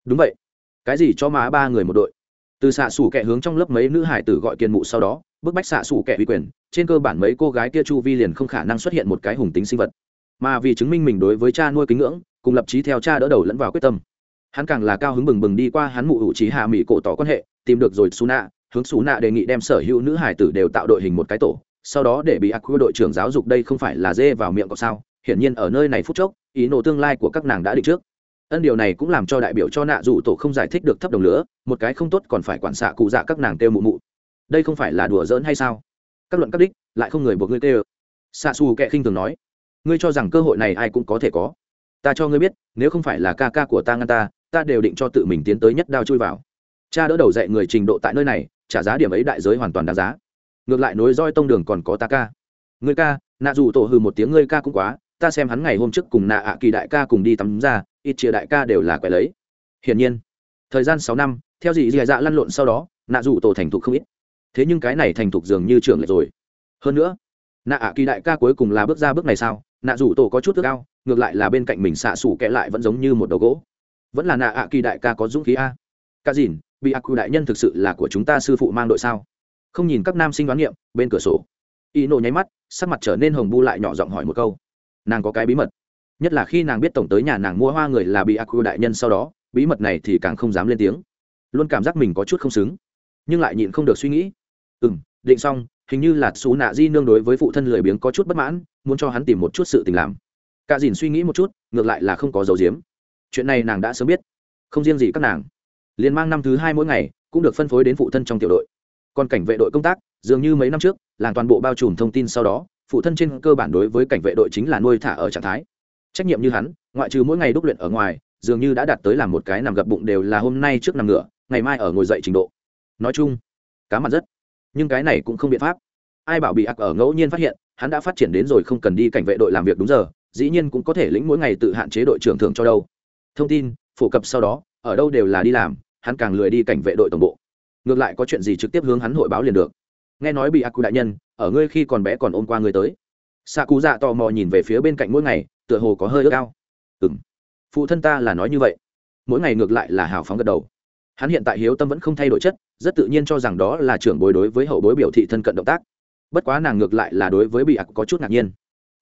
Speaker 1: Đúng vậy. Cái gì cho má ba người một đội? Từ xạ xủ kẻ hướng trong lớp mấy nữ hải tử gọi kiên mụ sau đó, bức bách xạ xủ kẻ uy quyền, trên cơ bản mấy cô gái kia chu vi liền không khả năng xuất hiện một cái hùng tính sinh vật. Mà vì chứng minh mình đối với cha nuôi kính ngưỡng, cùng lập trí theo cha đỡ đầu lẫn vào quyết tâm. Hắn càng là cao hứng bừng bừng đi qua hắn mụ hữu trí hạ mỹ cổ tỏ quan hệ, tìm được rồi xú nạ hướng xú nạ đề nghị đem sở hữu nữ hải tử đều tạo đội hình một cái tổ sau đó để bị ác quy đội trưởng giáo dục đây không phải là dê vào miệng có sao? Hiển nhiên ở nơi này phút chốc ý nổ tương lai của các nàng đã định trước. Ân điều này cũng làm cho đại biểu cho nạ dù tổ không giải thích được thấp đồng lửa, một cái không tốt còn phải quản xạ cụ dạ các nàng têu mụ mụ. Đây không phải là đùa giỡn hay sao? Các luận các đích lại không người buộc ngươi kêu. Xạ xù kệ khinh thường nói ngươi cho rằng cơ hội này ai cũng có thể có. Ta cho ngươi biết nếu không phải là ca ca của ta ngăn ta ta đều định cho tự mình tiến tới nhất đao chui vào. Cha đỡ đầu dạy người trình độ tại nơi này trả giá điểm ấy đại giới hoàn toàn đáng giá ngược lại nối roi tông đường còn có ta ca. Ngươi ca, nạ dù tổ hừ một tiếng, ngươi ca cũng quá, ta xem hắn ngày hôm trước cùng nạ ạ kỳ đại ca cùng đi tắm ra, ít chia đại ca đều là quẻ lấy. Hiển nhiên, thời gian sáu năm, theo gì dì dạ lăn lộn sau đó, nạ dù tổ thành thục không ít. Thế nhưng cái này thành thục dường như trưởng lệch rồi. Hơn nữa, nạ ạ kỳ đại ca cuối cùng là bước ra bước này sao? Nạ dù tổ có chút ước ao, ngược lại là bên cạnh mình xạ xủ kẽ lại vẫn giống như một đầu gỗ. Vẫn là nạ ạ kỳ đại ca có dũng khí a. Ca dìn, bị ác quy đại nhân thực sự là của chúng ta sư phụ mang đội sao? Không nhìn các nam sinh đoán nghiệm, bên cửa sổ. Y nổ nháy mắt, sắc mặt trở nên hồng bu lại nhỏ giọng hỏi một câu. Nàng có cái bí mật. Nhất là khi nàng biết tổng tới nhà nàng mua hoa người là bị ác đại nhân sau đó, bí mật này thì càng không dám lên tiếng. Luôn cảm giác mình có chút không xứng, nhưng lại nhịn không được suy nghĩ. Ừ m định xong, hình như là xú nạ di nương đối với phụ thân lười biếng có chút bất mãn, muốn cho hắn tìm một chút sự tình làm. Cả dìn suy nghĩ một chút, ngược lại là không có dấu diếm chuyện này nàng đã sớm biết, không riêng gì các nàng. Liền mang năm thứ hai mỗi ngày, cũng được phân phối đến phụ thân trong tiểu đội còn cảnh vệ đội công tác, dường như mấy năm trước, làng toàn bộ bao trùm thông tin sau đó, phụ thân trên cơ bản đối với cảnh vệ đội chính là nuôi thả ở trạng thái. Trách nhiệm như hắn, ngoại trừ mỗi ngày đúc luyện ở ngoài, dường như đã đạt tới làm một cái nằm gập bụng đều là hôm nay trước nằm ngửa, ngày mai ở ngồi dậy trình độ. Nói chung, cá mặt rất. Nhưng cái này cũng không biện pháp. Ai bảo bị ạc ở ngẫu nhiên phát hiện, hắn đã phát triển đến rồi không cần đi cảnh vệ đội làm việc đúng giờ, dĩ nhiên cũng có thể lĩnh mỗi ngày tự hạn chế đội trưởng thưởng cho đâu. Thông tin, phổ cập sau đó, ở đâu đều là đi làm, hắn càng lười đi cảnh vệ đội tổng bộ ngược lại có chuyện gì trực tiếp hướng hắn hội báo liền được. Nghe nói bị ác cụ đại nhân, ở ngươi khi còn bé còn ôm qua ngươi tới. Xạ cụ dạ tò mò nhìn về phía bên cạnh mỗi ngày, tựa hồ có hơi ước cao ừ m phụ thân ta là nói như vậy. Mỗi ngày ngược lại là hào phóng gật đầu. Hắn hiện tại hiếu tâm vẫn không thay đổi chất, rất tự nhiên cho rằng đó là trưởng bối đối với hậu bối biểu thị thân cận động tác. Bất quá nàng ngược lại là đối với bị ác có chút ngạc nhiên.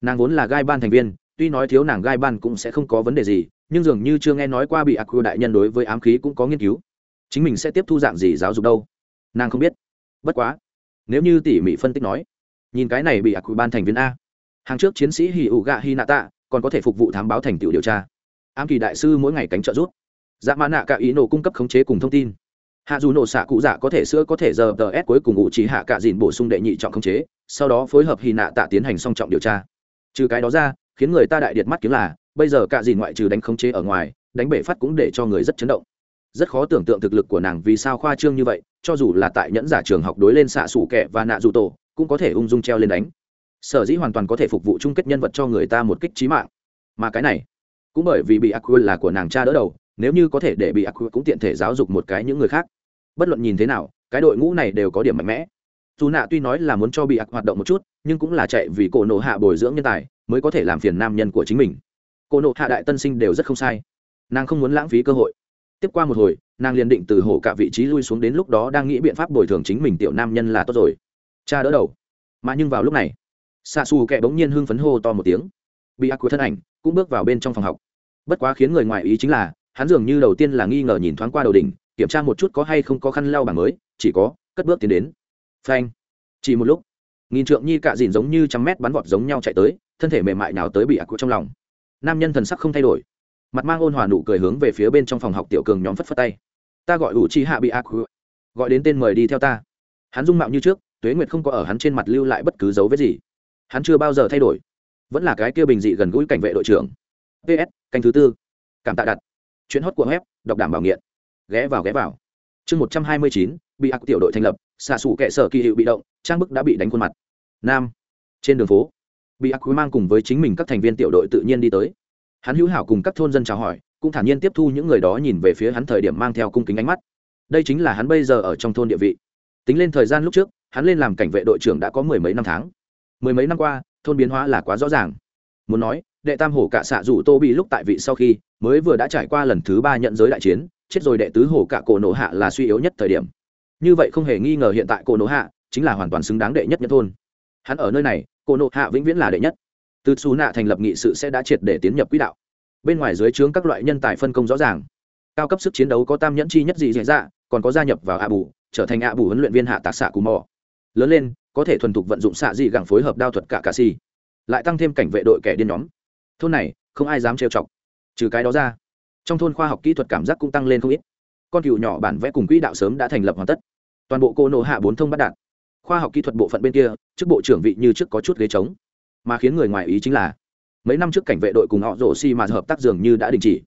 Speaker 1: Nàng vốn là gai ban thành viên, tuy nói thiếu nàng gai ban cũng sẽ không có vấn đề gì, nhưng dường như chưa nghe nói qua bị ác quy đại nhân đối với ám khí cũng có nghiên cứu chính mình sẽ tiếp thu dạng gì giáo dục đâu? Nàng không biết. Bất quá, nếu như tỉ mỉ phân tích nói, nhìn cái này bị ác quỷ ban thành viên a. Hàng trước chiến sĩ hì ụ gạ hi nạ tạ còn có thể phục vụ thám báo thành tựu điều tra. Ám kỳ đại sư mỗi ngày cánh trợ rút. Dạ mã nạ cả ý nổ cung cấp khống chế cùng thông tin. Hạ dù nổ xạ cụ dạ có thể sữa có thể giờ tờ s cuối cùng ngụ trí hạ cả dìn bổ sung đệ nhị trọng khống chế, sau đó phối hợp hy nạ tạ tiến hành song trọng điều tra. Trừ cái đó ra, khiến người ta đại điệt mắt kiếm là, bây giờ cả dìn ngoại trừ đánh khống chế ở ngoài, đánh bể phát cũng để cho người rất chấn động rất khó tưởng tượng thực lực của nàng vì sao khoa trương như vậy, cho dù là tại nhẫn giả trường học đối lên xạ xủ kẹ và nạ dù tổ, cũng có thể ung dung treo lên đánh. Sở dĩ hoàn toàn có thể phục vụ chung kết nhân vật cho người ta một kích trí mạng. Mà cái này, cũng bởi vì bị aqua là của nàng cha đỡ đầu, nếu như có thể để bị aqua cũng tiện thể giáo dục một cái những người khác. Bất luận nhìn thế nào, cái đội ngũ này đều có điểm mạnh mẽ. Dù nạ tuy nói là muốn cho bị ạc hoạt động một chút, nhưng cũng là chạy vì cổ nộ hạ bồi dưỡng nhân tài, mới có thể làm phiền nam nhân của chính mình. Cổ nộ hạ đại tân sinh đều rất không sai. Nàng không muốn lãng phí cơ hội tiếp qua một hồi, nàng liền định từ hổ cả vị trí lui xuống đến lúc đó đang nghĩ biện pháp bồi thường chính mình tiểu nam nhân là tốt rồi. Cha đỡ đầu. Mà nhưng vào lúc này xa xù kẹ bỗng nhiên hưng phấn hô to một tiếng. Bị ác của thân ảnh cũng bước vào bên trong phòng học. Bất quá khiến người ngoài ý chính là, hắn dường như đầu tiên là nghi ngờ nhìn thoáng qua đầu đỉnh, kiểm tra một chút có hay không có khăn lau bảng mới, chỉ có, cất bước tiến đến. Phanh. Chỉ một lúc, nghìn trượng nhi cạ dìn giống như trăm mét bắn vọt giống nhau chạy tới, thân thể mềm mại nào tới bị ác của trong lòng. Nam nhân thần sắc không thay đổi mặt mang ôn hòa nụ cười hướng về phía bên trong phòng học tiểu cường nhóm phất phất tay. Ta gọi ủ chi hạ bị ác gọi đến tên mời đi theo ta. Hắn dung mạo như trước, tuế nguyệt không có ở hắn trên mặt lưu lại bất cứ dấu vết gì. Hắn chưa bao giờ thay đổi. Vẫn là cái kia bình dị gần gũi cảnh vệ đội trưởng. Ps canh thứ tư. Cảm tạ đặt. Chuyến hót của web, đọc đảm bảo nghiện. Ghé vào ghé vào. Chương một trăm hai mươi chín, bị ác tiểu đội thành lập, xạ xù kệ sở kỳ hiệu bị động, trang bức đã bị đánh khuôn mặt. Nam, trên đường phố, bị ác quý mang cùng với chính mình các thành viên tiểu đội tự nhiên đi tới hắn hữu hảo cùng các thôn dân chào hỏi, cũng thản nhiên tiếp thu những người đó nhìn về phía hắn thời điểm mang theo cung kính ánh mắt. Đây chính là hắn bây giờ ở trong thôn địa vị. Tính lên thời gian lúc trước, hắn lên làm cảnh vệ đội trưởng đã có mười mấy năm tháng. Mười mấy năm qua, thôn biến hóa là quá rõ ràng. Muốn nói, đệ tam hổ cả xạ rủ tô bị lúc tại vị sau khi mới vừa đã trải qua lần thứ ba nhận giới đại chiến, chết rồi đệ tứ hổ cả cổ nổ hạ là suy yếu nhất thời điểm. Như vậy không hề nghi ngờ hiện tại cổ nổ hạ chính là hoàn toàn xứng đáng đệ nhất nhất thôn. Hắn ở nơi này, cổ nổ hạ vĩnh viễn là đệ nhất từ xù nạ thành lập nghị sự sẽ đã triệt để tiến nhập quỹ đạo. Bên ngoài dưới trướng các loại nhân tài phân công rõ ràng. Cao cấp sức chiến đấu có tam nhẫn chi nhất dị dễ dạ còn có gia nhập vào ạ bù trở thành ạ bù huấn luyện viên hạ tạc xạ cù mò. Lớn lên, có thể thuần thục vận dụng xạ dị gẳng phối hợp đao thuật cả cà si. Lại tăng thêm cảnh vệ đội kẻ điên nhóm. Thôn này, không ai dám trêu chọc. Trừ cái đó ra, trong thôn khoa học kỹ thuật cảm giác cũng tăng lên không ít. Con cựu nhỏ bản vẽ cùng quỹ đạo sớm đã thành lập hoàn tất. Toàn bộ cô nộ hạ bốn thông bắt đạt. Khoa học kỹ thuật bộ phận bên kia trước bộ trưởng vị như trước có chút ghế trống mà khiến người ngoài ý chính là mấy năm trước cảnh vệ đội cùng họ rổ xi mà hợp tác dường như đã đình chỉ.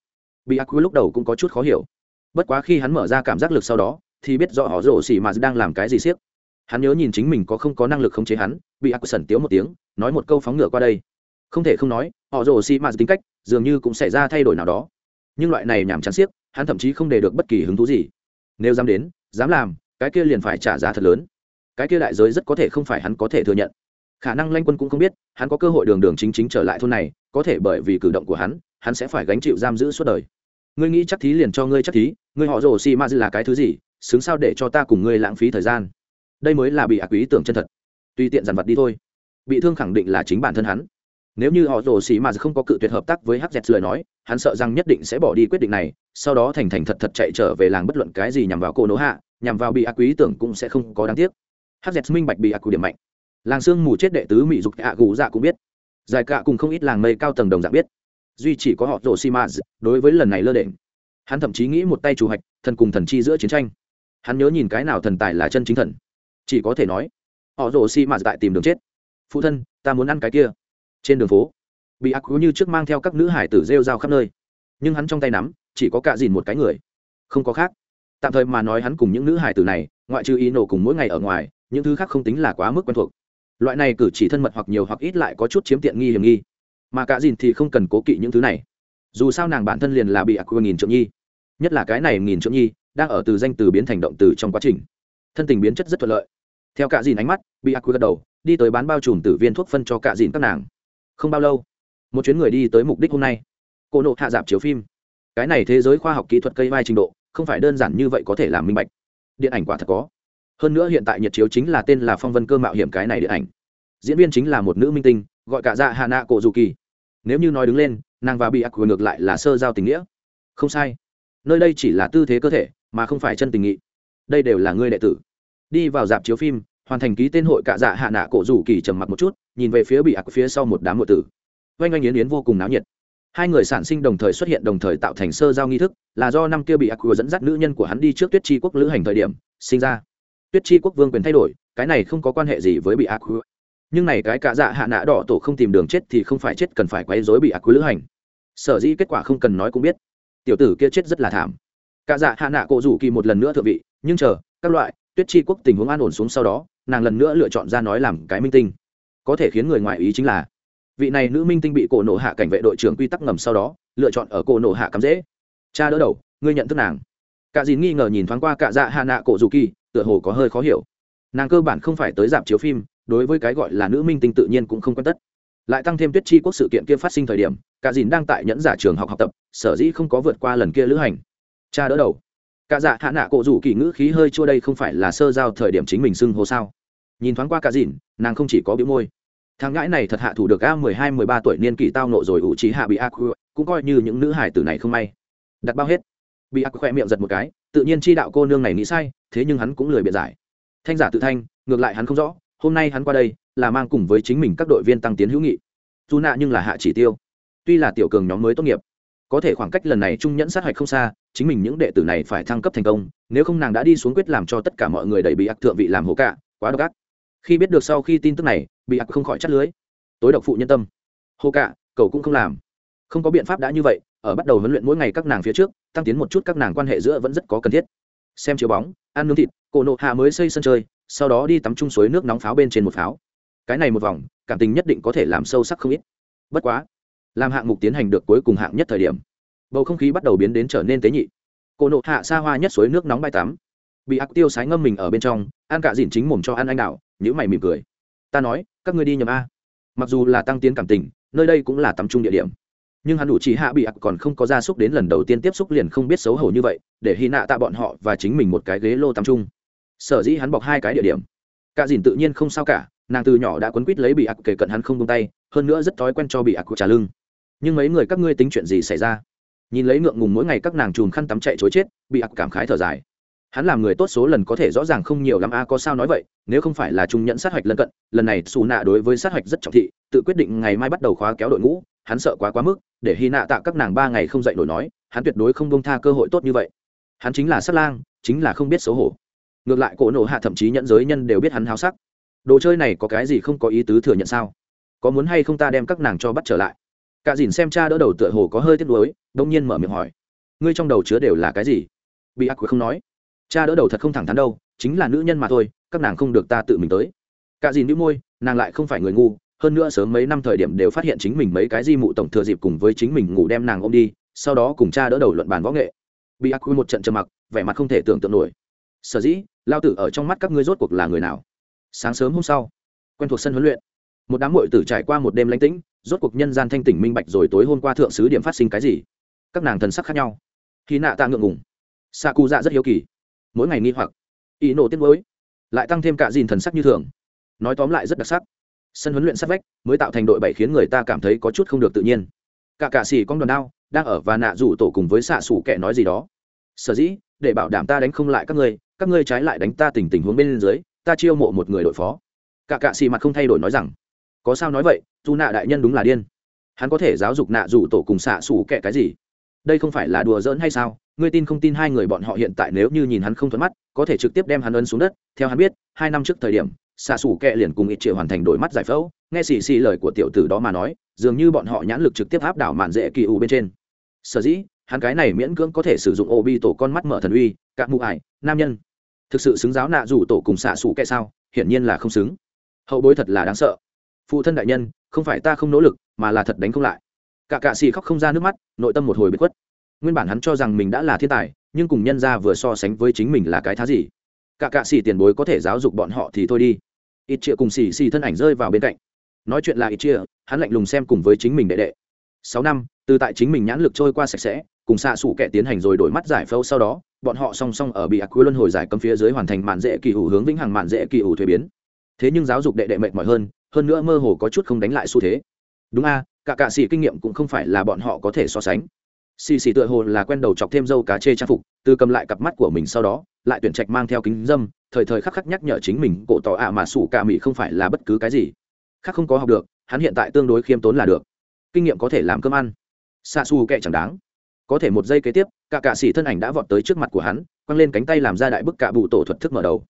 Speaker 1: Bị ác lúc đầu cũng có chút khó hiểu. Bất quá khi hắn mở ra cảm giác lực sau đó thì biết rõ họ rổ xi mà đang làm cái gì siếc. Hắn nhớ nhìn chính mình có không có năng lực khống chế hắn bị ác sẩn tiếu một tiếng nói một câu phóng ngựa qua đây. Không thể không nói họ rồ xi mà tính cách dường như cũng xảy ra thay đổi nào đó. Nhưng loại này nhảm chán siếc, hắn thậm chí không để được bất kỳ hứng thú gì. Nếu dám đến dám làm cái kia liền phải trả giá thật lớn. Cái kia đại giới rất có thể không phải hắn có thể thừa nhận khả năng lanh quân cũng không biết, hắn có cơ hội đường đường chính chính trở lại thôn này, có thể bởi vì cử động của hắn hắn sẽ phải gánh chịu giam giữ suốt đời. Ngươi nghĩ chắc thí liền cho ngươi chắc thí, ngươi họ rồ Xì ma Dư là cái thứ gì, xứng sao để cho ta cùng ngươi lãng phí thời gian? Đây mới là bị ác ý tưởng chân thật. Tùy tiện dằn vặt đi thôi. Bị thương khẳng định là chính bản thân hắn. Nếu như họ rồ xì mà không có cự tuyệt hợp tác với hz lời nói, hắn sợ rằng nhất định sẽ bỏ đi quyết định này, sau đó thành thành thật thật chạy trở về làng bất luận cái gì nhằm vào cô nỗ hạ, nhằm vào bị ác quý tưởng cũng sẽ không có đáng tiếc. Hz minh bạch bị ác quý điểm mạnh làng sương mù chết đệ tứ mỹ dục ạ gù dạ cũng biết. Dài cạ cùng không ít làng mây cao tầng đồng dạng biết. Duy chỉ có họ rổ xi mã đối với lần này lơ đễnh. Hắn thậm chí nghĩ một tay chủ hạch, thần cùng thần chi giữa chiến tranh. Hắn nhớ nhìn cái nào thần tài là chân chính thần. Chỉ có thể nói, họ rổ xi mã tại tìm đường chết. Phụ thân, ta muốn ăn cái kia. Trên đường phố, bị ác như trước mang theo các nữ hải tử rêu rao khắp nơi. Nhưng hắn trong tay nắm, chỉ có cạ dìn một cái người. Không có khác. Tạm thời mà nói hắn cùng những nữ hải tử này, ngoại trừ ý nổ cùng mỗi ngày ở ngoài, những thứ khác không tính là quá mức quen thuộc loại này cử chỉ thân mật hoặc nhiều hoặc ít lại có chút chiếm tiện nghi hiểm nghi. Mà Cả dìn thì không cần cố kỵ những thứ này. Dù sao nàng bản thân liền là bị ác nghìn trượng nhi. Nhất là cái này nghìn trượng nhi đang ở từ danh từ biến thành động từ trong quá trình. Thân tình biến chất rất thuận lợi. Theo Cả dìn ánh mắt, bị ác gật đầu, đi tới bán bao trùm tử viên thuốc phân cho Cả dìn các nàng. Không bao lâu, một chuyến người đi tới mục đích hôm nay. Cô nộ hạ dạp chiếu phim. Cái này thế giới khoa học kỹ thuật cây vai trình độ, không phải đơn giản như vậy có thể làm minh bạch. Điện ảnh quả thật có hơn nữa hiện tại nhiệt chiếu chính là tên là phong vân cơ mạo hiểm cái này điện ảnh. Diễn viên chính là một nữ minh tinh, gọi cả dạ hà nạ cổ dù kỳ nếu như nói đứng lên, nàng và bị ác quyền ngược lại là sơ giao tình nghĩa. Không sai. Nơi đây chỉ là tư thế cơ thể, mà không phải chân tình nghị. Đây đều là ngươi đệ tử. Đi vào dạp chiếu phim, hoàn thành ký tên hội cả dạ hạ nạ cổ rủ kỳ trầm mặc một chút, nhìn về phía bị ạc phía sau một đám nội tử. Oanh oanh yến yến vô cùng náo nhiệt. Hai người sản sinh đồng thời xuất hiện đồng thời tạo thành sơ giao nghi thức, là do năm kia bị ạc dẫn dắt nữ nhân của hắn đi trước tuyết tri quốc lữ hành thời điểm, sinh ra tuyết Chi quốc vương quyền thay đổi, cái này không có quan hệ gì với bị ác ạc nhưng này cái cả dạ hạ nạ đỏ tổ không tìm đường chết thì không phải chết cần phải quấy rối bị ác ạc lữ hành. Sở dĩ kết quả không cần nói cũng biết. Tiểu tử kia chết rất là thảm. Cả dạ hạ nạ cổ rủ kỳ một lần nữa thượng vị, nhưng chờ, các loại, tuyết Chi quốc tình huống an ổn xuống sau đó, nàng lần nữa lựa chọn ra nói làm cái minh tinh. Có thể khiến người ngoài ý chính là, vị này nữ minh tinh bị cổ nổ hạ cảnh vệ đội trưởng quy tắc ngầm sau đó, lựa chọn ở cổ nổ hạ cắm dễ cha đỡ đầu, ngươi nhận thức nàng cả dìn nghi ngờ nhìn thoáng qua cả dạ hạ nạ cổ dù kỳ, tựa hồ có hơi khó hiểu. Nàng cơ bản không phải tới dạp chiếu phim, đối với cái gọi là nữ minh tinh tự nhiên cũng không quan tất. Lại tăng thêm tuyết chi quốc sự kiện kia phát sinh thời điểm, cả dìn đang tại nhẫn giả trường học học tập, sở dĩ không có vượt qua lần kia lữ hành. Cha đỡ đầu. Cả dạ hạ nạ cổ rủ kỳ ngữ khí hơi chua đây không phải là sơ giao thời điểm chính mình xưng hô sao? Nhìn thoáng qua cả dìn nàng không chỉ có biểu môi. Thằng ngãi này thật hạ thủ được a mười hai, mười ba tuổi niên kỷ tao nộ rồi ủ trí hạ bị ác cũng coi như những nữ hải tử này không may. Đặt bao hết bị ác khoe miệng giật một cái, tự nhiên chi đạo cô nương này nghĩ sai, thế nhưng hắn cũng lười biện giải. Thanh giả tự thanh, ngược lại hắn không rõ, hôm nay hắn qua đây, là mang cùng với chính mình các đội viên tăng tiến hữu nghị. Dù nạ nhưng là hạ chỉ tiêu. Tuy là tiểu cường nhóm mới tốt nghiệp, có thể khoảng cách lần này trung nhẫn sát hạch không xa, chính mình những đệ tử này phải thăng cấp thành công, nếu không nàng đã đi xuống quyết làm cho tất cả mọi người đẩy bị ác thượng vị làm hố cả quá độc ác. Khi biết được sau khi tin tức này, bị ác không khỏi chắt lưới. Tối độc phụ nhân tâm. Hô cả cậu cũng không làm. Không có biện pháp đã như vậy, ở bắt đầu huấn luyện mỗi ngày các nàng phía trước tăng tiến một chút các nàng quan hệ giữa vẫn rất có cần thiết. Xem chiếu bóng, ăn nướng thịt, cổ nộ hạ mới xây sân chơi, sau đó đi tắm chung suối nước nóng pháo bên trên một pháo. Cái này một vòng, cảm tình nhất định có thể làm sâu sắc không ít. Bất quá, làm hạng mục tiến hành được cuối cùng hạng nhất thời điểm, bầu không khí bắt đầu biến đến trở nên tế nhị. Cô nộ hạ xa hoa nhất suối nước nóng bay tắm. Bị ác tiêu sái ngâm mình ở bên trong, ăn cả dìn chính mồm cho ăn anh đạo nhữ mày mỉm cười. Ta nói, các ngươi đi nhầm a. Mặc dù là tăng tiến cảm tình, nơi đây cũng là tắm trung địa điểm nhưng hắn đủ chỉ hạ bị ặc còn không có gia súc đến lần đầu tiên tiếp xúc liền không biết xấu hổ như vậy, để hy nạ tạ bọn họ và chính mình một cái ghế lô tắm trung sở dĩ hắn bọc hai cái địa điểm. Cả dìn tự nhiên không sao cả, nàng từ nhỏ đã quấn quýt lấy bị ặc kể cận hắn không tung tay, hơn nữa rất thói quen cho bị ác trả lưng. Nhưng mấy người các ngươi tính chuyện gì xảy ra? Nhìn lấy ngượng ngùng mỗi ngày các nàng chùm khăn tắm chạy chối chết, bị ặc cảm khái thở dài. Hắn làm người tốt số lần có thể rõ ràng không nhiều lắm a, có sao nói vậy, nếu không phải là trung nhẫn sát hạch lân cận, lần này xù nạ đối với sát hạch rất trọng thị, tự quyết định ngày mai bắt đầu khóa kéo đội ngũ hắn sợ quá quá mức, để hy nạ tạ các nàng ba ngày không dậy nổi nói, hắn tuyệt đối không bông tha cơ hội tốt như vậy. Hắn chính là sát lang, chính là không biết xấu hổ. Ngược lại cổ nộ hạ thậm chí nhận giới nhân đều biết hắn háo sắc. Đồ chơi này có cái gì không có ý tứ thừa nhận sao? Có muốn hay không ta đem các nàng cho bắt trở lại? Cả dìn xem cha đỡ đầu tựa hồ có hơi tiếc nuối đông nhiên mở miệng hỏi. Ngươi trong đầu chứa đều là cái gì? Bị ác không nói. Cha đỡ đầu thật không thẳng thắn đâu, chính là nữ nhân mà thôi, các nàng không được ta tự mình tới. Cả dìn nữ môi, nàng lại không phải người ngu hơn nữa sớm mấy năm thời điểm đều phát hiện chính mình mấy cái di mụ tổng thừa dịp cùng với chính mình ngủ đem nàng ôm đi, sau đó cùng cha đỡ đầu luận bàn võ nghệ. Bị ác quy một trận trầm mặc, vẻ mặt không thể tưởng tượng nổi. Sở dĩ, lao tử ở trong mắt các ngươi rốt cuộc là người nào? Sáng sớm hôm sau, quen thuộc sân huấn luyện. Một đám mội tử trải qua một đêm lánh tĩnh, rốt cuộc nhân gian thanh tỉnh minh bạch rồi tối hôm qua thượng sứ điểm phát sinh cái gì. Các nàng thần sắc khác nhau. Khi nạ ta ngượng ngùng. Sa cu dạ rất hiếu kỳ. Mỗi ngày nghi hoặc. Ý nổ tiết mới lại tăng thêm cả dìn thần sắc như thường. Nói tóm lại rất đặc sắc sân huấn luyện sát vách mới tạo thành đội bảy khiến người ta cảm thấy có chút không được tự nhiên. Cả cạ xỉ con đoàn đao đang ở và nạ rủ tổ cùng với xạ xủ kẻ nói gì đó. Sở dĩ, để bảo đảm ta đánh không lại các ngươi các ngươi trái lại đánh ta tình tình huống bên dưới, ta chiêu mộ một người đội phó. Cả cạ xì mặt không thay đổi nói rằng, có sao nói vậy, dù nạ đại nhân đúng là điên. Hắn có thể giáo dục nạ rủ tổ cùng xạ xủ kệ cái gì? Đây không phải là đùa giỡn hay sao? Ngươi tin không tin hai người bọn họ hiện tại nếu như nhìn hắn không thuận mắt, có thể trực tiếp đem hắn ân xuống đất. Theo hắn biết, hai năm trước thời điểm xạ xủ kệ liền cùng ít triệu hoàn thành đổi mắt giải phẫu. Nghe xì xì lời của tiểu tử đó mà nói, dường như bọn họ nhãn lực trực tiếp áp đảo mạn dễ kỳ ủ bên trên. Sở dĩ, hắn cái này miễn cưỡng có thể sử dụng ô bi tổ con mắt mở thần uy các mụ ải, nam nhân. Thực sự xứng giáo nạ rủ tổ cùng xạ xủ kệ sao? Hiển nhiên là không xứng. Hậu bối thật là đáng sợ. Phụ thân đại nhân, không phải ta không nỗ lực, mà là thật đánh không lại. Cả cạ xì khóc không ra nước mắt, nội tâm một hồi bị khuất. Nguyên bản hắn cho rằng mình đã là thiên tài, nhưng cùng nhân ra vừa so sánh với chính mình là cái thá gì? Cả cạ xì tiền bối có thể giáo dục bọn họ thì thôi đi ít chia cùng xì xì thân ảnh rơi vào bên cạnh. Nói chuyện là ít chia hắn lạnh lùng xem cùng với chính mình đệ đệ. Sáu năm, từ tại chính mình nhãn lực trôi qua sạch sẽ, cùng xạ xủ kẻ tiến hành rồi đổi mắt giải phẫu sau đó, bọn họ song song ở bị ác quy luân hồi giải cấm phía dưới hoàn thành mạn dễ kỳ ủ hướng vĩnh hằng mạn dễ kỳ ủ thuế biến. Thế nhưng giáo dục đệ đệ mệt mỏi hơn hơn nữa mơ hồ có chút không đánh lại xu thế. Đúng a, cả cạ xì kinh nghiệm cũng không phải là bọn họ có thể so sánh xì xì tựa hồ là quen đầu chọc thêm dâu cá chê trang phục, từ cầm lại cặp mắt của mình sau đó, lại tuyển trạch mang theo kính dâm, thời thời khắc khắc nhắc nhở chính mình cổ tỏ ạ mà sủ cả mỹ không phải là bất cứ cái gì. Khác không có học được, hắn hiện tại tương đối khiêm tốn là được. Kinh nghiệm có thể làm cơm ăn. Xa xù kệ chẳng đáng. Có thể một giây kế tiếp, cả cạ xỉ thân ảnh đã vọt tới trước mặt của hắn, quăng lên cánh tay làm ra đại bức cạ bụ tổ thuật thức mở đầu.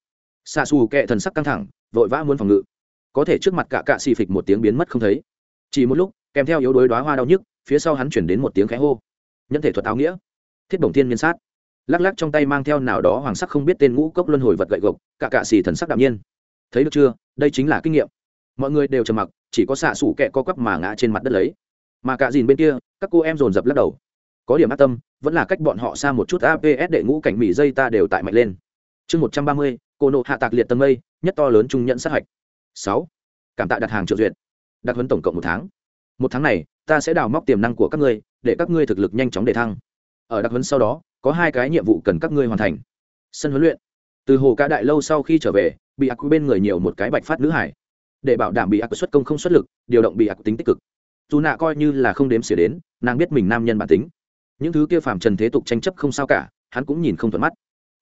Speaker 1: Xa xù kệ thần sắc căng thẳng, vội vã muốn phòng ngự. Có thể trước mặt cả cạ xì phịch một tiếng biến mất không thấy. Chỉ một lúc, kèm theo yếu đuối đoá hoa đau nhức, phía sau hắn chuyển đến một tiếng khẽ hô nhân thể thuật áo nghĩa, thiết bổng thiên miên sát. Lắc lắc trong tay mang theo nào đó hoàng sắc không biết tên ngũ cốc luân hồi vật gậy gộc, cả cạ xì thần sắc đạm nhiên. Thấy được chưa? Đây chính là kinh nghiệm. Mọi người đều trầm mặc, chỉ có xạ xủ kẹ co quắp mà ngã trên mặt đất lấy. Mà cả dìn bên kia, các cô em dồn dập lắc đầu. Có điểm ác tâm, vẫn là cách bọn họ xa một chút aps đệ ngũ cảnh mỹ dây ta đều tại mạnh lên. Chương một trăm ba mươi, cô nộ hạ tạc liệt tầng mây, nhất to lớn trung nhận sát hạch. Sáu. Cảm tạ đặt hàng triệu duyệt. Đặt huấn tổng cộng một tháng. Một tháng này ta sẽ đào móc tiềm năng của các ngươi, để các ngươi thực lực nhanh chóng để thăng. Ở đặc huấn sau đó, có hai cái nhiệm vụ cần các ngươi hoàn thành. Sân huấn luyện. Từ hồ ca đại lâu sau khi trở về, bị ác bên người nhiều một cái bạch phát nữ hải. Để bảo đảm bị ác xuất công không xuất lực, điều động bị ác tính tích cực. Dù nạ coi như là không đếm xỉa đến, nàng biết mình nam nhân bản tính. Những thứ kia phàm trần thế tục tranh chấp không sao cả, hắn cũng nhìn không thuận mắt.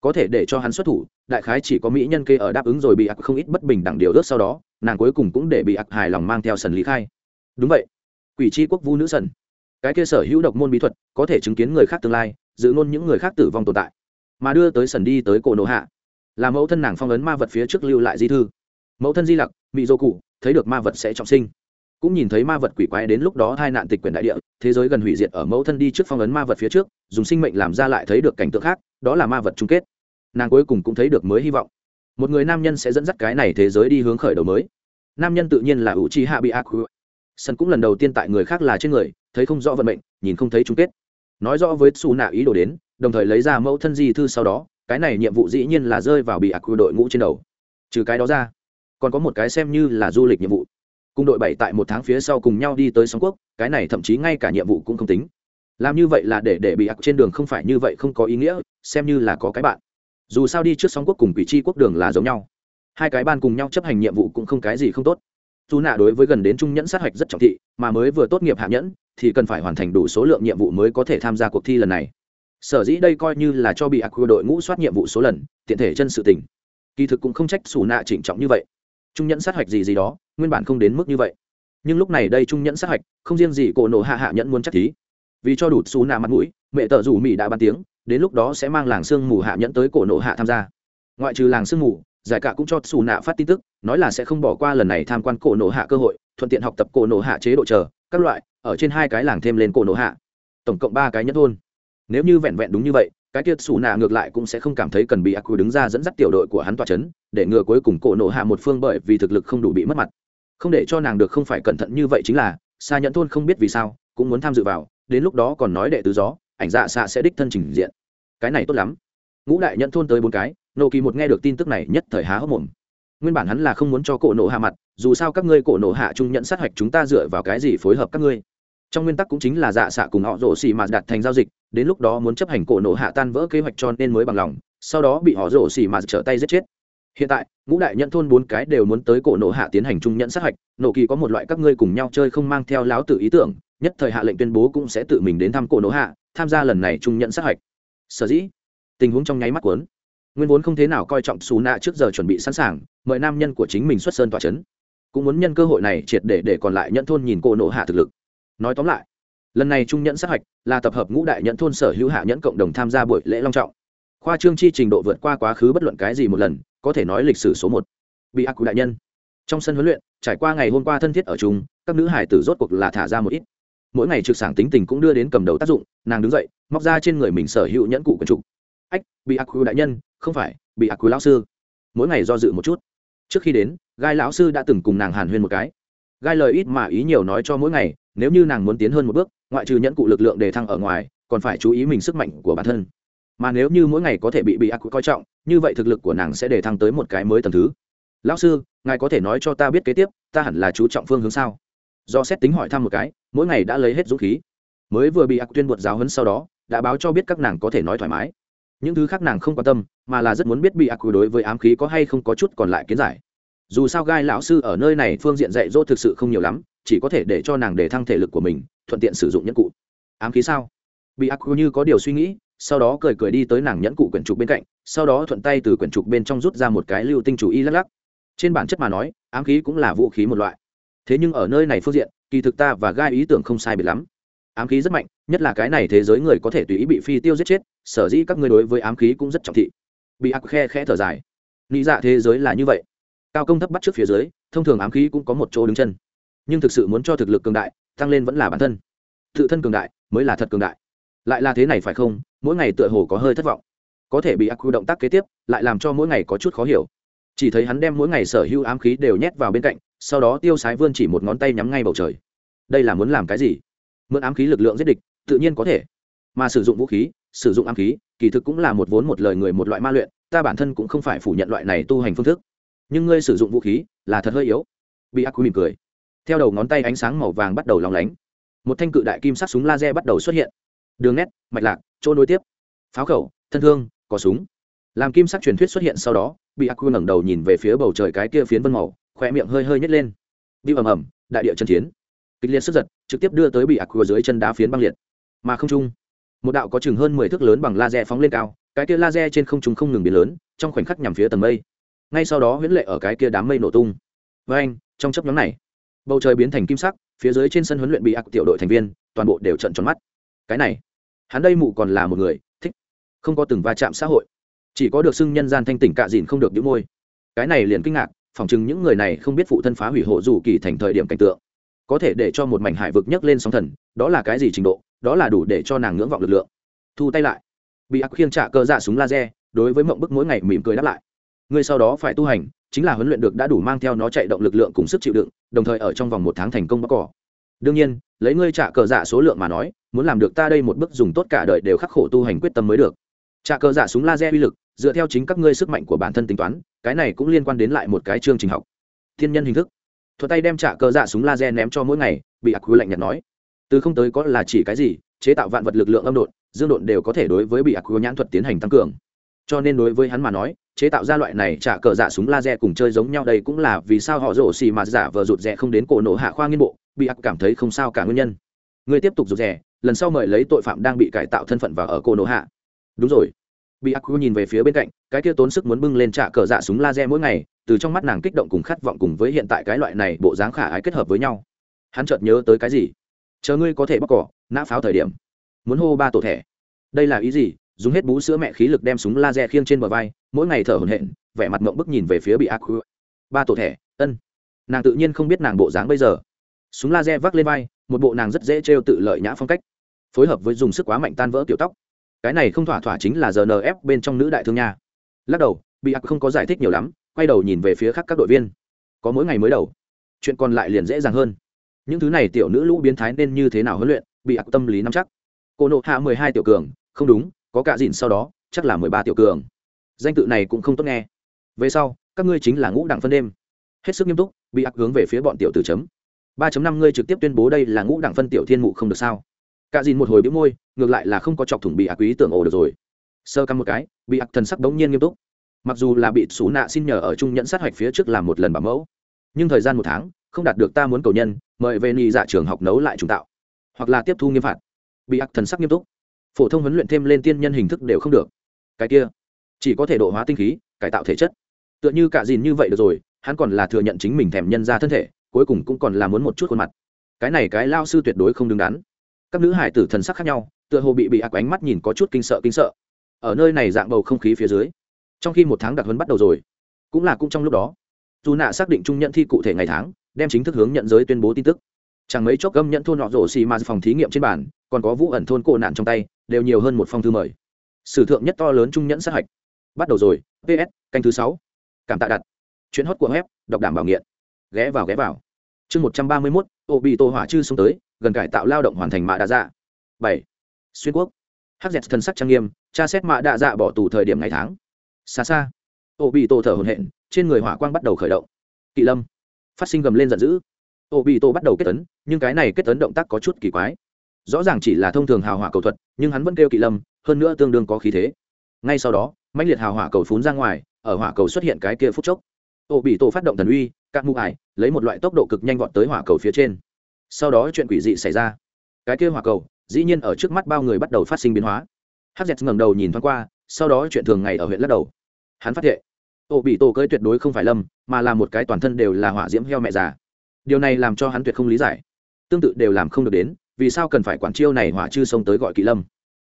Speaker 1: Có thể để cho hắn xuất thủ, đại khái chỉ có mỹ nhân kê ở đáp ứng rồi bị ác không ít bất bình đẳng điều ước sau đó, nàng cuối cùng cũng để bị ác hài lòng mang theo sần lý khai. Đúng vậy quỷ c quốc vu nữ sần. Cái kia sở hữu độc môn bí thuật, có thể chứng kiến người khác tương lai, giữ ngôn những người khác tử vong tồn tại. Mà đưa tới sần đi tới cổ nổ hạ. Là mẫu thân nàng phong ấn ma vật phía trước lưu lại di thư. Mẫu thân di lặc bị dô cụ, thấy được ma vật sẽ trọng sinh. Cũng nhìn thấy ma vật quỷ quái đến lúc đó hai nạn tịch quyển đại địa, thế giới gần hủy diệt ở mẫu thân đi trước phong ấn ma vật phía trước, dùng sinh mệnh làm ra lại thấy được cảnh tượng khác, đó là ma vật chung kết. Nàng cuối cùng cũng thấy được mới hy vọng. Một người nam nhân sẽ dẫn dắt cái này thế giới đi hướng khởi đầu mới. Nam nhân tự nhiên là u chi hạ bị ác sân cũng lần đầu tiên tại người khác là trên người, thấy không rõ vận mệnh, nhìn không thấy chung kết. Nói rõ với xù nạ ý đồ đến, đồng thời lấy ra mẫu thân di thư sau đó, cái này nhiệm vụ dĩ nhiên là rơi vào bị ác quy đội ngũ trên đầu. Trừ cái đó ra, còn có một cái xem như là du lịch nhiệm vụ. Cùng đội bảy tại một tháng phía sau cùng nhau đi tới sóng quốc, cái này thậm chí ngay cả nhiệm vụ cũng không tính. Làm như vậy là để để bị ác trên đường không phải như vậy không có ý nghĩa, xem như là có cái bạn. Dù sao đi trước sóng quốc cùng quỷ chi quốc đường là giống nhau. Hai cái ban cùng nhau chấp hành nhiệm vụ cũng không cái gì không tốt dù nạ đối với gần đến trung nhẫn sát hạch rất trọng thị, mà mới vừa tốt nghiệp hạ nhẫn, thì cần phải hoàn thành đủ số lượng nhiệm vụ mới có thể tham gia cuộc thi lần này. Sở dĩ đây coi như là cho bị ác đội ngũ soát nhiệm vụ số lần, tiện thể chân sự tình. Kỳ thực cũng không trách xù nạ trịnh trọng như vậy. Trung nhẫn sát hạch gì gì đó, nguyên bản không đến mức như vậy. Nhưng lúc này đây trung nhẫn sát hạch, không riêng gì cổ nổ hạ hạ nhẫn muốn chắc thí. Vì cho đủ xù nạ mặt mũi, mẹ tờ rủ mỹ đã ban tiếng, đến lúc đó sẽ mang làng sương mù hạ nhẫn tới cổ nổ hạ tham gia. Ngoại trừ làng sương mù giải cả cũng cho xù nạ phát tin tức, nói là sẽ không bỏ qua lần này tham quan cổ nổ hạ cơ hội, thuận tiện học tập cổ nổ hạ chế độ chờ, các loại, ở trên hai cái làng thêm lên cổ nổ hạ. Tổng cộng ba cái nhất thôn. Nếu như vẹn vẹn đúng như vậy, cái tiết xù nạ ngược lại cũng sẽ không cảm thấy cần bị ác quy đứng ra dẫn dắt tiểu đội của hắn tòa c h ấ n để ngừa cuối cùng cổ nổ hạ một phương bởi vì thực lực không đủ bị mất mặt. Không để cho nàng được không phải cẩn thận như vậy chính là xa nhẫn thôn không biết vì sao, cũng muốn tham dự vào, đến lúc đó còn nói đệ tứ gió, ảnh dạ xạ sẽ đích thân trình diện. Cái này tốt lắm ngũ đại nhận thôn tới bốn cái nộ kỳ một nghe được tin tức này nhất thời há hốc mồm. Nguyên bản hắn là không muốn cho cổ nộ hạ mặt, dù sao các ngươi cổ nộ hạ trung nhận sát hạch chúng ta dựa vào cái gì phối hợp các ngươi? Trong nguyên tắc cũng chính là dạ xạ cùng họ rổ xì mà đặt thành giao dịch, đến lúc đó muốn chấp hành cổ nộ hạ tan vỡ kế hoạch cho nên mới bằng lòng, sau đó bị họ rổ xì mà trở tay giết chết. Hiện tại, ngũ đại nhận thôn bốn cái đều muốn tới cổ nộ hạ tiến hành trung nhận sát hạch nộ kỳ có một loại các ngươi cùng nhau chơi không mang theo láo tự ý tưởng, nhất thời hạ lệnh tuyên bố cũng sẽ tự mình đến thăm cổ nộ hạ, tham gia lần này trung nhận sát hạch. Sở dĩ tình huống trong nháy mắt cuốn. Nguyên vốn không thế nào coi trọng xù nạ trước giờ chuẩn bị sẵn sàng, mời nam nhân của chính mình xuất sơn tỏa c h ấ n cũng muốn nhân cơ hội này triệt để để còn lại nhận thôn nhìn cô nộ hạ thực lực. Nói tóm lại, lần này trung nhẫn sát hạch là tập hợp ngũ đại nhẫn thôn sở hữu hạ nhẫn cộng đồng tham gia buổi lễ long trọng. Khoa trương chi trình độ vượt qua quá khứ bất luận cái gì một lần, có thể nói lịch sử số một. Bị ác cụ đại nhân. Trong sân huấn luyện, trải qua ngày hôm qua thân thiết ở chúng các nữ hải tử rốt cuộc là thả ra một ít. Mỗi ngày trực sảng tính tình cũng đưa đến cầm đầu tác dụng, nàng đứng dậy, móc ra trên người mình sở hữu nhẫn cụ quần trục ách, bị ác quy đại nhân, không phải, bị ác quy lão sư. Mỗi ngày do dự một chút. Trước khi đến, gai lão sư đã từng cùng nàng hàn huyên một cái. Gai lời ít mà ý nhiều nói cho mỗi ngày, nếu như nàng muốn tiến hơn một bước, ngoại trừ nhẫn cụ lực lượng đề thăng ở ngoài, còn phải chú ý mình sức mạnh của bản thân. Mà nếu như mỗi ngày có thể bị bị ác quý coi trọng, như vậy thực lực của nàng sẽ đề thăng tới một cái mới tầm thứ. Lão sư, ngài có thể nói cho ta biết kế tiếp, ta hẳn là chú trọng phương hướng sao? Do xét tính hỏi thăm một cái, mỗi ngày đã lấy hết dũng khí. Mới vừa bị ác tuyên buộc giáo hấn sau đó, đã báo cho biết các nàng có thể nói thoải mái những thứ khác nàng không quan tâm, mà là rất muốn biết bị ác quy đối với ám khí có hay không có chút còn lại kiến giải. Dù sao gai lão sư ở nơi này phương diện dạy dỗ thực sự không nhiều lắm, chỉ có thể để cho nàng để thăng thể lực của mình, thuận tiện sử dụng nhẫn cụ. Ám khí sao? Bị ác quy như có điều suy nghĩ, sau đó cười cười đi tới nàng nhẫn cụ quyển trục bên cạnh, sau đó thuận tay từ quyển trục bên trong rút ra một cái lưu tinh chủ y lắc lắc. Trên bản chất mà nói, ám khí cũng là vũ khí một loại. Thế nhưng ở nơi này phương diện, kỳ thực ta và gai ý tưởng không sai biệt lắm ám khí rất mạnh, nhất là cái này thế giới người có thể tùy ý bị phi tiêu giết chết, sở dĩ các ngươi đối với ám khí cũng rất trọng thị. Bị ác khe khẽ thở dài. Lý dạ thế giới là như vậy. Cao công thấp bắt trước phía dưới, thông thường ám khí cũng có một chỗ đứng chân. Nhưng thực sự muốn cho thực lực cường đại, tăng lên vẫn là bản thân. Tự thân cường đại mới là thật cường đại. Lại là thế này phải không? Mỗi ngày tựa hồ có hơi thất vọng. Có thể bị ác quy động tác kế tiếp, lại làm cho mỗi ngày có chút khó hiểu. Chỉ thấy hắn đem mỗi ngày sở hữu ám khí đều nhét vào bên cạnh, sau đó tiêu sái vươn chỉ một ngón tay nhắm ngay bầu trời. Đây là muốn làm cái gì? Mượn ám khí lực lượng giết địch, tự nhiên có thể. Mà sử dụng vũ khí, sử dụng ám khí, kỳ thực cũng là một vốn một lời người một loại ma luyện, ta bản thân cũng không phải phủ nhận loại này tu hành phương thức. Nhưng ngươi sử dụng vũ khí là thật hơi yếu. Bị ác mỉm cười. Theo đầu ngón tay ánh sáng màu vàng bắt đầu lóng lánh. Một thanh cự đại kim sắc súng laser bắt đầu xuất hiện. Đường nét, mạch lạc, chỗ nối tiếp. Pháo khẩu, thân thương, có súng. Làm kim sắc truyền thuyết xuất hiện sau đó, bị ác quy ngẩng đầu nhìn về phía bầu trời cái kia phiến vân màu khoe miệng hơi hơi nhét lên. Đi ầm ầm, đại địa chân chiến kịch liệt sức giật, trực tiếp đưa tới bị ác quy dưới chân đá phiến băng liệt. Mà không trung, một đạo có chừng hơn mười thước lớn bằng laser phóng lên cao, cái kia laser trên không trung không ngừng biến lớn, trong khoảnh khắc nhằm phía tầng mây. Ngay sau đó huyễn lệ ở cái kia đám mây nổ tung. Với anh, trong chấp nhóm này, bầu trời biến thành kim sắc, phía dưới trên sân huấn luyện bị ác tiểu đội thành viên, toàn bộ đều trận tròn mắt. Cái này, hắn đây mụ còn là một người, thích, không có từng va chạm xã hội. Chỉ có được xưng nhân gian thanh tỉnh cạ dìn không được đĩu môi. Cái này liền kinh ngạc, phỏng chừng những người này không biết phụ thân phá hủy hộ dù kỳ thành thời điểm cảnh tượng có thể để cho một mảnh hải vực nhấc lên sóng thần, đó là cái gì trình độ, đó là đủ để cho nàng ngưỡng vọng lực lượng. Thu tay lại. Bị ác khiêng trả cơ dạ súng laser, đối với mộng bức mỗi ngày mỉm cười đáp lại. Người sau đó phải tu hành, chính là huấn luyện được đã đủ mang theo nó chạy động lực lượng cùng sức chịu đựng, đồng thời ở trong vòng một tháng thành công bóc cỏ. Đương nhiên, lấy ngươi trả cờ dạ số lượng mà nói, muốn làm được ta đây một bước dùng tốt cả đời đều khắc khổ tu hành quyết tâm mới được. Trả cờ dạ súng laser uy lực, dựa theo chính các ngươi sức mạnh của bản thân tính toán, cái này cũng liên quan đến lại một cái chương trình học. Thiên nhân hình thức thuật tay đem trả cờ dạ súng laser ném cho mỗi ngày, bị ác quy lạnh nhạt nói. Từ không tới có là chỉ cái gì, chế tạo vạn vật lực lượng âm độn, dương độn đều có thể đối với bị ác quy nhãn thuật tiến hành tăng cường. Cho nên đối với hắn mà nói, chế tạo ra loại này trả cờ dạ súng laser cùng chơi giống nhau đây cũng là vì sao họ rổ xì mà giả vờ rụt rè không đến cổ nổ hạ khoa nghiên bộ, bị ác cảm thấy không sao cả nguyên nhân. Người tiếp tục rụt rè, lần sau mời lấy tội phạm đang bị cải tạo thân phận và ở cổ nổ hạ. Đúng rồi. Bị ác nhìn về phía bên cạnh, cái kia tốn sức muốn bưng lên trả cờ dạ súng laser mỗi ngày từ trong mắt nàng kích động cùng khát vọng cùng với hiện tại cái loại này bộ dáng khả ái kết hợp với nhau. Hắn chợt nhớ tới cái gì? Chờ ngươi có thể bóc cỏ, nã pháo thời điểm. Muốn hô ba tổ thẻ. Đây là ý gì? Dùng hết bú sữa mẹ khí lực đem súng laser khiêng trên bờ vai, mỗi ngày thở hổn hển, vẻ mặt mộng bức nhìn về phía bị ác ba tổ thẻ, ân. Nàng tự nhiên không biết nàng bộ dáng bây giờ. Súng laser vác lên vai, một bộ nàng rất dễ trêu tự lợi nhã phong cách. Phối hợp với dùng sức quá mạnh tan vỡ tiểu tóc. Cái này không thỏa thỏa chính là rnf bên trong nữ đại thương nha. Lắc đầu, bị ác không có giải thích nhiều lắm quay đầu nhìn về phía khác các đội viên. Có mỗi ngày mới đầu, chuyện còn lại liền dễ dàng hơn. Những thứ này tiểu nữ lũ biến thái nên như thế nào huấn luyện, bị ác tâm lý nắm chắc. Cô nộ hạ mười hai tiểu cường, không đúng, có cả dìn sau đó, chắc là mười ba tiểu cường. Danh tự này cũng không tốt nghe. Về sau, các ngươi chính là ngũ đẳng phân đêm. Hết sức nghiêm túc, bị ác hướng về phía bọn tiểu tử chấm. Ba năm ngươi trực tiếp tuyên bố đây là ngũ đẳng phân tiểu thiên mụ không được sao? Cả dìn một hồi bĩu môi, ngược lại là không có chọc thủng bị ác quý tưởng ồ được rồi. Sơ căm một cái, bị ác thần sắc đống nhiên nghiêm túc mặc dù là bị xú nạ xin nhờ ở trung nhẫn sát hạch phía trước làm một lần bảo mẫu, nhưng thời gian một tháng, không đạt được ta muốn cầu nhân, mời về nhị dạ trường học nấu lại trùng tạo, hoặc là tiếp thu nghiêm phạt. Bị ác thần sắc nghiêm túc. Phổ thông huấn luyện thêm lên tiên nhân hình thức đều không được. Cái kia, chỉ có thể độ hóa tinh khí, cải tạo thể chất. Tựa như cả dìn như vậy được rồi, hắn còn là thừa nhận chính mình thèm nhân ra thân thể, cuối cùng cũng còn là muốn một chút khuôn mặt. Cái này cái lao sư tuyệt đối không đứng đắn. Các nữ hải tử thần sắc khác nhau, tựa hồ bị bị ác ánh mắt nhìn có chút kinh sợ kinh sợ. Ở nơi này dạng bầu không khí phía dưới trong khi một tháng đặc huấn bắt đầu rồi, cũng là cũng trong lúc đó. Dù nạ xác định trung nhận thi cụ thể ngày tháng, đem chính thức hướng nhận giới tuyên bố tin tức. Chẳng mấy chốc gâm nhận thôn nọ rổ xì mà phòng thí nghiệm trên bản còn có vũ ẩn thôn cổ nạn trong tay, đều nhiều hơn một phong thư mời. Sử thượng nhất to lớn trung nhẫn sát hạch. Bắt đầu rồi ps canh thứ sáu. Cảm tạ đặt. Chuyến hót của web, đọc đảm bảo nghiện. Ghé vào ghé vào. Chương một trăm ba mươi mốt ô bị tô hỏa chư xuống tới, gần cải tạo lao động hoàn thành mạ đa dạ. Bảy. Xuyên quốc. Hz thân sắc trang nghiêm, tra xét mạ đa dạ bỏ tù thời điểm ngày tháng xa xa ô bị tô thở hồn hện trên người hỏa quang bắt đầu khởi động. Kỵ lâm, phát sinh gầm lên giận dữ. Ô bị tô bắt đầu kết tấn nhưng cái này kết tấn động tác có chút kỳ quái. Rõ ràng chỉ là thông thường hào hỏa cầu thuật, nhưng hắn vẫn kêu kỵ lâm, hơn nữa tương đương có khí thế. Ngay sau đó, mãnh liệt hào hỏa cầu phún ra ngoài, ở hỏa cầu xuất hiện cái kia phút chốc. Ô bị tổ phát động thần uy, các mụ ải, lấy một loại tốc độ cực nhanh vọt tới hỏa cầu phía trên. Sau đó chuyện quỷ dị xảy ra. Cái kia hỏa cầu, dĩ nhiên ở trước mắt bao người bắt đầu phát sinh biến hóa. Hắc dẹt ngẩng đầu nhìn thoáng qua, sau đó chuyện thường ngày ở huyện lắc đầu hắn phát hiện ô bị tổ cưới tuyệt đối không phải lâm mà là một cái toàn thân đều là hỏa diễm heo mẹ già. Điều này làm cho hắn tuyệt không lý giải. Tương tự đều làm không được đến, vì sao cần phải quản chiêu này hỏa chư sông tới gọi kỵ lâm?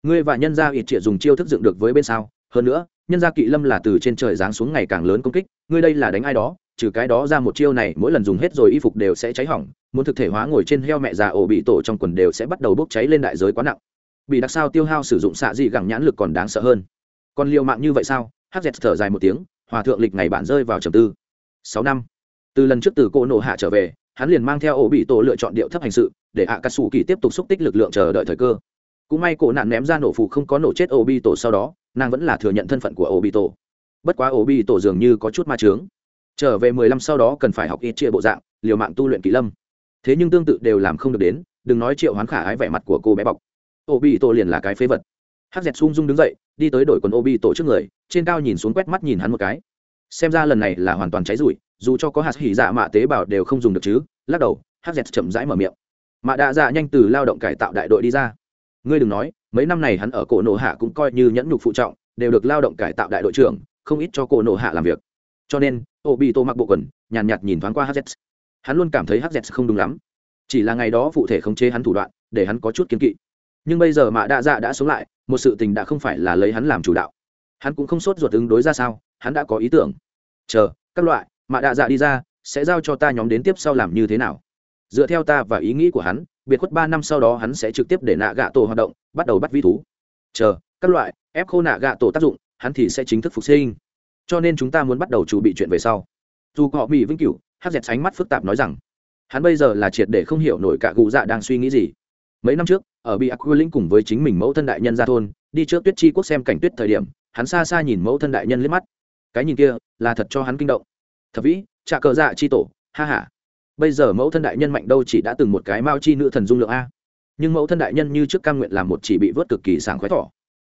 Speaker 1: Ngươi và nhân gia ít triệt dùng chiêu thức dựng được với bên sao? Hơn nữa, nhân gia kỵ lâm là từ trên trời giáng xuống ngày càng lớn công kích, ngươi đây là đánh ai đó? Trừ cái đó ra một chiêu này, mỗi lần dùng hết rồi y phục đều sẽ cháy hỏng, muốn thực thể hóa ngồi trên heo mẹ già ổ bị tổ trong quần đều sẽ bắt đầu bốc cháy lên đại giới quá nặng. Bị đặc sao tiêu hao sử dụng xạ dị gẳng nhãn lực còn đáng sợ hơn. Còn liều mạng như vậy sao? Hz thở dài một tiếng, hòa thượng lịch ngày bản rơi vào trầm tư. Sáu năm. Từ lần trước từ cô nộ hạ trở về, hắn liền mang theo ổ bị tổ lựa chọn điệu thấp hành sự, để ạ cà sủ kỳ tiếp tục xúc tích lực lượng chờ đợi thời cơ. Cũng may cổ nạn ném ra nổ phụ không có nổ chết ổ bị tổ sau đó, nàng vẫn là thừa nhận thân phận của ổ bị tổ. Bất quá ổ bị tổ dường như có chút ma trướng trở về mười lăm sau đó cần phải học ít chia bộ dạng, liều mạng tu luyện kỹ lâm. Thế nhưng tương tự đều làm không được đến, đừng nói triệu hoán khả ái vẻ mặt của cô bé bọc. Ổ bị tổ liền là cái phế vật hát dẹt sung dung đứng dậy đi tới đổi quần Obi tổ trước người trên cao nhìn xuống quét mắt nhìn hắn một cái. Xem ra lần này là hoàn toàn cháy rụi dù cho có hạt hỉ dạ mạ tế bào đều không dùng được chứ lắc đầu hát dẹt chậm rãi mở miệng. Mạ đạ dạ nhanh từ lao động cải tạo đại đội đi ra. Ngươi đừng nói mấy năm này hắn ở cổ nổ hạ cũng coi như nhẫn nhục phụ trọng đều được lao động cải tạo đại đội trưởng không ít cho cổ nổ hạ làm việc. Cho nên ô bị tô mặc bộ quần nhàn nhạt, nhạt nhìn thoáng qua hz hắn luôn cảm thấy hz không đúng lắm. Chỉ là ngày đó phụ thể khống chế hắn thủ đoạn để hắn có chút kiên kỵ nhưng bây giờ mạ đạ dạ đã sống lại, một sự tình đã không phải là lấy hắn làm chủ đạo. Hắn cũng không sốt ruột ứng đối ra sao, hắn đã có ý tưởng. Chờ, các loại, mạ đạ dạ đi ra, sẽ giao cho ta nhóm đến tiếp sau làm như thế nào? Dựa theo ta và ý nghĩ của hắn, biệt khuất ba năm sau đó hắn sẽ trực tiếp để nạ gạ tổ hoạt động, bắt đầu bắt vi thú. Chờ, các loại, ép khô nạ gạ tổ tác dụng, hắn thì sẽ chính thức phục sinh. Cho nên chúng ta muốn bắt đầu chuẩn bị chuyện về sau. Dù họ bị vĩnh cửu, hát dẹt sánh mắt phức tạp nói rằng, hắn bây giờ là triệt để không hiểu nổi cả cụ dạ đang suy nghĩ gì. Mấy năm trước ở bị aquilin cùng với chính mình mẫu thân đại nhân ra thôn, đi trước tuyết chi quốc xem cảnh tuyết thời điểm, hắn xa xa nhìn mẫu thân đại nhân liếc mắt. Cái nhìn kia, là thật cho hắn kinh động. Thật vĩ trà cờ dạ chi tổ, ha ha. Bây giờ mẫu thân đại nhân mạnh đâu chỉ đã từng một cái mao chi nữ thần dung lượng a. Nhưng mẫu thân đại nhân như trước cam nguyện làm một chỉ bị vớt cực kỳ sảng khoái thỏ.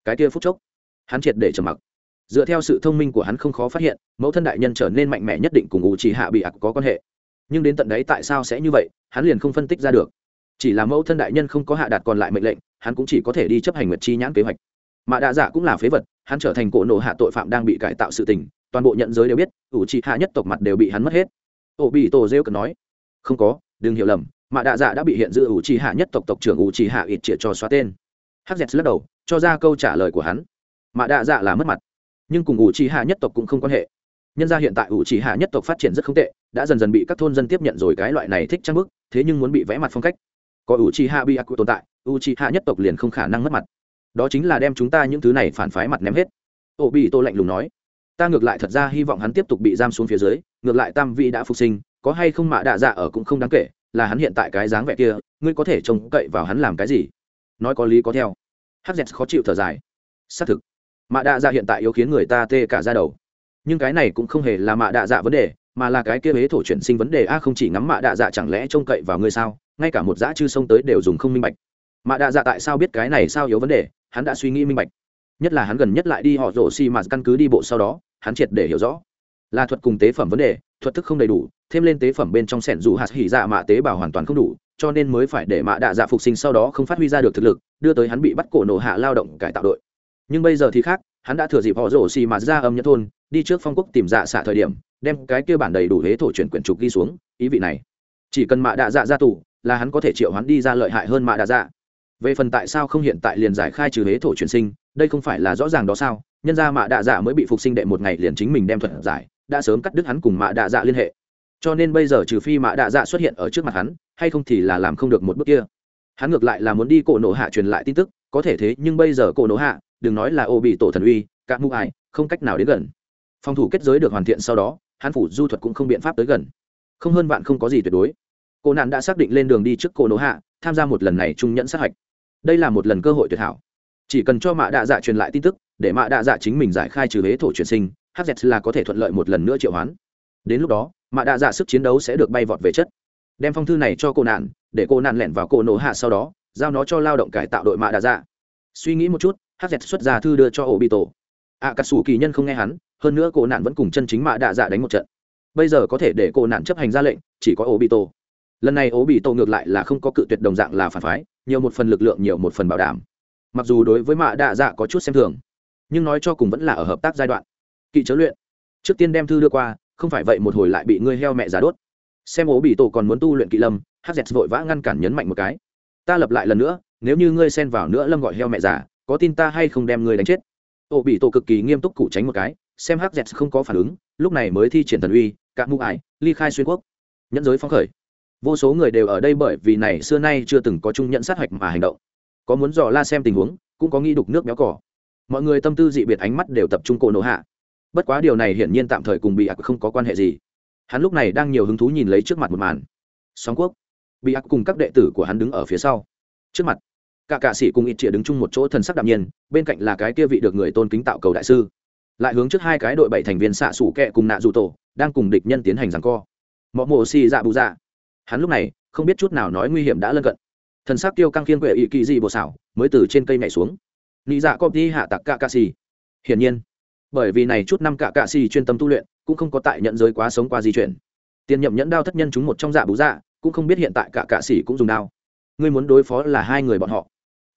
Speaker 1: Cái kia phút chốc, hắn triệt để trầm mặc. Dựa theo sự thông minh của hắn không khó phát hiện, mẫu thân đại nhân trở nên mạnh mẽ nhất định cùng ủ chỉ hạ bị ặc có quan hệ. Nhưng đến tận đấy tại sao sẽ như vậy, hắn liền không phân tích ra được chỉ là mẫu thân đại nhân không có hạ đạt còn lại mệnh lệnh, hắn cũng chỉ có thể đi chấp hành nguyệt chi nhãn kế hoạch. Mà đạ dạ cũng là phế vật, hắn trở thành cổ nổ hạ tội phạm đang bị cải tạo sự tình, toàn bộ nhận giới đều biết, ủ trị hạ nhất tộc mặt đều bị hắn mất hết. Ổ bị tổ rêu cần nói, không có, đừng hiểu lầm, mà đạ dạ đã bị hiện giữ ủ trì hạ nhất tộc tộc trưởng ủ trì hạ ít triệt cho xóa tên. Hz lắc đầu, cho ra câu trả lời của hắn. Mà đạ dạ là mất mặt. Nhưng cùng ủ trì hạ nhất tộc cũng không quan hệ. Nhân ra hiện tại ủ trì hạ nhất tộc phát triển rất không tệ, đã dần dần bị các thôn dân tiếp nhận rồi cái loại này thích trang bức, thế nhưng muốn bị vẽ mặt phong cách có u chi hạ bị aku tồn tại u chi hạ nhất tộc liền không khả năng mất mặt. Đó chính là đem chúng ta những thứ này phản phái mặt ném hết. Ô bị tô lạnh lùng nói. Ta ngược lại thật ra hy vọng hắn tiếp tục bị giam xuống phía dưới, ngược lại tam vị đã phục sinh, có hay không mạ đạ dạ ở cũng không đáng kể, là hắn hiện tại cái dáng vẻ kia, ngươi có thể trông cậy vào hắn làm cái gì? Nói có lý có theo. Hz khó chịu thở dài. Xác thực mạ đạ dạ hiện tại yếu khiến người ta tê cả ra đầu. Nhưng cái này cũng không hề là mạ đạ dạ vấn đề, mà là cái kia huế thổ chuyển sinh vấn đề. A, không chỉ ngắm mạ đạ dạ chẳng lẽ trông cậy vào ngươi sao? Ngay cả một dã chư sông tới đều dùng không minh bạch. Mạ đạ dạ tại sao biết cái này sao yếu vấn đề, hắn đã suy nghĩ minh bạch. Nhất là hắn gần nhất lại đi họ rổ xi mà căn cứ đi bộ sau đó, hắn triệt để hiểu rõ. Là thuật cùng tế phẩm vấn đề, thuật thức không đầy đủ, thêm lên tế phẩm bên trong sẻn dù hạt hỉ dạ mạ tế bào hoàn toàn không đủ, cho nên mới phải để mạ đạ dạ phục sinh sau đó không phát huy ra được thực lực, đưa tới hắn bị bắt cổ nổ hạ lao động cải tạo đội. Nhưng bây giờ thì khác, hắn đã thừa dịp họ rổ xì mà ra âm nhất thôn, đi trước phong quốc tìm dạ xạ thời điểm, đem cái kia bản đầy đủ hế thổ chuyển quyển trục ghi xuống, ý vị này. Chỉ cần mạ đạ dạ ra tù là hắn có thể triệu hắn đi ra lợi hại hơn mạ Đa dạ. Về phần tại sao không hiện tại liền giải khai trừ hế thổ truyền sinh, đây không phải là rõ ràng đó sao? Nhân ra mạ Đa dạ mới bị phục sinh đệ một ngày liền chính mình đem thuật giải, đã sớm cắt đứt hắn cùng mạ Đa dạ liên hệ. Cho nên bây giờ trừ phi mạ Đa dạ xuất hiện ở trước mặt hắn, hay không thì là làm không được một bước kia. Hắn ngược lại là muốn đi cổ nổ hạ truyền lại tin tức, có thể thế nhưng bây giờ cổ nổ hạ, đừng nói là ô bị tổ thần uy các mũ ải không cách nào đến gần. Phòng thủ kết giới được hoàn thiện sau đó, hắn phủ du thuật cũng không biện pháp tới gần. Không hơn vạn không có gì tuyệt đối cô nạn đã xác định lên đường đi trước cô nỗ hạ, tham gia một lần này trung nhẫn sát hạch. Đây là một lần cơ hội tuyệt hảo. Chỉ cần cho mạ đạ dạ truyền lại tin tức, để mạ đạ dạ chính mình giải khai trừ huế thổ truyền sinh hz là có thể thuận lợi một lần nữa triệu hoán. Đến lúc đó, mạ đạ dạ sức chiến đấu sẽ được bay vọt về chất. Đem phong thư này cho cô nạn, để cô nạn lẻn vào cô nổ hạ sau đó, giao nó cho lao động cải tạo đội mạ đạ dạ. Suy nghĩ một chút hz xuất ra thư đưa cho ổ bị tổ ạ cà sủ kỳ nhân không nghe hắn, hơn nữa cô nạn vẫn cùng chân chính mạ đạ dạ đánh một trận. Bây giờ có thể để cô nạn chấp hành ra lệnh, chỉ có ổ bị tổ lần này ố bị tổ ngược lại là không có cự tuyệt đồng dạng là phản phái, nhiều một phần lực lượng, nhiều một phần bảo đảm. Mặc dù đối với mạ đạ dạ có chút xem thường, nhưng nói cho cùng vẫn là ở hợp tác giai đoạn. Kỵ chớ luyện, trước tiên đem thư đưa qua, không phải vậy một hồi lại bị ngươi heo mẹ giá đốt. Xem ố bị tổ còn muốn tu luyện kỵ lâm hz vội vã ngăn cản nhấn mạnh một cái. Ta lập lại lần nữa, nếu như ngươi xen vào nữa lâm gọi heo mẹ giả có tin ta hay không đem ngươi đánh chết? Ổ bị tổ cực kỳ nghiêm túc cụ tránh một cái, xem hz không có phản ứng, lúc này mới thi triển thần uy cạn mũ ải ly khai xuyên quốc. Nhẫn giới phóng khởi vô số người đều ở đây bởi vì này xưa nay chưa từng có chung nhận sát hạch mà hành động. Có muốn dò la xem tình huống, cũng có nghi đục nước béo cỏ. Mọi người tâm tư dị biệt ánh mắt đều tập trung cổ nổ hạ. Bất quá điều này hiển nhiên tạm thời cùng bị ạc không có quan hệ gì. Hắn lúc này đang nhiều hứng thú nhìn lấy trước mặt một màn. Sóng quốc. Bị ạc cùng các đệ tử của hắn đứng ở phía sau. Trước mặt, cả cạ sĩ cùng ít chĩa đứng chung một chỗ thần sắc đạm nhiên, bên cạnh là cái kia vị được người tôn kính tạo cầu đại sư. Lại hướng trước hai cái đội bảy thành viên xạ sủ kẹ cùng nạ dù tổ, đang cùng địch nhân tiến hành rằng co. Mọi mộ xì dạ bù dạ hắn lúc này không biết chút nào nói nguy hiểm đã lân cận. Thần sắc tiêu căng khiên quệ ỵ kỳ dị bộ xảo, mới từ trên cây nhảy xuống. Nị dạ cọp đi hạ tặc cả cạ xì hiển nhiên, bởi vì này chút năm cả cạ xì chuyên tâm tu luyện, cũng không có tại nhận giới quá sống qua di chuyển. Tiền nhậm nhẫn đao thất nhân chúng một trong dạ bú dạ cũng không biết hiện tại cả cạ xì cũng dùng đao. Ngươi muốn đối phó là hai người bọn họ.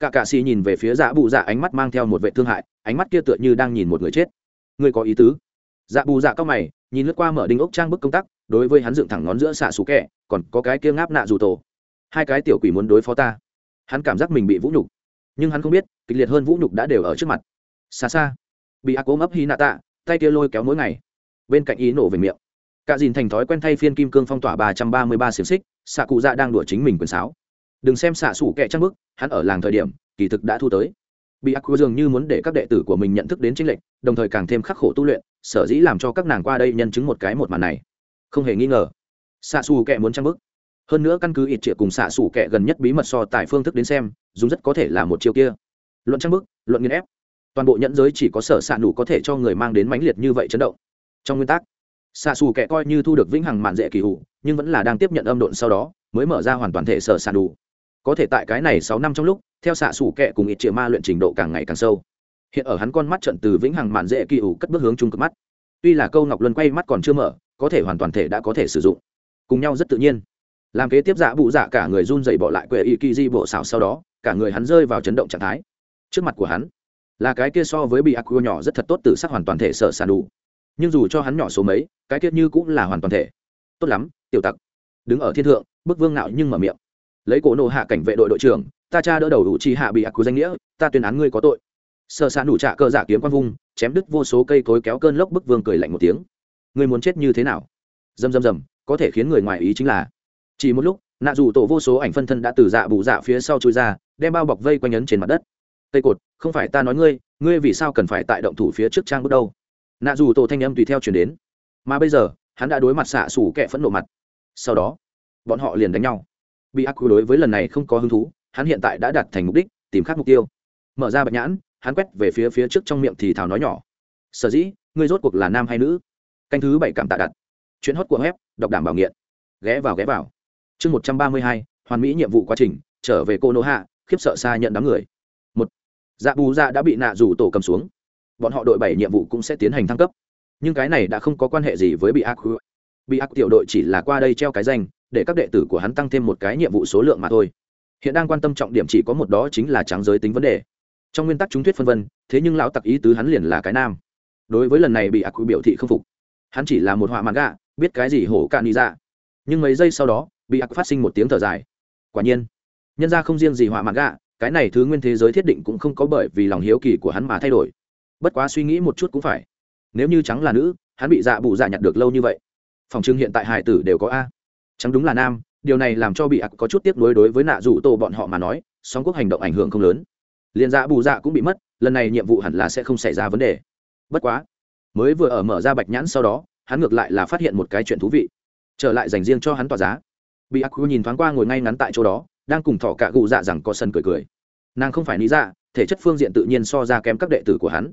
Speaker 1: Cả cạ xì nhìn về phía dạ bù dạ ánh mắt mang theo một vệ thương hại, ánh mắt kia tựa như đang nhìn một người chết. Ngươi có ý tứ? Dạ bù dạ cao mày nhìn lướt qua mở đinh ốc trang bức công tác, đối với hắn dựng thẳng ngón giữa xạ xù kẹ còn có cái kia ngáp nạ dù tổ. Hai cái tiểu quỷ muốn đối phó ta. Hắn cảm giác mình bị vũ nhục, nhưng hắn không biết, kịch liệt hơn vũ nhục đã đều ở trước mặt. Xa xa, bị ác ốm ấp hy nạ tạ, tay kia lôi kéo mỗi ngày. Bên cạnh ý nổ về miệng. Cả dìn thành thói quen thay phiên kim cương phong tỏa ba trăm ba mươi ba xiềng xích, xạ cụ dạ đang đùa chính mình quần sáo. Đừng xem xạ xủ kẹ trang bức, hắn ở làng thời điểm, kỳ thực đã thu tới bị ác dường như muốn để các đệ tử của mình nhận thức đến chính lệnh, đồng thời càng thêm khắc khổ tu luyện, sở dĩ làm cho các nàng qua đây nhân chứng một cái một màn này. Không hề nghi ngờ, xạ xù Kệ muốn trang bức. Hơn nữa căn cứ ít triệu cùng xạ xù kệ gần nhất bí mật so tài phương thức đến xem, dùng rất có thể là một chiêu kia. Luận trang bức, luận nghiên ép, toàn bộ nhẫn giới chỉ có sở xạ nụ có thể cho người mang đến mãnh liệt như vậy chấn động. Trong nguyên tắc, xạ xù Kệ coi như thu được vĩnh hằng mạn dễ kỳ hụ nhưng vẫn là đang tiếp nhận âm độn sau đó, mới mở ra hoàn toàn thể sở xạ nụ có thể tại cái này sáu năm trong lúc, theo xạ sủ kẹ cùng ít triệu ma luyện trình độ càng ngày càng sâu. Hiện ở hắn con mắt trận từ vĩnh hằng mạn dễ kỳ ủ cất bước hướng trung cực mắt. Tuy là câu ngọc luân quay mắt còn chưa mở, có thể hoàn toàn thể đã có thể sử dụng. Cùng nhau rất tự nhiên. Làm kế tiếp dạ bụ dạ cả người run dậy bỏ lại quệ y kỳ di bộ xảo sau đó, cả người hắn rơi vào chấn động trạng thái. Trước mặt của hắn, là cái kia so với bị ác nhỏ rất thật tốt từ sắc hoàn toàn thể sợ sàn đủ. Nhưng dù cho hắn nhỏ số mấy, cái kia như cũng là hoàn toàn thể. Tốt lắm, tiểu tặc. Đứng ở thiên thượng, bức vương nạo nhưng mở miệng lấy cổ nộ hạ cảnh vệ đội đội trưởng, ta cha đỡ đầu đủ chi hạ bị ác danh nghĩa, ta tuyên án ngươi có tội. Sợ sàn đủ trạ cơ giả kiếm quan vung, chém đứt vô số cây cối kéo cơn lốc bức vương cười lạnh một tiếng. Ngươi muốn chết như thế nào? Dầm dầm dầm, có thể khiến người ngoài ý chính là, chỉ một lúc, nạ dù tổ vô số ảnh phân thân đã từ dạ bù dạ phía sau chui ra, đem bao bọc vây quanh ấn trên mặt đất. Cây cột, không phải ta nói ngươi ngươi vì sao cần phải tại động thủ phía trước trang bước đâu? Nạ dù tổ thanh âm tùy theo chuyển đến. Mà bây giờ, hắn đã đối mặt xạ xủ kẻ phẫn nộ mặt. Sau đó, bọn họ liền đánh nhau bị ác quy đối với lần này không có hứng thú, hắn hiện tại đã đạt thành mục đích, tìm khác mục tiêu. Mở ra bạch nhãn, hắn quét về phía phía trước trong miệng thì thào nói nhỏ. Sở dĩ, ngươi rốt cuộc là nam hay nữ? Canh thứ bảy cảm tạ đặt. Chuyến hót của web, đọc đảm bảo nghiện. Ghé vào ghé vào. Chương một trăm ba mươi hai, hoàn mỹ nhiệm vụ quá trình, trở về cô nô hạ, khiếp sợ xa nhận đám người. Một dạ bù dạ đã bị nạ rủ tổ cầm xuống. Bọn họ đội bảy nhiệm vụ cũng sẽ tiến hành thăng cấp. Nhưng cái này đã không có quan hệ gì với bị ác bị ác tiểu đội chỉ là qua đây treo cái danh để các đệ tử của hắn tăng thêm một cái nhiệm vụ số lượng mà thôi. Hiện đang quan tâm trọng điểm chỉ có một đó chính là trắng giới tính vấn đề. Trong nguyên tắc chúng thuyết phân vân, thế nhưng lão tặc ý tứ hắn liền là cái nam. Đối với lần này bị ác biểu thị không phục, hắn chỉ là một họa mặt gạ biết cái gì hổ cạn đi ra dạ. nhưng mấy giây sau đó, bị ác phát sinh một tiếng thở dài. Quả nhiên, nhân ra không riêng gì họa mặt gạ cái này thứ nguyên thế giới thiết định cũng không có bởi vì lòng hiếu kỳ của hắn mà thay đổi. Bất quá suy nghĩ một chút cũng phải. Nếu như trắng là nữ, hắn bị dạ bụ dạ nhặt được lâu như vậy. Phòng trưng hiện tại hải tử đều có a chẳng đúng là nam, điều này làm cho bị ạc có chút tiếc nuối đối với nạ rủ tổ bọn họ mà nói, song quốc hành động ảnh hưởng không lớn. Liền dạ bù dạ cũng bị mất, lần này nhiệm vụ hẳn là sẽ không xảy ra vấn đề. Bất quá, mới vừa ở mở ra bạch nhãn sau đó, hắn ngược lại là phát hiện một cái chuyện thú vị. Trở lại dành riêng cho hắn tỏa giá. Bị ác quy nhìn thoáng qua ngồi ngay ngắn tại chỗ đó, đang cùng thỏ cả gù dạ rằng có sân cười cười. Nàng không phải lý dạ thể chất phương diện tự nhiên so ra kém các đệ tử của hắn.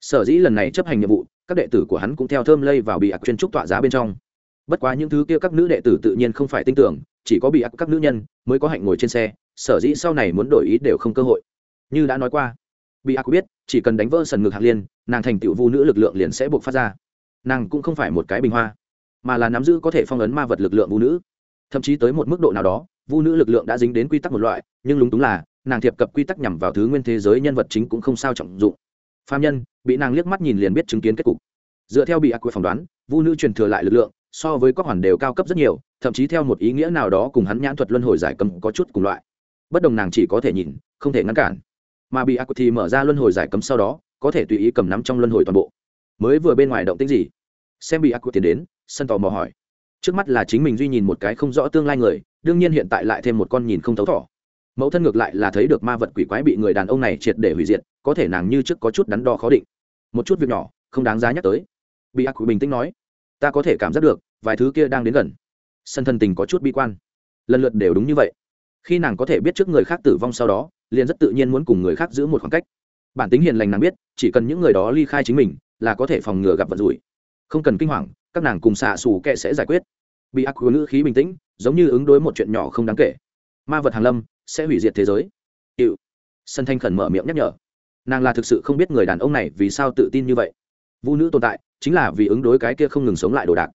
Speaker 1: Sở dĩ lần này chấp hành nhiệm vụ, các đệ tử của hắn cũng theo thơm lây vào bị ác chuyên trúc tọa giá bên trong bất quá những thứ kia các nữ đệ tử tự nhiên không phải tin tưởng, chỉ có bị ác các nữ nhân mới có hạnh ngồi trên xe, sở dĩ sau này muốn đổi ý đều không cơ hội. Như đã nói qua, bị ác biết, chỉ cần đánh vỡ sần ngực hạc liên, nàng thành tựu vu nữ lực lượng liền sẽ buộc phát ra. Nàng cũng không phải một cái bình hoa, mà là nắm giữ có thể phong ấn ma vật lực lượng vu nữ. Thậm chí tới một mức độ nào đó, vu nữ lực lượng đã dính đến quy tắc một loại, nhưng lúng túng là, nàng thiệp cập quy tắc nhằm vào thứ nguyên thế giới nhân vật chính cũng không sao trọng dụng. Phạm nhân, bị nàng liếc mắt nhìn liền biết chứng kiến kết cục. Dựa theo bị ác quy phỏng đoán, vu nữ truyền thừa lại lực lượng so với các hoàn đều cao cấp rất nhiều, thậm chí theo một ý nghĩa nào đó cùng hắn nhãn thuật luân hồi giải cấm có chút cùng loại. Bất đồng nàng chỉ có thể nhìn, không thể ngăn cản. Mà bị ác thì mở ra luân hồi giải cấm sau đó, có thể tùy ý cầm nắm trong luân hồi toàn bộ. Mới vừa bên ngoài động tĩnh gì? Xem bị ác tiến đến, sân tò mò hỏi. Trước mắt là chính mình duy nhìn một cái không rõ tương lai người, đương nhiên hiện tại lại thêm một con nhìn không thấu thỏ. Mẫu thân ngược lại là thấy được ma vật quỷ quái bị người đàn ông này triệt để hủy diệt, có thể nàng như trước có chút đắn đo khó định. Một chút việc nhỏ, không đáng giá nhắc tới. Bị ác bình tĩnh nói ta có thể cảm giác được, vài thứ kia đang đến gần. Sân thân tình có chút bi quan. Lần lượt đều đúng như vậy. Khi nàng có thể biết trước người khác tử vong sau đó, liền rất tự nhiên muốn cùng người khác giữ một khoảng cách. Bản tính hiền lành nàng biết, chỉ cần những người đó ly khai chính mình, là có thể phòng ngừa gặp vận rủi. Không cần kinh hoàng, các nàng cùng xạ xù kệ sẽ giải quyết. Bị ác ngữ khí bình tĩnh, giống như ứng đối một chuyện nhỏ không đáng kể. Ma vật hàn lâm, sẽ hủy diệt thế giới. Hiệu sân thanh khẩn mở miệng nhắc nhở. Nàng là thực sự không biết người đàn ông này vì sao tự tin như vậy. Vũ nữ tồn tại chính là vì ứng đối cái kia không ngừng sống lại đồ đạc.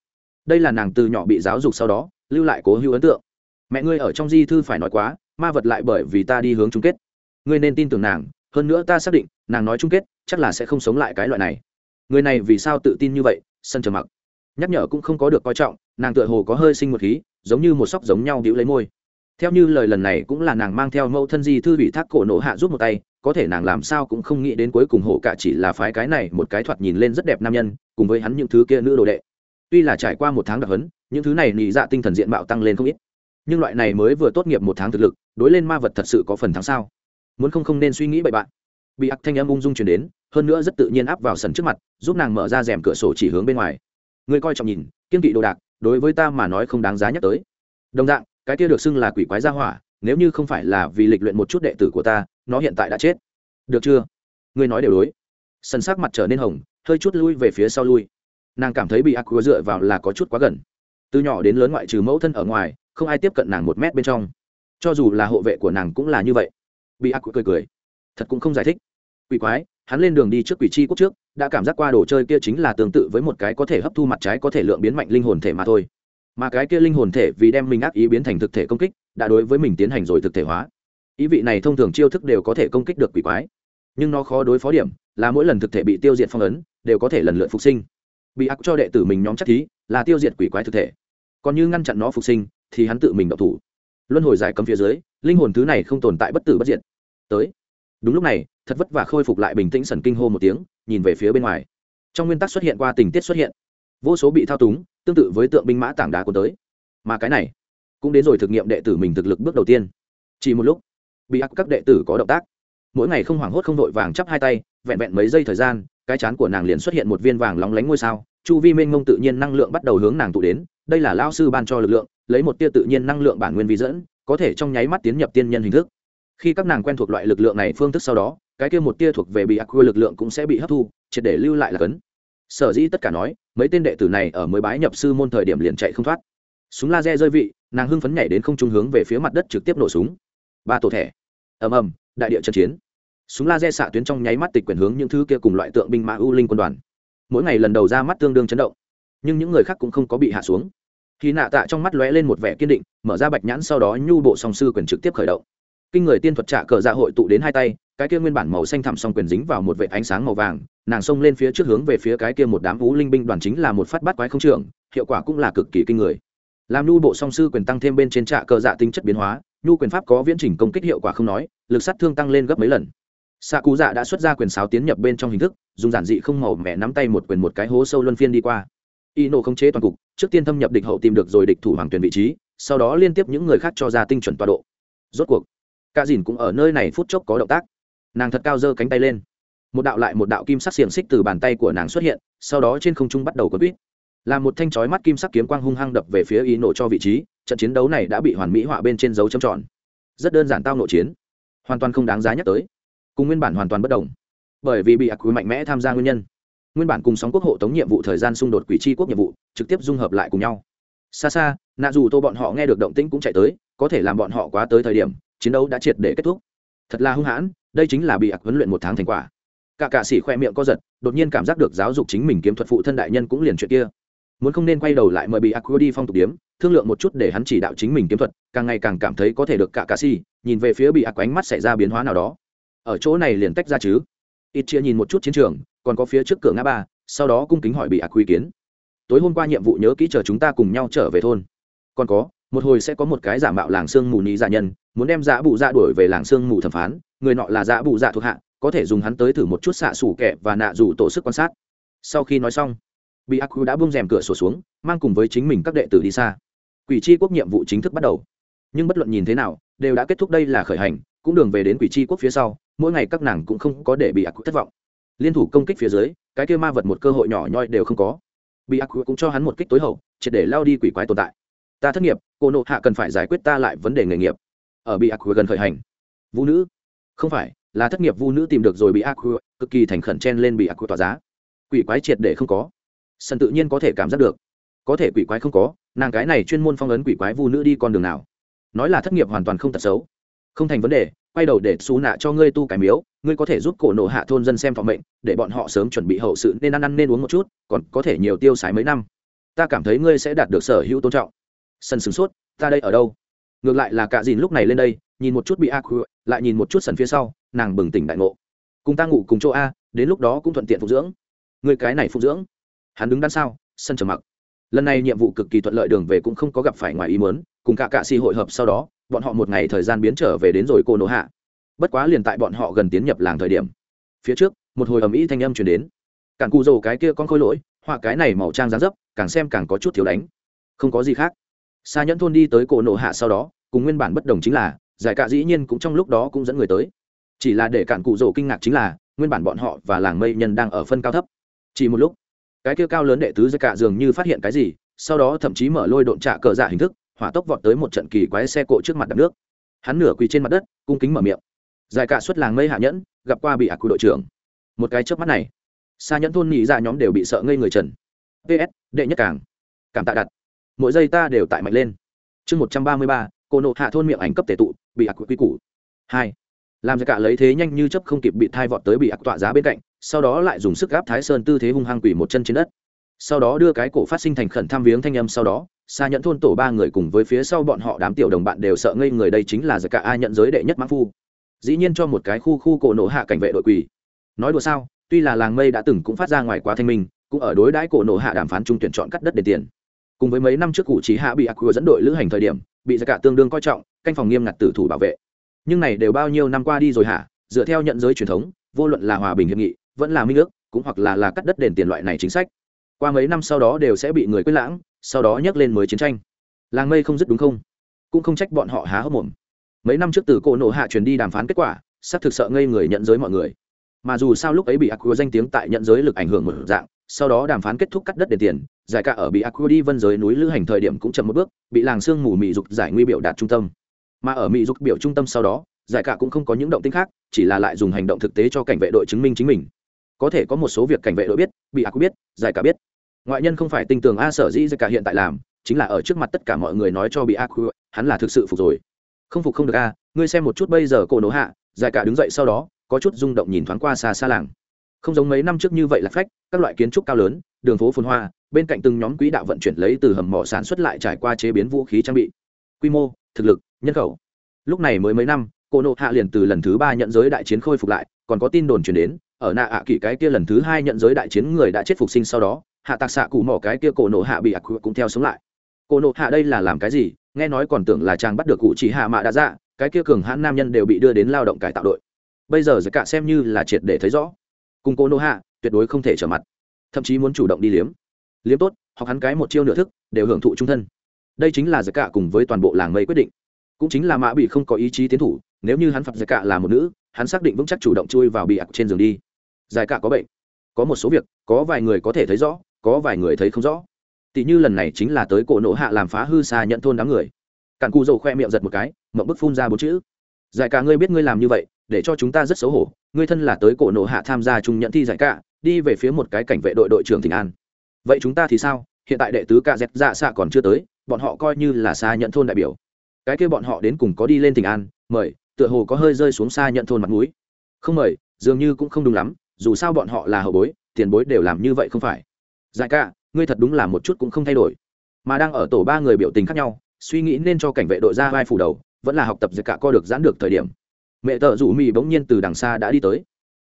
Speaker 1: Đây là nàng từ nhỏ bị giáo dục sau đó, lưu lại cố hữu ấn tượng. Mẹ ngươi ở trong di thư phải nói quá, ma vật lại bởi vì ta đi hướng chung kết. Ngươi nên tin tưởng nàng, hơn nữa ta xác định, nàng nói chung kết, chắc là sẽ không sống lại cái loại này. Người này vì sao tự tin như vậy, sân trầm mặc. Nhắc nhở cũng không có được coi trọng, nàng tựa hồ có hơi sinh một khí, giống như một sóc giống nhau đĩu lấy môi. Theo như lời lần này cũng là nàng mang theo mẫu thân di thư bị thác cổ nổ hạ giúp một tay có thể nàng làm sao cũng không nghĩ đến cuối cùng hổ cả chỉ là phái cái này một cái thoạt nhìn lên rất đẹp nam nhân, cùng với hắn những thứ kia nữ đồ đệ. Tuy là trải qua một tháng đặc hấn, những thứ này nị dạ tinh thần diện mạo tăng lên không ít. Nhưng loại này mới vừa tốt nghiệp một tháng thực lực, đối lên ma vật thật sự có phần thắng sao? Muốn không không nên suy nghĩ bậy bạn. Bị ác thanh âm ung dung chuyển đến, hơn nữa rất tự nhiên áp vào sân trước mặt, giúp nàng mở ra rèm cửa sổ chỉ hướng bên ngoài. Người coi trọng nhìn, kiên kỵ đồ đạc, đối với ta mà nói không đáng giá nhắc tới. Đồng dạng, cái kia được xưng là quỷ quái gia hỏa nếu như không phải là vì lịch luyện một chút đệ tử của ta, nó hiện tại đã chết. Được chưa? Ngươi nói đều đối. Sân sắc mặt trở nên hồng, hơi chút lui về phía sau lui. Nàng cảm thấy bị ác quỷ dựa vào là có chút quá gần. Từ nhỏ đến lớn ngoại trừ mẫu thân ở ngoài, không ai tiếp cận nàng một mét bên trong. Cho dù là hộ vệ của nàng cũng là như vậy. Bị ác quỷ cười cười. Thật cũng không giải thích. Quỷ quái, hắn lên đường đi trước quỷ chi quốc trước, đã cảm giác qua đồ chơi kia chính là tương tự với một cái có thể hấp thu mặt trái có thể lượng biến mạnh linh hồn thể mà thôi. Mà cái kia linh hồn thể vì đem mình ác ý biến thành thực thể công kích đã đối với mình tiến hành rồi thực thể hóa. Ý vị này thông thường chiêu thức đều có thể công kích được quỷ quái, nhưng nó khó đối phó điểm là mỗi lần thực thể bị tiêu diệt phong ấn, đều có thể lần lượt phục sinh. Bị ác cho đệ tử mình nhóm chắc thí là tiêu diệt quỷ quái thực thể. Còn như ngăn chặn nó phục sinh thì hắn tự mình độc thủ. Luân hồi giải cấm phía dưới, linh hồn thứ này không tồn tại bất tử bất diệt. Tới. Đúng lúc này, thật vất vả khôi phục lại bình tĩnh sần kinh hô một tiếng, nhìn về phía bên ngoài. Trong nguyên tắc xuất hiện qua tình tiết xuất hiện. Vô số bị thao túng, tương tự với tượng binh mã tảng đá của tới. Mà cái này cũng đến rồi thực nghiệm đệ tử mình thực lực bước đầu tiên. Chỉ một lúc, bị ác các đệ tử có động tác. Mỗi ngày không hoảng hốt không vội vàng chắp hai tay, vẹn vẹn mấy giây thời gian, cái chán của nàng liền xuất hiện một viên vàng lóng lánh ngôi sao. Chu vi mênh mông tự nhiên năng lượng bắt đầu hướng nàng tụ đến, đây là lao sư ban cho lực lượng, lấy một tia tự nhiên năng lượng bản nguyên vi dẫn, có thể trong nháy mắt tiến nhập tiên nhân hình thức. Khi các nàng quen thuộc loại lực lượng này phương thức sau đó, cái kia một tia thuộc về bị ác quy lực lượng cũng sẽ bị hấp thu, triệt để lưu lại là cấn. Sở dĩ tất cả nói, mấy tên đệ tử này ở mới bái nhập sư môn thời điểm liền chạy không thoát. Súng laser rơi vị nàng hưng phấn nhảy đến không trung hướng về phía mặt đất trực tiếp nổ súng. Ba tổ thẻ. Ầm ầm, đại địa trận chiến. Súng laser xạ tuyến trong nháy mắt tịch quyển hướng những thứ kia cùng loại tượng binh mã ưu linh quân đoàn. Mỗi ngày lần đầu ra mắt tương đương chấn động. Nhưng những người khác cũng không có bị hạ xuống. Khi nạ tạ trong mắt lóe lên một vẻ kiên định, mở ra bạch nhãn sau đó nhu bộ song sư quyền trực tiếp khởi động. Kinh người tiên thuật trả cờ dạ hội tụ đến hai tay, cái kia nguyên bản màu xanh thẳm song quyền dính vào một vệ ánh sáng màu vàng, nàng xông lên phía trước hướng về phía cái kia một đám vũ linh binh đoàn chính là một phát bát quái không trưởng, hiệu quả cũng là cực kỳ kinh người làm nhu bộ song sư quyền tăng thêm bên trên trạ cờ dạ tính chất biến hóa, nhu quyền pháp có viễn trình công kích hiệu quả không nói, lực sát thương tăng lên gấp mấy lần. Xạ cú dạ đã xuất ra quyền sáo tiến nhập bên trong hình thức, dùng giản dị không màu mẹ nắm tay một quyền một cái hố sâu luân phiên đi qua. Y nổ không chế toàn cục, trước tiên thâm nhập địch hậu tìm được rồi địch thủ hoàng tuyển vị trí, sau đó liên tiếp những người khác cho ra tinh chuẩn tọa độ. Rốt cuộc ca dìn cũng ở nơi này phút chốc có động tác. Nàng thật cao giơ cánh tay lên. Một đạo lại một đạo kim sắc xiềng xích từ bàn tay của nàng xuất hiện, sau đó trên không trung bắt đầu có buýt là một thanh chói mắt kim sắc kiếm quang hung hăng đập về phía ý nổ cho vị trí, trận chiến đấu này đã bị hoàn mỹ họa bên trên dấu châm tròn. Rất đơn giản tao nội chiến, hoàn toàn không đáng giá nhắc tới. Cùng nguyên bản hoàn toàn bất đồng. Bởi vì bị ác quý mạnh mẽ tham gia nguyên nhân. Nguyên bản cùng sóng quốc hộ tống nhiệm vụ thời gian xung đột quỷ tri quốc nhiệm vụ, trực tiếp dung hợp lại cùng nhau. Xa xa, nạ dù tô bọn họ nghe được động tĩnh cũng chạy tới, có thể làm bọn họ quá tới thời điểm, chiến đấu đã triệt để kết thúc. Thật là hung hãn, đây chính là bị ạc huấn luyện một tháng thành quả. Cả cạ sĩ khoe miệng co giật, đột nhiên cảm giác được giáo dục chính mình kiếm thuật phụ thân đại nhân cũng liền chuyện kia muốn không nên quay đầu lại mời bị ạc đi phong tục điếm thương lượng một chút để hắn chỉ đạo chính mình kiếm thuật càng ngày càng cảm thấy có thể được cả cả si, nhìn về phía bị ạc ánh mắt xảy ra biến hóa nào đó. Ở chỗ này liền tách ra chứ. Ít chia nhìn một chút chiến trường còn có phía trước cửa ngã ba sau đó cung kính hỏi bị ạc quy kiến. Tối hôm qua nhiệm vụ nhớ kỹ chờ chúng ta cùng nhau trở về thôn. Còn có một hồi sẽ có một cái giả mạo làng xương mù nhị giả nhân muốn đem giả bụ dạ đuổi về làng xương mù thẩm phán người nọ là giả bụ dạ thuộc hạ có thể dùng hắn tới thử một chút xạ sủ kẹ và nạ dù tổ sức quan sát. Sau khi nói xong bị ác đã bung rèm cửa sổ xuống, mang cùng với chính mình các đệ tử đi xa. Quỷ c quốc nhiệm vụ chính thức bắt đầu. Nhưng bất luận nhìn thế nào, đều đã kết thúc đây là khởi hành, cũng đường về đến quỷ c quốc phía sau, mỗi ngày các nàng cũng không có để bị ác thất vọng. Liên thủ công kích phía dưới, cái kia ma vật một cơ hội nhỏ nhoi đều không có. Bị ác cũng cho hắn một kích tối hậu, triệt để lao đi quỷ quái tồn tại. Ta thất nghiệp, cô nộ hạ cần phải giải quyết ta lại vấn đề nghề nghiệp. Ở bị ác gần khởi hành. Vũ nữ. Không phải, là thất nghiệp vũ nữ tìm được rồi bị ác cực kỳ thành khẩn chen lên bị ác tỏa giá. Quỷ quái triệt để không có sân tự nhiên có thể cảm giác được. Có thể quỷ quái không có, nàng cái này chuyên môn phong ấn quỷ quái vu nữ đi con đường nào? Nói là thất nghiệp hoàn toàn không tật xấu. Không thành vấn đề, quay đầu để xú nạ cho ngươi tu cái miếu, ngươi có thể giúp cổ nộ hạ thôn dân xem phòng mệnh, để bọn họ sớm chuẩn bị hậu sự nên ăn ăn nên uống một chút, còn có thể nhiều tiêu xài mấy năm. Ta cảm thấy ngươi sẽ đạt được sở hữu tôn trọng. Sân sửng sốt, ta đây ở đâu? Ngược lại là cả dìn lúc này lên đây, nhìn một chút bị a lại nhìn một chút sần phía sau, nàng bừng tỉnh đại ngộ. Cùng ta ngủ cùng chỗ a, đến lúc đó cũng thuận tiện phục dưỡng. Người cái này phục dưỡng hắn đứng đắn sau sân trầm mặc. Lần này nhiệm vụ cực kỳ thuận lợi, đường về cũng không có gặp phải ngoài ý mớn cùng cả cạ si hội hợp sau đó, bọn họ một ngày thời gian biến trở về đến rồi cô nổ hạ. Bất quá liền tại bọn họ gần tiến nhập làng thời điểm, phía trước, một hồi ầm ĩ thanh âm chuyển đến. Càng cụ rồ cái kia con khôi lỗi, họa cái này màu trang dán dấp, càng xem càng có chút thiếu đánh. Không có gì khác. Xa nhẫn thôn đi tới cổ nổ hạ sau đó, cùng nguyên bản bất đồng chính là, giải cạ dĩ nhiên cũng trong lúc đó cũng dẫn người tới. Chỉ là để cạn cụ rổ kinh ngạc chính là, nguyên bản bọn họ và làng mây nhân đang ở phân cao thấp. Chỉ một lúc cái kia cao lớn đệ tứ giải cạ dường như phát hiện cái gì, sau đó thậm chí mở lôi độn trạ cờ giả hình thức, hỏa tốc vọt tới một trận kỳ quái xe cộ trước mặt đập nước. Hắn nửa quỳ trên mặt đất, cung kính mở miệng. Giải cả suất làng mây hạ nhẫn, gặp qua bị ạc cụ đội trưởng. Một cái trước mắt này, xa nhẫn thôn nhị ra nhóm đều bị sợ ngây người trần. Ps đệ nhất càng. Cảm tạ đặt. Mỗi giây ta đều tại mạnh lên. Chương một trăm ba mươi ba, cô nộ hạ thôn miệng ảnh cấp tể tụ, bị ạc quy củ. Hai, làm ra cả lấy thế nhanh như chấp không kịp bị thai vọt tới bị ạc tọa giá bên cạnh sau đó lại dùng sức gáp thái sơn tư thế hung hăng quỷ một chân trên đất. Sau đó đưa cái cổ phát sinh thành khẩn tham viếng thanh âm sau đó xa nhận thôn tổ ba người cùng với phía sau bọn họ đám tiểu đồng bạn đều sợ ngây người đây chính là giặc cả ai nhận giới đệ nhất mãn phu. Dĩ nhiên cho một cái khu khu cổ nổ hạ cảnh vệ đội quỷ nói đùa sao, tuy là làng mây đã từng cũng phát ra ngoài quá thanh minh, cũng ở đối đãi cổ nổ hạ đàm phán trung tuyển chọn cắt đất để tiền. Cùng với mấy năm trước cụ trí hạ bị aqua dẫn đội lữ hành thời điểm, bị giặc cả tương đương coi trọng, canh phòng nghiêm ngặt tử thủ bảo vệ. Nhưng này đều bao nhiêu năm qua đi rồi hả? Dựa theo nhận giới truyền thống, vô luận là hòa bình hiệp nghị vẫn là minh ước, cũng hoặc là là cắt đất đền tiền loại này chính sách. Qua mấy năm sau đó đều sẽ bị người quyết lãng, sau đó nhắc lên mới chiến tranh. Làng mây không dứt đúng không? Cũng không trách bọn họ há hốc mồm. Mấy năm trước từ cổ nộ hạ truyền đi đàm phán kết quả sắp thực sợ ngây người nhận giới mọi người. Mà dù sao lúc ấy bị aqua danh tiếng tại nhận giới lực ảnh hưởng một dạng, sau đó đàm phán kết thúc cắt đất đền tiền, giải cả ở bị aqua đi vân giới núi lữ hành thời điểm cũng chậm một bước, bị làng sương mù mị dục giải nguy biểu đạt trung tâm. Mà ở mỹ dục biểu trung tâm sau đó, giải cả cũng không có những động tĩnh khác, chỉ là lại dùng hành động thực tế cho cảnh vệ đội chứng minh chính mình có thể có một số việc cảnh vệ đội biết, bị ác biết, giải cả biết. Ngoại nhân không phải tin tưởng a sở dĩ giải cả hiện tại làm, chính là ở trước mặt tất cả mọi người nói cho bị ác hắn là thực sự phục rồi. Không phục không được a, ngươi xem một chút bây giờ cổ nổ hạ, giải cả đứng dậy sau đó, có chút rung động nhìn thoáng qua xa xa làng. Không giống mấy năm trước như vậy là phách, các loại kiến trúc cao lớn, đường phố phồn hoa, bên cạnh từng nhóm quỹ đạo vận chuyển lấy từ hầm mỏ sản xuất lại trải qua chế biến vũ khí trang bị. Quy mô, thực lực, nhân khẩu. Lúc này mới mấy năm cô nộ hạ liền từ lần thứ ba nhận giới đại chiến khôi phục lại, còn có tin đồn chuyển đến, ở nạ ạ à kỷ cái kia lần thứ hai nhận giới đại chiến người đã chết phục sinh sau đó, hạ tạc xạ cụ mỏ cái kia cổ nộ hạ bị ạc cũng theo sống lại. Cổ nộ hạ đây là làm cái gì? Nghe nói còn tưởng là chàng bắt được cụ chỉ hạ mạ đã ra dạ, cái kia cường hãn nam nhân đều bị đưa đến lao động cải tạo đội. Bây giờ giới cả xem như là triệt để thấy rõ. Cùng cô nộ hạ, tuyệt đối không thể trở mặt. Thậm chí muốn chủ động đi liếm. Liếm tốt hoặc hắn cái một chiêu nửa thức, đều hưởng thụ trung thân. Đây chính là giới cả cùng với toàn bộ làng mây quyết định cũng chính là mã bị không có ý chí tiến thủ, nếu như hắn phạt giải cạ là một nữ, hắn xác định vững chắc chủ động chui vào bị ạc trên giường đi. Giải cạ có bệnh. Có một số việc, có vài người có thể thấy rõ, có vài người thấy không rõ. Tỷ như lần này chính là tới cổ nổ hạ làm phá hư xa nhận thôn đám người. Cản cù dầu khoe miệng giật một cái, mộng bức phun ra bốn chữ. Giải cả ngươi biết ngươi làm như vậy, để cho chúng ta rất xấu hổ, ngươi thân là tới cổ nổ hạ tham gia chung nhận thi giải cả đi về phía một cái cảnh vệ đội đội trưởng tỉnh an. Vậy chúng ta thì sao? Hiện tại đệ tứ ca dẹp dạ xạ còn chưa tới, bọn họ coi như là xa nhận thôn đại biểu cái kia bọn họ đến cùng có đi lên tỉnh an, mời, tựa hồ có hơi rơi xuống xa nhận thôn mặt mũi. Không mời, dường như cũng không đúng lắm, dù sao bọn họ là hậu bối, tiền bối đều làm như vậy không phải. Giải ca, ngươi thật đúng là một chút cũng không thay đổi. Mà đang ở tổ ba người biểu tình khác nhau, suy nghĩ nên cho cảnh vệ đội ra vai phủ đầu, vẫn là học tập giải cả co được giãn được thời điểm. Mẹ tợ rủ mì bỗng nhiên từ đằng xa đã đi tới.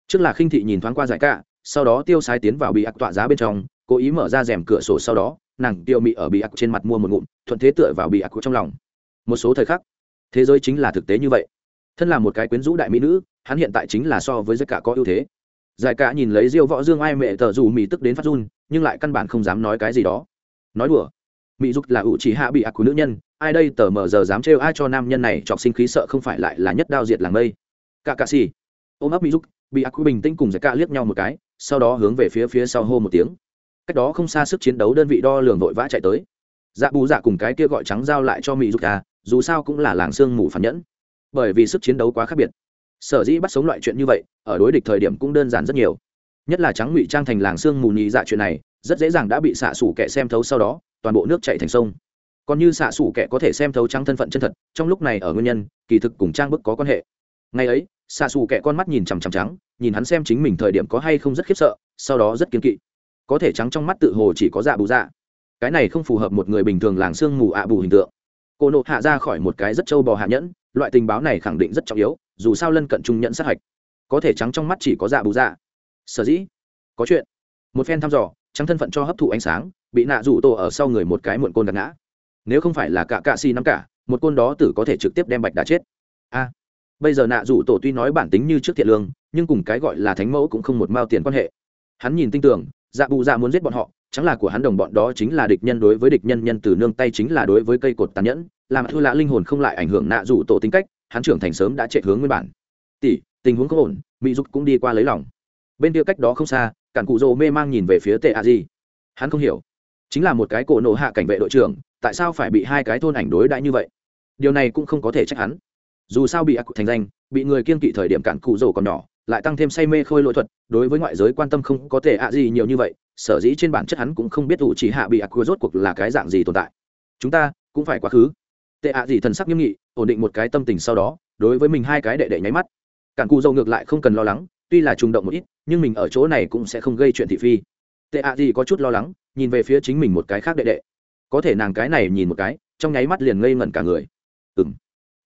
Speaker 1: Trước là khinh thị nhìn thoáng qua giải cả sau đó tiêu sái tiến vào bị ạc tọa giá bên trong, cố ý mở ra rèm cửa sổ sau đó, nàng tiêu mị ở bị ạc trên mặt mua một ngụm, thuận thế tựa vào bị ạc trong lòng một số thời khắc. Thế giới chính là thực tế như vậy. Thân là một cái quyến rũ đại mỹ nữ, hắn hiện tại chính là so với giải cả có ưu thế. Giải cả nhìn lấy diêu võ dương ai mẹ tờ dù mỹ tức đến phát run, nhưng lại căn bản không dám nói cái gì đó. Nói đùa. Mỹ dục là ủ chỉ hạ bị ác của nữ nhân, ai đây tờ mờ giờ dám trêu ai cho nam nhân này chọc sinh khí sợ không phải lại là nhất đao diệt làng mây. Cả cạ xì. Ôm ấp mỹ dục, bị ác bình tĩnh cùng giải cả liếc nhau một cái, sau đó hướng về phía phía sau hô một tiếng. Cách đó không xa sức chiến đấu đơn vị đo lường vội vã chạy tới. Dạ bù dạ cùng cái kia gọi trắng giao lại cho mỹ dục à dù sao cũng là làng sương mù phản nhẫn. Bởi vì sức chiến đấu quá khác biệt. Sở dĩ bắt sống loại chuyện như vậy, ở đối địch thời điểm cũng đơn giản rất nhiều. Nhất là trắng ngụy trang thành làng sương mù nhị dạ chuyện này, rất dễ dàng đã bị xạ xủ kẻ xem thấu sau đó, toàn bộ nước chạy thành sông. Còn như xạ xủ kẻ có thể xem thấu trắng thân phận chân thật, trong lúc này ở nguyên nhân, kỳ thực cùng trang bức có quan hệ. Ngày ấy, xạ xù kẻ con mắt nhìn chằm chằm trắng nhìn hắn xem chính mình thời điểm có hay không rất khiếp sợ, sau đó rất kiên kỵ. Có thể trắng trong mắt tự hồ chỉ có dạ bù dạ. Cái này không phù hợp một người bình thường làng sương mù ạ bù hình tượng cô nộ hạ ra khỏi một cái rất trâu bò hạ nhẫn, loại tình báo này khẳng định rất trọng yếu, dù sao lân cận trung nhẫn sát hạch. Có thể trắng trong mắt chỉ có dạ bù dạ. Sở dĩ, có chuyện. Một phen thăm dò, trắng thân phận cho hấp thụ ánh sáng, bị nạ rủ tổ ở sau người một cái muộn côn đặt ngã. Nếu không phải là cả cạ xì nắm cả, một côn đó tử có thể trực tiếp đem bạch đã chết. A, bây giờ nạ rủ tổ tuy nói bản tính như trước thiện lương, nhưng cùng cái gọi là thánh mẫu cũng không một mao tiền quan hệ. Hắn nhìn tin tưởng dạ bù dạ muốn giết bọn họ chẳng là của hắn đồng bọn đó chính là địch nhân đối với địch nhân nhân từ nương tay chính là đối với cây cột tàn nhẫn. Làm thua lạ linh hồn không lại ảnh hưởng nạ rủ tổ tính cách, hắn trưởng thành sớm đã chạy hướng nguyên bản. Tỷ, tình huống có ổn mỹ dục cũng đi qua lấy lòng. Bên kia cách đó không xa, cản cụ rồ mê mang nhìn về phía tệ a di. Hắn không hiểu, chính là một cái cổ nộ hạ cảnh vệ đội trưởng, tại sao phải bị hai cái thôn ảnh đối đãi như vậy? Điều này cũng không có thể trách hắn. Dù sao bị ác thành danh, bị người kiên kỵ thời điểm cản cụ rồ còn nhỏ lại tăng thêm say mê khôi lỗi thuật, đối với ngoại giới quan tâm không có thể ạ gì nhiều như vậy, sở dĩ trên bản chất hắn cũng không biết ủ chỉ hạ bị ác rốt cuộc là cái dạng gì tồn tại. Chúng ta cũng phải quá khứ. Tệ ạ gì thần sắc nghiêm nghị, ổn định một cái tâm tình sau đó, đối với mình hai cái đệ đệ nháy mắt. Cản cù dâu ngược lại không cần lo lắng, tuy là trùng động một ít, nhưng mình ở chỗ này cũng sẽ không gây chuyện thị phi. Tệ ạ gì có chút lo lắng, nhìn về phía chính mình một cái khác đệ đệ. Có thể nàng cái này nhìn một cái, trong nháy mắt liền ngây ngẩn cả người. Ừ m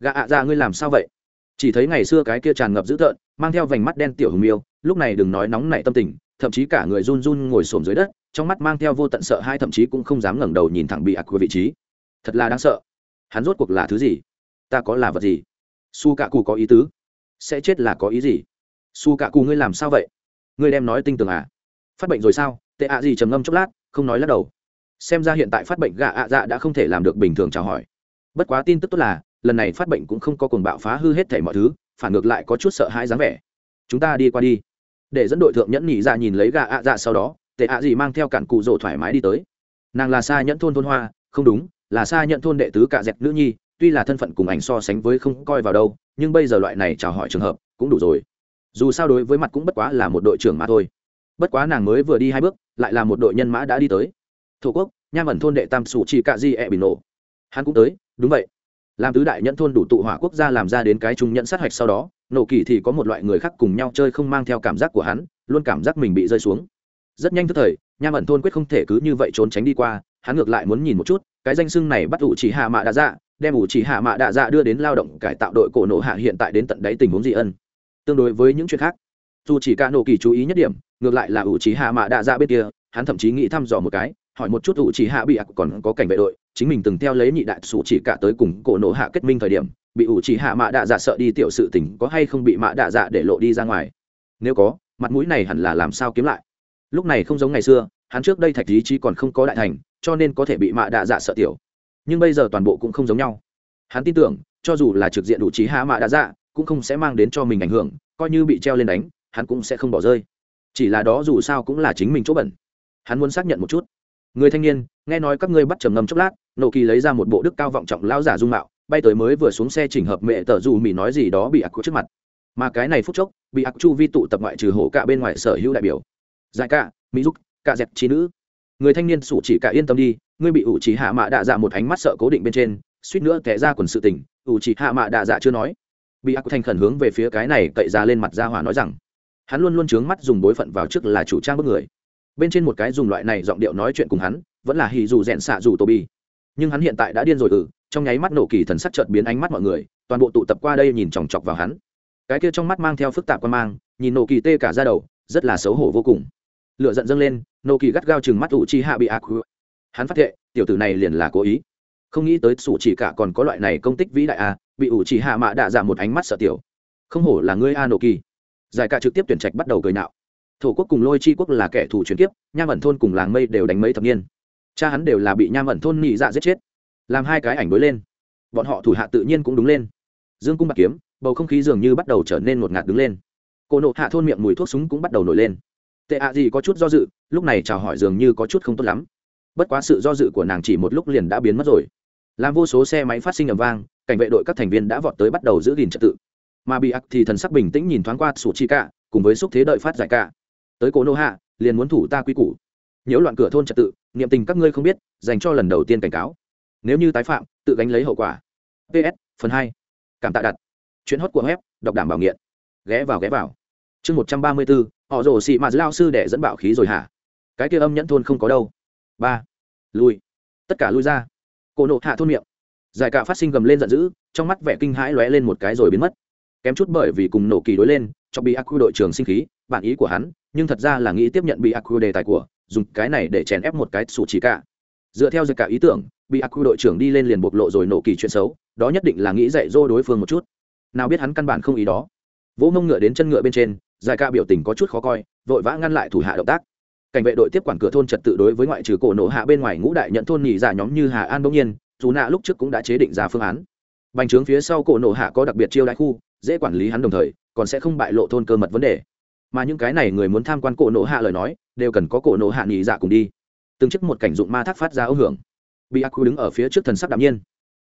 Speaker 1: gạ ạ ra ngươi làm sao vậy? Chỉ thấy ngày xưa cái kia tràn ngập dữ tợn, mang theo vành mắt đen tiểu hùng miêu, lúc này đừng nói nóng nảy tâm tình, thậm chí cả người run run ngồi xổm dưới đất, trong mắt mang theo vô tận sợ hai thậm chí cũng không dám ngẩng đầu nhìn thẳng bị ạc của vị trí. Thật là đáng sợ. Hắn rốt cuộc là thứ gì? Ta có là vật gì? Su cạ cù có ý tứ. Sẽ chết là có ý gì? Su cạ cù ngươi làm sao vậy? Ngươi đem nói tinh tường à? Phát bệnh rồi sao? Tệ ạ gì trầm ngâm chốc lát, không nói lắc đầu. Xem ra hiện tại phát bệnh gạ ạ dạ đã không thể làm được bình thường chào hỏi. Bất quá tin tức tốt là lần này phát bệnh cũng không có cuồng bạo phá hư hết thể mọi thứ, phản ngược lại có chút sợ hãi dáng vẻ. Chúng ta đi qua đi. Để dẫn đội thượng nhẫn nhị ra nhìn lấy gà ạ dạ sau đó, tệ ạ gì mang theo cản cụ rổ thoải mái đi tới. Nàng là xa nhẫn thôn thôn hoa, không đúng, là xa nhận thôn đệ tứ cạ dẹp nữ nhi, tuy là thân phận cùng ảnh so sánh với không coi vào đâu, nhưng bây giờ loại này chào hỏi trường hợp cũng đủ rồi. Dù sao đối với mặt cũng bất quá là một đội trưởng mà thôi. Bất quá nàng mới vừa đi hai bước, lại là một đội nhân mã đã đi tới. Thổ quốc nham ẩn thôn đệ tam sủ chỉ cạ di e bị nổ hắn cũng tới, đúng vậy làm tứ đại nhẫn thôn đủ tụ hỏa quốc gia làm ra đến cái trung nhẫn sát hạch sau đó, nổ kỳ thì có một loại người khác cùng nhau chơi không mang theo cảm giác của hắn, luôn cảm giác mình bị rơi xuống. Rất nhanh tức thời, nham ẩn thôn quyết không thể cứ như vậy trốn tránh đi qua, hắn ngược lại muốn nhìn một chút, cái danh xưng này bắt ủ chỉ hạ mạ đạ dạ đem ủ chỉ hạ mạ đạ dạ đưa đến lao động cải tạo đội cổ nộ hạ hiện tại đến tận đáy tình huống dị ân. Tương đối với những chuyện khác, dù chỉ cả nổ kỳ chú ý nhất điểm, ngược lại là ủ chỉ hạ mạ đạ dạ bên kia, hắn thậm chí nghĩ thăm dò một cái, hỏi một chút ủ chỉ hạ bị ạc còn có cảnh vệ đội chính mình từng theo lấy nhị đại sủ chỉ cả tới cùng cổ nổ hạ kết minh thời điểm, bị ủ chỉ hạ mạ đạ dạ sợ đi tiểu sự tình có hay không bị mạ đạ dạ để lộ đi ra ngoài? Nếu có, mặt mũi này hẳn là làm sao kiếm lại? Lúc này không giống ngày xưa, hắn trước đây thạch lý trí còn không có đại thành, cho nên có thể bị mạ đạ dạ sợ tiểu. Nhưng bây giờ toàn bộ cũng không giống nhau. Hắn tin tưởng, cho dù là trực diện đủ trí hạ mạ đạ dạ cũng không sẽ mang đến cho mình ảnh hưởng, coi như bị treo lên đánh, hắn cũng sẽ không bỏ rơi. Chỉ là đó dù sao cũng là chính mình chỗ bẩn. Hắn muốn xác nhận một chút người thanh niên, nghe nói các ngươi bắt trầm ngâm chốc lát, nộ kỳ lấy ra một bộ đức cao vọng trọng lao giả dung mạo, bay tới mới vừa xuống xe chỉnh hợp mẹ tờ dù mỹ nói gì đó bị ạc trước mặt. Mà cái này phút chốc, bị ác chu vi tụ tập ngoại trừ hổ cả bên ngoài sở hữu đại biểu. Giải cả mỹ giúp cả dẹp trí nữ. Người thanh niên sủ chỉ cả yên tâm đi, ngươi bị ủ chỉ hạ mạ đạ dạ một ánh mắt sợ cố định bên trên, suýt nữa kẻ ra quần sự tình, ủ chỉ hạ mạ đạ dạ chưa nói. Bị ác thành khẩn hướng về phía cái này cậy ra lên mặt ra hỏa nói rằng, hắn luôn luôn trướng mắt dùng bối phận vào trước là chủ trang bức người bên trên một cái dùng loại này giọng điệu nói chuyện cùng hắn, vẫn là hì dù rẽn xạ dù tô bi nhưng hắn hiện tại đã điên rồi ừ trong nháy mắt nổ kỳ thần sắc chợt biến ánh mắt mọi người, toàn bộ tụ tập qua đây nhìn chòng chọc vào hắn. Cái kia trong mắt mang theo phức tạp quan mang, nhìn nổ kỳ tê cả ra đầu, rất là xấu hổ vô cùng. Lựa giận dâng lên, nổ kỳ gắt gao chừng mắt ủ chi hạ bị ác hắn phát hiện tiểu tử này liền là cố ý. Không nghĩ tới sủ chỉ cả còn có loại này công tích vĩ đại à bị ủ chỉ hạ mạ đạ giảm một ánh mắt sợ tiểu. Không hổ là ngươi a nổ kỳ. Giải cả trực tiếp tuyển trạch bắt đầu cười nạo thổ quốc cùng lôi chi quốc là kẻ thù chuyển kiếp, nham ẩn thôn cùng làng mây đều đánh mấy thập niên. Cha hắn đều là bị nham ẩn thôn nhị dạ giết chết. Làm hai cái ảnh đối lên. Bọn họ thủ hạ tự nhiên cũng đúng lên. Dương cung bạc kiếm, bầu không khí dường như bắt đầu trở nên ngột ngạt đứng lên. Cô nộ hạ thôn miệng mùi thuốc súng cũng bắt đầu nổi lên. Tệ ạ gì có chút do dự, lúc này chào hỏi dường như có chút không tốt lắm. Bất quá sự do dự của nàng chỉ một lúc liền đã biến mất rồi. Làm vô số xe máy phát sinh ầm vang, cảnh vệ đội các thành viên đã vọt tới bắt đầu giữ gìn trật tự. Mà bị ác thì thần sắc bình tĩnh nhìn thoáng qua sủ chi cả cùng với xúc thế đợi phát giải cả tới cố nô hạ, liền muốn thủ ta quy củ. Nhiễu loạn cửa thôn trật tự, niệm tình các ngươi không biết, dành cho lần đầu tiên cảnh cáo. Nếu như tái phạm, tự gánh lấy hậu quả. Ps phần hai. Cảm tạ đặt. Chuyến hót của web, đọc đảm bảo nghiện. Ghé vào ghé vào. Chương một trăm ba mươi bốn họ rồ xị mà lao sư để dẫn bạo khí rồi hả? Cái kia âm nhẫn thôn không có đâu. Ba. Lùi tất cả lui ra. Cổ nộ hạ thôn miệng. Giải cả phát sinh gầm lên giận dữ, trong mắt vẻ kinh hãi lóe lên một cái rồi biến mất. Kém chút bởi vì cùng nổ kỳ đối lên cho bị Aku đội trưởng sinh khí, bản ý của hắn, nhưng thật ra là nghĩ tiếp nhận bị Aku đề tài của, dùng cái này để chèn ép một cái sủ chỉ cả. Dựa theo giải cả ý tưởng bị Aku đội trưởng đi lên liền bộc lộ rồi nổ kỳ chuyện xấu, đó nhất định là nghĩ dạy dỗ đối phương một chút. Nào biết hắn căn bản không ý đó. Vỗ mông ngựa đến chân ngựa bên trên, giải ca biểu tình có chút khó coi, vội vã ngăn lại thủ hạ động tác. Cảnh vệ đội tiếp quản cửa thôn trật tự đối với ngoại trừ cổ nổ hạ bên ngoài ngũ đại nhận thôn nhị giả nhóm như hà an bỗng nhiên, dù nạ lúc trước cũng đã chế định ra phương án. Bành trướng phía sau cổ nổ hạ có đặc biệt chiêu đại khu dễ quản lý hắn đồng thời, còn sẽ không bại lộ thôn cơ mật vấn đề. Mà những cái này người muốn tham quan cổ nộ hạ lời nói, đều cần có cổ nộ hạ nghỉ giả dạ cùng đi. Từng chiếc một cảnh dụng ma thác phát ra ấu hưởng. Bị ác quy đứng ở phía trước thần sắc đạm nhiên.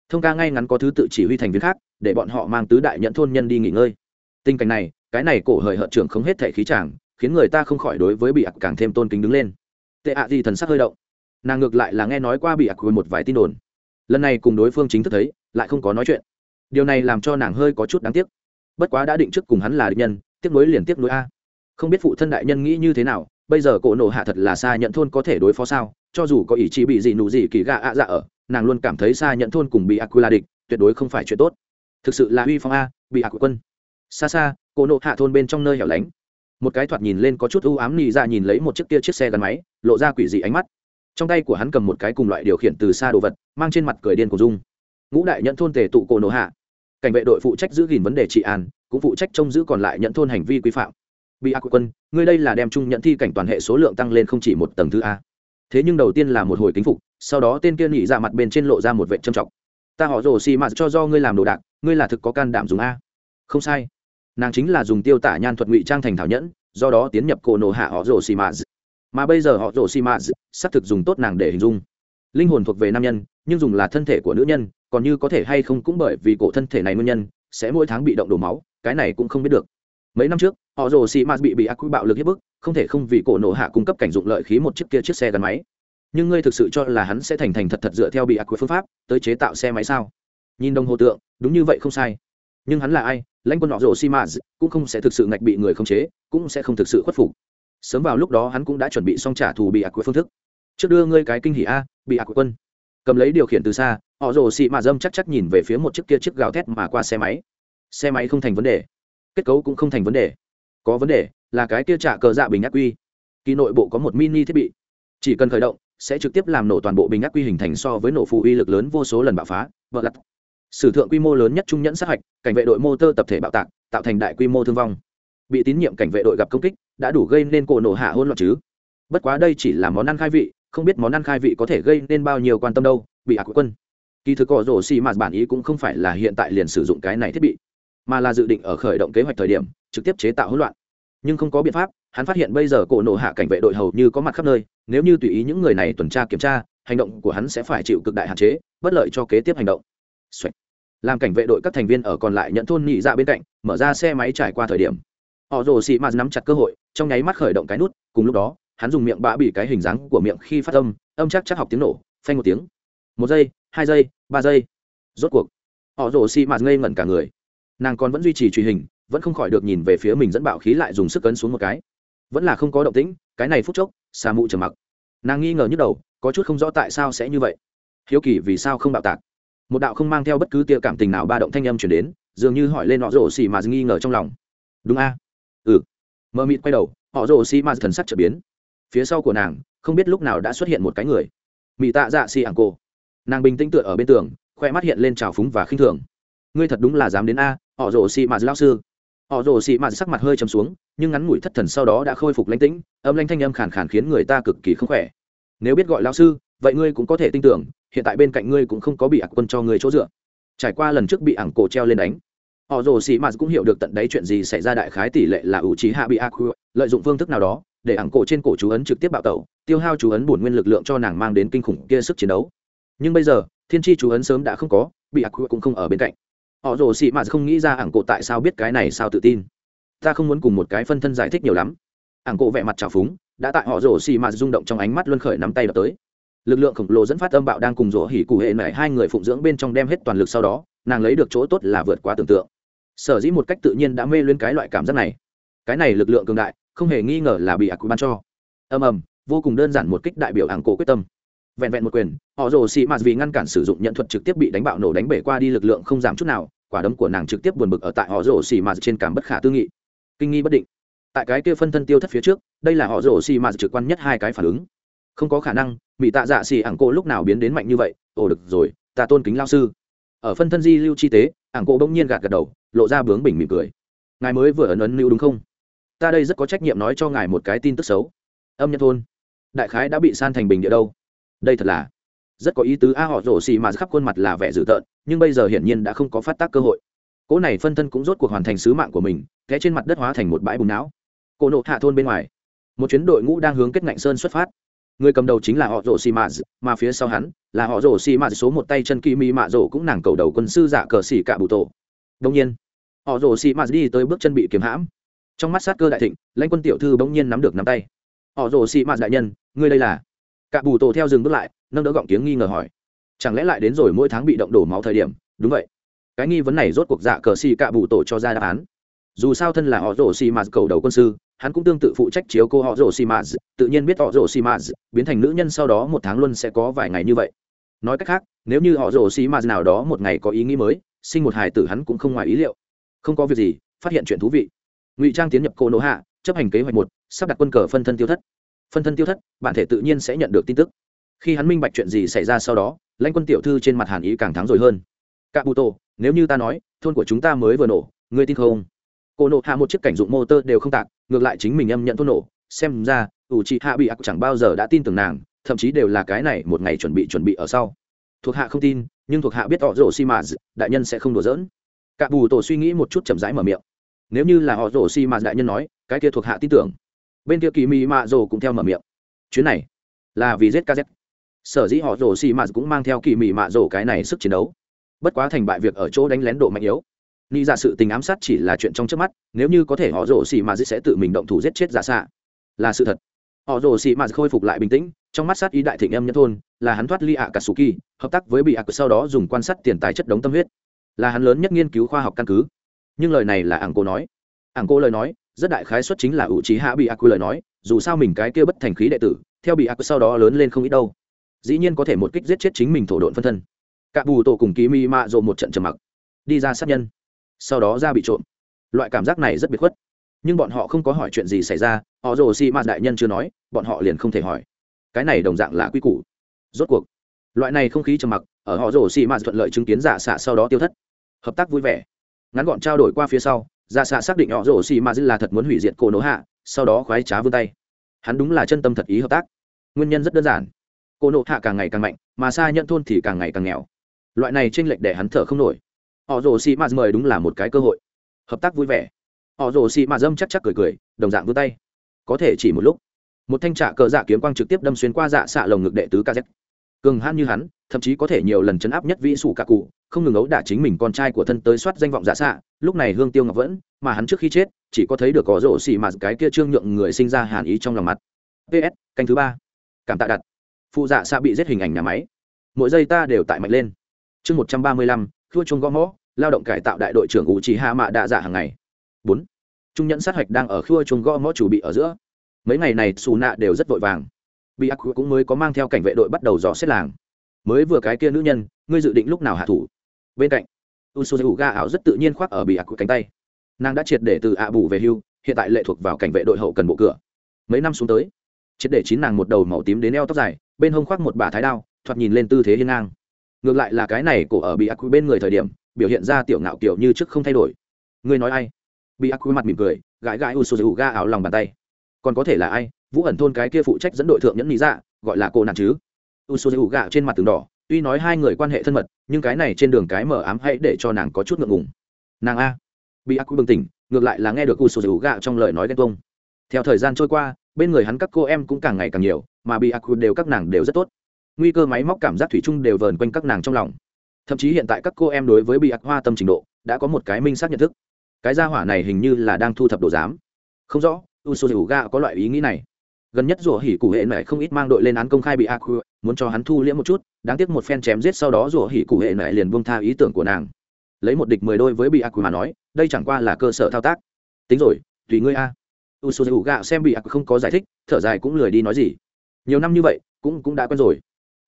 Speaker 1: Thông ca ngay ngắn có thứ tự chỉ huy thành viên khác, để bọn họ mang tứ đại nhận thôn nhân đi nghỉ ngơi. Tình cảnh này, cái này cổ hời hợt trưởng không hết thể khí chàng, khiến người ta không khỏi đối với bị ác càng thêm tôn kính đứng lên. Tệ ạ gì thần sắc hơi động. Nàng ngược lại là nghe nói qua bị ác quy một vài tin đồn. Lần này cùng đối phương chính thức thấy, lại không có nói chuyện. Điều này làm cho nàng hơi có chút đáng tiếc bất quá đã định trước cùng hắn là định nhân tiếc nối liền tiếc nối a. Không biết phụ thân đại nhân nghĩ như thế nào, bây giờ cổ nổ hạ thật là xa nhận thôn có thể đối phó sao, cho dù có ý chí bị gì nụ gì kỳ gạ ạ dạ ở, nàng luôn cảm thấy xa nhận thôn cùng bị ác địch, tuyệt đối không phải chuyện tốt. Thực sự là uy phong a, bị ác quân. Xa xa, cổ nổ hạ thôn bên trong nơi hẻo lánh. Một cái thoạt nhìn lên có chút ưu ám nị ra nhìn lấy một chiếc kia chiếc xe gắn máy, lộ ra quỷ dị ánh mắt. Trong tay của hắn cầm một cái cùng loại điều khiển từ xa đồ vật, mang trên mặt cười điên của dung ngũ đại nhận thôn tề tụ cổ nổ hạ cảnh vệ đội phụ trách giữ gìn vấn đề trị an, cũng phụ trách trông giữ còn lại nhận thôn hành vi quy phạm. Bị ác quân, ngươi đây là đem chung nhận thi cảnh toàn hệ số lượng tăng lên không chỉ một tầng thứ a. Thế nhưng đầu tiên là một hồi kính phục, sau đó tên kia nhị ra mặt bên trên lộ ra một vệ trầm trọng. Ta họ rồ xì mạt cho do ngươi làm đồ đạc, ngươi là thực có can đảm dùng a. Không sai. Nàng chính là dùng tiêu tả nhan thuật ngụy trang thành thảo nhẫn, do đó tiến nhập cổ nổ hạ họ rồ xì mạt mà bây giờ họ rồ xì mạt xác thực dùng tốt nàng để hình dung. Linh hồn thuộc về nam nhân, nhưng dùng là thân thể của nữ nhân còn như có thể hay không cũng bởi vì cổ thân thể này nguyên nhân, sẽ mỗi tháng bị động đổ máu, cái này cũng không biết được. Mấy năm trước, họ rồ xì mạt bị bị ác quy bạo lực hiếp bức, không thể không vì cổ nổ hạ cung cấp cảnh dụng lợi khí một chiếc kia chiếc xe gắn máy. Nhưng ngươi thực sự cho là hắn sẽ thành thành thật thật dựa theo bị ác quy phương pháp tới chế tạo xe máy sao? Nhìn đồng hồ tượng, đúng như vậy không sai. Nhưng hắn là ai? Lãnh quân họ rồ xì mạt cũng không sẽ thực sự ngạch bị người khống chế, cũng sẽ không thực sự khuất phục. Sớm vào lúc đó hắn cũng đã chuẩn bị xong trả thù bị ác quy phương thức. Trước đưa ngươi cái kinh hỉ a, bị ác quy quân. Cầm lấy điều khiển từ xa họ rồ xị mà dâm chắc chắc nhìn về phía một chiếc kia chiếc gào thét mà qua xe máy. Xe máy không thành vấn đề. Kết cấu cũng không thành vấn đề. Có vấn đề là cái kia trả cờ dạ bình ác quy. Kỳ nội bộ có một mini thiết bị. Chỉ cần khởi động, sẽ trực tiếp làm nổ toàn bộ bình ác quy hình thành so với nổ phụ uy lực lớn vô số lần bạo phá vợ lặt sử thượng quy mô lớn nhất trung nhẫn sát hạch, cảnh vệ đội mô tơ tập thể bạo tạc, tạo thành đại quy mô thương vong. Bị tín nhiệm cảnh vệ đội gặp công kích, đã đủ gây nên cổ nổ hạ hôn loạn chứ. Bất quá đây chỉ là món ăn khai vị, không biết món ăn khai vị có thể gây nên bao nhiêu quan tâm đâu, bị ác quân kỳ thực cỏ rổ xì mạt bản ý cũng không phải là hiện tại liền sử dụng cái này thiết bị, mà là dự định ở khởi động kế hoạch thời điểm, trực tiếp chế tạo hỗn loạn. Nhưng không có biện pháp, hắn phát hiện bây giờ cổ nổ hạ cảnh vệ đội hầu như có mặt khắp nơi, nếu như tùy ý những người này tuần tra kiểm tra, hành động của hắn sẽ phải chịu cực đại hạn chế, bất lợi cho kế tiếp hành động、Xoạch. làm cảnh vệ đội các thành viên ở còn lại nhận thôn nhị ra bên cạnh, mở ra xe máy trải qua thời điểm. Họ rồ xị mạt nắm chặt cơ hội, trong nháy mắt khởi động cái nút, cùng lúc đó, hắn dùng miệng bã bị cái hình dáng của miệng khi phát âm âm chắc chắc học tiếng nổ, phanh một tiếng. Một giây hai giây, ba giây. Rốt cuộc, họ rồ xị mạt ngây ngẩn cả người. Nàng còn vẫn duy trì truy hình, vẫn không khỏi được nhìn về phía mình dẫn bạo khí lại dùng sức cấn xuống một cái. Vẫn là không có động tĩnh, cái này phút chốc, xà mụ trầm mặc. Nàng nghi ngờ nhức đầu, có chút không rõ tại sao sẽ như vậy. Hiếu kỳ vì sao không bạo tạc. Một đạo không mang theo bất cứ tia cảm tình nào ba động thanh âm chuyển đến, dường như hỏi lên họ rồ xì mà nghi ngờ trong lòng. Đúng a? Ừ. Mơ mịt quay đầu, họ rồ xì mà thần sắc trở biến. Phía sau của nàng, không biết lúc nào đã xuất hiện một cái người. Mị tạ dạ xì ảng cô nàng bình tĩnh tựa ở bên tường, khoe mắt hiện lên trào phúng và khinh thường. Ngươi thật đúng là dám đến a, họ rồ xị mạt lao sư. Họ rồ xị mạt sắc mặt hơi chấm xuống, nhưng ngắn ngủi thất thần sau đó đã khôi phục lãnh tĩnh, âm lanh thanh âm khàn khàn khiến người ta cực kỳ không khỏe. Nếu biết gọi lao sư, vậy ngươi cũng có thể tin tưởng, hiện tại bên cạnh ngươi cũng không có bị ạc quân cho ngươi chỗ dựa. Trải qua lần trước bị ảng cổ treo lên đánh, họ rồ xị mạt cũng hiểu được tận đấy chuyện gì xảy ra đại khái tỷ lệ là ủ trí hạ bị ác lợi dụng phương thức nào đó, để ảng cổ trên cổ chú ấn trực tiếp bạo tẩu, tiêu hao chú ấn bổn nguyên lực lượng cho nàng mang đến kinh khủng kia sức chiến đấu nhưng bây giờ, thiên tri chú ấn sớm đã không có, bị ác cũng không ở bên cạnh. Họ rồ xị mạt không nghĩ ra ảng cổ tại sao biết cái này sao tự tin. Ta không muốn cùng một cái phân thân giải thích nhiều lắm. Ảng cổ vẻ mặt trào phúng, đã tại họ rồ xị mạt rung động trong ánh mắt luân khởi nắm tay đập tới. Lực lượng khổng lồ dẫn phát âm bạo đang cùng rỗ hỉ cụ hệ mẹ hai người phụng dưỡng bên trong đem hết toàn lực sau đó, nàng lấy được chỗ tốt là vượt quá tưởng tượng. Sở dĩ một cách tự nhiên đã mê lên cái loại cảm giác này. Cái này lực lượng cường đại, không hề nghi ngờ là bị ạc ban cho. Ầm ầm, vô cùng đơn giản một kích đại biểu ảng cổ quyết tâm vẹn vẹn một quyền, họ rồ xị mạt vì ngăn cản sử dụng nhận thuật trực tiếp bị đánh bạo nổ đánh bể qua đi lực lượng không giảm chút nào, quả đấm của nàng trực tiếp buồn bực ở tại họ rồ xị mạt trên cảm bất khả tư nghị. Kinh nghi bất định. Tại cái kia phân thân tiêu thất phía trước, đây là họ rồ xị mạt trực quan nhất hai cái phản ứng. Không có khả năng bị tạ dạ xì ảng cô lúc nào biến đến mạnh như vậy, ồ được rồi, ta tôn kính lao sư. Ở phân thân di lưu chi tế, ảng cô bỗng nhiên gạt gật đầu, lộ ra bướng bình mỉm cười. Ngài mới vừa ấn ấn lưu đúng không? Ta đây rất có trách nhiệm nói cho ngài một cái tin tức xấu. Âm nhân thôn. Đại khái đã bị san thành bình địa đâu đây thật là rất có ý tứ. A, họ rổ xì mà khắp khuôn mặt là vẻ dữ tợn, nhưng bây giờ hiển nhiên đã không có phát tác cơ hội. Cỗ này phân thân cũng rốt cuộc hoàn thành sứ mạng của mình, té trên mặt đất hóa thành một bãi bùn não. Cổ nộ hạ thôn bên ngoài, một chuyến đội ngũ đang hướng kết ngạnh sơn xuất phát. Người cầm đầu chính là họ rổ xì mà mà phía sau hắn là họ rổ xì mà, số một tay chân kỳ mỹ mạ rổ cũng nàng cầu đầu quân sư giả cờ xì cả bụ tổ. Đông nhiên, họ rổ xì mà đi tới bước chân bị kiếm hãm. Trong mắt sát cơ đại thịnh, lãnh quân tiểu thư bỗng nhiên nắm được nắm tay. Họ rổ xì mà đại nhân, ngươi đây là cả bù tổ theo dừng bước lại, nâng đỡ gọng tiếng nghi ngờ hỏi. Chẳng lẽ lại đến rồi mỗi tháng bị động đổ máu thời điểm? Đúng vậy. Cái nghi vấn này rốt cuộc dạ cờ xì cả bù tổ cho ra đáp án. Dù sao thân là họ rổ xì mạt cầu đầu quân sư, hắn cũng tương tự phụ trách chiếu cô họ rổ xì mạt tự nhiên biết họ rổ xì mạt biến thành nữ nhân sau đó một tháng luôn sẽ có vài ngày như vậy. Nói cách khác, nếu như họ rổ xì mạt nào đó một ngày có ý nghĩ mới, sinh một hài tử hắn cũng không ngoài ý liệu. Không có việc gì, phát hiện chuyện thú vị. Ngụy trang tiến nhập cô nỗ hạ, chấp hành kế hoạch một, sắp đặt quân cờ phân thân tiêu thất phân thân tiêu thất, bản thể tự nhiên sẽ nhận được tin tức. Khi hắn minh bạch chuyện gì xảy ra sau đó, lãnh quân tiểu thư trên mặt hàn ý càng thắng rồi hơn. Cạ bù tô nếu như ta nói, thôn của chúng ta mới vừa nổ, ngươi tin không? Cô nộ hạ một chiếc cảnh dụng motor đều không tạc, ngược lại chính mình âm nhận thôn nổ. Xem ra, ủ chị hạ bị ạc chẳng bao giờ đã tin tưởng nàng, thậm chí đều là cái này một ngày chuẩn bị chuẩn bị ở sau. Thuộc hạ không tin, nhưng thuộc hạ biết họ rổ xi mã đại nhân sẽ không đùa giỡn. Cả bù tổ suy nghĩ một chút chậm rãi mở miệng. Nếu như là họ rổ xi mã đại nhân nói, cái kia thuộc hạ tin tưởng bên kia kỳ mỹ mạ rồ cũng theo mở miệng. Chuyến này là vì zkz sở dĩ họ rồ xì mạ cũng mang theo kỳ mỹ mạ rồ cái này sức chiến đấu. Bất quá thành bại việc ở chỗ đánh lén độ mạnh yếu. Ni giả dạ sự tình ám sát chỉ là chuyện trong trước mắt, nếu như có thể họ rồ xì mạ sẽ tự mình động thủ giết chết giả xạ. Là sự thật. Họ rồ xì mạ khôi phục lại bình tĩnh, trong mắt sát ý đại thịnh em nhân thôn, là hắn thoát ly ạ katsuki hợp tác với bị ạ sau đó dùng quan sát tiền tài chất đống tâm huyết. Là hắn lớn nhất nghiên cứu khoa học căn cứ. Nhưng lời này là ảng cô nói. Ảng cô lời nói rất đại khái xuất chính là ủ trí hạ bị ác quy lời nói, dù sao mình cái kia bất thành khí đệ tử, theo bị ác sau đó lớn lên không ít đâu. Dĩ nhiên có thể một kích giết chết chính mình thổ độn phân thân. Cả bù tổ cùng ký mi mạ dộ một trận trầm mặc. Đi ra sát nhân. Sau đó ra bị trộm. Loại cảm giác này rất biệt khuất. Nhưng bọn họ không có hỏi chuyện gì xảy ra, họ rồ si mạt đại nhân chưa nói, bọn họ liền không thể hỏi. Cái này đồng dạng là quy củ. Rốt cuộc, loại này không khí trầm mặc, ở họ rồ si mạt thuận lợi chứng kiến giả xạ sau đó tiêu thất. Hợp tác vui vẻ. Ngắn gọn trao đổi qua phía sau Dạ ra xạ xác định họ rồ ma mạt là thật muốn hủy diệt cô nỗ hạ, sau đó khoái trá vươn tay. Hắn đúng là chân tâm thật ý hợp tác. Nguyên nhân rất đơn giản. Cô nộ hạ càng ngày càng mạnh, mà xa nhận thôn thì càng ngày càng nghèo. Loại này tranh lệch để hắn thở không nổi. Họ rồ xì m mời đúng là một cái cơ hội. Hợp tác vui vẻ. Họ rồ xì m dâm chắc chắc cười cười, đồng dạng vươn tay. Có thể chỉ một lúc. Một thanh trạ cờ dạ kiếm quang trực tiếp đâm xuyên qua dạ xạ lồng ngực đệ tứ kz cường han như hắn, thậm chí có thể nhiều lần chấn áp nhất vĩ sủ cả cụ, không ngừng ấu đả chính mình con trai của thân tới soát danh vọng giả xạ. Lúc này hương tiêu ngọc vẫn, mà hắn trước khi chết, chỉ có thấy được có rổ xì mà cái kia trương nhượng người sinh ra hàn ý trong lòng mặt. Ps canh thứ ba. Cảm tạ đặt. Phụ dạ xạ bị giết hình ảnh nhà máy. Mỗi giây ta đều tại mạnh lên. Chương một trăm ba mươi lăm thua chung gõ mõ, lao động cải tạo đại đội trưởng ủ trì hạ mạ đạ dạ hàng ngày. Bốn. Trung nhẫn sát hạch đang ở khua chung gõ mõ chủ bị ở giữa. Mấy ngày này xù nạ đều rất vội vàng bị ác cũng mới có mang theo cảnh vệ đội bắt đầu dò xét làng. Mới vừa cái kia nữ nhân, ngươi dự định lúc nào hạ thủ? Bên cạnh u ga ảo rất tự nhiên khoác ở bị ác cánh tay. Nàng đã triệt để từ ạ bù về hưu, hiện tại lệ thuộc vào cảnh vệ đội hậu cần bộ cửa. Mấy năm xuống tới, triệt để chín nàng một đầu màu tím đến eo tóc dài, bên hông khoác một bà thái đao, thoạt nhìn lên tư thế hiên ngang. Ngược lại là cái này cổ ở bị ác bên người thời điểm, biểu hiện ra tiểu ngạo kiểu như trước không thay đổi. Ngươi nói ai? Bị ác quy mặt mỉm cười, gãi gãi u sô ga ảo lòng bàn tay. Còn có thể là ai? Vũ ẩn thôn cái kia phụ trách dẫn đội thượng nhẫn lý dạ gọi là cô nàng chứ. U sô ga trên mặt tường đỏ, tuy nói hai người quan hệ thân mật, nhưng cái này trên đường cái mở ám hãy để cho nàng có chút ngượng ngùng. Nàng a. Bị ác quy bừng tỉnh, ngược lại là nghe được u sô ga trong lời nói ghen tuông. Theo thời gian trôi qua, bên người hắn các cô em cũng càng ngày càng nhiều, mà bị ác quy đều các nàng đều rất tốt. Nguy cơ máy móc cảm giác thủy chung đều vờn quanh các nàng trong lòng. Thậm chí hiện tại các cô em đối với bị ác hoa tâm trình độ, đã có một cái minh xác nhận thức. Cái gia hỏa này hình như là đang thu thập đồ giám. Không rõ u s u ga có loại ý nghĩ này gần nhất rủa hỉ cụ hệ này không ít mang đội lên án công khai bị ác muốn cho hắn thu liễm một chút, đáng tiếc một phen chém giết sau đó rủa hỉ cụ hệ này liền buông tha ý tưởng của nàng. Lấy một địch mười đôi với bị ác mà nói, đây chẳng qua là cơ sở thao tác. Tính rồi, tùy ngươi a. U s xem bị ác không có giải thích, thở dài cũng lười đi nói gì. Nhiều năm như vậy, cũng cũng đã quen rồi.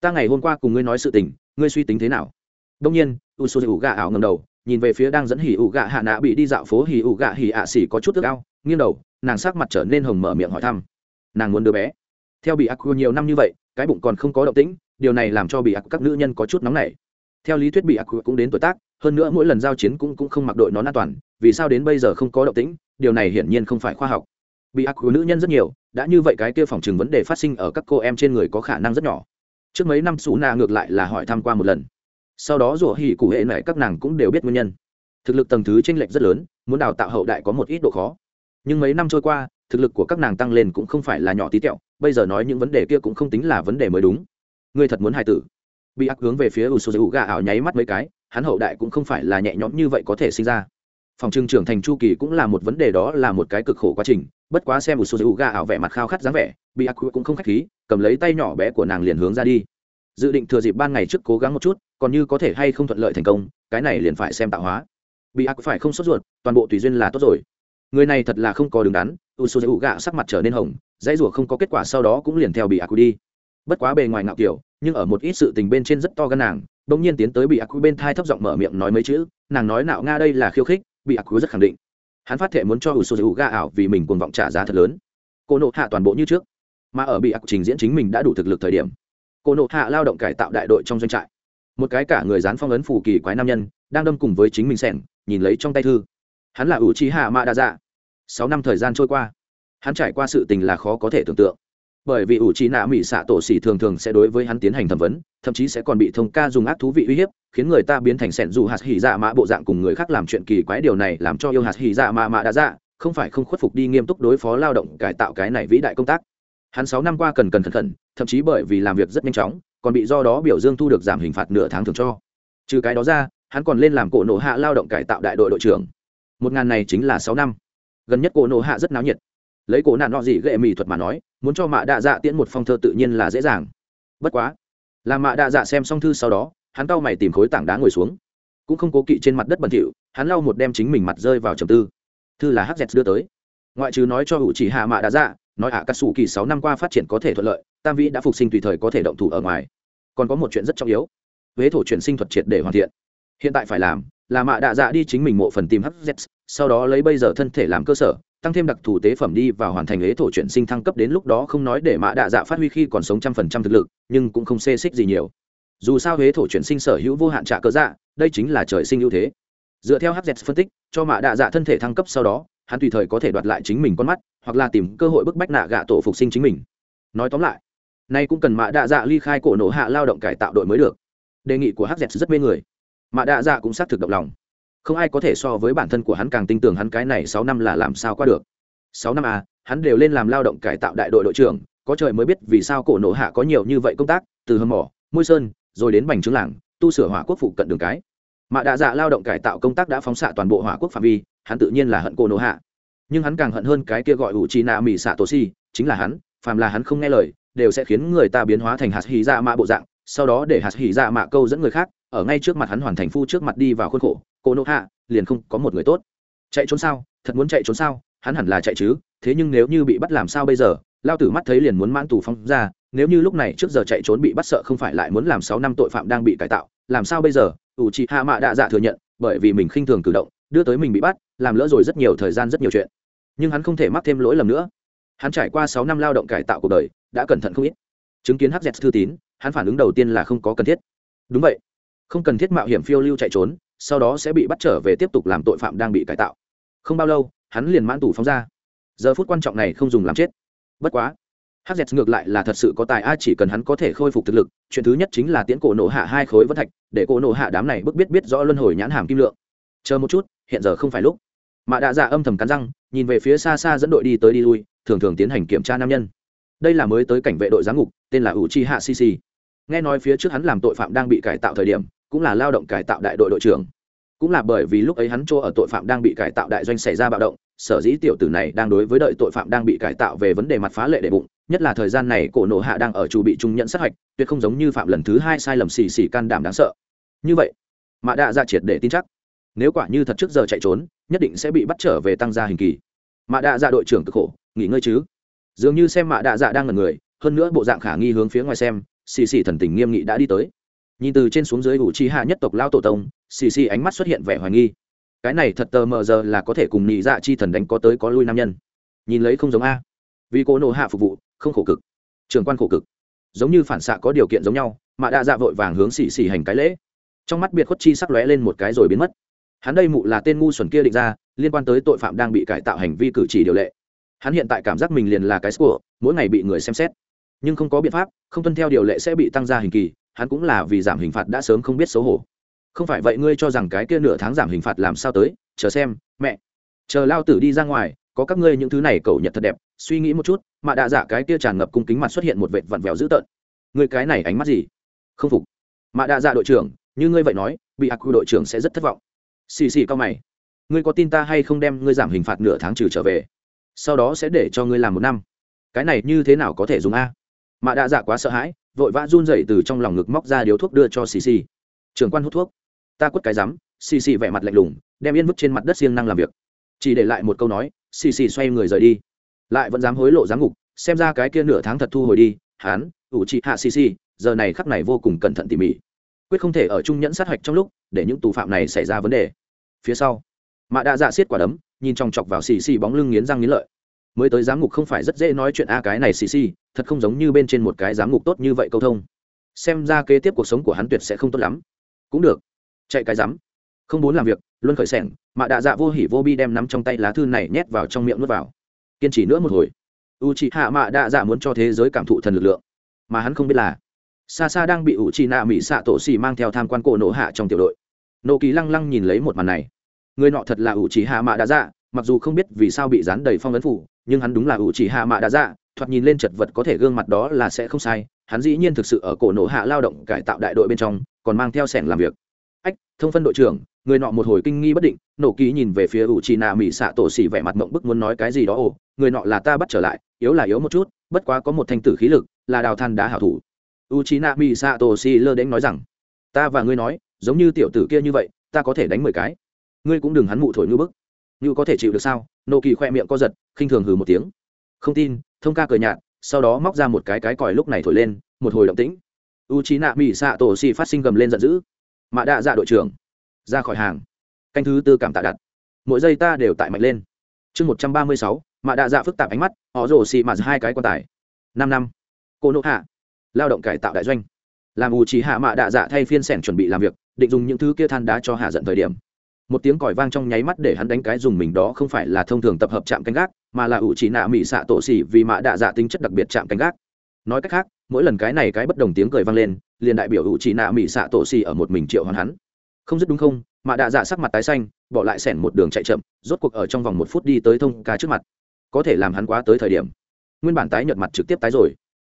Speaker 1: Ta ngày hôm qua cùng ngươi nói sự tình, ngươi suy tính thế nào? Đông nhiên u s gạ ảo ngầm đầu, nhìn về phía đang dẫn hỉ ủ gạ hạ nạ bị đi dạo phố hỉ ủ gạ hỉ ạ xỉ có chút tức ao, nghiêng đầu, nàng sắc mặt trở nên hồng mở miệng hỏi thăm nàng muốn đứa bé. Theo bị ác nhiều năm như vậy, cái bụng còn không có động tĩnh, điều này làm cho bị ác các nữ nhân có chút nóng nảy. Theo lý thuyết bị ác cũng đến tuổi tác, hơn nữa mỗi lần giao chiến cũng cũng không mặc đội nón an toàn, vì sao đến bây giờ không có động tĩnh, điều này hiển nhiên không phải khoa học. Bị ác nữ nhân rất nhiều, đã như vậy cái kia phòng chừng vấn đề phát sinh ở các cô em trên người có khả năng rất nhỏ. Trước mấy năm xù nà ngược lại là hỏi thăm qua một lần. Sau đó rủa hỉ cụ hệ này các nàng cũng đều biết nguyên nhân. Thực lực tầng thứ tranh lệch rất lớn, muốn đào tạo hậu đại có một ít độ khó. Nhưng mấy năm trôi qua thực lực của các nàng tăng lên cũng không phải là nhỏ tí tẹo, bây giờ nói những vấn đề kia cũng không tính là vấn đề mới đúng. Ngươi thật muốn hài tử. Bị ác hướng về phía u sô gà ảo nháy mắt mấy cái, hắn hậu đại cũng không phải là nhẹ nhõm như vậy có thể sinh ra. Phòng trưng trưởng thành chu kỳ cũng là một vấn đề đó là một cái cực khổ quá trình, bất quá xem u sô gà ảo vẻ mặt khao khát dáng vẻ, bị ác cũng không khách khí, cầm lấy tay nhỏ bé của nàng liền hướng ra đi. Dự định thừa dịp ban ngày trước cố gắng một chút, còn như có thể hay không thuận lợi thành công, cái này liền phải xem tạo hóa. Bị ác phải không sốt ruột, toàn bộ tùy duyên là tốt rồi người này thật là không có đứng đắn u số dữ gạ sắc mặt trở nên hồng, dãy rủa không có kết quả sau đó cũng liền theo bị ác đi bất quá bề ngoài ngạo kiểu, nhưng ở một ít sự tình bên trên rất to gan nàng, bỗng nhiên tiến tới bị ác bên thai thấp giọng mở miệng nói mấy chữ, nàng nói nạo nga đây là khiêu khích bị ác rất khẳng định. Hắn phát thể muốn cho u số dữ gạ ảo vì mình cuồng vọng trả giá thật lớn. Cô nộ hạ toàn bộ như trước, mà ở bị ác trình diễn chính mình đã đủ thực lực thời điểm. Cô nộ hạ lao động cải tạo đại đội trong doanh trại. Một cái cả người dán phong ấn phù kỳ quái nam nhân, đang đâm cùng với chính mình sẻn nhìn lấy trong tay thư. Hắn là ủ trí hạ mạ đa dạ sáu năm thời gian trôi qua, hắn trải qua sự tình là khó có thể tưởng tượng. Bởi vì ủ trí nạ mỹ xạ tổ xỉ thường thường sẽ đối với hắn tiến hành thẩm vấn, thậm chí sẽ còn bị thông ca dùng ác thú vị uy hiếp, khiến người ta biến thành sẻn dù hạt hỉ dạ mạ bộ dạng cùng người khác làm chuyện kỳ quái điều này làm cho yêu hạt hỉ dạ mạ mạ đã dạ không phải không khuất phục đi nghiêm túc đối phó lao động cải tạo cái này vĩ đại công tác. Hắn sáu năm qua cần cần cẩn thận, thậm chí bởi vì làm việc rất nhanh chóng, còn bị do đó biểu dương thu được giảm hình phạt nửa tháng thường cho. Trừ cái đó ra, hắn còn lên làm cổ nộ hạ lao động cải tạo đại đội đội trưởng. Một ngàn này chính là sáu năm gần nhất cổ nộ hạ rất náo nhiệt. Lấy cổ nạn nọ gì ghệ mỹ thuật mà nói, muốn cho mạ đạ dạ tiễn một phong thơ tự nhiên là dễ dàng. Bất quá là mạ đạ dạ xem xong thư sau đó, hắn cau mày tìm khối tảng đá ngồi xuống. Cũng không cố kỵ trên mặt đất bẩn thỉu, hắn lau một đem chính mình mặt rơi vào trầm tư. Thư là hz đưa tới. Ngoại trừ nói cho hữu chỉ hạ mạ đạ dạ nói ạ cắt xù kỳ sáu năm qua phát triển có thể thuận lợi, tam vĩ đã phục sinh tùy thời có thể động thủ ở ngoài. Còn có một chuyện rất trọng yếu. Huế thổ chuyển sinh thuật triệt để hoàn thiện. Hiện tại phải làm là mạ đạ dạ đi chính mình mộ phần tìm hz sau đó lấy bây giờ thân thể làm cơ sở, tăng thêm đặc thù tế phẩm đi và hoàn thành ế thổ chuyển sinh thăng cấp đến lúc đó không nói để mạ đạ dạ phát huy khi còn sống trăm phần trăm thực lực, nhưng cũng không xê xích gì nhiều. Dù sao ế thổ chuyển sinh sở hữu vô hạn trả cơ dạ đây chính là trời sinh ưu thế. Dựa theo hz phân tích, cho mạ đạ dạ thân thể thăng cấp sau đó, hắn tùy thời có thể đoạt lại chính mình con mắt, hoặc là tìm cơ hội bức bách nạ gạ tổ phục sinh chính mình. Nói tóm lại, nay cũng cần mạ đạ dạ ly khai cổ nổ hạ lao động cải tạo đội mới được. Đề nghị của hz rất mê người mạ đạ dạ cũng xác thực động lòng. Không ai có thể so với bản thân của hắn càng tin tưởng hắn cái này sáu năm là làm sao qua được. Sáu năm à hắn đều lên làm lao động cải tạo đại đội đội trưởng, có trời mới biết vì sao cổ nổ hạ có nhiều như vậy công tác, từ hầm mỏ, môi sơn, rồi đến bành trướng làng, tu sửa hỏa quốc phụ cận đường cái. Mạ đạ dạ lao động cải tạo công tác đã phóng xạ toàn bộ hỏa quốc phạm vi, hắn tự nhiên là hận cổ nổ hạ. Nhưng hắn càng hận hơn cái kia gọi ủ chi nạ mỹ xạ tổ si, chính là hắn, phàm là hắn không nghe lời, đều sẽ khiến người ta biến hóa thành hạt hỉ dạ mạ bộ dạng, sau đó để hạt hỉ dạ mạ câu dẫn người khác ở ngay trước mặt hắn hoàn thành phu trước mặt đi vào khuôn khổ, cô nộ hạ, liền không có một người tốt. Chạy trốn sao? Thật muốn chạy trốn sao? Hắn hẳn là chạy chứ, thế nhưng nếu như bị bắt làm sao bây giờ? Lao tử mắt thấy liền muốn mãn tù phong ra, nếu như lúc này trước giờ chạy trốn bị bắt sợ không phải lại muốn làm sáu năm tội phạm đang bị cải tạo, làm sao bây giờ? Ủ chị hạ mạ đạ dạ thừa nhận, bởi vì mình khinh thường cử động, đưa tới mình bị bắt, làm lỡ rồi rất nhiều thời gian rất nhiều chuyện. Nhưng hắn không thể mắc thêm lỗi lầm nữa. Hắn trải qua sáu năm lao động cải tạo cuộc đời, đã cẩn thận không ít. Chứng kiến hz thư tín, hắn phản ứng đầu tiên là không có cần thiết. Đúng vậy không cần thiết mạo hiểm phiêu lưu chạy trốn, sau đó sẽ bị bắt trở về tiếp tục làm tội phạm đang bị cải tạo. Không bao lâu, hắn liền mãn tù phóng ra. Giờ phút quan trọng này không dùng làm chết. Bất quá hz ngược lại là thật sự có tài, a, chỉ cần hắn có thể khôi phục thực lực, chuyện thứ nhất chính là tiễn cổ nổ hạ hai khối vân thạch, để cổ nổ hạ đám này bức biết biết rõ luân hồi nhãn hàm kim lượng. Chờ một chút, hiện giờ không phải lúc. Mạ đạ dạ âm thầm cắn răng, nhìn về phía xa xa dẫn đội đi tới đi lui, thường thường tiến hành kiểm tra nam nhân. Đây là mới tới cảnh vệ đội giám ngục, tên là u chi hạ sisi nghe nói phía trước hắn làm tội phạm đang bị cải tạo thời điểm cũng là lao động cải tạo đại đội đội trưởng. Cũng là bởi vì lúc ấy hắn cho ở tội phạm đang bị cải tạo đại doanh xảy ra bạo động, sở dĩ tiểu tử này đang đối với đợi tội phạm đang bị cải tạo về vấn đề mặt phá lệ đệ bụng, nhất là thời gian này cổ nổ hạ đang ở chủ bị trung nhận sát hạch, tuyệt không giống như phạm lần thứ hai sai lầm xì xì can đảm đáng sợ. Như vậy mạ đạ ra triệt để tin chắc. Nếu quả như thật trước giờ chạy trốn, nhất định sẽ bị bắt trở về tăng gia hình kỳ. Mạ đạ dạ đội trưởng cực khổ, nghỉ ngơi chứ? Dường như xem mạ đạ dạ đang ngần người, hơn nữa bộ dạng khả nghi hướng phía ngoài xem, xì xì thần tình nghiêm nghị đã đi tới nhìn từ trên xuống dưới ủ trí hạ nhất tộc lao tổ tông, xì xì ánh mắt xuất hiện vẻ hoài nghi. Cái này thật tờ mờ giờ là có thể cùng nhị dạ chi thần đánh có tới có lui nam nhân. Nhìn lấy không giống a. Vì cố nộ hạ phục vụ, không khổ cực. Trường quan khổ cực. Giống như phản xạ có điều kiện giống nhau, mà đã dạ vội vàng hướng xì xì hành cái lễ. Trong mắt biệt khuất chi sắc lóe lên một cái rồi biến mất. Hắn đây mụ là tên ngu xuẩn kia định ra, liên quan tới tội phạm đang bị cải tạo hành vi cử chỉ điều lệ. Hắn hiện tại cảm giác mình liền là cái score mỗi ngày bị người xem xét. Nhưng không có biện pháp, không tuân theo điều lệ sẽ bị tăng ra hình kỳ hắn cũng là vì giảm hình phạt đã sớm không biết xấu hổ. Không phải vậy ngươi cho rằng cái kia nửa tháng giảm hình phạt làm sao tới? Chờ xem, mẹ. Chờ lao tử đi ra ngoài, có các ngươi những thứ này cầu nhật thật đẹp, suy nghĩ một chút, mà đạ dạ cái kia tràn ngập cung kính mặt xuất hiện một vệt vặn vẹo dữ tợn. Ngươi cái này ánh mắt gì? Không phục. Mà đạ dạ đội trưởng, như ngươi vậy nói, bị ác quy đội trưởng sẽ rất thất vọng. Xì xì cao mày. Ngươi có tin ta hay không đem ngươi giảm hình phạt nửa tháng trừ trở về? Sau đó sẽ để cho ngươi làm một năm. Cái này như thế nào có thể dùng a? Mà đạ dạ quá sợ hãi vội vã run rẩy từ trong lòng ngực móc ra điếu thuốc đưa cho xì xì. Trưởng quan hút thuốc. Ta quất cái rắm. Xì xì vẻ mặt lạnh lùng, đem yên vứt trên mặt đất siêng năng làm việc. Chỉ để lại một câu nói, xì xì xoay người rời đi. Lại vẫn dám hối lộ giám ngục, xem ra cái kia nửa tháng thật thu hồi đi. Hán, ủ trị hạ xì xì, giờ này khắc này vô cùng cẩn thận tỉ mỉ. Quyết không thể ở trung nhẫn sát hạch trong lúc, để những tù phạm này xảy ra vấn đề. Phía sau, mạ đã dạ xiết quả đấm, nhìn trong chọc vào xì xì bóng lưng nghiến răng nghiến lợi mới tới giám ngục không phải rất dễ nói chuyện a à cái này xì xì, thật không giống như bên trên một cái giám ngục tốt như vậy câu thông. Xem ra kế tiếp cuộc sống của hắn tuyệt sẽ không tốt lắm. Cũng được. Chạy cái rắm không muốn làm việc, luôn khởi sẻng mạ đạ dạ vô hỉ vô bi đem nắm trong tay lá thư này nhét vào trong miệng nuốt vào. Kiên trì nữa một hồi. U chị hạ mạ đạ dạ muốn cho thế giới cảm thụ thần lực lượng, mà hắn không biết là. Xa xa đang bị u chị nạ mỹ xạ tổ xì mang theo tham quan cổ nổ hạ trong tiểu đội. Nộ kỳ lăng lăng nhìn lấy một màn này. Người nọ thật là u chị hạ mạ đạ dạ mặc dù không biết vì sao bị dán đầy phong ấn phủ nhưng hắn đúng là ủ chỉ hạ mạ đã dạ thoạt nhìn lên chật vật có thể gương mặt đó là sẽ không sai, hắn dĩ nhiên thực sự ở cổ nổ hạ lao động cải tạo đại đội bên trong, còn mang theo sẻng làm việc. Ách, thông phân đội trưởng, người nọ một hồi kinh nghi bất định, nổ ký nhìn về phía ủ trì nạ mỹ xạ tổ xỉ vẻ mặt mộng bức muốn nói cái gì đó, ồ, người nọ là ta bắt trở lại, yếu là yếu một chút, bất quá có một thanh tử khí lực, là đào than đá hảo thủ. U trí nạ mỹ xạ tổ xỉ lơ đến nói rằng, ta và ngươi nói, giống như tiểu tử kia như vậy, ta có thể đánh mười cái. Ngươi cũng đừng hắn mụ thổi như bức như có thể chịu được sao? Nô kỳ khoe miệng co giật, khinh thường hừ một tiếng. Không tin, thông ca cờ nhạt, sau đó móc ra một cái cái còi lúc này thổi lên, một hồi động tĩnh. U trí nạ mỹ xạ tổ xì phát sinh gầm lên giận dữ. Mạ đạ dạ đội trưởng, ra khỏi hàng. Canh thứ tư cảm tạ đặt. Mỗi giây ta đều tại mạnh lên. Chương một trăm ba mươi sáu, mạ đạ dạ phức tạp ánh mắt, họ rổ xì mạt hai cái quan tài. Năm năm. Cô nộ hạ, lao động cải tạo đại doanh. Làm u trí hạ mạ đạ dạ thay phiên sẻn chuẩn bị làm việc, định dùng những thứ kia than đá cho hạ giận thời điểm một tiếng còi vang trong nháy mắt để hắn đánh cái dùng mình đó không phải là thông thường tập hợp chạm canh gác, mà là ủ chỉ nạ mỹ xạ tổ xỉ vì mạ đạ dạ tính chất đặc biệt chạm canh gác. Nói cách khác, mỗi lần cái này cái bất đồng tiếng cười vang lên, liền đại biểu ủ chỉ nạ mỹ xạ tổ xỉ ở một mình triệu hoàn hắn. Không dứt đúng không, mạ đạ dạ sắc mặt tái xanh, bỏ lại sẻn một đường chạy chậm, rốt cuộc ở trong vòng một phút đi tới thông ca trước mặt. Có thể làm hắn quá tới thời điểm. Nguyên bản tái nhợt mặt trực tiếp tái rồi.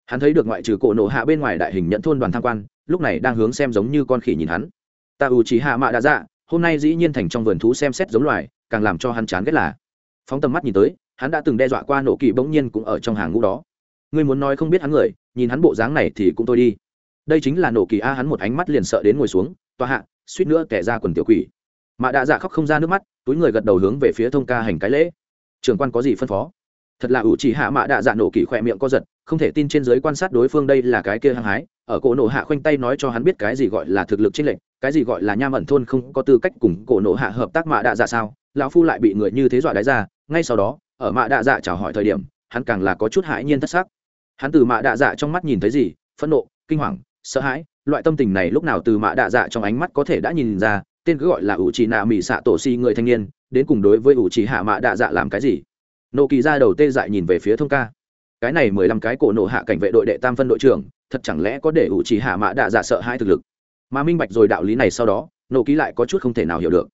Speaker 1: Hắn thấy được ngoại trừ cổ nổ hạ bên ngoài đại hình nhận thôn đoàn tham quan, lúc này đang hướng xem giống như con khỉ nhìn hắn. Ta ủ chỉ hạ mạ đạ dạ hôm nay dĩ nhiên thành trong vườn thú xem xét giống loài, càng làm cho hắn chán ghét là, phóng tầm mắt nhìn tới, hắn đã từng đe dọa qua nổ kỳ bỗng nhiên cũng ở trong hàng ngũ đó. Ngươi muốn nói không biết hắn người, nhìn hắn bộ dáng này thì cũng tôi đi. Đây chính là nổ kỳ a, hắn một ánh mắt liền sợ đến ngồi xuống, tòa hạ, suýt nữa kẻ ra quần tiểu quỷ. Mạ đạ dạ khóc không ra nước mắt, túi người gật đầu hướng về phía thông ca hành cái lễ. Trường quan có gì phân phó? Thật là ủ chỉ hạ mạ đạ dạ nổ kỳ khỏe miệng co giật, không thể tin trên giới quan sát đối phương đây là cái kia hăng hái, ở cổ nổ hạ khoanh tay nói cho hắn biết cái gì gọi là thực lực chênh lệch cái gì gọi là nham ẩn thôn không có tư cách cùng cổ nộ hạ hợp tác mạ đạ dạ sao? Lão phu lại bị người như thế dọa đáy ra, ngay sau đó, ở mạ đạ dạ chào hỏi thời điểm, hắn càng là có chút hãi nhiên thất xác hắn từ mạ đạ dạ trong mắt nhìn thấy gì? Phẫn nộ, kinh hoàng, sợ hãi, loại tâm tình này lúc nào từ mạ đạ dạ trong ánh mắt có thể đã nhìn ra, tên cứ gọi là ủ trì nạ mỹ xạ tổ si người thanh niên, đến cùng đối với ủ trì hạ mạ đạ dạ làm cái gì? Nộ kỳ ra đầu tê dại nhìn về phía thông ca. Cái này mười lăm cái cổ nộ hạ cảnh vệ đội đệ tam phân đội trưởng, thật chẳng lẽ có để ủ trì hạ mạ đạ dạ sợ hai thực lực? Mà minh bạch rồi đạo lý này sau đó, nộ ký lại có chút không thể nào hiểu được.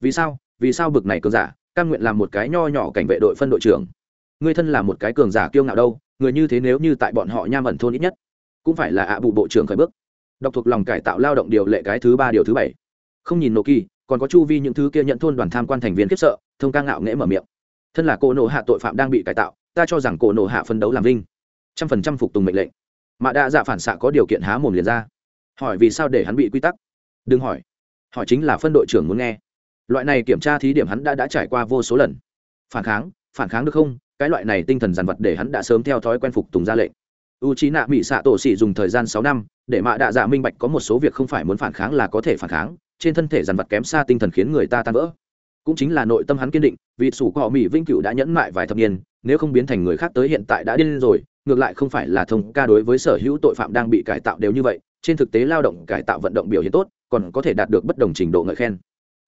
Speaker 1: Vì sao? Vì sao bực này cường giả? Căn nguyện làm một cái nho nhỏ cảnh vệ đội phân đội trưởng. Người thân là một cái cường giả kiêu ngạo đâu, người như thế nếu như tại bọn họ nham ẩn thôn ít nhất, cũng phải là ạ à bụ bộ trưởng khởi bước. Đọc thuộc lòng cải tạo lao động điều lệ cái thứ ba, điều thứ bảy. Không nhìn nộ kỳ, còn có chu vi những thứ kia nhận thôn đoàn tham quan thành viên khiếp sợ, thông ca ngạo nghễ mở miệng. Thân là cô nộ hạ tội phạm đang bị cải tạo, ta cho rằng cô nộ hạ phân đấu làm linh trăm phần trăm phục tùng mệnh lệnh. Mà đã dạ phản xạ có điều kiện há mồm liền ra hỏi vì sao để hắn bị quy tắc? Đừng hỏi. Hỏi chính là phân đội trưởng muốn nghe. Loại này kiểm tra thí điểm hắn đã đã trải qua vô số lần. Phản kháng phản kháng được không? Cái loại này tinh thần dàn vật để hắn đã sớm theo thói quen phục tùng ra lệnh. U c h i nạ mỹ xạ tổ xỉ dùng thời gian sáu năm, để mạ đạ dạ minh bạch có một số việc không phải muốn phản kháng là có thể phản kháng, trên thân thể dàn vật kém xa tinh thần khiến người ta tan vỡ. Cũng chính là nội tâm hắn kiên định, vì sủ cọ mỹ vinh cựu đã nhẫn mại vài thập niên, nếu không biến thành người khác tới hiện tại đã điên rồi, ngược lại không phải là thông ca đối với sở hữu tội phạm đang bị cải tạo đều như vậy trên thực tế lao động cải tạo vận động biểu hiện tốt, còn có thể đạt được bất đồng trình độ ngợi khen.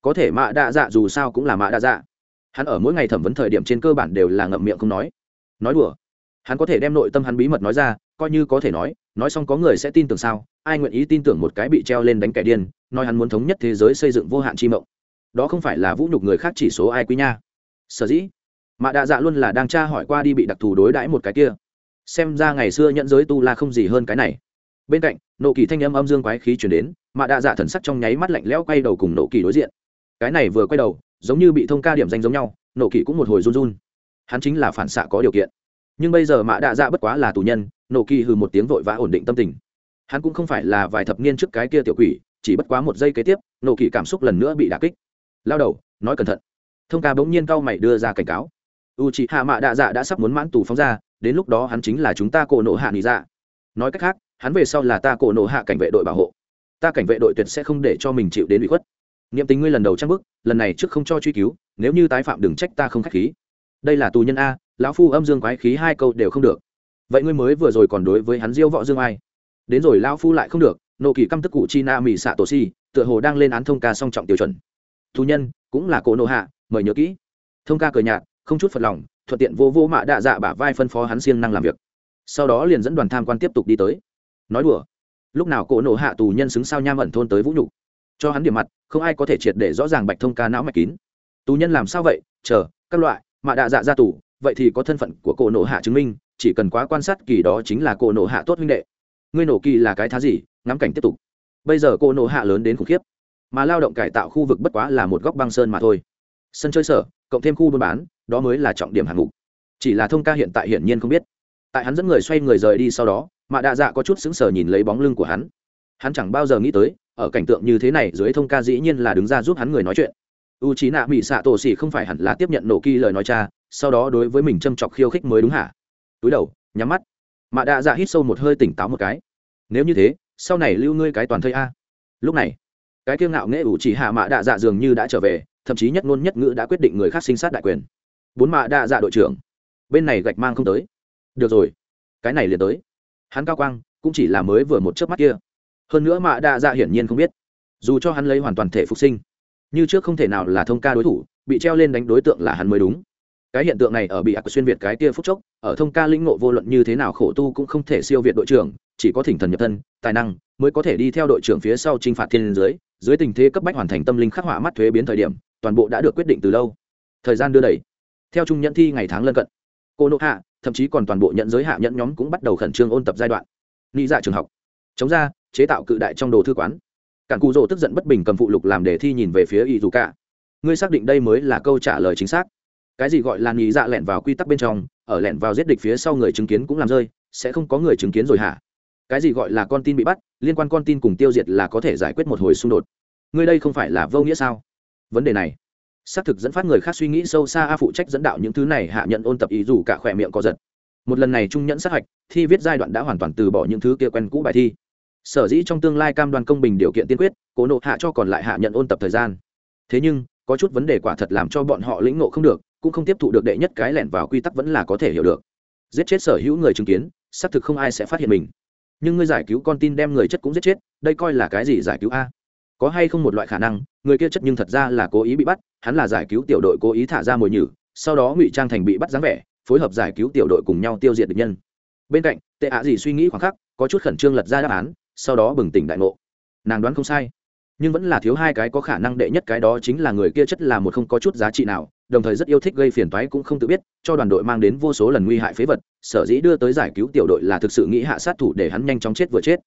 Speaker 1: Có thể mạ đa dạ dù sao cũng là mạ đa dạ. Hắn ở mỗi ngày thẩm vấn thời điểm trên cơ bản đều là ngậm miệng không nói. Nói đùa. Hắn có thể đem nội tâm hắn bí mật nói ra, coi như có thể nói nói xong có người sẽ tin tưởng sao? Ai nguyện ý tin tưởng một cái bị treo lên đánh kẻ điên, nói hắn muốn thống nhất thế giới xây dựng vô hạn chi mộng? Đó không phải là vũ nhục người khác chỉ số ai quý nha. Sở dĩ, mạ đạ dạ luôn là đang tra hỏi qua đi bị đặc thù đối đãi một cái kia. Xem ra ngày xưa nhận giới tu la không gì hơn cái này bên cạnh nộ kỳ thanh âm âm dương quái khí chuyển đến mạ đạ dạ thần sắc trong nháy mắt lạnh lẽo quay đầu cùng nộ kỳ đối diện. Cái này vừa quay đầu, giống như bị thông ca điểm danh giống nhau nộ kỳ cũng một hồi run run. Hắn chính là phản xạ có điều kiện. Nhưng bây giờ mạ đạ dạ bất quá là tù nhân nộ kỳ hừ một tiếng vội vã ổn định tâm tình. Hắn cũng không phải là vài thập niên trước cái kia tiểu quỷ, chỉ bất quá một giây kế tiếp nộ kỳ cảm xúc lần nữa bị đà kích. Lao đầu, nói cẩn thận. Thông ca bỗng nhiên cau mày đưa ra cảnh cáo. U chị hạ mạ đạ dạ đã sắp muốn mãn tù phóng ra, đến lúc đó hắn chính là chúng ta cổ nộ hạ nghỉ dạ. Nói cách khác hắn về sau là ta cổ nộ hạ cảnh vệ đội bảo hộ. Ta cảnh vệ đội tuyệt sẽ không để cho mình chịu đến bị khuất. Niệm tính ngươi lần đầu trang bức lần này trước không cho truy cứu, nếu như tái phạm đừng trách ta không k h á c h khí. Đây là tù nhân a, lão phu âm dương quái khí hai câu đều không được. Vậy ngươi mới vừa rồi còn đối với hắn diêu võ dương ai? Đến rồi lão phu lại không được, nộ kỳ căm tức cụ chi na mỹ xạ tổ si, tựa hồ đang lên án thông ca song trọng tiêu chuẩn. Tù nhân, cũng là cổ nộ hạ, mời nhớ kỹ. Thông ca cờ nhạt, không chút phật lòng, thuận tiện vô vô mạ đạ dạ bả vai phân phó hắn siêng năng làm việc. Sau đó liền dẫn đoàn tham quan tiếp tục đi tới nói đùa. Lúc nào cổ nổ hạ tù nhân xứng sao nham ẩn thôn tới vũ nhục. Cho hắn điểm mặt, không ai có thể triệt để rõ ràng bạch thông ca não mạch kín. Tù nhân làm sao vậy? Chờ, các loại mạ đạ dạ ra tù, vậy thì có thân phận của cổ nổ hạ chứng minh, chỉ cần quá quan sát kỳ đó chính là cổ nổ hạ tốt huynh đệ. Ngươi nổ kỳ là cái thá gì? Ngắm cảnh tiếp tục. Bây giờ cổ nổ hạ lớn đến khủng khiếp. Mà lao động cải tạo khu vực bất quá là một góc băng sơn mà thôi. Sân chơi sở, cộng thêm khu buôn bán, đó mới là trọng điểm hạng mục. Chỉ là thông ca hiện tại hiển nhiên không biết. Tại hắn dẫn người xoay người rời đi sau đó mạ đạ dạ có chút sững sờ nhìn lấy bóng lưng của hắn. Hắn chẳng bao giờ nghĩ tới, ở cảnh tượng như thế này, dưới thông ca dĩ nhiên là đứng ra giúp hắn người nói chuyện. U trí nạ mỹ xạ tổ xỉ không phải hẳn là tiếp nhận nổ kỳ lời nói cha, sau đó đối với mình châm chọc khiêu khích mới đúng hả? Túi đầu, nhắm mắt. Mạ đạ dạ hít sâu một hơi tỉnh táo một cái. Nếu như thế, sau này lưu ngươi cái toàn thây a. Lúc này, cái kiêng ngạo nghệ ủ chỉ hạ mạ đạ dạ dường như đã trở về, thậm chí nhất ngôn nhất ngữ đã quyết định người khác sinh sát đại quyền. Bốn mạ đạ dạ đội trưởng. Bên này gạch mang không tới. Được rồi. Cái này liền tới hắn cao quang cũng chỉ là mới vừa một chớp mắt kia. Hơn nữa mạ đa dạ hiển nhiên không biết, dù cho hắn lấy hoàn toàn thể phục sinh, như trước không thể nào là thông ca đối thủ, bị treo lên đánh đối tượng là hắn mới đúng. Cái hiện tượng này ở bị ạc xuyên việt cái kia phúc chốc, ở thông ca lĩnh ngộ vô luận như thế nào khổ tu cũng không thể siêu việt đội trưởng, chỉ có thỉnh thần nhập thân, tài năng mới có thể đi theo đội trưởng phía sau t r i n h phạt thiên giới, dưới tình thế cấp bách hoàn thành tâm linh khắc họa mắt thuế biến thời điểm, toàn bộ đã được quyết định từ lâu. Thời gian đưa đẩy. Theo trung nhận thi ngày tháng lân cận, cô nội hạ thậm chí còn toàn bộ nhận giới hạ nhận nhóm cũng bắt đầu khẩn trương ôn tập giai đoạn. Nghĩ dạ trường học. Chống ra, chế tạo cự đại trong đồ thư quán. Cản cụ rỗ tức giận bất bình cầm phụ lục làm đề thi nhìn về phía y dù cả. Ngươi xác định đây mới là câu trả lời chính xác. Cái gì gọi là nghĩ dạ lẹn vào quy tắc bên trong, ở lẹn vào giết địch phía sau người chứng kiến cũng làm rơi, sẽ không có người chứng kiến rồi hả? Cái gì gọi là con tin bị bắt, liên quan con tin cùng tiêu diệt là có thể giải quyết một hồi xung đột. Ngươi đây không phải là vô nghĩa sao? Vấn đề này xác thực dẫn phát người khác suy nghĩ sâu xa, a phụ trách dẫn đạo những thứ này, hạ nhận ôn tập ý dù cả khỏe miệng có giật. Một lần này trung nhẫn sát hạch, thi viết giai đoạn đã hoàn toàn từ bỏ những thứ kia quen cũ bài thi. Sở dĩ trong tương lai cam đoan công bình điều kiện tiên quyết, cố nộ hạ cho còn lại hạ nhận ôn tập thời gian. Thế nhưng, có chút vấn đề quả thật làm cho bọn họ lĩnh nộ không được, cũng không tiếp thụ được đệ nhất cái lẻn vào quy tắc vẫn là có thể hiểu được. Giết chết sở hữu người chứng kiến, xác thực không ai sẽ phát hiện mình. Nhưng ngươi giải cứu con tin đem người chất cũng giết chết, đây coi là cái gì giải cứu a? Có hay không một loại khả năng, người kia chất nhưng thật ra là cố ý bị bắt, hắn là giải cứu tiểu đội cố ý thả ra mồi nhử, sau đó ngụy trang thành bị bắt dáng vẻ, phối hợp giải cứu tiểu đội cùng nhau tiêu diệt địch nhân. Bên cạnh, tệ ạ gì suy nghĩ khoảng khắc, có chút khẩn trương lật ra đáp án, sau đó bừng tỉnh đại ngộ. Nàng đoán không sai, nhưng vẫn là thiếu hai cái có khả năng đệ nhất cái đó chính là người kia chất là một không có chút giá trị nào, đồng thời rất yêu thích gây phiền toái cũng không tự biết, cho đoàn đội mang đến vô số lần nguy hại phế vật, sở dĩ đưa tới giải cứu tiểu đội là thực sự nghĩ hạ sát thủ để hắn nhanh chóng chết vừa chết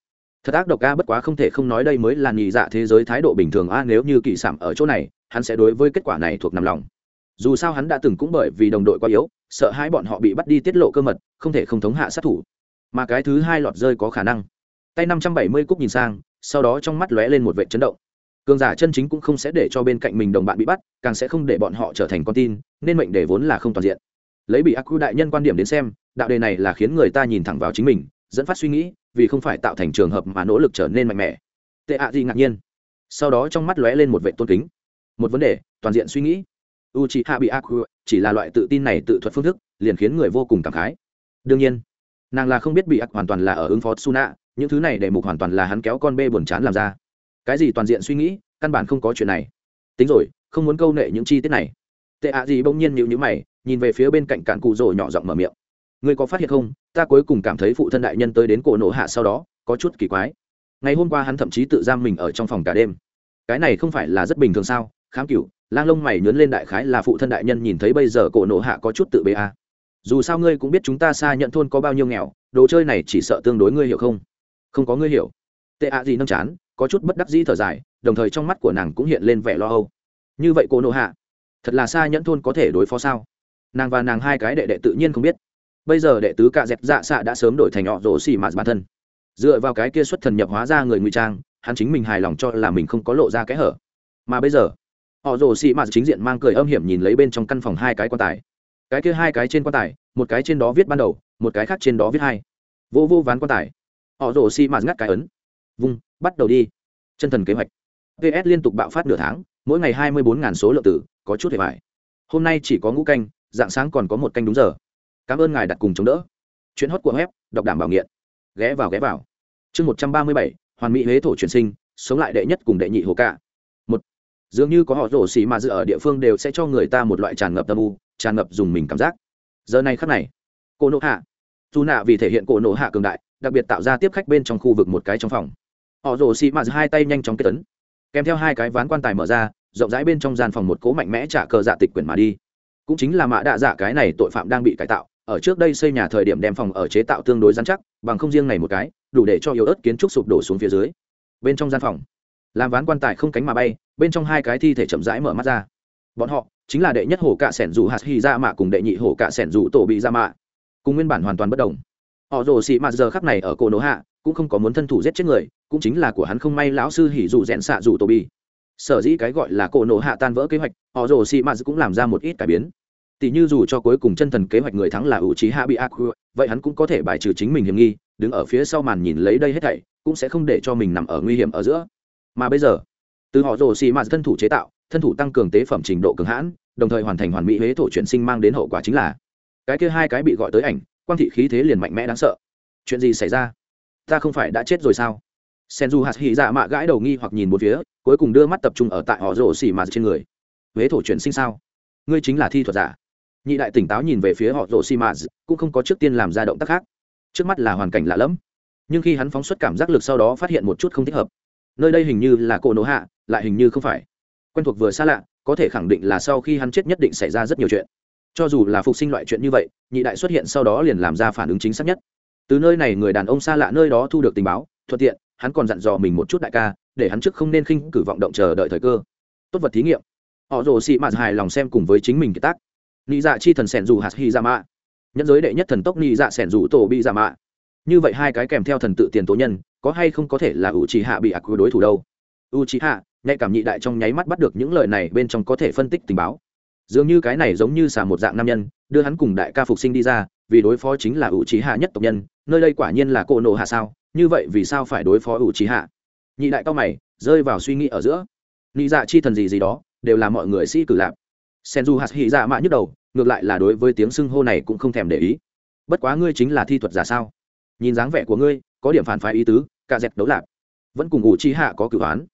Speaker 1: thật ác độc a, bất quá không thể không nói đây mới là nhị dạ thế giới thái độ bình thường a, nếu như kỳ sảm ở chỗ này, hắn sẽ đối với kết quả này thuộc nằm lòng. Dù sao hắn đã từng cũng bởi vì đồng đội quá yếu, sợ hai bọn họ bị bắt đi tiết lộ cơ mật, không thể không thống hạ sát thủ. Mà cái thứ hai lọt rơi có khả năng. Tay năm trăm bảy mươi cúc nhìn sang, sau đó trong mắt lóe lên một vệ chấn động. Cường giả chân chính cũng không sẽ để cho bên cạnh mình đồng bạn bị bắt, càng sẽ không để bọn họ trở thành con tin, nên mệnh đề vốn là không toàn diện. Lấy bị ác quy đại nhân quan điểm đến xem, đạo đề này là khiến người ta nhìn thẳng vào chính mình, dẫn phát suy nghĩ vì không phải tạo thành trường hợp mà nỗ lực trở nên mạnh mẽ. Tệ ạ gì ngạc nhiên. Sau đó trong mắt lóe lên một vệ tôn kính. Một vấn đề, toàn diện suy nghĩ. U c h i hạ bị ác chỉ là loại tự tin này tự thuật phương thức, liền khiến người vô cùng cảm khái. Đương nhiên, nàng là không biết bị ác hoàn toàn là ở ứng phó suna, những thứ này để mục hoàn toàn là hắn kéo con bê buồn chán làm ra. Cái gì toàn diện suy nghĩ, căn bản không có chuyện này. Tính rồi, không muốn câu nệ những chi tiết này. Tệ ạ gì bỗng nhiên nhịu nhữ mày, nhìn về phía bên cạnh cạn cụ rồ nhỏ giọng mở miệng ngươi có phát hiện không? Ta cuối cùng cảm thấy phụ thân đại nhân tới đến cổ nổ hạ sau đó, có chút kỳ quái. Ngày hôm qua hắn thậm chí tự giam mình ở trong phòng cả đêm. Cái này không phải là rất bình thường sao? Khám cựu lang lông mày nhớn lên đại khái là phụ thân đại nhân nhìn thấy bây giờ cổ nộ hạ có chút tự bê a à. dù sao ngươi cũng biết chúng ta xa nhận thôn có bao nhiêu nghèo, đồ chơi này chỉ sợ tương đối ngươi hiểu không? Không có ngươi hiểu. Tệ ạ gì nâng chán, có chút bất đắc dĩ thở dài, đồng thời trong mắt của nàng cũng hiện lên vẻ lo âu. Như vậy cô nộ hạ, thật là xa nhẫn thôn có thể đối phó sao? Nàng và nàng hai cái đệ đệ tự nhiên không biết bây giờ đệ tứ cạ dẹp dạ xạ đã sớm đổi thành họ rổ xì mạt bản thân. Dựa vào cái kia xuất thần nhập hóa ra người ngụy trang, hắn chính mình hài lòng cho là mình không có lộ ra cái hở. Mà bây giờ, họ rồ xì mạt chính diện mang cười âm hiểm nhìn lấy bên trong căn phòng hai cái quan tài. Cái kia hai cái trên quan tài, một cái trên đó viết ban đầu, một cái khác trên đó viết hai. Vô vô ván quan tài. Họ rồ xì mạt ngắt cái ấn. Vung, bắt đầu đi. Chân thần kế hoạch. Ps liên tục bạo phát nửa tháng, mỗi ngày hai mươi bốn số lượng tử, có chút hề vải hôm nay chỉ có ngũ canh, dạng sáng còn có một canh đúng giờ cảm ơn ngài đặt cùng chống đỡ. Chuyến hót của web, đọc đảm bảo nghiện. Ghé vào ghé vào. Chương một trăm ba mươi bảy, hoàn mỹ huế thổ truyền sinh, sống lại đệ nhất cùng đệ nhị hồ cả một, dường như có họ rổ xì mà dự ở địa phương đều sẽ cho người ta một loại tràn ngập tâm u, tràn ngập dùng mình cảm giác. Giờ này khắc này cô nộ hạ, dù nạ vì thể hiện cổ nộ hạ cường đại, đặc biệt tạo ra tiếp khách bên trong khu vực một cái trong phòng. Họ rổ xì mà hai tay nhanh chóng kết tấn kèm theo hai cái ván quan tài mở ra, rộng rãi bên trong gian phòng một cố mạnh mẽ trả cờ dạ tịch quyển mà đi. Cũng chính là mã đạ dạ cái này tội phạm đang bị cải tạo ở trước đây xây nhà thời điểm đem phòng ở chế tạo tương đối rắn chắc, bằng không riêng này một cái, đủ để cho yếu ớt kiến trúc sụp đổ xuống phía dưới. Bên trong gian phòng, làm ván quan tài không cánh mà bay, bên trong hai cái thi thể chậm rãi mở mắt ra. Bọn họ chính là đệ nhất hổ cạ sẻn dù hạt hy ra mạ cùng đệ nhị hổ cạ sẻn dù tổ bị ra mạ cùng nguyên bản hoàn toàn bất đồng. Họ rồ xị mạt giờ khắc này ở cổ nổ hạ, cũng không có muốn thân thủ giết chết người, cũng chính là của hắn không may lão sư hỉ dù rẽn xạ dù tổ bị. sở dĩ cái gọi là cổ nổ hạ tan vỡ kế hoạch, họ rồ xị mạt cũng làm ra một ít cải biến tỷ như dù cho cuối cùng chân thần kế hoạch người thắng là ủ trí hạ bị ác vậy hắn cũng có thể bài trừ chính mình hiểm nghi, đứng ở phía sau màn nhìn lấy đây hết thảy, cũng sẽ không để cho mình nằm ở nguy hiểm ở giữa. Mà bây giờ, từ họ rồ xì mạt thân thủ chế tạo, thân thủ tăng cường tế phẩm trình độ cường hãn, đồng thời hoàn thành hoàn mỹ huế thổ chuyển sinh mang đến hậu quả chính là, cái kia hai cái bị gọi tới ảnh, quang thị khí thế liền mạnh mẽ đáng sợ. Chuyện gì xảy ra? Ta không phải đã chết rồi sao? Sen du hạt hỉ dạ mạ gãi đầu nghi hoặc nhìn một phía, cuối cùng đưa mắt tập trung ở tại họ rổ xì mạt trên người. Huế thổ chuyển sinh sao? Ngươi chính là thi thuật giả nhị đại tỉnh táo nhìn về phía họ rồ xi mà cũng không có trước tiên làm ra động tác khác. Trước mắt là hoàn cảnh lạ lẫm. Nhưng khi hắn phóng xuất cảm giác lực sau đó phát hiện một chút không thích hợp. Nơi đây hình như là cổ nổ hạ, lại hình như không phải. Quen thuộc vừa xa lạ, có thể khẳng định là sau khi hắn chết nhất định xảy ra rất nhiều chuyện. Cho dù là phục sinh loại chuyện như vậy, nhị đại xuất hiện sau đó liền làm ra phản ứng chính xác nhất. Từ nơi này người đàn ông xa lạ nơi đó thu được tình báo, thuận tiện, hắn còn dặn dò mình một chút đại ca, để hắn trước không nên khinh cử vọng động chờ đợi thời cơ. Tốt vật thí nghiệm. Họ rồ xị mạt hài lòng xem cùng với chính mình kiệt tác nị dạ chi thần sẻn dù hạt hy dạ mạ. Nhân giới đệ nhất thần tốc nị dạ sẻn dù tổ bị dạ mạ. Như vậy hai cái kèm theo thần tự tiền tố nhân, có hay không có thể là u trí hạ bị ác quy đối thủ đâu? U trí hạ, nhạy cảm nhị đại trong nháy mắt bắt được những lời này bên trong có thể phân tích tình báo. Dường như cái này giống như xà một dạng nam nhân, đưa hắn cùng đại ca phục sinh đi ra, vì đối phó chính là U trí hạ nhất tộc nhân, nơi đây quả nhiên là cô nộ hạ sao? Như vậy vì sao phải đối phó U trí hạ? Nhị đại cao mày, rơi vào suy nghĩ ở giữa. Nghĩ dạ chi thần gì gì đó, đều là mọi người sĩ cử lạp sen du hạt hỉ dạ mạ nhức đầu, ngược lại là đối với tiếng xưng hô này cũng không thèm để ý. Bất quá ngươi chính là thi thuật giả sao? Nhìn dáng vẻ của ngươi, có điểm phản phái ý tứ, cả dẹp đấu lạp. Vẫn cùng ủ Chi hạ có cử án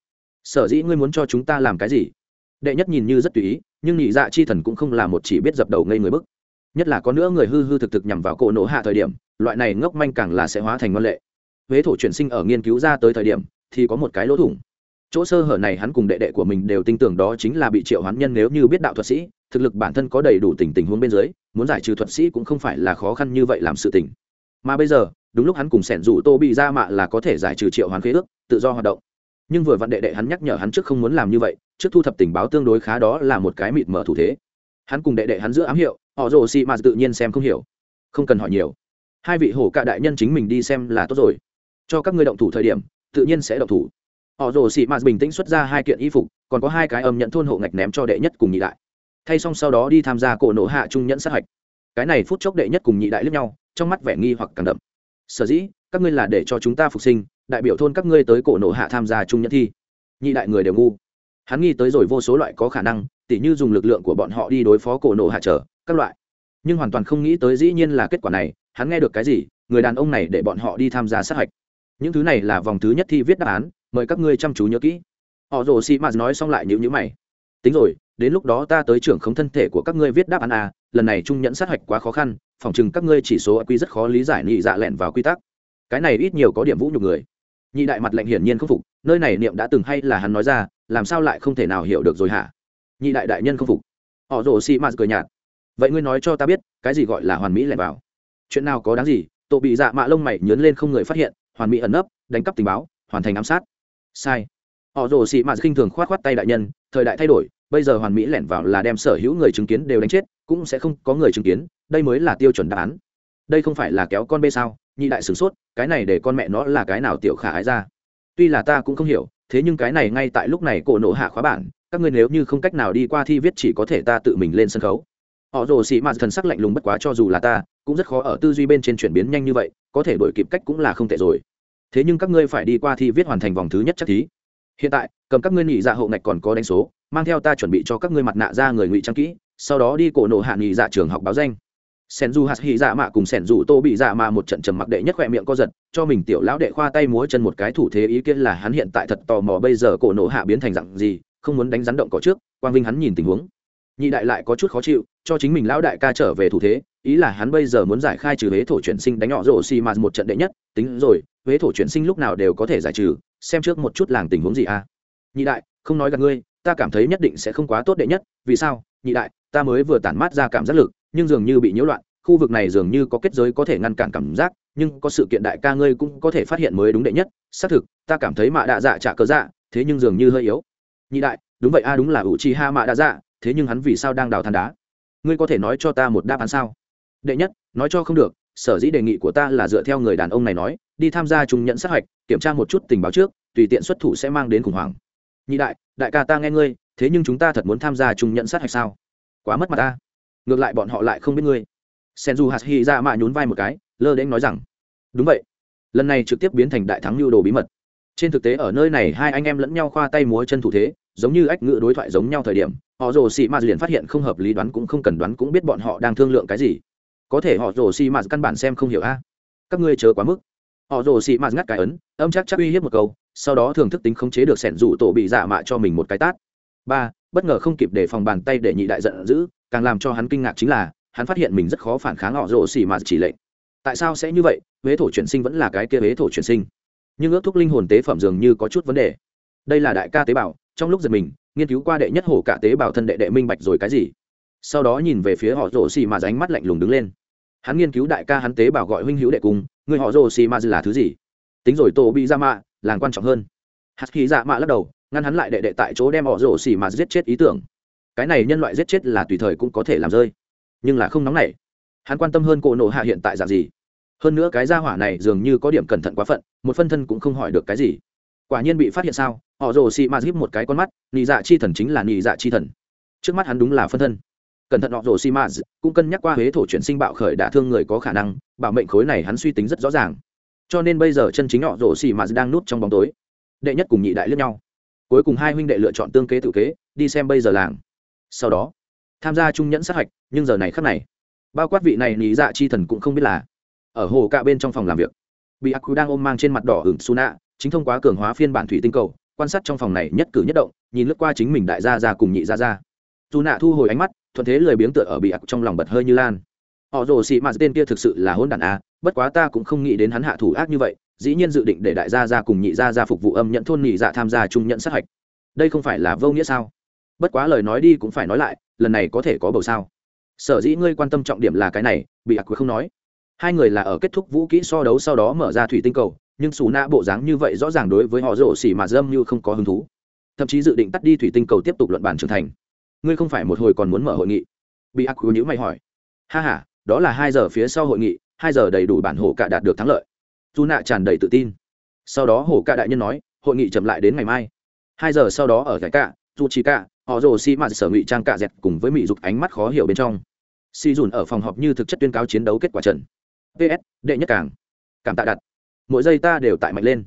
Speaker 1: sở dĩ ngươi muốn cho chúng ta làm cái gì? Đệ nhất nhìn như rất tùy ý, nhưng nhị dạ chi thần cũng không là một chỉ biết dập đầu ngây người bức. Nhất là có nữa người hư hư thực thực nhằm vào cổ nổ hạ thời điểm, loại này ngốc manh càng là sẽ hóa thành ngân lệ. Huế thổ chuyển sinh ở nghiên cứu ra tới thời điểm, thì có một cái lỗ thủng chỗ sơ hở này hắn cùng đệ đệ của mình đều tin tưởng đó chính là bị triệu hoán nhân nếu như biết đạo thuật sĩ, thực lực bản thân có đầy đủ tình tình huống bên dưới, muốn giải trừ thuật sĩ cũng không phải là khó khăn như vậy làm sự tình. Mà bây giờ, đúng lúc hắn cùng sẻn rủ tô bị ra mạ là có thể giải trừ triệu hoán khế ước, tự do hoạt động. Nhưng vừa vặn đệ đệ hắn nhắc nhở hắn trước không muốn làm như vậy, trước thu thập tình báo tương đối khá đó là một cái mịt mở thủ thế. Hắn cùng đệ đệ hắn giữa ám hiệu, họ rồ xị mà tự nhiên xem không hiểu. Không cần hỏi nhiều. Hai vị hổ cạ đại nhân chính mình đi xem là tốt rồi. Cho các ngươi động thủ thời điểm, tự nhiên sẽ động thủ họ rồ xì mà bình tĩnh xuất ra hai kiện y phục, còn có hai cái âm nhận thôn hộ ngạch ném cho đệ nhất cùng nhị đại. Thay xong sau đó đi tham gia cổ nổ hạ trung nhẫn sát hạch. Cái này phút chốc đệ nhất cùng nhị đại lướt nhau, trong mắt vẻ nghi hoặc càng đậm. Sở dĩ, các ngươi là để cho chúng ta phục sinh, đại biểu thôn các ngươi tới cổ nổ hạ tham gia trung nhẫn thi. Nhị đại người đều ngu. Hắn nghi tới rồi vô số loại có khả năng, tỉ như dùng lực lượng của bọn họ đi đối phó cổ nổ hạ trở, các loại. Nhưng hoàn toàn không nghĩ tới dĩ nhiên là kết quả này, hắn nghe được cái gì, người đàn ông này để bọn họ đi tham gia sát hạch. Những thứ này là vòng thứ nhất thi viết đáp án mời các ngươi chăm chú nhớ kỹ. Họ rồ xị mạt nói xong lại nhữ nhữ mày. Tính rồi, đến lúc đó ta tới trưởng không thân thể của các ngươi viết đáp án à lần này trung nhẫn sát hạch quá khó khăn, phòng chừng các ngươi chỉ số quy rất khó lý giải nhị dạ lẹn vào quy tắc. Cái này ít nhiều có điểm vũ nhục người. Nhị đại mặt lệnh hiển nhiên không phục, nơi này niệm đã từng hay là hắn nói ra, làm sao lại không thể nào hiểu được rồi hả? Nhị đại đại nhân không phục. Họ rồ xì mạt cười nhạt. Vậy ngươi nói cho ta biết, cái gì gọi là hoàn mỹ lẻn vào? Chuyện nào có đáng gì? Tổ bị dạ mạ lông mày nhớn lên không người phát hiện, hoàn mỹ ẩn nấp, đánh cắp tình báo, hoàn thành ám sát sai. Họ rồ xị mạt khinh thường khoát khoát tay đại nhân, thời đại thay đổi, bây giờ hoàn mỹ lẻn vào là đem sở hữu người chứng kiến đều đánh chết, cũng sẽ không có người chứng kiến, đây mới là tiêu chuẩn đáp án. Đây không phải là kéo con bê sao, nhị đại sửng sốt, cái này để con mẹ nó là cái nào tiểu khả ái ra. Tuy là ta cũng không hiểu, thế nhưng cái này ngay tại lúc này cổ nộ hạ khóa bản, các ngươi nếu như không cách nào đi qua thi viết chỉ có thể ta tự mình lên sân khấu. Họ rồ xị mạt thần sắc lạnh lùng bất quá cho dù là ta, cũng rất khó ở tư duy bên trên chuyển biến nhanh như vậy, có thể đổi kịp cách cũng là không tệ rồi thế nhưng các ngươi phải đi qua thi viết hoàn thành vòng thứ nhất chắc thí. Hiện tại, cầm các ngươi nghỉ dạ hậu ngạch còn có đánh số, mang theo ta chuẩn bị cho các ngươi mặt nạ ra người ngụy trang kỹ, sau đó đi cổ nộ hạ nghỉ dạ trường học báo danh. Sen du hạt hy dạ mạ cùng sen du tô bị dạ mạ một trận trầm mặc đệ nhất khoe miệng co giật, cho mình tiểu lão đệ khoa tay múa chân một cái thủ thế ý kiến là hắn hiện tại thật tò mò bây giờ cổ nộ hạ biến thành dặn gì, không muốn đánh rắn động cỏ trước, quang vinh hắn nhìn tình huống. Nhị đại lại có chút khó chịu, cho chính mình lão đại ca trở về thủ thế ý là hắn bây giờ muốn giải khai trừ huế thổ chuyển sinh đánh nhỏ rổ xì mạt một trận đệ nhất, tính rồi, huế thổ chuyển sinh lúc nào đều có thể giải trừ, xem trước một chút làng tình huống gì à. Nhị đại, không nói gặp ngươi, ta cảm thấy nhất định sẽ không quá tốt đệ nhất, vì sao? Nhị đại, ta mới vừa tản mát ra cảm giác lực, nhưng dường như bị nhiễu loạn, khu vực này dường như có kết giới có thể ngăn cản cảm giác, nhưng có sự kiện đại ca ngươi cũng có thể phát hiện mới đúng đệ nhất, xác thực, ta cảm thấy mạ đạ dạ trả cớ dạ thế nhưng dường như hơi yếu. Nhị đại, đúng vậy a, đúng là ủ chi ha mạ đạ dạ thế nhưng hắn vì sao đang đào than đá? Ngươi có thể nói cho ta một đáp án sao? Đệ nhất, nói cho không được, sở dĩ đề nghị của ta là dựa theo người đàn ông này nói, đi tham gia trung nhận sát hạch, kiểm tra một chút tình báo trước, tùy tiện xuất thủ sẽ mang đến khủng hoảng. Nhị đại đại ca ta nghe ngươi, thế nhưng chúng ta thật muốn tham gia trung nhận sát hạch sao? Quá mất mặt ta. Ngược lại bọn họ lại không biết ngươi. Senju hạt hy ra mạ nhún vai một cái, lơ đễnh nói rằng, đúng vậy. Lần này trực tiếp biến thành đại thắng lưu đồ bí mật. Trên thực tế ở nơi này hai anh em lẫn nhau khoa tay múa chân thủ thế, giống như ách ngự đối thoại giống nhau thời điểm, họ rồ xì ma liền phát hiện không hợp lý đoán cũng không cần đoán cũng biết bọn họ đang thương lượng cái gì có thể họ rồ xì mạt căn bản xem không hiểu a. Các ngươi chớ quá mức. Họ rồ xì mạt ngắt cái ấn, âm chắc chắc uy hiếp một câu, sau đó thường thức tính khống chế được sẻn rủ tổ bị giả mạ cho mình một cái tát. Ba, bất ngờ không kịp để phòng bàn tay để nhị đại giận dữ, càng làm cho hắn kinh ngạc chính là, hắn phát hiện mình rất khó phản kháng họ rồ xì mạt chỉ lệnh. Tại sao sẽ như vậy? Huế thổ chuyển sinh vẫn là cái kia huế thổ chuyển sinh. Nhưng ước thúc linh hồn tế phẩm dường như có chút vấn đề. Đây là đại ca tế bào, trong lúc giật mình, nghiên cứu qua đệ nhất hổ cả tế bào thân đệ đệ minh bạch rồi cái gì? Sau đó nhìn về phía họ rồ xì mà ránh mắt lạnh lùng đứng lên hắn nghiên cứu đại ca hắn tế bào gọi huynh hữu đệ cùng. người họ rồ xì Dư là thứ gì? Tính rồi tổ bị ra mạ, làng quan trọng hơn. Hạt khí dạ mạ lắc đầu, ngăn hắn lại đệ đệ tại chỗ đem họ rồ xì Ma giết chết ý tưởng. Cái này nhân loại giết chết là tùy thời cũng có thể làm rơi, nhưng là không nóng nảy. Hắn quan tâm hơn cổ nổ hạ hiện tại dạng gì. Hơn nữa cái gia hỏa này dường như có điểm cẩn thận quá phận, một phân thân cũng không hỏi được cái gì. Quả nhiên bị phát hiện sao? Họ rồ xị ma híp một cái con mắt, nị dạ chi thần chính là nị dạ chi thần. Trước mắt hắn đúng là phân thân cẩn thận họ rồ xị ma cũng cân nhắc qua huế thổ chuyển sinh bạo khởi đả thương người có khả năng, bảo mệnh khối này hắn suy tính rất rõ ràng. Cho nên bây giờ chân chính họ rồ xị ma đang núp trong bóng tối. Đệ nhất cùng nhị đại lướt nhau. Cuối cùng hai huynh đệ lựa chọn tương kế tự kế, đi xem bây giờ làng. Sau đó, tham gia trung nhẫn sát hạch, nhưng giờ này khắc này, bao quát vị này lý dạ chi thần cũng không biết là ở hồ cạ bên trong phòng làm việc. Bị ác đang ôm mang trên mặt đỏ hửng su chính thông qua cường hóa phiên bản thủy tinh cầu, quan sát trong phòng này nhất cử nhất động, nhìn lướt qua chính mình đại gia ra cùng nhị gia ra dù nạ thu hồi ánh mắt thuận thế lười biếng tựa ở bị ặc trong lòng bật hơi như lan. Họ rồ xị mạt tên kia thực sự là hôn đản a bất quá ta cũng không nghĩ đến hắn hạ thủ ác như vậy, dĩ nhiên dự định để đại gia ra cùng nhị gia ra phục vụ âm nhận thôn nhị dạ tham gia trung nhận sát hạch. Đây không phải là vô nghĩa sao? Bất quá lời nói đi cũng phải nói lại, lần này có thể có bầu sao? Sở dĩ ngươi quan tâm trọng điểm là cái này, bị ặc không nói. Hai người là ở kết thúc vũ kỹ so đấu sau đó mở ra thủy tinh cầu, nhưng xù nạ bộ dáng như vậy rõ ràng đối với họ rổ xỉ mà dâm như không có hứng thú. Thậm chí dự định tắt đi thủy tinh cầu tiếp tục luận bản trưởng thành ngươi không phải một hồi còn muốn mở hội nghị? Bị ác nhữ mày hỏi. Ha h a đó là hai giờ phía sau hội nghị, hai giờ đầy đủ bản hổ cả đạt được thắng lợi. Dù nạ tràn đầy tự tin. Sau đó hổ cả đại nhân nói, hội nghị chậm lại đến ngày mai. Hai giờ sau đó ở cái cả dù chỉ cả, họ rồ xi mạt sở ngụy trang cả dẹt cùng với mỹ dục ánh mắt khó hiểu bên trong. Si dùn ở phòng họp như thực chất tuyên cáo chiến đấu kết quả trận ps đệ nhất càng. Cảm tạ đặt. Mỗi giây ta đều tại mạnh lên.